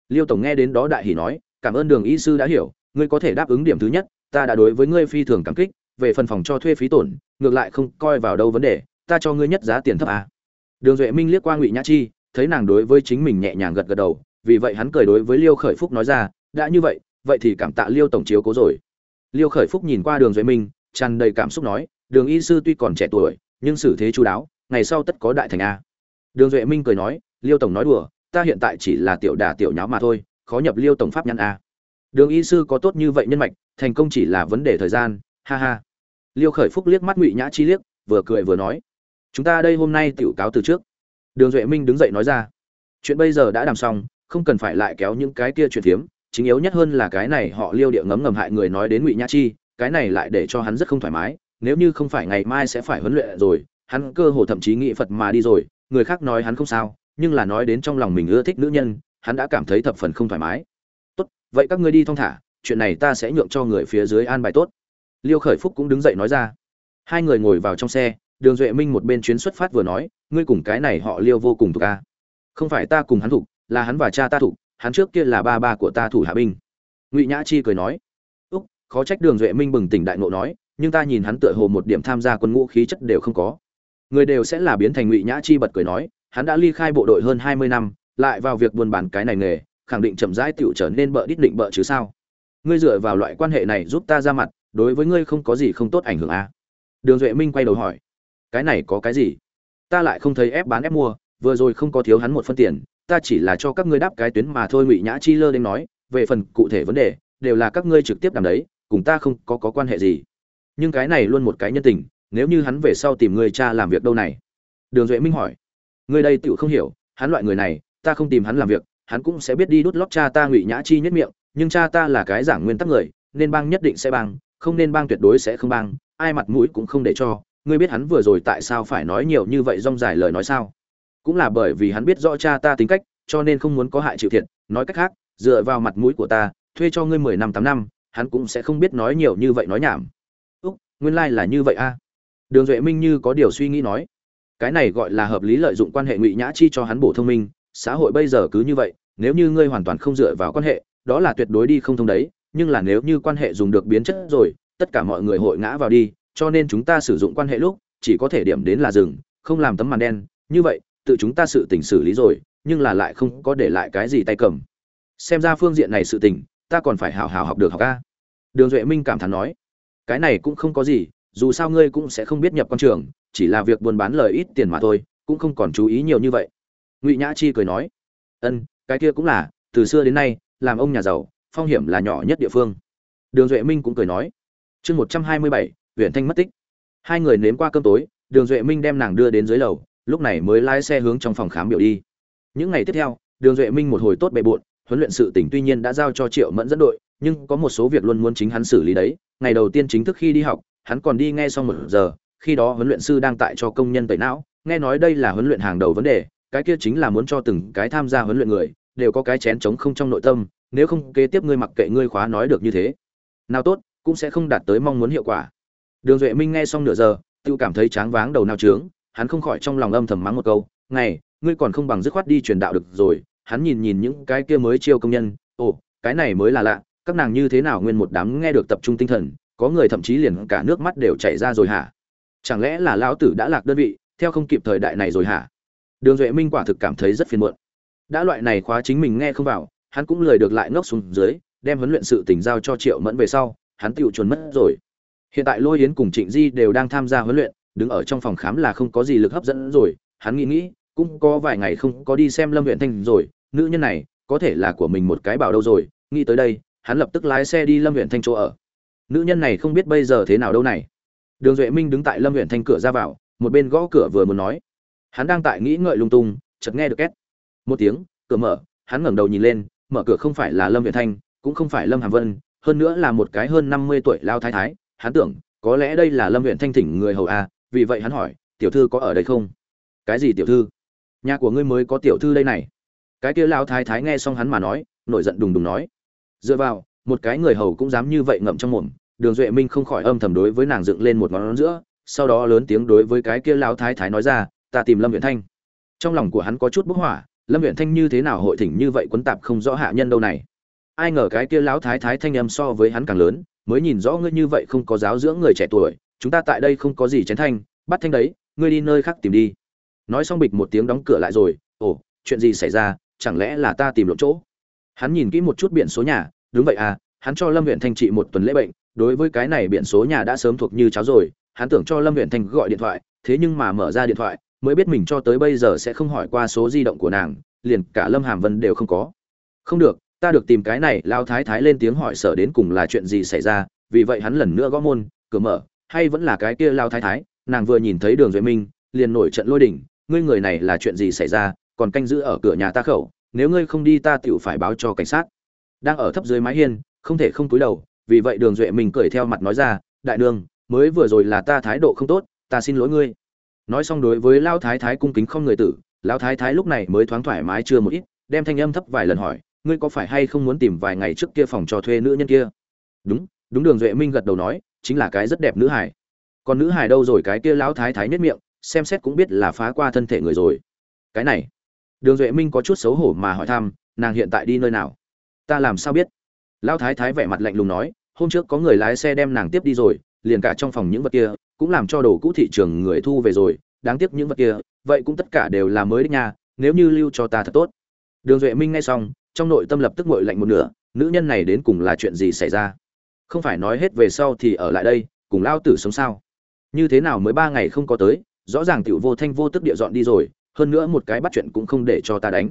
liêu tổng nghe đến đó đại hỉ nói, cảm ơn đường y sư đã hiểu, ngươi có thể đáp ứng điểm thứ nhất, ta đã đối với ngươi phi thường cảm kích, về phần phòng cho thuê phí tổn, ngược lại không coi vào đâu vấn đề, ta cho ngươi nhất giá tiền thấp à. đường duệ minh liếc qua ngụy nhã chi, thấy nàng đối với chính mình nhẹ nhàng gật gật đầu, vì vậy hắn cười đối với liêu khởi phúc nói ra, đã như vậy vậy thì cảm tạ liêu tổng chiếu cố rồi liêu khởi phúc nhìn qua đường duệ minh, tràn đầy cảm xúc nói, đường y sư tuy còn trẻ tuổi nhưng xử thế chú đáo, ngày sau tất có đại thành a. Đường duệ minh cười nói, liêu tổng nói đùa, ta hiện tại chỉ là tiểu đà tiểu nháo mà thôi, khó nhập liêu tổng pháp nhăn a. Đường y sư có tốt như vậy nhân mạch, thành công chỉ là vấn đề thời gian, ha ha. Liêu khởi phúc liếc mắt ngụy nhã chi liếc, vừa cười vừa nói, chúng ta đây hôm nay tiểu cáo từ trước. Đường duệ minh đứng dậy nói ra, chuyện bây giờ đã làm xong, không cần phải lại kéo những cái kia chuyện thiếm, chính yếu nhất hơn là cái này họ liêu địa ngấm ngầm hại người nói đến ngụy nhã chi, cái này lại để cho hắn rất không thoải mái nếu như không phải ngày mai sẽ phải huấn luyện rồi, hắn cơ hồ thậm chí nghĩ phật mà đi rồi, người khác nói hắn không sao, nhưng là nói đến trong lòng mình ưa thích nữ nhân, hắn đã cảm thấy thập phần không thoải mái. Tốt, vậy các ngươi đi thong thả, chuyện này ta sẽ nhượng cho người phía dưới an bài tốt. Liêu khởi phúc cũng đứng dậy nói ra. Hai người ngồi vào trong xe, đường duệ minh một bên chuyến xuất phát vừa nói, ngươi cùng cái này họ liêu vô cùng thuộc a. Không phải ta cùng hắn thuộc, là hắn và cha ta thuộc, hắn trước kia là ba ba của ta thủ hạ binh. Ngụy nhã chi cười nói. Úc, khó trách đường duệ minh bừng tỉnh đại ngộ nói nhưng ta nhìn hắn tựa hồ một điểm tham gia quân ngũ khí chất đều không có. Người đều sẽ là biến thành ngụy nhã chi bật cười nói, hắn đã ly khai bộ đội hơn hai mươi năm, lại vào việc buôn bán cái này nghề, khẳng định chậm rãi tựu trở nên bợ đít định bợ chứ sao? Ngươi dựa vào loại quan hệ này giúp ta ra mặt, đối với ngươi không có gì không tốt ảnh hưởng à? đường duệ minh quay đầu hỏi, cái này có cái gì? Ta lại không thấy ép bán ép mua, vừa rồi không có thiếu hắn một phân tiền, ta chỉ là cho các ngươi đáp cái tuyến mà thôi, ngụy nhã chi lơ đến nói, về phần cụ thể vấn đề, đều là các ngươi trực tiếp làm đấy, cùng ta không có có quan hệ gì nhưng cái này luôn một cái nhân tình, nếu như hắn về sau tìm người cha làm việc đâu này? Đường duệ minh hỏi. Ngươi đây tựu không hiểu, hắn loại người này, ta không tìm hắn làm việc, hắn cũng sẽ biết đi đút lót cha ta ngụy nhã chi nhất miệng, nhưng cha ta là cái giảng nguyên tắc người, nên bang nhất định sẽ bang, không nên bang tuyệt đối sẽ không bang, ai mặt mũi cũng không để cho. Ngươi biết hắn vừa rồi tại sao phải nói nhiều như vậy rong dài lời nói sao? Cũng là bởi vì hắn biết rõ cha ta tính cách, cho nên không muốn có hại chịu thiệt. Nói cách khác, dựa vào mặt mũi của ta, thuê cho ngươi mười năm tám năm, hắn cũng sẽ không biết nói nhiều như vậy nói nhảm nguyên lai là như vậy a. Đường duệ minh như có điều suy nghĩ nói, cái này gọi là hợp lý lợi dụng quan hệ ngụy nhã chi cho hắn bổ thông minh, xã hội bây giờ cứ như vậy, nếu như ngươi hoàn toàn không dựa vào quan hệ, đó là tuyệt đối đi không thông đấy, nhưng là nếu như quan hệ dùng được biến chất rồi, tất cả mọi người hội ngã vào đi, cho nên chúng ta sử dụng quan hệ lúc, chỉ có thể điểm đến là rừng không làm tấm màn đen, như vậy, tự chúng ta sự tình xử lý rồi, nhưng là lại không có để lại cái gì tay cầm. Xem ra phương diện này sự tình, ta còn phải hào hào học được học ca đường duệ minh cảm thán nói cái này cũng không có gì, dù sao ngươi cũng sẽ không biết nhập con trường, chỉ là việc buôn bán lời ít tiền mà thôi, cũng không còn chú ý nhiều như vậy. Ngụy nhã chi cười nói, ân, cái kia cũng là, từ xưa đến nay, làm ông nhà giàu, phong hiểm là nhỏ nhất địa phương. Đường duệ minh cũng cười nói, chương một trăm hai mươi bảy huyện thanh mất tích. Hai người nếm qua cơm tối, đường duệ minh đem nàng đưa đến dưới lầu, lúc này mới lái xe hướng trong phòng khám biểu đi. Những ngày tiếp theo, đường duệ minh một hồi tốt bề bộn, huấn luyện sự tỉnh tuy nhiên đã giao cho triệu mẫn dẫn đội nhưng có một số việc luôn muốn chính hắn xử lý đấy. Ngày đầu tiên chính thức khi đi học, hắn còn đi nghe xong một giờ, khi đó huấn luyện sư đang tại cho công nhân tẩy não, nghe nói đây là huấn luyện hàng đầu vấn đề, cái kia chính là muốn cho từng cái tham gia huấn luyện người, đều có cái chén trống không trong nội tâm, nếu không kế tiếp ngươi mặc kệ ngươi khóa nói được như thế. Nào tốt, cũng sẽ không đạt tới mong muốn hiệu quả. Đường duệ minh nghe xong nửa giờ, tự cảm thấy tráng váng đầu nào trướng, hắn không khỏi trong lòng âm thầm mắng một câu, ngày, ngươi còn không bằng dứt khoát đi truyền đạo được rồi. Hắn nhìn nhìn những cái kia mới chiêu công nhân, ồ, cái này mới là lạ các nàng như thế nào nguyên một đám nghe được tập trung tinh thần, có người thậm chí liền cả nước mắt đều chảy ra rồi hả? Chẳng lẽ là lão tử đã lạc đơn vị, theo không kịp thời đại này rồi hả? Đường duệ minh quả thực cảm thấy rất phiền muộn. Đã loại này khóa chính mình nghe không vào, hắn cũng lười được lại ngốc xuống dưới, đem huấn luyện sự tình giao cho triệu mẫn về sau, hắn tựu chuồn mất rồi. Hiện tại lôi yến cùng trịnh di đều đang tham gia huấn luyện, đứng ở trong phòng khám là không có gì lực hấp dẫn rồi, hắn nghĩ nghĩ, cũng có vài ngày không có đi xem lâm huyện thanh rồi, nữ nhân này, có thể là của mình một cái bảo đâu rồi, nghĩ tới đây hắn lập tức lái xe đi lâm huyện thanh chỗ ở. Nữ nhân này không biết bây giờ thế nào đâu này. Đường duệ minh đứng tại lâm huyện thanh cửa ra vào, một bên gõ cửa vừa muốn nói. Hắn đang tại nghĩ ngợi lung tung, chợt nghe được két. Một tiếng, cửa mở, hắn ngẩng đầu nhìn lên, mở cửa không phải là lâm huyện thanh, cũng không phải lâm hàm vân, hơn nữa là một cái hơn năm mươi tuổi lao thái thái. Hắn tưởng, có lẽ đây là lâm huyện thanh thỉnh người hầu à? vì vậy hắn hỏi, tiểu thư có ở đây không? Cái gì tiểu thư? Nhà của ngươi mới có tiểu thư đây này. Cái kia lao thái thái nghe xong hắn mà nói, nổi giận đùng đùng nói dựa vào, một cái người hầu cũng dám như vậy ngậm trong mồm, đường duệ minh không khỏi âm thầm đối với nàng dựng lên một ngón giữa, sau đó lớn tiếng đối với cái kia lao thái thái nói ra, ta tìm lâm Viễn thanh. Trong lòng của hắn có chút bức hỏa, lâm Viễn thanh như thế nào hội thỉnh như vậy quấn tạp không rõ hạ nhân đâu này? Ai ngờ cái kia lão thái thái thanh âm so với hắn càng lớn, mới nhìn rõ ngươi như vậy không có giáo dưỡng người trẻ tuổi, chúng ta tại đây không có gì chén thanh, bắt thanh đấy, ngươi đi nơi khác tìm đi. Nói xong bịch một tiếng đóng cửa lại rồi, ồ, chuyện gì xảy ra, chẳng lẽ là ta tìm lộn chỗ? Hắn nhìn kỹ một chút biển số nhà, đúng vậy à hắn cho lâm huyện thanh trị một tuần lễ bệnh, đối với cái này biển số nhà đã sớm thuộc như cháu rồi, hắn tưởng cho lâm huyện thanh gọi điện thoại, thế nhưng mà mở ra điện thoại, mới biết mình cho tới bây giờ sẽ không hỏi qua số di động của nàng, liền cả lâm hàm vân đều không có. Không được, ta được tìm cái này, lao thái thái lên tiếng hỏi sở đến cùng là chuyện gì xảy ra, vì vậy hắn lần nữa gõ môn, cửa mở, hay vẫn là cái kia lao thái thái? Nàng vừa nhìn thấy đường duệ minh, liền nổi trận lôi đỉnh ngươi người này là chuyện gì xảy ra, còn canh giữ ở cửa nhà ta khẩu? Nếu ngươi không đi ta tựu phải báo cho cảnh sát. Đang ở thấp dưới mái hiên, không thể không cúi đầu, vì vậy đường duệ minh cười theo mặt nói ra, đại đường mới vừa rồi là ta thái độ không tốt, ta xin lỗi ngươi. Nói xong đối với lao thái thái cung kính không người tử lao thái thái lúc này mới thoáng thoải mái chưa một ít, đem thanh âm thấp vài lần hỏi, ngươi có phải hay không muốn tìm vài ngày trước kia phòng cho thuê nữ nhân kia? Đúng đúng, đường duệ minh gật đầu nói, chính là cái rất đẹp nữ hải còn nữ hải đâu rồi? Cái kia lão thái thái nhất miệng, xem xét cũng biết là phá qua thân thể người rồi. Cái này đường duệ minh có chút xấu hổ mà hỏi thăm, nàng hiện tại đi nơi nào? Ta làm sao biết? Lão thái thái vẻ mặt lạnh lùng nói, hôm trước có người lái xe đem nàng tiếp đi rồi, liền cả trong phòng những vật kia, cũng làm cho đồ cũ thị trường người thu về rồi, đáng tiếc những vật kia, vậy cũng tất cả đều là mới đích nha, nếu như lưu cho ta thật tốt. Đường duệ minh nghe xong, trong nội tâm lập tức ngội lạnh một nửa, nữ nhân này đến cùng là chuyện gì xảy ra? Không phải nói hết về sau thì ở lại đây, cùng lao tử sống sao? Như thế nào mới ba ngày không có tới, rõ ràng tiểu vô thanh vô tức địa dọn đi rồi hơn nữa một cái bắt chuyện cũng không để cho ta đánh.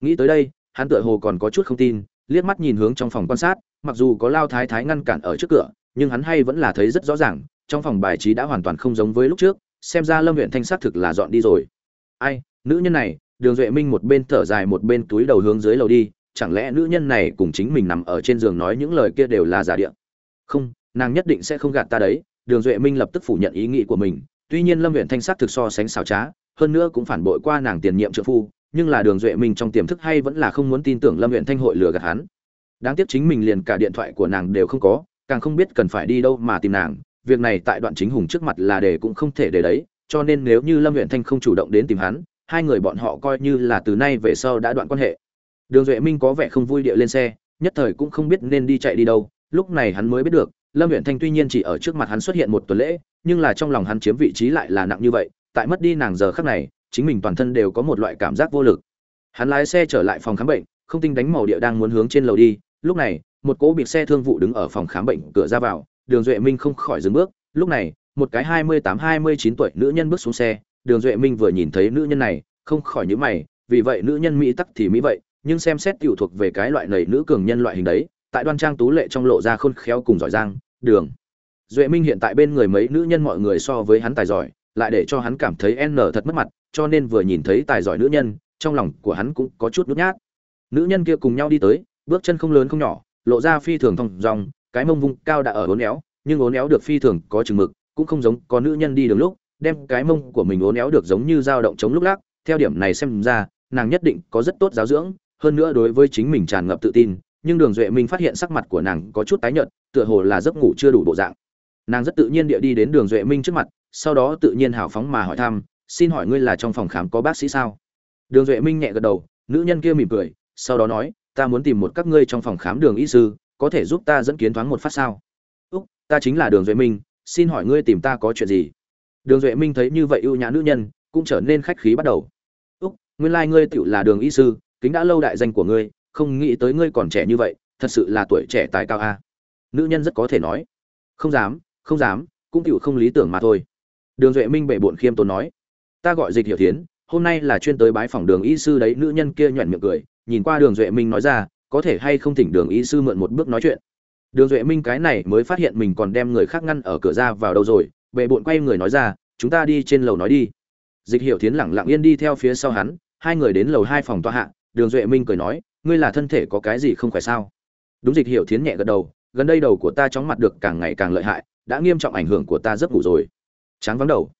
Nghĩ tới đây, hắn tựa hồ còn có chút không tin, liếc mắt nhìn hướng trong phòng quan sát, mặc dù có lao thái thái ngăn cản ở trước cửa, nhưng hắn hay vẫn là thấy rất rõ ràng, trong phòng bài trí đã hoàn toàn không giống với lúc trước, xem ra lâm huyện thanh xác thực là dọn đi rồi. Ai, nữ nhân này, đường duệ minh một bên thở dài một bên túi đầu hướng dưới lầu đi, chẳng lẽ nữ nhân này cùng chính mình nằm ở trên giường nói những lời kia đều là giả địa? Không, nàng nhất định sẽ không gạt ta đấy, đường duệ minh lập tức phủ nhận ý nghĩ của mình, tuy nhiên lâm huyện thanh sắc thực so sánh xảo trá hơn nữa cũng phản bội qua nàng tiền nhiệm trợ phu, nhưng là đường duệ minh trong tiềm thức hay vẫn là không muốn tin tưởng lâm huyện thanh hội lừa gạt hắn. Đáng tiếc chính mình liền cả điện thoại của nàng đều không có, càng không biết cần phải đi đâu mà tìm nàng, việc này tại đoạn chính hùng trước mặt là để cũng không thể để đấy, cho nên nếu như lâm huyện thanh không chủ động đến tìm hắn, hai người bọn họ coi như là từ nay về sau đã đoạn quan hệ. Đường duệ minh có vẻ không vui địa lên xe, nhất thời cũng không biết nên đi chạy đi đâu, lúc này hắn mới biết được, lâm huyện thanh tuy nhiên chỉ ở trước mặt hắn xuất hiện một tuần lễ, nhưng là trong lòng hắn chiếm vị trí lại là nặng như vậy tại mất đi nàng giờ khắc này, chính mình toàn thân đều có một loại cảm giác vô lực. Hắn lái xe trở lại phòng khám bệnh, không tinh đánh màu địa đang muốn hướng trên lầu đi, lúc này, một cỗ bịt xe thương vụ đứng ở phòng khám bệnh cửa ra vào, đường duệ minh không khỏi dừng bước, lúc này, một cái hai mươi tám, hai mươi chín tuổi nữ nhân bước xuống xe, đường duệ minh vừa nhìn thấy nữ nhân này, không khỏi nhữ mày, vì vậy nữ nhân mỹ tắc thì mỹ vậy, nhưng xem xét tiểu thuộc về cái loại nầy nữ cường nhân loại hình đấy, tại đoan trang tú lệ trong lộ ra khôn khéo cùng giỏi giang, đường. Duệ minh hiện tại bên người mấy nữ nhân mọi người so với hắn tài giỏi lại để cho hắn cảm thấy n thật mất mặt cho nên vừa nhìn thấy tài giỏi nữ nhân trong lòng của hắn cũng có chút nhút nhát. Nữ nhân kia cùng nhau đi tới bước chân không lớn không nhỏ lộ ra phi thường thong dòng, cái mông vung cao đã ở uốn éo nhưng uốn éo được phi thường có chừng mực cũng không giống có nữ nhân đi đường lúc đem cái mông của mình uốn éo được giống như dao động chống lúc lắc theo điểm này xem ra nàng nhất định có rất tốt giáo dưỡng hơn nữa đối với chính mình tràn ngập tự tin nhưng đường duệ minh phát hiện sắc mặt của nàng có chút tái nhợt tựa hồ là giấc ngủ chưa đủ bộ dạng nàng rất tự nhiên địa đi đến đường duệ minh trước mặt, sau đó tự nhiên hào phóng mà hỏi thăm, xin hỏi ngươi là trong phòng khám có bác sĩ sao? Đường duệ minh nhẹ gật đầu, nữ nhân kia mỉm cười, sau đó nói, ta muốn tìm một các ngươi trong phòng khám đường y sư, có thể giúp ta dẫn kiến thoáng một phát sao? Úc, ta chính là đường duệ minh, xin hỏi ngươi tìm ta có chuyện gì? Đường duệ minh thấy như vậy ưu nhã nữ nhân, cũng trở nên khách khí bắt đầu. Úc, nguyên lai、like、ngươi tựu là đường y sư, kính đã lâu đại danh của ngươi, không nghĩ tới ngươi còn trẻ như vậy, thật sự là tuổi trẻ tài cao a. Nữ nhân rất có thể nói. Không dám không dám, cũng cựu không lý tưởng mà thôi. Đường duệ minh bệ bộn khiêm tốn nói, ta gọi dịch hiểu tiến hôm nay là chuyên tới bái phòng đường y sư đấy. Nữ nhân kia nhoẻn miệng cười, nhìn qua đường duệ minh nói ra, có thể hay không thỉnh đường y sư mượn một bước nói chuyện? Đường duệ minh cái này mới phát hiện mình còn đem người khác ngăn ở cửa ra vào đâu rồi bệ bộn quay người nói ra, chúng ta đi trên lầu nói đi. Dịch hiểu tiến lẳng lặng yên đi theo phía sau hắn, hai người đến lầu hai phòng tòa hạ, đường duệ minh cười nói, ngươi là thân thể có cái gì không phải sao? Đúng dịch hiểu tiến nhẹ gật đầu, gần đây đầu của ta chóng mặt được càng ngày càng lợi hại đã nghiêm trọng ảnh hưởng của ta giấc ngủ rồi. Tráng vắng đầu.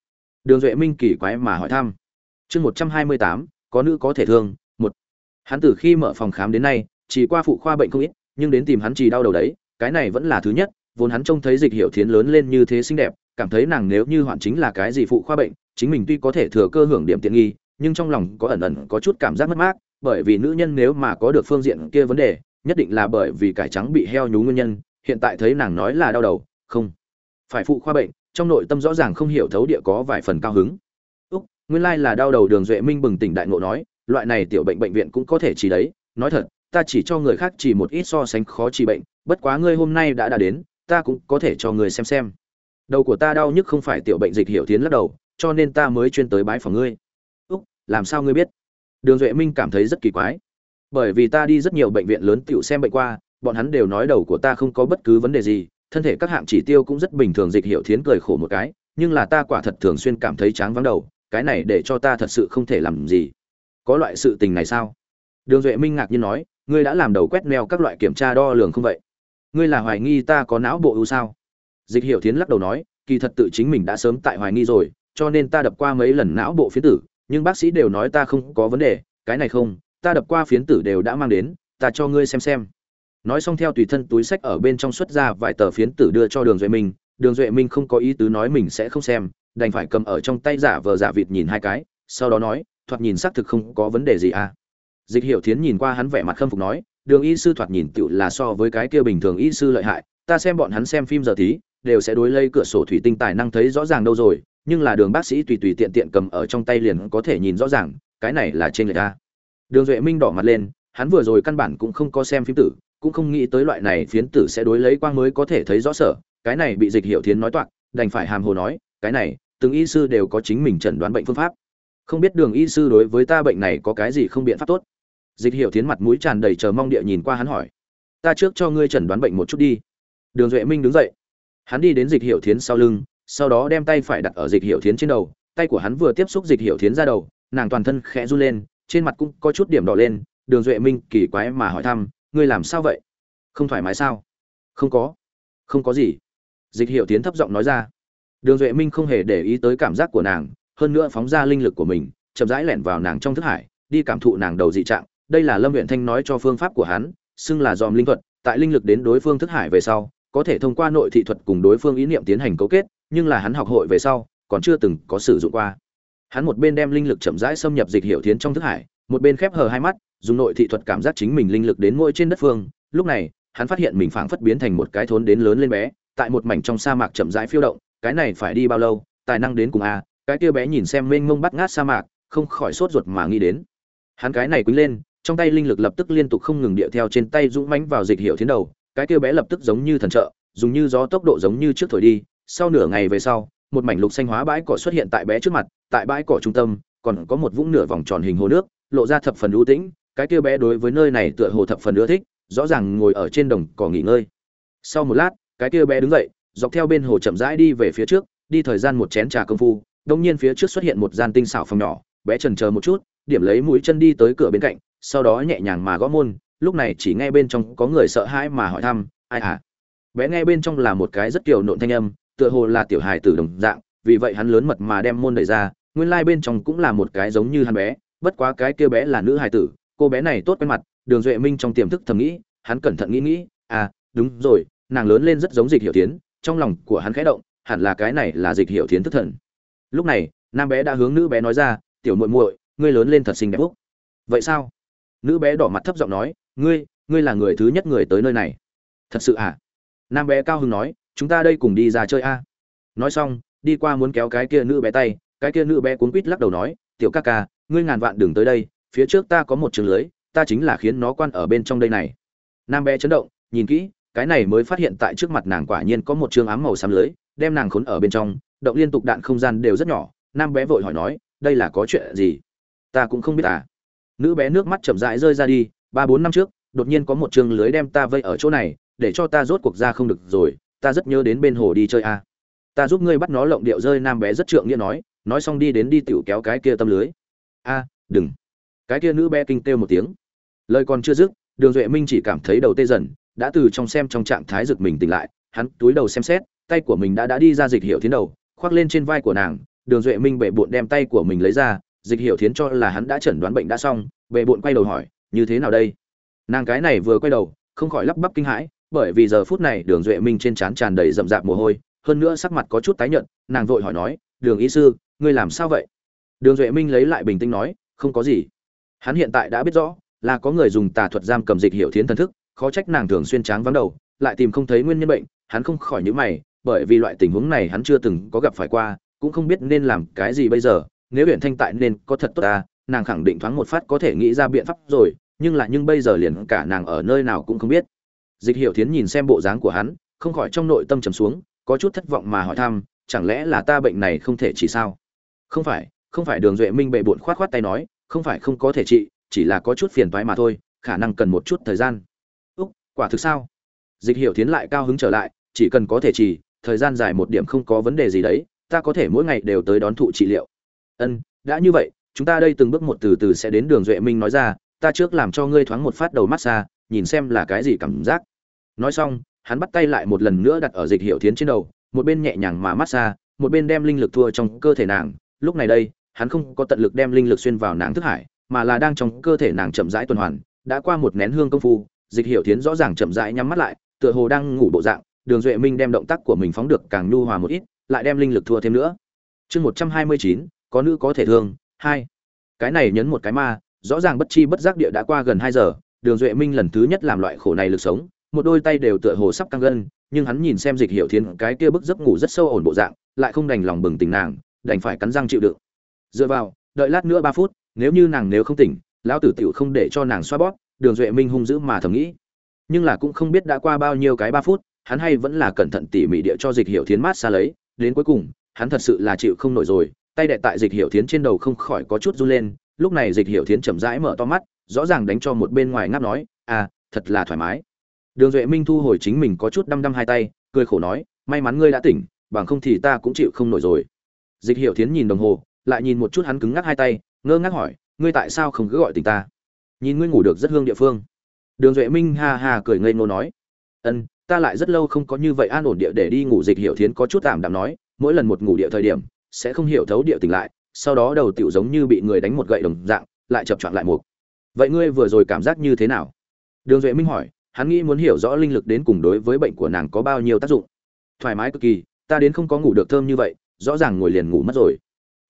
Đường duệ minh kỳ quái mà hỏi thăm. Chương một trăm hai mươi tám, có nữ có thể thương, một. Hắn từ khi mở phòng khám đến nay, chỉ qua phụ khoa bệnh không ít, nhưng đến tìm hắn chỉ đau đầu đấy, cái này vẫn là thứ nhất, vốn hắn trông thấy dịch hiệu thiến lớn lên như thế xinh đẹp, cảm thấy nàng nếu như hoạn chính là cái gì phụ khoa bệnh, chính mình tuy có thể thừa cơ hưởng điểm tiện nghi, nhưng trong lòng có ẩn ẩn có chút cảm giác mất mát, bởi vì nữ nhân nếu mà có được phương diện kia vấn đề, nhất định là bởi vì cải trắng bị heo nhú nguyên nhân, hiện tại thấy nàng nói là đau đầu, không phải phụ khoa bệnh, trong nội tâm rõ ràng không hiểu thấu địa có vài phần cao hứng. Úc, nguyên lai là đau đầu đường duệ minh bừng tỉnh đại ngộ nói, loại này tiểu bệnh bệnh viện cũng có thể chỉ đấy, nói thật, ta chỉ cho người khác chỉ một ít so sánh khó trị bệnh, bất quá ngươi hôm nay đã đã đến, ta cũng có thể cho người xem xem. Đầu của ta đau nhức không phải tiểu bệnh dịch hiểu tiến lắc đầu, cho nên ta mới chuyên tới bái phòng ngươi. Úc, làm sao ngươi biết? Đường duệ minh cảm thấy rất kỳ quái. Bởi vì ta đi rất nhiều bệnh viện lớn tiểu xem bệnh qua, bọn hắn đều nói đầu của ta không có bất cứ vấn đề gì thân thể các hạng chỉ tiêu cũng rất bình thường, dịch hiểu thiến cười khổ một cái, nhưng là ta quả thật thường xuyên cảm thấy tráng vắng đầu, cái này để cho ta thật sự không thể làm gì. Có loại sự tình này sao? Đường duệ minh ngạc nhiên nói, ngươi đã làm đầu quét neo các loại kiểm tra đo lường không vậy? Ngươi là hoài nghi ta có não bộ ưu sao? Dịch hiểu thiến lắc đầu nói, kỳ thật tự chính mình đã sớm tại hoài nghi rồi, cho nên ta đập qua mấy lần não bộ phiến tử, nhưng bác sĩ đều nói ta không có vấn đề, cái này không, ta đập qua phiến tử đều đã mang đến, ta cho ngươi xem xem nói xong theo tùy thân túi sách ở bên trong xuất ra vài tờ phiến tử đưa cho đường duệ minh. Đường duệ minh không có ý tứ nói mình sẽ không xem, đành phải cầm ở trong tay giả vờ giả vịt nhìn hai cái, sau đó nói, thoạt nhìn xác thực không có vấn đề gì à. Dịch hiệu thiến nhìn qua hắn vẻ mặt khâm phục nói, đường y sư thoạt nhìn tựu là so với cái kia bình thường y sư lợi hại, ta xem bọn hắn xem phim giờ tí, đều sẽ đối lây cửa sổ thủy tinh tài năng thấy rõ ràng đâu rồi, nhưng là đường bác sĩ tùy tùy tiện tiện cầm ở trong tay liền có thể nhìn rõ ràng, cái này là trên người ta. Đường duệ minh đỏ mặt lên, hắn vừa rồi căn bản cũng không có xem phim tử cũng không nghĩ tới loại này phiến tử sẽ đối lấy quang mới có thể thấy rõ sở, cái này bị dịch hiệu thiến nói toạc, đành phải hàm hồ nói, cái này, từng y sư đều có chính mình chẩn đoán bệnh phương pháp. Không biết đường y sư đối với ta bệnh này có cái gì không biện pháp tốt? Dịch hiệu thiến mặt mũi tràn đầy chờ mong địa nhìn qua hắn hỏi. Ta trước cho ngươi chẩn đoán bệnh một chút đi. Đường duệ minh đứng dậy. Hắn đi đến dịch hiệu thiến sau lưng, sau đó đem tay phải đặt ở dịch hiệu thiến trên đầu, tay của hắn vừa tiếp xúc dịch hiệu thiến ra đầu, nàng toàn thân khẽ run lên, trên mặt cũng có chút điểm đỏ lên, đường duệ minh kỳ quái mà hỏi thăm ngươi làm sao vậy? Không thoải mái sao? Không có. Không có gì. Dịch hiểu tiến thấp giọng nói ra. Đường duệ minh không hề để ý tới cảm giác của nàng, hơn nữa phóng ra linh lực của mình, chậm rãi lẻn vào nàng trong thức hải, đi cảm thụ nàng đầu dị trạng. Đây là lâm huyện thanh nói cho phương pháp của hắn, xưng là dòm linh thuật, tại linh lực đến đối phương thức hải về sau, có thể thông qua nội thị thuật cùng đối phương ý niệm tiến hành cấu kết, nhưng là hắn học hội về sau, còn chưa từng có sử dụng qua. Hắn một bên đem linh lực chậm rãi xâm nhập dịch hiệu tiến trong thức hải một bên khép hờ hai mắt, dùng nội thị thuật cảm giác chính mình linh lực đến ngôi trên đất phương. Lúc này, hắn phát hiện mình phảng phất biến thành một cái thốn đến lớn lên bé, tại một mảnh trong sa mạc chậm rãi phiêu động, cái này phải đi bao lâu, tài năng đến cùng a cái kia bé nhìn xem mênh mông bắt ngát sa mạc, không khỏi sốt ruột mà nghĩ đến. Hắn cái này quýnh lên, trong tay linh lực lập tức liên tục không ngừng điệu theo trên tay dũng mánh vào dịch hiệu thiến đầu, cái kia bé lập tức giống như thần trợ, dùng như gió tốc độ giống như trước thổi đi, sau nửa ngày về sau, một mảnh lục xanh hóa bãi cỏ xuất hiện tại bé trước mặt, tại bãi cỏ trung tâm, còn có một vũng nửa vòng tròn hình hồ nước lộ ra thập phần ưu tĩnh, cái kia bé đối với nơi này tựa hồ thập phần ưa thích, rõ ràng ngồi ở trên đồng cỏ nghỉ ngơi. Sau một lát, cái kia bé đứng dậy, dọc theo bên hồ chậm rãi đi về phía trước, đi thời gian một chén trà công phu đông nhiên phía trước xuất hiện một gian tinh xảo phòng nhỏ, bé trần chờ một chút, điểm lấy mũi chân đi tới cửa bên cạnh, sau đó nhẹ nhàng mà gõ môn, lúc này chỉ nghe bên trong có người sợ hãi mà hỏi thăm, ai à bé nghe bên trong là một cái rất kiểu nộn thanh âm, tựa hồ là tiểu hài tử đồng dạng, vì vậy hắn lớn mật mà đem môn đẩy ra, nguyên lai bên trong cũng là một cái giống như hắn bé bất quá cái kia bé là nữ hài tử, cô bé này tốt quen mặt, đường duệ minh trong tiềm thức thầm nghĩ, hắn cẩn thận nghĩ nghĩ à đúng rồi, nàng lớn lên rất giống dịch hiểu tiến trong lòng của hắn khẽ động, hẳn là cái này là dịch hiểu tiến thức thần. Lúc này, nam bé đã hướng nữ bé nói ra, tiểu muội muội, ngươi lớn lên thật xinh đẹp. Úc vậy sao? Nữ bé đỏ mặt thấp giọng nói, ngươi ngươi là người thứ nhất người tới nơi này. Thật sự à? Nam bé cao hứng nói, chúng ta đây cùng đi ra chơi a. Nói xong, đi qua muốn kéo cái kia nữ bé tay, cái kia nữ bé cuốn quít lắc đầu nói, tiểu ca ca ngươi ngàn vạn đừng tới đây, phía trước ta có một trường lưới, ta chính là khiến nó quan ở bên trong đây này. Nam bé chấn động, nhìn kỹ, cái này mới phát hiện tại trước mặt nàng quả nhiên có một trường ám màu xám lưới, đem nàng khốn ở bên trong, động liên tục đạn không gian đều rất nhỏ. Nam bé vội hỏi nói, đây là có chuyện gì? Ta cũng không biết à. Nữ bé nước mắt chậm rãi rơi ra đi, ba bốn năm trước, đột nhiên có một trường lưới đem ta vây ở chỗ này, để cho ta rốt cuộc ra không được rồi, ta rất nhớ đến bên hồ đi chơi à. ta giúp ngươi bắt nó lộng điệu rơi, nam bé rất trượng nghĩa nói nói xong đi đến đi tiểu kéo cái kia tâm lưới a, đừng. Cái kia nữ bé kinh têu một tiếng. Lời còn chưa dứt, đường duệ minh chỉ cảm thấy đầu tê dần, đã từ trong xem trong trạng thái rực mình tỉnh lại, hắn túi đầu xem xét, tay của mình đã đã đi ra dịch hiệu tiến đầu, khoác lên trên vai của nàng, đường duệ minh bệ bụn đem tay của mình lấy ra, dịch hiệu thiến cho là hắn đã chẩn đoán bệnh đã xong bệ bụn quay đầu hỏi, như thế nào đây? Nàng cái này vừa quay đầu, không khỏi lắp bắp kinh hãi, bởi vì giờ phút này đường duệ minh trên trán tràn đầy rậm rạp mồ hôi, hơn nữa sắc mặt có chút tái nhợt, nàng vội hỏi nói, đường ý sư, ngươi làm sao vậy? Đường duệ minh lấy lại bình tĩnh nói, không có gì. Hắn hiện tại đã biết rõ là có người dùng tà thuật giam cầm dịch hiệu thiến thần thức, khó trách nàng thường xuyên tráng vắng đầu, lại tìm không thấy nguyên nhân bệnh, hắn không khỏi nhíu mày, bởi vì loại tình huống này hắn chưa từng có gặp phải qua, cũng không biết nên làm cái gì bây giờ, nếu huyện thanh tại nên có thật tốt ta, nàng khẳng định thoáng một phát có thể nghĩ ra biện pháp rồi, nhưng là nhưng bây giờ liền cả nàng ở nơi nào cũng không biết. Dịch hiệu thiến nhìn xem bộ dáng của hắn, không khỏi trong nội tâm trầm xuống, có chút thất vọng mà hỏi thăm, chẳng lẽ là ta bệnh này không thể chỉ sao? Không phải không phải đường duệ minh bệ bụn khoát khoát tay nói, không phải không có thể trị, chỉ là có chút phiền toái mà thôi, khả năng cần một chút thời gian. Úc, quả thực sao? Dịch Hiểu thiến lại cao hứng trở lại, chỉ cần có thể trị thời gian dài một điểm không có vấn đề gì đấy, ta có thể mỗi ngày đều tới đón thụ trị liệu. Ân, đã như vậy, chúng ta đây từng bước một từ từ sẽ đến đường duệ minh nói ra, ta trước làm cho ngươi thoáng một phát đầu massage nhìn xem là cái gì cảm giác. Nói xong, hắn bắt tay lại một lần nữa đặt ở dịch hiệu thiến trên đầu, một bên nhẹ nhàng mà massage một bên đem linh lực thua trong cơ thể nàng. Lúc này đây hắn không có tận lực đem linh lực xuyên vào nàng thức hải, mà là đang trong cơ thể nàng chậm rãi tuần hoàn, đã qua một nén hương công phu, dịch Hiểu thiến rõ ràng chậm rãi nhắm mắt lại, tựa hồ đang ngủ bộ dạng, đường duệ minh đem động tác của mình phóng được càng nhu hòa một ít, lại đem linh lực thua thêm nữa. Chương một trăm hai mươi chín, có nữ có thể thương, hai. Cái này nhấn một cái ma, rõ ràng bất chi bất giác địa đã qua gần hai giờ, đường duệ minh lần thứ nhất làm loại khổ này lực sống, một đôi tay đều tựa hồ sắp căng gân, nhưng hắn nhìn xem dịch Hiểu thiến cái kia bức giấc ngủ rất sâu ổn bộ dạng, lại không đành lòng bừng tỉnh nàng, đành phải cắn răng chịu đựng dựa vào, đợi lát nữa ba phút, nếu như nàng nếu không tỉnh, lão tử tiểu không để cho nàng xoa bóp, đường duệ minh hung dữ mà thầm nghĩ. Nhưng là cũng không biết đã qua bao nhiêu cái ba phút, hắn hay vẫn là cẩn thận tỉ mỉ địa cho dịch hiệu thiến mát xa lấy, đến cuối cùng, hắn thật sự là chịu không nổi rồi, tay đệ tại dịch hiểu thiến trên đầu không khỏi có chút run lên, lúc này dịch hiểu thiến chậm rãi mở to mắt, rõ ràng đánh cho một bên ngoài ngáp nói à thật là thoải mái. Đường duệ minh thu hồi chính mình có chút đăm đăm hai tay, cười khổ nói, may mắn ngươi đã tỉnh, bằng không thì ta cũng chịu không nổi rồi. Dịch hiểu thiến nhìn đồng hồ lại nhìn một chút hắn cứng ngắc hai tay, ngơ ngác hỏi, ngươi tại sao không cứ gọi tỉnh ta? Nhìn ngươi ngủ được rất hương địa phương. Đường duệ minh ha ha cười ngây ngô nói, ân, ta lại rất lâu không có như vậy an ổn địa để đi ngủ dịch hiểu thiến có chút tạm đạm nói, mỗi lần một ngủ địa thời điểm, sẽ không hiểu thấu địa tỉnh lại, sau đó đầu tiểu giống như bị người đánh một gậy đồng dạng, lại chập chọn lại một. Vậy ngươi vừa rồi cảm giác như thế nào? Đường duệ minh hỏi, hắn nghĩ muốn hiểu rõ linh lực đến cùng đối với bệnh của nàng có bao nhiêu tác dụng. Thoải mái cực kỳ, ta đến không có ngủ được thơm như vậy, rõ ràng ngồi liền ngủ mất rồi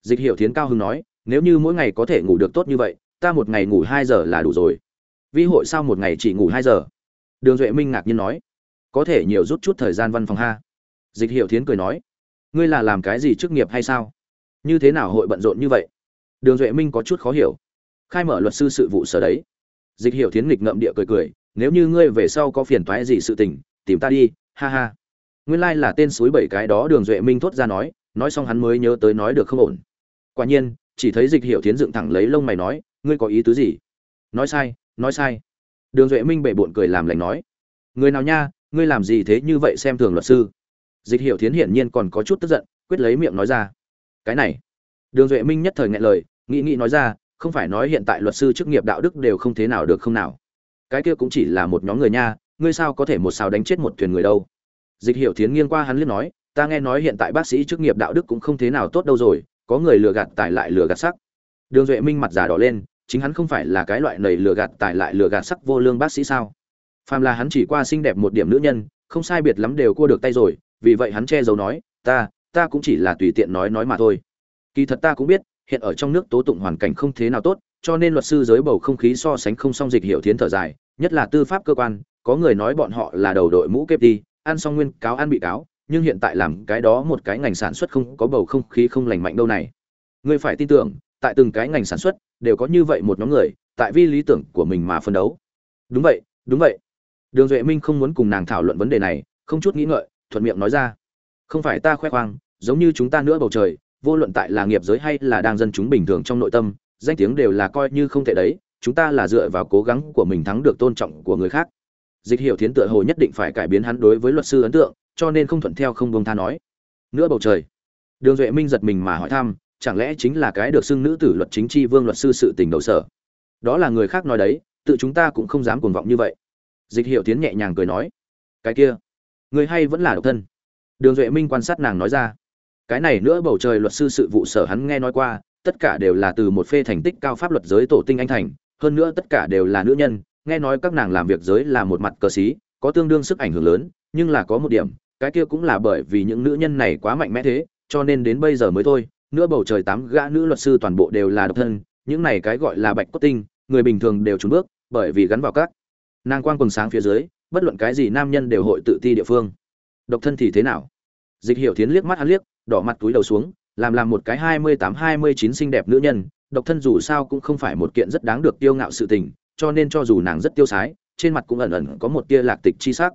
dịch hiểu thiến cao hưng nói, nếu như mỗi ngày có thể ngủ được tốt như vậy, ta một ngày ngủ hai giờ là đủ rồi. Vi hội sao một ngày chỉ ngủ hai giờ? Đường duệ minh ngạc nhiên nói, có thể nhiều rút chút thời gian văn phòng ha. Dịch hiểu thiến cười nói, ngươi là làm cái gì chức nghiệp hay sao? Như thế nào hội bận rộn như vậy? Đường duệ minh có chút khó hiểu, khai mở luật sư sự vụ sở đấy. Dịch hiểu thiến nghịch ngậm địa cười cười, nếu như ngươi về sau có phiền toái gì sự tình, tìm ta đi, ha ha. Nguyên lai là tên suối bảy cái đó, đường duệ minh thốt ra nói nói xong hắn mới nhớ tới nói được không ổn quả nhiên, chỉ thấy dịch hiểu thiến dựng thẳng lấy lông mày nói, ngươi có ý tứ gì? Nói sai nói sai. Đường duệ minh bệ bộn cười làm lành nói, người nào nha, ngươi làm gì thế như vậy xem thường luật sư? Dịch hiểu thiến hiển nhiên còn có chút tức giận, quyết lấy miệng nói ra, cái này. Đường duệ minh nhất thời ngại lời, nghĩ nghĩ nói ra, không phải nói hiện tại luật sư chức nghiệp đạo đức đều không thế nào được không nào? Cái kia cũng chỉ là một nhóm người nha, ngươi sao có thể một sao đánh chết một thuyền người đâu? Dịch hiểu thiến nghiêng qua hắn liếc nói, ta nghe nói hiện tại bác sĩ chức nghiệp đạo đức cũng không thế nào tốt đâu rồi có người lừa gạt tài lại lừa gạt sắc. Đường duệ minh mặt già đỏ lên, chính hắn không phải là cái loại nầy lừa gạt tài lại lừa gạt sắc vô lương bác sĩ sao? Phàm là hắn chỉ qua xinh đẹp một điểm nữ nhân, không sai biệt lắm đều cua được tay rồi, vì vậy hắn che giấu nói, ta ta cũng chỉ là tùy tiện nói nói mà thôi. Kỳ thật ta cũng biết, hiện ở trong nước tố tụng hoàn cảnh không thế nào tốt, cho nên luật sư giới bầu không khí so sánh không song dịch hiểu thiến thở dài, nhất là tư pháp cơ quan, có người nói bọn họ là đầu đội mũ kép đi, ăn xong nguyên cáo ăn bị cáo nhưng hiện tại làm cái đó một cái ngành sản xuất không có bầu không khí không lành mạnh đâu này. Ngươi phải tin tưởng, tại từng cái ngành sản xuất, đều có như vậy một nhóm người, tại vì lý tưởng của mình mà phân đấu. Đúng vậy đúng vậy. Đường duệ minh không muốn cùng nàng thảo luận vấn đề này, không chút nghĩ ngợi, thuận miệng nói ra. Không phải ta khoe khoang, giống như chúng ta nữa bầu trời, vô luận tại là nghiệp giới hay là đang dân chúng bình thường trong nội tâm, danh tiếng đều là coi như không thể đấy, chúng ta là dựa vào cố gắng của mình thắng được tôn trọng của người khác. Dịch hiểu thiến tựa hồ nhất định phải cải biến hắn đối với luật sư ấn tượng cho nên không thuận theo không bông tha nói. Nữa bầu trời. Đường duệ minh giật mình mà hỏi thăm, chẳng lẽ chính là cái được xưng nữ tử luật chính tri vương luật sư sự tình đầu sở? Đó là người khác nói đấy, tự chúng ta cũng không dám cuồng vọng như vậy. Dịch hiệu tiến nhẹ nhàng cười nói. Cái kia, người hay vẫn là độc thân. Đường duệ minh quan sát nàng nói ra. Cái này nữa bầu trời luật sư sự vụ sở hắn nghe nói qua, tất cả đều là từ một phê thành tích cao pháp luật giới tổ tinh anh thành, hơn nữa tất cả đều là nữ nhân, nghe nói các nàng làm việc giới là một mặt cờ xí, có tương đương sức ảnh hưởng lớn, nhưng là có một điểm cái kia cũng là bởi vì những nữ nhân này quá mạnh mẽ thế, cho nên đến bây giờ mới thôi nữa bầu trời tám gã nữ luật sư toàn bộ đều là độc thân, những này cái gọi là bạch cốt tinh, người bình thường đều trốn bước, bởi vì gắn vào các nàng quang quần sáng phía dưới, bất luận cái gì nam nhân đều hội tự ti địa phương. Độc thân thì thế nào? Dịch hiểu thiến liếc mắt hắn liếc, đỏ mặt túi đầu xuống, làm làm một cái hai mươi tám, hai mươi chín xinh đẹp nữ nhân, độc thân dù sao cũng không phải một kiện rất đáng được tiêu ngạo sự tình, cho nên cho dù nàng rất tiêu sái, trên mặt cũng ẩn ẩn có một tia lạc tịch chi sắc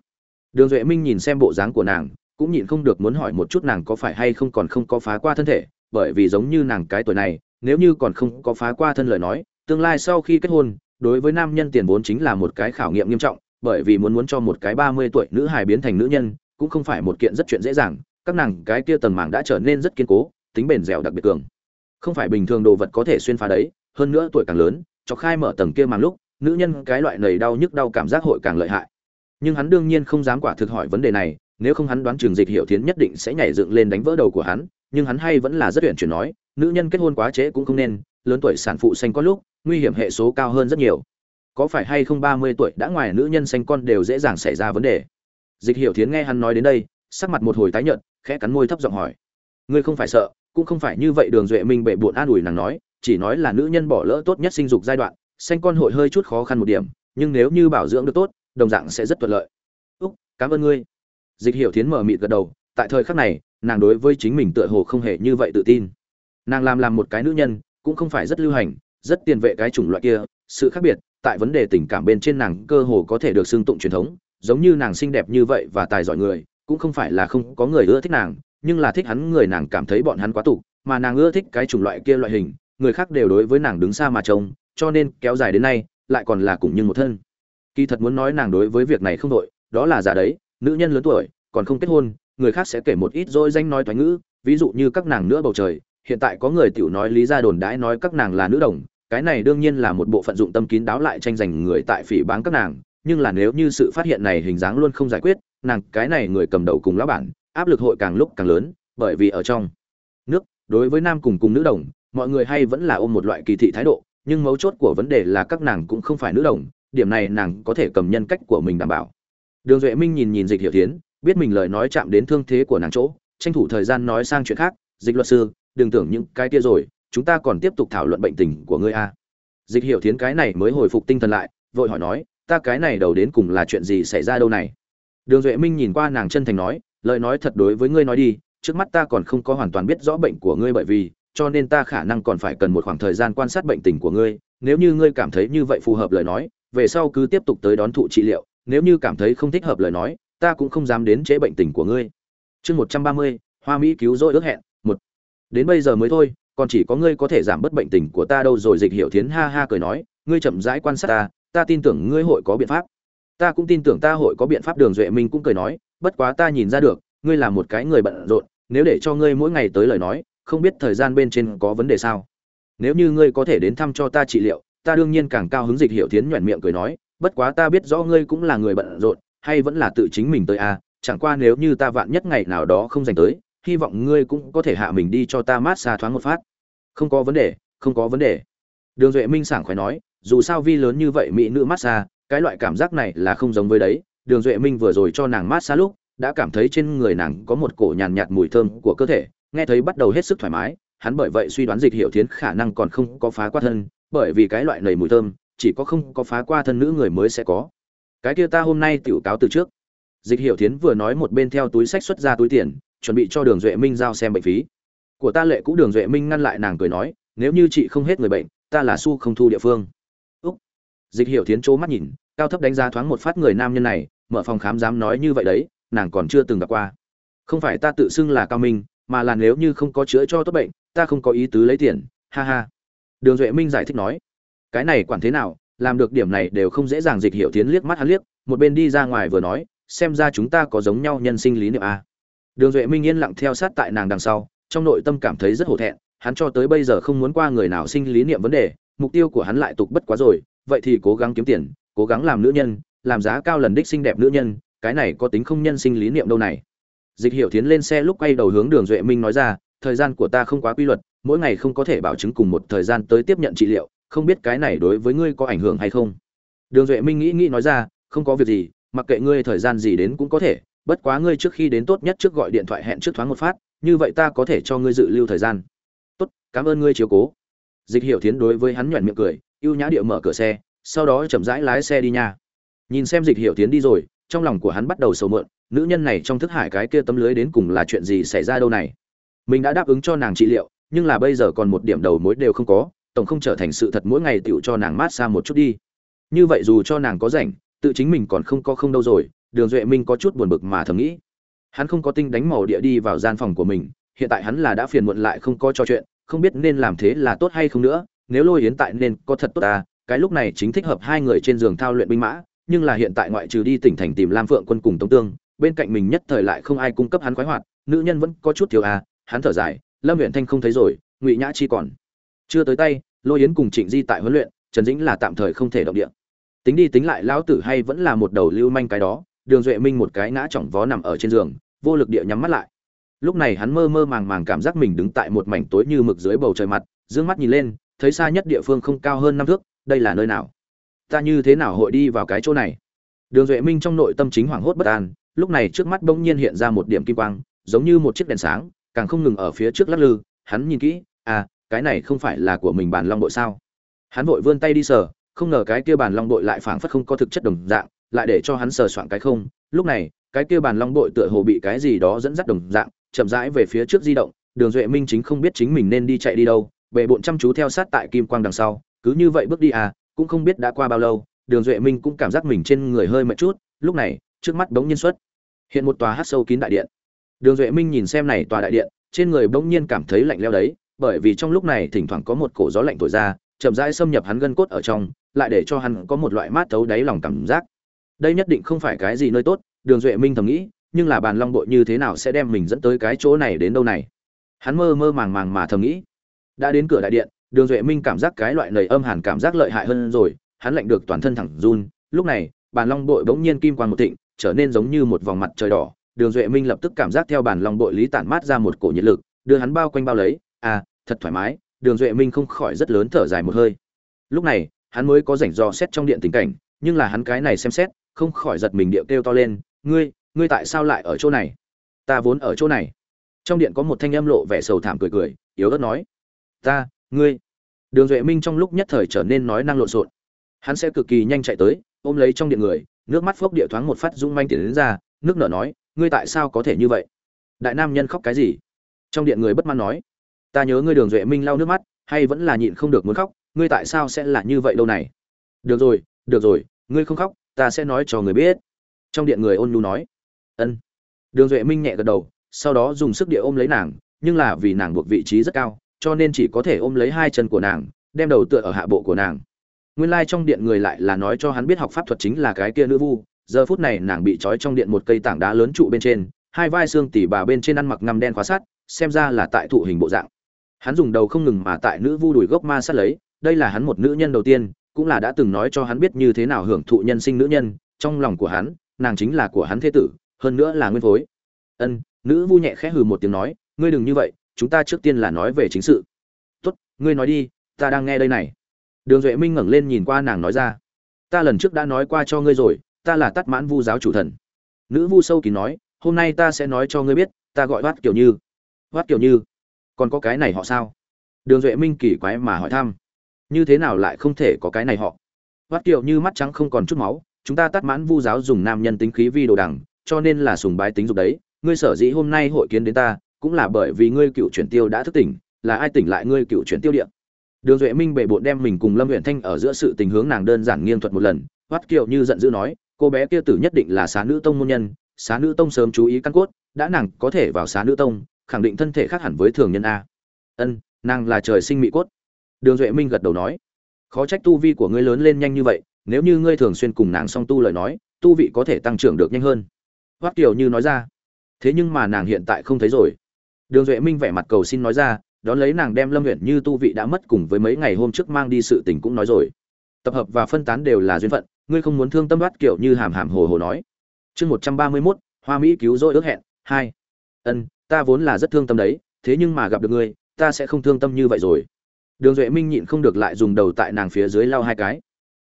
đường duệ minh nhìn xem bộ dáng của nàng, cũng nhịn không được muốn hỏi một chút nàng có phải hay không còn không có phá qua thân thể, bởi vì giống như nàng cái tuổi này, nếu như còn không có phá qua thân lời nói, tương lai sau khi kết hôn, đối với nam nhân tiền vốn chính là một cái khảo nghiệm nghiêm trọng, bởi vì muốn muốn cho một cái ba mươi tuổi nữ hài biến thành nữ nhân, cũng không phải một kiện rất chuyện dễ dàng, các nàng cái kia tầng màng đã trở nên rất kiên cố, tính bền dẻo đặc biệt cường. Không phải bình thường đồ vật có thể xuyên phá đấy, hơn nữa tuổi càng lớn, cho khai mở tầng kia màng lúc, nữ nhân cái loại nầy đau nhức đau cảm giác hội càng lợi hại nhưng hắn đương nhiên không dám quả thực hỏi vấn đề này, nếu không hắn đoán trường dịch hiệu thiến nhất định sẽ nhảy dựng lên đánh vỡ đầu của hắn, nhưng hắn hay vẫn là rất tuyển chuyển nói, nữ nhân kết hôn quá trễ cũng không nên, lớn tuổi sản phụ sinh có lúc, nguy hiểm hệ số cao hơn rất nhiều. Có phải hay không ba mươi tuổi đã ngoài nữ nhân sinh con đều dễ dàng xảy ra vấn đề? Dịch hiểu thiến nghe hắn nói đến đây, sắc mặt một hồi tái nhợt, khẽ cắn môi thấp giọng hỏi. Ngươi không phải sợ, cũng không phải như vậy đường duệ minh bệ bụn an ủi nàng nói, chỉ nói là nữ nhân bỏ lỡ tốt nhất sinh dục giai đoạn sinh con hội hơi chút khó khăn một điểm, nhưng nếu như bảo dưỡng được tốt đồng dạng sẽ rất thuận lợi. Úc, cảm ơn ngươi. Dịch hiểu thiến mở mịt gật đầu, tại thời khắc này, nàng đối với chính mình tựa hồ không hề như vậy tự tin. Nàng làm làm một cái nữ nhân, cũng không phải rất lưu hành, rất tiền vệ cái chủng loại kia, sự khác biệt, tại vấn đề tình cảm bên trên nàng cơ hồ có thể được xưng tụng truyền thống, giống như nàng xinh đẹp như vậy và tài giỏi người, cũng không phải là không có người ưa thích nàng, nhưng là thích hắn người nàng cảm thấy bọn hắn quá tục, mà nàng ưa thích cái chủng loại kia loại hình, người khác đều đối với nàng đứng xa mà trông, cho nên kéo dài đến nay, lại còn là cùng như một thân kỳ thật muốn nói nàng đối với việc này không đội, đó là giả đấy, nữ nhân lớn tuổi, còn không kết hôn, người khác sẽ kể một ít dỗi danh nói thoái ngữ, ví dụ như các nàng nữa bầu trời, hiện tại có người tiểu nói lý ra đồn đãi nói các nàng là nữ đồng, cái này đương nhiên là một bộ phận dụng tâm kín đáo lại tranh giành người tại phỉ báng các nàng, nhưng là nếu như sự phát hiện này hình dáng luôn không giải quyết, nàng cái này người cầm đầu cùng lão bản, áp lực hội càng lúc càng lớn, bởi vì ở trong nước, đối với nam cùng cùng nữ đồng, mọi người hay vẫn là ôm một loại kỳ thị thái độ, nhưng mấu chốt của vấn đề là các nàng cũng không phải nữ đồng điểm này nàng có thể cầm nhân cách của mình đảm bảo. Đường duệ minh nhìn nhìn dịch hiểu tiến biết mình lời nói chạm đến thương thế của nàng chỗ, tranh thủ thời gian nói sang chuyện khác, dịch luật sư, đừng tưởng những cái kia rồi, chúng ta còn tiếp tục thảo luận bệnh tình của ngươi a. Dịch hiểu thiến cái này mới hồi phục tinh thần lại, vội hỏi nói, ta cái này đầu đến cùng là chuyện gì xảy ra đâu này? Đường duệ minh nhìn qua nàng chân thành nói, lời nói thật đối với ngươi nói đi, trước mắt ta còn không có hoàn toàn biết rõ bệnh của ngươi bởi vì, cho nên ta khả năng còn phải cần một khoảng thời gian quan sát bệnh tình của ngươi, nếu như ngươi cảm thấy như vậy phù hợp lời nói về sau cứ tiếp tục tới đón thụ trị liệu, nếu như cảm thấy không thích hợp lời nói, ta cũng không dám đến chế bệnh tình của ngươi. Chương một trăm ba mươi, hoa mỹ cứu rỗi ước hẹn, một. Đến bây giờ mới thôi, còn chỉ có ngươi có thể giảm bớt bệnh tình của ta đâu rồi, dịch hiểu thiến ha ha cười nói, ngươi chậm rãi quan sát ta ta tin tưởng ngươi hội có biện pháp. Ta cũng tin tưởng ta hội có biện pháp, đường duệ minh cũng cười nói, bất quá ta nhìn ra được, ngươi là một cái người bận rộn, nếu để cho ngươi mỗi ngày tới lời nói, không biết thời gian bên trên có vấn đề sao? Nếu như ngươi có thể đến thăm cho ta trị liệu ta đương nhiên càng cao hứng dịch hiểu thiến nhoẻn miệng cười nói, bất quá ta biết rõ ngươi cũng là người bận rộn, hay vẫn là tự chính mình tới à chẳng qua nếu như ta vạn nhất ngày nào đó không dành tới, hy vọng ngươi cũng có thể hạ mình đi cho ta mát xa thoáng một phát. Không có vấn đề, không có vấn đề. Đường duệ minh sảng khoái nói, dù sao vi lớn như vậy mỹ nữ mát xa, cái loại cảm giác này là không giống với đấy. Đường duệ minh vừa rồi cho nàng mát xa lúc, đã cảm thấy trên người nàng có một cổ nhàn nhạt mùi thơm của cơ thể, nghe thấy bắt đầu hết sức thoải mái, hắn bởi vậy suy đoán dịch hiệu thiến khả năng còn không có phá qua thân bởi vì cái loại nầy mùi thơm, chỉ có không có phá qua thân nữ người mới sẽ có. Cái kia ta hôm nay tiểu cáo từ trước. Dịch hiệu thiến vừa nói một bên theo túi sách xuất ra túi tiền, chuẩn bị cho đường duệ minh giao xem bệnh phí. Của ta lệ cũ đường duệ minh ngăn lại nàng cười nói, nếu như chị không hết người bệnh, ta là su không thu địa phương. Úc. Dịch hiệu thiến trố mắt nhìn, cao thấp đánh giá thoáng một phát người nam nhân này, mở phòng khám dám nói như vậy đấy, nàng còn chưa từng gặp qua. Không phải ta tự xưng là cao minh, mà là nếu như không có chữa cho tốt bệnh, ta không có ý tứ lấy tiền, ha ha đường duệ minh giải thích nói, cái này quản thế nào, làm được điểm này đều không dễ dàng. Dịch hiểu tiến liếc mắt hắn liếc, một bên đi ra ngoài vừa nói, xem ra chúng ta có giống nhau nhân sinh lý niệm a. Đường duệ minh yên lặng theo sát tại nàng đằng sau, trong nội tâm cảm thấy rất hổ thẹn, hắn cho tới bây giờ không muốn qua người nào sinh lý niệm vấn đề, mục tiêu của hắn lại tục bất quá rồi, vậy thì cố gắng kiếm tiền, cố gắng làm nữ nhân, làm giá cao lần đích xinh đẹp nữ nhân, cái này có tính không nhân sinh lý niệm đâu này. Dịch hiểu tiến lên xe lúc quay đầu hướng đường duệ minh nói ra, thời gian của ta không quá quy luật mỗi ngày không có thể bảo chứng cùng một thời gian tới tiếp nhận trị liệu, không biết cái này đối với ngươi có ảnh hưởng hay không? Đường duệ minh nghĩ nghĩ nói ra, không có việc gì, mặc kệ ngươi thời gian gì đến cũng có thể, bất quá ngươi trước khi đến tốt nhất trước gọi điện thoại hẹn trước thoáng một phát, như vậy ta có thể cho ngươi dự lưu thời gian. Tốt, cảm ơn ngươi chiếu cố. Dịch hiểu tiến đối với hắn nhoẻn miệng cười, ưu nhã địa mở cửa xe, sau đó chậm rãi lái xe đi nha. Nhìn xem dịch hiểu tiến đi rồi, trong lòng của hắn bắt đầu sầu mượn, nữ nhân này trong thức hải cái kia tấm lưới đến cùng là chuyện gì xảy ra đâu này? Mình đã đáp ứng cho nàng trị liệu nhưng là bây giờ còn một điểm đầu mối đều không có, tổng không trở thành sự thật mỗi ngày tựu cho nàng mát xa một chút đi. Như vậy dù cho nàng có rảnh, tự chính mình còn không có không đâu rồi, đường duệ minh có chút buồn bực mà thầm nghĩ. Hắn không có tinh đánh màu địa đi vào gian phòng của mình, hiện tại hắn là đã phiền muộn lại không có trò chuyện, không biết nên làm thế là tốt hay không nữa, nếu lôi yến tại nên có thật tốt ta cái lúc này chính thích hợp hai người trên giường thao luyện binh mã, nhưng là hiện tại ngoại trừ đi tỉnh thành tìm lam phượng quân cùng tống tương, bên cạnh mình nhất thời lại không ai cung cấp hắn khoái hoạt, nữ nhân vẫn có chút thiếu à hắn thở dài lâm huyện thanh không thấy rồi, ngụy nhã chi còn chưa tới tay, lôi yến cùng trịnh di tại huấn luyện, trần dĩnh là tạm thời không thể động địa. Tính đi tính lại, lão tử hay vẫn là một đầu lưu manh cái đó, đường duệ minh một cái ngã chỏng vó nằm ở trên giường, vô lực địa nhắm mắt lại. Lúc này hắn mơ mơ màng màng cảm giác mình đứng tại một mảnh tối như mực dưới bầu trời mặt d ư ơ n g mắt nhìn lên, thấy xa nhất địa phương không cao hơn năm thước, đây là nơi nào? Ta như thế nào hội đi vào cái chỗ này? Đường duệ minh trong nội tâm chính hoảng hốt bất an, lúc này trước mắt bỗng nhiên hiện ra một điểm kim quang, giống như một chiếc đèn sáng càng không ngừng ở phía trước lắc lư, hắn nhìn kỹ à cái này không phải là của mình bàn long đội sao? Hắn vội vươn tay đi sờ, không ngờ cái kia bàn long đội lại phảng phất không có thực chất đồng dạng, lại để cho hắn sờ soạn cái không. Lúc này, cái kia bàn long đội tựa hồ bị cái gì đó dẫn dắt đồng dạng, chậm rãi về phía trước di động, đường duệ minh chính không biết chính mình nên đi chạy đi đâu bệ bộn chăm chú theo sát tại kim quang đằng sau, cứ như vậy bước đi à cũng không biết đã qua bao lâu, đường duệ minh cũng cảm giác mình trên người hơi mệt chút, lúc này, trước mắt bỗng nhiên xuất hiện một tòa hát sâu kín đại điện đường duệ minh nhìn xem này tòa đại điện, trên người bỗng nhiên cảm thấy lạnh leo đấy, bởi vì trong lúc này thỉnh thoảng có một cổ gió lạnh thổi ra, chậm rãi xâm nhập hắn gân cốt ở trong, lại để cho hắn có một loại mát thấu đáy lòng cảm giác. Đây nhất định không phải cái gì nơi tốt, đường duệ minh thầm nghĩ, nhưng là bàn long bội như thế nào sẽ đem mình dẫn tới cái chỗ này đến đâu này? Hắn mơ mơ màng màng mà thầm nghĩ. Đã đến cửa đại điện, đường duệ minh cảm giác cái loại nầy âm hàn cảm giác lợi hại hơn rồi, hắn lạnh được toàn thân thẳng run. Lúc này, bàn long bội bỗng nhiên kim quang một thịnh, trở nên giống như một vòng mặt trời đỏ đường duệ minh lập tức cảm giác theo bản lòng bội lý tản mát ra một cổ nhiệt lực, đưa hắn bao quanh bao lấy. À thật thoải mái, đường duệ minh không khỏi rất lớn thở dài một hơi. Lúc này, hắn mới có rảnh dò xét trong điện tình cảnh, nhưng là hắn cái này xem xét, không khỏi giật mình điệu kêu to lên, ngươi ngươi tại sao lại ở chỗ này? Ta vốn ở chỗ này. Trong điện có một thanh âm lộ vẻ sầu thảm cười cười, yếu ớt nói, ta, ngươi. Đường duệ minh trong lúc nhất thời trở nên nói năng lộn xộn. Hắn sẽ cực kỳ nhanh chạy tới, ôm lấy trong điện người, nước mắt phốc địa thoáng một phát rung manh tiền đến ra, nước nở nói ngươi tại sao có thể như vậy? Đại nam nhân khóc cái gì? Trong điện người bất mãn nói, ta nhớ ngươi đường duệ minh lau nước mắt, hay vẫn là nhịn không được muốn khóc, ngươi tại sao sẽ là như vậy đâu này? Được rồi được rồi, ngươi không khóc, ta sẽ nói cho người biết. Trong điện người ôn nhu nói, ân. Đường duệ minh nhẹ gật đầu, sau đó dùng sức địa ôm lấy nàng, nhưng là vì nàng buộc vị trí rất cao, cho nên chỉ có thể ôm lấy hai chân của nàng, đem đầu tựa ở hạ bộ của nàng. Nguyên lai、like、trong điện người lại là nói cho hắn biết học pháp thuật chính là cái kia nữ vu giờ phút này nàng bị trói trong điện một cây tảng đá lớn trụ bên trên, hai vai xương tỉ bà bên trên ăn mặc ngăm đen khóa sát xem ra là tại thụ hình bộ dạng. Hắn dùng đầu không ngừng mà tại nữ vu đùi gốc ma sát lấy, đây là hắn một nữ nhân đầu tiên, cũng là đã từng nói cho hắn biết như thế nào hưởng thụ nhân sinh nữ nhân, trong lòng của hắn, nàng chính là của hắn thế tử, hơn nữa là nguyên phối. Ân, nữ vu nhẹ khẽ hừ một tiếng nói, ngươi đừng như vậy, chúng ta trước tiên là nói về chính sự. Tốt, ngươi nói đi, ta đang nghe đây này. Đường duệ minh ngẩng lên nhìn qua nàng nói ra, ta lần trước đã nói qua cho ngươi rồi ta là tắt mãn vu giáo chủ thần. Nữ vu sâu kín nói, hôm nay ta sẽ nói cho ngươi biết, ta gọi hoát kiểu như. Hoát kiểu như? Còn có cái này họ sao? Đường duệ minh kỳ quái mà hỏi thăm. Như thế nào lại không thể có cái này họ? Hoát kiểu như mắt trắng không còn chút máu, chúng ta tắt mãn vu giáo dùng nam nhân tính khí vi đồ đằng, cho nên là sùng bái tính dục đấy. Ngươi sở dĩ hôm nay hội kiến đến ta, cũng là bởi vì ngươi cựu chuyển tiêu đã thức tỉnh, là ai tỉnh lại ngươi cựu chuyển tiêu điện đường duệ minh bệ bộn đem mình cùng lâm huyện thanh ở giữa sự tình hướng nàng đơn giản nghiêng thuật một lần. Hoắt kiệu như giận dữ nói cô bé kia tử nhất định là xá nữ tông môn nhân, xá nữ tông sớm chú ý căn cốt, đã nàng có thể vào xá nữ tông, khẳng định thân thể khác hẳn với thường nhân a. Ân, nàng là trời sinh mỹ cốt. Đường duệ minh gật đầu nói, khó trách tu vi của ngươi lớn lên nhanh như vậy, nếu như ngươi thường xuyên cùng nàng song tu lời nói, tu vị có thể tăng trưởng được nhanh hơn. Hoắc kiều như nói ra, thế nhưng mà nàng hiện tại không thấy rồi. Đường duệ minh vẻ mặt cầu xin nói ra, đón lấy nàng đem lâm huyện như tu vị đã mất cùng với mấy ngày hôm trước mang đi sự tình cũng nói rồi tập hợp và phân tán đều là duyên phận ngươi không muốn thương tâm đoát kiểu như hàm hàm hồ hồ nói chương một trăm ba mươi mốt hoa mỹ cứu rỗi ước hẹn hai ân ta vốn là rất thương tâm đấy thế nhưng mà gặp được ngươi ta sẽ không thương tâm như vậy rồi đường duệ minh nhịn không được lại dùng đầu tại nàng phía dưới lao hai cái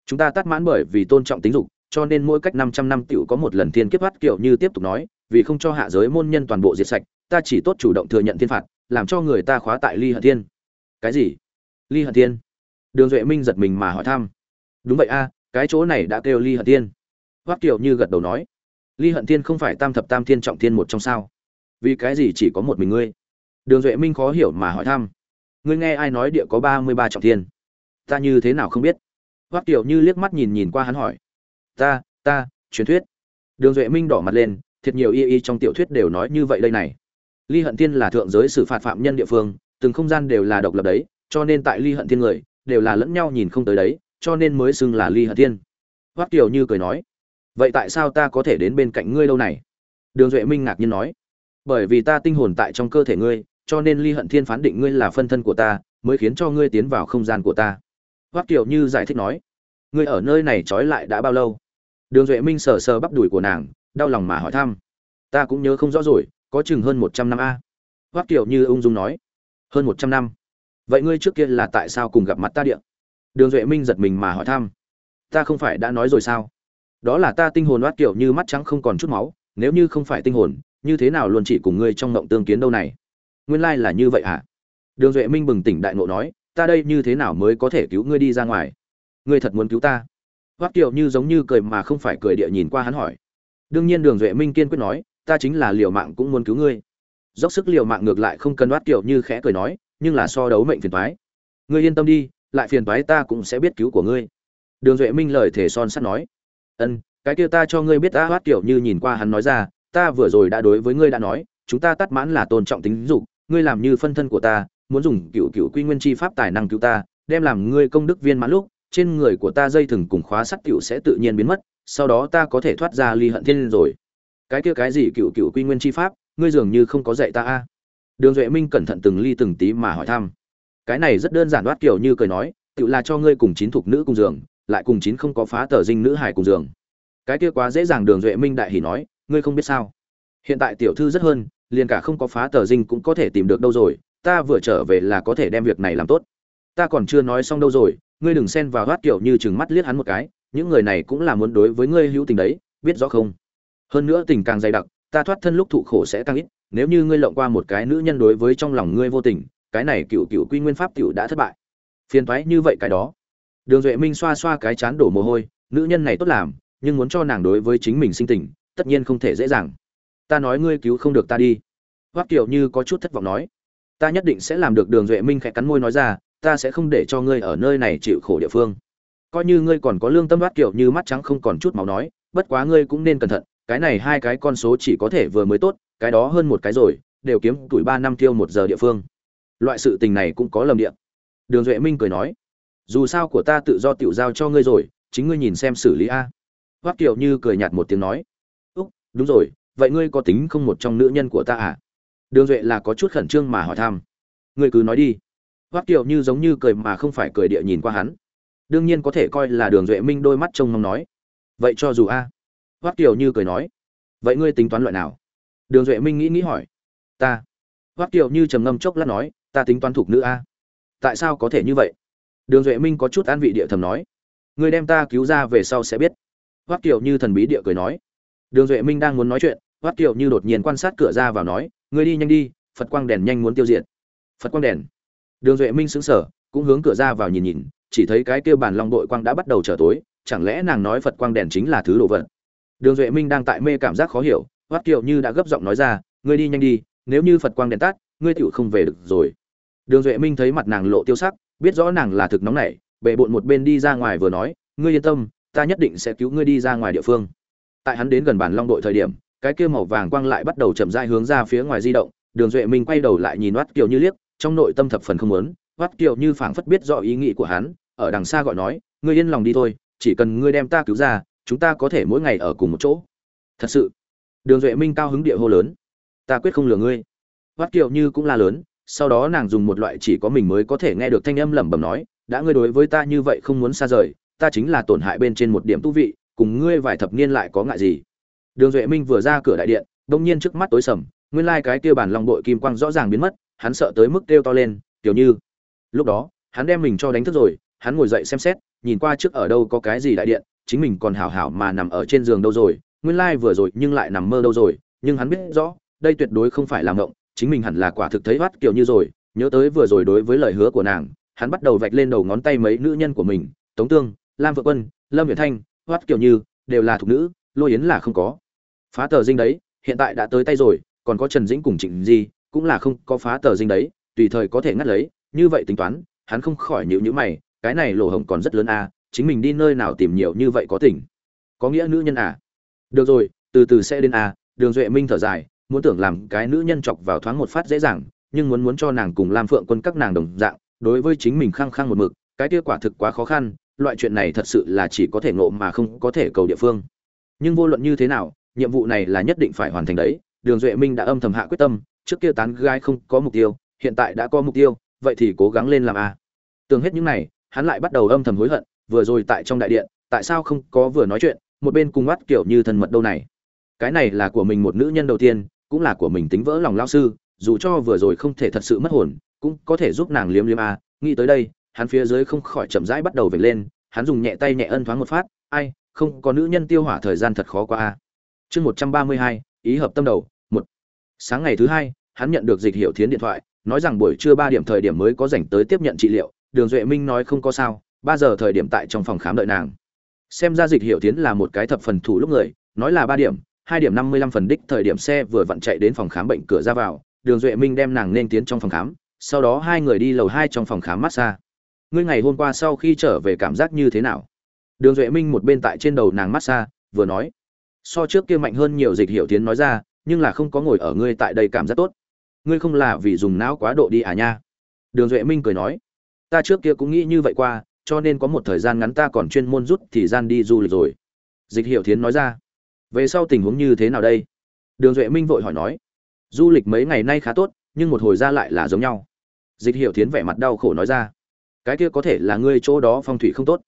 chúng ta tắt mãn bởi vì tôn trọng tính dục cho nên mỗi cách 500 năm tiểu có một lần thiên kiếp bắt kiểu như tiếp tục nói, vì không cho hạ giới môn nhân toàn bộ diệt sạch, ta chỉ tốt chủ động thừa nhận thiên phạt, làm cho người ta khóa tại Ly Hận Thiên. Cái gì? Ly Hận Thiên? Đường Duệ Minh giật mình mà hỏi thăm. Đúng vậy a, cái chỗ này đã kêu Ly Hận tiên. Hoắc Kiều như gật đầu nói, Ly Hận tiên không phải tam thập tam thiên trọng thiên một trong sao? Vì cái gì chỉ có một mình ngươi? Đường Duệ Minh khó hiểu mà hỏi thăm. Ngươi nghe ai nói địa có 33 trọng thiên? Ta như thế nào không biết? Hoắc Kiều như liếc mắt nhìn nhìn qua hắn hỏi ta ta truyền thuyết đường duệ minh đỏ mặt lên thiệt nhiều y y trong tiểu thuyết đều nói như vậy đây này ly hận tiên là thượng giới xử phạt phạm nhân địa phương từng không gian đều là độc lập đấy cho nên tại ly hận thiên người đều là lẫn nhau nhìn không tới đấy cho nên mới xưng là ly hận thiên. Hoắc kiều như cười nói, vậy tại sao ta có thể đến bên cạnh ngươi lâu này? Đường duệ minh ngạc nhiên nói, bởi vì ta tinh hồn tại trong cơ thể ngươi, cho nên ly hận thiên phán định ngươi là phân thân của ta, mới khiến cho ngươi tiến vào không gian của ta. Hoắc kiều như giải thích nói, ngươi ở nơi này trói lại đã bao lâu? Đường duệ minh sờ sờ bắp đùi của nàng, đau lòng mà hỏi thăm, ta cũng nhớ không rõ rồi, có chừng hơn một trăm năm a. Hoắc kiều như ung dung nói, hơn một trăm năm? Vậy ngươi trước kia là tại sao cùng gặp mặt ta điện đường duệ minh giật mình mà hỏi thăm. Ta không phải đã nói rồi sao? Đó là ta tinh hồn oát kiểu như mắt trắng không còn chút máu, nếu như không phải tinh hồn, như thế nào luôn chỉ cùng ngươi trong ngộng tương kiến đâu này? Nguyên lai là như vậy hả? Đường duệ minh bừng tỉnh đại ngộ nói, ta đây như thế nào mới có thể cứu ngươi đi ra ngoài? Ngươi thật muốn cứu ta? Hoắc kiều như giống như cười mà không phải cười địa nhìn qua hắn hỏi. Đương nhiên đường duệ minh kiên quyết nói, ta chính là liều mạng cũng muốn cứu ngươi. Dốc sức liều mạng ngược lại không cần hoắc kiều như khẽ cười nói, nhưng là so đấu mệnh phiền toái. Ngươi yên tâm đi lại phiền toái ta cũng sẽ biết cứu của ngươi. Đường duệ minh lời thể son sắt nói. Ân, cái kia ta cho ngươi biết ta hoát kiểu như nhìn qua hắn nói ra, ta vừa rồi đã đối với ngươi đã nói, chúng ta tắt mãn là tôn trọng tính dục, ngươi làm như phân thân của ta, muốn dùng cựu cựu quy nguyên chi pháp tài năng cứu ta, đem làm ngươi công đức viên mãn lúc, trên người của ta dây thừng cùng khóa sắt cựu sẽ tự nhiên biến mất, sau đó ta có thể thoát ra ly hận thiên rồi. Cái kia cái gì cựu cựu quy nguyên chi pháp, ngươi dường như không có dạy ta a. Đường duệ minh cẩn thận từng ly từng tí mà hỏi thăm cái này rất đơn giản đoát kiểu như cười nói tự là cho ngươi cùng chín thuộc nữ cùng giường, lại cùng chín không có phá tờ dinh nữ hải cùng giường. Cái kia quá dễ dàng đường duệ minh đại hỉ nói, ngươi không biết sao. Hiện tại tiểu thư rất hơn, liền cả không có phá tờ dinh cũng có thể tìm được đâu rồi, ta vừa trở về là có thể đem việc này làm tốt. Ta còn chưa nói xong đâu rồi, ngươi đừng xen vào hoát kiểu như chừng mắt liếc hắn một cái, những người này cũng là muốn đối với ngươi hữu tình đấy, biết rõ không? Hơn nữa tình càng dày đặc, ta thoát thân lúc thụ khổ sẽ càng ít, nếu như ngươi lộng qua một cái nữ nhân đối với trong lòng ngươi vô tình cái này cựu cựu quy nguyên pháp cựu đã thất bại. Phiền thoái như vậy cái đó. Đường duệ minh xoa xoa cái chán đổ mồ hôi, nữ nhân này tốt làm, nhưng muốn cho nàng đối với chính mình sinh tình, tất nhiên không thể dễ dàng. Ta nói ngươi cứu không được ta đi. Hoắc kiều như có chút thất vọng nói. Ta nhất định sẽ làm được, đường duệ minh khẽ cắn môi nói ra, ta sẽ không để cho ngươi ở nơi này chịu khổ địa phương. Coi như ngươi còn có lương tâm, hoắc kiều như mắt trắng không còn chút máu nói, bất quá ngươi cũng nên cẩn thận, cái này hai cái con số chỉ có thể vừa mới tốt, cái đó hơn một cái rồi, đều kiếm tuổi ba năm tiêu một giờ địa phương loại sự tình này cũng có lầm địa. Đường duệ minh cười nói, dù sao của ta tự do tiểu giao cho ngươi rồi, chính ngươi nhìn xem xử lý a. Hoắc kiều như cười nhạt một tiếng nói, úc, đúng rồi, vậy ngươi có tính không một trong nữ nhân của ta à? Đường duệ là có chút khẩn trương mà hỏi thăm, ngươi cứ nói đi. Hoắc kiều như giống như cười mà không phải cười địa nhìn qua hắn. Đương nhiên có thể coi là đường duệ minh đôi mắt trông mong nói, vậy cho dù a. Hoắc kiều như cười nói, vậy ngươi tính toán loại nào? Đường duệ minh nghĩ nghĩ hỏi, ta. Hoắc kiều như trầm ngâm chốc lát nói ta tính toán thuộc nữ a. Tại sao có thể như vậy? Đường duệ minh có chút an vị địa thầm nói. Người đem ta cứu ra về sau sẽ biết. Hoắc kiều như thần bí địa cười nói. Đường duệ minh đang muốn nói chuyện, hoắc kiều như đột nhiên quan sát cửa ra vào nói người đi nhanh đi, phật quang đèn nhanh muốn tiêu diệt. Phật quang đèn. Đường duệ minh sững sờ, cũng hướng cửa ra vào nhìn nhìn, chỉ thấy cái kêu bàn long đội quang đã bắt đầu trở tối, chẳng lẽ nàng nói phật quang đèn chính là thứ đồ vật? Đường duệ minh đang tại mê cảm giác khó hiểu, hoắc kiều như đã gấp giọng nói ra, ngươi đi nhanh đi, nếu như phật quang đèn tắt, ngươi tựu không về được rồi đường duệ minh thấy mặt nàng lộ tiêu sắc, biết rõ nàng là thực nóng nảy bệ bộn một bên đi ra ngoài vừa nói, ngươi yên tâm, ta nhất định sẽ cứu ngươi đi ra ngoài địa phương. Tại hắn đến gần bản long đội thời điểm, cái kia màu vàng quang lại bắt đầu chậm rãi hướng ra phía ngoài di động, đường duệ minh quay đầu lại nhìn oát kiều như liếc, trong nội tâm thập phần không muốn, oát kiều như phảng phất biết rõ ý nghĩ của hắn, ở đằng xa gọi nói, ngươi yên lòng đi thôi, chỉ cần ngươi đem ta cứu ra, chúng ta có thể mỗi ngày ở cùng một chỗ. Thật sự, đường duệ minh cao hứng địa hô lớn, ta quyết không lừa ngươi. Oát kiều như cũng là lớn sau đó nàng dùng một loại chỉ có mình mới có thể nghe được thanh âm lẩm bẩm nói, đã ngươi đối với ta như vậy không muốn xa rời, ta chính là tổn hại bên trên một điểm tu vị, cùng ngươi vài thập niên lại có ngại gì? Đường duệ minh vừa ra cửa đại điện, đông nhiên trước mắt tối sầm, nguyên lai cái kia bản long bội kim quang rõ ràng biến mất, hắn sợ tới mức kêu to lên, kiểu như, lúc đó, hắn đem mình cho đánh thức rồi, hắn ngồi dậy xem xét, nhìn qua trước ở đâu có cái gì đại điện, chính mình còn hảo hảo mà nằm ở trên giường đâu rồi, nguyên lai vừa rồi nhưng lại nằm mơ đâu rồi, nhưng hắn biết rõ, đây tuyệt đối không phải là ngộng chính mình hẳn là quả thực thấy hoắt kiểu như rồi, nhớ tới vừa rồi đối với lời hứa của nàng, hắn bắt đầu vạch lên đầu ngón tay mấy nữ nhân của mình, tống tương, lam Vượng quân, lâm việt thanh hoắt kiểu như, đều là thục nữ, lôi yến là không có. Phá tờ dinh đấy, hiện tại đã tới tay rồi, còn có trần dĩnh cùng trịnh di, cũng là không có phá tờ dinh đấy, tùy thời có thể ngắt lấy, như vậy tính toán, hắn không khỏi nhịu nhữ mày, cái này lỗ hổng còn rất lớn à chính mình đi nơi nào tìm nhiều như vậy có tỉnh. Có nghĩa nữ nhân à? Được rồi, từ từ sẽ đến à đường duệ minh thở dài muốn tưởng làm cái nữ nhân chọc vào thoáng một phát dễ dàng, nhưng muốn muốn cho nàng cùng lam phượng quân các nàng đồng dạng, đối với chính mình khăng khăng một mực, cái kia quả thực quá khó khăn, loại chuyện này thật sự là chỉ có thể ngộ mà không có thể cầu địa phương. Nhưng vô luận như thế nào, nhiệm vụ này là nhất định phải hoàn thành đấy, đường duệ minh đã âm thầm hạ quyết tâm, trước kia tán gái không có mục tiêu, hiện tại đã có mục tiêu, vậy thì cố gắng lên làm a. Tưởng hết những này, hắn lại bắt đầu âm thầm hối hận, vừa rồi tại trong đại điện, tại sao không có vừa nói chuyện, một bên cùng mắt kiểu như thân mật đâu này. Cái này là của mình một nữ nhân đầu tiên cũng là của mình tính vỡ lòng lao sư, dù cho vừa rồi không thể thật sự mất hồn, cũng có thể giúp nàng liếm liếm a nghĩ tới đây, hắn phía dưới không khỏi chậm rãi bắt đầu vểnh lên, hắn dùng nhẹ tay nhẹ ân thoáng một phát, ai, không, có nữ nhân tiêu hỏa thời gian thật khó qua a à. chương một trăm ba mươi hai, ý hợp tâm đầu, một. Sáng ngày thứ hai, hắn nhận được dịch hiệu thiến điện thoại, nói rằng buổi trưa ba điểm thời điểm mới có dành tới tiếp nhận trị liệu, đường duệ minh nói không có sao, ba giờ thời điểm tại trong phòng khám đợi nàng. Xem ra dịch hiệu thiến là một cái thập phần thủ lúc người, nói là ba điểm hai điểm năm mươi lăm phần đích thời điểm xe vừa vặn chạy đến phòng khám bệnh cửa ra vào, đường duệ minh đem nàng nên tiến trong phòng khám, sau đó hai người đi lầu hai trong phòng khám massage. Ngươi ngày hôm qua sau khi trở về cảm giác như thế nào? Đường duệ minh một bên tại trên đầu nàng massage, vừa nói. So trước kia mạnh hơn nhiều dịch hiệu tiến nói ra, nhưng là không có ngồi ở ngươi tại đây cảm giác tốt. Ngươi không là vì dùng não quá độ đi à nha? Đường duệ minh cười nói. Ta trước kia cũng nghĩ như vậy qua, cho nên có một thời gian ngắn ta còn chuyên môn rút thì gian đi du lịch rồi. Dịch hiệu thiến nói ra về sau tình huống như thế nào đây? Đường duệ minh vội hỏi nói. Du lịch mấy ngày nay khá tốt, nhưng một hồi ra lại là giống nhau. Dịch hiệu thiến vẻ mặt đau khổ nói ra. Cái kia có thể là ngươi chỗ đó phong thủy không tốt.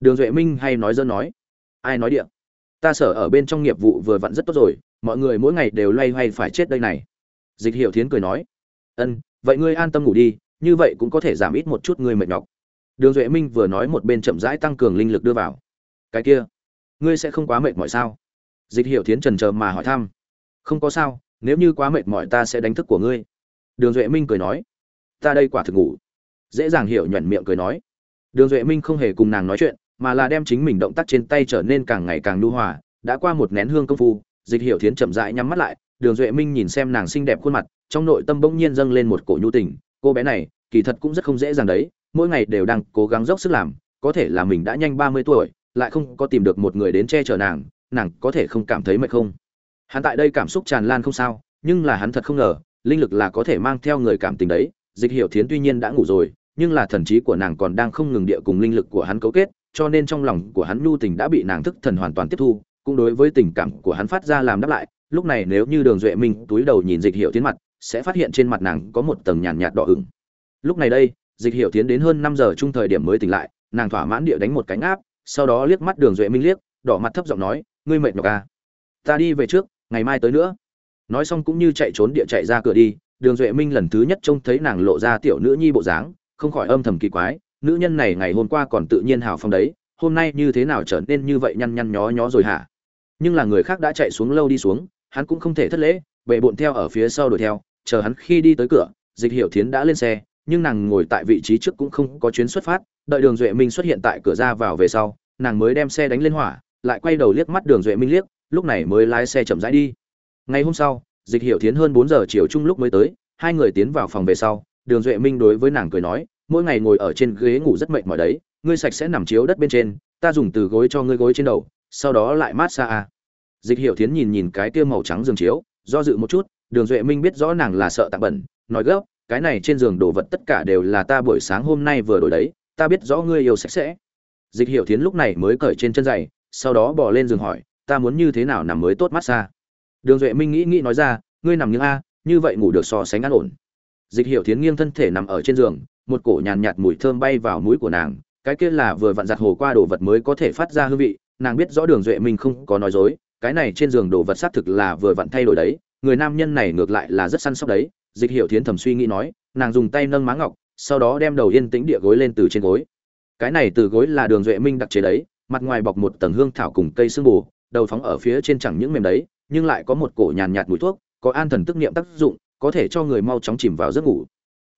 Đường duệ minh hay nói dơ nói. Ai nói điện ta sở ở bên trong nghiệp vụ vừa vặn rất tốt rồi, mọi người mỗi ngày đều loay hoay phải chết đây này. Dịch hiệu thiến cười nói. Ân, vậy ngươi an tâm ngủ đi, như vậy cũng có thể giảm ít một chút ngươi mệt nhọc. Đường duệ minh vừa nói một bên chậm rãi tăng cường linh lực đưa vào. Cái kia, ngươi sẽ không quá mệt mỏi sao? Dịch hiệu thiến trần trờ mà hỏi thăm. Không có sao, nếu như quá mệt mỏi ta sẽ đánh thức của ngươi. Đường duệ minh cười nói. Ta đây quả thực ngủ. Dễ dàng hiểu nhuận miệng cười nói. Đường duệ minh không hề cùng nàng nói chuyện, mà là đem chính mình động tác trên tay trở nên càng ngày càng nhu hòa. Đã qua một nén hương công phu, dịch hiệu thiến chậm rãi nhắm mắt lại. Đường duệ minh nhìn xem nàng xinh đẹp khuôn mặt, trong nội tâm bỗng nhiên dâng lên một cổ nhu tình. Cô bé này, kỳ thật cũng rất không dễ dàng đấy. Mỗi ngày đều đang cố gắng dốc sức làm, có thể là mình đã nhanh ba mươi tuổi, lại không có tìm được một người đến che chở nàng nàng có thể không cảm thấy mệt không? Hắn tại đây cảm xúc tràn lan không sao, nhưng là hắn thật không ngờ, linh lực là có thể mang theo người cảm tình đấy. Dịch Hiểu thiến tuy nhiên đã ngủ rồi, nhưng là thần trí của nàng còn đang không ngừng địa cùng linh lực của hắn cấu kết, cho nên trong lòng của hắn nhu tình đã bị nàng thức thần hoàn toàn tiếp thu, cũng đối với tình cảm của hắn phát ra làm đáp lại. Lúc này nếu như đường duệ minh túi đầu nhìn dịch Hiểu tiến mặt, sẽ phát hiện trên mặt nàng có một tầng nhàn nhạt đỏ ửng. Lúc này đây, dịch Hiểu tiến đến hơn năm giờ chung thời điểm mới tỉnh lại, nàng thỏa mãn địa đánh một cánh áp sau đó liếc mắt đường duệ minh liếc, đỏ mặt thấp giọng nói ngươi mệt nhọc à? Ta đi về trước, ngày mai tới nữa. Nói xong cũng như chạy trốn địa chạy ra cửa đi, đường duệ minh lần thứ nhất trông thấy nàng lộ ra tiểu nữ nhi bộ dáng, không khỏi âm thầm kỳ quái, nữ nhân này ngày hôm qua còn tự nhiên hào phong đấy, hôm nay như thế nào trở nên như vậy nhăn nhăn nhó nhó rồi hả? Nhưng là người khác đã chạy xuống lâu đi xuống, hắn cũng không thể thất lễ bệ bộn theo ở phía sau đuổi theo, chờ hắn khi đi tới cửa, dịch Hiểu thiến đã lên xe, nhưng nàng ngồi tại vị trí trước cũng không có chuyến xuất phát, đợi đường duệ minh xuất hiện tại cửa ra vào về sau, nàng mới đem xe đánh lên hỏa lại quay đầu liếc mắt đường duệ minh liếc, lúc này mới lái xe chậm rãi đi. Ngày hôm sau, dịch hiệu thiến hơn bốn giờ chiều chung lúc mới tới, hai người tiến vào phòng về sau, đường duệ minh đối với nàng cười nói, mỗi ngày ngồi ở trên ghế ngủ rất mệt mỏi đấy, ngươi sạch sẽ nằm chiếu đất bên trên, ta dùng từ gối cho ngươi gối trên đầu, sau đó lại mát xa a dịch hiệu thiến nhìn nhìn cái kia màu trắng giường chiếu, do dự một chút, đường duệ minh biết rõ nàng là sợ tạm bẩn, nói gấp, cái này trên giường đồ vật tất cả đều là ta buổi sáng hôm nay vừa đổi đấy, ta biết rõ ngươi yêu sạch sẽ. Dịch hiệu thiến lúc này mới cởi trên chân giày sau đó bỏ lên giường hỏi, ta muốn như thế nào nằm mới tốt mát xa? Đường duệ minh nghĩ nghĩ nói ra, ngươi nằm những a, như vậy ngủ được so sánh an ổn. Dịch hiệu thiến nghiêng thân thể nằm ở trên giường, một cổ nhàn nhạt mùi thơm bay vào mũi của nàng, cái kia là vừa vặn giặt hồ qua đồ vật mới có thể phát ra hương vị, nàng biết rõ đường duệ minh không có nói dối, cái này trên giường đồ vật xác thực là vừa vặn thay đổi đấy, người nam nhân này ngược lại là rất săn sóc đấy, dịch hiệu thiến thầm suy nghĩ nói, nàng dùng tay nâng má ngọc, sau đó đem đầu yên tĩnh địa gối lên từ trên gối. Cái này từ gối là đường duệ minh đặc chế đấy mặt ngoài bọc một tầng hương thảo cùng cây sương bù, đầu phóng ở phía trên chẳng những mềm đấy, nhưng lại có một cổ nhàn nhạt mùi thuốc, có an thần tức niệm tác dụng, có thể cho người mau chóng chìm vào giấc ngủ.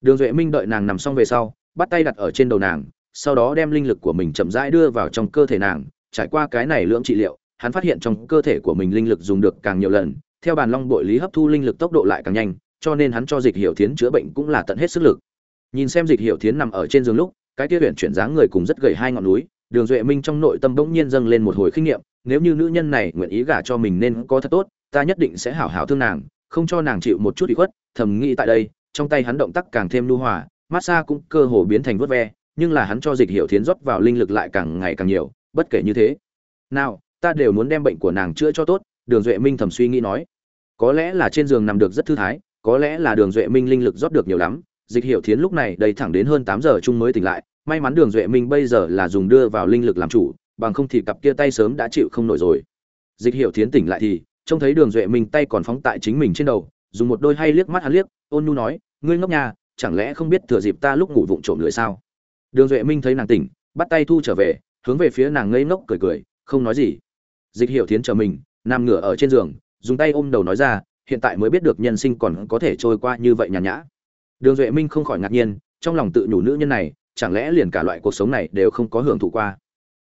Đường duệ minh đợi nàng nằm xong về sau, bắt tay đặt ở trên đầu nàng, sau đó đem linh lực của mình chậm rãi đưa vào trong cơ thể nàng. Trải qua cái này lượng trị liệu, hắn phát hiện trong cơ thể của mình linh lực dùng được càng nhiều lần. Theo bàn long bội lý hấp thu linh lực tốc độ lại càng nhanh, cho nên hắn cho dịch Hiểu thiến chữa bệnh cũng là tận hết sức lực. Nhìn xem dịch Hiểu thiến nằm ở trên giường lúc, cái kia huyện chuyển dáng người cùng rất gầy hai ngọn núi đường duệ minh trong nội tâm bỗng nhiên dâng lên một hồi kinh nghiệm, nếu như nữ nhân này nguyện ý gả cho mình nên có thật tốt, ta nhất định sẽ hảo hảo thương nàng, không cho nàng chịu một chút ủy khuất, thầm nghĩ tại đây, trong tay hắn động tác càng thêm lưu hòa massage cũng cơ hồ biến thành vớt ve, nhưng là hắn cho dịch hiệu thiến rót vào linh lực lại càng ngày càng nhiều, bất kể như thế. Nào, ta đều muốn đem bệnh của nàng chữa cho tốt, đường duệ minh thầm suy nghĩ nói. Có lẽ là trên giường nằm được rất thư thái, có lẽ là đường duệ minh linh lực rót được nhiều lắm, dịch hiệu thiến lúc này đầy thẳng đến hơn tám giờ chung mới tỉnh lại may mắn đường duệ minh bây giờ là dùng đưa vào linh lực làm chủ, bằng không thì cặp kia tay sớm đã chịu không nổi rồi. Dịch hiệu thiến tỉnh lại thì, trông thấy đường duệ minh tay còn phóng tại chính mình trên đầu, dùng một đôi hay liếc mắt hắn liếc, ôn nhu nói, ngươi ngốc nhà chẳng lẽ không biết thừa dịp ta lúc ngủ vụng trộm lưỡi sao? Đường duệ minh thấy nàng tỉnh, bắt tay thu trở về, hướng về phía nàng ngây ngốc cười cười, không nói gì. Dịch hiệu thiến chờ mình, nằm ngửa ở trên giường, dùng tay ôm đầu nói ra, hiện tại mới biết được nhân sinh còn có thể trôi qua như vậy nhàn nhã. Đường duệ minh không khỏi ngạc nhiên, trong lòng tự nhủ nữ nhân này chẳng lẽ liền cả loại cuộc sống này đều không có hưởng thụ qua?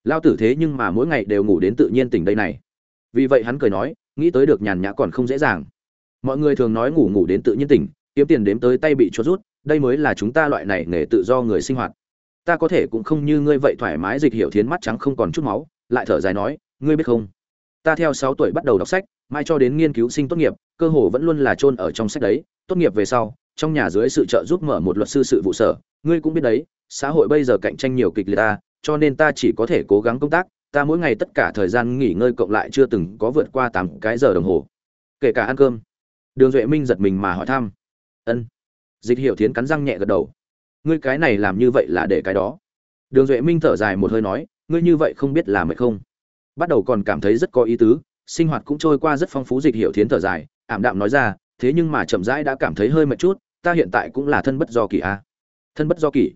Lao tử thế nhưng mà mỗi ngày đều ngủ đến tự nhiên tỉnh đây này. Vì vậy hắn cười nói, nghĩ tới được nhàn nhã còn không dễ dàng. Mọi người thường nói ngủ ngủ đến tự nhiên tỉnh, kiếm tiền đếm tới tay bị cho rút, đây mới là chúng ta loại này nghề tự do người sinh hoạt. Ta có thể cũng không như ngươi vậy thoải mái dịch hiểu thiến mắt trắng không còn chút máu, lại thở dài nói, ngươi biết không? Ta theo sáu tuổi bắt đầu đọc sách, mai cho đến nghiên cứu sinh tốt nghiệp, cơ hồ vẫn luôn là chôn ở trong sách đấy. Tốt nghiệp về sau, trong nhà dưới sự trợ giúp mở một luật sư sự vụ sở, ngươi cũng biết đấy xã hội bây giờ cạnh tranh nhiều kịch liệt ta, cho nên ta chỉ có thể cố gắng công tác, ta mỗi ngày tất cả thời gian nghỉ ngơi cộng lại chưa từng có vượt qua tám cái giờ đồng hồ. Kể cả ăn cơm. Đường duệ minh giật mình mà hỏi thăm. Ân. Dịch hiểu thiến cắn răng nhẹ gật đầu. Ngươi cái này làm như vậy là để cái đó. Đường duệ minh thở dài một hơi nói, ngươi như vậy không biết làm mệt không? Bắt đầu còn cảm thấy rất có ý tứ, sinh hoạt cũng trôi qua rất phong phú, dịch hiểu thiến thở dài, ảm đạm nói ra, thế nhưng mà chậm rãi đã cảm thấy hơi mệt chút, ta hiện tại cũng là thân bất do kỳ a. À? thân bất do kỳ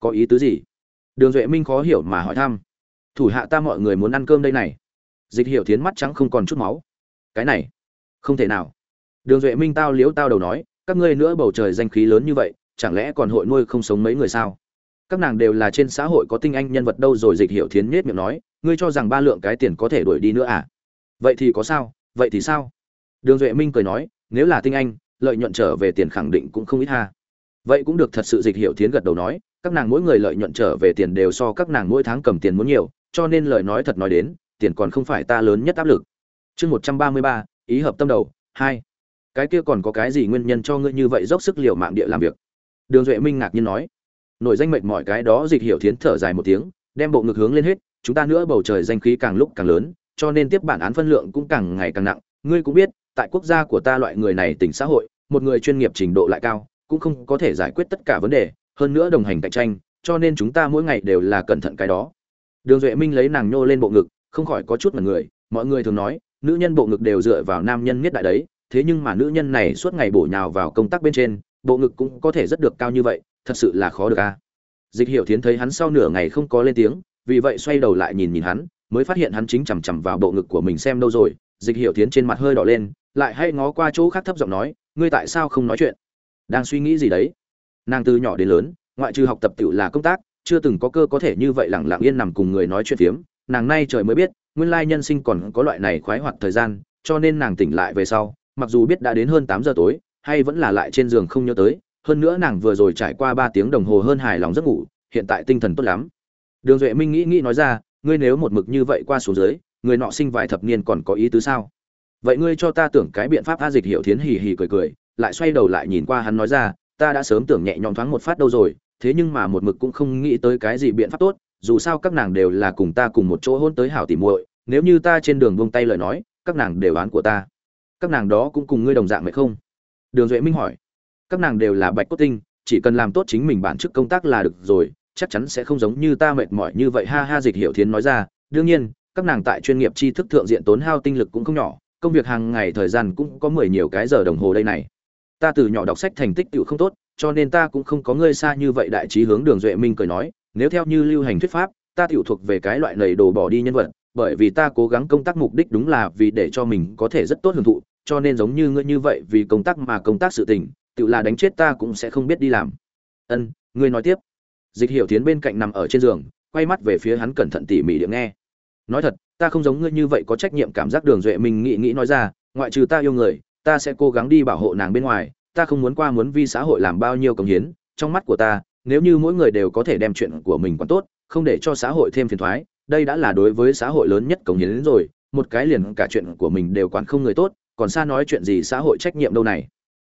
có ý tứ gì? Đường duệ minh khó hiểu mà hỏi thăm. Thủ hạ ta mọi người muốn ăn cơm đây này. Dịch hiểu thiến mắt trắng không còn chút máu. Cái này, không thể nào. Đường duệ minh tao liếu tao đầu nói, các ngươi nữa bầu trời danh khí lớn như vậy, chẳng lẽ còn hội nuôi không sống mấy người sao? Các nàng đều là trên xã hội có tinh anh nhân vật đâu rồi, dịch hiểu thiến nhết miệng nói, ngươi cho rằng ba lượng cái tiền có thể đuổi đi nữa à? Vậy thì có sao, vậy thì sao? Đường duệ minh cười nói, nếu là tinh anh, lợi nhuận trở về tiền khẳng định cũng không ít ha. Vậy cũng được, thật sự dịch hiểu thiến gật đầu nói các nàng mỗi người lợi nhuận trở về tiền đều so các nàng mỗi tháng cầm tiền muốn nhiều, cho nên lời nói thật nói đến, tiền còn không phải ta lớn nhất áp lực. Chương một trăm ba mươi ba, ý hợp tâm đầu, hai. Cái kia còn có cái gì nguyên nhân cho ngươi như vậy dốc sức liều mạng địa làm việc? Đường duệ minh ngạc nhiên nói. Nội danh mệnh mọi cái đó dịch hiểu thiến thở dài một tiếng, đem bộ ngực hướng lên hết, chúng ta nữa bầu trời danh khí càng lúc càng lớn, cho nên tiếp bản án phân lượng cũng càng ngày càng nặng. Ngươi cũng biết, tại quốc gia của ta loại người này tỉnh xã hội, một người chuyên nghiệp trình độ lại cao, cũng không có thể giải quyết tất cả vấn đề hơn nữa đồng hành cạnh tranh, cho nên chúng ta mỗi ngày đều là cẩn thận cái đó. Đường duệ minh lấy nàng nhô lên bộ ngực, không khỏi có chút mật người, mọi người thường nói, nữ nhân bộ ngực đều dựa vào nam nhân miết đại đấy, thế nhưng mà nữ nhân này suốt ngày bổ nhào vào công tác bên trên, bộ ngực cũng có thể rất được cao như vậy, thật sự là khó được a. Dịch hiểu thiến thấy hắn sau nửa ngày không có lên tiếng, vì vậy xoay đầu lại nhìn nhìn hắn, mới phát hiện hắn chính chằm chằm vào bộ ngực của mình xem đâu rồi. Dịch hiểu thiến trên mặt hơi đỏ lên, lại hay ngó qua chỗ khác thấp giọng nói, ngươi tại sao không nói chuyện? Đang suy nghĩ gì đấy? Nàng từ nhỏ đến lớn, ngoại trừ học tập tự là công tác, chưa từng có cơ có thể như vậy lẳng lặng yên nằm cùng người nói chuyện phiếm. Nàng nay trời mới biết, nguyên lai nhân sinh còn có loại này khoái hoạt thời gian, cho nên nàng tỉnh lại về sau, mặc dù biết đã đến hơn tám giờ tối, hay vẫn là lại trên giường không nhớ tới, hơn nữa nàng vừa rồi trải qua ba tiếng đồng hồ hơn hài lòng giấc ngủ, hiện tại tinh thần tốt lắm. Đường duệ minh nghĩ nghĩ nói ra, ngươi nếu một mực như vậy qua số dưới, người nọ sinh vài thập niên còn có ý tứ sao? Vậy ngươi cho ta tưởng cái biện pháp a dịch hiểu thiến hì hì cười cười, lại xoay đầu lại nhìn qua hắn nói ra ta đã sớm tưởng nhẹ nhõm thoáng một phát đâu rồi, thế nhưng mà một mực cũng không nghĩ tới cái gì biện pháp tốt, dù sao các nàng đều là cùng ta cùng một chỗ hôn tới hảo tỉ muội, nếu như ta trên đường buông tay lời nói, các nàng đều án của ta. Các nàng đó cũng cùng ngươi đồng dạng vậy không? Đường duệ minh hỏi. Các nàng đều là bạch cốt tinh, chỉ cần làm tốt chính mình bản chức công tác là được rồi, chắc chắn sẽ không giống như ta mệt mỏi như vậy, ha ha, dịch hiểu thiến nói ra. Đương nhiên, các nàng tại chuyên nghiệp tri thức thượng diện tốn hao tinh lực cũng không nhỏ, công việc hàng ngày thời gian cũng có mười nhiều cái giờ đồng hồ đây này ta từ nhỏ đọc sách thành tích tựu không tốt, cho nên ta cũng không có ngươi xa như vậy đại trí hướng đường duệ minh cười nói, nếu theo như lưu hành thuyết pháp, ta tựu thuộc về cái loại lầy đồ bỏ đi nhân vật, bởi vì ta cố gắng công tác mục đích đúng là vì để cho mình có thể rất tốt hưởng thụ, cho nên giống như ngươi như vậy vì công tác mà công tác sự tình tự là đánh chết ta cũng sẽ không biết đi làm. Ân, ngươi nói tiếp. Dịch hiểu tiến bên cạnh nằm ở trên giường, quay mắt về phía hắn cẩn thận tỉ mỉ điện nghe. Nói thật, ta không giống ngươi như vậy có trách nhiệm cảm giác đường duệ mình nghĩ nghĩ nói ra, ngoại trừ ta yêu người ta sẽ cố gắng đi bảo hộ nàng bên ngoài, ta không muốn qua muốn vi xã hội làm bao nhiêu công hiến, trong mắt của ta, nếu như mỗi người đều có thể đem chuyện của mình quản tốt, không để cho xã hội thêm phiền thoái, đây đã là đối với xã hội lớn nhất công hiến rồi, một cái liền cả chuyện của mình đều quản không người tốt, còn xa nói chuyện gì xã hội trách nhiệm đâu này.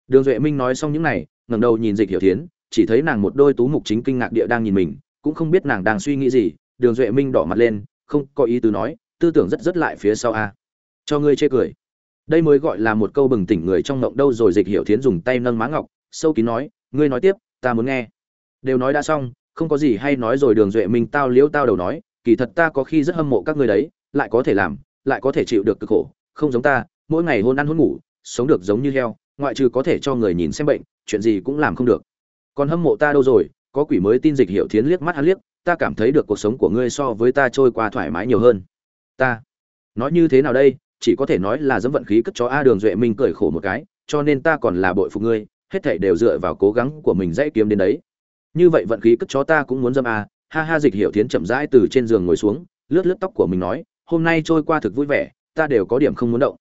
Đường duệ minh nói xong những này, ngẩng đầu nhìn dịch hiểu thiến, chỉ thấy nàng một đôi tú mục chính kinh ngạc địa đang nhìn mình, cũng không biết nàng đang suy nghĩ gì, đường duệ minh đỏ mặt lên, không có ý tứ nói, tư tưởng rất rất lại phía sau a. Cho ngươi chê cười đây mới gọi là một câu bừng tỉnh người trong ngộng đâu rồi dịch hiểu thiến dùng tay nâng má ngọc, sâu kín nói, ngươi nói tiếp, ta muốn nghe. Đều nói đã xong, không có gì hay nói rồi đường duệ minh tao liễu tao đầu nói, kỳ thật ta có khi rất hâm mộ các ngươi đấy, lại có thể làm, lại có thể chịu được cực khổ, không giống ta, mỗi ngày hôn ăn hôn ngủ, sống được giống như heo, ngoại trừ có thể cho người nhìn xem bệnh, chuyện gì cũng làm không được. Còn hâm mộ ta đâu rồi, có quỷ mới tin dịch hiểu thiến liếc mắt hắn liếc, ta cảm thấy được cuộc sống của ngươi so với ta trôi qua thoải mái nhiều hơn. Ta, nói như thế nào đây? Chỉ có thể nói là dẫm vận khí cất cho a đường duệ minh cười khổ một cái, cho nên ta còn là bội phục ngươi, hết thảy đều dựa vào cố gắng của mình dãy kiếm đến đấy. Như vậy vận khí cất chó ta cũng muốn dâm a, ha ha dịch hiểu thiến chậm rãi từ trên giường ngồi xuống, lướt lướt tóc của mình nói, hôm nay trôi qua thực vui vẻ, ta đều có điểm không muốn động.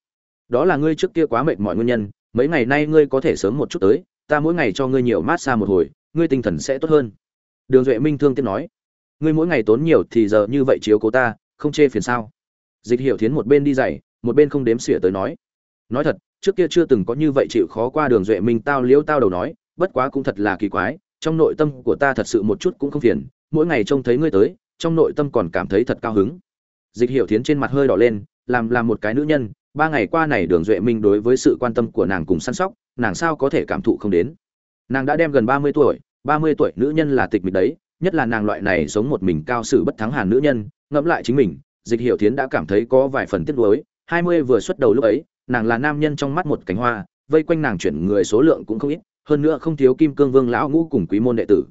Đó là ngươi trước kia quá mệt mọi nguyên nhân, mấy ngày nay ngươi có thể sớm một chút tới, ta mỗi ngày cho ngươi nhiều mát xa một hồi, ngươi tinh thần sẽ tốt hơn. Đường duệ minh thương tiếc nói, ngươi mỗi ngày tốn nhiều thì giờ như vậy chiếu cố ta, không chê phiền sao? Dịch hiểu thiến một bên đi dày một bên không đếm xỉa tới nói. Nói thật, trước kia chưa từng có như vậy chịu khó qua đường duệ minh tao liễu tao đầu nói, bất quá cũng thật là kỳ quái, trong nội tâm của ta thật sự một chút cũng không phiền, mỗi ngày trông thấy ngươi tới, trong nội tâm còn cảm thấy thật cao hứng. Dịch hiểu thiến trên mặt hơi đỏ lên, làm làm một cái nữ nhân, ba ngày qua này đường duệ minh đối với sự quan tâm của nàng cùng săn sóc, nàng sao có thể cảm thụ không đến. Nàng đã đem gần ba mươi tuổi, ba mươi tuổi nữ nhân là tịch mịch đấy, nhất là nàng loại này sống một mình cao sử bất thắng hàn nữ nhân, ngẫm lại chính mình, dịch hiểu thiến đã cảm thấy có vài phần tiếc nuối hai mươi vừa xuất đầu lúc ấy, nàng là nam nhân trong mắt một cánh hoa, vây quanh nàng chuyển người số lượng cũng không ít, hơn nữa không thiếu kim cương vương lão ngũ cùng quý môn đệ tử.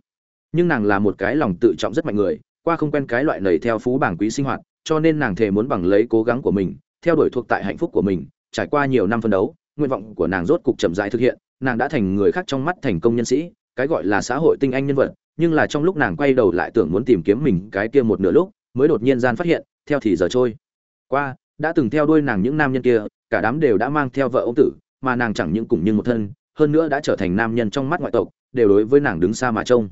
Nhưng nàng là một cái lòng tự trọng rất mạnh người, qua không quen cái loại nầy theo phú bảng quý sinh hoạt, cho nên nàng thề muốn bằng lấy cố gắng của mình, theo đuổi thuộc tại hạnh phúc của mình, trải qua nhiều năm phân đấu, nguyện vọng của nàng rốt cục chậm rãi thực hiện, nàng đã thành người khác trong mắt thành công nhân sĩ, cái gọi là xã hội tinh anh nhân vật, nhưng là trong lúc nàng quay đầu lại tưởng muốn tìm kiếm mình cái kia một nửa lúc, mới đột nhiên gian phát hiện, theo thì giờ trôi qua đã từng theo đuôi nàng những nam nhân kia, cả đám đều đã mang theo vợ ông tử, mà nàng chẳng những cùng như một thân, hơn nữa đã trở thành nam nhân trong mắt ngoại tộc, đều đối với nàng đứng xa mà trông.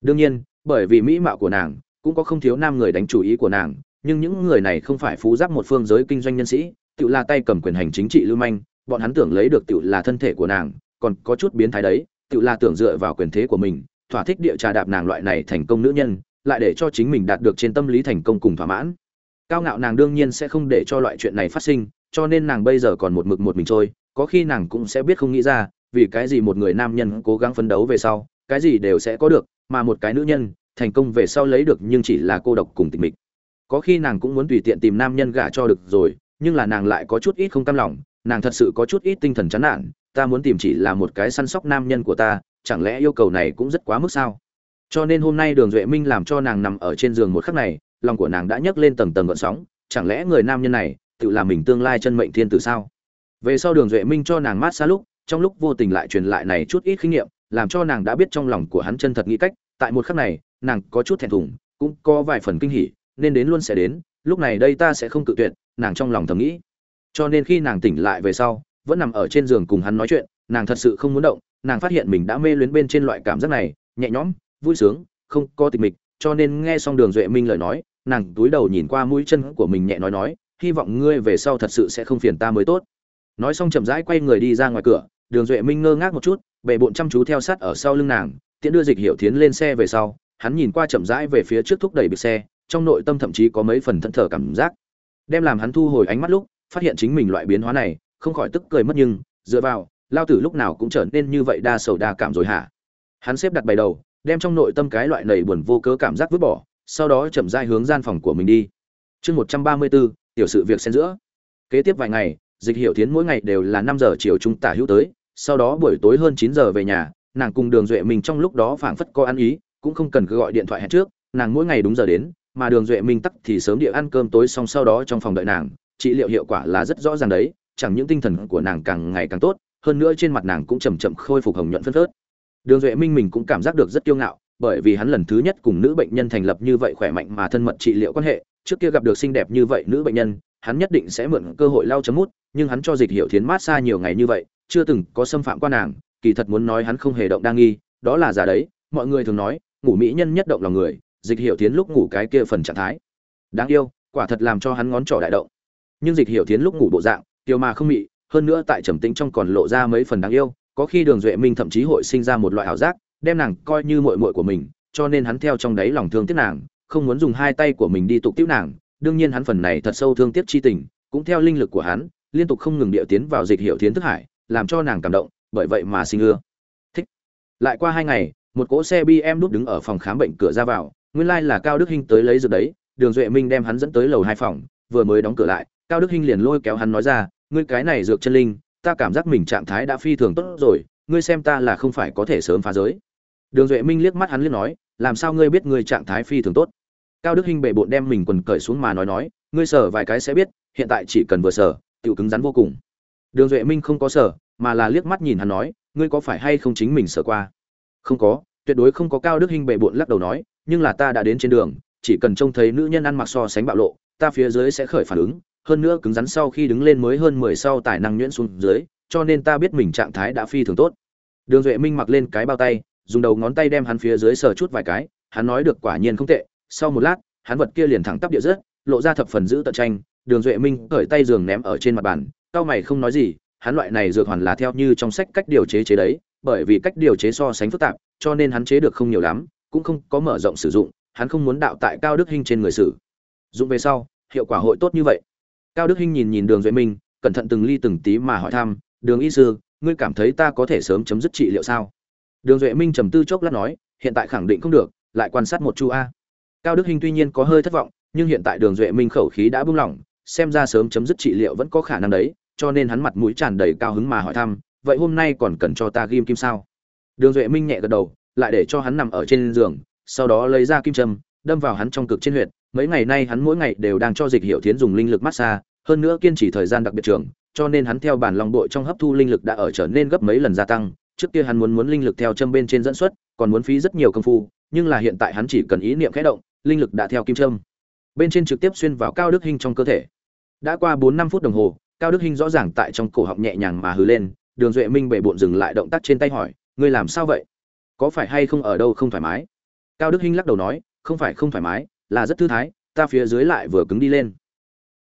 Đương nhiên, bởi vì mỹ mạo của nàng, cũng có không thiếu nam người đánh chủ ý của nàng, nhưng những người này không phải phú giáp một phương giới kinh doanh nhân sĩ tự là tay cầm quyền hành chính trị lưu manh, bọn hắn tưởng lấy được tự là thân thể của nàng, còn có chút biến thái đấy tự là tưởng dựa vào quyền thế của mình, thỏa thích địa trà đạp nàng loại này thành công nữ nhân, lại để cho chính mình đạt được trên tâm lý thành công cùng thỏa mãn cao ngạo nàng đương nhiên sẽ không để cho loại chuyện này phát sinh, cho nên nàng bây giờ còn một mực một mình trôi, có khi nàng cũng sẽ biết không nghĩ ra, vì cái gì một người nam nhân cố gắng phấn đấu về sau, cái gì đều sẽ có được, mà một cái nữ nhân, thành công về sau lấy được nhưng chỉ là cô độc cùng tịch mịch. Có khi nàng cũng muốn tùy tiện tìm nam nhân gả cho được rồi, nhưng là nàng lại có chút ít không cam lòng, nàng thật sự có chút ít tinh thần chán nản, ta muốn tìm chỉ là một cái săn sóc nam nhân của ta, chẳng lẽ yêu cầu này cũng rất quá mức sao? Cho nên hôm nay đường duệ minh làm cho nàng nằm ở trên giường một khắc này lòng của nàng đã nhấc lên tầng tầng gợn sóng, chẳng lẽ người nam nhân này, tự làm mình tương lai chân mệnh thiên tử sao? Về sau đường duệ minh cho nàng mát xa lúc, trong lúc vô tình lại truyền lại này chút ít kinh nghiệm, làm cho nàng đã biết trong lòng của hắn chân thật nghĩ cách, tại một khắc này, nàng có chút thẹn thùng, cũng có vài phần kinh hỉ, nên đến luôn sẽ đến, lúc này đây ta sẽ không cự tuyệt, nàng trong lòng thầm nghĩ. Cho nên khi nàng tỉnh lại về sau, vẫn nằm ở trên giường cùng hắn nói chuyện, nàng thật sự không muốn động, nàng phát hiện mình đã mê luyến bên trên loại cảm giác này, nhẹ nhõm, vui sướng, không có tịch mịch cho nên nghe xong đường duệ minh lời nói, nàng túi đầu nhìn qua mũi chân của mình nhẹ nói nói, hy vọng ngươi về sau thật sự sẽ không phiền ta mới tốt. Nói xong chậm rãi quay người đi ra ngoài cửa, đường duệ minh ngơ ngác một chút bệ bộn chăm chú theo sát ở sau lưng nàng, tiễn đưa dịch hiểu tiến lên xe về sau, hắn nhìn qua chậm rãi về phía trước thúc đẩy bịch xe, trong nội tâm thậm chí có mấy phần thẫn thờ cảm giác. Đem làm hắn thu hồi ánh mắt lúc, phát hiện chính mình loại biến hóa này, không khỏi tức cười mất nhưng, dựa vào, lao tử lúc nào cũng trở nên như vậy đa sầu đa cảm rồi hả? Hắn xếp đặt bày đầu đem trong nội tâm cái loại nầy buồn vô cớ cảm giác vứt bỏ, sau đó chậm rãi hướng gian phòng của mình đi. Chương một trăm ba mươi bốn, tiểu sự việc xen giữa. Kế tiếp vài ngày, dịch hiệu tiến mỗi ngày đều là năm giờ chiều trung tả hữu tới, sau đó buổi tối hơn chín giờ về nhà, nàng cùng đường duệ mình trong lúc đó phảng phất có ăn ý, cũng không cần cứ gọi điện thoại hẹn trước, nàng mỗi ngày đúng giờ đến, mà đường duệ minh tắc thì sớm địa ăn cơm tối xong sau đó trong phòng đợi nàng, trị liệu hiệu quả là rất rõ ràng đấy, chẳng những tinh thần của nàng càng ngày càng tốt, hơn nữa trên mặt nàng cũng chầm chậm khôi phục hồng nhuận phân phớt đường duệ minh mình cũng cảm giác được rất kiêu ngạo, bởi vì hắn lần thứ nhất cùng nữ bệnh nhân thành lập như vậy khỏe mạnh mà thân mật trị liệu quan hệ, trước kia gặp được xinh đẹp như vậy nữ bệnh nhân, hắn nhất định sẽ mượn cơ hội lau chấm mút, nhưng hắn cho dịch hiệu thiến mát xa nhiều ngày như vậy, chưa từng có xâm phạm qua nàng, kỳ thật muốn nói hắn không hề động đa nghi, đó là giả đấy, mọi người thường nói, ngủ mỹ nhân nhất động lòng người, dịch hiệu Thiến lúc ngủ cái kia phần trạng thái. Đáng yêu, quả thật làm cho hắn ngón trỏ đại động. Nhưng dịch hiệu Thiến lúc ngủ bộ dạng tiêu mà không mị, hơn nữa tại trầm tĩnh trong còn lộ ra mấy phần đáng yêu có khi đường duệ minh thậm chí hội sinh ra một loại ảo giác, đem nàng coi như muội muội của mình, cho nên hắn theo trong đáy lòng thương tiếc nàng, không muốn dùng hai tay của mình đi tục tiếp nàng. Đương nhiên hắn phần này thật sâu thương tiếc chi tình, cũng theo linh lực của hắn, liên tục không ngừng địa tiến vào dịch hiệu tiến thức hải, làm cho nàng cảm động, bởi vậy mà sinh ưa. Thích. Lại qua hai ngày, một cỗ xe bm đút đứng ở phòng khám bệnh cửa ra vào, nguyên lai là cao đức hinh tới lấy dược đấy. Đường duệ minh đem hắn dẫn tới lầu hai phòng, vừa mới đóng cửa lại, cao đức hinh liền lôi kéo hắn nói ra, ngươi cái này dược chân linh ta cảm giác mình trạng thái đã phi thường tốt rồi, ngươi xem ta là không phải có thể sớm phá giới. Đường duệ minh liếc mắt hắn liếc nói, làm sao ngươi biết ngươi trạng thái phi thường tốt? Cao đức hinh bệ bộn đem mình quần cởi xuống mà nói nói, ngươi sở vài cái sẽ biết, hiện tại chỉ cần vừa sở tự cứng rắn vô cùng. Đường duệ minh không có sở mà là liếc mắt nhìn hắn nói, ngươi có phải hay không chính mình sở qua? Không có, tuyệt đối không có, cao đức hinh bệ bộn lắc đầu nói, nhưng là ta đã đến trên đường, chỉ cần trông thấy nữ nhân ăn mặc so sánh bạo lộ, ta phía dưới sẽ khởi phản ứng hơn nữa cứng rắn sau khi đứng lên mới hơn mười sau tài năng nhuyễn xuống dưới, cho nên ta biết mình trạng thái đã phi thường tốt. Đường duệ minh mặc lên cái bao tay, dùng đầu ngón tay đem hắn phía dưới sờ chút vài cái, hắn nói được quả nhiên không tệ, sau một lát, hắn vật kia liền thẳng tắp địa rớt, lộ ra thập phần giữ tận tranh, đường duệ minh cởi tay giường ném ở trên mặt bàn, cao mày không nói gì, hắn loại này dược hoàn là theo như trong sách cách điều chế chế đấy, bởi vì cách điều chế so sánh phức tạp, cho nên hắn chế được không nhiều lắm, cũng không có mở rộng sử dụng, hắn không muốn đạo tại cao đức hình trên người sử. Dụng về sau, hiệu quả hội tốt như vậy cao đức hinh nhìn nhìn đường duệ minh, cẩn thận từng ly từng tí mà hỏi thăm, đường y sư, ngươi cảm thấy ta có thể sớm chấm dứt trị liệu sao? Đường duệ minh trầm tư chốc lát nói, hiện tại khẳng định không được, lại quan sát một chu a. Cao đức hinh tuy nhiên có hơi thất vọng, nhưng hiện tại đường duệ minh khẩu khí đã buông lỏng, xem ra sớm chấm dứt trị liệu vẫn có khả năng đấy, cho nên hắn mặt mũi tràn đầy cao hứng mà hỏi thăm, vậy hôm nay còn cần cho ta ghim kim sao? Đường duệ minh nhẹ gật đầu, lại để cho hắn nằm ở trên giường, sau đó lấy ra kim châm, đâm vào hắn trong cực trên huyệt. Mấy ngày nay hắn mỗi ngày đều đang cho dịch hiệu thiến dùng linh lực massage hơn nữa kiên trì thời gian đặc biệt trường, cho nên hắn theo bản lòng đội trong hấp thu linh lực đã ở trở nên gấp mấy lần gia tăng. Trước kia hắn muốn muốn linh lực theo châm bên trên dẫn xuất, còn muốn phí rất nhiều công phu, nhưng là hiện tại hắn chỉ cần ý niệm khẽ động, linh lực đã theo kim châm bên trên trực tiếp xuyên vào cao đức hinh trong cơ thể. Đã qua bốn năm phút đồng hồ, cao đức hinh rõ ràng tại trong cổ họng nhẹ nhàng mà hừ lên. Đường duệ minh bể bộn dừng lại động tác trên tay hỏi, ngươi làm sao vậy? Có phải hay không ở đâu không thoải mái? Cao đức hinh lắc đầu nói, không phải không thoải mái, là rất thư thái, ta phía dưới lại vừa cứng đi lên.